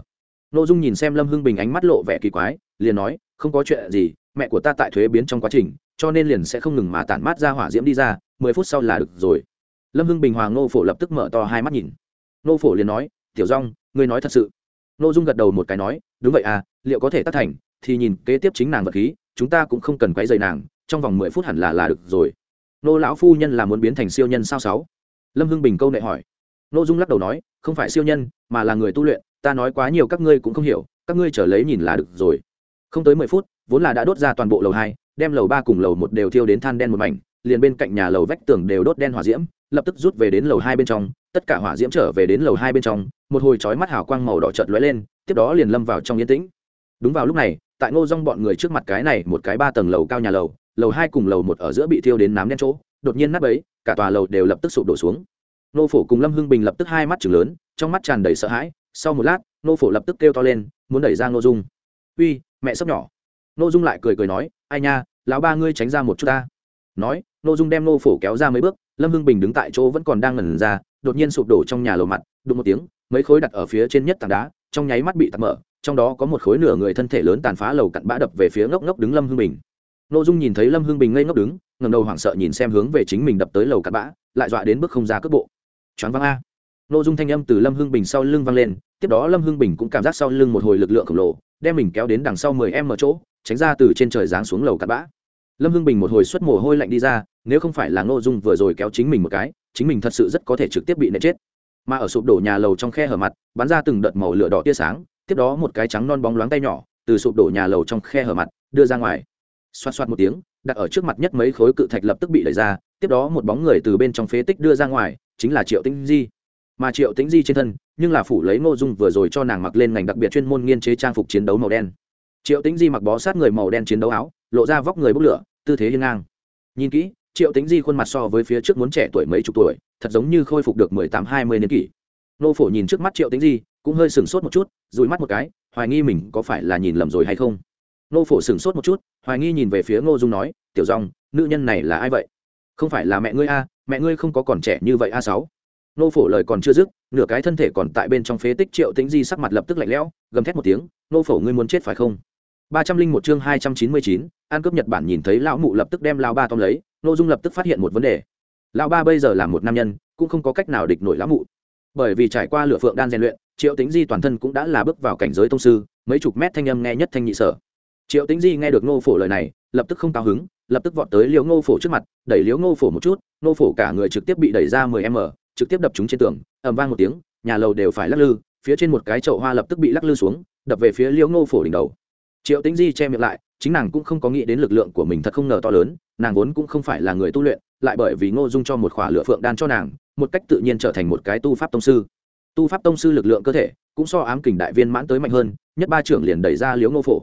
S1: Nô dung nhìn xem lâm hưng bình ánh mắt lộ vẻ kỳ quái, liền nói, không có chuyện gì, mẹ của ta tại thuế biến trong quá trình, cho nên liền sẽ không ngừng mà tản mát ra hỏa diễm đi ra, mười phút sau là được rồi lâm hưng bình hòa nô phổ lập tức mở to hai mắt nhìn. Nô phổ liền nói, tiểu rong ngươi nói thật sự. Nô dung gật đầu một cái nói, đúng vậy à liệu có thể tác thành, thì nhìn kế tiếp chính nàng vật khí, chúng ta cũng không cần quấy dày nàng, trong vòng mười phút hẳn là là được rồi. Nô lão phu nhân là muốn biến thành siêu nhân sao sáu? Lâm hưng bình câu nệ hỏi. Nô dung lắc đầu nói, không phải siêu nhân, mà là người tu luyện, ta nói quá nhiều các ngươi cũng không hiểu, các ngươi trở lấy nhìn là được rồi. Không tới mười phút, vốn là đã đốt ra toàn bộ lầu hai, đem lầu ba cùng lầu một đều thiêu đến than đen một mảnh, liền bên cạnh nhà lầu vách tường đều đốt đen hỏa diễm lập tức rút về đến lầu hai bên trong, tất cả hỏa diễm trở về đến lầu hai bên trong, một hồi chói mắt hào quang màu đỏ chợt lóe lên, tiếp đó liền lâm vào trong yên tĩnh. Đúng vào lúc này, tại ngô rong bọn người trước mặt cái này một cái ba tầng lầu cao nhà lầu lầu hai cùng lầu một ở giữa bị thiêu đến nám đen chỗ, đột nhiên nắp ấy cả tòa lầu đều lập tức sụp đổ xuống. Nô phổ cùng lâm hưng bình lập tức hai mắt chừng lớn, trong mắt tràn đầy sợ hãi, sau một lát, nô phổ lập tức kêu to lên, muốn đẩy ra ngô dung. Uy, mẹ sắp nhỏ. Nô dung lại cười cười nói, ai nha, lão ba ngươi tránh ra một chút ta. Nói nô dung đem nô phổ kéo ra mấy bước lâm hưng bình đứng tại chỗ vẫn còn đang ngẩn ra, đột nhiên sụp đổ trong nhà lầu mặt, đụng một tiếng, mấy khối đặt ở phía trên nhất tảng đá, trong nháy mắt bị tạt mở, trong đó có một khối nửa người thân thể lớn tàn phá lầu cặn bã đập về phía ngốc ngốc đứng lâm hưng bình. Nô dung nhìn thấy lâm hưng bình ngây ngốc đứng ngầm đầu hoảng sợ nhìn xem hướng về chính mình đập tới lầu cặn bã, lại dọa đến bước không ra cước bộ. Choáng văng a. Nô dung thanh âm từ lâm hưng bình sau lưng văng lên, tiếp đó lâm hưng bình cũng cảm giác sau lưng một hồi lực lượng khổng lồ, đem mình kéo đến đằng sau mười em ở chỗ, tránh ra từ trên trời giáng xuống lầu cặn bã lâm hưng bình một hồi xuất mồ hôi lạnh đi ra, nếu không phải là ngô dung vừa rồi kéo chính mình một cái, chính mình thật sự rất có thể trực tiếp bị nệ chết. Mà ở sụp đổ nhà lầu trong khe hở mặt, bắn ra từng đợt màu lửa đỏ tia sáng, tiếp đó một cái trắng non bóng loáng tay nhỏ, từ sụp đổ nhà lầu trong khe hở mặt, đưa ra ngoài. Xoát xoát một tiếng, đặt ở trước mặt nhất mấy khối cự thạch lập tức bị đẩy ra, tiếp đó một bóng người từ bên trong phế tích đưa ra ngoài, chính là triệu tĩnh di. Mà triệu tĩnh di trên thân, nhưng là phủ lấy ngô dung vừa rồi cho nàng mặc lên ngành đặc biệt chuyên môn nghiên chế trang phục chiến đấu màu đen. Triệu Tĩnh di mặc bó sát người màu đen chiến đấu áo lộ ra vóc người bốc lửa, tư thế hiên ngang. Nhìn kỹ, triệu tính di khuôn mặt so với phía trước muốn trẻ tuổi mấy chục tuổi, thật giống như khôi phục được mười tám, hai mươi niên kỷ. Nô phổ nhìn trước mắt triệu tính di, cũng hơi sửng sốt một chút dùi mắt một cái, hoài nghi mình có phải là nhìn lầm rồi hay không. Nô phổ sửng sốt một chút, hoài nghi nhìn về phía ngô dung nói, tiểu dòng, nữ nhân này là ai vậy? Không phải là mẹ ngươi a, mẹ ngươi không có còn trẻ như vậy a sáu. Nô phổ lời còn chưa dứt, nửa cái thân thể còn tại bên trong phế tích triệu tính di sắc mặt lập tức lạnh lẽo, gầm thét một tiếng, nô phổ ngươi muốn chết phải không? ba trăm linh một chương hai trăm chín mươi chín an cướp nhật bản nhìn thấy lão mụ lập tức đem lao ba tóm lấy nô dung lập tức phát hiện một vấn đề. Lão ba bây giờ là một nam nhân, cũng không có cách nào địch nổi lão mụ. Bởi vì trải qua lửa phượng đan rèn luyện, triệu tính di toàn thân cũng đã là bước vào cảnh giới thông sư, mấy chục mét thanh âm nghe nhất thanh nhị sở. Triệu tính di nghe được ngô phổ lời này, lập tức không cao hứng, lập tức vọt tới liều ngô phổ trước mặt, đẩy liều ngô phổ một chút, ngô phổ cả người trực tiếp bị đẩy ra mười m, trực tiếp đập chúng trên tường, ầm vang một tiếng, nhà lầu đều phải lắc lư, phía trên một cái chậu hoa lập tức bị lắc lư xuống, đập về phía liều ngô phổ đỉnh đầu triệu Tĩnh di che miệng lại, chính nàng cũng không có nghĩ đến lực lượng của mình thật không ngờ to lớn, nàng vốn cũng không phải là người tu luyện, lại bởi vì ngô dung cho một khỏa lửa phượng đan cho nàng, một cách tự nhiên trở thành một cái tu pháp tông sư. Tu pháp tông sư lực lượng cơ thể cũng so ám kình đại viên mãn tới mạnh hơn, nhất ba trưởng liền đẩy ra liếu ngô phổ.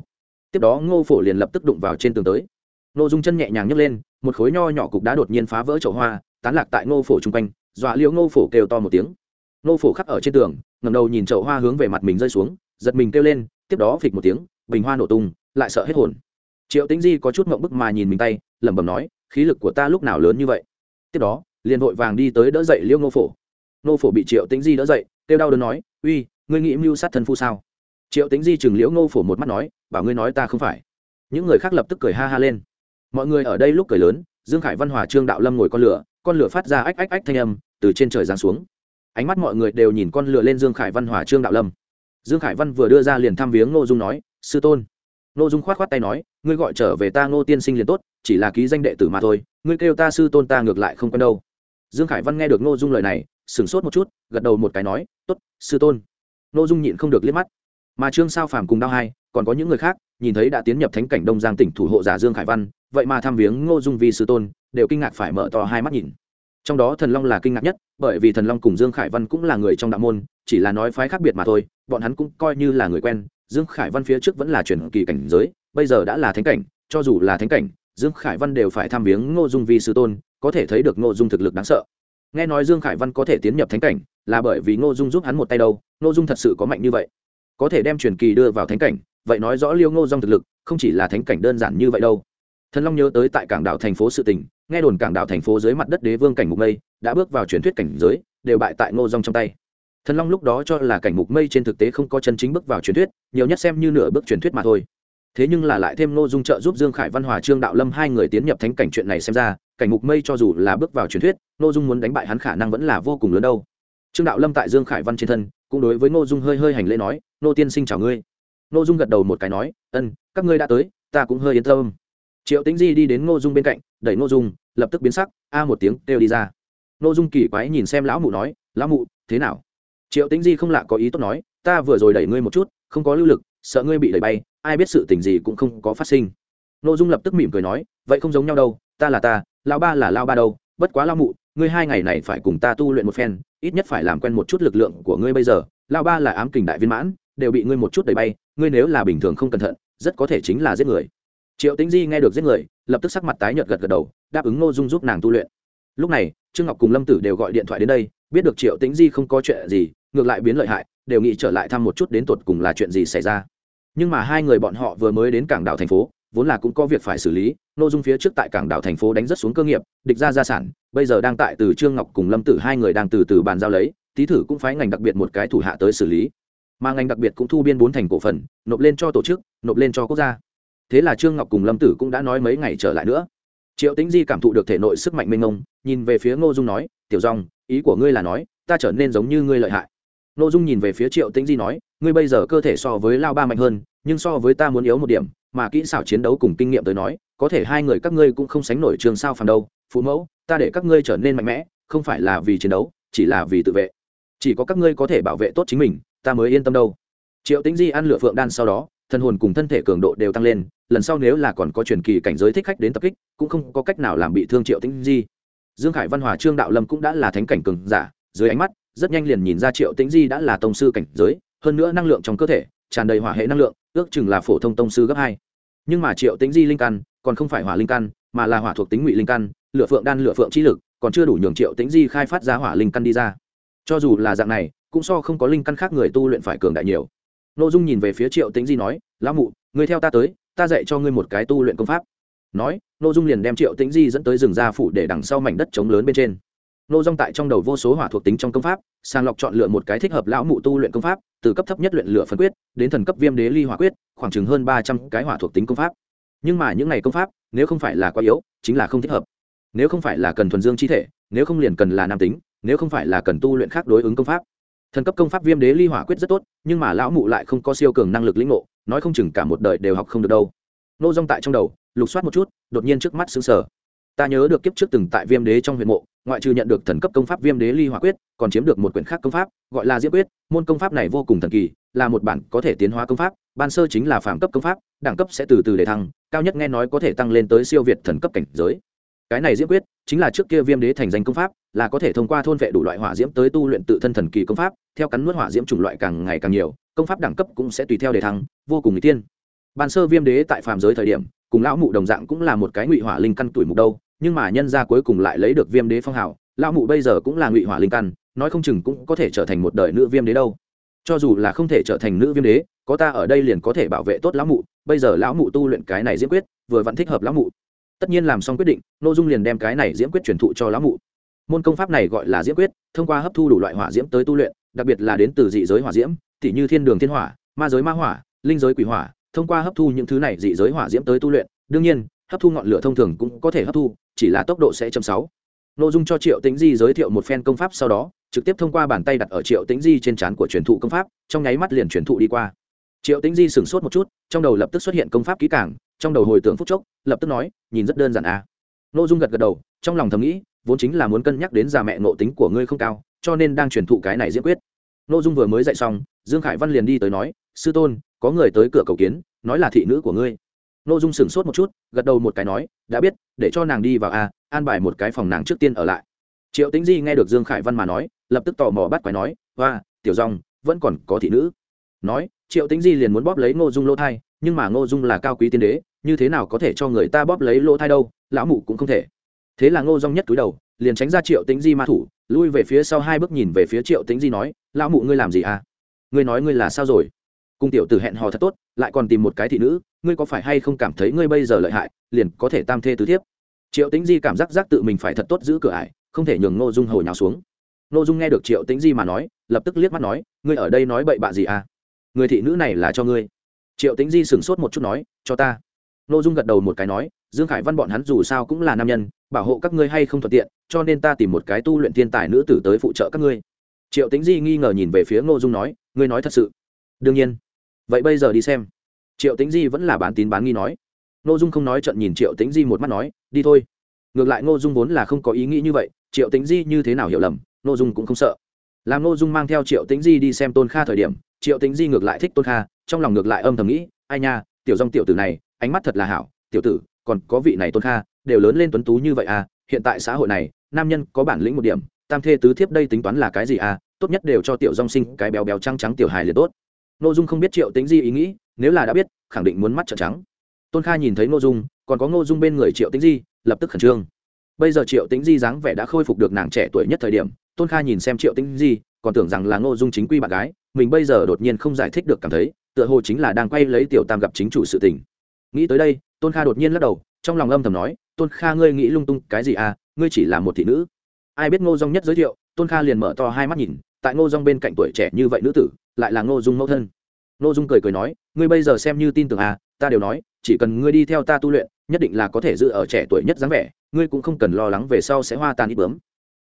S1: Tiếp đó ngô phổ liền lập tức đụng vào trên tường tới. Ngô dung chân nhẹ nhàng nhấc lên, một khối nho nhỏ cục đá đột nhiên phá vỡ chậu hoa, tán lạc tại ngô phổ chung quanh, dọa liễu ngô phổ kêu to một tiếng. Ngô phổ khắc ở trên tường ngầm đầu nhìn chậu hoa hướng về mặt mình rơi xuống, giật mình kêu lên, tiếp đó phịch một tiếng bình hoa nổ tung, lại sợ hết hồn. Triệu tĩnh di có chút mộng bức mà nhìn mình tay, lẩm bẩm nói, khí lực của ta lúc nào lớn như vậy? Tiếp đó, liền vội vàng đi tới đỡ dậy liêu ngô phổ. Ngô phổ bị triệu tĩnh di đỡ dậy, kêu đau đớn nói, uy, ngươi nghĩ mưu sát thân phu sao? Triệu tĩnh di chừng liễu ngô phổ một mắt nói, bảo ngươi nói ta không phải. Những người khác lập tức cười ha ha lên. Mọi người ở đây lúc cười lớn, dương khải văn, hòa trương đạo lâm ngồi con lửa con lửa phát ra ách ách ách thanh âm, từ trên trời giáng xuống. Ánh mắt mọi người đều nhìn con lửa lên dương khải văn, hòa trương đạo lâm. Dương khải văn vừa đưa ra liền thăm viếng ngô dung nói sư tôn. Ngô dung khoát khoát tay nói, ngươi gọi trở về ta ngô tiên sinh liền tốt, chỉ là ký danh đệ tử mà thôi, ngươi kêu ta sư tôn ta ngược lại không quen đâu. Dương khải văn nghe được ngô dung lời này, sửng sốt một chút, gật đầu một cái nói t ố t sư tôn. Ngô dung nhịn không được liếc mắt. Mà trương sao phàm cùng đao hai, còn có những người khác, nhìn thấy đã tiến nhập thánh cảnh đông giang tỉnh thủ hộ giả dương khải văn, vậy mà tham viếng ngô dung vì sư tôn, đều kinh ngạc phải mở to hai mắt nhìn. Trong đó thần long là kinh ngạc nhất, bởi vì thần long cùng dương khải văn cũng là người trong đạo môn, chỉ là nói phái khác biệt mà thôi, bọn hắn cũng coi như là người quen dương khải văn phía trước vẫn là truyền kỳ cảnh giới, bây giờ đã là thánh cảnh, cho dù là thánh cảnh, dương khải văn đều phải tham viếng ngô dung vi sư tôn, có thể thấy được ngô dung thực lực đáng sợ. Nghe nói dương khải văn có thể tiến nhập thánh cảnh, là bởi vì ngô dung giúp hắn một tay đâu, ngô dung thật sự có mạnh như vậy. Có thể đem truyền kỳ đưa vào thánh cảnh, vậy nói rõ liêu ngô dung thực lực, không chỉ là thánh cảnh đơn giản như vậy đâu. Thần long nhớ tới tại cảng đảo thành phố sự tình, nghe đồn cảng đảo thành phố dưới mặt đất đế vương cảnh mục mây, đã bước vào truyền thuyết cảnh giới, đều bại tại ngô dung trong tay thần long lúc đó cho là cảnh mục mây trên thực tế không có chân chính bước vào truyền thuyết, nhiều nhất xem như nửa bước truyền thuyết mà thôi. Thế nhưng là lại thêm Nô dung trợ giúp dương khải văn hòa trương đạo lâm hai người tiến nhập thánh cảnh chuyện này xem ra, cảnh mục mây cho dù là bước vào truyền thuyết Nô dung muốn đánh bại hắn khả năng vẫn là vô cùng lớn đâu. Trương đạo lâm tại dương khải văn trên thân, cũng đối với Nô dung hơi hơi hành lễ nói nô tiên sinh chào ngươi. Nô dung gật đầu một cái nói, ân, các ngươi đã tới, ta cũng hơi yên tâm. Triệu tĩnh di đi đến ngô dung bên cạnh, đẩy ngô dung, lập tức biến sắc, a một tiếng kêu đi ra. Ngô dung kỳ quái nhìn xem lão mụ nói, lão mụ, thế nào? Triệu tĩnh di không lạ có ý tốt nói, ta vừa rồi đẩy ngươi một chút, không có lưu lực, sợ ngươi bị đẩy bay, ai biết sự tình gì cũng không có phát sinh. Nội dung lập tức mỉm cười nói, vậy không giống nhau đâu, ta là ta lao ba là lao ba đâu, bất quá lao mụ, ngươi hai ngày này phải cùng ta tu luyện một phen, ít nhất phải làm quen một chút lực lượng của ngươi bây giờ lao ba là ám kình đại viên mãn, đều bị ngươi một chút đẩy bay, ngươi nếu là bình thường không cẩn thận, rất có thể chính là giết người. Triệu tĩnh di nghe được giết người, lập tức sắc mặt tái nhợt gật gật đầu, đáp ứng nội dung giúp nàng tu luyện lúc này, trương ngọc cùng lâm tử đều gọi điện thoại đến đây, biết được triệu tĩnh di không có chuyện gì, ngược lại biến lợi hại, đều nghĩ trở lại thăm một chút đến tột cùng là chuyện gì xảy ra. Nhưng mà hai người bọn họ vừa mới đến cảng đảo thành phố, vốn là cũng có việc phải xử lý nội dung phía trước tại cảng đảo thành phố đánh rất xuống cơ nghiệp, địch ra gia sản, bây giờ đang tại từ trương ngọc cùng lâm tử hai người đang từ từ bàn giao lấy tý thử cũng phái ngành đặc biệt một cái thủ hạ tới xử lý. Mà ngành đặc biệt cũng thu biên bốn thành cổ phần, nộp lên cho tổ chức, nộp lên cho quốc gia. Thế là trương ngọc cùng lâm tử cũng đã nói mấy ngày trở lại nữa triệu tĩnh di cảm thụ được thể nội sức mạnh mênh ngông, nhìn về phía ngô dung nói tiểu dòng ý của ngươi là nói ta trở nên giống như ngươi lợi hại. Ngô dung nhìn về phía triệu tĩnh di nói ngươi bây giờ cơ thể so với lao ba mạnh hơn nhưng so với ta muốn yếu một điểm mà kỹ xảo chiến đấu cùng kinh nghiệm tới nói có thể hai người các ngươi cũng không sánh nổi trường sao phàm đâu phụ mẫu ta để các ngươi trở nên mạnh mẽ không phải là vì chiến đấu chỉ là vì tự vệ. Chỉ có các ngươi có thể bảo vệ tốt chính mình ta mới yên tâm đâu. Triệu tĩnh di ăn lửa phượng đan sau đó thân hồn cùng thân thể cường độ đều tăng lên, lần sau nếu là còn có truyền kỳ cảnh giới thích khách đến tập kích, cũng không có cách nào làm bị thương triệu tĩnh di. Dương khải văn hòa, trương đạo lâm cũng đã là thánh cảnh cường giả, dưới ánh mắt, rất nhanh liền nhìn ra triệu tĩnh di đã là tông sư cảnh giới, hơn nữa năng lượng trong cơ thể, tràn đầy hỏa hệ năng lượng, ước chừng là phổ thông tông sư gấp hai. Nhưng mà triệu tĩnh di linh căn, còn không phải hỏa linh căn, mà là hỏa thuộc tính ngụy linh căn lựa phượng đan lựa phượng trí lực, còn chưa đủ nhường triệu tĩnh di khai phát ra hỏa linh căn đi ra. Cho dù là dạng này, cũng so không có linh căn khác người tu luyện phải cường đại nhiều n ô dung nhìn về phía triệu tĩnh di nói, lão mụ người theo ta tới, ta dạy cho ngươi một cái tu luyện công pháp. Nói n ô dung liền đem triệu tĩnh di dẫn tới rừng gia phủ để đằng sau mảnh đất trống lớn bên trên. N ô dung tại trong đầu vô số hỏa thuộc tính trong công pháp, sàng lọc chọn lựa một cái thích hợp lão mụ tu luyện công pháp, từ cấp thấp nhất luyện lửa phân quyết, đến thần cấp viêm đế ly hỏa quyết, khoảng chừng hơn ba trăm cái hỏa thuộc tính công pháp. Nhưng mà những ngày công pháp, nếu không phải là quá yếu, chính là không thích hợp. Nếu không phải là cần thuần dương chi thể, nếu không liền cần là nam tính, nếu không phải là cần tu luyện khác đối ứng công pháp thần cấp công pháp viêm đế ly hỏa quyết rất tốt, nhưng mà lão mụ lại không có siêu cường năng lực lĩnh ngộ, nói không chừng cả một đời đều học không được đâu. Nô dong tại trong đầu, lục soát một chút, đột nhiên trước mắt xứng sở ta nhớ được kiếp trước từng tại viêm đế trong huyện mộ, ngoại trừ nhận được thần cấp công pháp viêm đế ly hỏa quyết, còn chiếm được một quyển khác công pháp, gọi là diễm quyết, môn công pháp này vô cùng thần kỳ, là một bản có thể tiến hóa công pháp, ban sơ chính là phạm cấp công pháp, đẳng cấp sẽ từ từ để thăng, cao nhất nghe nói có thể tăng lên tới siêu việt thần cấp cảnh giới. Cái này diễm quyết chính là trước kia viêm đế thành danh công pháp, là có thể thông qua thôn vệ đủ loại hỏa diễm tới tu luyện tự thân thần kỳ công pháp, theo cắn nuốt hỏa diễm chủng loại càng ngày càng nhiều, công pháp đẳng cấp cũng sẽ tùy theo đề thăng, vô cùng n tiên. Ban sơ viêm đế tại phàm giới thời điểm, cùng lão mụ đồng dạng cũng là một cái ngụy hỏa linh căn tuổi mục đâu, nhưng mà nhân gia cuối cùng lại lấy được viêm đế phong hào, lão mụ bây giờ cũng là ngụy hỏa linh căn, nói không chừng cũng có thể trở thành một đời nữ viêm đế đâu. Cho dù là không thể trở thành nữ viêm đế, có ta ở đây liền có thể bảo vệ tốt lão mụ, bây giờ lão mụ tu luyện cái này diễn quyết, vừa vẫn thích hợp lão mụ tất nhiên làm xong quyết định nội dung liền đem cái này diễm quyết truyền thụ cho lão mụ. Môn công pháp này gọi là diễm quyết, thông qua hấp thu đủ loại hỏa diễm tới tu luyện, đặc biệt là đến từ dị giới hỏa diễm, tỉ như thiên đường thiên hỏa, ma giới ma hỏa, linh giới quỷ hỏa, thông qua hấp thu những thứ này dị giới hỏa diễm tới tu luyện. Đương nhiên, hấp thu ngọn lửa thông thường cũng có thể hấp thu, chỉ là tốc độ sẽ chậm sáu. Nội dung cho triệu tính di giới thiệu một phen công pháp sau đó, trực tiếp thông qua bàn tay đặt ở triệu tính di trên trán của truyền thụ công pháp, trong nháy mắt liền truyền thụ đi qua. Triệu tính di sửng sốt một chút, trong đầu lập tức xuất hiện công pháp kỹ cảng trong đầu hồi tưởng phút chốc, lập tức nói, nhìn rất đơn giản à. Nội dung gật gật đầu, trong lòng thầm nghĩ, vốn chính là muốn cân nhắc đến già mẹ ngộ tính của ngươi không cao, cho nên đang truyền thụ cái này diễn quyết. Nội dung vừa mới dạy xong, dương khải văn liền đi tới nói, sư tôn, có người tới cửa cầu kiến, nói là thị nữ của ngươi. Nội dung sửng sốt một chút, gật đầu một cái nói, đã biết, để cho nàng đi vào a an bài một cái phòng nàng trước tiên ở lại. Triệu tính di nghe được dương khải văn mà nói, lập tức tò mò bắt quái nói hoa tiểu dòng vẫn còn có thị nữ. Nói, triệu tính di liền muốn bóp lấy ngô dung lỗ thai nhưng mà ngô dung là cao quý tiên đế, như thế nào có thể cho người ta bóp lấy lỗ thai đâu, lão mụ cũng không thể. Thế là ngô dung nhất túi đầu, liền tránh ra triệu tính di ma thủ, lui về phía sau hai bước nhìn về phía triệu tính di nói, lão mụ ngươi làm gì à? Ngươi nói ngươi là sao rồi? Cung tiểu tử hẹn hò thật tốt, lại còn tìm một cái thị nữ, ngươi có phải hay không cảm thấy ngươi bây giờ lợi hại, liền có thể tam thê tứ thiếp? Triệu tính di cảm giác giác tự mình phải thật tốt giữ cửa ải, không thể nhường ngô dung hồi nào xuống. Ngô dung nghe được triệu tính di mà nói, lập tức liếc mắt nói, ngươi ở đây nói bậy bạ gì à? Người thị nữ này là cho ngươi triệu tính di sửng sốt một chút nói, cho ta. Ngô dung gật đầu một cái nói, dương khải văn bọn hắn dù sao cũng là nam nhân, bảo hộ các ngươi hay không thuận tiện, cho nên ta tìm một cái tu luyện thiên tài nữ tử tới phụ trợ các ngươi. Triệu tính di nghi ngờ nhìn về phía ngô dung nói, ngươi nói thật sự? Đương nhiên. Vậy bây giờ đi xem. Triệu tính di vẫn là bán tín bán nghi nói. Ngô dung không nói trận nhìn triệu tính di một mắt nói, đi thôi. Ngược lại ngô dung vốn là không có ý nghĩ như vậy, triệu tính di như thế nào hiểu lầm, ngô dung cũng không sợ. Làm ngô dung mang theo triệu tính di đi xem tôn kha thời điểm, triệu tính di ngược lại thích tôn kha trong lòng ngược lại âm thầm nghĩ, ai nha, tiểu dòng tiểu tử này, ánh mắt thật là hảo, tiểu tử, còn có vị này tôn kha, đều lớn lên tuấn tú như vậy à hiện tại xã hội này, nam nhân có bản lĩnh một điểm, tam thê tứ thiếp đây tính toán là cái gì à tốt nhất đều cho tiểu dòng sinh cái béo béo trắng trắng tiểu hài liền tốt. N ô dung không biết triệu tính di ý nghĩ, nếu là đã biết, khẳng định muốn mắt trợn trắng. Tôn kha nhìn thấy n ô dung, còn có n ô dung bên người triệu tính di, lập tức khẩn trương. Bây giờ triệu tính di dáng vẻ đã khôi phục được nàng trẻ tuổi nhất thời điểm, tôn kha nhìn xem triệu tính di, còn tưởng rằng là n ô dung chính quy bạn gái, mình bây giờ đột nhiên không giải thích được cảm thấy tựa hồ chính là đang quay lấy tiểu tam gặp chính chủ sự tình. Nghĩ tới đây, tôn kha đột nhiên lắc đầu, trong lòng âm thầm nói, tôn kha, ngươi nghĩ lung tung cái gì à? Ngươi chỉ là một thị nữ. Ai biết ngô dung nhất giới thiệu, tôn kha liền mở to hai mắt nhìn, tại ngô dung bên cạnh tuổi trẻ như vậy nữ tử, lại là ngô dung mẫu thân. Ngô dung cười cười nói, ngươi bây giờ xem như tin tưởng à ta đều nói, chỉ cần ngươi đi theo ta tu luyện, nhất định là có thể giữ ở trẻ tuổi nhất dáng vẻ, ngươi cũng không cần lo lắng về sau sẽ hoa tàn ít bướm.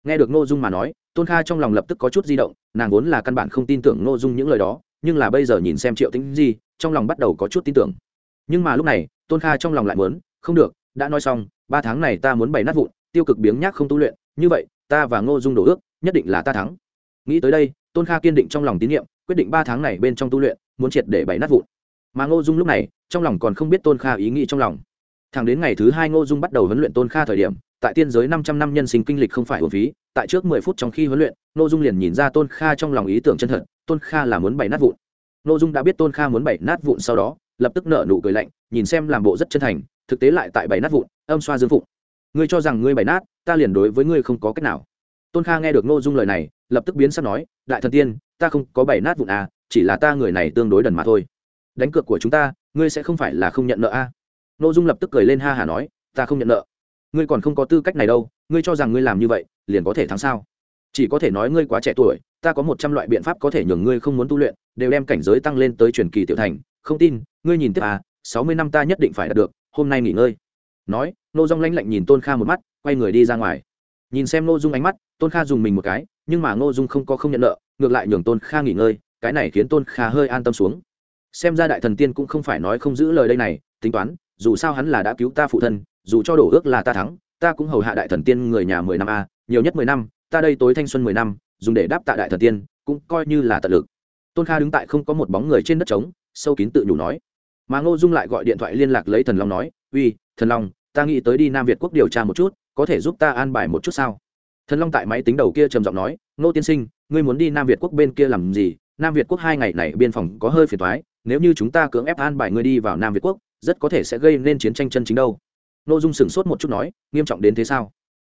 S1: Nghe được ngô dung mà nói, tôn kha trong lòng lập tức có chút di động, nàng vốn là căn bản không tin tưởng ngô dung những lời đó nhưng là bây giờ nhìn xem triệu tính gì trong lòng bắt đầu có chút tin tưởng. Nhưng mà lúc này, tôn kha trong lòng lại muốn, không được, đã nói xong, ba tháng này ta muốn bày nát vụn, tiêu cực biếng nhác không tu luyện, như vậy, ta và ngô dung đổ ước, nhất định là ta thắng. Nghĩ tới đây, tôn kha kiên định trong lòng tín nhiệm, quyết định ba tháng này bên trong tu luyện, muốn triệt để bày nát vụn. Mà ngô dung lúc này, trong lòng còn không biết tôn kha ý nghĩ trong lòng. Thẳng đến ngày thứ hai ngô dung bắt đầu huấn luyện tôn kha thời điểm, tại tiên giới năm trăm năm nhân sinh kinh lịch không phải hồn phí, tại trước mười phút trong khi huấn luyện, ngô dung liền nhìn ra tôn kha trong lòng ý tưởng chân thật tôn kha là muốn bày nát vụn. Nội dung đã biết tôn kha muốn bày nát vụn sau đó, lập tức nở nụ cười lạnh, nhìn xem làm bộ rất chân thành, thực tế lại tại bày nát vụn, âm xoa dương phụng. Ngươi cho rằng ngươi bày nát, ta liền đối với ngươi không có cách nào. Tôn kha nghe được nội dung lời này, lập tức biến sắc nói, đại thần tiên, ta không có bày nát vụn à chỉ là ta người này tương đối đần mà thôi. Đánh cược của chúng ta, ngươi sẽ không phải là không nhận nợ a à. ô dung lập tức cười lên ha hả nói, ta không nhận nợ. Ngươi còn không có tư cách này đâu, ngươi cho rằng ngươi làm như vậy, liền có thể thắng sao? Chỉ có thể nói ngươi quá trẻ tuổi, ta có một trăm loại biện pháp có thể nhường ngươi không muốn tu luyện, đều đem cảnh giới tăng lên tới truyền kỳ tiểu thành. Không tin, ngươi nhìn tiếp à sáu mươi năm ta nhất định phải đạt được, hôm nay nghỉ ngơi. Nói nô dung lanh lạnh nhìn tôn kha một mắt, quay người đi ra ngoài. Nhìn xem nô dung ánh mắt, tôn kha dùng mình một cái, nhưng mà ngô dung không có không nhận nợ, ngược lại nhường tôn kha nghỉ ngơi, cái này khiến tôn kha hơi an tâm xuống. Xem ra đại thần tiên cũng không phải nói không giữ lời đây này, tính toán, dù sao hắn là đã cứu ta phụ thân, dù cho đổ ước là ta thắng, ta cũng hầu hạ đại thần tiên người nhà mười năm a, nhiều nhất mười năm ta đây tối thanh xuân mười năm, dùng để đáp tạ đại thần tiên, cũng coi như là tận lực. Tôn kha đứng tại không có một bóng người trên đất trống, sâu kín tự nhủ nói. Mà ngô dung lại gọi điện thoại liên lạc lấy thần long nói, uy, thần long, ta nghĩ tới đi nam việt quốc điều tra một chút, có thể giúp ta an bài một chút sao? Thần long tại máy tính đầu kia trầm giọng nói, ngô tiên sinh, ngươi muốn đi nam việt quốc bên kia làm gì? Nam việt quốc hai ngày này biên phòng có hơi phiền thoái nếu như chúng ta cưỡng ép an bài ngươi đi vào nam việt quốc, rất có thể sẽ gây nên chiến tranh chân chính đâu. Ngô dung sửng sốt một chút nói, nghiêm trọng đến thế sao?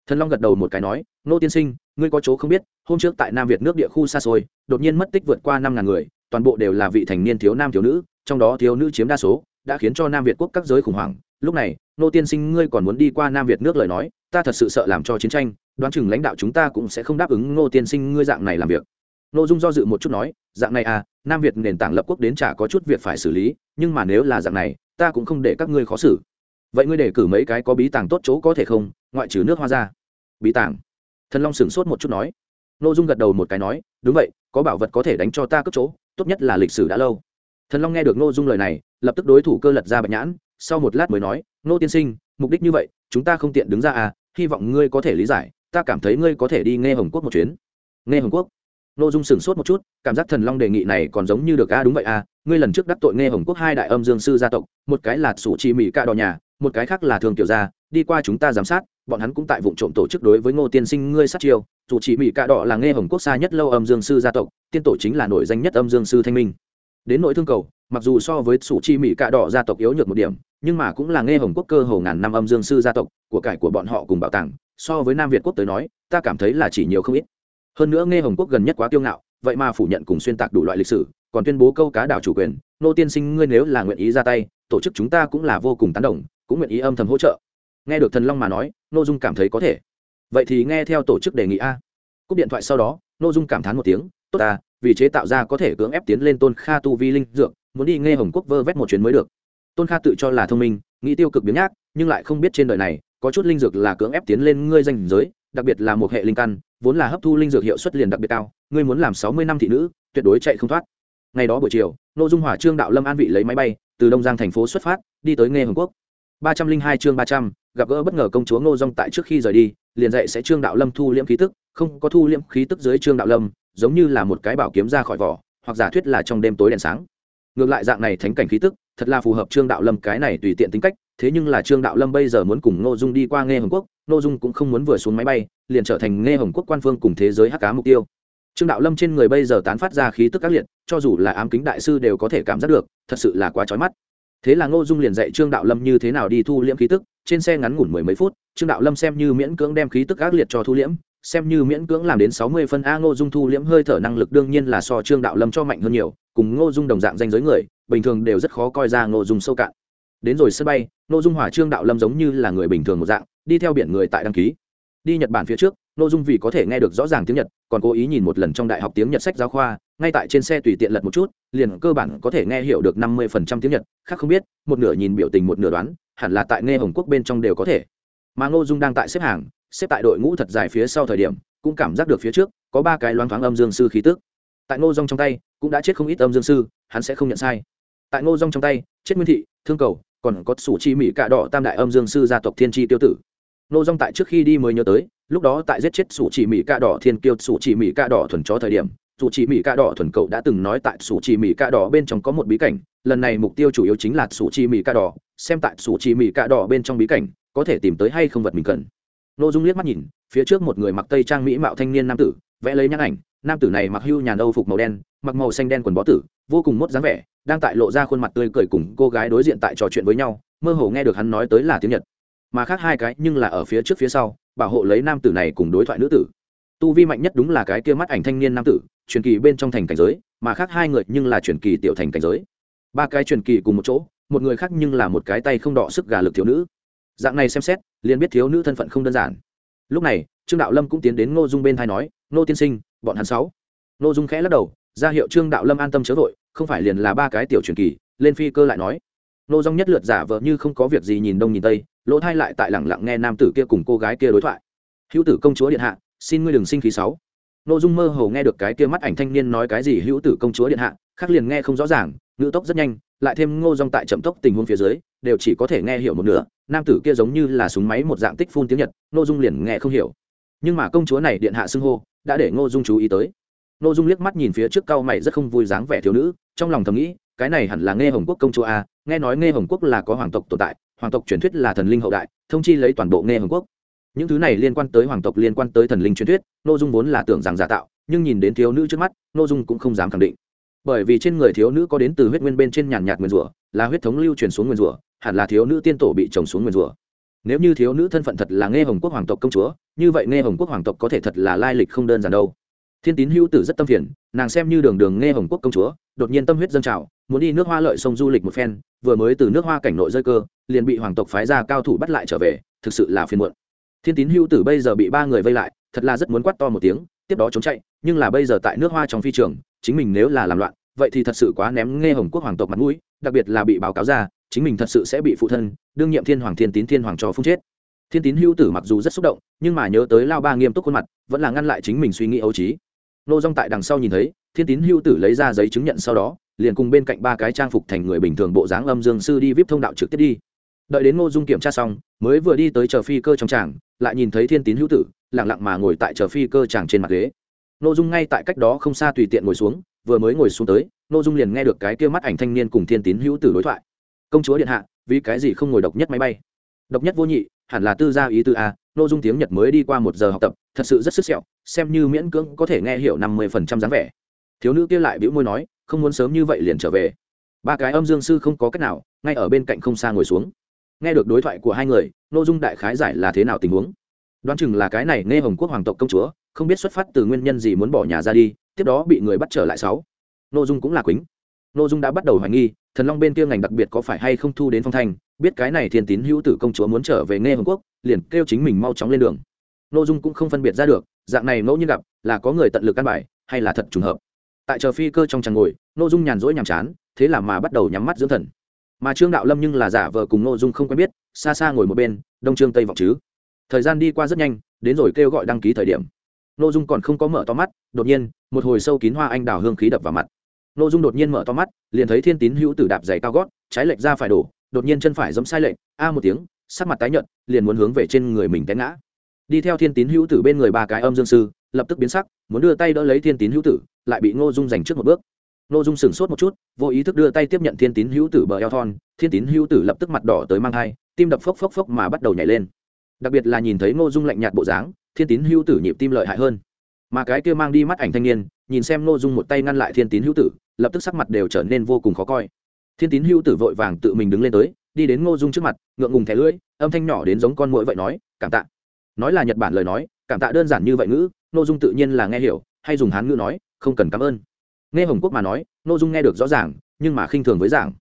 S1: Thần long gật đầu một cái nói, Ngô tiên sinh ngươi có chỗ không biết, hôm trước tại nam việt nước địa khu xa xôi, đột nhiên mất tích vượt qua năm ngàn người, toàn bộ đều là vị thành niên thiếu nam thiếu nữ, trong đó thiếu nữ chiếm đa số, đã khiến cho nam việt quốc các giới khủng hoảng. Lúc này, nô tiên sinh ngươi còn muốn đi qua nam việt nước lời nói, ta thật sự sợ làm cho chiến tranh, đoán chừng lãnh đạo chúng ta cũng sẽ không đáp ứng Nô tiên sinh ngươi dạng này làm việc. Nội dung do dự một chút nói, dạng này à nam việt nền tảng lập quốc đến chả có chút việc phải xử lý, nhưng mà nếu là dạng này, ta cũng không để các ngươi khó xử. Vậy ngươi để cử mấy cái có bí tàng tốt chỗ có thể không? Ngoại trừ nước hoa ra. Bí tàng thần long sửng sốt một chút nói. Nội dung gật đầu một cái nói, đúng vậy, có bảo vật có thể đánh cho ta cất chỗ, tốt nhất là lịch sử đã lâu. Thần long nghe được nội dung lời này, lập tức đối thủ cơ lật ra bạch nhãn, sau một lát mới nói nô tiên sinh, mục đích như vậy, chúng ta không tiện đứng ra à hy vọng ngươi có thể lý giải, ta cảm thấy ngươi có thể đi nghe hồng quốc một chuyến. Nghe hồng quốc? Nội dung sửng sốt một chút, cảm giác thần long đề nghị này còn giống như được a đúng vậy a ngươi lần trước đắc tội nghe hồng quốc hai đại âm dương sư gia tộc, một cái là sủ chi mỹ ca đò nhà một cái khác là thường tiểu gia, đi qua chúng ta giám sát, bọn hắn cũng tại vụ trộm tổ chức đối với ngô tiên sinh ngươi sát chiêu. Dù chỉ mỹ cạ đỏ là nghe hồng quốc xa nhất lâu âm dương sư gia tộc, tiên tổ chính là nổi danh nhất âm dương sư thanh minh. Đến nội thương cầu, mặc dù so với sủ chi mỹ cạ đỏ gia tộc yếu nhược một điểm, nhưng mà cũng là nghe hồng quốc cơ hồ ngàn năm âm dương sư gia tộc, của cải của bọn họ cùng bảo tàng, so với nam việt quốc tới nói, ta cảm thấy là chỉ nhiều không ít. Hơn nữa nghe hồng quốc gần nhất quá kiêu ngạo, vậy mà phủ nhận cùng xuyên tạc đủ loại lịch sử, còn tuyên bố câu cá đảo chủ quyền nô tiên sinh ngươi nếu là nguyện ý ra tay, tổ chức chúng ta cũng là vô cùng tán đồng cũng nguyện ý âm thầm hỗ trợ. Nghe được thần long mà nói, nô dung cảm thấy có thể. Vậy thì nghe theo tổ chức đề nghị a. Cúp điện thoại sau đó, nô dung cảm thán một tiếng, tốt ta, vì chế tạo ra có thể cưỡng ép tiến lên tôn kha tu vi linh dược, muốn đi nghe hồng quốc vơ vét một chuyến mới được. Tôn kha tự cho là thông minh, nghĩ tiêu cực biến nhác, nhưng lại không biết trên đời này, có chút linh dược là cưỡng ép tiến lên ngươi danh giới, đặc biệt là một hệ linh căn, vốn là hấp thu linh dược hiệu suất liền đặc biệt cao, ngươi muốn làm sáu mươi năm thị nữ, tuyệt đối chạy không thoát. Ngày đó buổi chiều nội dung hỏa trương đạo lâm an vị lấy máy bay, từ đông giang thành phố xuất phát, đi tới nghe hồng quốc ba trăm linh hai chương ba trăm, gặp gỡ bất ngờ công chúa ngô Dung tại trước khi rời đi, liền dạy sẽ trương đạo lâm thu liễm khí tức, không có thu liễm khí tức dưới trương đạo lâm, giống như là một cái bảo kiếm ra khỏi vỏ, hoặc giả thuyết là trong đêm tối đèn sáng. Ngược lại dạng này thánh cảnh khí tức, thật là phù hợp trương đạo lâm cái này tùy tiện tính cách, thế nhưng là trương đạo lâm bây giờ muốn cùng ngô dung đi qua nghe hồng quốc, ngô dung cũng không muốn vừa xuống máy bay, liền trở thành nghe hồng quốc quan phương cùng thế giới hắc cá mục tiêu. Trương đạo lâm trên người bây giờ tán phát ra khí tức các liệt, cho dù là ám kính đại sư đều có thể cảm giác được, thật sự là quá chói mắt thế là ngô dung liền dạy trương đạo lâm như thế nào đi thu liễm khí tức, trên xe ngắn ngủn mười mấy phút, trương đạo lâm xem như miễn cưỡng đem khí tức ác liệt cho thu liễm, xem như miễn cưỡng làm đến sáu mươi phân a ngô dung thu liễm hơi thở năng lực đương nhiên là so trương đạo lâm cho mạnh hơn nhiều, cùng ngô dung đồng dạng danh giới người, bình thường đều rất khó coi ra ngô dung sâu cạn. Đến rồi sân bay, ngô dung hỏa trương đạo lâm giống như là người bình thường một dạng, đi theo biển người tại đăng ký. Đi nhật bản phía trước nội dung vì có thể nghe được rõ ràng tiếng nhật, còn cố ý nhìn một lần trong đại học tiếng nhật sách giáo khoa, ngay tại trên xe tùy tiện lật một chút, liền cơ bản có thể nghe hiểu được năm mươi phần trăm tiếng nhật, khác không biết, một nửa nhìn biểu tình một nửa đoán, hẳn là tại nghe hồng quốc bên trong đều có thể. Mà ngô dung đang tại xếp hàng, xếp tại đội ngũ thật dài phía sau thời điểm, cũng cảm giác được phía trước, có ba cái loáng thoáng âm dương sư khí tức. Tại ngô dung trong tay, cũng đã chết không ít âm dương sư, hắn sẽ không nhận sai. Tại ngô dung trong tay, chết nguyên thị, thương cầu, còn có sủ chi mỹ cạ đỏ tam đại âm dương sư gia tộc thiên tri tiêu tử. Ngô dung tại trước khi đi mới nhớ tới lúc đó tại giết chết sủ chỉ mỹ cạ đỏ thiên kiêu, sủ chỉ mỹ cạ đỏ thuần chó thời điểm, sủ chỉ mỹ cạ đỏ thuần cậu đã từng nói tại sủ chỉ mỹ cạ đỏ bên trong có một bí cảnh. Lần này mục tiêu chủ yếu chính là sủ chỉ mỹ cạ đỏ. Xem tại sủ chỉ mỹ cạ đỏ bên trong bí cảnh, có thể tìm tới hay không vật mình cần. Nội dung liếc mắt nhìn, phía trước một người mặc tây trang mỹ mạo thanh niên nam tử, vẽ lấy nhãn ảnh. Nam tử này mặc hưu nhàn âu phục màu đen, mặc màu xanh đen quần bó tử, vô cùng mốt dáng vẻ, đang tại lộ ra khuôn mặt tươi cười cùng cô gái đối diện tại trò chuyện với nhau, mơ hồ nghe được hắn nói tới là tiếng nhật. Mà khác hai cái nhưng là ở phía trước phía sau bảo hộ lấy nam tử này cùng đối thoại nữ tử. Tu vi mạnh nhất đúng là cái kia mắt ảnh thanh niên nam tử, truyền kỳ bên trong thành cảnh giới, mà khác hai người nhưng là truyền kỳ tiểu thành cảnh giới. Ba cái truyền kỳ cùng một chỗ, một người khác nhưng là một cái tay không đọ sức gà lực thiếu nữ. Dạng này xem xét, liền biết thiếu nữ thân phận không đơn giản. Lúc này, trương đạo lâm cũng tiến đến ngô dung bên thai nói, ngô tiên sinh, bọn hắn sáu. Ngô dung khẽ lắc đầu, ra hiệu trương đạo lâm an tâm chớ vội, không phải liền là ba cái tiểu truyền kỳ, lên phi cơ lại nói. Ngô dung nhất lượt giả vờ như không có việc gì nhìn đông nhìn tây lỗ thai lại tại lẳng lặng nghe nam tử kia cùng cô gái kia đối thoại. Hữu tử công chúa điện hạ, xin ngươi đừng sinh khí sáu nội dung mơ hồ nghe được cái kia mắt ảnh thanh niên nói cái gì, hữu tử công chúa điện hạ, khác liền nghe không rõ ràng, ngữ tốc rất nhanh, lại thêm ngô dòng tại chậm tốc tình huống phía dưới, đều chỉ có thể nghe hiểu một nửa, nam tử kia giống như là súng máy một dạng tích phun tiếng nhật, ngô dung liền nghe không hiểu. Nhưng mà công chúa này điện hạ xưng hô, đã để ngô dung chú ý tới. Ngô dung liếc mắt nhìn phía trước cao mày rất không vui dáng vẻ thiếu nữ trong lòng thầm nghĩ, cái này hẳn là nghe hồng quốc công chúa a, nghe nói nghe hồng quốc là có hoàng tộc tồn tại, hoàng tộc truyền thuyết là thần linh hậu đại, thông chi lấy toàn bộ nghe hồng quốc. Những thứ này liên quan tới hoàng tộc, liên quan tới thần linh truyền thuyết nội dung vốn là tưởng rằng giả tạo, nhưng nhìn đến thiếu nữ trước mắt nội dung cũng không dám khẳng định. Bởi vì trên người thiếu nữ có đến từ huyết nguyên bên trên nhàn nhạt nguyên rủa, là huyết thống lưu truyền xuống nguyên rủa, hẳn là thiếu nữ tiên tổ bị trồng xuống nguyên rủa. Nếu như thiếu nữ thân phận thật là nghe hồng quốc hoàng tộc công chúa, như vậy nghe hồng quốc hoàng tộc có thể thật là lai lịch không đơn giản đâu thiên tín hữu tử rất tâm phiền, nàng xem như đường đường nghe hồng quốc công chúa, đột nhiên tâm huyết dâng trào, muốn đi nước hoa lợi sông du lịch một phen, vừa mới từ nước hoa cảnh nội rơi cơ, liền bị hoàng tộc phái ra cao thủ bắt lại trở về, thực sự là phiền muộn. Thiên tín hữu tử bây giờ bị ba người vây lại, thật là rất muốn quát to một tiếng, tiếp đó trốn chạy, nhưng là bây giờ tại nước hoa trong phi trường, chính mình nếu là làm loạn, vậy thì thật sự quá ném nghe hồng quốc hoàng tộc mặt mũi, đặc biệt là bị báo cáo ra, chính mình thật sự sẽ bị phụ thân, đương nhiệm thiên hoàng thiên tín thiên hoàng cho phun chết. Thiên tín hữu tử mặc dù rất xúc động, nhưng mà nhớ tới lao ba nghiêm túc khuôn mặt, vẫn là ngăn lại chính mình suy nghĩ ấu trí nô dong tại đằng sau nhìn thấy, thiên tín Hưu tử lấy ra giấy chứng nhận sau đó, liền cùng bên cạnh ba cái trang phục thành người bình thường bộ dáng âm dương sư đi vip thông đạo trực tiếp đi. Đợi đến ngô dung kiểm tra xong, mới vừa đi tới chờ phi cơ trong tràng, lại nhìn thấy thiên tín hữu tử lẳng lặng mà ngồi tại chờ phi cơ tràng trên mặt ghế. Ngô dung ngay tại cách đó không xa tùy tiện ngồi xuống, vừa mới ngồi xuống tới, ngô dung liền nghe được cái kia mắt ảnh thanh niên cùng thiên tín hữu tử đối thoại. Công chúa điện hạ, vì cái gì không ngồi độc nhất máy bay? Độc nhất vô nhị, hẳn là tư gia ý tư a. Ngô dung tiếng nhật mới đi qua một giờ học tập thật sự rất sức sẹo, xem như miễn cưỡng có thể nghe hiểu năm mươi phần trăm dáng vẻ. Thiếu nữ kia lại bĩu môi nói, không muốn sớm như vậy liền trở về. Ba cái âm dương sư không có cách nào, ngay ở bên cạnh không xa ngồi xuống. Nghe được đối thoại của hai người n ô dung đại khái giải là thế nào tình huống. Đoán chừng là cái này nghe hồng quốc hoàng tộc công chúa, không biết xuất phát từ nguyên nhân gì muốn bỏ nhà ra đi, tiếp đó bị người bắt trở lại sáu. N ô dung cũng là quýnh n ô dung đã bắt đầu hoài nghi, thần long bên kia ngành đặc biệt có phải hay không thu đến phong thanh, biết cái này thiên tín hữu tử công chúa muốn trở về nghe hồng quốc, liền kêu chính mình mau chóng lên đường n ô dung cũng không phân biệt ra được, dạng này ngẫu nhiên gặp, là có người tận lực căn bài, hay là thật trùng hợp? Tại chờ phi cơ trong tràng ngồi n ô dung nhàn rỗi nhàm chán, thế là mà bắt đầu nhắm mắt dưỡng thần. Mà trương đạo lâm nhưng là giả vờ cùng nội dung không quen biết, xa xa ngồi một bên, đông trương tây vọng chứ. Thời gian đi qua rất nhanh, đến rồi kêu gọi đăng ký thời điểm. Nội dung còn không có mở to mắt, đột nhiên, một hồi sâu kín hoa anh đào hương khí đập vào mặt. Nội dung đột nhiên mở to mắt, liền thấy thiên tín hữu tử đạp giày cao gót, trái lệch ra phải đổ, đột nhiên chân phải giẫm sai lệch, a một tiếng, sắc mặt tái nhợt, liền muốn hướng về trên người mình té ngã đi theo thiên tín hữu tử bên người ba cái âm dương sư lập tức biến sắc muốn đưa tay đỡ lấy thiên tín hữu tử lại bị ngô dung giành trước một bước Ngô Dung sửng sốt một chút, vô ý thức đưa tay tiếp nhận Thiên Tín Hữu Tử bờ eo thon, Thiên Tín Hữu Tử lập tức mặt đỏ tới mang hai, tim đập phốc phốc phốc mà bắt đầu nhảy lên. Đặc biệt là nhìn thấy Ngô Dung lạnh nhạt bộ dáng, Thiên Tín Hữu Tử nhịp tim lợi hại hơn. Mà cái kia mang đi mắt ảnh thanh niên, nhìn xem Ngô Dung một tay ngăn lại Thiên Tín Hữu Tử, lập tức sắc mặt đều trở nên vô cùng khó coi. Thiên Tín Hữu Tử vội vàng tự mình đứng lên tới, đi đến Ngô Dung trước mặt, ngượng ngùng thẻ lưỡi, âm thanh nhỏ đến giống con muỗi vậy nói, "Cảm tạ." Nói là Nhật Bản lời nói, cảm tạ đơn giản như vậy ngữ, nội Dung tự nhiên là nghe hiểu, hay dùng Hán ngữ nói, không cần cảm ơn. Nghe hồng quốc mà nói n ô dung nghe được rõ ràng nhưng mà khinh thường với giảng.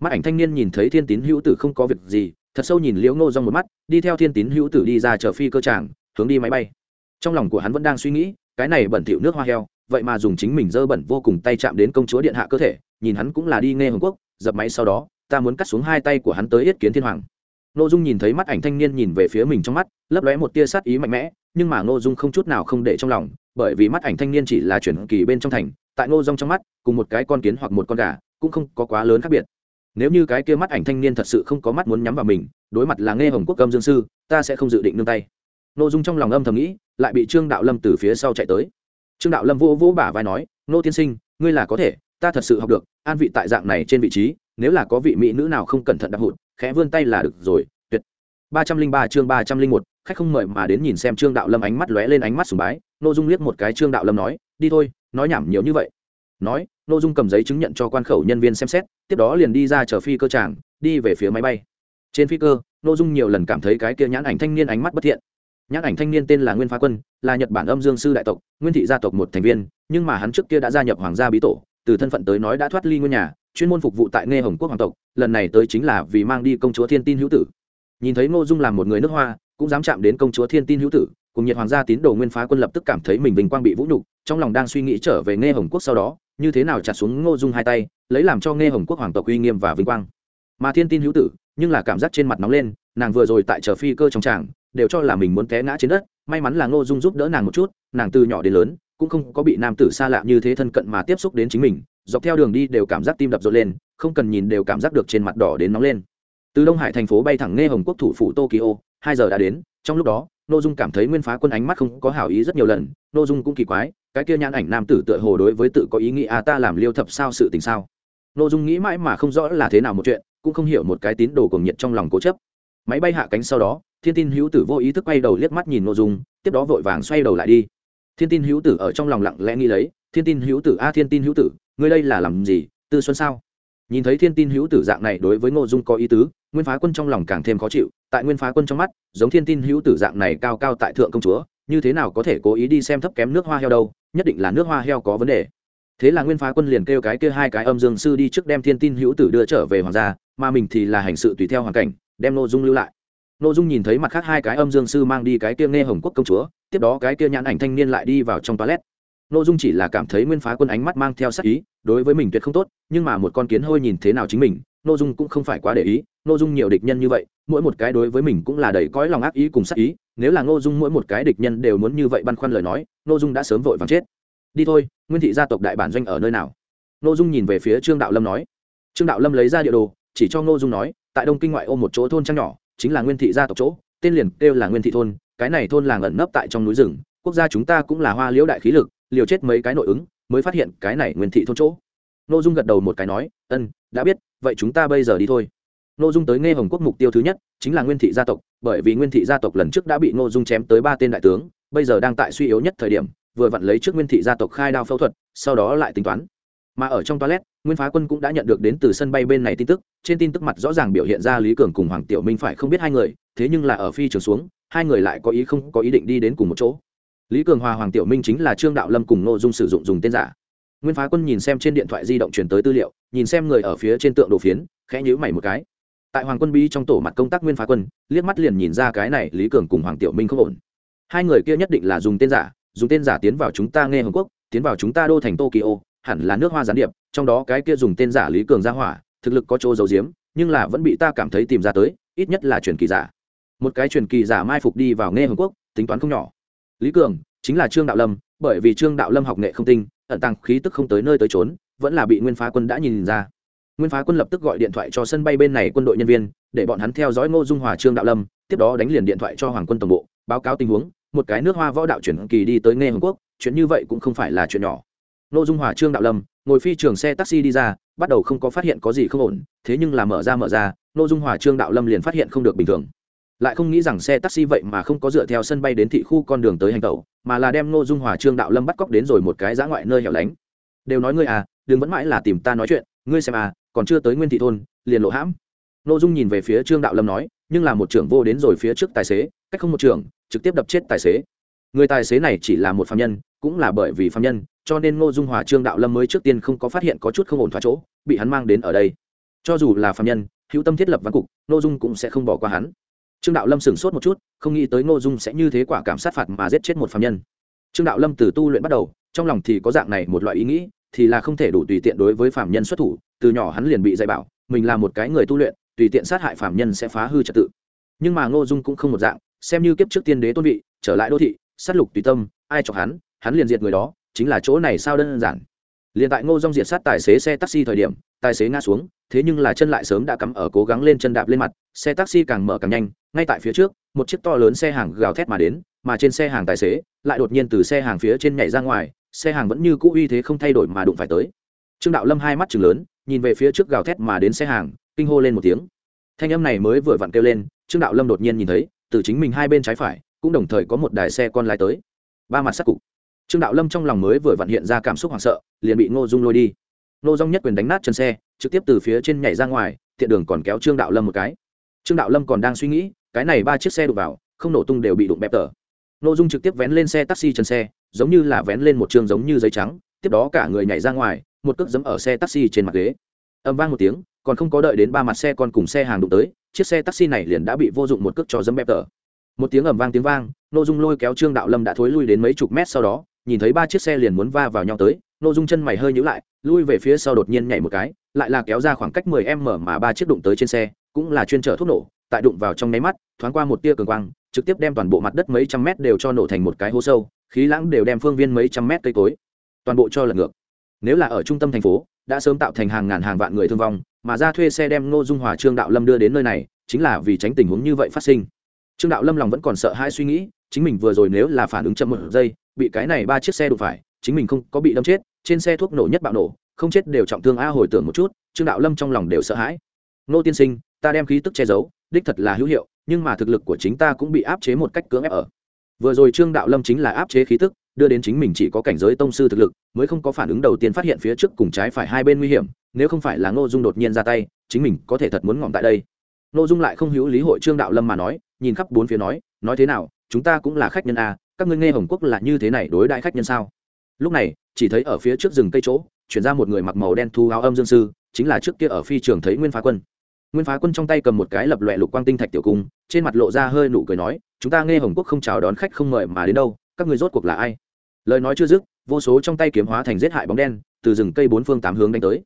S1: Mắt ảnh thanh niên nhìn thấy thiên tín hữu tử không có việc gì thật sâu nhìn liễu ngô rong một mắt đi theo thiên tín hữu tử đi ra chờ phi cơ tràng hướng đi máy bay. Trong lòng của hắn vẫn đang suy nghĩ cái này bẩn thỉu nước hoa heo vậy mà dùng chính mình dơ bẩn vô cùng tay chạm đến công chúa điện hạ cơ thể nhìn hắn cũng là đi nghe hồng quốc dập máy sau đó ta muốn cắt xuống hai tay của hắn tới yết kiến thiên hoàng. N ô dung nhìn thấy mắt ảnh thanh niên nhìn về phía mình trong mắt lấp lóe một tia sát ý mạnh mẽ, nhưng mà Ngô dung không chút nào không để trong lòng, bởi vì mắt ảnh thanh niên chỉ là chuyển kỳ bên trong thành, tại ngô Dung trong mắt, cùng một cái con kiến hoặc một con gà cũng không có quá lớn khác biệt. Nếu như cái kia mắt ảnh thanh niên thật sự không có mắt muốn nhắm vào mình, đối mặt là nghe hồng quốc âm dương sư, ta sẽ không dự định nương tay. Nội dung trong lòng âm thầm nghĩ, lại bị trương đạo lâm từ phía sau chạy tới. Trương đạo lâm vô vô bả vai nói nô tiên sinh, ngươi là có thể, ta thật sự học được, an vị tại dạng này trên vị trí, nếu là có vị mỹ nữ nào không cẩn thận đạp hụt, khẽ vươn tay là được rồi, tuyệt. ba trăm linh ba chương ba trăm linh một khách không mời mà đến nhìn xem trương đạo lâm ánh mắt lóe lên ánh mắt sùng bái n ô dung liếc một cái trương đạo lâm nói, đi thôi, nói nhảm nhiều như vậy. Nói n ô dung cầm giấy chứng nhận cho quan khẩu nhân viên xem xét, tiếp đó liền đi ra chở phi cơ tràng, đi về phía máy bay. Trên phi cơ n ô dung nhiều lần cảm thấy cái kia nhãn ảnh thanh niên ánh mắt bất thiện. Nhãn ảnh thanh niên tên là nguyên phá quân, là nhật bản âm dương sư đại tộc, nguyên thị gia tộc một thành viên, nhưng mà hắn trước kia đã gia nhập hoàng gia bí tổ, từ thân phận tới nói đã thoát ly ngôi nhà, chuyên môn phục vụ tại nghe hồng quốc hoàng tộc, lần này tới chính là vì mang đi công chúa thiên tin hữu tử. Nhìn thấy ngô dung làm một người nước hoa cũng dám chạm đến công chúa thiên tin hữu tử, cùng nhiệt hoàng gia tín đồ nguyên phá quân lập tức cảm thấy mình vinh quang bị vũ nhục, trong lòng đang suy nghĩ trở về nghe hồng quốc sau đó, như thế nào chặt xuống ngô dung hai tay, lấy làm cho nghe hồng quốc hoàng tộc uy nghiêm và vinh quang. Mà thiên tin hữu tử, nhưng là cảm giác trên mặt nóng lên, nàng vừa rồi tại chờ phi cơ trong tràng, đều cho là mình muốn té ngã trên đất, may mắn là ngô dung giúp đỡ nàng một chút, nàng từ nhỏ đến lớn, cũng không có bị nam tử xa lạ như thế thân cận mà tiếp xúc đến chính mình, dọc theo đường đi đều cảm giác tim đập rộn lên, không cần nhìn đều cảm giác được trên mặt đỏ đến nóng lên. Từ đông hải thành phố bay thẳng nghe hồng quốc thủ phủ tokyo hai giờ đã đến, trong lúc đó nội dung cảm thấy nguyên phá quân ánh mắt không có hảo ý rất nhiều lần nội dung cũng kỳ quái, cái kia nhãn ảnh nam tử tựa hồ đối với tự có ý nghĩ à ta làm liêu thập sao sự tình sao? Nội dung nghĩ mãi mà không rõ là thế nào một chuyện, cũng không hiểu một cái tín đồ cuồng nhiệt trong lòng cố chấp. Máy bay hạ cánh sau đó, thiên tin hữu tử vô ý thức quay đầu liếc mắt nhìn nội dung, tiếp đó vội vàng xoay đầu lại đi. Thiên tin hữu tử ở trong lòng lặng lẽ nghĩ lấy, thiên tin hữu tử, a, thiên tin hữu tử, ngươi đây là làm gì, tư xuân sao? Nhìn thấy thiên tin hữu tử dạng này đối với ngô dung có ý tứ nguyên phá quân trong lòng càng thêm khó chịu, tại nguyên phá quân trong mắt, giống thiên tin hữu tử dạng này cao cao tại thượng công chúa, như thế nào có thể cố ý đi xem thấp kém nước hoa heo đâu, nhất định là nước hoa heo có vấn đề. Thế là nguyên phá quân liền kêu cái kia hai cái âm dương sư đi trước đem thiên tin hữu tử đưa trở về hoàng gia, mà mình thì là hành sự tùy theo hoàn cảnh, đem nội dung lưu lại. Nội dung nhìn thấy mặt khác hai cái âm dương sư mang đi cái kia nghe hồng quốc công chúa, tiếp đó cái kia nhãn ảnh thanh niên lại đi vào trong toilet. Nội dung chỉ là cảm thấy nguyên phá quân ánh mắt mang theo sắc ý, đối với mình tuyệt không tốt, nhưng mà một con kiến hôi nhìn thế nào chính mình nội dung cũng không phải quá để ý Ngô dung nhiều địch nhân như vậy mỗi một cái đối với mình cũng là đầy cõi lòng ác ý cùng sát ý nếu là ngô dung mỗi một cái địch nhân đều muốn như vậy băn khoăn lời nói ngô dung đã sớm vội vàng chết. Đi thôi nguyên thị gia tộc đại bản doanh ở nơi nào? Ngô dung nhìn về phía trương đạo lâm nói. Trương đạo lâm lấy ra địa đồ chỉ cho ngô dung nói tại đông kinh ngoại ô một chỗ thôn trang nhỏ chính là nguyên thị gia tộc chỗ tên liền kêu là nguyên thị thôn cái này thôn làng ẩn nấp tại trong núi rừng quốc gia chúng ta cũng là hoa liễu đại khí lực liều chết mấy cái nội ứng mới phát hiện cái này nguyên thị thôn chỗ. Ngô dung gật đầu một cái nói "Ừm, đã biết vậy chúng ta bây giờ đi thôi. Ngô dung tới nghe hồng quốc mục tiêu thứ nhất, chính là nguyên thị gia tộc, bởi vì nguyên thị gia tộc lần trước đã bị Ngô dung chém tới ba tên đại tướng, bây giờ đang tại suy yếu nhất thời điểm, vừa vặn lấy trước nguyên thị gia tộc khai đao phẫu thuật, sau đó lại tính toán. Mà ở trong toilet, nguyên phá quân cũng đã nhận được đến từ sân bay bên này tin tức, trên tin tức mặt rõ ràng biểu hiện ra lý cường cùng hoàng tiểu minh phải không biết hai người, thế nhưng là ở phi trường xuống, hai người lại có ý không có ý định đi đến cùng một chỗ. Lý cường hòa hoàng tiểu minh chính là trương đạo lâm cùng Ngô dung sử dụng dùng tên giả. Nguyên phá quân nhìn xem trên điện thoại di động truyền tới tư liệu, nhìn xem người ở phía trên tượng đồ phiến, khẽ nhíu mày một cái tại hoàng quân bi trong tổ mặt công tác nguyên phá quân, liếc mắt liền nhìn ra cái này lý cường cùng hoàng tiểu minh không ổn. Hai người kia nhất định là dùng tên giả, dùng tên giả tiến vào chúng ta nghe hồng quốc, tiến vào chúng ta đô thành tokyo, hẳn là nước hoa gián điệp, trong đó cái kia dùng tên giả lý cường ra hỏa, thực lực có chỗ giấu giếm, nhưng là vẫn bị ta cảm thấy tìm ra tới, ít nhất là truyền kỳ giả. Một cái truyền kỳ giả mai phục đi vào nghe hồng quốc, tính toán không nhỏ. Lý cường, chính là trương đạo lâm, bởi vì trương đạo lâm học nghệ không tinh, ẩn tăng khí tức không tới nơi tới trốn vẫn là bị nguyên phá quân đã nhìn ra nguyên phá quân lập tức gọi điện thoại cho sân bay bên này quân đội nhân viên, để bọn hắn theo dõi ngô dung hòa, trương đạo lâm, tiếp đó đánh liền điện thoại cho hoàng quân tổng bộ, báo cáo tình huống, một cái nước hoa võ đạo chuyển kỳ đi tới nghe hồng quốc, chuyện như vậy cũng không phải là chuyện nhỏ. Ngô dung hòa, trương đạo lâm, ngồi phi trường xe taxi đi ra, bắt đầu không có phát hiện có gì không ổn, thế nhưng là mở ra mở ra, ngô dung hòa, trương đạo lâm liền phát hiện không được bình thường. Lại không nghĩ rằng xe taxi vậy mà không có dựa theo sân bay đến thị khu con đường tới hành tẩu, mà là đem ngô dung hòa, trương đạo lâm bắt cóc đến rồi một cái giã ngoại nơi hẻo lánh. Đều nói ngươi à đừng vẫn mãi là tìm ta nói chuyện, ngươi xem à còn chưa tới nguyên thị thôn, liền lộ hãm. Ngô dung nhìn về phía trương đạo lâm nói, nhưng là một trưởng vô đến rồi phía trước tài xế, cách không một trưởng, trực tiếp đập chết tài xế. Người tài xế này chỉ là một phạm nhân, cũng là bởi vì phạm nhân, cho nên ngô dung hòa trương đạo lâm mới trước tiên không có phát hiện có chút không ổn thỏa chỗ, bị hắn mang đến ở đây. Cho dù là phạm nhân, hữu tâm thiết lập văn cục, ngô dung cũng sẽ không bỏ qua hắn. Trương đạo lâm sửng sốt một chút, không nghĩ tới ngô dung sẽ như thế quả cảm sát phạt mà giết chết một phạm nhân. Trương đạo lâm từ tu luyện bắt đầu, trong lòng thì có dạng này một loại ý nghĩ thì là không thể đủ tùy tiện đối với phạm nhân xuất thủ, từ nhỏ hắn liền bị dạy bảo, mình là một cái người tu luyện, tùy tiện sát hại phạm nhân sẽ phá hư trật tự. Nhưng mà ngô dung cũng không một dạng, xem như kiếp trước tiên đế tôn vị, trở lại đô thị, sát lục tùy tâm, ai chọc hắn hắn liền diệt người đó, chính là chỗ này sao đơn giản. Liền tại ngô dung diệt sát tài xế xe taxi thời điểm, tài xế ngã xuống, thế nhưng là chân lại sớm đã cắm ở cố gắng lên chân đạp lên mặt, xe taxi càng mở càng nhanh, ngay tại phía trước, một chiếc to lớn xe hàng gào thét mà đến mà trên xe hàng tài xế lại đột nhiên từ xe hàng phía trên nhảy ra ngoài, xe hàng vẫn như cũ uy thế không thay đổi mà đụng phải tới. Trương đạo lâm hai mắt chừng lớn, nhìn về phía trước gào thét mà đến xe hàng, kinh hô lên một tiếng. Thanh âm này mới vừa vặn kêu lên, trương đạo lâm đột nhiên nhìn thấy, từ chính mình hai bên trái phải, cũng đồng thời có một đài xe con lái tới. Ba mặt sắc cục. Trương đạo lâm trong lòng mới vừa vặn hiện ra cảm xúc hoảng sợ, liền bị ngô dung lôi đi. Ngô dung nhất quyền đánh nát chân xe, trực tiếp từ phía trên nhảy ra ngoài, thiện đường còn kéo trương đạo lâm một cái. Trương đạo lâm còn đang suy nghĩ, cái này ba chiếc xe đụng vào, không nổ tung đều bị đụng bẹp tờ Nô dung trực tiếp vén lên xe taxi chân xe, giống như là vén lên một trường giống như giấy trắng, tiếp đó cả người nhảy ra ngoài, một cước giấm ở xe taxi trên mặt ghế. Âm vang một tiếng, còn không có đợi đến ba mặt xe còn cùng xe hàng đụng tới, chiếc xe taxi này liền đã bị vô dụng một cước cho dẫm bẹp tờ một tiếng ầm vang tiếng vang nội dung lôi kéo trương đạo lâm đã thối lui đến mấy chục mét sau đó, nhìn thấy ba chiếc xe liền muốn va vào nhau tới nội dung chân mày hơi nhữ lại, lui về phía sau đột nhiên nhảy một cái, lại là kéo ra khoảng cách mười m mà ba chiếc đụng tới trên xe, cũng là chuyên chở thuốc nổ, tại đụng vào trong nháy mắt thoáng qua một tia cường quang, trực tiếp đem toàn bộ mặt đất mấy trăm mét đều cho nổ thành một cái hố sâu, khí lãng đều đem phương viên mấy trăm mét cây cối, toàn bộ cho lật ngược. Nếu là ở trung tâm thành phố, đã sớm tạo thành hàng ngàn hàng vạn người thương vong, mà ra thuê xe đem ngô dung hòa, trương đạo lâm đưa đến nơi này, chính là vì tránh tình huống như vậy phát sinh. Trương đạo lâm lòng vẫn còn sợ hai suy nghĩ, chính mình vừa rồi nếu là phản ứng chậm một giây, bị cái này ba chiếc xe đụng phải, chính mình không có bị đâm chết, trên xe thuốc nổ nhất bạo nổ, không chết đều trọng thương a hồi tưởng một chút, trương đạo lâm trong lòng đều sợ hãi. Nô tiên sinh, ta đem khí tức che giấu, đích thật là hữu hiệu nhưng mà thực lực của chính ta cũng bị áp chế một cách cưỡng ép ở. Vừa rồi trương đạo lâm chính là áp chế khí tức, đưa đến chính mình chỉ có cảnh giới tông sư thực lực, mới không có phản ứng đầu tiên phát hiện phía trước cùng trái phải hai bên nguy hiểm, nếu không phải là ngô dung đột nhiên ra tay, chính mình có thể thật muốn ngỏm tại đây. Ngô dung lại không hữu lý hội trương đạo lâm mà nói, nhìn khắp bốn phía nói nói thế nào, chúng ta cũng là khách nhân a, các ngươi nghe hồng quốc là như thế này đối đại khách nhân sao? Lúc này, chỉ thấy ở phía trước rừng cây chỗ, chuyển ra một người mặc màu đen thu áo âm dương sư, chính là trước kia ở phi trường thấy nguyên phá quân nguyên phá quân trong tay cầm một cái lập loẹ lục quang tinh thạch tiểu cung, trên mặt lộ ra hơi nụ cười nói, chúng ta nghe hồng quốc không chào đón khách không mời mà đến đâu, các người rốt cuộc là ai? Lời nói chưa dứt, vô số trong tay kiếm hóa thành giết hại bóng đen, từ rừng cây bốn phương tám hướng đánh tới.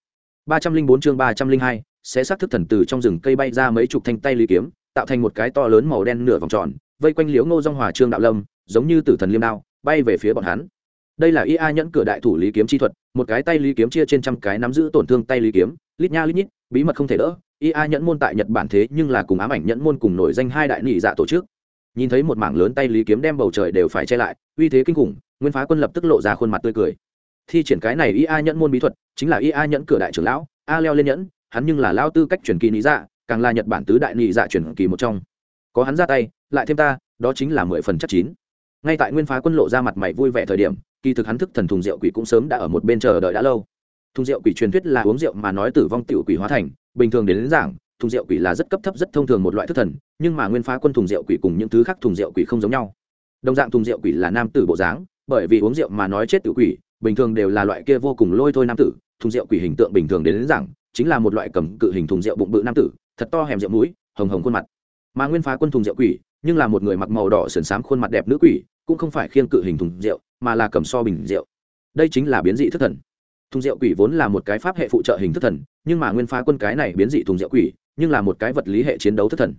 S1: Ba trăm linh bốn chương ba trăm linh hai, sẽ xác thức thần từ trong rừng cây bay ra mấy chục thanh tay lý kiếm, tạo thành một cái to lớn màu đen nửa vòng tròn, vây quanh liễu ngô dong hòa trương đạo lâm, giống như tử thần liêm đao, bay về phía bọn hắn. Đây là ia nhẫn cửa đại thủ lý kiếm chi thuật, một cái tay lý kiếm chia trên trăm cái nắm giữ tổn thương tay lý kiếm, lít nha lít nhít bí mật không thể đỡ ia nhẫn môn tại nhật bản thế nhưng là cùng ám ảnh nhẫn môn cùng nổi danh hai đại nị dạ tổ chức. Nhìn thấy một mảng lớn tay lý kiếm đem bầu trời đều phải che lại, uy thế kinh khủng, nguyên phá quân lập tức lộ ra khuôn mặt tươi cười. Thi triển cái này ia nhẫn môn bí thuật, chính là ia nhẫn cửa đại trưởng lão, a leo lên nhẫn, hắn nhưng là lao tư cách truyền kỳ nị dạ càng là nhật bản tứ đại nị dạ truyền kỳ một trong. Có hắn ra tay, lại thêm ta, đó chính là mười phần chắc chín. Ngay tại nguyên phá quân lộ ra mặt mày vui vẻ thời điểm, kỳ thực hắn thức thần thùng rượu quỷ cũng sớm đã ở một bên chờ đợi đã lâu thùng rượu quỷ truyền thuyết là uống rượu mà nói tử vong tiểu quỷ hóa thành bình thường đến, đến giảng thùng rượu quỷ là rất cấp thấp rất thông thường một loại thức thần nhưng mà nguyên phá quân thùng rượu quỷ cùng những thứ khác thùng rượu quỷ không giống nhau. Đồng dạng thùng rượu quỷ là nam tử bộ dáng bởi vì uống rượu mà nói chết tự quỷ bình thường đều là loại kia vô cùng lôi thôi nam tử thùng rượu quỷ hình tượng bình thường đến, đến giảng chính là một loại cầm cự hình thùng rượu bụng bự nam tử thật to hẻm rượu mũi hồng hồng khuôn mặt. Mà nguyên phá quân thùng rượu quỷ nhưng là một người mặc màu đỏ sườn xám khuôn mặt đẹp nữ quỷ cũng không phải khiêng cự hình thùng rượu mà là cầm so bình rượu. Đây chính là biến dị thức thần thùng rượu quỷ vốn là một cái pháp hệ phụ trợ hình thất thần, nhưng mà nguyên phá quân cái này biến dị thùng rượu quỷ, nhưng là một cái vật lý hệ chiến đấu thất thần.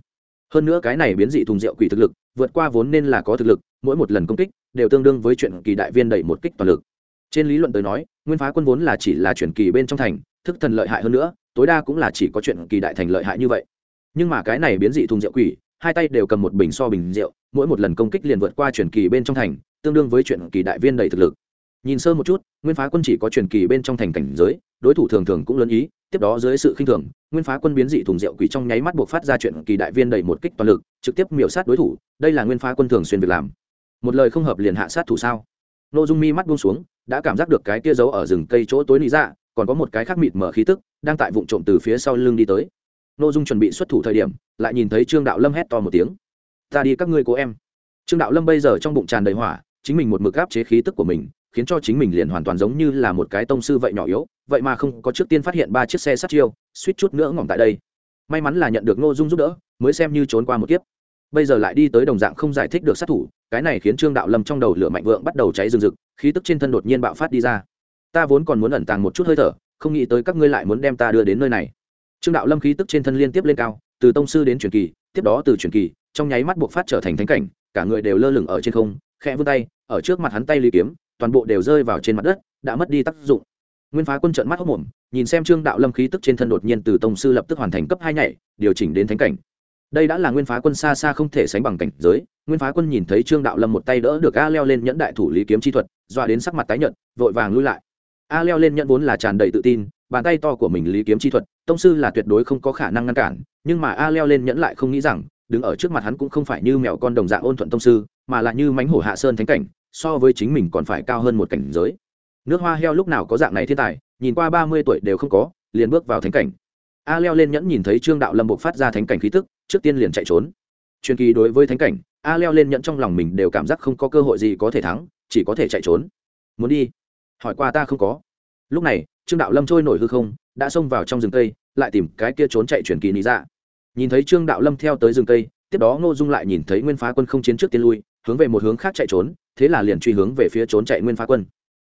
S1: Hơn nữa cái này biến dị thùng rượu quỷ thực lực, vượt qua vốn nên là có thực lực, mỗi một lần công kích, đều tương đương với chuyện kỳ đại viên đẩy một kích toàn lực. Trên lý luận tới nói, nguyên phá quân vốn là chỉ là chuyển kỳ bên trong thành, thức thần lợi hại hơn nữa, tối đa cũng là chỉ có chuyện kỳ đại thành lợi hại như vậy. Nhưng mà cái này biến dị thùng rượu quỷ, hai tay đều cầm một bình so bình rượu, mỗi một lần công kích liền vượt qua chuyển kỳ bên trong thành, tương đương với chuyện kỳ đại viên đầy thực lực nhìn sơ một chút, nguyên phá quân chỉ có truyền kỳ bên trong thành cảnh giới, đối thủ thường thường cũng lớn ý, tiếp đó dưới sự khinh thường, nguyên phá quân biến dị thùng rượu quỷ trong nháy mắt buộc phát ra chuyện kỳ đại viên đầy một kích toàn lực, trực tiếp miểu sát đối thủ, đây là nguyên phá quân thường xuyên việc làm. Một lời không hợp liền hạ sát thủ sao? Nội dung mi mắt buông xuống, đã cảm giác được cái kia giấu ở rừng cây chỗ tối lý ra dạ, còn có một cái khác mịt mở khí tức, đang tại vụ trộm từ phía sau lưng đi tới. Nội dung chuẩn bị xuất thủ thời điểm, lại nhìn thấy trương đạo lâm hét to một tiếng. Ta đi các ngươi cố em. Trương đạo lâm bây giờ trong bụng tràn đầy hỏa, chính mình một mực áp chế khí tức của mình khiến cho chính mình liền hoàn toàn giống như là một cái tông sư vậy nhỏ yếu, vậy mà không có trước tiên phát hiện ba chiếc xe sát chiêu, suýt chút nữa ngỏm tại đây. May mắn là nhận được ngô dung giúp đỡ, mới xem như trốn qua một kiếp. Bây giờ lại đi tới đồng dạng không giải thích được sát thủ, cái này khiến trương đạo lâm trong đầu lửa mạnh vượng bắt đầu cháy rừng rực, khí tức trên thân đột nhiên bạo phát đi ra. Ta vốn còn muốn ẩn tàng một chút hơi thở, không nghĩ tới các ngươi lại muốn đem ta đưa đến nơi này. Trương đạo lâm khí tức trên thân liên tiếp lên cao, từ tông sư đến truyền kỳ, tiếp đó từ truyền kỳ, trong nháy mắt buộc phát trở thành thánh cảnh, cả người đều lơ lửng ở trên không, khẽ vươn tay, ở trước mặt hắn tay lý kiếm toàn bộ đều rơi vào trên mặt đất, đã mất đi tác dụng. Nguyên phá quân trợn mắt hốc mồm, nhìn xem trương đạo lâm khí tức trên thân đột nhiên từ tông sư lập tức hoàn thành cấp hai nhảy, điều chỉnh đến thánh cảnh. Đây đã là nguyên phá quân xa xa không thể sánh bằng cảnh giới, nguyên phá quân nhìn thấy trương đạo lâm một tay đỡ được a leo lên nhẫn đại thủ lý kiếm chi thuật, dọa đến sắc mặt tái nhợt, vội vàng lui lại. A leo lên nhẫn vốn là tràn đầy tự tin, bàn tay to của mình lý kiếm chi thuật, tông sư là tuyệt đối không có khả năng ngăn cản, nhưng mà a leo lên nhẫn lại không nghĩ rằng, đứng ở trước mặt hắn cũng không phải như mèo con đồng dạng ôn thuận tông sư, mà là như mánh hổ hạ sơn thánh cảnh so với chính mình còn phải cao hơn một cảnh giới. Nước hoa heo lúc nào có dạng này thiên tài, nhìn qua ba mươi tuổi đều không có, liền bước vào thánh cảnh. A leo lên nhẫn nhìn thấy trương đạo lâm buộc phát ra thánh cảnh khí tức, trước tiên liền chạy trốn. Truyền kỳ đối với thánh cảnh, a leo lên nhẫn trong lòng mình đều cảm giác không có cơ hội gì có thể thắng, chỉ có thể chạy trốn. Muốn đi? Hỏi qua ta không có. Lúc này, trương đạo lâm trôi nổi hư không, đã xông vào trong rừng cây, lại tìm cái kia trốn chạy truyền kỳ lý ra dạ. nhìn thấy trương đạo lâm theo tới rừng cây, tiếp đó ngô dung lại nhìn thấy nguyên phá quân không chiến trước tiên lui hướng về một hướng khác chạy trốn, thế là liền truy hướng về phía trốn chạy nguyên phá quân.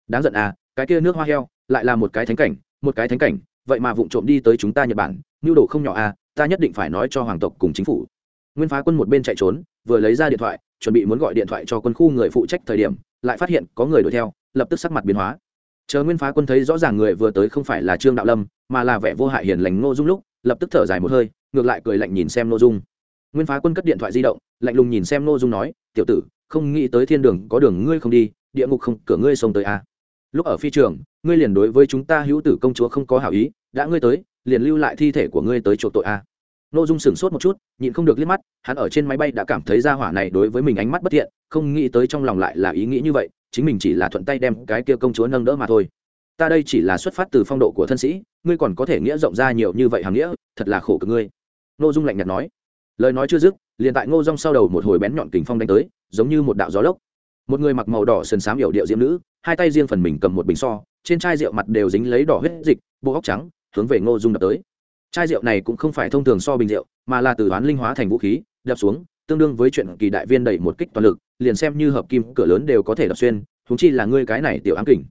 S1: Đáng giận à cái kia nước hoa heo, lại là một cái thánh cảnh, một cái thánh cảnh, vậy mà vụng trộm đi tới chúng ta nhật bản mưu đồ không nhỏ à ta nhất định phải nói cho hoàng tộc cùng chính phủ. Nguyên phá quân một bên chạy trốn, vừa lấy ra điện thoại, chuẩn bị muốn gọi điện thoại cho quân khu người phụ trách thời điểm, lại phát hiện có người đuổi theo, lập tức sắc mặt biến hóa. Chờ nguyên phá quân thấy rõ ràng người vừa tới không phải là trương đạo lâm, mà là vẻ vô hại hiền lành ngô dung lúc, lập tức thở dài một hơi, ngược lại cười lạnh nhìn xem ngô dung nguyên phá quân cất điện thoại di động lạnh lùng nhìn xem ngô dung nói tiểu tử không nghĩ tới thiên đường có đường ngươi không đi địa ngục không cửa ngươi xông tới a à. lúc ở phi trường ngươi liền đối với chúng ta hữu tử công chúa không có hảo ý đã ngươi tới liền lưu lại thi thể của ngươi tới chuộc tội a à. ô Dung sửng sốt một chút, nhịn không được liếc mắt, hắn ở trên máy bay đã cảm thấy ra hỏa này đối với mình ánh mắt bất thiện, không nghĩ tới trong lòng lại là ý nghĩ như vậy, chính mình chỉ là thuận tay đem cái kia công chúa nâng đỡ mà thôi ta đây chỉ là xuất phát từ phong độ của thân sĩ ngươi còn có thể nghĩa rộng ra nhiều như vậy hàm nghĩa thật là khổ cực ngươi ngô dung lạnh nhạt nói lời nói chưa dứt, liền tại ngô rong sau đầu một hồi bén nhọn kình phong đánh tới, giống như một đạo gió lốc. Một người mặc màu đỏ sần xám hiểu điệu diễm nữ, hai tay riêng phần mình cầm một bình so, trên chai rượu mặt đều dính lấy đỏ huyết dịch, bộ óc trắng, hướng về ngô dung đập tới. Chai rượu này cũng không phải thông thường so bình rượu, mà là từ đoán linh hóa thành vũ khí, đập xuống, tương đương với chuyện kỳ đại viên đẩy một kích toàn lực, liền xem như hợp kim, cửa lớn đều có thể đập xuyên thúng chi là ngươi cái này tiểu ám kình.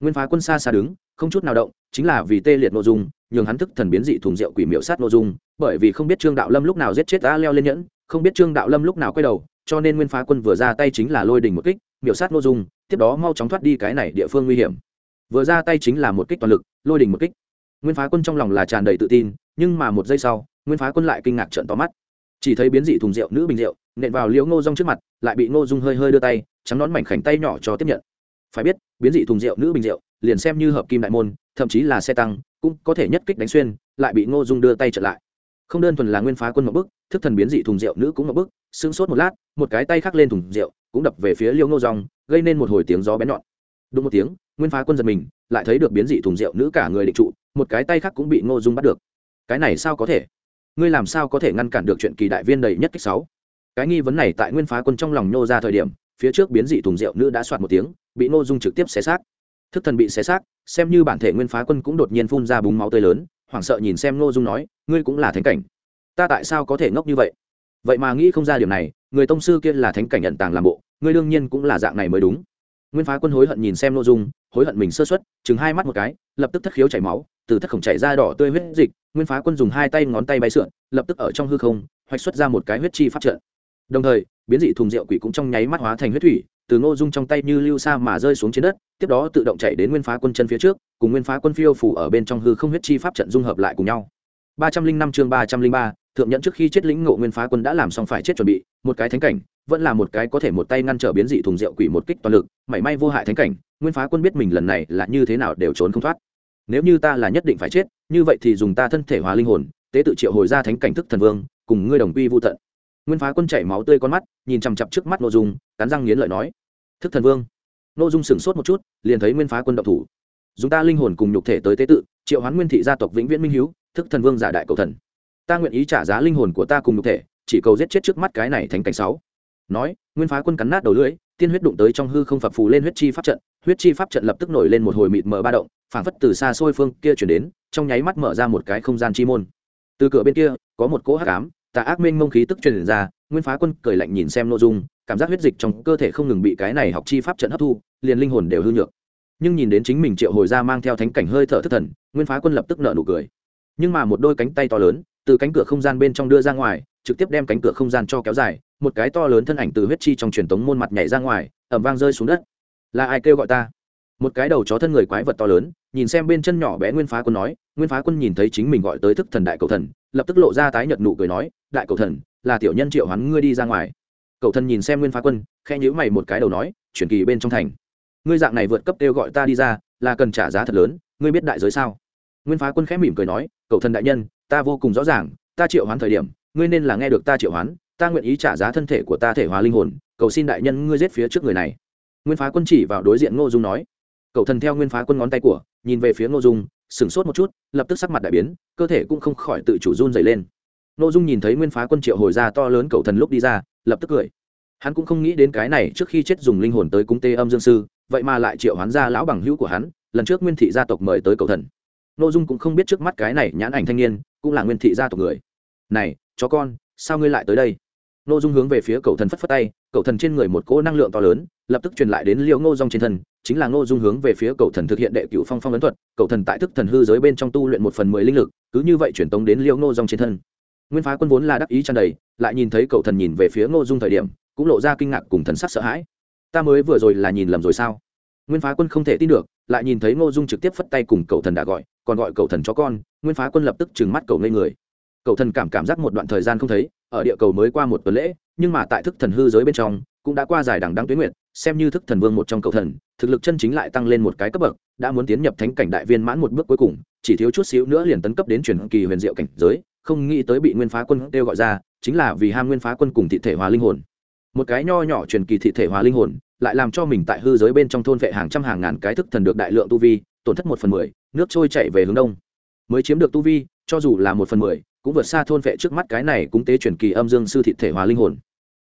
S1: Nguyên phá quân xa xa đứng, không chút nào động, chính là vì tê liệt nội dung, nhường hắn thức thần biến dị thùng rượu quỷ miệu sát nội dung bởi vì không biết trương đạo lâm lúc nào giết chết a leo lên nhẫn, không biết trương đạo lâm lúc nào quay đầu, cho nên nguyên phá quân vừa ra tay chính là lôi đình một kích miệu sát nội dung, tiếp đó mau chóng thoát đi cái này địa phương nguy hiểm. Vừa ra tay chính là một kích toàn lực, lôi đình một kích. Nguyên phá quân trong lòng là tràn đầy tự tin, nhưng mà một giây sau, nguyên phá quân lại kinh ngạc trợn tóm mắt. Chỉ thấy biến dị thùng rượu, nữ bình rượu, nện vào liễu ngô rong trước mặt, lại bị ngô dung hơi hơi đưa tay, trắng nón mảnh khảnh tay nhỏ cho tiếp nhận. Phải biết, biến dị thùng rượu, nữ bình rượu, liền xem như hợp kim đại môn, thậm chí là xe tăng, cũng có thể nhất kích đánh xuyên, lại bị ngô dung đưa tay trở lại không đơn thuần là nguyên phá quân một bức, thức thần biến dị thùng rượu nữ cũng một bức sững sốt một lát, một cái tay khắc lên thùng rượu, cũng đập về phía liêu ngô rong gây nên một hồi tiếng gió bén nhọn. Đúng một tiếng, nguyên phá quân giật mình, lại thấy được biến dị thùng rượu nữ cả người định trụ, một cái tay khác cũng bị ngô dung bắt được. Cái này sao có thể? Ngươi làm sao có thể ngăn cản được chuyện kỳ đại viên đầy nhất kích sáu? Cái nghi vấn này tại nguyên phá quân trong lòng nhô ra thời điểm, phía trước biến dị thùng rượu nữ đã soạt một tiếng, bị ngô dung trực tiếp xé xác. Thức thần bị xé xác, xem như bản thể nguyên phá quân cũng đột nhiên phun ra búng máu tươi lớn hoảng sợ nhìn xem ngô dung nói, ngươi cũng là thánh cảnh. Ta tại sao có thể ngốc như vậy? Vậy mà nghĩ không ra điểm này, người tông sư kia là thánh cảnh nhận tàng làm bộ, ngươi đương nhiên cũng là dạng này mới đúng. Nguyên phá quân hối hận nhìn xem ngô dung, hối hận mình sơ xuất chừng hai mắt một cái, lập tức thất khiếu chảy máu, từ thất khổng chảy ra đỏ tươi huyết dịch, nguyên phá quân dùng hai tay ngón tay bay sượn, lập tức ở trong hư không, hoạch xuất ra một cái huyết chi phát trận. Đồng thời, biến dị thùng rượu quỷ cũng trong nháy mắt hóa thành huyết thủy, từ ngô dung trong tay như lưu sa mà rơi xuống trên đất, tiếp đó tự động chạy đến nguyên phá quân chân phía trước cùng nguyên phá quân phiêu phủ ở bên trong hư không huyết chi pháp trận dung hợp lại cùng nhau. Ba trăm linh năm chương ba trăm linh ba, thượng nhẫn trước khi chết lĩnh ngộ nguyên phá quân đã làm xong phải chết chuẩn bị, một cái thánh cảnh, vẫn là một cái có thể một tay ngăn trở biến dị thùng rượu quỷ một kích toàn lực, mảy may vô hại thánh cảnh, nguyên phá quân biết mình lần này là như thế nào đều trốn không thoát. Nếu như ta là nhất định phải chết, như vậy thì dùng ta thân thể hóa linh hồn, tế tự triệu hồi ra thánh cảnh thức thần vương, cùng ngươi đồng quy vu tận. Nguyên phá quân chảy máu tươi con mắt, nhìn chằm chằm trước mắt nội dung, cắn răng nghiến lợi nói, thức thần vương. Nội dung sững sốt một chút, liền thấy nguyên phá quân động thủ dùng ta linh hồn cùng nhục thể tới tế tự, triệu hoán nguyên thị gia tộc vĩnh viễn minh hiếu, thức thần vương giả đại cầu thần. Ta nguyện ý trả giá linh hồn của ta cùng nhục thể, chỉ cầu giết chết trước mắt cái này thành cảnh sáu. Nói, nguyên phá quân cắn nát đầu lưỡi, tiên huyết đụng tới trong hư không phập phù lên huyết chi pháp trận, huyết chi pháp trận lập tức nổi lên một hồi mịt mờ ba động, phảng phất từ xa xôi phương kia chuyển đến, trong nháy mắt mở ra một cái không gian chi môn. Từ cửa bên kia, có một cỗ hắc ám, tà ác minh mông khí tức truyền ra, nguyên phá quân cười lạnh nhìn xem nội dung, cảm giác huyết dịch trong cơ thể không ngừng bị cái này học chi pháp trận hấp thu, liền linh hồn đều hư nhược nhưng nhìn đến chính mình triệu hồi ra mang theo thánh cảnh hơi thở thất thần, nguyên phá quân lập tức nợ nụ cười. Nhưng mà một đôi cánh tay to lớn, từ cánh cửa không gian bên trong đưa ra ngoài, trực tiếp đem cánh cửa không gian cho kéo dài, một cái to lớn thân ảnh từ huyết chi trong truyền tống môn mặt nhảy ra ngoài ẩm vang rơi xuống đất. Là ai kêu gọi ta? Một cái đầu chó thân người quái vật to lớn, nhìn xem bên chân nhỏ bé nguyên phá quân nói, nguyên phá quân nhìn thấy chính mình gọi tới thức thần đại cầu thần, lập tức lộ ra tái nhật nụ cười nói, đại cầu thần, là tiểu nhân triệu hắn ngươi đi ra ngoài. Cầu thần nhìn xem nguyên phá quân khe nhữ mày một cái đầu nói, chuyển kỳ bên trong thành ngươi dạng này vượt cấp kêu gọi ta đi ra, là cần trả giá thật lớn, ngươi biết đại giới sao? Nguyên phá quân khẽ mỉm cười nói cầu thần đại nhân, ta vô cùng rõ ràng, ta triệu hoán thời điểm, ngươi nên là nghe được ta triệu hoán, ta nguyện ý trả giá thân thể của ta thể hóa linh hồn, cầu xin đại nhân ngươi giết phía trước người này. Nguyên phá quân chỉ vào đối diện ngô dung nói, cậu thần theo nguyên phá quân ngón tay của, nhìn về phía ngô dung, sửng sốt một chút, lập tức sắc mặt đại biến, cơ thể cũng không khỏi tự chủ run dày lên. Ngô dung nhìn thấy nguyên phá quân triệu hồi ra to lớn cậu thần lúc đi ra, lập tức cười. Hắn cũng không nghĩ đến cái này trước khi chết dùng linh hồn tới cúng tê âm dương sư vậy mà lại triệu hoán ra lão bằng hữu của hắn, lần trước nguyên thị gia tộc mời tới cầu thần. Nội dung cũng không biết trước mắt cái này nhãn ảnh thanh niên, cũng là nguyên thị gia tộc người. Này, chó con, sao ngươi lại tới đây? Nội dung hướng về phía cầu thần phất phất tay, cầu thần trên người một cỗ năng lượng to lớn, lập tức truyền lại đến liễu ngô dung trên thân, chính là ngô dung hướng về phía cầu thần thực hiện đệ cựu phong phong ấn thuật, cầu thần tại thức thần hư giới bên trong tu luyện một phần mười linh lực, cứ như vậy truyền tống đến liễu ngô dung trên thân. Nguyên phá quân vốn là đắc ý tràn đầy, lại nhìn thấy cầu thần nhìn về phía ngô dung thời điểm, cũng lộ ra kinh ngạc cùng thần sắc sợ hãi ta mới vừa rồi là nhìn lầm rồi sao? Nguyên phá quân không thể tin được, lại nhìn thấy ngô dung trực tiếp phất tay cùng cậu thần đã gọi, còn gọi cậu thần cho con, nguyên phá quân lập tức trừng mắt cậu ngây người. Cậu thần cảm cảm giác một đoạn thời gian không thấy, ở địa cầu mới qua một tuần lễ, nhưng mà tại thức thần hư giới bên trong, cũng đã qua dài đằng đăng tuyến nguyệt, xem như thức thần vương một trong cậu thần, thực lực chân chính lại tăng lên một cái cấp bậc, đã muốn tiến nhập thánh cảnh đại viên mãn một bước cuối cùng, chỉ thiếu chút xíu nữa liền tấn cấp đến truyền kỳ huyền diệu cảnh giới, không nghĩ tới bị nguyên phá quân kêu gọi ra, chính là vì ham nguyên phá quân cùng thị thể hòa linh hồn một cái nho nhỏ truyền kỳ thị thể hóa linh hồn, lại làm cho mình tại hư giới bên trong thôn vệ hàng trăm hàng ngàn cái thức thần được đại lượng tu vi, tổn thất một phần mười, nước trôi chạy về hướng đông. Mới chiếm được tu vi, cho dù là một phần mười, cũng vượt xa thôn vệ trước mắt cái này cũng tế truyền kỳ âm dương sư thị thể hóa linh hồn.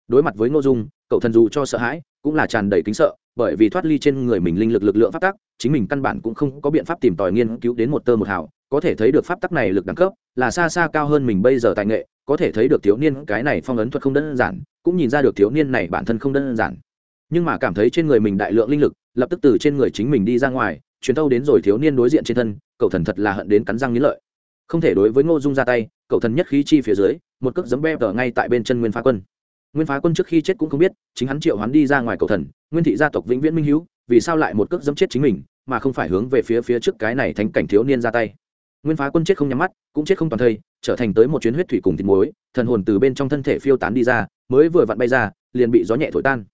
S1: Đối mặt với ngô dung, cậu thần dù cho sợ hãi, cũng là tràn đầy kính sợ, bởi vì thoát ly trên người mình linh lực lực lượng phát tắc, chính mình căn bản cũng không có biện pháp tìm tòi nghiên cứu đến một tơ một hào có thể thấy được pháp tắc này lực đẳng cấp, là xa xa cao hơn mình bây giờ tài nghệ, có thể thấy được thiếu niên cái này phong ấn thuật không đơn giản, cũng nhìn ra được thiếu niên này bản thân không đơn giản. Nhưng mà cảm thấy trên người mình đại lượng linh lực, lập tức từ trên người chính mình đi ra ngoài, truyền thâu đến rồi thiếu niên đối diện trên thân, cậu thần thật là hận đến cắn răng nghĩ lợi. Không thể đối với ngô dung ra tay, cậu thần nhất khí chi phía dưới, một cước giấm be tờ ngay tại bên chân nguyên phá quân. Nguyên phá quân trước khi chết cũng không biết, chính hắn triệu hắn đi ra ngoài cậu thần, nguyên thị gia tộc vĩnh viễn minh hữu vì sao lại một cước giấm chết chính mình, mà không phải hướng về phía phía trước cái này thánh cảnh thiếu niên ra tay nguyên phá quân chết không nhắm mắt, cũng chết không toàn thây, trở thành tới một chuyến huyết thủy cùng thịt muối, thần hồn từ bên trong thân thể phiêu tán đi ra, mới vừa vặn bay ra, liền bị gió nhẹ thổi tan.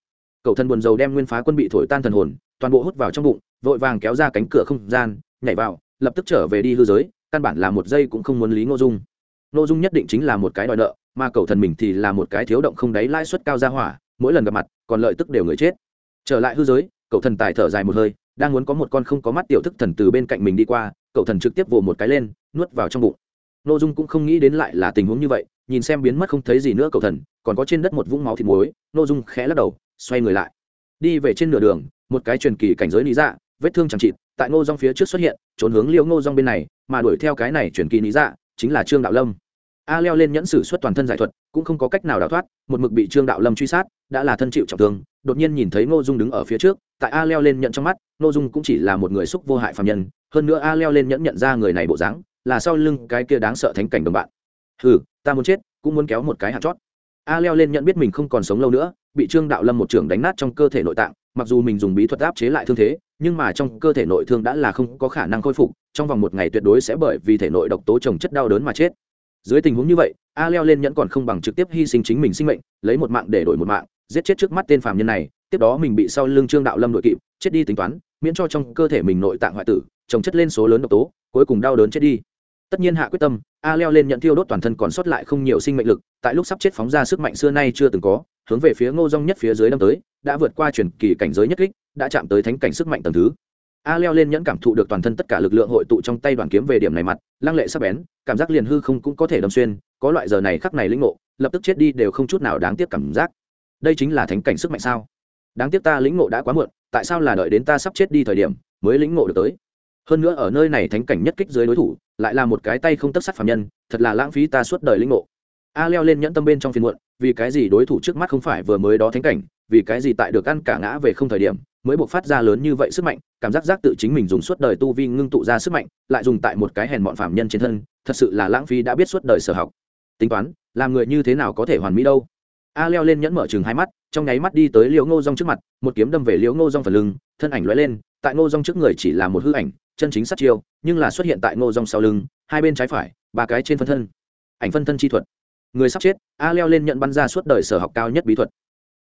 S1: Cậu thần buồn dầu đem nguyên phá quân bị thổi tan thần hồn, toàn bộ hút vào trong bụng, vội vàng kéo ra cánh cửa không gian, nhảy vào, lập tức trở về đi hư giới, căn bản là một giây cũng không muốn lý ngô dung. Ngô dung nhất định chính là một cái đòi nợ, mà cậu thần mình thì là một cái thiếu động không đáy lãi suất cao ra hỏa, mỗi lần gặp mặt, còn lợi tức đều người chết. Trở lại hư giới cậu thần tài thở dài một hơi, đang muốn có một con không có mắt tiểu thức thần từ bên cạnh mình đi qua cậu thần trực tiếp vồ một cái lên, nuốt vào trong bụng. N ô dung cũng không nghĩ đến lại là tình huống như vậy, nhìn xem biến mất không thấy gì nữa cậu thần, còn có trên đất một vũng máu thịt muối n ô dung khẽ lắc đầu, xoay người lại. Đi về trên nửa đường, một cái truyền kỳ cảnh giới lý dạ vết thương chẳng chịt, tại ngô dong phía trước xuất hiện, trốn hướng liễu ngô dong bên này, mà đuổi theo cái này truyền kỳ lý dạ chính là trương đạo lâm. A leo lên nhẫn sử xuất toàn thân giải thuật, cũng không có cách nào đào thoát, một mực bị trương đạo lâm truy sát, đã là thân chịu trọng thương đột nhiên nhìn thấy ngô dung đứng ở phía trước, tại a leo lên nhận trong mắt, ngô dung cũng chỉ là một người xúc vô hại phạm nhân, hơn nữa a leo lên nhẫn nhận ra người này bộ dáng, là sau lưng cái kia đáng sợ thánh cảnh đồng bạn. Hừ, ta muốn chết, cũng muốn kéo một cái hạt chót. A leo lên nhận biết mình không còn sống lâu nữa, bị trương đạo lâm một trưởng đánh nát trong cơ thể nội tạng, mặc dù mình dùng bí thuật áp chế lại thương thế, nhưng mà trong cơ thể nội thương đã là không có khả năng khôi phục, trong vòng một ngày tuyệt đối sẽ bởi vì thể nội độc tố trồng chất đau đớn mà chết. Dưới tình huống như vậy, a leo lên nhẫn còn không bằng trực tiếp hy sinh chính mình sinh mệnh, lấy một mạng để đổi một mạng giết chết trước mắt tên phạm nhân này, tiếp đó mình bị sau lưng trương đạo lâm đội kịp, chết đi tính toán, miễn cho trong cơ thể mình nội tạng hoại tử trồng chất lên số lớn độc tố, cuối cùng đau đớn chết đi. Tất nhiên hạ quyết tâm, a leo lên nhận thiêu đốt toàn thân còn sót lại không nhiều sinh mệnh lực, tại lúc sắp chết phóng ra sức mạnh xưa nay chưa từng có, hướng về phía ngô rong nhất phía dưới đâm tới, đã vượt qua truyền kỳ cảnh giới nhất kích, đã chạm tới thánh cảnh sức mạnh tầng thứ. A leo lên nhẫn cảm thụ được toàn thân tất cả lực lượng hội tụ trong tay đoàn kiếm về điểm này mặt, lăng lệ sắc bén, cảm giác liền hư không cũng có thể đâm xuyên, có loại giờ này khắc này lĩnh ngộ, lập tức chết đi đều không chút nào đáng tiếc cảm giác đây chính là thánh cảnh sức mạnh sao? Đáng tiếc ta lĩnh ngộ đã quá muộn, tại sao là đợi đến ta sắp chết đi thời điểm mới lĩnh ngộ được tới? Hơn nữa ở nơi này thánh cảnh nhất kích dưới đối thủ, lại là một cái tay không tất sắt phạm nhân, thật là lãng phí ta suốt đời lĩnh ngộ. A leo lên nhẫn tâm bên trong phiền muộn, vì cái gì đối thủ trước mắt không phải vừa mới đó thánh cảnh, vì cái gì tại được ăn cả ngã về không thời điểm, mới buộc phát ra lớn như vậy sức mạnh, cảm giác giác tự chính mình dùng suốt đời tu vi ngưng tụ ra sức mạnh, lại dùng tại một cái hèn bọn phạm nhân trên thân, thật sự là lãng phí đã biết suốt đời sở học. Tính toán, làm người như thế nào có thể hoàn mỹ đâu? A leo lên nhẫn mở chừng hai mắt, trong nháy mắt đi tới liễu ngô rong trước mặt, một kiếm đâm về liễu ngô rong phần lưng, thân ảnh lóe lên, tại ngô rong trước người chỉ là một hư ảnh, chân chính sát chiêu, nhưng là xuất hiện tại ngô rong sau lưng, hai bên trái phải, ba cái trên phân thân. Ảnh phân thân chi thuật. Người sắp chết, a leo lên nhận bắn ra suốt đời sở học cao nhất bí thuật.